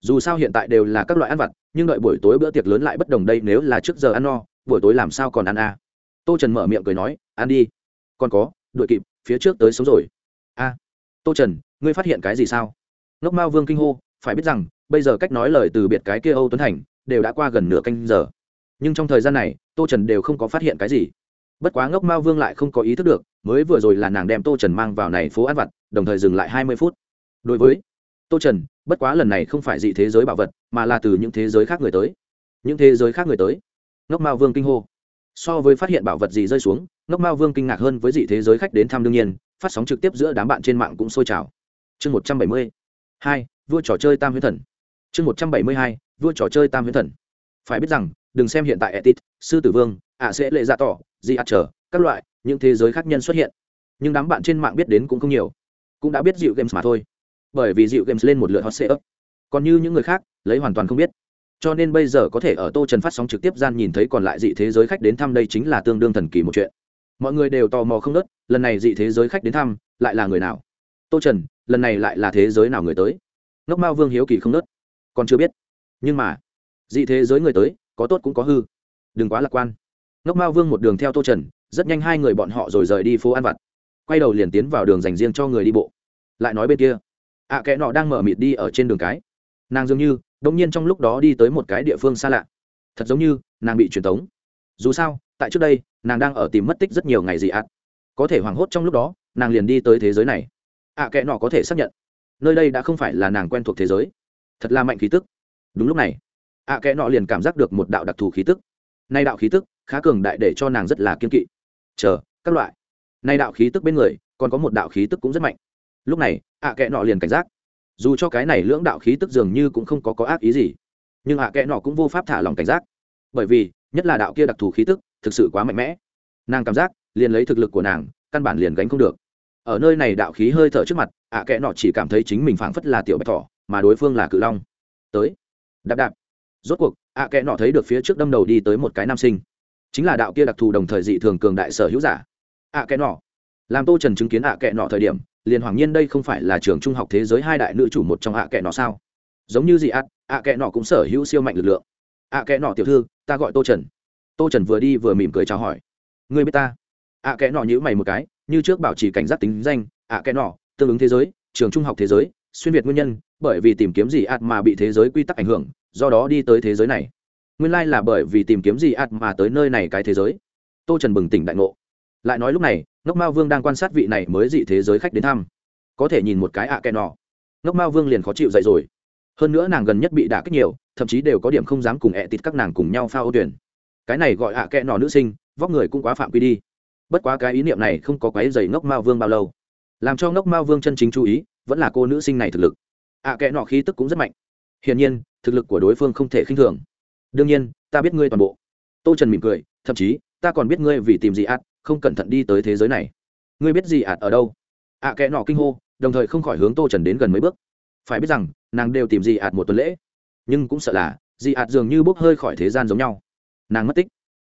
Speaker 1: Dù sao hiện tại đều là các loại ăn vặt, nhưng đợi buổi tối bữa tiệc lớn lại bất đồng đây nếu là trước giờ ăn no, buổi tối làm sao còn ăn a tô trần mở miệng cười nói, ăn đi. Còn có, đuổi kịp, phía trước tới sống rồi. A, tô trần, ngươi phát hiện cái gì sao? Ngốc mao vương kinh hô, phải biết rằng, bây giờ cách nói lời từ biệt cái kia âu tuấn thành, đều đã qua gần nửa canh giờ. Nhưng trong thời gian này, tô trần đều không có phát hiện cái gì. Bất quá ngốc mao vương lại không có ý thức được mới vừa rồi là nàng đem tô trần mang vào này phố ăn vặt, đồng thời dừng lại hai mươi phút. Đối với tô trần, bất quá lần này không phải dị thế giới bảo vật, mà là từ những thế giới khác người tới. Những thế giới khác người tới. Ngốc mao vương kinh hô. So với phát hiện bảo vật gì rơi xuống, ngốc mao vương kinh ngạc hơn với dị thế giới khách đến thăm đương nhiên, phát sóng trực tiếp giữa đám bạn trên mạng cũng sôi trào. Chương một trăm bảy mươi hai, vua trò chơi tam huyễn thần. Chương một trăm bảy mươi hai, vua trò chơi tam huyễn thần. Phải biết rằng, đừng xem hiện tại etit, sư tử vương ạ sẽ lệ dạ tỏ, di ạt trở, các loại những thế giới khác nhân xuất hiện. Nhưng đám bạn trên mạng biết đến cũng không nhiều. Cũng đã biết dịu games mà thôi. Bởi vì dịu games lên một lượt hot setup còn như những người khác, lấy hoàn toàn không biết. Cho nên bây giờ có thể ở tô trần phát sóng trực tiếp gian nhìn thấy còn lại dị thế giới khách đến thăm đây chính là tương đương thần kỳ một chuyện. Mọi người đều tò mò không nớt, lần này dị thế giới khách đến thăm, lại là người nào? Tô trần, lần này lại là thế giới nào người tới? Ngốc mao vương hiếu kỳ không nớt. Còn chưa biết. Nhưng mà, dị thế giới người tới, có tốt cũng có hư. Đừng quá lạc quan. Ngốc mao vương một đường theo tô trần rất nhanh hai người bọn họ rồi rời đi phố ăn vặt. Quay đầu liền tiến vào đường dành riêng cho người đi bộ. Lại nói bên kia. Ạ à, nọ đang mở mịt đi ở trên đường cái. Nàng dường như đông nhiên trong lúc đó đi tới một cái địa phương xa lạ. Thật giống như nàng bị truyền tống. Dù sao tại trước đây nàng đang ở tìm mất tích rất nhiều ngày gì ạt có thể hoảng hốt trong lúc đó nàng liền đi tới thế giới này. Ạ à, nọ có thể xác nhận. Nơi đây đã không phải là nàng quen thuộc thế giới. Thật là mạnh khí tức. Đúng lúc này ạ à, nọ liền cảm giác được một đạo đặc thù khí tức. Nay đạo khí tức khá cường đại để cho nàng rất là kiên kỵ chờ, các loại. Nay đạo khí tức bên người, còn có một đạo khí tức cũng rất mạnh. Lúc này, ạ à kẽ nọ liền cảnh giác. Dù cho cái này lưỡng đạo khí tức dường như cũng không có có ác ý gì, nhưng ạ à kẽ nọ cũng vô pháp thả lòng cảnh giác. Bởi vì, nhất là đạo kia đặc thù khí tức, thực sự quá mạnh mẽ. Nàng cảm giác, liền lấy thực lực của nàng, căn bản liền gánh không được. Ở nơi này đạo khí hơi thở trước mặt, ạ à kẽ nọ chỉ cảm thấy chính mình phảng phất là tiểu bạch thỏ, mà đối phương là cự long. Tới. Đạp đạp. Rốt cuộc, ạ kẽ nọ thấy được phía trước đâm đầu đi tới một cái nam sinh chính là đạo kia đặc thù đồng thời dị thường cường đại sở hữu giả. Ạ kẽ nọ. Làm tô trần chứng kiến ạ kẽ nọ thời điểm, liền hoàng nhiên đây không phải là trường trung học thế giới hai đại nữ chủ một trong ạ kẽ nọ sao? Giống như gì ạ? Ạ kẽ nọ cũng sở hữu siêu mạnh lực lượng. Ạ kẽ nọ tiểu thư, ta gọi tô trần. Tô trần vừa đi vừa mỉm cười chào hỏi. Người biết ta? Ạ kẽ nọ nhữ mày một cái, như trước bảo trì cảnh giác tính danh, ạ kẽ nọ, tương ứng thế giới, trường trung học thế giới, xuyên việt nguyên nhân, bởi vì tìm kiếm gì ạt mà bị thế giới quy tắc ảnh hưởng, do đó đi tới thế giới này nguyên lai là bởi vì tìm kiếm gì ạt mà tới nơi này cái thế giới. Tô trần bừng tỉnh đại ngộ. Lại nói lúc này, ngốc mao vương đang quan sát vị này mới dị thế giới khách đến thăm. Có thể nhìn một cái ạ à kẻ nọ. Ngốc mao vương liền khó chịu dậy rồi. Hơn nữa nàng gần nhất bị đả kích nhiều, thậm chí đều có điểm không dám cùng ẹ tịt các nàng cùng nhau phao ô tuyển. Cái này gọi ạ à kẽ nọ nữ sinh, vóc người cũng quá phạm quy đi. Bất quá cái ý niệm này không có quái dày ngốc mao vương bao lâu. Làm cho ngốc mao vương chân chính chú ý, vẫn là cô nữ sinh này thực lực. Ạ à kẽ nọ khí tức cũng rất mạnh. Hiển nhiên, thực lực của đối phương không thể khinh thường đương nhiên ta biết ngươi toàn bộ. Tô trần mỉm cười thậm chí ta còn biết ngươi vì tìm gì ạt không cẩn thận đi tới thế giới này. Ngươi biết gì ạt ở đâu? Ạ à, kẽ nọ kinh hô đồng thời không khỏi hướng tô trần đến gần mấy bước. Phải biết rằng nàng đều tìm gì ạt một tuần lễ. Nhưng cũng sợ là dị ạt dường như bốc hơi khỏi thế gian giống nhau. Nàng mất tích.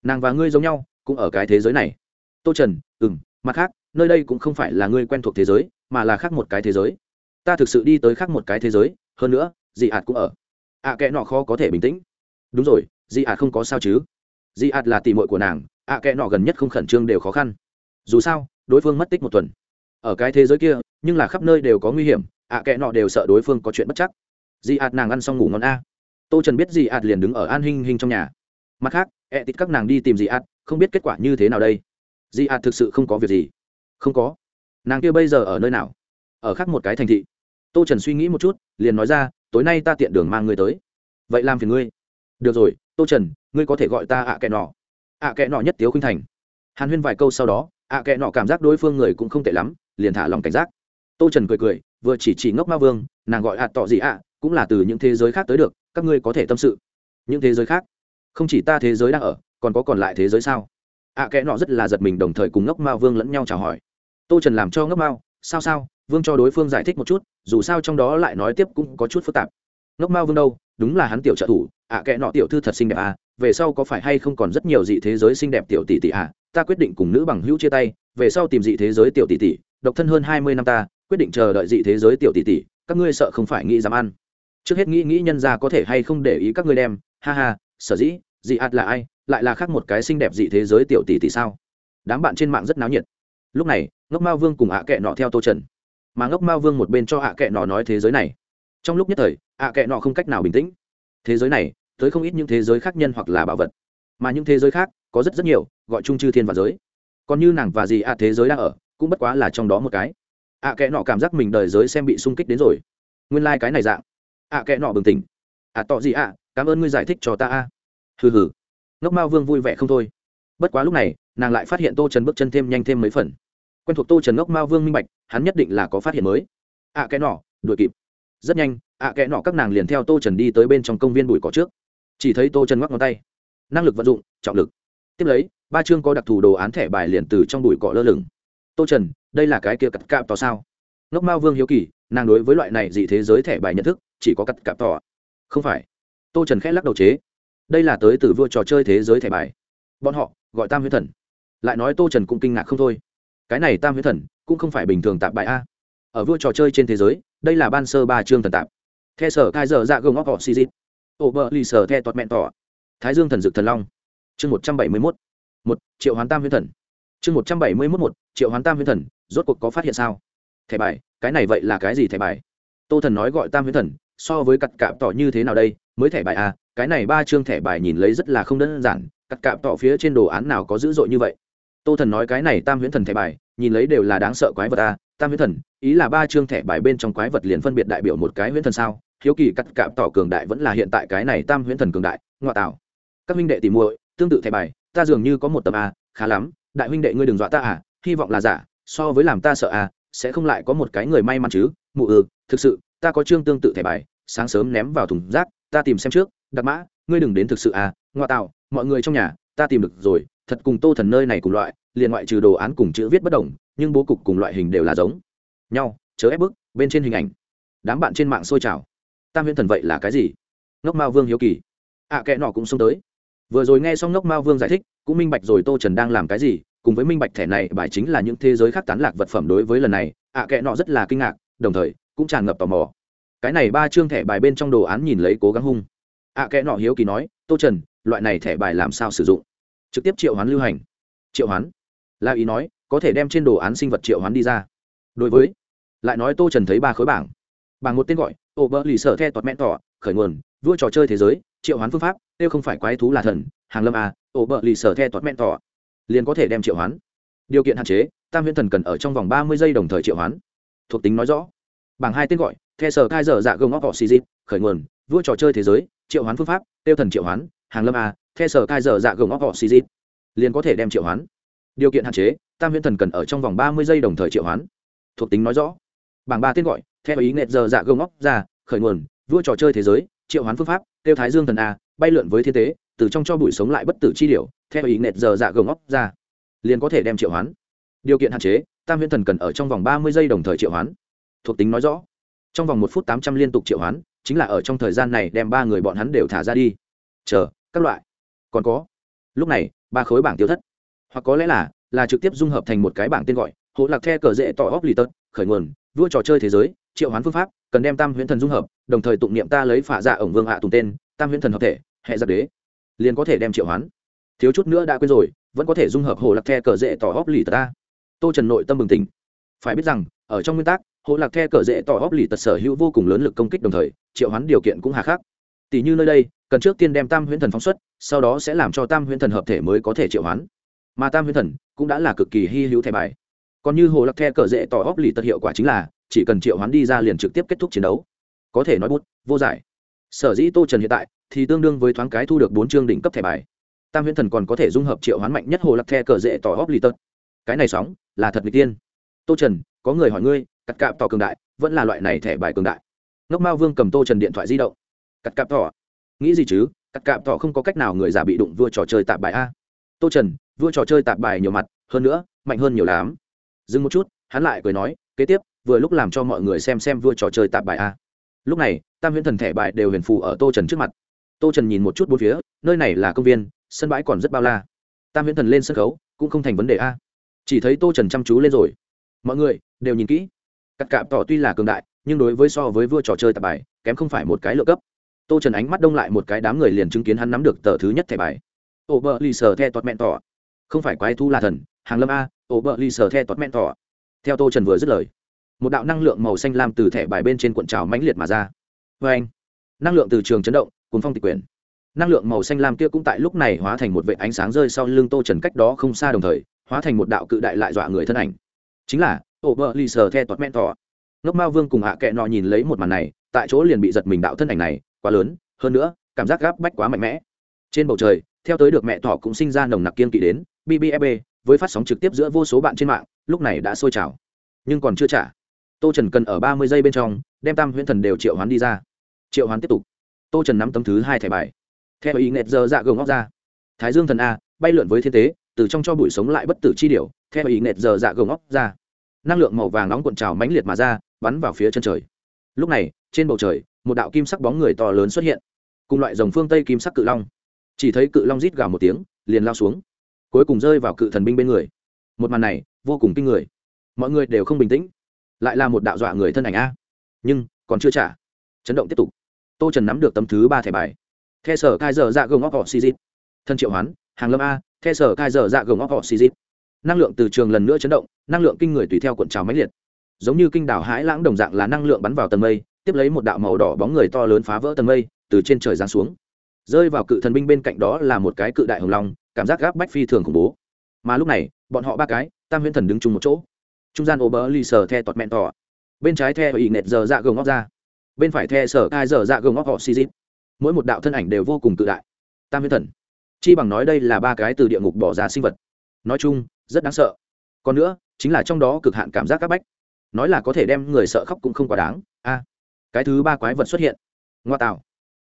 Speaker 1: Nàng và ngươi giống nhau cũng ở cái thế giới này. Tô trần ừ m mặt khác nơi đây cũng không phải là ngươi quen thuộc thế giới mà là khác một cái thế giới. Ta thực sự đi tới khác một cái thế giới hơn nữa dị ạt cũng ở. Ạ à, kẽ nọ khó có thể bình tĩnh đúng rồi dị ạt không có sao chứ? Dị ạt là tỉ mội của nàng ạ à, kẽ nọ gần nhất không khẩn trương đều khó khăn. Dù sao đối phương mất tích một tuần. Ở cái thế giới kia nhưng là khắp nơi đều có nguy hiểm ạ à, kẽ nọ đều sợ đối phương có chuyện bất chắc. Dị ạt nàng ăn xong ngủ ngon a. Tô trần biết dị ạt liền đứng ở an hinh hinh trong nhà. Mặt khác ẹ tít các nàng đi tìm dị ạt không biết kết quả như thế nào đây. Dị ạt thực sự không có việc gì. Không có. Nàng kia bây giờ ở nơi nào? Ở khác một cái thành thị. Tô trần suy nghĩ một chút liền nói ra tối nay ta tiện đường mang người tới. Vậy làm phiền ngươi được rồi, tô trần, ngươi có thể gọi ta ạ à nọ. Ạ à nọ nhất tiếu khinh thành. Hàn huyên vài câu sau đó, ạ à nọ cảm giác đối phương người cũng không tệ lắm, liền thả lòng cảnh giác. Tô trần cười cười, vừa chỉ chỉ ngốc ma vương, nàng gọi ạ tọ gì ạ, cũng là từ những thế giới khác tới được, các ngươi có thể tâm sự. Những thế giới khác? Không chỉ ta thế giới đang ở, còn có còn lại thế giới sao? Ạ kẽ nọ rất là giật mình đồng thời cùng ngốc ma vương lẫn nhau chào hỏi. Tô trần làm cho ngốc mao sao sao, vương cho đối phương giải thích một chút, dù sao trong đó lại nói tiếp cũng có chút phức tạp. Ngốc mao vương đâu, đúng là hắn tiểu trợ thủ ạ à, kệ nọ tiểu thư thật xinh đẹp à về sau có phải hay không còn rất nhiều dị thế giới xinh đẹp tiểu tỷ tỷ à? Ta quyết định cùng nữ bằng hữu chia tay về sau tìm dị thế giới tiểu tỷ tỷ độc thân hơn hai mươi năm ta quyết định chờ đợi dị thế giới tiểu tỷ tỷ các ngươi sợ không phải nghĩ dám ăn. Trước hết nghĩ nghĩ nhân ra có thể hay không để ý các ngươi đem ha ha sở dĩ dị ạt là ai lại là khác một cái xinh đẹp dị thế giới tiểu tỷ tỷ sao? Đám bạn trên mạng rất náo nhiệt. Lúc này ngốc mao vương cùng ạ à kệ nọ theo tô trần. Mà ngốc mao vương một bên cho ạ à kệ nọ nói thế giới này. Trong lúc nhất thời ạ à kệ nọ không cách nào bình tĩnh thế giới này, tới không ít những thế giới khác nhân hoặc là bảo vật. Mà những thế giới khác, có rất rất nhiều, gọi chung chư thiên và giới. Còn như nàng và dì ạ, thế giới đang ở, cũng bất quá là trong đó một cái. Ạ kẽ nọ cảm giác mình đời giới xem bị sung kích đến rồi. Nguyên lai、like、cái này dạng. Ạ kẽ nọ bừng tỉnh. Ạ tọ gì ạ, cảm ơn ngươi giải thích cho ta a. Hừ hừ. Ngốc mao vương vui vẻ không thôi. Bất quá lúc này, nàng lại phát hiện tô trần bước chân thêm nhanh thêm mấy phần. Quen thuộc tô trần ngốc mao vương minh bạch, hắn nhất định là có phát hiện mới. Ạ kẽ nọ, đuổi kịp. Rất nhanh ạ kẽ nọ các nàng liền theo tô trần đi tới bên trong công viên bụi cỏ trước. Chỉ thấy tô trần ngoắc ngón tay. Năng lực vận dụng, trọng lực. Tiếp lấy, ba chương có đặc thù đồ án thẻ bài liền từ trong bụi cỏ lơ lửng. Tô trần, đây là cái kia cắt cạp tỏ sao? Ngốc mao vương hiếu kỳ, nàng đối với loại này dị thế giới thẻ bài nhận thức, chỉ có cắt cạp tỏ không phải. Tô trần khẽ lắc đầu chế. Đây là tới từ vua trò chơi thế giới thẻ bài. Bọn họ, gọi tam huyết thần. Lại nói tô trần cũng kinh ngạc không thôi. Cái này tam huyết thần cũng không phải bình thường tạp bài a. Ở vua trò chơi trên thế giới, đây là ban sơ ba chương thần tạp the sở cai dở dạ gồng óc họ xì dịp ổ bờ lì sở the toạt mẹn tỏ. Thái dương thần dực thần long. Chương một trăm bảy mươi mốt. Một, triệu hoán tam huyết thần. Chương một trăm bảy mươi mốt một, triệu hoán tam huyết thần, rốt cuộc có phát hiện sao? Thẻ bài, cái này vậy là cái gì thẻ bài? Tô thần nói gọi tam huyết thần, so với cặt cạm tỏ như thế nào đây? Mới thẻ bài à? cái này ba chương thẻ bài nhìn lấy rất là không đơn giản cặt cạm tỏ phía trên đồ án nào có dữ dội như vậy? Tô thần nói cái này tam huyễn thần thẻ bài, nhìn lấy đều là đáng sợ quái vật à? tam huyễn thần, ý là ba chương thẻ bài bên trong quái vật liền phân biệt đại biểu một cái huyễn thần sao? Hiếu kỳ cắt cạm tỏ cường đại vẫn là hiện tại cái này tam huyễn thần cường đại, ngoại tạo các huynh đệ tìm muội, tương tự thẻ bài, ta dường như có một tấm a, khá lắm, đại huynh đệ ngươi đừng dọa ta à hy vọng là giả, so với làm ta sợ à sẽ không lại có một cái người may mắn chứ, mụ ừ thực sự, ta có chương tương tự thẻ bài, sáng sớm ném vào thùng rác, ta tìm xem trước đặc mã, ngươi đừng đến thực sự à ngoại tạo mọi người trong nhà, ta tìm được rồi, thật cùng tô thần nơi này cùng loại, liền ngoại trừ đồ án cùng chữ viết bất đồng nhưng bố cục cùng loại hình đều là giống nhau, chớ ép bức, bên trên hình ảnh, đám bạn trên mạng xôi trào tam huyễn thần vậy là cái gì? Ngốc mao vương hiếu kỳ. Ạ à, kệ nọ cũng xông tới. Vừa rồi nghe xong ngốc mao vương giải thích cũng minh bạch rồi tô trần đang làm cái gì cùng với minh bạch thẻ này bài chính là những thế giới khác tán lạc vật phẩm đối với lần này. Ạ à, kệ nọ rất là kinh ngạc đồng thời cũng tràn ngập tò mò. Cái này ba chương thẻ bài bên trong đồ án nhìn lấy cố gắng hung. Ạ à, kệ nọ hiếu kỳ nói tô trần loại này thẻ bài làm sao sử dụng? Trực tiếp triệu hoán lưu hành. Triệu hoán? La ý nói có thể đem trên đồ án sinh vật triệu hoán đi ra. Đối với lại nói tô trần thấy ba khối bảng bảng một tên gọi, ô bơ lì sợ the tọt mẹn tỏ, khởi nguồn, vua trò chơi thế giới, triệu hoán phương pháp tiêu không phải quái thú là thần, hàng lâm a ô bơ lì sợ the tọt mẹn tỏ, liền có thể đem triệu hoán. Điều kiện hạn chế, tam huyễn thần cần ở trong vòng ba mươi giây đồng thời triệu hoán. Thuộc tính nói rõ. Bảng hai tên gọi, the sở cai dở dạ gồng óc họ xì dịp khởi nguồn, vua trò chơi thế giới, triệu hoán phương pháp tiêu thần triệu hoán, hàng lâm a the sở cai dở dạ gồng óc họ xì dịp liền có thể đem triệu hoán. Điều kiện hạn chế, tam huyễn thần cần ở trong vòng ba mươi giây đồng thời triệu hoán. Thuộc tính nói rõ. Bảng ba tên gọi theo ý nghệ giờ dạ gông óc ra, khởi nguồn, vua trò chơi thế giới, triệu hoán phương pháp, tiêu thái dương thần a, bay lượn với thiên tế, từ trong cho bụi sống lại bất tử chi điều theo ý nghệ giờ dạ gông óc ra, liền có thể đem triệu hoán. Điều kiện hạn chế, tam huyễn thần cần ở trong vòng ba mươi giây đồng thời triệu hoán. Thuộc tính nói rõ, trong vòng một phút tám trăm liên tục triệu hoán, chính là ở trong thời gian này đem ba người bọn hắn đều thả ra đi. Chờ, các loại. Còn có, lúc này, ba khối bảng tiêu thất. Hoặc có lẽ là là trực tiếp dung hợp thành một cái bảng tên gọi hộ lạc the cờ dễ tỏ óc lì tật, khởi nguồn, vua trò chơi thế giới triệu hoán phương pháp, cần đem tam huyễn thần dung hợp, đồng thời tụng niệm ta lấy phả dạ ổng vương hạ tùng tên, tam huyễn thần hợp thể, hệ giặc đế. Liền có thể đem triệu hoán. Thiếu chút nữa đã quên rồi, vẫn có thể dung hợp hồ lạc the cờ dễ tỏ hóp lì tật ta. Tô trần nội tâm bừng tỉnh. Phải biết rằng, ở trong nguyên tắc, hồ lạc the cờ dễ tỏ hóp lì tật sở hữu vô cùng lớn lực công kích đồng thời, triệu hoán điều kiện cũng hà khắc. Tỷ như nơi đây, cần trước tiên đem tam huyễn thần phóng xuất, sau đó sẽ làm cho tam huyễn thần hợp thể mới có thể triệu hoán. Mà tam huyễn thần cũng đã là cực kỳ hy hữu thẻ bài. Còn như hồ lạc the cờ dễ tỏ hóp lì tật hiệu quả chính là chỉ cần triệu hoán đi ra liền trực tiếp kết thúc chiến đấu. Có thể nói bút, vô giải. Sở dĩ tô trần hiện tại thì tương đương với thoáng cái thu được bốn chương đỉnh cấp thẻ bài. Tam huyễn thần còn có thể dung hợp triệu hoán mạnh nhất hồ lạc the cờ dễ tỏ óc lì tật. Cái này sóng là thật n tiên. Tô trần, có người hỏi ngươi, cắt cạm tỏ cường đại, vẫn là loại này thẻ bài cường đại. Ngốc mao vương cầm tô trần điện thoại di động. Cắt cạm tỏ. Nghĩ gì chứ? Cắt cạm tỏ không có cách nào người già bị đụng vua trò chơi tạp bài a. Tô trần, vua trò chơi tạp bài nhiều mặt, hơn nữa, mạnh hơn nhiều lắm. Dừng một chút hắn lại cười nói, kế tiếp, vừa lúc làm cho mọi người xem xem vua trò chơi tạp bài a. Lúc này, tam huyễn thần thẻ bài đều huyền phù ở tô trần trước mặt. Tô trần nhìn một chút bốn phía, nơi này là công viên, sân bãi còn rất bao la. Tam huyễn thần lên sân khấu, cũng không thành vấn đề a. Chỉ thấy tô trần chăm chú lên rồi. Mọi người, đều nhìn kỹ. Cắt cạm tỏ tuy là cường đại, nhưng đối với so với vua trò chơi tạp bài, kém không phải một cái lựa cấp. Tô trần ánh mắt đông lại một cái đám người liền chứng kiến hắn nắm được tờ thứ nhất thẻ bài. Ô bờ lì sờ the tọt mẹn tỏ không phải quái thu là thần, hàng lâm a ô bờ lì sờ the tọt mẹn tỏ theo tô trần vừa dứt lời, một đạo năng lượng màu xanh lam từ thẻ bài bên trên cuộn trào mãnh liệt mà ra. Vê anh, năng lượng từ trường chấn động, cuốn phong tịch quyển. Năng lượng màu xanh lam kia cũng tại lúc này hóa thành một vệ ánh sáng rơi sau lưng tô trần cách đó không xa đồng thời, hóa thành một đạo cự đại lại dọa người thân ảnh. Chính là ô bờ lì sờ the toát men tỏ ngốc mao vương cùng hạ à kệ nọ nhìn lấy một màn này, tại chỗ liền bị giật mình đạo thân ảnh này, quá lớn, hơn nữa, cảm giác gáp bách quá mạnh mẽ. Trên bầu trời, theo tới được mẹ thỏ cũng sinh ra nồng nặc kiên kỵ đến bbfb với phát sóng trực tiếp giữa vô số bạn trên mạng, lúc này đã sôi trào. Nhưng còn chưa trả. Tô trần cần ở ba mươi giây bên trong, đem tam huyễn thần đều triệu hoán đi ra. Triệu hoán tiếp tục. Tô trần nắm tấm thứ hai thẻ bài. Theo ý nghẹt giờ dạ gồng ngóc ra. Thái dương thần a, bay lượn với thiên tế, từ trong cho bụi sống lại bất tử chi điểu. Theo ý nệt giờ dạ gồng óc ra. Năng lượng màu vàng nóng cuộn trào mãnh liệt mà ra, bắn vào phía chân trời. Lúc này, trên bầu trời, một đạo kim sắc bóng người to lớn xuất hiện. Cùng loại dòng phương tây kim sắc cự long. Chỉ thấy cự long rít gào một tiếng, liền lao xuống cuối cùng rơi vào cự thần binh bên người. Một màn này, vô cùng kinh người. Mọi người đều không bình tĩnh. Lại là một đạo dọa người thân ảnh a. Nhưng, còn chưa trả. Chấn động tiếp tục. Tô trần nắm được tấm thứ ba thẻ bài. The sở cai giờ dạ gồng óc họ xì dít thân triệu hoán, hàng lâm a the sở cai giờ dạ gồng óc họ xì dít năng lượng từ trường lần nữa chấn động, năng lượng kinh người tùy theo cuộn trào máy liệt. Giống như kinh đảo hãi lãng đồng dạng là năng lượng bắn vào tầng mây, tiếp lấy một đạo màu đỏ bóng người to lớn phá vỡ tầng mây, từ trên trời giáng xuống. Rơi vào cự thần binh bên cạnh đó là một cái cự đại hồng long cảm giác gáp bách phi thường khủng bố. Mà lúc này, bọn họ ba cái, tam huyễn thần đứng chung một chỗ. Trung gian ô bờ lì sờ the tọt mẹn tỏ. Bên trái the ỉ nẹt giờ dạ gồng ngóc ra. Bên phải the sở ai giờ dạ gồng ngóc họ xì dít. Mỗi một đạo thân ảnh đều vô cùng tự đại. Tam huyễn thần. Chi bằng nói đây là ba cái từ địa ngục bỏ ra sinh vật. Nói chung, rất đáng sợ. Còn nữa, chính là trong đó cực hạn cảm giác các bách. Nói là có thể đem người sợ khóc cũng không quá đáng. A, cái thứ ba quái vật xuất hiện. Ngoa tạo.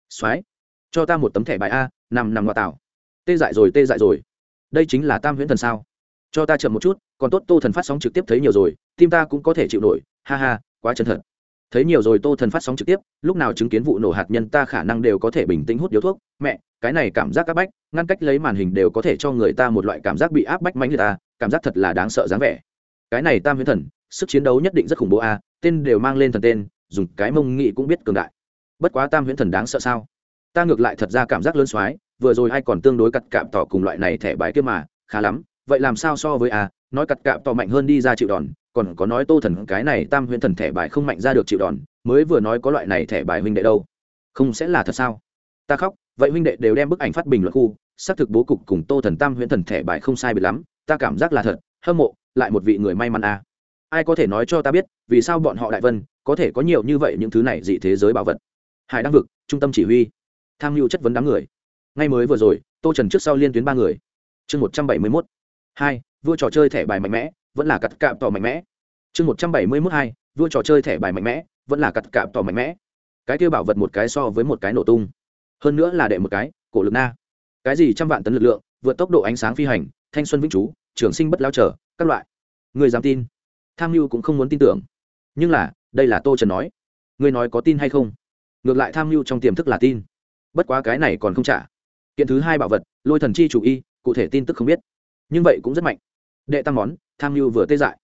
Speaker 1: Soái cho ta một tấm thẻ bài a, nằm nằm ngoa tạo tê dại rồi, tê dại rồi. Đây chính là tam huyễn thần sao? Cho ta chậm một chút, còn tốt tô thần phát sóng trực tiếp thấy nhiều rồi, tim ta cũng có thể chịu nổi. Ha ha, quá chân thật. Thấy nhiều rồi, tô thần phát sóng trực tiếp, lúc nào chứng kiến vụ nổ hạt nhân ta khả năng đều có thể bình tĩnh hút điếu thuốc. Mẹ, cái này cảm giác áp bách, ngăn cách lấy màn hình đều có thể cho người ta một loại cảm giác bị áp bách mánh liệt ta cảm giác thật là đáng sợ dáng vẻ. Cái này tam huyễn thần, sức chiến đấu nhất định rất khủng bố a tên đều mang lên thần tên, dùng cái mông nghị cũng biết cường đại. Bất quá tam huyễn thần đáng sợ sao? Ta ngược lại thật ra cảm giác lớn soái vừa rồi ai còn tương đối cặt cạm tỏ cùng loại này thẻ bài kia mà, khá lắm, vậy làm sao so với a nói cặt cạm tỏ mạnh hơn đi ra chịu đòn, còn có nói tô thần cái này tam huyễn thần thẻ bài không mạnh ra được chịu đòn, mới vừa nói có loại này thẻ bài huynh đệ đâu. Không sẽ là thật sao? Ta khóc, vậy huynh đệ đều đem bức ảnh phát bình luận khu, xác thực bố cục cùng tô thần tam huyễn thần thẻ bài không sai biệt lắm, ta cảm giác là thật, hâm mộ, lại một vị người may mắn a ai có thể nói cho ta biết, vì sao bọn họ đại vân, có thể có nhiều như vậy những thứ này dị thế giới bảo vật? Hải đăng vực, trung tâm chỉ huy. Tham mưu chất vấn đám người ngay mới vừa rồi, tô trần trước sau liên tuyến ba người. Chương một trăm bảy mươi mốt. Hai, vua trò chơi thẻ bài mạnh mẽ, vẫn là cặt cạm tỏ mạnh mẽ. Chương một trăm bảy mươi mốt hai, vua trò chơi thẻ bài mạnh mẽ, vẫn là cặt cạm tỏ mạnh mẽ. Cái kêu bảo vật một cái so với một cái nổ tung. Hơn nữa là đệ một cái, cổ lực na. Cái gì trăm vạn tấn lực lượng, vượt tốc độ ánh sáng phi hành, thanh xuân vĩnh chú trường sinh bất lao trở, các loại. Người dám tin? Tham mưu cũng không muốn tin tưởng. Nhưng là, đây là tô trần nói. Người nói có tin hay không? Ngược lại tham mưu trong tiềm thức là tin. Bất quá cái này còn không trả kiện thứ hai bảo vật, lôi thần chi chủ y, cụ thể tin tức không biết. Nhưng vậy cũng rất mạnh. Đệ tam món, tham mưu vừa tê dại.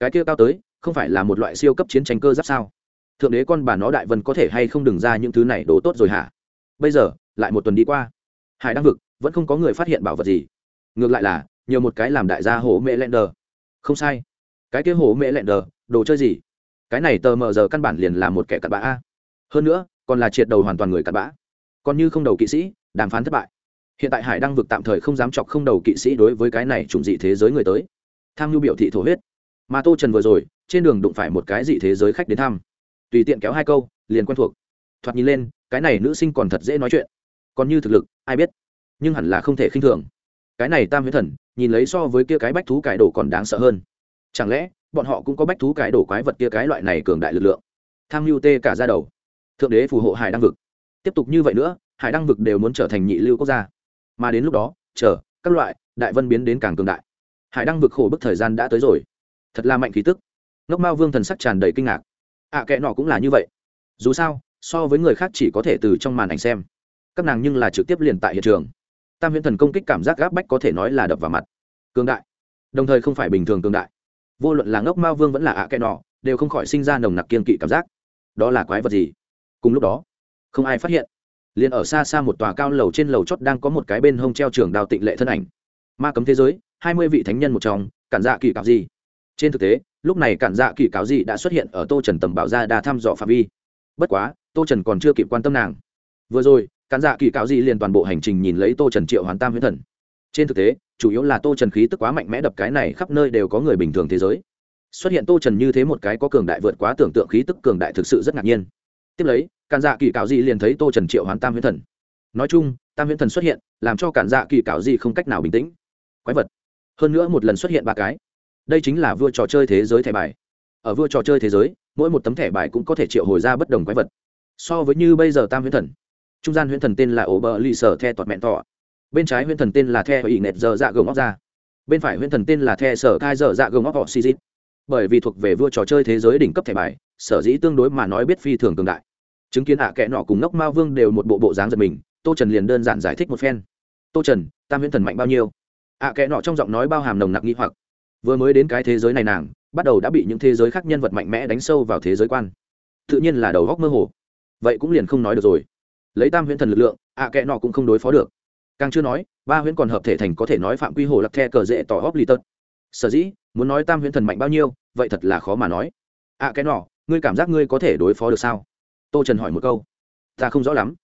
Speaker 1: Cái kia cao tới, không phải là một loại siêu cấp chiến tranh cơ giáp sao? Thượng đế con bà nó đại vân có thể hay không đừng ra những thứ này đổ tốt rồi hả? Bây giờ, lại một tuần đi qua. Hải đăng vực, vẫn không có người phát hiện bảo vật gì. Ngược lại là, nhiều một cái làm đại gia hổ mẹ lẹn đờ. Không sai. Cái kia hổ mẹ lẹn đờ, đồ chơi gì? Cái này tờ mờ giờ căn bản liền là một kẻ cặn bã a. Hơn nữa, còn là triệt đầu hoàn toàn người cặn bã. Còn như không đầu kỵ sĩ, đàm phán thất bại hiện tại hải đăng vực tạm thời không dám chọc không đầu kỵ sĩ đối với cái này chủng dị thế giới người tới. Tham nhu biểu thị thổ huyết. Mà tô trần vừa rồi, trên đường đụng phải một cái dị thế giới khách đến thăm. Tùy tiện kéo hai câu, liền quen thuộc. Thoạt nhìn lên, cái này nữ sinh còn thật dễ nói chuyện. Còn như thực lực, ai biết? Nhưng hẳn là không thể khinh thường. Cái này tam huyết thần, nhìn lấy so với kia cái bách thú cải đồ còn đáng sợ hơn. Chẳng lẽ, bọn họ cũng có bách thú cải đồ quái vật kia cái loại này cường đại lực lượng? Tham mưu tê cả ra đầu. Thượng đế phù hộ hải đăng vực. Tiếp tục như vậy nữa, hải đăng vực đều muốn trở thành nhị lưu quốc gia mà đến lúc đó chờ các loại đại vân biến đến càng cường đại. Hải đăng vực khổ bức thời gian đã tới rồi. Thật là mạnh khí tức. Ngốc mao vương thần sắc tràn đầy kinh ngạc. Ạ à, kệ nọ cũng là như vậy. Dù sao so với người khác chỉ có thể từ trong màn ảnh xem. Các nàng nhưng là trực tiếp liền tại hiện trường. Tam huyễn thần công kích cảm giác gáp bách có thể nói là đập vào mặt. Cường đại. Đồng thời không phải bình thường cường đại. Vô luận là ngốc mao vương vẫn là ạ à kệ nọ đều không khỏi sinh ra nồng nặc kiên kỵ cảm giác. Đó là quái vật gì? Cùng lúc đó không ai phát hiện liền ở xa xa một tòa cao lầu trên lầu chót đang có một cái bên hông treo trường đào tịnh lệ thân ảnh. Ma cấm thế giới, hai mươi vị thánh nhân một trong, cản dạ kỳ cạo gì? Trên thực tế, lúc này cản dạ kỳ cáo gì đã xuất hiện ở tô trần tầm bảo ra đa thăm dò phạm vi. Bất quá, tô trần còn chưa kịp quan tâm nàng. Vừa rồi, cản dạ kỳ cáo gì liền toàn bộ hành trình nhìn lấy tô trần triệu hoàn tam huyết thần. Trên thực tế, chủ yếu là tô trần khí tức quá mạnh mẽ đập cái này khắp nơi đều có người bình thường thế giới. Xuất hiện tô trần như thế một cái có cường đại vượt quá tưởng tượng khí tức cường đại thực sự rất ngạc nhiên. Tiếp lấy cản dạ kỳ cạo di liền thấy tô trần triệu Hoán tam huyễn thần. Nói chung, tam huyễn thần xuất hiện, làm cho cản dạ kỳ cạo di không cách nào bình tĩnh. Quái vật. Hơn nữa một lần xuất hiện ba cái. Đây chính là vua trò chơi thế giới thẻ bài. Ở vua trò chơi thế giới, mỗi một tấm thẻ bài cũng có thể triệu hồi ra bất đồng quái vật. So với như bây giờ tam huyễn thần. Trung gian huyễn thần tên là ổ bờ lì sở the tọt mẹn tọ. Bên trái huyễn thần tên là the ỷ nẹt giờ dạ gồng óc ra. Bên phải huyễn thần tên là the sở thai giờ dạ gồng óc họ xì xít bởi vì thuộc về vua trò chơi thế giới đỉnh cấp thẻ bài, sở dĩ tương đối mà nói biết phi thường cường đại chứng kiến ạ à kẽ nọ cùng ngốc ma vương đều một bộ bộ dáng giật mình tô trần liền đơn giản giải thích một phen. Tô trần tam huyễn thần mạnh bao nhiêu? ạ à kẽ nọ trong giọng nói bao hàm nồng nặc nghi hoặc. Vừa mới đến cái thế giới này nàng bắt đầu đã bị những thế giới khác nhân vật mạnh mẽ đánh sâu vào thế giới quan. Tự nhiên là đầu góc mơ hồ. Vậy cũng liền không nói được rồi. Lấy tam huyễn thần lực lượng ạ à kẽ nọ cũng không đối phó được. Càng chưa nói ba huyễn còn hợp thể thành có thể nói phạm quy hồ lặc the cờ dễ tỏ hóp lì tật. Sở dĩ muốn nói tam huyễn thần mạnh bao nhiêu vậy thật là khó mà nói. ạ à, cái nọ ngươi cảm giác ngươi có thể đối phó được sao? Tô trần hỏi một câu. Ta không rõ lắm.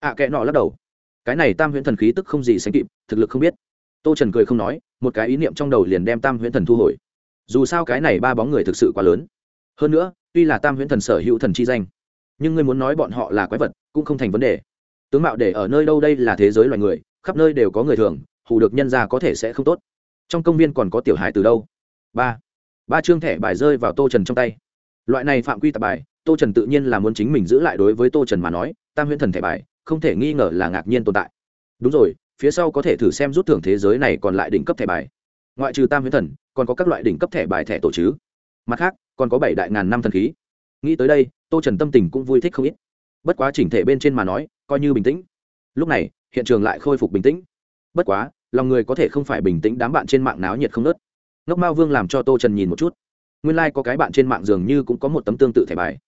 Speaker 1: Ạ à, kẽ nọ lắc đầu. Cái này tam huyễn thần khí tức không gì sánh kịp thực lực không biết. Tô trần cười không nói một cái ý niệm trong đầu liền đem tam huyễn thần thu hồi. Dù sao cái này ba bóng người thực sự quá lớn. Hơn nữa tuy là tam huyễn thần sở hữu thần chi danh nhưng ngươi muốn nói bọn họ là quái vật cũng không thành vấn đề. Tướng mạo để ở nơi đâu đây là thế giới loài người khắp nơi đều có người thường hù được nhân ra có thể sẽ không tốt. Trong công viên còn có tiểu hài từ đâu? Ba. Ba chương thẻ bài rơi vào tô trần trong tay. Loại này phạm quy tạp bài tô trần tự nhiên là muốn chính mình giữ lại đối với tô trần mà nói, tam huyễn thần thẻ bài, không thể nghi ngờ là ngạc nhiên tồn tại. Đúng rồi, phía sau có thể thử xem rút thưởng thế giới này còn lại đỉnh cấp thẻ bài. Ngoại trừ tam huyễn thần, còn có các loại đỉnh cấp thẻ bài thẻ tổ chứ. Mặt khác, còn có bảy đại ngàn năm thần khí. Nghĩ tới đây, tô trần tâm tình cũng vui thích không ít. Bất quá chỉnh thể bên trên mà nói, coi như bình tĩnh. Lúc này, hiện trường lại khôi phục bình tĩnh. Bất quá, lòng người có thể không phải bình tĩnh đám bạn trên mạng náo nhiệt không nớt. Ngốc mao vương làm cho tô trần nhìn một chút. Nguyên lai、like、có cái bạn trên mạng dường như cũng có một tấm tương tự thẻ bài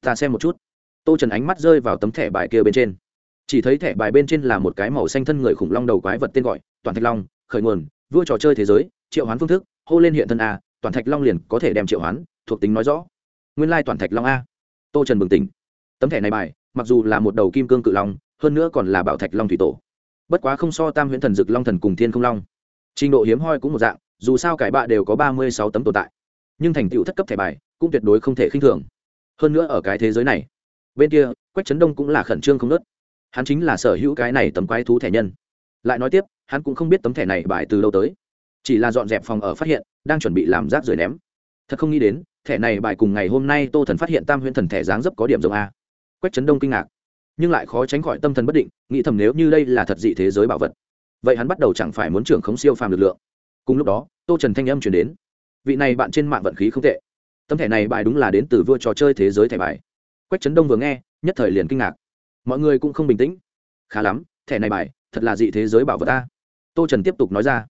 Speaker 1: ta xem một chút. Tô trần ánh mắt rơi vào tấm thẻ bài kia bên trên. Chỉ thấy thẻ bài bên trên là một cái màu xanh thân người khủng long đầu quái vật tên gọi, toàn thạch long, khởi nguồn, vua trò chơi thế giới, triệu hoán phương thức, hô lên hiện thân a, toàn thạch long liền có thể đem triệu hoán, thuộc tính nói rõ. Nguyên lai toàn thạch long a. Tô trần bừng tỉnh. Tấm thẻ này bài, mặc dù là một đầu kim cương cự long, hơn nữa còn là bảo thạch long thủy tổ. Bất quá không so tam huyễn thần dực long thần cùng thiên không long. Trình độ hiếm hoi cũng một dạng, dù sao cải bạ đều có ba mươi sáu tấm tồn tại. Nhưng thành tựu thất cấp thẻ bài, cũng tuyệt đối không thể khinh thường hơn nữa ở cái thế giới này, bên kia, quách trấn đông cũng là khẩn trương không nớt. Hắn chính là sở hữu cái này tấm quái thú thẻ nhân. Lại nói tiếp, hắn cũng không biết tấm thẻ này bài từ đâu tới. Chỉ là dọn dẹp phòng ở phát hiện, đang chuẩn bị làm rác rời ném. Thật không nghĩ đến, thẻ này bài cùng ngày hôm nay tô thần phát hiện tam huyễn thần thẻ dáng dấp có điểm giống a. Quách trấn đông kinh ngạc, nhưng lại khó tránh khỏi tâm thần bất định, nghĩ thầm nếu như đây là thật dị thế giới bảo vật, vậy hắn bắt đầu chẳng phải muốn trưởng khống siêu phàm lực lượng. Cùng lúc đó, tô trần thanh âm chuyển đến. Vị này bạn trên mạng vận khí không tệ tấm thẻ này bài đúng là đến từ vua trò chơi thế giới thẻ bài. Quách trấn đông vừa nghe, nhất thời liền kinh ngạc. Mọi người cũng không bình tĩnh. Khá lắm, thẻ này bài, thật là dị thế giới bảo vật ta. Tô trần tiếp tục nói ra.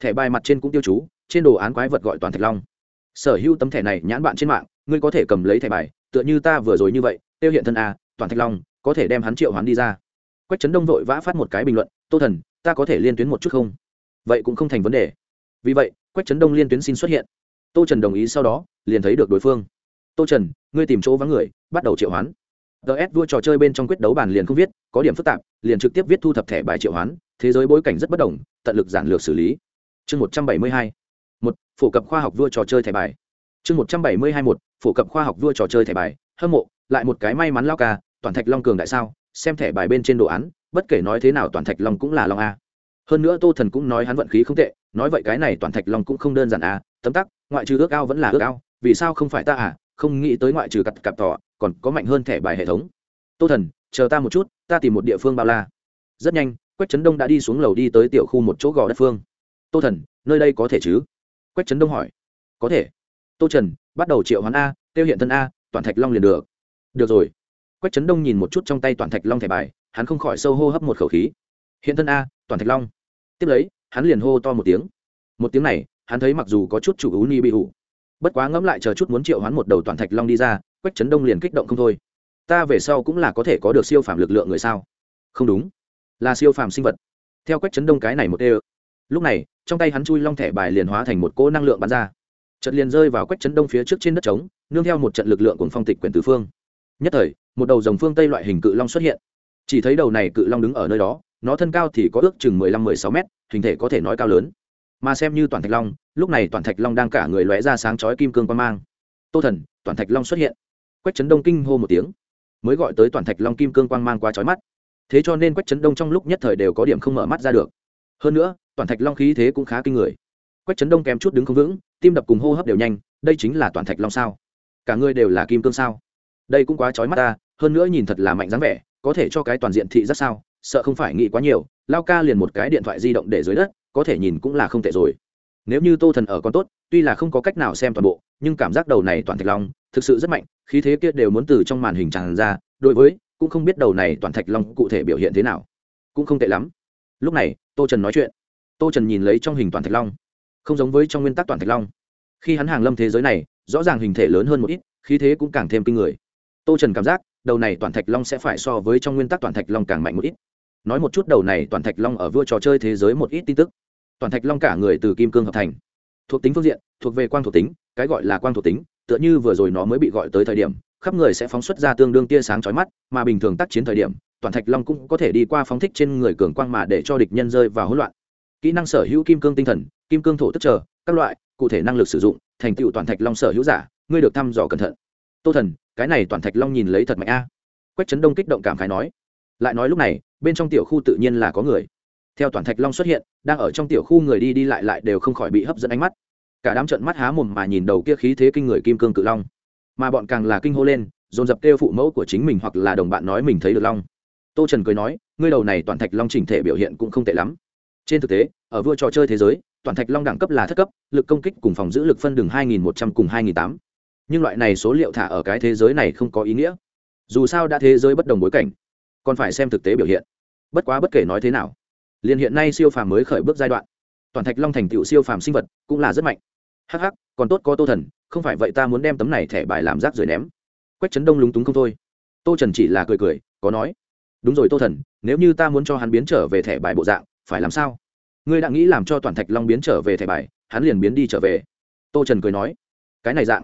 Speaker 1: Thẻ bài mặt trên cũng tiêu chú, trên đồ án quái vật gọi toàn thạch long. Sở hữu tấm thẻ này nhãn bạn trên mạng, ngươi có thể cầm lấy thẻ bài, tựa như ta vừa rồi như vậy, tiêu hiện thân a, toàn thạch long, có thể đem hắn triệu hắn đi ra. Quách trấn đông vội vã phát một cái bình luận, tô thần, ta có thể liên tuyến một chút không? Vậy cũng không thành vấn đề. Vì vậy, quách trấn đông liên tuyến xin xuất hiện tô trần đồng ý sau đó, liền thấy được đối phương. Tô trần, ngươi tìm chỗ vắng người, bắt đầu triệu hoán. Ts vua trò chơi bên trong quyết đấu bàn liền không viết, có điểm phức tạp, liền trực tiếp viết thu thập thẻ bài triệu hoán, thế giới bối cảnh rất bất đồng, tận lực giản lược xử lý. Chương một trăm bảy mươi hai, một, phổ cập khoa học vua trò chơi thẻ bài. Chương một trăm bảy mươi hai, một, phổ cập khoa học vua trò chơi thẻ bài. Hâm mộ, lại một cái may mắn lao ca, toàn thạch long cường đại sao, xem thẻ bài bên trên đồ án, bất kể nói thế nào toàn thạch long cũng là long a. Hơn nữa tô thần cũng nói hắn vận khí không tệ, nói vậy cái này toàn thạch long cũng không đơn giản a, tấm tắc ngoại trừ ước ao vẫn là ước ao, vì sao không phải ta à? Không nghĩ tới ngoại trừ cặp cặp tỏ, còn có mạnh hơn thẻ bài hệ thống. Tô thần, chờ ta một chút, ta tìm một địa phương bao la. Rất nhanh, quách trấn đông đã đi xuống lầu đi tới tiểu khu một chỗ gò đất phương. Tô thần, nơi đây có thể chứ? Quách trấn đông hỏi. Có thể. Tô trần, bắt đầu triệu hoán a, tiêu hiện thân a, toàn thạch long liền được. Được rồi. Quách trấn đông nhìn một chút trong tay toàn thạch long thẻ bài, hắn không khỏi sâu hô hấp một khẩu khí. Hiện thân a, toàn thạch long. Tiếp lấy, hắn liền hô to một tiếng. Một tiếng này hắn thấy mặc dù có chút chủ ú ni bị hủ, bất quá ngẫm lại chờ chút muốn triệu hắn một đầu toàn thạch long đi ra, quách trấn đông liền kích động không thôi. Ta về sau cũng là có thể có được siêu phàm lực lượng người sao? Không đúng, là siêu phàm sinh vật. Theo quách trấn đông cái này một ê lúc này, trong tay hắn chui long thẻ bài liền hóa thành một cỗ năng lượng bắn ra. Trận liền rơi vào quách trấn đông phía trước trên đất trống, nương theo một trận lực lượng của phong tịch quyển tứ phương. Nhất thời, một đầu dòng phương tây loại hình cự long xuất hiện. Chỉ thấy đầu này cự long đứng ở nơi đó, nó thân cao thì có ước chừng mười lăm mười sáu mét, hình thể có thể nói cao lớn mà xem như toàn thạch long, lúc này toàn thạch long đang cả người lóe ra sáng chói kim cương quan mang. Tô thần, toàn thạch long xuất hiện. Quách trấn đông kinh hô một tiếng, mới gọi tới toàn thạch long kim cương quang mang qua chói mắt. Thế cho nên quách trấn đông trong lúc nhất thời đều có điểm không mở mắt ra được. Hơn nữa, toàn thạch long khí thế cũng khá kinh người. Quách trấn đông kém chút đứng không vững, tim đập cùng hô hấp đều nhanh, đây chính là toàn thạch long sao? Cả người đều là kim cương sao? Đây cũng quá chói mắt ta, hơn nữa nhìn thật là mạnh dáng vẻ, có thể cho cái toàn diện thị rất sao? Sợ không phải nghĩ quá nhiều, lao ca liền một cái điện thoại di động để dưới đất có thể nhìn cũng là không tệ rồi. Nếu như tô thần ở con tốt, tuy là không có cách nào xem toàn bộ, nhưng cảm giác đầu này toàn thạch long thực sự rất mạnh, khí thế kia đều muốn từ trong màn hình tràn ra, đối với, cũng không biết đầu này toàn thạch long cụ thể biểu hiện thế nào. Cũng không tệ lắm. Lúc này, tô trần nói chuyện. Tô trần nhìn lấy trong hình toàn thạch long. Không giống với trong nguyên tắc toàn thạch long. Khi hắn hàng lâm thế giới này, rõ ràng hình thể lớn hơn một ít, khí thế cũng càng thêm kinh người. Tô trần cảm giác, đầu này toàn thạch long sẽ phải so với trong nguyên tắc toàn thạch long càng mạnh một ít nói một chút đầu này toàn thạch long ở vua trò chơi thế giới một ít tin tức. Toàn thạch long cả người từ kim cương hợp thành. Thuộc tính phương diện, thuộc về quang thuộc tính, cái gọi là quang thuộc tính, tựa như vừa rồi nó mới bị gọi tới thời điểm, khắp người sẽ phóng xuất ra tương đương tia sáng chói mắt, mà bình thường tác chiến thời điểm, toàn thạch long cũng có thể đi qua phóng thích trên người cường quang mà để cho địch nhân rơi vào hỗn loạn. Kỹ năng sở hữu kim cương tinh thần, kim cương thổ tức chờ, các loại, cụ thể năng lực sử dụng, thành tựu toàn thạch long sở hữu giả, ngươi được thăm dò cẩn thận. Tô thần, cái này toàn thạch long nhìn lấy thật mạnh a. Quách trấn đông kích động cảm khái nói. Lại nói lúc này bên trong tiểu khu tự nhiên là có người. Theo toàn thạch long xuất hiện, đang ở trong tiểu khu người đi đi lại lại đều không khỏi bị hấp dẫn ánh mắt. Cả đám trận mắt há mồm mà nhìn đầu kia khí thế kinh người kim cương cự long. Mà bọn càng là kinh hô lên, dồn dập kêu phụ mẫu của chính mình hoặc là đồng bạn nói mình thấy được long. Tô trần cười nói, ngươi đầu này toàn thạch long chỉnh thể biểu hiện cũng không tệ lắm. Trên thực tế, ở vua trò chơi thế giới, toàn thạch long đẳng cấp là thất cấp, lực công kích cùng phòng giữ lực phân đường hai nghìn một trăm cùng hai nghìn tám. Nhưng loại này số liệu thả ở cái thế giới này không có ý nghĩa. Dù sao đã thế giới bất đồng bối cảnh còn phải xem thực tế biểu hiện. Bất quá bất kể nói thế nào, liền hiện nay siêu phàm mới khởi bước giai đoạn, toàn thạch long thành tựu siêu phàm sinh vật cũng là rất mạnh. Hh còn tốt có tô thần, không phải vậy ta muốn đem tấm này thẻ bài làm rác rồi ném. Quách trấn đông lúng túng không thôi. Tô trần chỉ là cười cười, có nói, đúng rồi tô thần, nếu như ta muốn cho hắn biến trở về thẻ bài bộ dạng, phải làm sao? Ngươi đã nghĩ làm cho toàn thạch long biến trở về thẻ bài, hắn liền biến đi trở về. Tô trần cười nói, cái này dạng.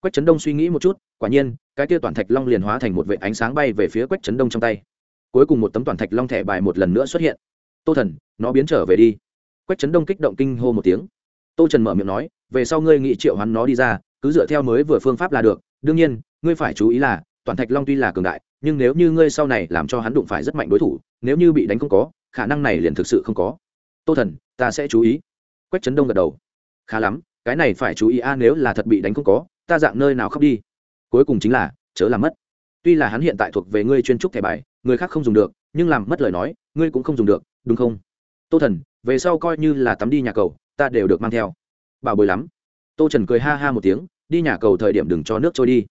Speaker 1: Quách trấn đông suy nghĩ một chút, quả nhiên, cái kia toàn thạch long liền hóa thành một vệ ánh sáng bay về phía quách trấn đông trong tay cuối cùng một tấm toàn thạch long thẻ bài một lần nữa xuất hiện. Tô thần, nó biến trở về đi. Quách trấn đông kích động kinh hô một tiếng. Tô trần mở miệng nói, về sau ngươi nghị triệu hắn nó đi ra, cứ dựa theo mới vừa phương pháp là được. Đương nhiên, ngươi phải chú ý là, toàn thạch long tuy là cường đại, nhưng nếu như ngươi sau này làm cho hắn đụng phải rất mạnh đối thủ, nếu như bị đánh không có, khả năng này liền thực sự không có. Tô thần, ta sẽ chú ý. Quách trấn đông gật đầu. Khá lắm, cái này phải chú ý a, nếu là thật bị đánh không có, ta dạng nơi nào khóc đi. Cuối cùng chính là, chớ làm mất. Tuy là hắn hiện tại thuộc về ngươi chuyên trúc thẻ bài người khác không dùng được, nhưng làm mất lời nói, ngươi cũng không dùng được, đúng không? Tô thần, về sau coi như là tắm đi nhà cầu, ta đều được mang theo. Bảo bồi lắm. Tô trần cười ha ha một tiếng, đi nhà cầu thời điểm đừng cho nước trôi đi.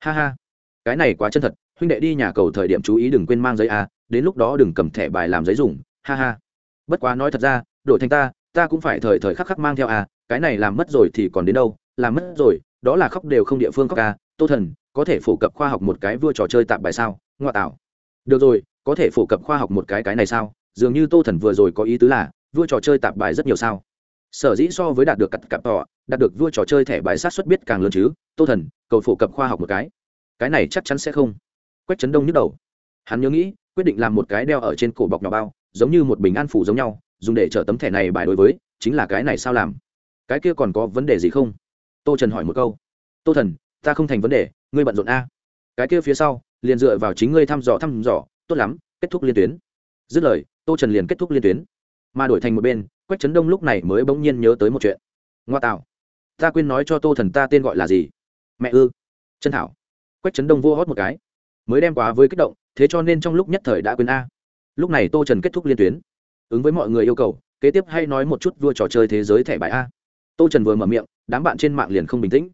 Speaker 1: Ha ha. Cái này quá chân thật, huynh đệ đi nhà cầu thời điểm chú ý đừng quên mang giấy a đến lúc đó đừng cầm thẻ bài làm giấy dùng, ha ha. Bất quá nói thật ra, đổi thành ta ta cũng phải thời thời khắc khắc mang theo a cái này làm mất rồi thì còn đến đâu, làm mất rồi, đó là khóc đều không địa phương khóc a tô thần, có thể phổ cập khoa học một cái vua trò chơi tạm bài sao? Ngoại tạo được rồi, có thể phổ cập khoa học một cái cái này sao? Dường như tô thần vừa rồi có ý tứ là, vua trò chơi tạp bài rất nhiều sao? Sở dĩ so với đạt được cặp cặp tỏ đạt được vua trò chơi thẻ bài sát xuất biết càng lớn chứ? Tô thần, cầu phổ cập khoa học một cái. Cái này chắc chắn sẽ không. Quách trấn đông nhức đầu. Hắn nhớ nghĩ, quyết định làm một cái đeo ở trên cổ bọc nhỏ bao, giống như một bình an phủ giống nhau, dùng để chở tấm thẻ này bài đối với, chính là cái này sao làm? Cái kia còn có vấn đề gì không? Tô trần hỏi một câu. Tô thần, ta không thành vấn đề, ngươi bận rộn a cái kia phía sau, liền dựa vào chính ngươi thăm dò thăm dò, tốt lắm, kết thúc liên tuyến. Dứt lời, tô trần liền kết thúc liên tuyến. Mà đổi thành một bên, quách trấn đông lúc này mới bỗng nhiên nhớ tới một chuyện. Ngoa tạo. Ta quên nói cho tô thần ta tên gọi là gì? Mẹ ư. Chân thảo. Quách trấn đông vua hót một cái. Mới đem quá với kích động, thế cho nên trong lúc nhất thời đã quên a. Lúc này tô trần kết thúc liên tuyến. Ứng với mọi người yêu cầu, kế tiếp hay nói một chút vua trò chơi thế giới thẻ bài a. Tô trần vừa mở miệng, đám bạn trên mạng liền không bình tĩnh.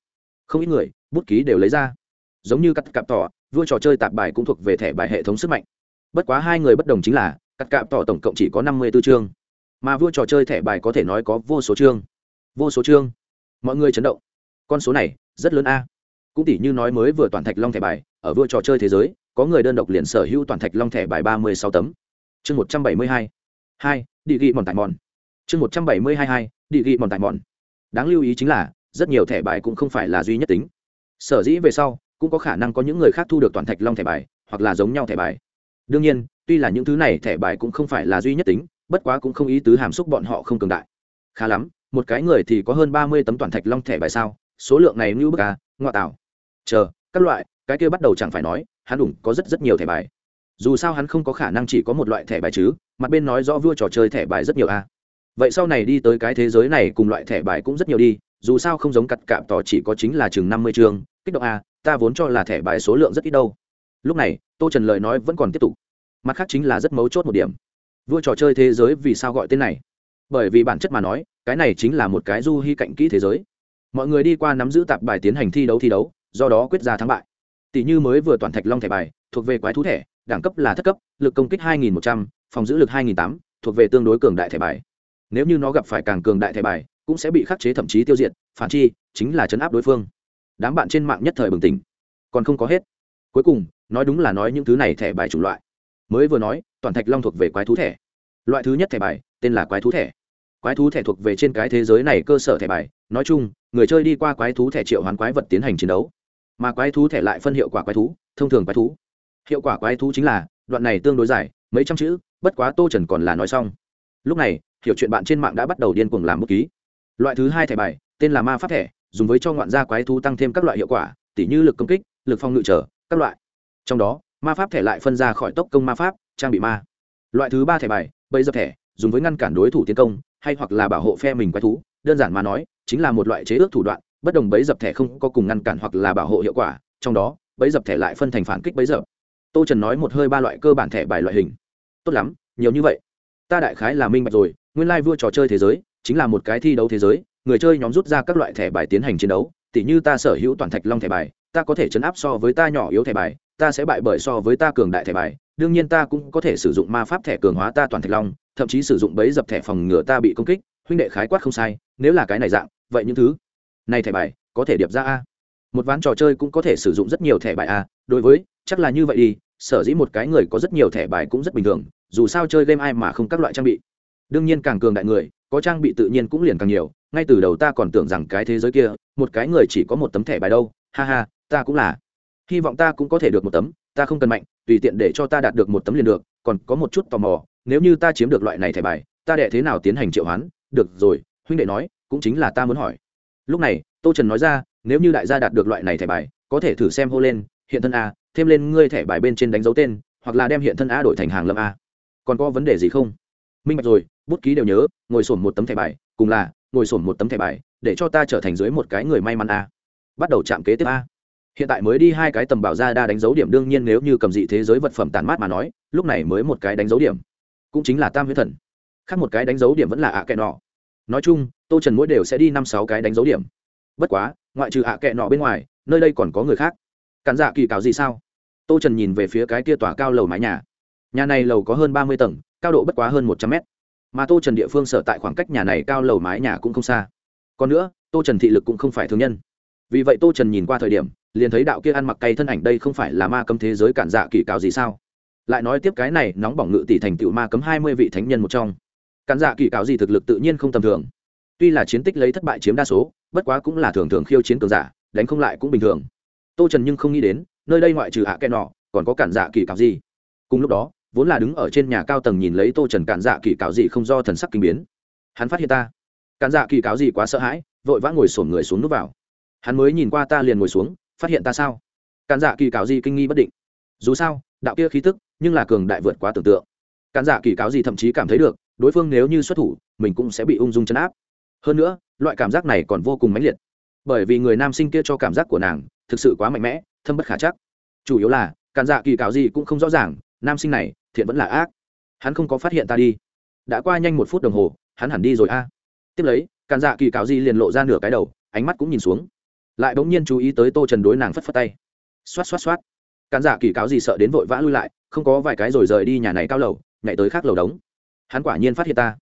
Speaker 1: Không ít người, bút ký đều lấy ra giống như cắt cạp tỏ, vua trò chơi tạp bài cũng thuộc về thẻ bài hệ thống sức mạnh. Bất quá hai người bất đồng chính là, cắt cạp tỏ tổng cộng chỉ có năm mươi b ố chương, mà vua trò chơi thẻ bài có thể nói có vô số chương. Vô số chương. Mọi người chấn động. Con số này, rất lớn a. Cũng tỷ như nói mới vừa toàn thạch long thẻ bài, ở vua trò chơi thế giới, có người đơn độc liền sở hữu toàn thạch long thẻ bài ba mươi sáu tấm. Chương một trăm bảy mươi hai. Hai, địa ghi mòn tại mòn. Chương một trăm bảy mươi hai hai, địa ghi mòn tại mòn. Đáng lưu ý chính là, rất nhiều thẻ bài cũng không phải là duy nhất tính. Sở dĩ về sau cũng có khả năng có những người khác thu được toàn thạch long thẻ bài, hoặc là giống nhau thẻ bài. Đương nhiên, tuy là những thứ này thẻ bài cũng không phải là duy nhất tính, bất quá cũng không ý tứ hàm xúc bọn họ không cường đại. Khá lắm, một cái người thì có hơn ba mươi tấm toàn thạch long thẻ bài sao? Số lượng này như bức à ngoại tảo. Chờ, các loại, cái kia bắt đầu chẳng phải nói, hắn đủng có rất rất nhiều thẻ bài. Dù sao hắn không có khả năng chỉ có một loại thẻ bài chứ, mặt bên nói rõ vua trò chơi thẻ bài rất nhiều a vậy sau này đi tới cái thế giới này cùng loại thẻ bài cũng rất nhiều đi, dù sao không giống cặt cạm tỏ chỉ có chính là chừng năm mươi chương, kích động a ta vốn cho là thẻ bài số lượng rất ít đâu. Lúc này tô trần lời nói vẫn còn tiếp tục. Mặt khác chính là rất mấu chốt một điểm. Vua trò chơi thế giới vì sao gọi tên này? Bởi vì bản chất mà nói cái này chính là một cái du hy cạnh kỹ thế giới. Mọi người đi qua nắm giữ tạp bài tiến hành thi đấu thi đấu do đó quyết ra thắng bại. Tỷ như mới vừa toàn thạch long thẻ bài thuộc về quái thú thẻ đẳng cấp là thất cấp lực công kích 2.100, phòng giữ lực 2.800, thuộc về tương đối cường đại thẻ bài. Nếu như nó gặp phải càng cường đại thẻ bài cũng sẽ bị khắc chế thậm chí tiêu diệt phản chi chính là chấn áp đối phương đám bạn trên mạng nhất thời bừng tỉnh. Còn không có hết. Cuối cùng, nói đúng là nói những thứ này thẻ bài chủng loại. Mới vừa nói, toàn thạch long thuộc về quái thú thẻ. Loại thứ nhất thẻ bài, tên là quái thú thẻ. Quái thú thẻ thuộc về trên cái thế giới này cơ sở thẻ bài. Nói chung, người chơi đi qua quái thú thẻ triệu hoán quái vật tiến hành chiến đấu. Mà quái thú thẻ lại phân hiệu quả quái thú, thông thường quái thú. Hiệu quả quái thú chính là, đoạn này tương đối dài, mấy trăm chữ, bất quá tô trần còn là nói xong. Lúc này, hiểu chuyện bạn trên mạng đã bắt đầu điên cuồng làm bút ký. Loại thứ hai thẻ bài, tên là ma pháp thẻ dùng với cho ngoạn gia quái thú tăng thêm các loại hiệu quả, tỉ như lực công kích, lực phong ngự trở, các loại. Trong đó, ma pháp thẻ lại phân ra khỏi tốc công ma pháp, trang bị ma. Loại thứ ba thẻ bài bây giờ thẻ, dùng với ngăn cản đối thủ tiến công, hay hoặc là bảo hộ phe mình quái thú. Đơn giản mà nói, chính là một loại chế ước thủ đoạn, bất đồng bấy dập thẻ không có cùng ngăn cản hoặc là bảo hộ hiệu quả. Trong đó bấy dập thẻ lại phân thành phản kích bấy dập. Tô trần nói một hơi ba loại cơ bản thẻ bài loại hình. Tốt lắm, nhiều như vậy. Ta đại khái là minh bạch rồi, nguyên lai vua trò chơi thế giới chính là một cái thi đấu thế giới người chơi nhóm rút ra các loại thẻ bài tiến hành chiến đấu, tỉ như ta sở hữu toàn thạch long thẻ bài, ta có thể chấn áp so với ta nhỏ yếu thẻ bài, ta sẽ bại bởi so với ta cường đại thẻ bài, đương nhiên ta cũng có thể sử dụng ma pháp thẻ cường hóa ta toàn thạch long, thậm chí sử dụng bẫy dập thẻ phòng ngừa ta bị công kích, huynh đệ khái quát không sai, nếu là cái này dạng, vậy những thứ này thẻ bài có thể điệp ra a. Một ván trò chơi cũng có thể sử dụng rất nhiều thẻ bài a, đối với, chắc là như vậy đi, sở dĩ một cái người có rất nhiều thẻ bài cũng rất bình thường, dù sao chơi game ai mà không các loại trang bị. Đương nhiên càng cường đại người, có trang bị tự nhiên cũng liền càng nhiều ngay từ đầu ta còn tưởng rằng cái thế giới kia, một cái người chỉ có một tấm thẻ bài đâu, ha ha, ta cũng là. Hy vọng ta cũng có thể được một tấm, ta không cần mạnh, tùy tiện để cho ta đạt được một tấm liền được, còn có một chút tò mò, nếu như ta chiếm được loại này thẻ bài, ta đệ thế nào tiến hành triệu hoán? Được rồi, huynh đệ nói, cũng chính là ta muốn hỏi. Lúc này, tô trần nói ra, nếu như đại gia đạt được loại này thẻ bài, có thể thử xem hô lên, hiện thân a, thêm lên ngươi thẻ bài bên trên đánh dấu tên, hoặc là đem hiện thân a đổi thành hàng lâm a. Còn có vấn đề gì không? Minh bạch rồi, bút ký đều nhớ, ngồi sổm một tấm thẻ bài, cùng là ngồi sổm một tấm thẻ bài, để cho ta trở thành dưới một cái người may mắn a. Bắt đầu chạm kế tiếp a. Hiện tại mới đi hai cái tầm bảo ra đa đánh dấu điểm, đương nhiên nếu như cầm dị thế giới vật phẩm tàn mát mà nói, lúc này mới một cái đánh dấu điểm. Cũng chính là tam huyết thần. Khác một cái đánh dấu điểm vẫn là ạ kẹ nọ. Nói chung, tô trần mỗi đều sẽ đi năm sáu cái đánh dấu điểm. Bất quá, ngoại trừ ạ kẹ nọ bên ngoài, nơi đây còn có người khác. Cản dạ kỳ cào gì sao? Tô trần nhìn về phía cái kia tòa cao lầu mái nhà. Nhà này lầu có hơn ba mươi tầng, cao độ bất quá hơn một trăm mét mà tô trần địa phương sở tại khoảng cách nhà này cao lầu mái nhà cũng không xa. còn nữa, tô trần thị lực cũng không phải thương nhân. vì vậy tô trần nhìn qua thời điểm, liền thấy đạo kia ăn mặc cay thân ảnh đây không phải là ma cấm thế giới cản dạ kỳ cáo gì sao? lại nói tiếp cái này, nóng bỏng ngự tỷ thành tựu ma cấm hai mươi vị thánh nhân một trong. cản dạ kỳ cáo gì thực lực tự nhiên không tầm thường. tuy là chiến tích lấy thất bại chiếm đa số, bất quá cũng là thường thường khiêu chiến cường giả, đánh không lại cũng bình thường. tô trần nhưng không nghĩ đến, nơi đây ngoại trừ hạ kẹn nọ, còn có cản dạ kỳ cáo gì. cùng lúc đó vốn là đứng ở trên nhà cao tầng nhìn lấy tô trần cản dạ kỳ cáo gì không do thần sắc kinh biến. Hắn phát hiện ta. Cản dạ kỳ cáo gì quá sợ hãi, vội vã ngồi sổm người xuống núp vào. Hắn mới nhìn qua ta liền ngồi xuống, phát hiện ta sao? Cản dạ kỳ cáo gì kinh nghi bất định. Dù sao, đạo kia khí tức, nhưng là cường đại vượt quá tưởng tượng. Cản dạ kỳ cáo gì thậm chí cảm thấy được, đối phương nếu như xuất thủ, mình cũng sẽ bị ung dung chấn áp. Hơn nữa, loại cảm giác này còn vô cùng mãnh liệt. Bởi vì người nam sinh kia cho cảm giác của nàng thực sự quá mạnh mẽ, thâm bất khả chắc. Chủ yếu là cản dạ kỳ cáo gì cũng không rõ ràng nam sinh này, thiện vẫn là ác. Hắn không có phát hiện ta đi. Đã qua nhanh một phút đồng hồ, hắn hẳn đi rồi a. Tiếp lấy, càn dạ kỳ cáo gì liền lộ ra nửa cái đầu, ánh mắt cũng nhìn xuống. Lại bỗng nhiên chú ý tới tô trần đối nàng phất phất tay. Xoát xoát xoát. Càn dạ kỳ cáo gì sợ đến vội vã lui lại, không có vài cái rồi rời đi nhà này cao lầu, nhảy tới khác lầu đống. Hắn quả nhiên phát hiện ta.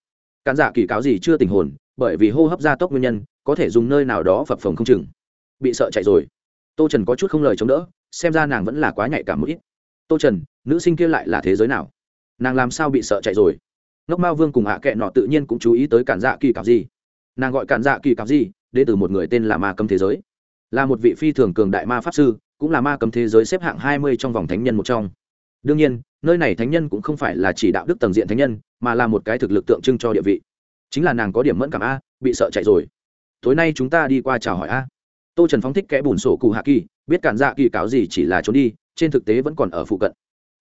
Speaker 1: Càn dạ kỳ cáo gì chưa tình hồn, bởi vì hô hấp gia tốc nguyên nhân, có thể dùng nơi nào đó phập phồng không chừng. Bị sợ chạy rồi. Tô trần có chút không lời chống đỡ, xem ra nàng vẫn là quá nhạy cảm một ít. Tô trần nữ sinh kia lại là thế giới nào? Nàng làm sao bị sợ chạy rồi? Ngốc mao vương cùng hạ kệ nọ tự nhiên cũng chú ý tới cản dạ kỳ cặp gì nàng gọi cản dạ kỳ cặp gì đến từ một người tên là ma cấm thế giới. Là một vị phi thường cường đại ma pháp sư, cũng là ma cấm thế giới xếp hạng hai mươi trong vòng thánh nhân một trong. Đương nhiên, nơi này thánh nhân cũng không phải là chỉ đạo đức tầng diện thánh nhân, mà là một cái thực lực tượng trưng cho địa vị. Chính là nàng có điểm mẫn cảm a, bị sợ chạy rồi. Tối nay chúng ta đi qua chào hỏi a. Tô trần phóng thích kẽ bùn sổ cụ hạ kỳ, biết cản dạ kỳ cáo gì chỉ là trốn đi, trên thực tế vẫn còn ở phụ cận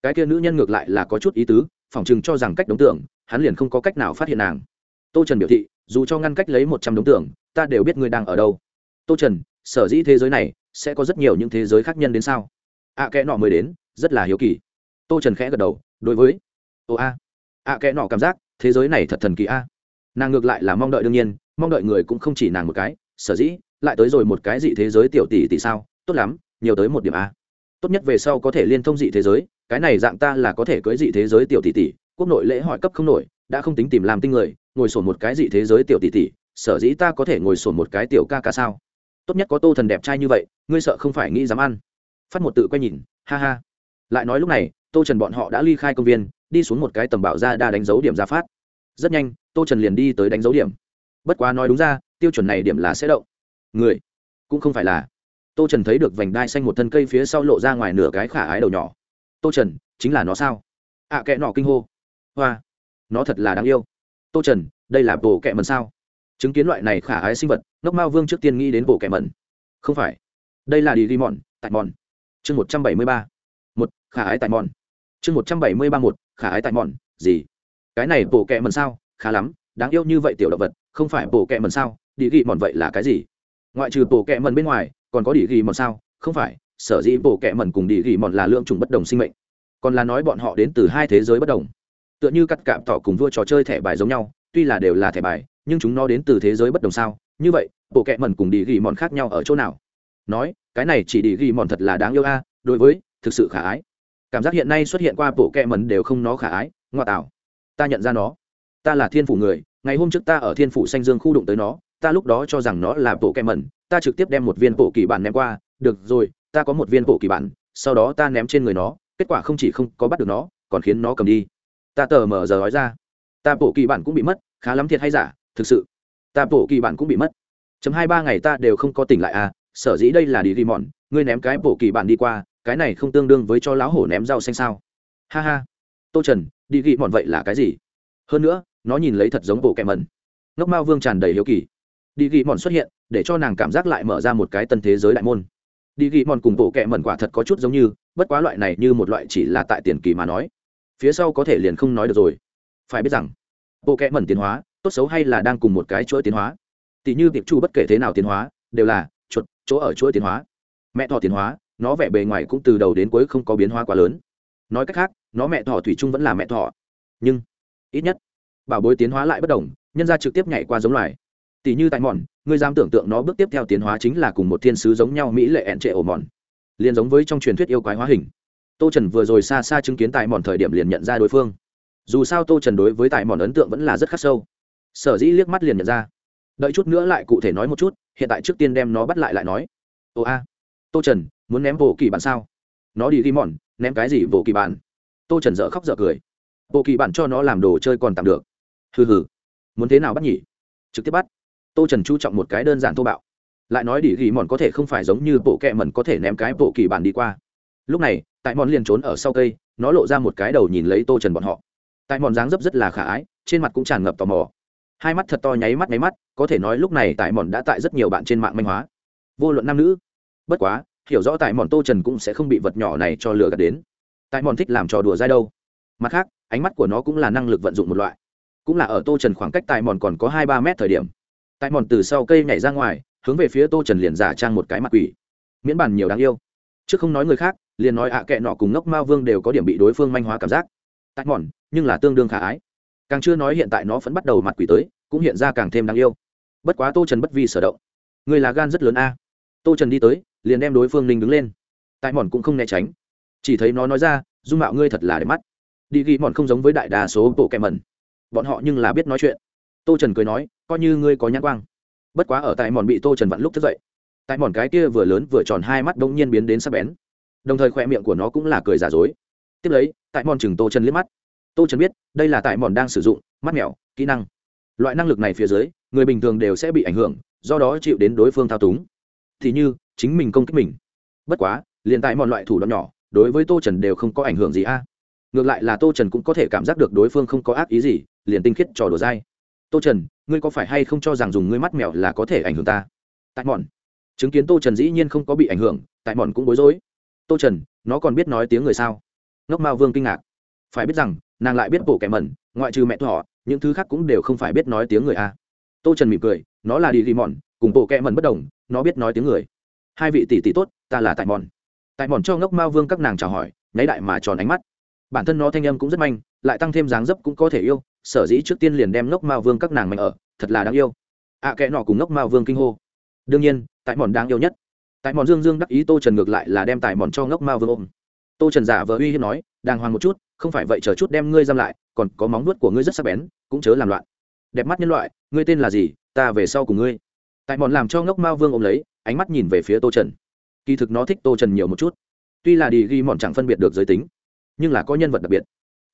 Speaker 1: cái kia nữ nhân ngược lại là có chút ý tứ phỏng chừng cho rằng cách đống tưởng hắn liền không có cách nào phát hiện nàng. Tô trần biểu thị dù cho ngăn cách lấy một trăm đống tưởng ta đều biết ngươi đang ở đâu. Tô trần sở dĩ thế giới này sẽ có rất nhiều những thế giới khác nhân đến sao? Ạ à, kẽ nọ mới đến rất là hiếu kỳ. Tô trần khẽ gật đầu đối với ồ a ạ kẽ nọ cảm giác thế giới này thật thần kỳ a. Nàng ngược lại là mong đợi đương nhiên mong đợi người cũng không chỉ nàng một cái sở dĩ lại tới rồi một cái dị thế giới tiểu tỷ tỷ sao? Tốt lắm nhiều tới một điểm a. Tốt nhất về sau có thể liên thông dị thế giới cái này dạng ta là có thể cưới dị thế giới tiểu tỷ tỷ, quốc nội lễ hỏi cấp không nổi, đã không tính tìm làm tinh người, ngồi sổn một cái dị thế giới tiểu tỷ tỷ, sở dĩ ta có thể ngồi sổn một cái tiểu ca ca sao? Tốt nhất có tô thần đẹp trai như vậy, ngươi sợ không phải nghĩ dám ăn. Phát một tự quay nhìn, ha ha. Lại nói lúc này, tô trần bọn họ đã ly khai công viên, đi xuống một cái tầm bảo ra đa đánh dấu điểm ra phát. Rất nhanh, tô trần liền đi tới đánh dấu điểm. Bất quá nói đúng ra, tiêu chuẩn này điểm là sẽ động. Người, cũng không phải là. Tô trần thấy được vành đai xanh một thân cây phía sau lộ ra ngoài nửa cái khả ái đầu nhỏ tô trần chính là nó sao? Ạ à, kệ nọ kinh hô. Hoa nó thật là đáng yêu. Tô trần đây là bộ kệ mần sao? Chứng kiến loại này khả ái sinh vật ngốc mao vương trước tiên nghĩ đến bộ kệ mần không phải. Đây là đi ghi mòn. Tại mòn chương một trăm bảy mươi ba. Một khả ái tại mòn. Chương một trăm bảy mươi ba một khả ái tại mòn. Gì? Cái này bộ kệ mần sao? Khá lắm đáng yêu như vậy tiểu động vật không phải bộ kệ mần sao? Đi ghi mòn vậy là cái gì? Ngoại trừ bộ kệ mần bên ngoài còn có đi ghi mòn sao? Không phải sở dĩ bộ kệ mẩn cùng đi ghi mòn là lượng trùng bất đồng sinh mệnh. Còn là nói bọn họ đến từ hai thế giới bất đồng. Tựa như cắt cạm tỏ cùng vua trò chơi thẻ bài giống nhau, tuy là đều là thẻ bài, nhưng chúng nó đến từ thế giới bất đồng sao? Như vậy bộ kệ mẩn cùng đi ghi mòn khác nhau ở chỗ nào? Nói, cái này chỉ đi ghi mòn thật là đáng yêu a, đối với, thực sự khả ái. Cảm giác hiện nay xuất hiện qua bộ kệ mẩn đều không nó khả ái, ngoa tạo. Ta nhận ra nó. Ta là thiên phủ người, ngày hôm trước ta ở thiên phủ xanh dương khu đụng tới nó, ta lúc đó cho rằng nó là bộ kệ mẩn, ta trực tiếp đem một viên bộ kỳ bản ném qua, được rồi ta có một viên bộ kỳ bản, sau đó ta ném trên người nó, kết quả không chỉ không có bắt được nó, còn khiến nó cầm đi. Ta tờ mờ giờ nói ra. Ta bộ kỳ bản cũng bị mất, khá lắm thiệt hay giả, thực sự. Ta bộ kỳ bản cũng bị mất. Chấm hai ba ngày ta đều không có tỉnh lại à sở dĩ đây là đi ghi mòn ngươi ném cái bộ kỳ bản đi qua, cái này không tương đương với cho lão hổ ném rau xanh sao. Ha ha. Tô trần đi ghi mòn vậy là cái gì? Hơn nữa, nó nhìn lấy thật giống bộ kẹ mẩn. Ngốc mao vương tràn đầy hiếu kỳ. Đi ghi mòn xuất hiện, để cho nàng cảm giác lại mở ra một cái tân thế giới đại môn đi ghi mòn cùng bộ kẹ mẩn quả thật có chút giống như, bất quá loại này như một loại chỉ là tại tiền kỳ mà nói. Phía sau có thể liền không nói được rồi. Phải biết rằng bộ kẹ mẩn tiến hóa, tốt xấu hay là đang cùng một cái chuỗi tiến hóa. Tỷ như tiệp chu bất kể thế nào tiến hóa, đều là chuột, chỗ ở chuỗi tiến hóa. Mẹ thọ tiến hóa, nó vẻ bề ngoài cũng từ đầu đến cuối không có biến hóa quá lớn. Nói cách khác, nó mẹ thọ thủy chung vẫn là mẹ thọ nhưng, ít nhất, bảo bối tiến hóa lại bất đồng, nhân ra trực tiếp nhảy qua giống loài tỷ như tại mòn, ngươi dám tưởng tượng nó bước tiếp theo tiến hóa chính là cùng một thiên sứ giống nhau mỹ lệ ẹn trệ ổ mòn. Liền giống với trong truyền thuyết yêu quái hóa hình. Tô trần vừa rồi xa xa chứng kiến tại mòn thời điểm liền nhận ra đối phương. Dù sao tô trần đối với tại mòn ấn tượng vẫn là rất khắc sâu. Sở dĩ liếc mắt liền nhận ra. Đợi chút nữa lại cụ thể nói một chút, hiện tại trước tiên đem nó bắt lại lại nói. Ồ a. Tô trần, muốn ném bộ kỳ bản sao? Nó đi ghi mòn, ném cái gì bộ kỳ bản? Tô trần dợ khóc dợ cười. Bộ kỳ bản cho nó làm đồ chơi còn tạm được. Hừ hừ. Muốn thế nào bắt nhỉ? Trực tiếp bắt tô trần chú trọng một cái đơn giản thô bạo. Lại nói đỉ ghi mòn có thể không phải giống như bộ kẹ mẩn có thể ném cái bộ kỳ bản đi qua. Lúc này, tại mòn liền trốn ở sau cây, nó lộ ra một cái đầu nhìn lấy tô trần bọn họ. Tại mòn dáng dấp rất là khả ái, trên mặt cũng tràn ngập tò mò. Hai mắt thật to nháy mắt nháy mắt, có thể nói lúc này tại mòn đã tại rất nhiều bạn trên mạng manh hóa. Vô luận nam nữ. Bất quá, hiểu rõ tại mòn tô trần cũng sẽ không bị vật nhỏ này cho lừa gạt đến. Tại mòn thích làm trò đùa dai đâu. Mặt khác, ánh mắt của nó cũng là năng lực vận dụng một loại. Cũng là ở tô trần khoảng cách tại mòn còn có hai ba mét thời điểm tại mòn từ sau cây nhảy ra ngoài, hướng về phía tô trần liền giả trang một cái mặt quỷ. Miễn bàn nhiều đáng yêu. Chứ không nói người khác, liền nói ạ kệ nọ cùng ngốc mao vương đều có điểm bị đối phương manh hóa cảm giác. Tại mòn, nhưng là tương đương khả ái. Càng chưa nói hiện tại nó vẫn bắt đầu mặt quỷ tới, cũng hiện ra càng thêm đáng yêu. Bất quá tô trần bất vi sở động. Người là gan rất lớn a. Tô trần đi tới, liền đem đối phương ninh đứng lên. Tại mòn cũng không né tránh. Chỉ thấy nó nói ra, dung mạo ngươi thật là đẹp mắt. Đi ghi mòn không giống với đại đa số bộ kẹ mẩn. Bọn họ nhưng là biết nói chuyện tô trần cười nói, coi như ngươi có nhãn quang. Bất quá ở tại mòn bị tô trần vặn lúc thức dậy, tại mòn cái kia vừa lớn vừa tròn hai mắt bỗng nhiên biến đến sắc bén. Đồng thời khoe miệng của nó cũng là cười giả dối. Tiếp lấy, tại mòn chừng tô trần liếc mắt. Tô trần biết, đây là tại mòn đang sử dụng, mắt mèo, kỹ năng. Loại năng lực này phía dưới, người bình thường đều sẽ bị ảnh hưởng, do đó chịu đến đối phương thao túng. Thì như, chính mình công kích mình. Bất quá, liền tại mọi loại thủ đoạn nhỏ, đối với tô trần đều không có ảnh hưởng gì a. Ngược lại là tô trần cũng có thể cảm giác được đối phương không có ác ý gì, liền tinh khiết trò đùa dai tô trần, ngươi có phải hay không cho rằng dùng ngươi mắt mèo là có thể ảnh hưởng ta? Tại mòn chứng kiến tô trần dĩ nhiên không có bị ảnh hưởng, tại mòn cũng bối rối. Tô trần, nó còn biết nói tiếng người sao? Ngốc mao vương kinh ngạc. Phải biết rằng, nàng lại biết bộ kẻ mẩn, ngoại trừ mẹ thọ những thứ khác cũng đều không phải biết nói tiếng người a tô trần mỉm cười, nó là đi ghi mòn cùng bộ kẻ mẩn bất đồng, nó biết nói tiếng người. Hai vị tỷ tỷ tốt, ta là tại mòn tại mòn cho ngốc mao vương các nàng chào hỏi, nháy đại mà tròn ánh mắt. Bản thân nó thanh âm cũng rất manh, lại tăng thêm dáng dấp cũng có thể yêu sở dĩ trước tiên liền đem ngốc mao vương các nàng mạnh ở thật là đáng yêu. Ạ à, kẽ nọ cùng ngốc mao vương kinh hô. Đương nhiên tại mòn đáng yêu nhất. Tại mòn dương dương đắc ý tô trần ngược lại là đem tại mòn cho ngốc mao vương ôm. Tô trần giả vờ uy hiếp nói đàng hoàng một chút không phải vậy chờ chút đem ngươi giam lại còn có móng nuốt của ngươi rất sắc bén cũng chớ làm loạn. Đẹp mắt nhân loại ngươi tên là gì ta về sau cùng ngươi. Tại mòn làm cho ngốc mao vương ôm lấy ánh mắt nhìn về phía tô trần. Kỳ thực nó thích tô trần nhiều một chút. Tuy là đi ghi mòn chẳng phân biệt được giới tính nhưng là có nhân vật đặc biệt.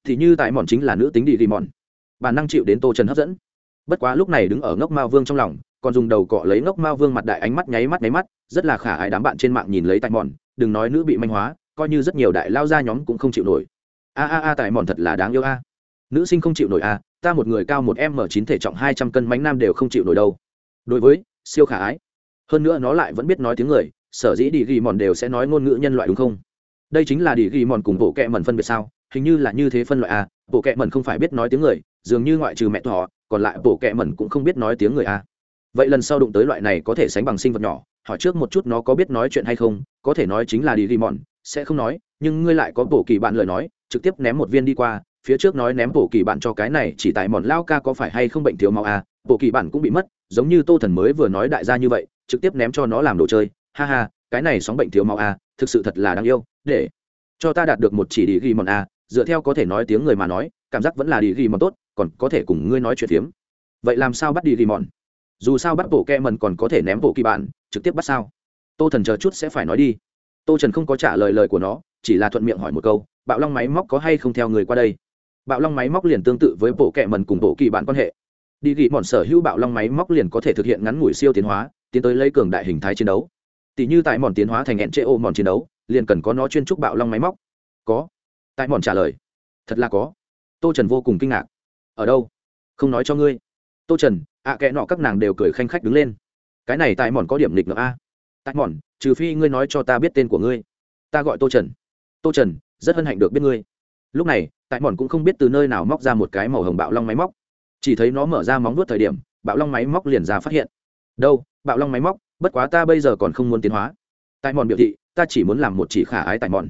Speaker 1: Thì như tại mòn chính là nữ tính đi ghi mòn bản năng chịu đến tô trần hấp dẫn bất quá lúc này đứng ở ngốc mao vương trong lòng còn dùng đầu cọ lấy ngốc mao vương mặt đại ánh mắt nháy mắt nháy mắt rất là khả ái đám bạn trên mạng nhìn lấy tại mòn đừng nói nữ bị manh hóa coi như rất nhiều đại lao ra nhóm cũng không chịu nổi a a a tại mòn thật là đáng yêu a à. nữ sinh không chịu nổi a à. ta một người cao một m chín thể trọng hai trăm cân bánh nam đều không chịu nổi đâu đối với siêu khả ái hơn nữa nó lại vẫn biết nói tiếng người sở dĩ đi ghi mòn đều sẽ nói ngôn ngữ nhân loại đúng không đây chính là đi ghi mòn cùng bộ kẹ mẩn phân biệt sao hình như là như thế phân loại a bộ kẹ mẩn không phải biết nói tiếng người dường như ngoại trừ mẹ thỏ, còn lại bộ kẹ mẩn cũng không biết nói tiếng người a vậy lần sau đụng tới loại này có thể sánh bằng sinh vật nhỏ, hỏi trước một chút nó có biết nói chuyện hay không, có thể nói chính là đi ghi mòn, sẽ không nói, nhưng ngươi lại có bộ kỳ bạn lời nói, trực tiếp ném một viên đi qua, phía trước nói ném bộ kỳ bạn cho cái này chỉ tại mòn lao ca có phải hay không bệnh thiếu máu à bộ kỳ bạn cũng bị mất, giống như tô thần mới vừa nói đại gia như vậy, trực tiếp ném cho nó làm đồ chơi, ha ha, cái này sóng bệnh thiếu máu à thực sự thật là đáng yêu, để cho ta đạt được một chỉ đi ghi mòn à dựa theo có thể nói tiếng người mà nói, cảm giác vẫn là đi ghi mòn tốt còn có thể cùng ngươi nói chuyện phiếm. Vậy làm sao bắt đi ghi mòn dù sao bắt bộ kẹ mần còn có thể ném bộ kỳ bạn, trực tiếp bắt sao? Tô thần chờ chút sẽ phải nói đi. Tô trần không có trả lời lời của nó, chỉ là thuận miệng hỏi một câu, bạo long máy móc có hay không theo người qua đây? Bạo long máy móc liền tương tự với bộ kẹ mần cùng bộ kỳ bạn quan hệ. Đi ghi bọn sở hữu bạo long máy móc liền có thể thực hiện ngắn ngủi siêu tiến hóa, tiến tới lấy cường đại hình thái chiến đấu. Tỷ như tại mòn tiến hóa thành hẹn chế ô mòn chiến đấu, liền cần có nó chuyên trúc bạo long máy móc. Có. Tại mòn trả lời. Thật là có. Tô trần vô cùng kinh ngạc ở đâu? Không nói cho ngươi. Tô trần, ạ à kẽ nọ các nàng đều cười khanh khách đứng lên. Cái này tại mòn có điểm lịch ngược a. Tại mòn trừ phi ngươi nói cho ta biết tên của ngươi. Ta gọi tô trần. Tô trần, rất hân hạnh được biết ngươi. Lúc này, tại mòn cũng không biết từ nơi nào móc ra một cái màu hồng bạo long máy móc. Chỉ thấy nó mở ra móng vuốt thời điểm, bạo long máy móc liền ra phát hiện. Đâu, bạo long máy móc, bất quá ta bây giờ còn không muốn tiến hóa. Tại mòn biểu thị, ta chỉ muốn làm một chỉ khả ái tại mòn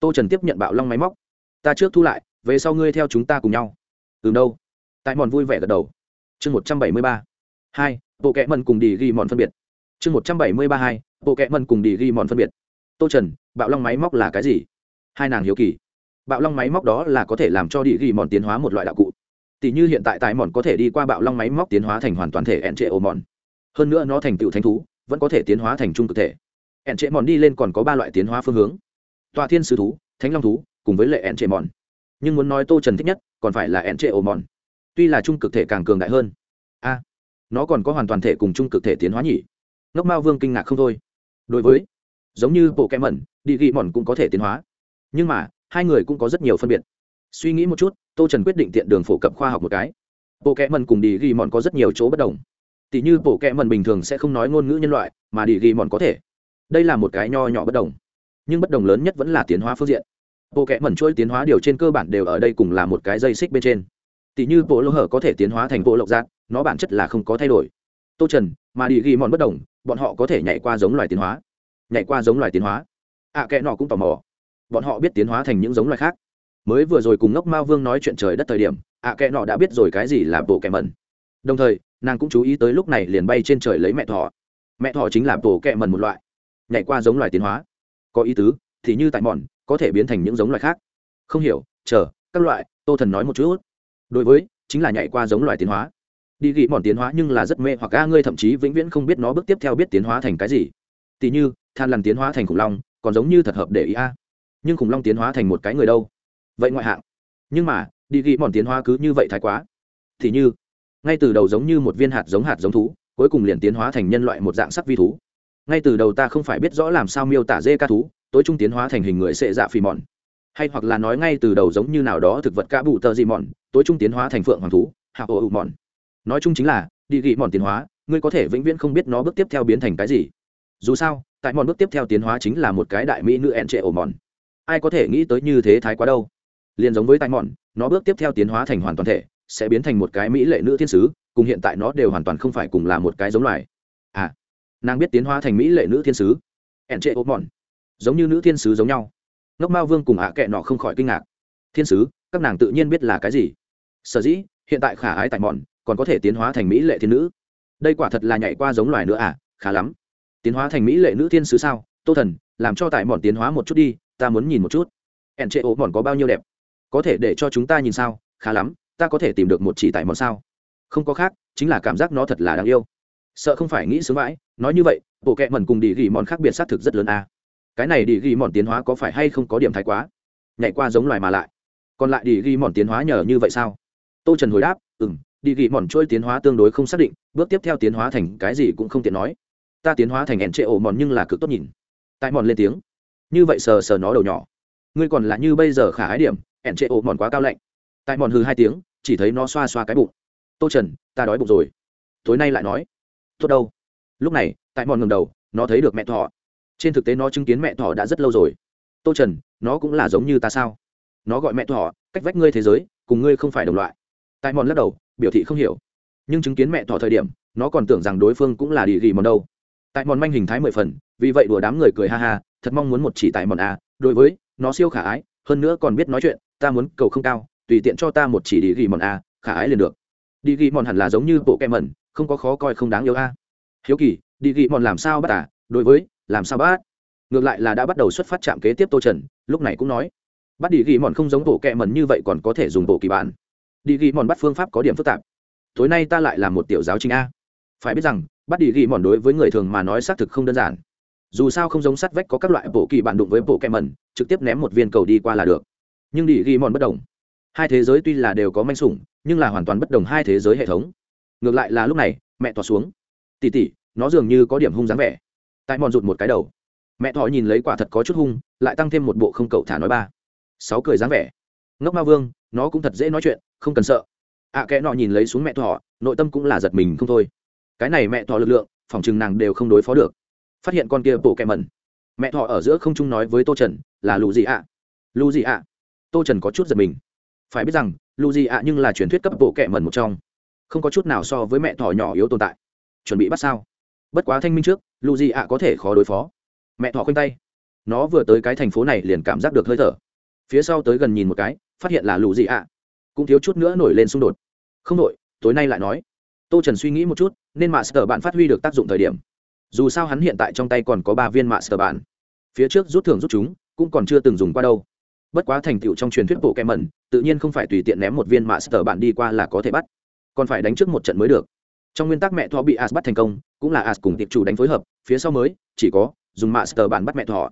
Speaker 1: tô trần tiếp nhận bạo long máy móc. Ta trước thu lại, về sau ngươi theo chúng ta cùng nhau. Từ đâu tại mòn vui vẻ gật đầu. Chương một trăm bảy mươi ba. Hai, bộ kẹ mần cùng đi ghi mòn phân biệt. Chương một trăm bảy mươi ba hai, bộ kẹ mần cùng đi ghi mòn phân biệt. Tô trần, bạo long máy móc là cái gì? Hai nàng hiếu kỳ. Bạo long máy móc đó là có thể làm cho đi ghi mòn tiến hóa một loại đạo cụ. Tỷ như hiện tại tại mòn có thể đi qua bạo long máy móc tiến hóa thành hoàn toàn thể ẹn trệ ổ mòn. Hơn nữa nó thành tựu thánh thú, vẫn có thể tiến hóa thành trung cực thể. Ẹn trệ mòn đi lên còn có ba loại tiến hóa phương hướng. Tọa thiên sứ thú, thánh long thú, cùng với lệ ẹn trệ mòn. Nhưng muốn nói tô trần thích nhất, còn phải là ẹn trệ ổ mòn tuy là trung cực thể càng cường đại hơn. A, nó còn có hoàn toàn thể cùng trung cực thể tiến hóa nhỉ? Ngốc mao vương kinh ngạc không thôi. Đối với, giống như bộ kẽ mẩn đi ghi mòn cũng có thể tiến hóa. Nhưng mà, hai người cũng có rất nhiều phân biệt. Suy nghĩ một chút, tô trần quyết định tiện đường phổ cập khoa học một cái. Bộ kẽ mẩn cùng đi ghi mòn có rất nhiều chỗ bất đồng. Tỷ như bộ kẽ mẩn bình thường sẽ không nói ngôn ngữ nhân loại, mà đi ghi mòn có thể. Đây là một cái nho nhỏ bất đồng. Nhưng bất đồng lớn nhất vẫn là tiến hóa phương diện. Bộ kẽ mẩn chuỗi tiến hóa điều trên cơ bản đều ở đây cùng là một cái dây xích bên trên tỷ như bộ lỗ hở có thể tiến hóa thành bộ lộc giác nó bản chất là không có thay đổi. Tô trần mà đi ghi mòn bất đồng bọn họ có thể nhảy qua giống loài tiến hóa. Nhảy qua giống loài tiến hóa. Ạ à, kẽ nọ cũng tò mò. Bọn họ biết tiến hóa thành những giống loài khác. Mới vừa rồi cùng ngốc mao vương nói chuyện trời đất thời điểm ạ à, kẽ nọ đã biết rồi cái gì là bộ kẻ mẩn. Đồng thời nàng cũng chú ý tới lúc này liền bay trên trời lấy mẹ thỏ. Mẹ thỏ chính là bộ kẻ mẩn một loại. Nhảy qua giống loài tiến hóa. Có ý tứ thì như tại mòn có thể biến thành những giống loài khác. Không hiểu chờ các loại tô thần nói một chút đối với, chính là nhảy qua giống loài tiến hóa. Đi ghi mòn tiến hóa nhưng là rất mê hoặc a, ngươi thậm chí vĩnh viễn không biết nó bước tiếp theo biết tiến hóa thành cái gì. Tỉ như, than lằn tiến hóa thành khủng long, còn giống như thật hợp để ý a. Nhưng khủng long tiến hóa thành một cái người đâu? Vậy ngoại hạng. Nhưng mà, đi ghi mòn tiến hóa cứ như vậy thái quá. Thì như, ngay từ đầu giống như một viên hạt giống hạt giống thú, cuối cùng liền tiến hóa thành nhân loại một dạng sắc vi thú. Ngay từ đầu ta không phải biết rõ làm sao miêu tả dê ca thú, tối trung tiến hóa thành hình người sệ dạ phì mòn. Hay hoặc là nói ngay từ đầu giống như nào đó thực vật ca bụ tờ gì mòn tối trung tiến hóa thành phượng hoàng thú, hạ ô ụ mòn nói chung chính là, đi ghi mòn tiến hóa, ngươi có thể vĩnh viễn không biết nó bước tiếp theo biến thành cái gì. Dù sao, tại mòn bước tiếp theo tiến hóa chính là một cái đại mỹ nữ ẹn trệ ổ mòn ai có thể nghĩ tới như thế thái quá đâu. Liền giống với tại mòn nó bước tiếp theo tiến hóa thành hoàn toàn thể, sẽ biến thành một cái mỹ lệ nữ thiên sứ, cùng hiện tại nó đều hoàn toàn không phải cùng là một cái giống loài. À nàng biết tiến hóa thành mỹ lệ nữ thiên sứ ẹn trệ ổ mòn giống như nữ thiên sứ giống nhau. Ngốc mao vương cùng ạ à kệ nọ không khỏi kinh ngạc. Thiên sứ, các nàng tự nhiên biết là cái gì? Sở dĩ, hiện tại khả ái tại mòn còn có thể tiến hóa thành mỹ lệ thiên nữ. Đây quả thật là nhảy qua giống loài nữa à khá lắm. Tiến hóa thành mỹ lệ nữ thiên sứ sao? Tô thần, làm cho tại mòn tiến hóa một chút đi, ta muốn nhìn một chút. Ẻn trệ ố mòn có bao nhiêu đẹp? Có thể để cho chúng ta nhìn sao? Khá lắm, ta có thể tìm được một chỉ tại mòn sao? Không có khác, chính là cảm giác nó thật là đáng yêu. Sợ không phải nghĩ sướng vãi nói như vậy, bộ kệ mẩn cùng đi ghi mòn khác biệt xác thực rất lớn à. cái này đi ghi mòn tiến hóa có phải hay không có điểm thái quá? Nhảy qua giống loài mà lại. Còn lại đi ghi mòn tiến hóa nhờ như vậy sao? Tô trần hồi đáp ừ m đi ghi mòn trôi tiến hóa tương đối không xác định, bước tiếp theo tiến hóa thành cái gì cũng không tiện nói. Ta tiến hóa thành ẻn trệ ổ mòn nhưng là cực tốt nhìn. Tại mòn lên tiếng. Như vậy sờ sờ nó đầu nhỏ. Ngươi còn là như bây giờ khả ái điểm, ẻn trệ ổ mòn quá cao lạnh. Tại mòn hư hai tiếng, chỉ thấy nó xoa xoa cái bụng. Tô trần, ta đói bụng rồi. Tối nay lại nói. Tốt đâu. Lúc này tại mòn ngầm đầu, nó thấy được mẹ thọ trên thực tế nó chứng kiến mẹ thọ đã rất lâu rồi. Tô trần, nó cũng là giống như ta sao? Nó gọi mẹ thọ cách vách ngươi thế giới, cùng ngươi không phải đồng loại tại mòn lắc đầu, biểu thị không hiểu. Nhưng chứng kiến mẹ thỏ thời điểm, nó còn tưởng rằng đối phương cũng là đi ghi mòn đâu. Tại mòn manh hình thái mười phần, vì vậy đùa đám người cười ha ha, thật mong muốn một chỉ tại mòn a, đối với, nó siêu khả ái, hơn nữa còn biết nói chuyện, ta muốn cầu không cao, tùy tiện cho ta một chỉ đi ghi mòn a, khả ái liền được. Đi ghi mòn hẳn là giống như bộ kem mẩn, không có khó coi không đáng yêu a. Hiếu kỳ, đi ghi mòn làm sao bắt à đối với, làm sao bắt? Ngược lại là đã bắt đầu xuất phát chạm kế tiếp tô trần, lúc này cũng nói. Bắt đi ghi mòn không giống bộ kẹ mẩn như vậy còn có thể dùng bộ kỳ bản đi ghi mòn bắt phương pháp có điểm phức tạp. Tối nay ta lại là một tiểu giáo trình a. Phải biết rằng, bắt đi ghi mòn đối với người thường mà nói xác thực không đơn giản. Dù sao không giống sắt vách có các loại bộ kỳ bạn đụng với bộ kẹ mẩn, trực tiếp ném một viên cầu đi qua là được. Nhưng đi ghi mòn bất đồng. Hai thế giới tuy là đều có manh sủng, nhưng là hoàn toàn bất đồng hai thế giới hệ thống. Ngược lại là lúc này, mẹ tỏ xuống. Tỉ tỉ, nó dường như có điểm hung dáng vẻ. Tại mòn rụt một cái đầu. Mẹ thỏ nhìn lấy quả thật có chút hung, lại tăng thêm một bộ không cậu thả nói ba. Sáu cười dáng vẻ. Ngốc ma vương nó cũng thật dễ nói chuyện không cần sợ. Ạ à, kẽ nọ nhìn lấy xuống mẹ thỏ, nội tâm cũng là giật mình không thôi. Cái này mẹ thỏ lực lượng phòng chừng nàng đều không đối phó được. Phát hiện con kia bộ kẹ mẩn. Mẹ thỏ ở giữa không trung nói với tô trần là lù gì ạ. À? lù gì ạ? À? tô trần có chút giật mình. Phải biết rằng lù gì ạ nhưng là truyền thuyết cấp bộ kẹ mẩn một trong. Không có chút nào so với mẹ thỏ nhỏ yếu tồn tại. Chuẩn bị bắt sao? Bất quá thanh minh trước lù gì ạ có thể khó đối phó. Mẹ thỏ khoanh tay. Nó vừa tới cái thành phố này liền cảm giác được hơi thở. Phía sau tới gần nhìn một cái phát hiện là lù gì ạ. Cũng thiếu chút nữa nổi lên xung đột. Không đội tối nay lại nói. Tô trần suy nghĩ một chút, nên mạ sờ bạn phát huy được tác dụng thời điểm. Dù sao hắn hiện tại trong tay còn có ba viên mạ sờ bạn. Phía trước rút thưởng rút chúng, cũng còn chưa từng dùng qua đâu. Bất quá thành tựu trong truyền thuyết bộ kem mẩn tự nhiên không phải tùy tiện ném một viên mạ sờ bạn đi qua là có thể bắt. Còn phải đánh trước một trận mới được. Trong nguyên tắc mẹ thọ bị as bắt thành công, cũng là as cùng tiệp chủ đánh phối hợp, phía sau mới, chỉ có, dùng master bạn bắt mẹ thọ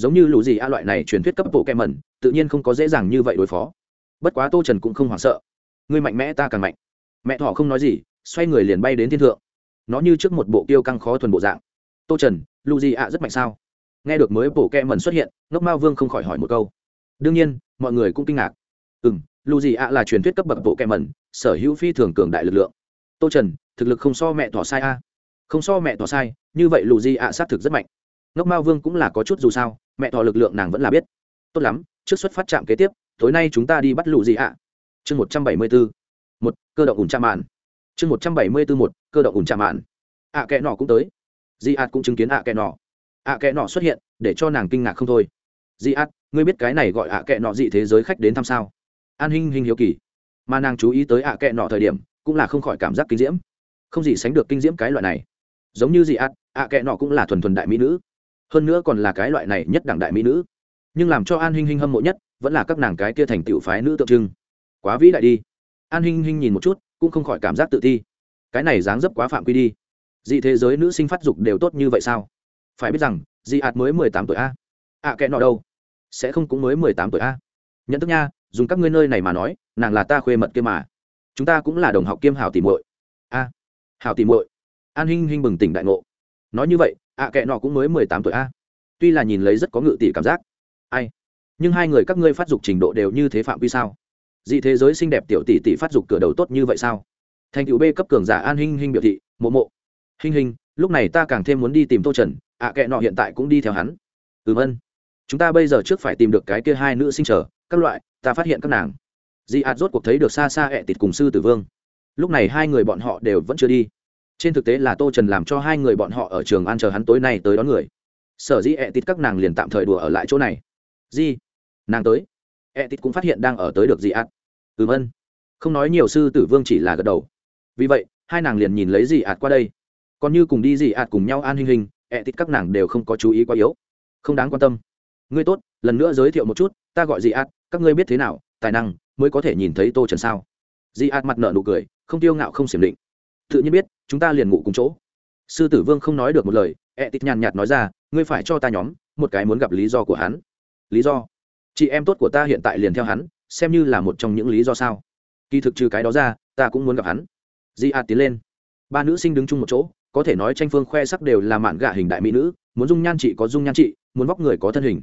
Speaker 1: giống như lũ gì a loại này truyền thuyết cấp bộ kem mẩn tự nhiên không có dễ dàng như vậy đối phó. Bất quá tô trần cũng không hoảng sợ. Ngươi mạnh mẽ, ta càng mạnh. Mẹ thỏ không nói gì, xoay người liền bay đến thiên thượng. Nó như trước một bộ tiêu căng khó thuần bộ dạng. Tô trần lu di ạ rất mạnh sao? Nghe được mới bộ kẹ mẩn xuất hiện, ngốc mao vương không khỏi hỏi một câu. Đương nhiên, mọi người cũng kinh ngạc. Ừ m lu di ạ là truyền thuyết cấp bậc bộ kẹ mẩn, sở hữu phi thường cường đại lực lượng. Tô trần, thực lực không so mẹ thỏ sai a. Không so mẹ thỏ sai, như vậy lu di ạ xác thực rất mạnh. Ngốc mao vương cũng là có chút dù sao, mẹ thỏ lực lượng nàng vẫn là biết. Tốt lắm trước xuất phát trạm kế tiếp tối nay chúng ta đi bắt lụ gì ạ? Chương một trăm bảy mươi bốn một cơ động ủn chạm mạn. Chương một trăm bảy mươi bốn một cơ động ủn chạm mạn. Ạ à, kẽ nọ cũng tới. Di ạt cũng chứng kiến ạ kẽ nọ. Ạ kẽ nọ xuất hiện để cho nàng kinh ngạc không thôi. Di ạt ngươi biết cái này gọi ạ kẽ nọ dị thế giới khách đến thăm sao? An hinh hinh hiếu kỳ. Mà nàng chú ý tới ạ kẽ nọ thời điểm cũng là không khỏi cảm giác kinh diễm. Không gì sánh được kinh diễm cái loại này. Giống như dị ạt ạ kệ nọ cũng là thuần thuần đại mỹ nữ. Hơn nữa còn là cái loại này nhất đẳng đại mỹ nữ nhưng làm cho an hinh hinh hâm mộ nhất vẫn là các nàng cái kia thành tựu phái nữ tượng trưng. Quá vĩ đại đi. An hinh hinh nhìn một chút, cũng không khỏi cảm giác tự ti. Cái này dáng dấp quá phạm quy đi. Dị thế giới nữ sinh phát dục đều tốt như vậy sao? Phải biết rằng, dị ạt mới mười tám tuổi a. À, ạ kệ nọ đâu? Sẽ không cũng mới mười tám tuổi a. Nhận thức nha, dùng các ngươi nơi này mà nói, nàng là ta khuê mật kia mà. Chúng ta cũng là đồng học kiêm hào tìm muội. A hào tìm muội. An hinh hinh bừng tỉnh đại ngộ. Nói như vậy à, ạ kệ nọ cũng mới mười tám tuổi a. Tuy là nhìn lấy rất có ngự tỷ cảm giác ai? Nhưng hai người các ngươi phát dục trình độ đều như thế phạm vi sao? Dị thế giới xinh đẹp tiểu tỷ tỷ phát dục cửa đầu tốt như vậy sao? Thành cựu b cấp cường giả an hinh hinh biểu thị, mộ mộ. Hinh hinh, lúc này ta càng thêm muốn đi tìm tô trần, ạ kệ nọ hiện tại cũng đi theo hắn. Ừm ân chúng ta bây giờ trước phải tìm được cái kia hai nữ sinh trở các loại, ta phát hiện các nàng. Dị ạt rốt cuộc thấy được xa xa ẹ tịt cùng sư tử vương. Lúc này hai người bọn họ đều vẫn chưa đi. Trên thực tế là tô trần làm cho hai người bọn họ ở trường ăn chờ hắn tối nay tới đón người. Sở dĩ ẹ tịt các nàng liền tạm thời đùa ở lại chỗ này di nàng tới. E tít cũng phát hiện đang ở tới được dị ạt. Ừm ân. Không nói nhiều sư tử vương chỉ là gật đầu. Vì vậy, hai nàng liền nhìn lấy dị ạt qua đây. Còn như cùng đi dị ạt cùng nhau an hình hình e tít các nàng đều không có chú ý quá yếu. Không đáng quan tâm. Ngươi tốt, lần nữa giới thiệu một chút, ta gọi dị ạt, các ngươi biết thế nào, tài năng, mới có thể nhìn thấy tô trần sao? Dị ạt mặt nợ nụ cười, không tiêu ngạo không xiểm định. Tự nhiên biết, chúng ta liền ngủ cùng chỗ. Sư tử vương không nói được một lời e tít nhàn nhạt nói ra, ngươi phải cho ta nhóm, một cái muốn gặp lý do của hắn lý do. Chị em tốt của ta hiện tại liền theo hắn, xem như là một trong những lý do sao. Kỳ thực trừ cái đó ra, ta cũng muốn gặp hắn. Di a tiến lên. Ba nữ sinh đứng chung một chỗ, có thể nói tranh phương khoe sắc đều là mạn gạ hình đại mỹ nữ, muốn dung nhan chị có dung nhan chị, muốn vóc người có thân hình.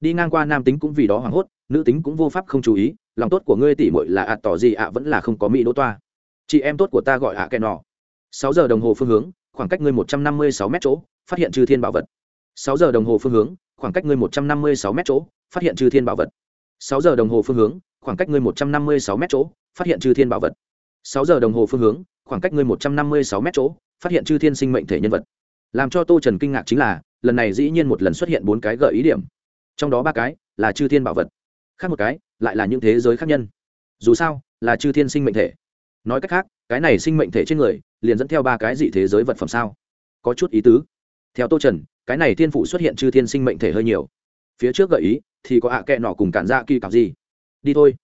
Speaker 1: Đi ngang qua nam tính cũng vì đó hoảng hốt, nữ tính cũng vô pháp không chú ý, lòng tốt của ngươi tỉ mội là ạ tỏ gì ạ vẫn là không có mỹ đỗ toa. Chị em tốt của ta gọi ạ kẻ nọ. Sáu giờ đồng hồ phương hướng, khoảng cách ngươi một trăm năm mươi sáu mét chỗ, phát hiện chư thiên bảo vật. Sáu giờ đồng hồ phương hướng khoảng cách ngươi một trăm năm mươi sáu mét chỗ, phát hiện chư thiên bảo vật. Sáu giờ đồng hồ phương hướng, khoảng cách ngươi một trăm năm mươi sáu mét chỗ, phát hiện chư thiên bảo vật. Sáu giờ đồng hồ phương hướng, khoảng cách ngươi một trăm năm mươi sáu mét chỗ, phát hiện chư thiên sinh mệnh thể nhân vật. Làm cho tô trần kinh ngạc chính là, lần này dĩ nhiên một lần xuất hiện bốn cái gợi ý điểm. Trong đó ba cái là chư thiên bảo vật, khác một cái lại là những thế giới khác nhân. Dù sao, là chư thiên sinh mệnh thể. Nói cách khác, cái này sinh mệnh thể trên người, liền dẫn theo ba cái dị thế giới vật phẩm sao? Có chút ý tứ. Theo tô trần cái này thiên phụ xuất hiện chư thiên sinh mệnh thể hơi nhiều. Phía trước gợi ý, thì có hạ à kẹ nọ cùng cản ra kỳ cặp gì. Đi thôi.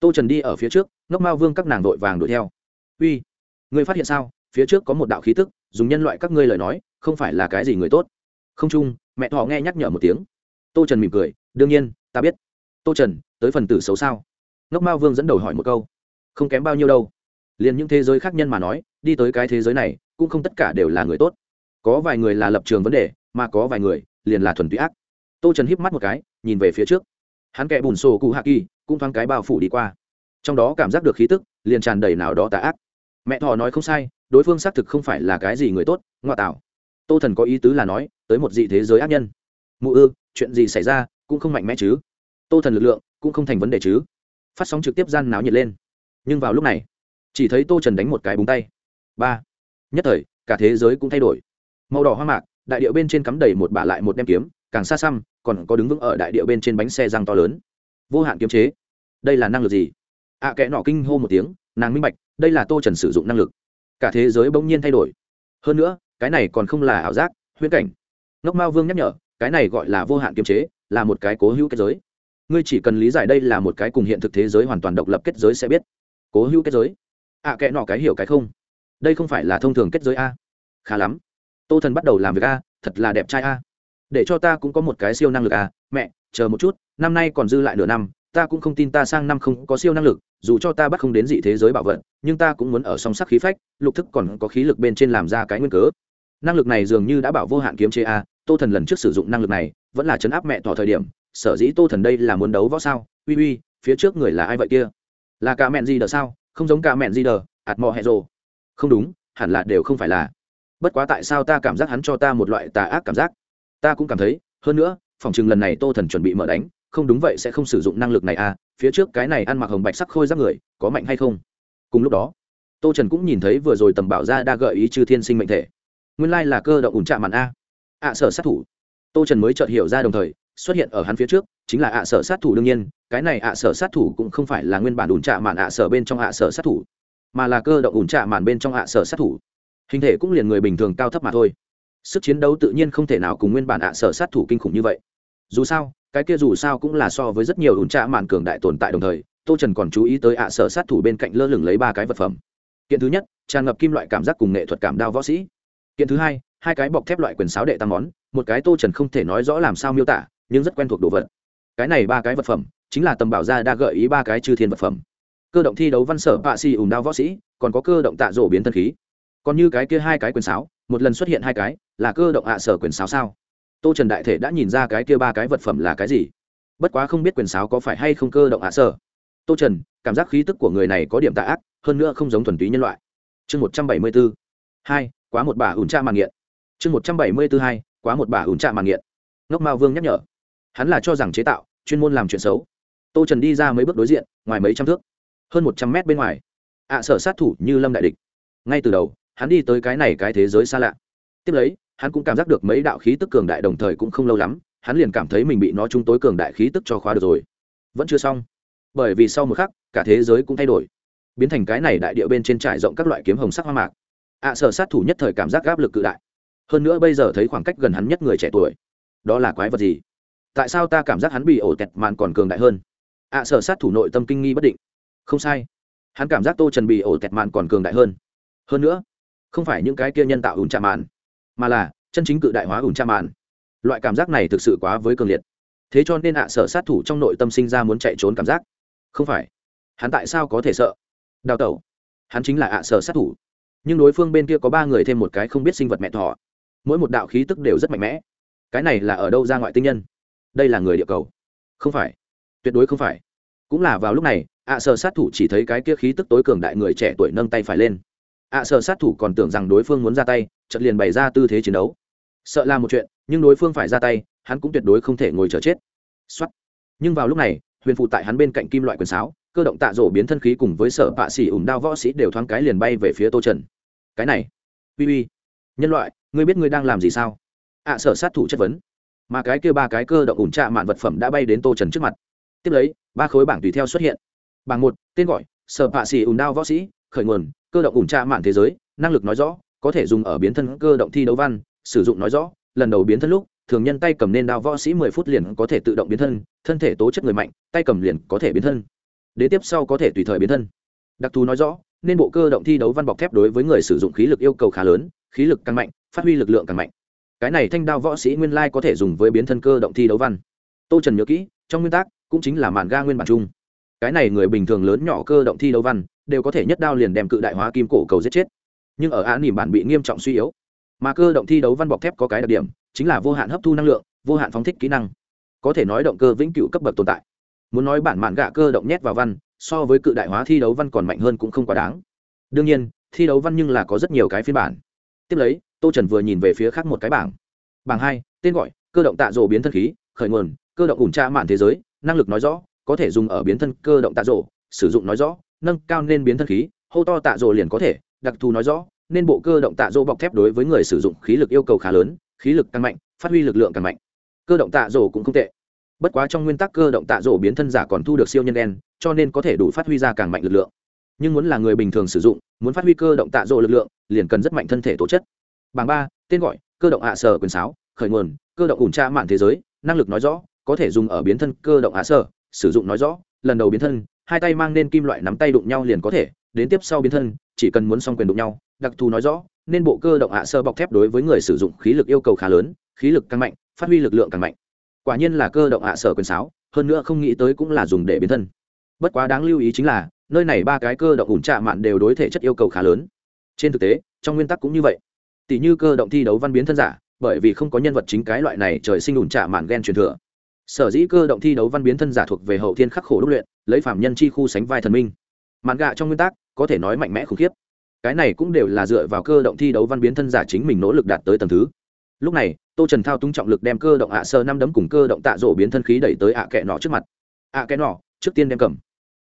Speaker 1: Tô trần đi ở phía trước, ngốc mao vương các nàng vội vàng đuổi theo. Uy, ngươi phát hiện sao? Phía trước có một đạo khí tức, dùng nhân loại các ngươi lời nói, không phải là cái gì người tốt. Không chung, mẹ thọ nghe nhắc nhở một tiếng. Tô trần mỉm cười, đương nhiên, ta biết. Tô trần, tới phần tử xấu sao? Ngốc mao vương dẫn đầu hỏi một câu. Không kém bao nhiêu đâu. Liền những thế giới khác nhân mà nói, đi tới cái thế giới này, cũng không tất cả đều là người tốt có vài người là lập trường vấn đề, mà có vài người liền là thuần túy ác. Tô trần híp mắt một cái, nhìn về phía trước. Hắn kẻ bùn sổ cụ hạ kỳ cũng thoáng cái bao phủ đi qua. Trong đó cảm giác được khí tức liền tràn đầy nào đó tà ác. Mẹ thọ nói không sai, đối phương xác thực không phải là cái gì người tốt, ngoại tạo. Tô thần có ý tứ là nói, tới một dị thế giới ác nhân. Mụ ư, chuyện gì xảy ra cũng không mạnh mẽ chứ. Tô thần lực lượng cũng không thành vấn đề chứ. Phát sóng trực tiếp gian náo nhiệt lên. Nhưng vào lúc này, chỉ thấy tô trần đánh một cái búng tay. Ba. Nhất thời, cả thế giới cũng thay đổi màu đỏ hoa mạc đại điệu bên trên cắm đầy một bả lại một đem kiếm càng xa xăm còn có đứng vững ở đại điệu bên trên bánh xe răng to lớn. Vô hạn kiếm chế. Đây là năng lực gì? Ạ à, kẽ nọ kinh hô một tiếng nàng minh bạch đây là tô trần sử dụng năng lực. Cả thế giới bỗng nhiên thay đổi. Hơn nữa cái này còn không là ảo giác huyễn cảnh. Ngốc mao vương nhắc nhở cái này gọi là vô hạn kiếm chế là một cái cố hữu kết giới. Ngươi chỉ cần lý giải đây là một cái cùng hiện thực thế giới hoàn toàn độc lập kết giới sẽ biết. Cố hữu kết giới. Ạ à, kẽ nọ cái hiểu cái không? Đây không phải là thông thường kết giới a? Khá lắm tô thần bắt đầu làm việc a thật là đẹp trai a. Để cho ta cũng có một cái siêu năng lực a. Mẹ chờ một chút năm nay còn dư lại nửa năm ta cũng không tin ta sang năm không có siêu năng lực dù cho ta bắt không đến dị thế giới bảo vận, nhưng ta cũng muốn ở song sắc khí phách lục thức còn có khí lực bên trên làm ra cái nguyên cớ. Năng lực này dường như đã bảo vô hạn kiếm chế a tô thần lần trước sử dụng năng lực này vẫn là chấn áp mẹ tỏ thời điểm sở dĩ tô thần đây là muốn đấu võ sao? Uy uy phía trước người là ai vậy kia? Là cả mẹn gì đờ sao? Không giống cả mẹn gì đờ ạt mò hẹ rồ. Không đúng hẳn là đều không phải là bất quá tại sao ta cảm giác hắn cho ta một loại tà ác cảm giác? Ta cũng cảm thấy, hơn nữa, phòng chừng lần này tô thần chuẩn bị mở đánh, không đúng vậy sẽ không sử dụng năng lực này à phía trước cái này ăn mặc hồng bạch sắc khôi giáp người, có mạnh hay không? Cùng lúc đó, tô trần cũng nhìn thấy vừa rồi tầm bảo ra đa gợi ý chư thiên sinh mệnh thể. Nguyên lai là cơ động ủn trạm màn a. Ạ sở sát thủ. Tô trần mới chợt hiểu ra đồng thời, xuất hiện ở hắn phía trước, chính là ạ sở sát thủ đương nhiên, cái này ạ sở sát thủ cũng không phải là nguyên bản ủn trạm màn ạ sở bên trong ạ sở sát thủ, mà là cơ động ủn trạm màn bên trong ạ sở sát thủ hình thể cũng liền người bình thường cao thấp mà thôi. Sức chiến đấu tự nhiên không thể nào cùng nguyên bản ạ sở sát thủ kinh khủng như vậy. Dù sao, cái kia dù sao cũng là so với rất nhiều ủn trạ màn cường đại tồn tại đồng thời, tô trần còn chú ý tới ạ sở sát thủ bên cạnh lơ lửng lấy ba cái vật phẩm. Kiện thứ nhất, tràn ngập kim loại cảm giác cùng nghệ thuật cảm đao võ sĩ. Kiện thứ hai hai cái bọc thép loại quyền sáo đệ tam món, một cái tô trần không thể nói rõ làm sao miêu tả, nhưng rất quen thuộc đồ vật. Cái này ba cái vật phẩm, chính là tầm bảo gia đa gợi ý ba cái chư thiên vật phẩm. Cơ động thi đấu văn sở bạ si ủng đao võ sĩ, còn có cơ động tạ rổ biến thân khí còn như cái kia hai cái quyền sáo, một lần xuất hiện hai cái, là cơ động ạ sở quyền sáo sao? Tô trần đại thể đã nhìn ra cái kia ba cái vật phẩm là cái gì. Bất quá không biết quyền sáo có phải hay không cơ động ạ sở. Tô trần, cảm giác khí tức của người này có điểm tạ ác, hơn nữa không giống thuần túy nhân loại. Chương một trăm bảy mươi b ố hai, quá một bà ủn tra màng nghiện. Chương một trăm bảy mươi b ố hai, quá một bà ủn tra màng nghiện. Ngốc mao vương nhắc nhở. Hắn là cho rằng chế tạo, chuyên môn làm chuyện xấu. Tô trần đi ra mấy bước đối diện, ngoài mấy trăm thước, hơn một trăm mét bên ngoài. Ạ sở sát thủ như lâm đại địch. Ngay từ đầu hắn đi tới cái này cái thế giới xa lạ. Tiếp lấy, hắn cũng cảm giác được mấy đạo khí tức cường đại đồng thời cũng không lâu lắm, hắn liền cảm thấy mình bị nó chung tối cường đại khí tức cho khóa được rồi. Vẫn chưa xong. Bởi vì sau một khắc, cả thế giới cũng thay đổi. Biến thành cái này đại địa bên trên trải rộng các loại kiếm hồng sắc hoa mạc. Ạ sở sát thủ nhất thời cảm giác áp lực cự đại. Hơn nữa bây giờ thấy khoảng cách gần hắn nhất người trẻ tuổi. Đó là quái vật gì? Tại sao ta cảm giác hắn bị ổ tẹt màn còn cường đại hơn? Ạ sở sát thủ nội tâm kinh nghi bất định. Không sai. Hắn cảm giác tô trần bị ổ tẹt màn còn cường đại hơn. Hơn nữa không phải những cái kia nhân tạo ủn trà màn, mà là chân chính cự đại hóa ủn trà màn. Loại cảm giác này thực sự quá với cường liệt. Thế cho nên ạ, sở sát thủ trong nội tâm sinh ra muốn chạy trốn cảm giác. Không phải. Hắn tại sao có thể sợ? Đào tẩu. Hắn chính là ạ, sở sát thủ. Nhưng đối phương bên kia có ba người thêm một cái không biết sinh vật mẹ thọ mỗi một đạo khí tức đều rất mạnh mẽ. Cái này là ở đâu ra ngoại tinh nhân? Đây là người địa cầu. Không phải. Tuyệt đối không phải. Cũng là vào lúc này, ạ, sở sát thủ chỉ thấy cái kia khí tức tối cường đại người trẻ tuổi nâng tay phải lên ạ sở sát thủ còn tưởng rằng đối phương muốn ra tay chật liền bày ra tư thế chiến đấu. Sợ là một chuyện, nhưng đối phương phải ra tay, hắn cũng tuyệt đối không thể ngồi chờ chết. Xuất nhưng vào lúc này, huyền phụ tại hắn bên cạnh kim loại quyền sáo, cơ động tạ rổ biến thân khí cùng với sở bạ xỉ ủng đao võ sĩ đều thoáng cái liền bay về phía tô trần. Cái này. Uy uy. Nhân loại, ngươi biết ngươi đang làm gì sao? Ạ sở sát thủ chất vấn. Mà cái kia ba cái cơ động ủn trạ mạn vật phẩm đã bay đến tô trần trước mặt. Tiếp lấy, ba khối bảng tùy theo xuất hiện. Bảng một, tên gọi, sở bạ xỉ ủng đao võ sĩ, khởi nguồn cơ động ủn tra mạn thế giới, năng lực nói rõ, có thể dùng ở biến thân cơ động thi đấu văn, sử dụng nói rõ, lần đầu biến thân lúc, thường nhân tay cầm nên đao võ sĩ mười phút liền có thể tự động biến thân thân thể tố chất người mạnh, tay cầm liền có thể biến thân. Đến tiếp sau có thể tùy thời biến thân. Đặc thù nói rõ, nên bộ cơ động thi đấu văn bọc thép đối với người sử dụng khí lực yêu cầu khá lớn, khí lực càng mạnh, phát huy lực lượng càng mạnh. Cái này thanh đao võ sĩ nguyên lai có thể dùng với biến thân cơ động thi đấu văn. Tô trần nhớ kỹ, trong nguyên tắc cũng chính là màn ga nguyên bản chung. Cái này người bình thường lớn nhỏ cơ động thi đấu văn đều có thể nhất đao liền đem cự đại hóa kim cổ cầu giết chết. Nhưng ở á nỉm bản bị nghiêm trọng suy yếu, mà cơ động thi đấu văn bọc thép có cái đặc điểm, chính là vô hạn hấp thu năng lượng, vô hạn phóng thích kỹ năng. Có thể nói động cơ vĩnh cửu cấp bậc tồn tại. Muốn nói bản mạn gạ cơ động nhét vào văn, so với cự đại hóa thi đấu văn còn mạnh hơn cũng không quá đáng. Đương nhiên, thi đấu văn nhưng là có rất nhiều cái phiên bản. Tiếp lấy, tô trần vừa nhìn về phía khác một cái bảng. Bảng hai, tên gọi, cơ động tạ rổ biến thân khí, khởi nguồn, cơ động ủn tra mạn thế giới, năng lực nói rõ, có thể dùng ở biến thân cơ động tạ rổ, sử dụng nói rõ nâng cao nên biến thân khí, hô to tạ rộ liền có thể, đặc thù nói rõ, nên bộ cơ động tạ rổ bọc thép đối với người sử dụng khí lực yêu cầu khá lớn, khí lực càng mạnh, phát huy lực lượng càng mạnh. Cơ động tạ rổ cũng không tệ. Bất quá trong nguyên tắc cơ động tạ rổ biến thân giả còn thu được siêu nhân đen, cho nên có thể đủ phát huy ra càng mạnh lực lượng. Nhưng muốn là người bình thường sử dụng, muốn phát huy cơ động tạ rổ lực lượng, liền cần rất mạnh thân thể tố chất. Bảng ba, tên gọi, cơ động ạ sở quyền sáo, khởi nguồn, cơ động ủn tra mạng thế giới, năng lực nói rõ, có thể dùng ở biến thân cơ động ạ sở, sử dụng nói rõ, lần đầu biến thân hai tay mang nên kim loại nắm tay đụng nhau liền có thể, đến tiếp sau biến thân, chỉ cần muốn xong quyền đụng nhau, đặc thù nói rõ, nên bộ cơ động hạ sơ bọc thép đối với người sử dụng khí lực yêu cầu khá lớn, khí lực càng mạnh, phát huy lực lượng càng mạnh. Quả nhiên là cơ động hạ sở quyền sáo, hơn nữa không nghĩ tới cũng là dùng để biến thân. Bất quá đáng lưu ý chính là, nơi này ba cái cơ động ủn trạ mạn đều đối thể chất yêu cầu khá lớn. Trên thực tế, trong nguyên tắc cũng như vậy. Tỷ như cơ động thi đấu văn biến thân giả, bởi vì không có nhân vật chính cái loại này trời sinh ủn trạ mạn ghen truyền thừa. Sở dĩ cơ động thi đấu văn biến thân giả thuộc về hậu thiên khắc khổ đúc luyện lấy phạm nhân chi khu sánh vai thần minh. Mạn gạ trong nguyên tắc, có thể nói mạnh mẽ khủng khiếp. Cái này cũng đều là dựa vào cơ động thi đấu văn biến thân giả chính mình nỗ lực đạt tới tầng thứ. Lúc này, tô trần thao túng trọng lực đem cơ động ạ sơ năm đấm cùng cơ động tạ rổ biến thân khí đẩy tới ạ kẽ nọ trước mặt. Ạ kẽ nọ, trước tiên đem cầm.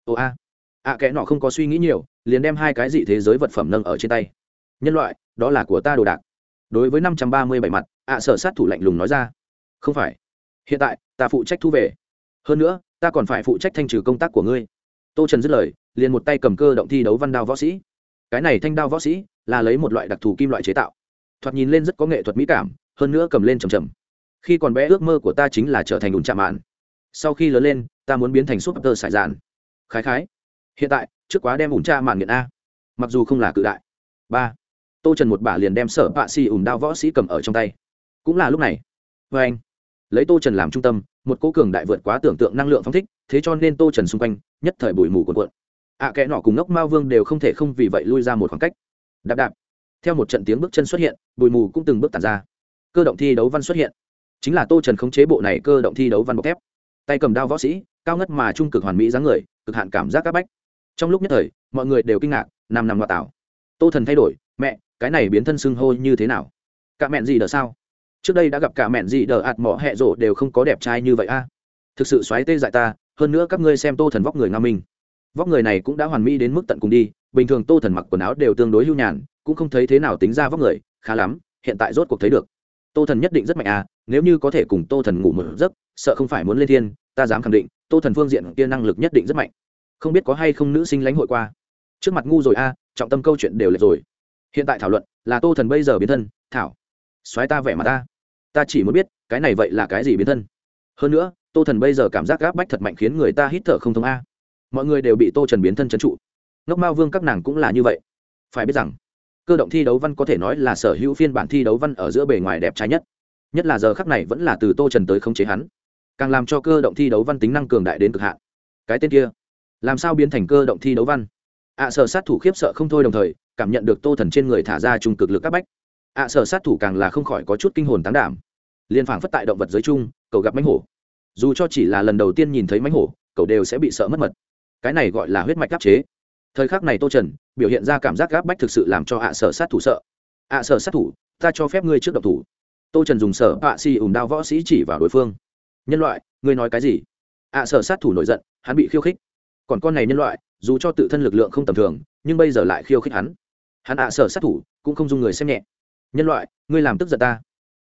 Speaker 1: Ồ a. Ạ kẽ nọ không có suy nghĩ nhiều, liền đem hai cái dị thế giới vật phẩm nâng ở trên tay. Nhân loại, đó là của ta đồ đạc. Đối với năm trăm ba mươi bảy mặt, ạ sở sát thủ lạnh lùng nói ra. Không phải. Hiện tại, ta phụ trách thu về. Hơn nữa ta còn phải phụ trách thanh trừ công tác của ngươi. Tô trần dứt lời, liền một tay cầm cơ động thi đấu văn đao võ sĩ. Cái này thanh đao võ sĩ là lấy một loại đặc thù kim loại chế tạo. Thoạt nhìn lên rất có nghệ thuật mỹ cảm, hơn nữa cầm lên trầm trầm khi còn bé ước mơ của ta chính là trở thành ủn chạm mạn. Sau khi lớn lên, ta muốn biến thành súp tơ sải dàn khái khái. Hiện tại, trước quá đem ủn cha mạn nghiện a. Mặc dù không là cự đại. Ba. Tô trần một bả liền đem sở bạ xì ủn đao võ sĩ cầm ở trong tay. Cũng là lúc này. Vê anh lấy tô trần làm trung tâm một cố cường đại vượt quá tưởng tượng năng lượng phong thích thế cho nên tô trần xung quanh nhất thời bụi mù cuộn cuộn. Ạ à, kẽ nọ cùng ngốc mao vương đều không thể không vì vậy lui ra một khoảng cách. Đạp đạp. Theo một trận tiếng bước chân xuất hiện bụi mù cũng từng bước tàn ra. Cơ động thi đấu văn xuất hiện. Chính là tô trần khống chế bộ này cơ động thi đấu văn bọc thép. Tay cầm đao võ sĩ cao ngất mà trung cực hoàn mỹ dáng người cực hạn cảm giác các bách. Trong lúc nhất thời mọi người đều kinh ngạc nằm nằm ngoại tảo. Tô thần thay đổi mẹ cái này biến thân xưng hô như thế nào? Cả mẹn gì đỡ sao? Trước đây đã gặp cả mẹn gì đỡ ạt mỏ hẹ rộ đều không có đẹp trai như vậy a. Thực sự xoáy tê dại ta, hơn nữa các ngươi xem tô thần vóc người nga minh vóc người này cũng đã hoàn mỹ đến mức tận cùng đi, bình thường tô thần mặc quần áo đều tương đối hưu nhàn, cũng không thấy thế nào tính ra vóc người, khá lắm, hiện tại rốt cuộc thấy được. Tô thần nhất định rất mạnh à nếu như có thể cùng tô thần ngủ một giấc, sợ không phải muốn lên thiên, ta dám khẳng định, tô thần phương diện kia năng lực nhất định rất mạnh. Không biết có hay không nữ sinh lãnh hội qua. Trước mặt ngu rồi a, trọng tâm câu chuyện đều lệch rồi. Hiện tại thảo luận là tô thần bây giờ biến thân, thảo. Xoáy ta vẻ mặt ta ta chỉ muốn biết cái này vậy là cái gì biến thân? Hơn nữa tô thần bây giờ cảm giác gáp bách thật mạnh khiến người ta hít thở không thông a. Mọi người đều bị tô trần biến thân trấn trụ. Ngốc mao vương các nàng cũng là như vậy. Phải biết rằng cơ động thi đấu văn có thể nói là sở hữu phiên bản thi đấu văn ở giữa bề ngoài đẹp trai nhất. Nhất là giờ khắc này vẫn là từ tô trần tới khống chế hắn. Càng làm cho cơ động thi đấu văn tính năng cường đại đến cực hạn. Cái tên kia làm sao biến thành cơ động thi đấu văn? Ạ à, sở sát thủ khiếp sợ không thôi đồng thời cảm nhận được tô thần trên người thả ra trung cực lực các bách ạ à, sở sát thủ càng là không khỏi có chút kinh hồn tán đảm. Liên phảng phất tại động vật giới chung cậu gặp mánh hổ. Dù cho chỉ là lần đầu tiên nhìn thấy mánh hổ cậu đều sẽ bị sợ mất mật. Cái này gọi là huyết mạch áp chế. Thời khắc này tô trần biểu hiện ra cảm giác gáp bách thực sự làm cho ạ à sở sát thủ sợ. Ạ à sở sát thủ ta cho phép ngươi trước độc thủ. Tô trần dùng sở ạ xì đao võ sĩ chỉ vào đối phương. Nhân loại ngươi nói cái gì? Ạ sở sát thủ nổi giận hắn bị khiêu khích. Còn con này nhân loại dù cho tự thân lực lượng không tầm thường nhưng bây giờ lại khiêu khích hắn. Hắn ạ sở sát thủ cũng không dùng người xem nhẹ nhân loại ngươi làm tức giận ta.